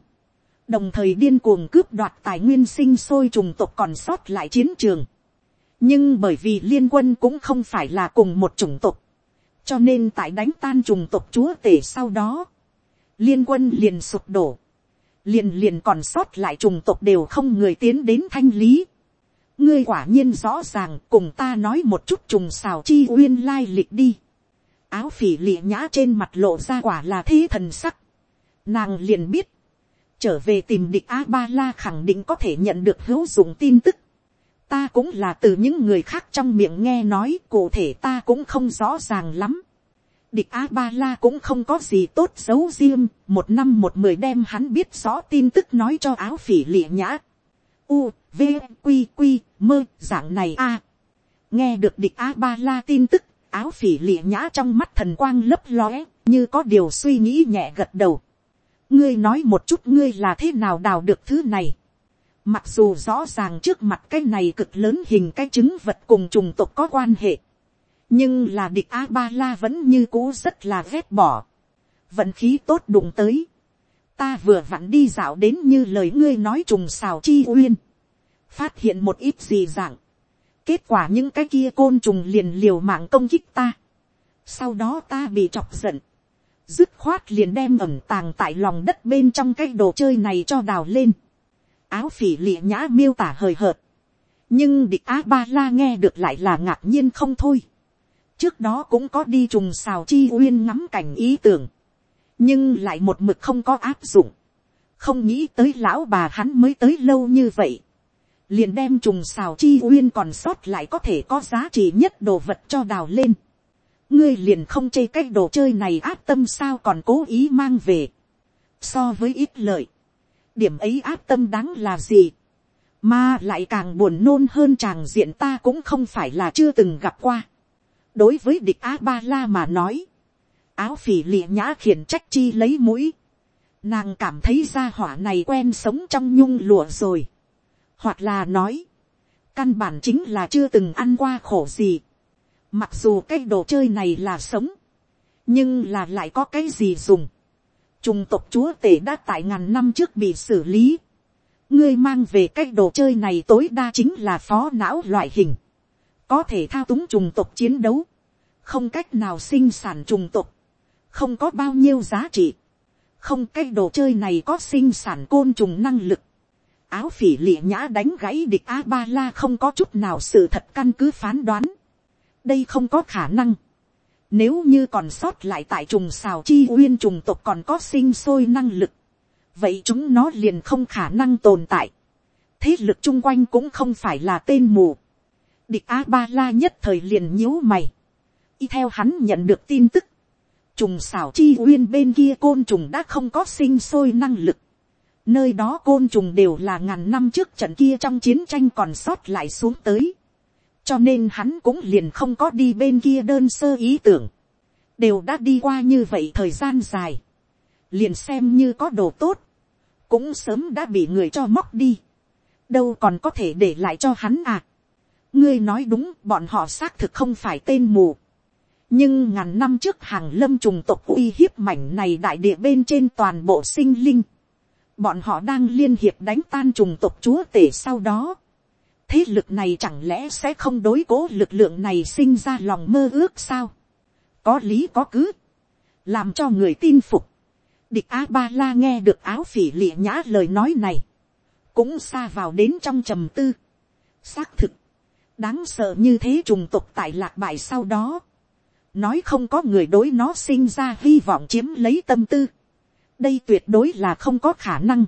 đồng thời điên cuồng cướp đoạt tài nguyên sinh sôi trùng tộc còn sót lại chiến trường. nhưng bởi vì liên quân cũng không phải là cùng một chủng tộc, cho nên tại đánh tan trùng tộc chúa tể sau đó, liên quân liền sụp đổ liền liền còn sót lại trùng tộc đều không người tiến đến thanh lý. ngươi quả nhiên rõ ràng cùng ta nói một chút trùng xào chi uyên lai lịch đi. áo phỉ lịa nhã trên mặt lộ ra quả là thế thần sắc. nàng liền biết, trở về tìm địch a ba la khẳng định có thể nhận được hữu dụng tin tức. ta cũng là từ những người khác trong miệng nghe nói cụ thể ta cũng không rõ ràng lắm Địch A-ba-la cũng không có gì tốt xấu riêng, một năm một mười đem hắn biết rõ tin tức nói cho áo phỉ lịa nhã. U, V, q q mơ, dạng này a. Nghe được địch A-ba-la tin tức, áo phỉ lịa nhã trong mắt thần quang lấp lóe, như có điều suy nghĩ nhẹ gật đầu ngươi nói một chút ngươi là thế nào đào được thứ này. mặc dù rõ ràng trước mặt cái này cực lớn hình cái chứng vật cùng trùng tộc có quan hệ. nhưng là địch a ba la vẫn như cũ rất là ghét bỏ. vận khí tốt đụng tới. ta vừa vặn đi dạo đến như lời ngươi nói trùng xào chi uyên. phát hiện một ít gì dạng kết quả những cái kia côn trùng liền liều mạng công kích ta. sau đó ta bị chọc giận dứt khoát liền đem ẩm tàng tại lòng đất bên trong cái đồ chơi này cho đào lên. áo phỉ lịa nhã miêu tả hời hợt. nhưng địch á ba la nghe được lại là ngạc nhiên không thôi. trước đó cũng có đi trùng xào chi uyên ngắm cảnh ý tưởng. nhưng lại một mực không có áp dụng. không nghĩ tới lão bà hắn mới tới lâu như vậy liền đem trùng xào chi uyên còn sót lại có thể có giá trị nhất đồ vật cho đào lên ngươi liền không chê cái đồ chơi này áp tâm sao còn cố ý mang về. so với ít lợi, điểm ấy áp tâm đáng là gì. mà lại càng buồn nôn hơn chàng diện ta cũng không phải là chưa từng gặp qua. đối với địch a ba la mà nói, áo phỉ lịa nhã khiển trách chi lấy mũi. nàng cảm thấy ra hỏa này quen sống trong nhung lụa rồi hoặc là nói, căn bản chính là chưa từng ăn qua khổ gì. Mặc dù cái đồ chơi này là sống, nhưng là lại có cái gì dùng. Trùng tộc chúa tể đã tại ngàn năm trước bị xử lý. Ngươi mang về cái đồ chơi này tối đa chính là phó não loại hình. Có thể thao túng trùng tộc chiến đấu. Không cách nào sinh sản trùng tộc. Không có bao nhiêu giá trị. Không cái đồ chơi này có sinh sản côn trùng năng lực áo phỉ lịa nhã đánh gãy địch a ba la không có chút nào sự thật căn cứ phán đoán đây không có khả năng. nếu như còn sót lại tại trùng xào chi uyên trùng tộc còn có sinh sôi năng lực. vậy chúng nó liền không khả năng tồn tại. thế lực chung quanh cũng không phải là tên mù. địch a ba la nhất thời liền nhíu mày. y theo hắn nhận được tin tức. trùng xào chi uyên bên kia côn trùng đã không có sinh sôi năng lực Nơi đó côn trùng đều là ngàn năm trước trận kia trong chiến tranh còn sót lại xuống tới. Cho nên hắn cũng liền không có đi bên kia đơn sơ ý tưởng. Đều đã đi qua như vậy thời gian dài. Liền xem như có đồ tốt. Cũng sớm đã bị người cho móc đi. Đâu còn có thể để lại cho hắn à. Ngươi nói đúng, bọn họ xác thực không phải tên mù nhưng ngàn năm trước hàng lâm trùng tộc uy hiếp mảnh này đại địa bên trên toàn bộ sinh linh bọn họ đang liên hiệp đánh tan trùng tộc chúa tể sau đó thế lực này chẳng lẽ sẽ không đối cố lực lượng này sinh ra lòng mơ ước sao. có lý có cứ. làm cho người tin phục. địch a ba la nghe được áo phỉ lịa nhã lời nói này. cũng xa vào đến trong trầm tư. xác thực. đáng sợ như thế trùng tục tại lạc bại sau đó. nói không có người đối nó sinh ra hy vọng chiếm lấy tâm tư đây tuyệt đối là không có khả năng.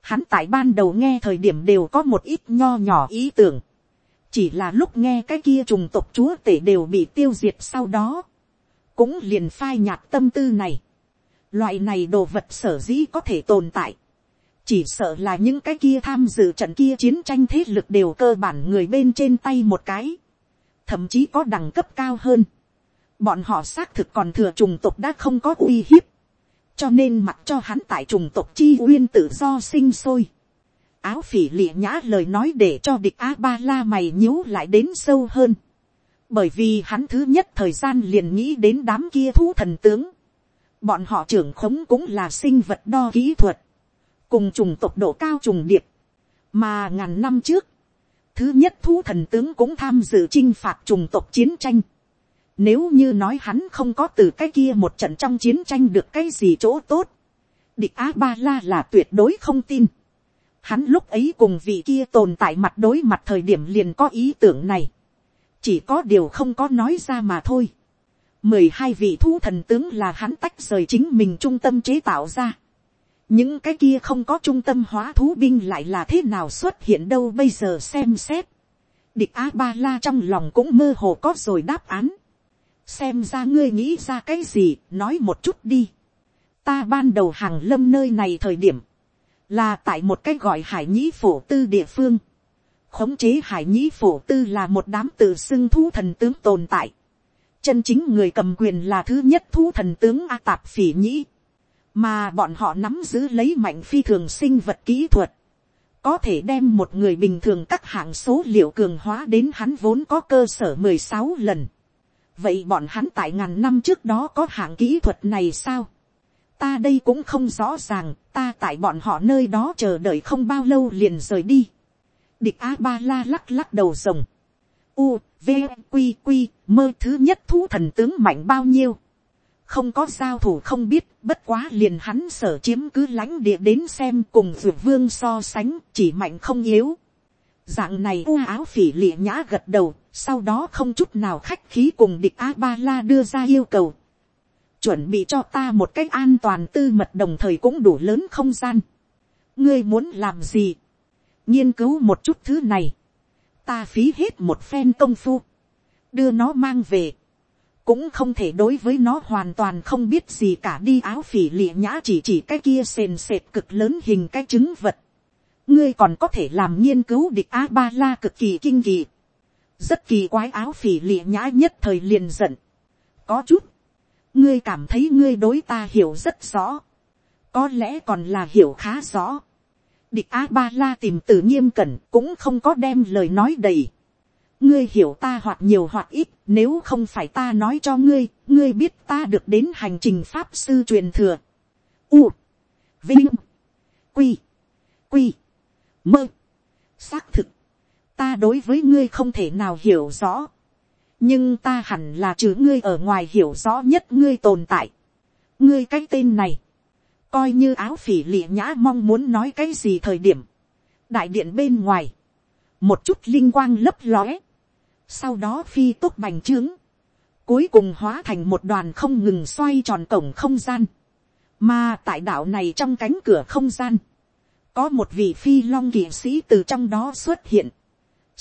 Hắn tại ban đầu nghe thời điểm đều có một ít nho nhỏ ý tưởng. Chỉ là lúc nghe cái kia trùng tộc chúa tể đều bị tiêu diệt sau đó. Cũng liền phai nhạt tâm tư này. Loại này đồ vật sở dĩ có thể tồn tại. Chỉ sợ là những cái kia tham dự trận kia chiến tranh thế lực đều cơ bản người bên trên tay một cái. Thậm chí có đẳng cấp cao hơn. Bọn họ xác thực còn thừa trùng tộc đã không có uy hiếp cho nên mặc cho hắn tại trùng tộc chi uyên tự do sinh sôi. áo phỉ lịa nhã lời nói để cho địch a ba la mày nhíu lại đến sâu hơn. bởi vì hắn thứ nhất thời gian liền nghĩ đến đám kia thú thần tướng. bọn họ trưởng khống cũng là sinh vật đo kỹ thuật. cùng trùng tộc độ cao trùng điệp. mà ngàn năm trước, thứ nhất thú thần tướng cũng tham dự chinh phạt trùng tộc chiến tranh nếu như nói hắn không có từ cái kia một trận trong chiến tranh được cái gì chỗ tốt. Địch A-ba-la là tuyệt đối không tin. Hắn lúc ấy cùng vị kia tồn tại mặt đối mặt thời điểm liền có ý tưởng này. Chỉ có điều không có nói ra mà thôi. mười hai vị thú thần tướng là hắn tách rời chính mình trung tâm chế tạo ra. Những cái kia không có trung tâm hóa thú binh lại là thế nào xuất hiện đâu bây giờ xem xét. Địch A-ba-la trong lòng cũng mơ hồ có rồi đáp án xem ra ngươi nghĩ ra cái gì, nói một chút đi. ta ban đầu hàng lâm nơi này thời điểm, là tại một cái gọi hải nhĩ phổ tư địa phương. khống chế hải nhĩ phổ tư là một đám tự xưng thú thần tướng tồn tại. Chân chính người cầm quyền là thứ nhất thu thần tướng A Tạp Phỉ Nhĩ. Mà bọn họ nắm giữ lấy mạnh phi thường sinh vật kỹ thuật. Có thể đem một người bình thường các hạng số liệu cường hóa đến hắn vốn có cơ sở mười sáu lần. Vậy bọn hắn tại ngàn năm trước đó có hạng kỹ thuật này sao? Ta đây cũng không rõ ràng, ta tại bọn họ nơi đó chờ đợi không bao lâu liền rời đi. Địch A-ba-la lắc lắc đầu rồng. U, V, q q mơ thứ nhất thú thần tướng mạnh bao nhiêu. Không có giao thủ không biết, bất quá liền hắn sở chiếm cứ lãnh địa đến xem cùng dược vương so sánh, chỉ mạnh không yếu. Dạng này u áo phỉ lịa nhã gật đầu, sau đó không chút nào khách khí cùng địch A-ba-la đưa ra yêu cầu. Chuẩn bị cho ta một cách an toàn tư mật đồng thời cũng đủ lớn không gian. Ngươi muốn làm gì? nghiên cứu một chút thứ này, ta phí hết một phen công phu, đưa nó mang về, cũng không thể đối với nó hoàn toàn không biết gì cả đi áo phỉ lịa nhã chỉ chỉ cái kia sền sệt cực lớn hình cái trứng vật. ngươi còn có thể làm nghiên cứu địch a ba la cực kỳ kinh kỳ rất kỳ quái áo phỉ lịa nhã nhất thời liền giận. có chút, ngươi cảm thấy ngươi đối ta hiểu rất rõ. có lẽ còn là hiểu khá rõ Địch A-ba-la tìm từ nghiêm cẩn cũng không có đem lời nói đầy. Ngươi hiểu ta hoặc nhiều hoặc ít, nếu không phải ta nói cho ngươi, ngươi biết ta được đến hành trình pháp sư truyền thừa. U. Vinh. Quy. Quy. Mơ. Xác thực. Ta đối với ngươi không thể nào hiểu rõ. Nhưng ta hẳn là trừ ngươi ở ngoài hiểu rõ nhất ngươi tồn tại. Ngươi cái tên này coi như áo phỉ lịa nhã mong muốn nói cái gì thời điểm, đại điện bên ngoài, một chút linh quang lấp lóe, sau đó phi tốt bành trướng, cuối cùng hóa thành một đoàn không ngừng xoay tròn cổng không gian, mà tại đảo này trong cánh cửa không gian, có một vị phi long kỵ sĩ từ trong đó xuất hiện,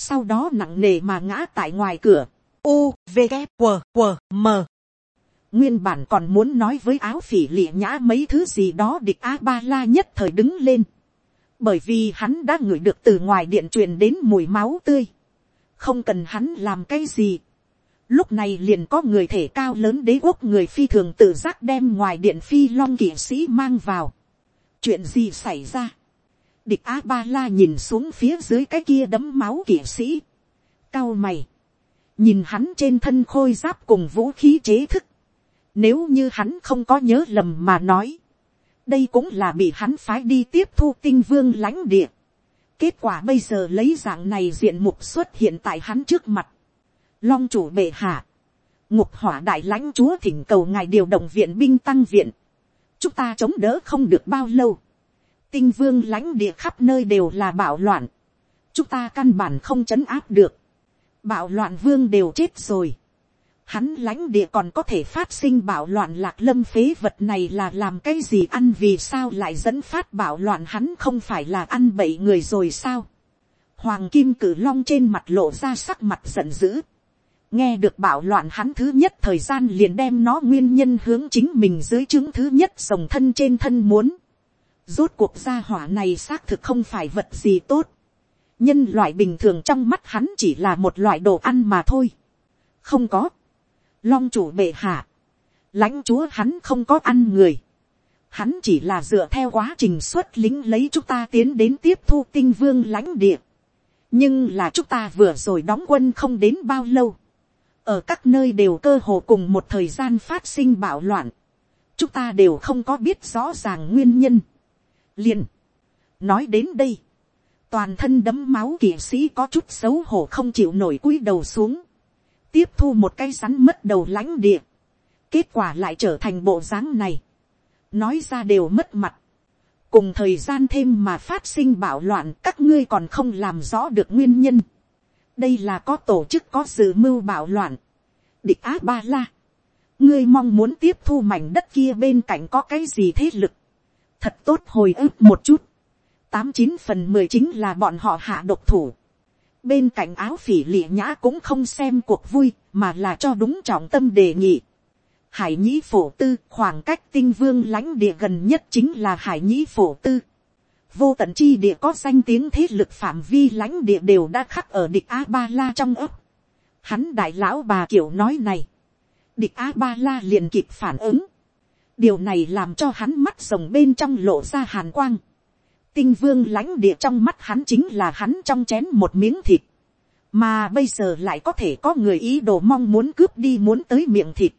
sau đó nặng nề mà ngã tại ngoài cửa, u v g q q m Nguyên bản còn muốn nói với áo phỉ lịa nhã mấy thứ gì đó địch A-ba-la nhất thời đứng lên. Bởi vì hắn đã ngửi được từ ngoài điện truyền đến mùi máu tươi. Không cần hắn làm cái gì. Lúc này liền có người thể cao lớn đế quốc người phi thường tự giác đem ngoài điện phi long kỵ sĩ mang vào. Chuyện gì xảy ra? Địch A-ba-la nhìn xuống phía dưới cái kia đấm máu kỵ sĩ. Cao mày. Nhìn hắn trên thân khôi giáp cùng vũ khí chế thức nếu như hắn không có nhớ lầm mà nói. Đây cũng là bị hắn phái đi tiếp thu tinh vương lãnh địa. Kết quả bây giờ lấy dạng này diện mục xuất hiện tại hắn trước mặt. Long chủ bệ hạ. Ngục hỏa đại lãnh chúa thỉnh cầu ngài điều động viện binh tăng viện. Chúng ta chống đỡ không được bao lâu. Tinh vương lãnh địa khắp nơi đều là bạo loạn. Chúng ta căn bản không chấn áp được. Bạo loạn vương đều chết rồi hắn lãnh địa còn có thể phát sinh bạo loạn lạc lâm phế vật này là làm cái gì ăn vì sao lại dẫn phát bạo loạn hắn không phải là ăn bậy người rồi sao. Hoàng kim cử long trên mặt lộ ra sắc mặt giận dữ. nghe được bạo loạn hắn thứ nhất thời gian liền đem nó nguyên nhân hướng chính mình dưới chứng thứ nhất dòng thân trên thân muốn rốt cuộc gia hỏa này xác thực không phải vật gì tốt. nhân loại bình thường trong mắt hắn chỉ là một loại đồ ăn mà thôi. không có long chủ bệ hạ, lãnh chúa hắn không có ăn người, hắn chỉ là dựa theo quá trình xuất lính lấy chúng ta tiến đến tiếp thu tinh vương lãnh địa, nhưng là chúng ta vừa rồi đóng quân không đến bao lâu, ở các nơi đều cơ hồ cùng một thời gian phát sinh bạo loạn, chúng ta đều không có biết rõ ràng nguyên nhân liền, nói đến đây, toàn thân đấm máu kỵ sĩ có chút xấu hổ không chịu nổi cúi đầu xuống, tiếp thu một cái rắn mất đầu lãnh địa, kết quả lại trở thành bộ dáng này, nói ra đều mất mặt, cùng thời gian thêm mà phát sinh bạo loạn các ngươi còn không làm rõ được nguyên nhân, đây là có tổ chức có sự mưu bạo loạn, địch á ba la, ngươi mong muốn tiếp thu mảnh đất kia bên cạnh có cái gì thế lực, thật tốt hồi ức một chút, tám chín phần mười chính là bọn họ hạ độc thủ, bên cạnh áo phỉ lịa nhã cũng không xem cuộc vui, mà là cho đúng trọng tâm đề nghị. Hải nhĩ phổ tư khoảng cách tinh vương lãnh địa gần nhất chính là hải nhĩ phổ tư. Vô tận chi địa có danh tiếng thế lực phạm vi lãnh địa đều đã khắc ở địch A-ba-la trong ấp. Hắn đại lão bà kiểu nói này. địch a ba la liền kịp phản ứng, điều này làm cho hắn mắt rồng bên trong lộ ra hàn quang, tinh vương lãnh địa trong mắt hắn chính là hắn trong chén một miếng thịt, mà bây giờ lại có thể có người ý đồ mong muốn cướp đi muốn tới miệng thịt,